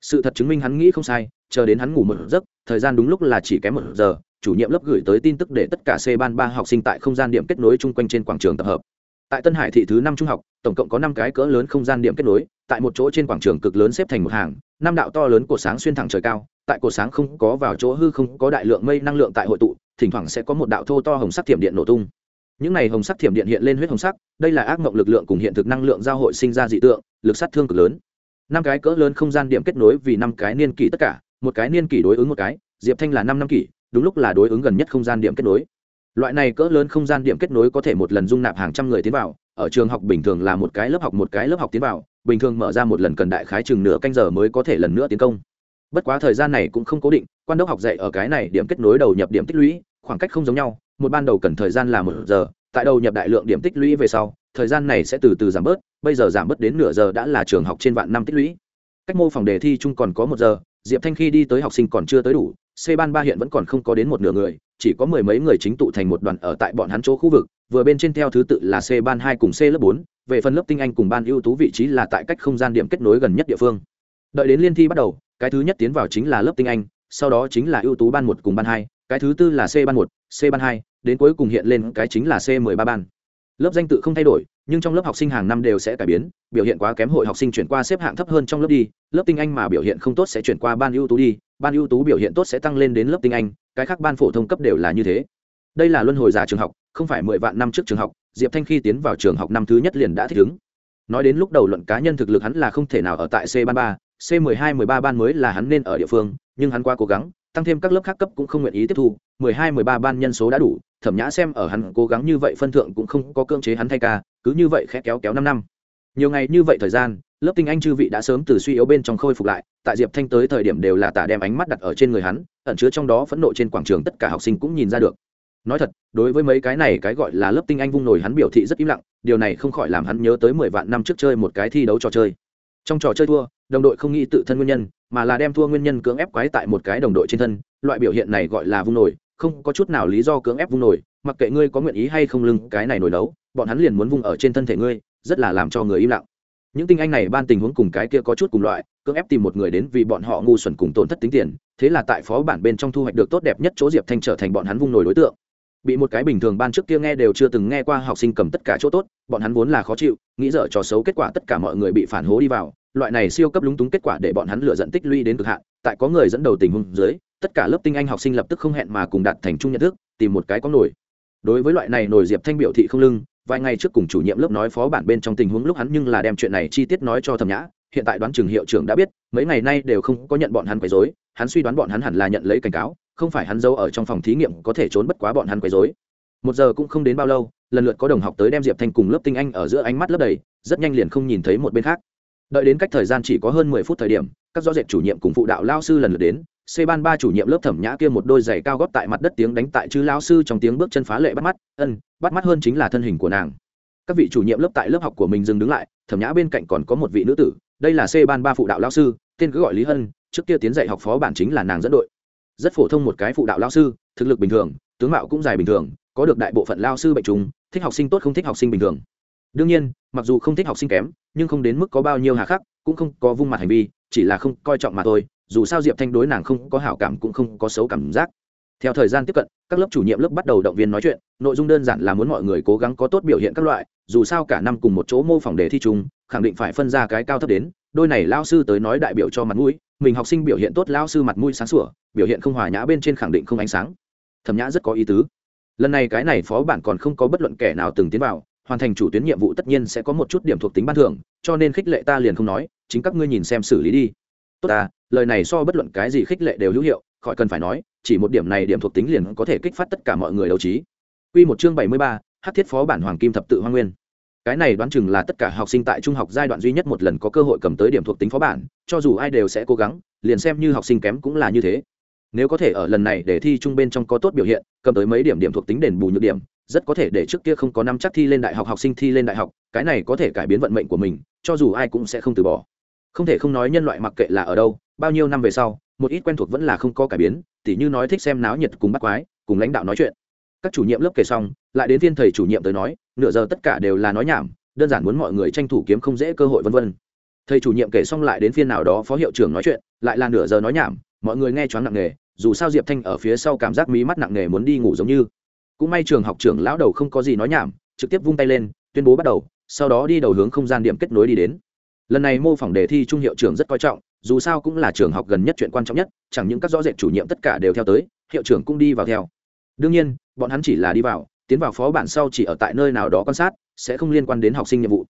S1: Sự thật chứng minh hắn nghĩ không sai, chờ đến hắn ngủ một giấc, thời gian đúng lúc là chỉ kém một giờ chủ nhiệm lớp gửi tới tin tức để tất cả c ban ba học sinh tại không gian điểm kết nối chung quanh trên quảng trường tập hợp. Tại tân hải thị thứ năm trung học, tổng cộng có năm cái cỡ lớn không gian điểm kết nối, tại một chỗ trên quảng trường cực lớn xếp thành một hàng, năm đạo to lớn của sáng xuyên thẳng trời cao, tại cổ sáng không có vào chỗ hư không, có đại lượng mây năng lượng tại hội tụ, thỉnh thoảng sẽ có một đạo thô to hồng sắc thiểm điện nổ tung. Những này hồng sắc thiểm điện hiện lên huyết hồng sắc, đây là ác mộng lực lượng cùng hiện thực năng lượng giao hội sinh ra dị tượng, lực sát thương cực lớn. Năm cái cỡ lớn không gian điểm kết nối vì năm cái niên kỷ tất cả, một cái niên kỷ đối ứng một cái, diệp thanh là năm năm kỷ đúng lúc là đối ứng gần nhất không gian điểm kết nối. Loại này cỡ lớn không gian điểm kết nối có thể một lần dung nạp hàng trăm người tiến vào, ở trường học bình thường là một cái lớp học, một cái lớp học tiến vào, bình thường mở ra một lần cần đại khái chừng nửa canh giờ mới có thể lần nữa tiến công. Bất quá thời gian này cũng không cố định, quan đốc học dạy ở cái này điểm kết nối đầu nhập điểm tích lũy, khoảng cách không giống nhau, một ban đầu cần thời gian là một giờ, tại đầu nhập đại lượng điểm tích lũy về sau, thời gian này sẽ từ từ giảm bớt, bây giờ giảm bớt đến nửa giờ đã là trường học trên vạn năm tích lũy. Cách mô phòng đề thi chung còn có một giờ, diệp thanh khi đi tới học sinh còn chưa tới đủ c ban ba hiện vẫn còn không có đến một nửa người, chỉ có mười mấy người chính tụ thành một đoàn ở tại bọn hắn chỗ khu vực, vừa bên trên theo thứ tự là c ban hai cùng c lớp bốn, về phần lớp tinh anh cùng ban ưu tú vị trí là tại cách không gian điểm kết nối gần nhất địa phương. Đợi đến liên thi bắt đầu, cái thứ nhất tiến vào chính là lớp tinh anh, sau đó chính là ưu tú ban một cùng ban hai, cái thứ tư là c ban một c ban hai, đến cuối cùng hiện lên cái chính là c mười ba ban. Lớp danh tự không thay đổi nhưng trong lớp học sinh hàng năm đều sẽ cải biến, biểu hiện quá kém hội học sinh chuyển qua xếp hạng thấp hơn trong lớp đi, lớp tinh anh mà biểu hiện không tốt sẽ chuyển qua ban ưu tú đi, ban ưu tú biểu hiện tốt sẽ tăng lên đến lớp tinh anh, cái khác ban phổ thông cấp đều là như thế. Đây là luân hồi giả trường học, không phải mười vạn năm trước trường học, diệp thanh khi tiến vào trường học năm thứ nhất liền đã thích ứng. Nói đến lúc đầu luận cá nhân thực lực hắn là không thể nào ở tại c ban ba, c mười hai, mười ba ban mới là hắn nên ở địa phương, nhưng hắn qua cố gắng tăng thêm các lớp khác cấp cũng không nguyện ý tiếp thu, mười hai, mười ba ban nhân số đã đủ, thẩm nhã xem ở hắn cố gắng như vậy phân thượng cũng không có cưỡng chế hắn thay ca, cứ như vậy khẽ kéo kéo năm năm. Nhiều ngày như vậy thời gian, lớp tinh anh chư vị đã sớm từ suy yếu bên trong khôi phục lại, tại diệp thanh tới thời điểm đều là tả đem ánh mắt đặt ở trên người hắn, ẩn chứa trong đó phẫn nộ trên quảng trường tất cả học sinh cũng nhìn ra được. Nói thật, đối với mấy cái này cái gọi là lớp tinh anh vung nổi hắn biểu thị rất im lặng, điều này không khỏi làm hắn nhớ tới mười vạn năm trước chơi một cái thi đấu trò chơi. Trong trò chơi thua, đồng đội không nghĩ tự thân nguyên nhân mà là đem thua nguyên nhân cưỡng ép quái tại một cái đồng đội trên thân, loại biểu hiện này gọi là vung nổi, không có chút nào lý do cưỡng ép vung nổi, mặc kệ ngươi có nguyện ý hay không lưng cái này nổi đấu, bọn hắn liền muốn vung ở trên thân thể ngươi, rất là làm cho người im lặng. Những tinh anh này ban tình huống cùng cái kia có chút cùng loại, cưỡng ép tìm một người đến vì bọn họ ngu xuẩn cùng tổn thất tính tiền, thế là tại phó bản bên trong thu hoạch được tốt đẹp nhất chỗ diệp thanh trở thành bọn hắn vung nổi đối tượng. Bị một cái bình thường ban trước kia nghe đều chưa từng nghe qua học sinh cầm tất cả chỗ tốt, bọn hắn vốn là khó chịu, nghĩ dở trò xấu kết quả tất cả mọi người bị phản hố đi vào loại này siêu cấp lúng túng kết quả để bọn hắn lựa dẫn tích lũy đến cực hạn, tại có người dẫn đầu tình huống dưới, tất cả lớp tinh anh học sinh lập tức không hẹn mà cùng đạt thành chung nhận thức, tìm một cái có nổi. Đối với loại này nổi diệp thanh biểu thị không lưng, vài ngày trước cùng chủ nhiệm lớp nói phó bản bên trong tình huống lúc hắn nhưng là đem chuyện này chi tiết nói cho thẩm nhã, hiện tại đoán trường hiệu trưởng đã biết, mấy ngày nay đều không có nhận bọn hắn quấy rối, hắn suy đoán bọn hắn hẳn là nhận lấy cảnh cáo, không phải hắn giấu ở trong phòng thí nghiệm có thể trốn bất quá bọn hắn quấy rối. Một giờ cũng không đến bao lâu, lần lượt có đồng học tới đem diệp thanh cùng lớp tinh anh ở giữa ánh mắt lớp đầy, rất nhanh liền không nhìn thấy một bên khác đợi đến cách thời gian chỉ có hơn mười phút thời điểm, các rõ dệt chủ nhiệm cùng phụ đạo lao sư lần lượt đến c ban ba chủ nhiệm lớp thẩm nhã kia một đôi giày cao gót tại mặt đất tiếng đánh tại chữ lao sư trong tiếng bước chân phá lệ bắt mắt, ân, bắt mắt hơn chính là thân hình của nàng. Các vị chủ nhiệm lớp tại lớp học của mình dừng đứng lại, thẩm nhã bên cạnh còn có một vị nữ tử, đây là c ban ba phụ đạo lao sư, tên cứ gọi lý hân, trước kia tiến dạy học phó bản chính là nàng dẫn đội. Rất phổ thông một cái phụ đạo lao sư, thực lực bình thường, tướng mạo cũng dài bình thường, có được đại bộ phận lao sư bệnh trùng, thích học sinh tốt không thích học sinh bình thường. Đương nhiên, mặc dù không thích học sinh kém nhưng không đến mức có bao nhiêu hà khắc, cũng không có vung mặt hành vi, chỉ là không coi trọng mà thôi, dù sao diệp thanh đối nàng không có hảo cảm cũng không có xấu cảm giác. Theo thời gian tiếp cận, các lớp chủ nhiệm lớp bắt đầu động viên nói chuyện, nội dung đơn giản là muốn mọi người cố gắng có tốt biểu hiện các loại, dù sao cả năm cùng một chỗ mô phỏng đề thi chung, khẳng định phải phân ra cái cao thấp đến, đôi này lao sư tới nói đại biểu cho mặt mũi, mình học sinh biểu hiện tốt lao sư mặt mũi sáng sủa, biểu hiện không hòa nhã bên trên khẳng định không ánh sáng. Thẩm nhã rất có ý tứ. Lần này cái này phó bản còn không có bất luận kẻ nào từng tiến vào hoàn thành chủ tuyến nhiệm vụ tất nhiên sẽ có một chút điểm thuộc tính ban thưởng cho nên khích lệ ta liền không nói chính các ngươi nhìn xem xử lý đi tốt ta lời này so bất luận cái gì khích lệ đều hữu hiệu khỏi cần phải nói chỉ một điểm này điểm thuộc tính liền có thể kích phát tất cả mọi người đấu trí Quy một chương bảy mươi ba, Hắc thiết phó bản hoàng kim thập tự hoa nguyên. Cái này đoán chừng là tất cả học sinh tại trung học giai đoạn duy nhất một lần có cơ hội cầm tới điểm thuộc tính phó bản, cho dù ai đều sẽ cố gắng, liền xem như học sinh kém cũng là như thế. Nếu có thể ở lần này để thi trung bên trong có tốt biểu hiện, cầm tới mấy điểm điểm thuộc tính đền bù nhược điểm, rất có thể để trước kia không có năm chắc thi lên đại học học sinh thi lên đại học, cái này có thể cải biến vận mệnh của mình, cho dù ai cũng sẽ không từ bỏ. Không thể không nói nhân loại mặc kệ là ở đâu, bao nhiêu năm về sau, một ít quen thuộc vẫn là không có cải biến, tỉ như nói thích xem náo nhiệt cùng bắt quái, cùng lãnh đạo nói chuyện. Các chủ nhiệm lớp kể xong, lại đến viên thầy chủ nhiệm tới nói, nửa giờ tất cả đều là nói nhảm, đơn giản muốn mọi người tranh thủ kiếm không dễ cơ hội vân vân. Thầy chủ nhiệm kể xong lại đến phiên nào đó phó hiệu trưởng nói chuyện, lại là nửa giờ nói nhảm, mọi người nghe choáng nặng nề, dù sao Diệp Thanh ở phía sau cảm giác mí mắt nặng nề muốn đi ngủ giống như cũng may trường học trưởng lão đầu không có gì nói nhảm, trực tiếp vung tay lên, tuyên bố bắt đầu, sau đó đi đầu hướng không gian điểm kết nối đi đến. Lần này mô phỏng đề thi trung hiệu trưởng rất coi trọng, dù sao cũng là trường học gần nhất chuyện quan trọng nhất, chẳng những các rõ rệt chủ nhiệm tất cả đều theo tới, hiệu trưởng cũng đi vào theo. Đương nhiên, bọn hắn chỉ là đi vào, tiến vào phó bản sau chỉ ở tại nơi nào đó quan sát, sẽ không liên quan đến học sinh nhiệm vụ.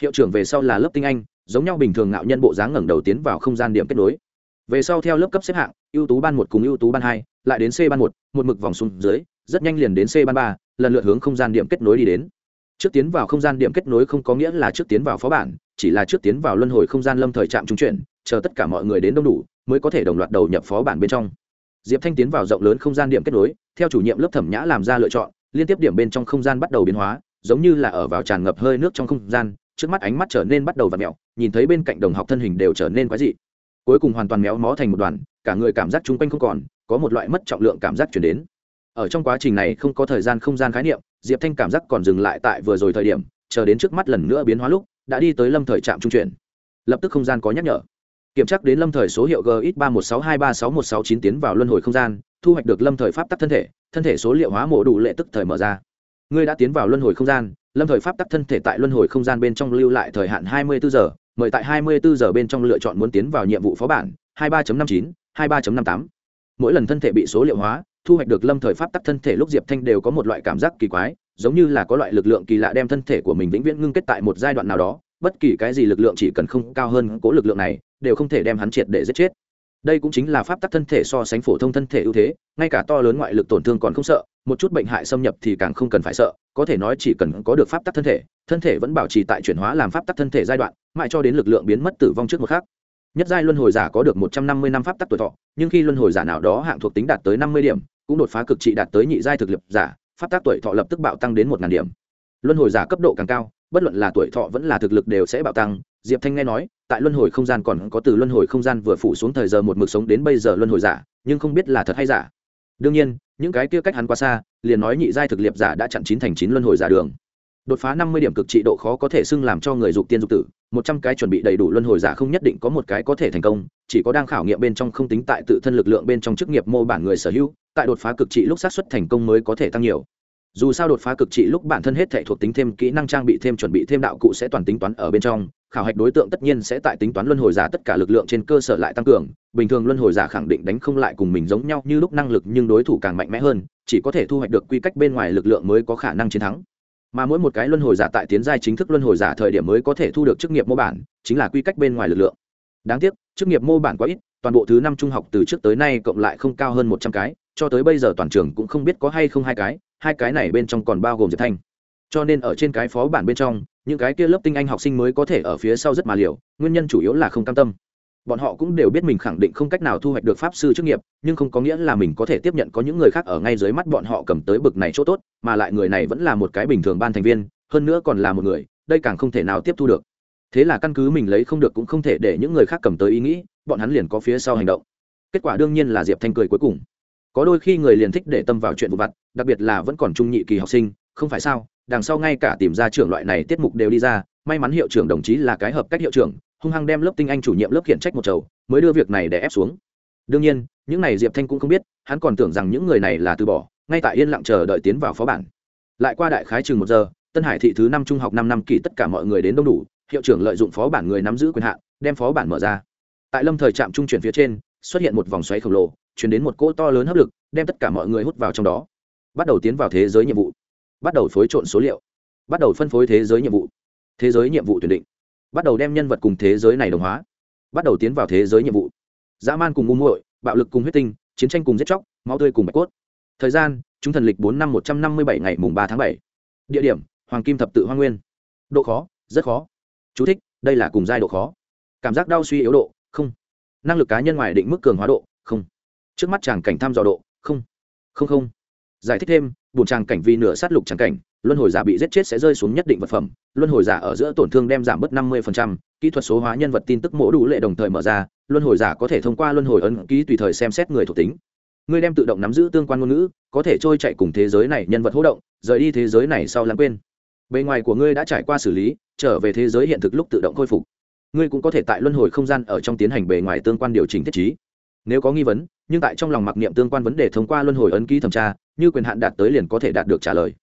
S1: Hiệu trưởng về sau là lớp tinh anh, giống nhau bình thường ngạo nhân bộ dáng ngẩng đầu tiến vào không gian điểm kết nối. Về sau theo lớp cấp xếp hạng, ưu tú ban một cùng ưu tú ban hai, lại đến c ban một một mực vòng xuống dưới rất nhanh liền đến c ban ba, lần lượt hướng không gian điểm kết nối đi đến. Trước tiến vào không gian điểm kết nối không có nghĩa là trước tiến vào phó bản, chỉ là trước tiến vào luân hồi không gian lâm thời trạm trung chuyển, chờ tất cả mọi người đến đông đủ, mới có thể đồng loạt đầu nhập phó bản bên trong. Diệp thanh tiến vào rộng lớn không gian điểm kết nối, theo chủ nhiệm lớp thẩm nhã làm ra lựa chọn, liên tiếp điểm bên trong không gian bắt đầu biến hóa, giống như là ở vào tràn ngập hơi nước trong không gian, trước mắt ánh mắt trở nên bắt đầu và mẹo, nhìn thấy bên cạnh đồng học thân hình đều trở nên quái dị. Cuối cùng hoàn toàn méo mó thành một đoàn, cả người cảm giác chung quanh không còn, có một loại mất trọng lượng cảm giác chuyển đến ở trong quá trình này không có thời gian không gian khái niệm, diệp thanh cảm giác còn dừng lại tại vừa rồi thời điểm, chờ đến trước mắt lần nữa biến hóa lúc, đã đi tới lâm thời trạm trung chuyển. Lập tức không gian có nhắc nhở. Kiểm tra đến lâm thời số hiệu gx ba một sáu hai ba sáu một sáu chín tiến vào luân hồi không gian, thu hoạch được lâm thời pháp tắc thân thể thân thể số liệu hóa mổ đủ lệ tức thời mở ra. Ngươi đã tiến vào luân hồi không gian, lâm thời pháp tắc thân thể tại luân hồi không gian bên trong lưu lại thời hạn hai mươi bốn giờ, mời tại hai mươi bốn giờ bên trong lựa chọn muốn tiến vào nhiệm vụ phó bản, hai ba năm chín, hai ba năm tám. Mỗi lần thân thể bị số liệu hóa thu hoạch được lâm thời pháp tắc thân thể lúc diệp thanh đều có một loại cảm giác kỳ quái, giống như là có loại lực lượng kỳ lạ đem thân thể của mình vĩnh viễn ngưng kết tại một giai đoạn nào đó, bất kỳ cái gì lực lượng chỉ cần không cao hơn cố lực lượng này, đều không thể đem hắn triệt để giết chết. Đây cũng chính là pháp tắc thân thể so sánh phổ thông thân thể ưu thế, ngay cả to lớn ngoại lực tổn thương còn không sợ, một chút bệnh hại xâm nhập thì càng không cần phải sợ, có thể nói chỉ cần có được pháp tắc thân thể thân thể vẫn bảo trì tại chuyển hóa làm pháp tắc thân thể giai đoạn, mãi cho đến lực lượng biến mất tử vong trước một khác nhất giai luân hồi giả có được một trăm năm mươi năm pháp tắc tuổi thọ, nhưng khi luân hồi giả nào đó hạng thuộc tính đạt tới năm mươi điểm, cũng đột phá cực trị đạt tới nhị giai thực lực giả, pháp tắc tuổi thọ lập tức bạo tăng đến một ngàn điểm. Luân hồi giả cấp độ càng cao, bất luận là tuổi thọ vẫn là thực lực đều sẽ bạo tăng. Diệp thanh nghe nói, tại luân hồi không gian còn có từ luân hồi không gian vừa phủ xuống thời giờ một mực sống đến bây giờ luân hồi giả, nhưng không biết là thật hay giả. Đương nhiên, những cái kia cách hắn quá xa, liền nói nhị giai thực liệp giả đã chặn chín thành chín luân hồi giả đường. Đột phá năm mươi điểm cực trị độ khó có thể xưng làm cho người dục tiên dục tử một trăm cái chuẩn bị đầy đủ luân hồi giả không nhất định có một cái có thể thành công, chỉ có đang khảo nghiệm bên trong không tính tại tự thân lực lượng bên trong chức nghiệp mô bản người sở hữu, tại đột phá cực trị lúc sát xuất thành công mới có thể tăng nhiều. Dù sao đột phá cực trị lúc bản thân hết thể thuộc tính thêm kỹ năng trang bị thêm chuẩn bị thêm đạo cụ sẽ toàn tính toán ở bên trong, khảo hạch đối tượng tất nhiên sẽ tại tính toán luân hồi giả tất cả lực lượng trên cơ sở lại tăng cường, bình thường luân hồi giả khẳng định đánh không lại cùng mình giống nhau như lúc năng lực nhưng đối thủ càng mạnh mẽ hơn, chỉ có thể thu hoạch được quy cách bên ngoài lực lượng mới có khả năng chiến thắng mà mỗi một cái luân hồi giả tại tiến giai chính thức luân hồi giả thời điểm mới có thể thu được chức nghiệp mô bản, chính là quy cách bên ngoài lực lượng. Đáng tiếc, chức nghiệp mô bản quá ít, toàn bộ thứ năm trung học từ trước tới nay cộng lại không cao hơn một trăm cái, cho tới bây giờ toàn trường cũng không biết có hay không hai cái hai cái này bên trong còn bao gồm diệp thanh. Cho nên ở trên cái phó bản bên trong, những cái kia lớp tinh anh học sinh mới có thể ở phía sau rất mà liều, nguyên nhân chủ yếu là không cam tâm bọn họ cũng đều biết mình khẳng định không cách nào thu hoạch được pháp sư chức nghiệp, nhưng không có nghĩa là mình có thể tiếp nhận có những người khác ở ngay dưới mắt bọn họ cầm tới bực này chỗ tốt, mà lại người này vẫn là một cái bình thường ban thành viên, hơn nữa còn là một người, đây càng không thể nào tiếp thu được. Thế là căn cứ mình lấy không được cũng không thể để những người khác cầm tới ý nghĩ, bọn hắn liền có phía sau hành động. Kết quả đương nhiên là diệp thanh cười cuối cùng. Có đôi khi người liền thích để tâm vào chuyện vụ vặt, đặc biệt là vẫn còn trung nhị kỳ học sinh, không phải sao, đằng sau ngay cả tìm ra trưởng loại này tiết mục đều đi ra, may mắn hiệu trưởng đồng chí là cái hợp cách hiệu trưởng hung hăng đem lớp tinh anh chủ nhiệm lớp khiển trách một chầu, mới đưa việc này để ép xuống. Đương nhiên, những này diệp thanh cũng không biết, hắn còn tưởng rằng những người này là từ bỏ, ngay tại yên lặng chờ đợi tiến vào phó bản. Lại qua đại khái chừng một giờ, tân hải thị thứ năm trung học năm năm kỳ tất cả mọi người đến đông đủ, hiệu trưởng lợi dụng phó bản người nắm giữ quyền hạn, đem phó bản mở ra. Tại lâm thời trạm trung chuyển phía trên, xuất hiện một vòng xoáy khổng lồ, chuyển đến một cỗ to lớn hấp lực, đem tất cả mọi người hút vào trong đó. Bắt đầu tiến vào thế giới nhiệm vụ. Bắt đầu phối trộn số liệu. Bắt đầu phân phối thế giới nhiệm vụ. Thế giới nhiệm vụ tuyển định bắt đầu đem nhân vật cùng thế giới này đồng hóa bắt đầu tiến vào thế giới nhiệm vụ. Dã man cùng ngu muội bạo lực cùng huyết tinh chiến tranh cùng giết chóc máu tươi cùng bạch cốt. Thời gian chúng thần lịch bốn năm một trăm năm mươi bảy ngày mùng ba tháng bảy. Địa điểm hoàng kim thập tự hoa nguyên. Độ khó rất khó. Chú thích, đây là cùng giai độ khó. Cảm giác đau suy yếu độ không. Năng lực cá nhân ngoài định mức cường hóa độ không. Trước mắt chàng cảnh thăm dò độ không. Không không. Giải thích thêm bùn tràng cảnh vì nửa sát lục tràng cảnh luân hồi giả bị giết chết sẽ rơi xuống nhất định vật phẩm, luân hồi giả ở giữa tổn thương đem giảm bớt năm mươi kỹ thuật số hóa nhân vật tin tức mổ đủ lệ đồng thời mở ra, luân hồi giả có thể thông qua luân hồi ấn ký tùy thời xem xét người thuộc tính. Người đem tự động nắm giữ tương quan ngôn ngữ, có thể trôi chạy cùng thế giới này nhân vật hỗ động, rời đi thế giới này sau lãng quên. Bề ngoài của ngươi đã trải qua xử lý, trở về thế giới hiện thực lúc tự động khôi phục. Ngươi cũng có thể tại luân hồi không gian ở trong tiến hành bề ngoài tương quan điều chỉnh thiết trí. Nếu có nghi vấn, nhưng tại trong lòng mặc niệm tương quan vấn đề thông qua luân hồi ấn ký thẩm tra, như quyền hạn đạt tới liền có thể đạt được trả lời.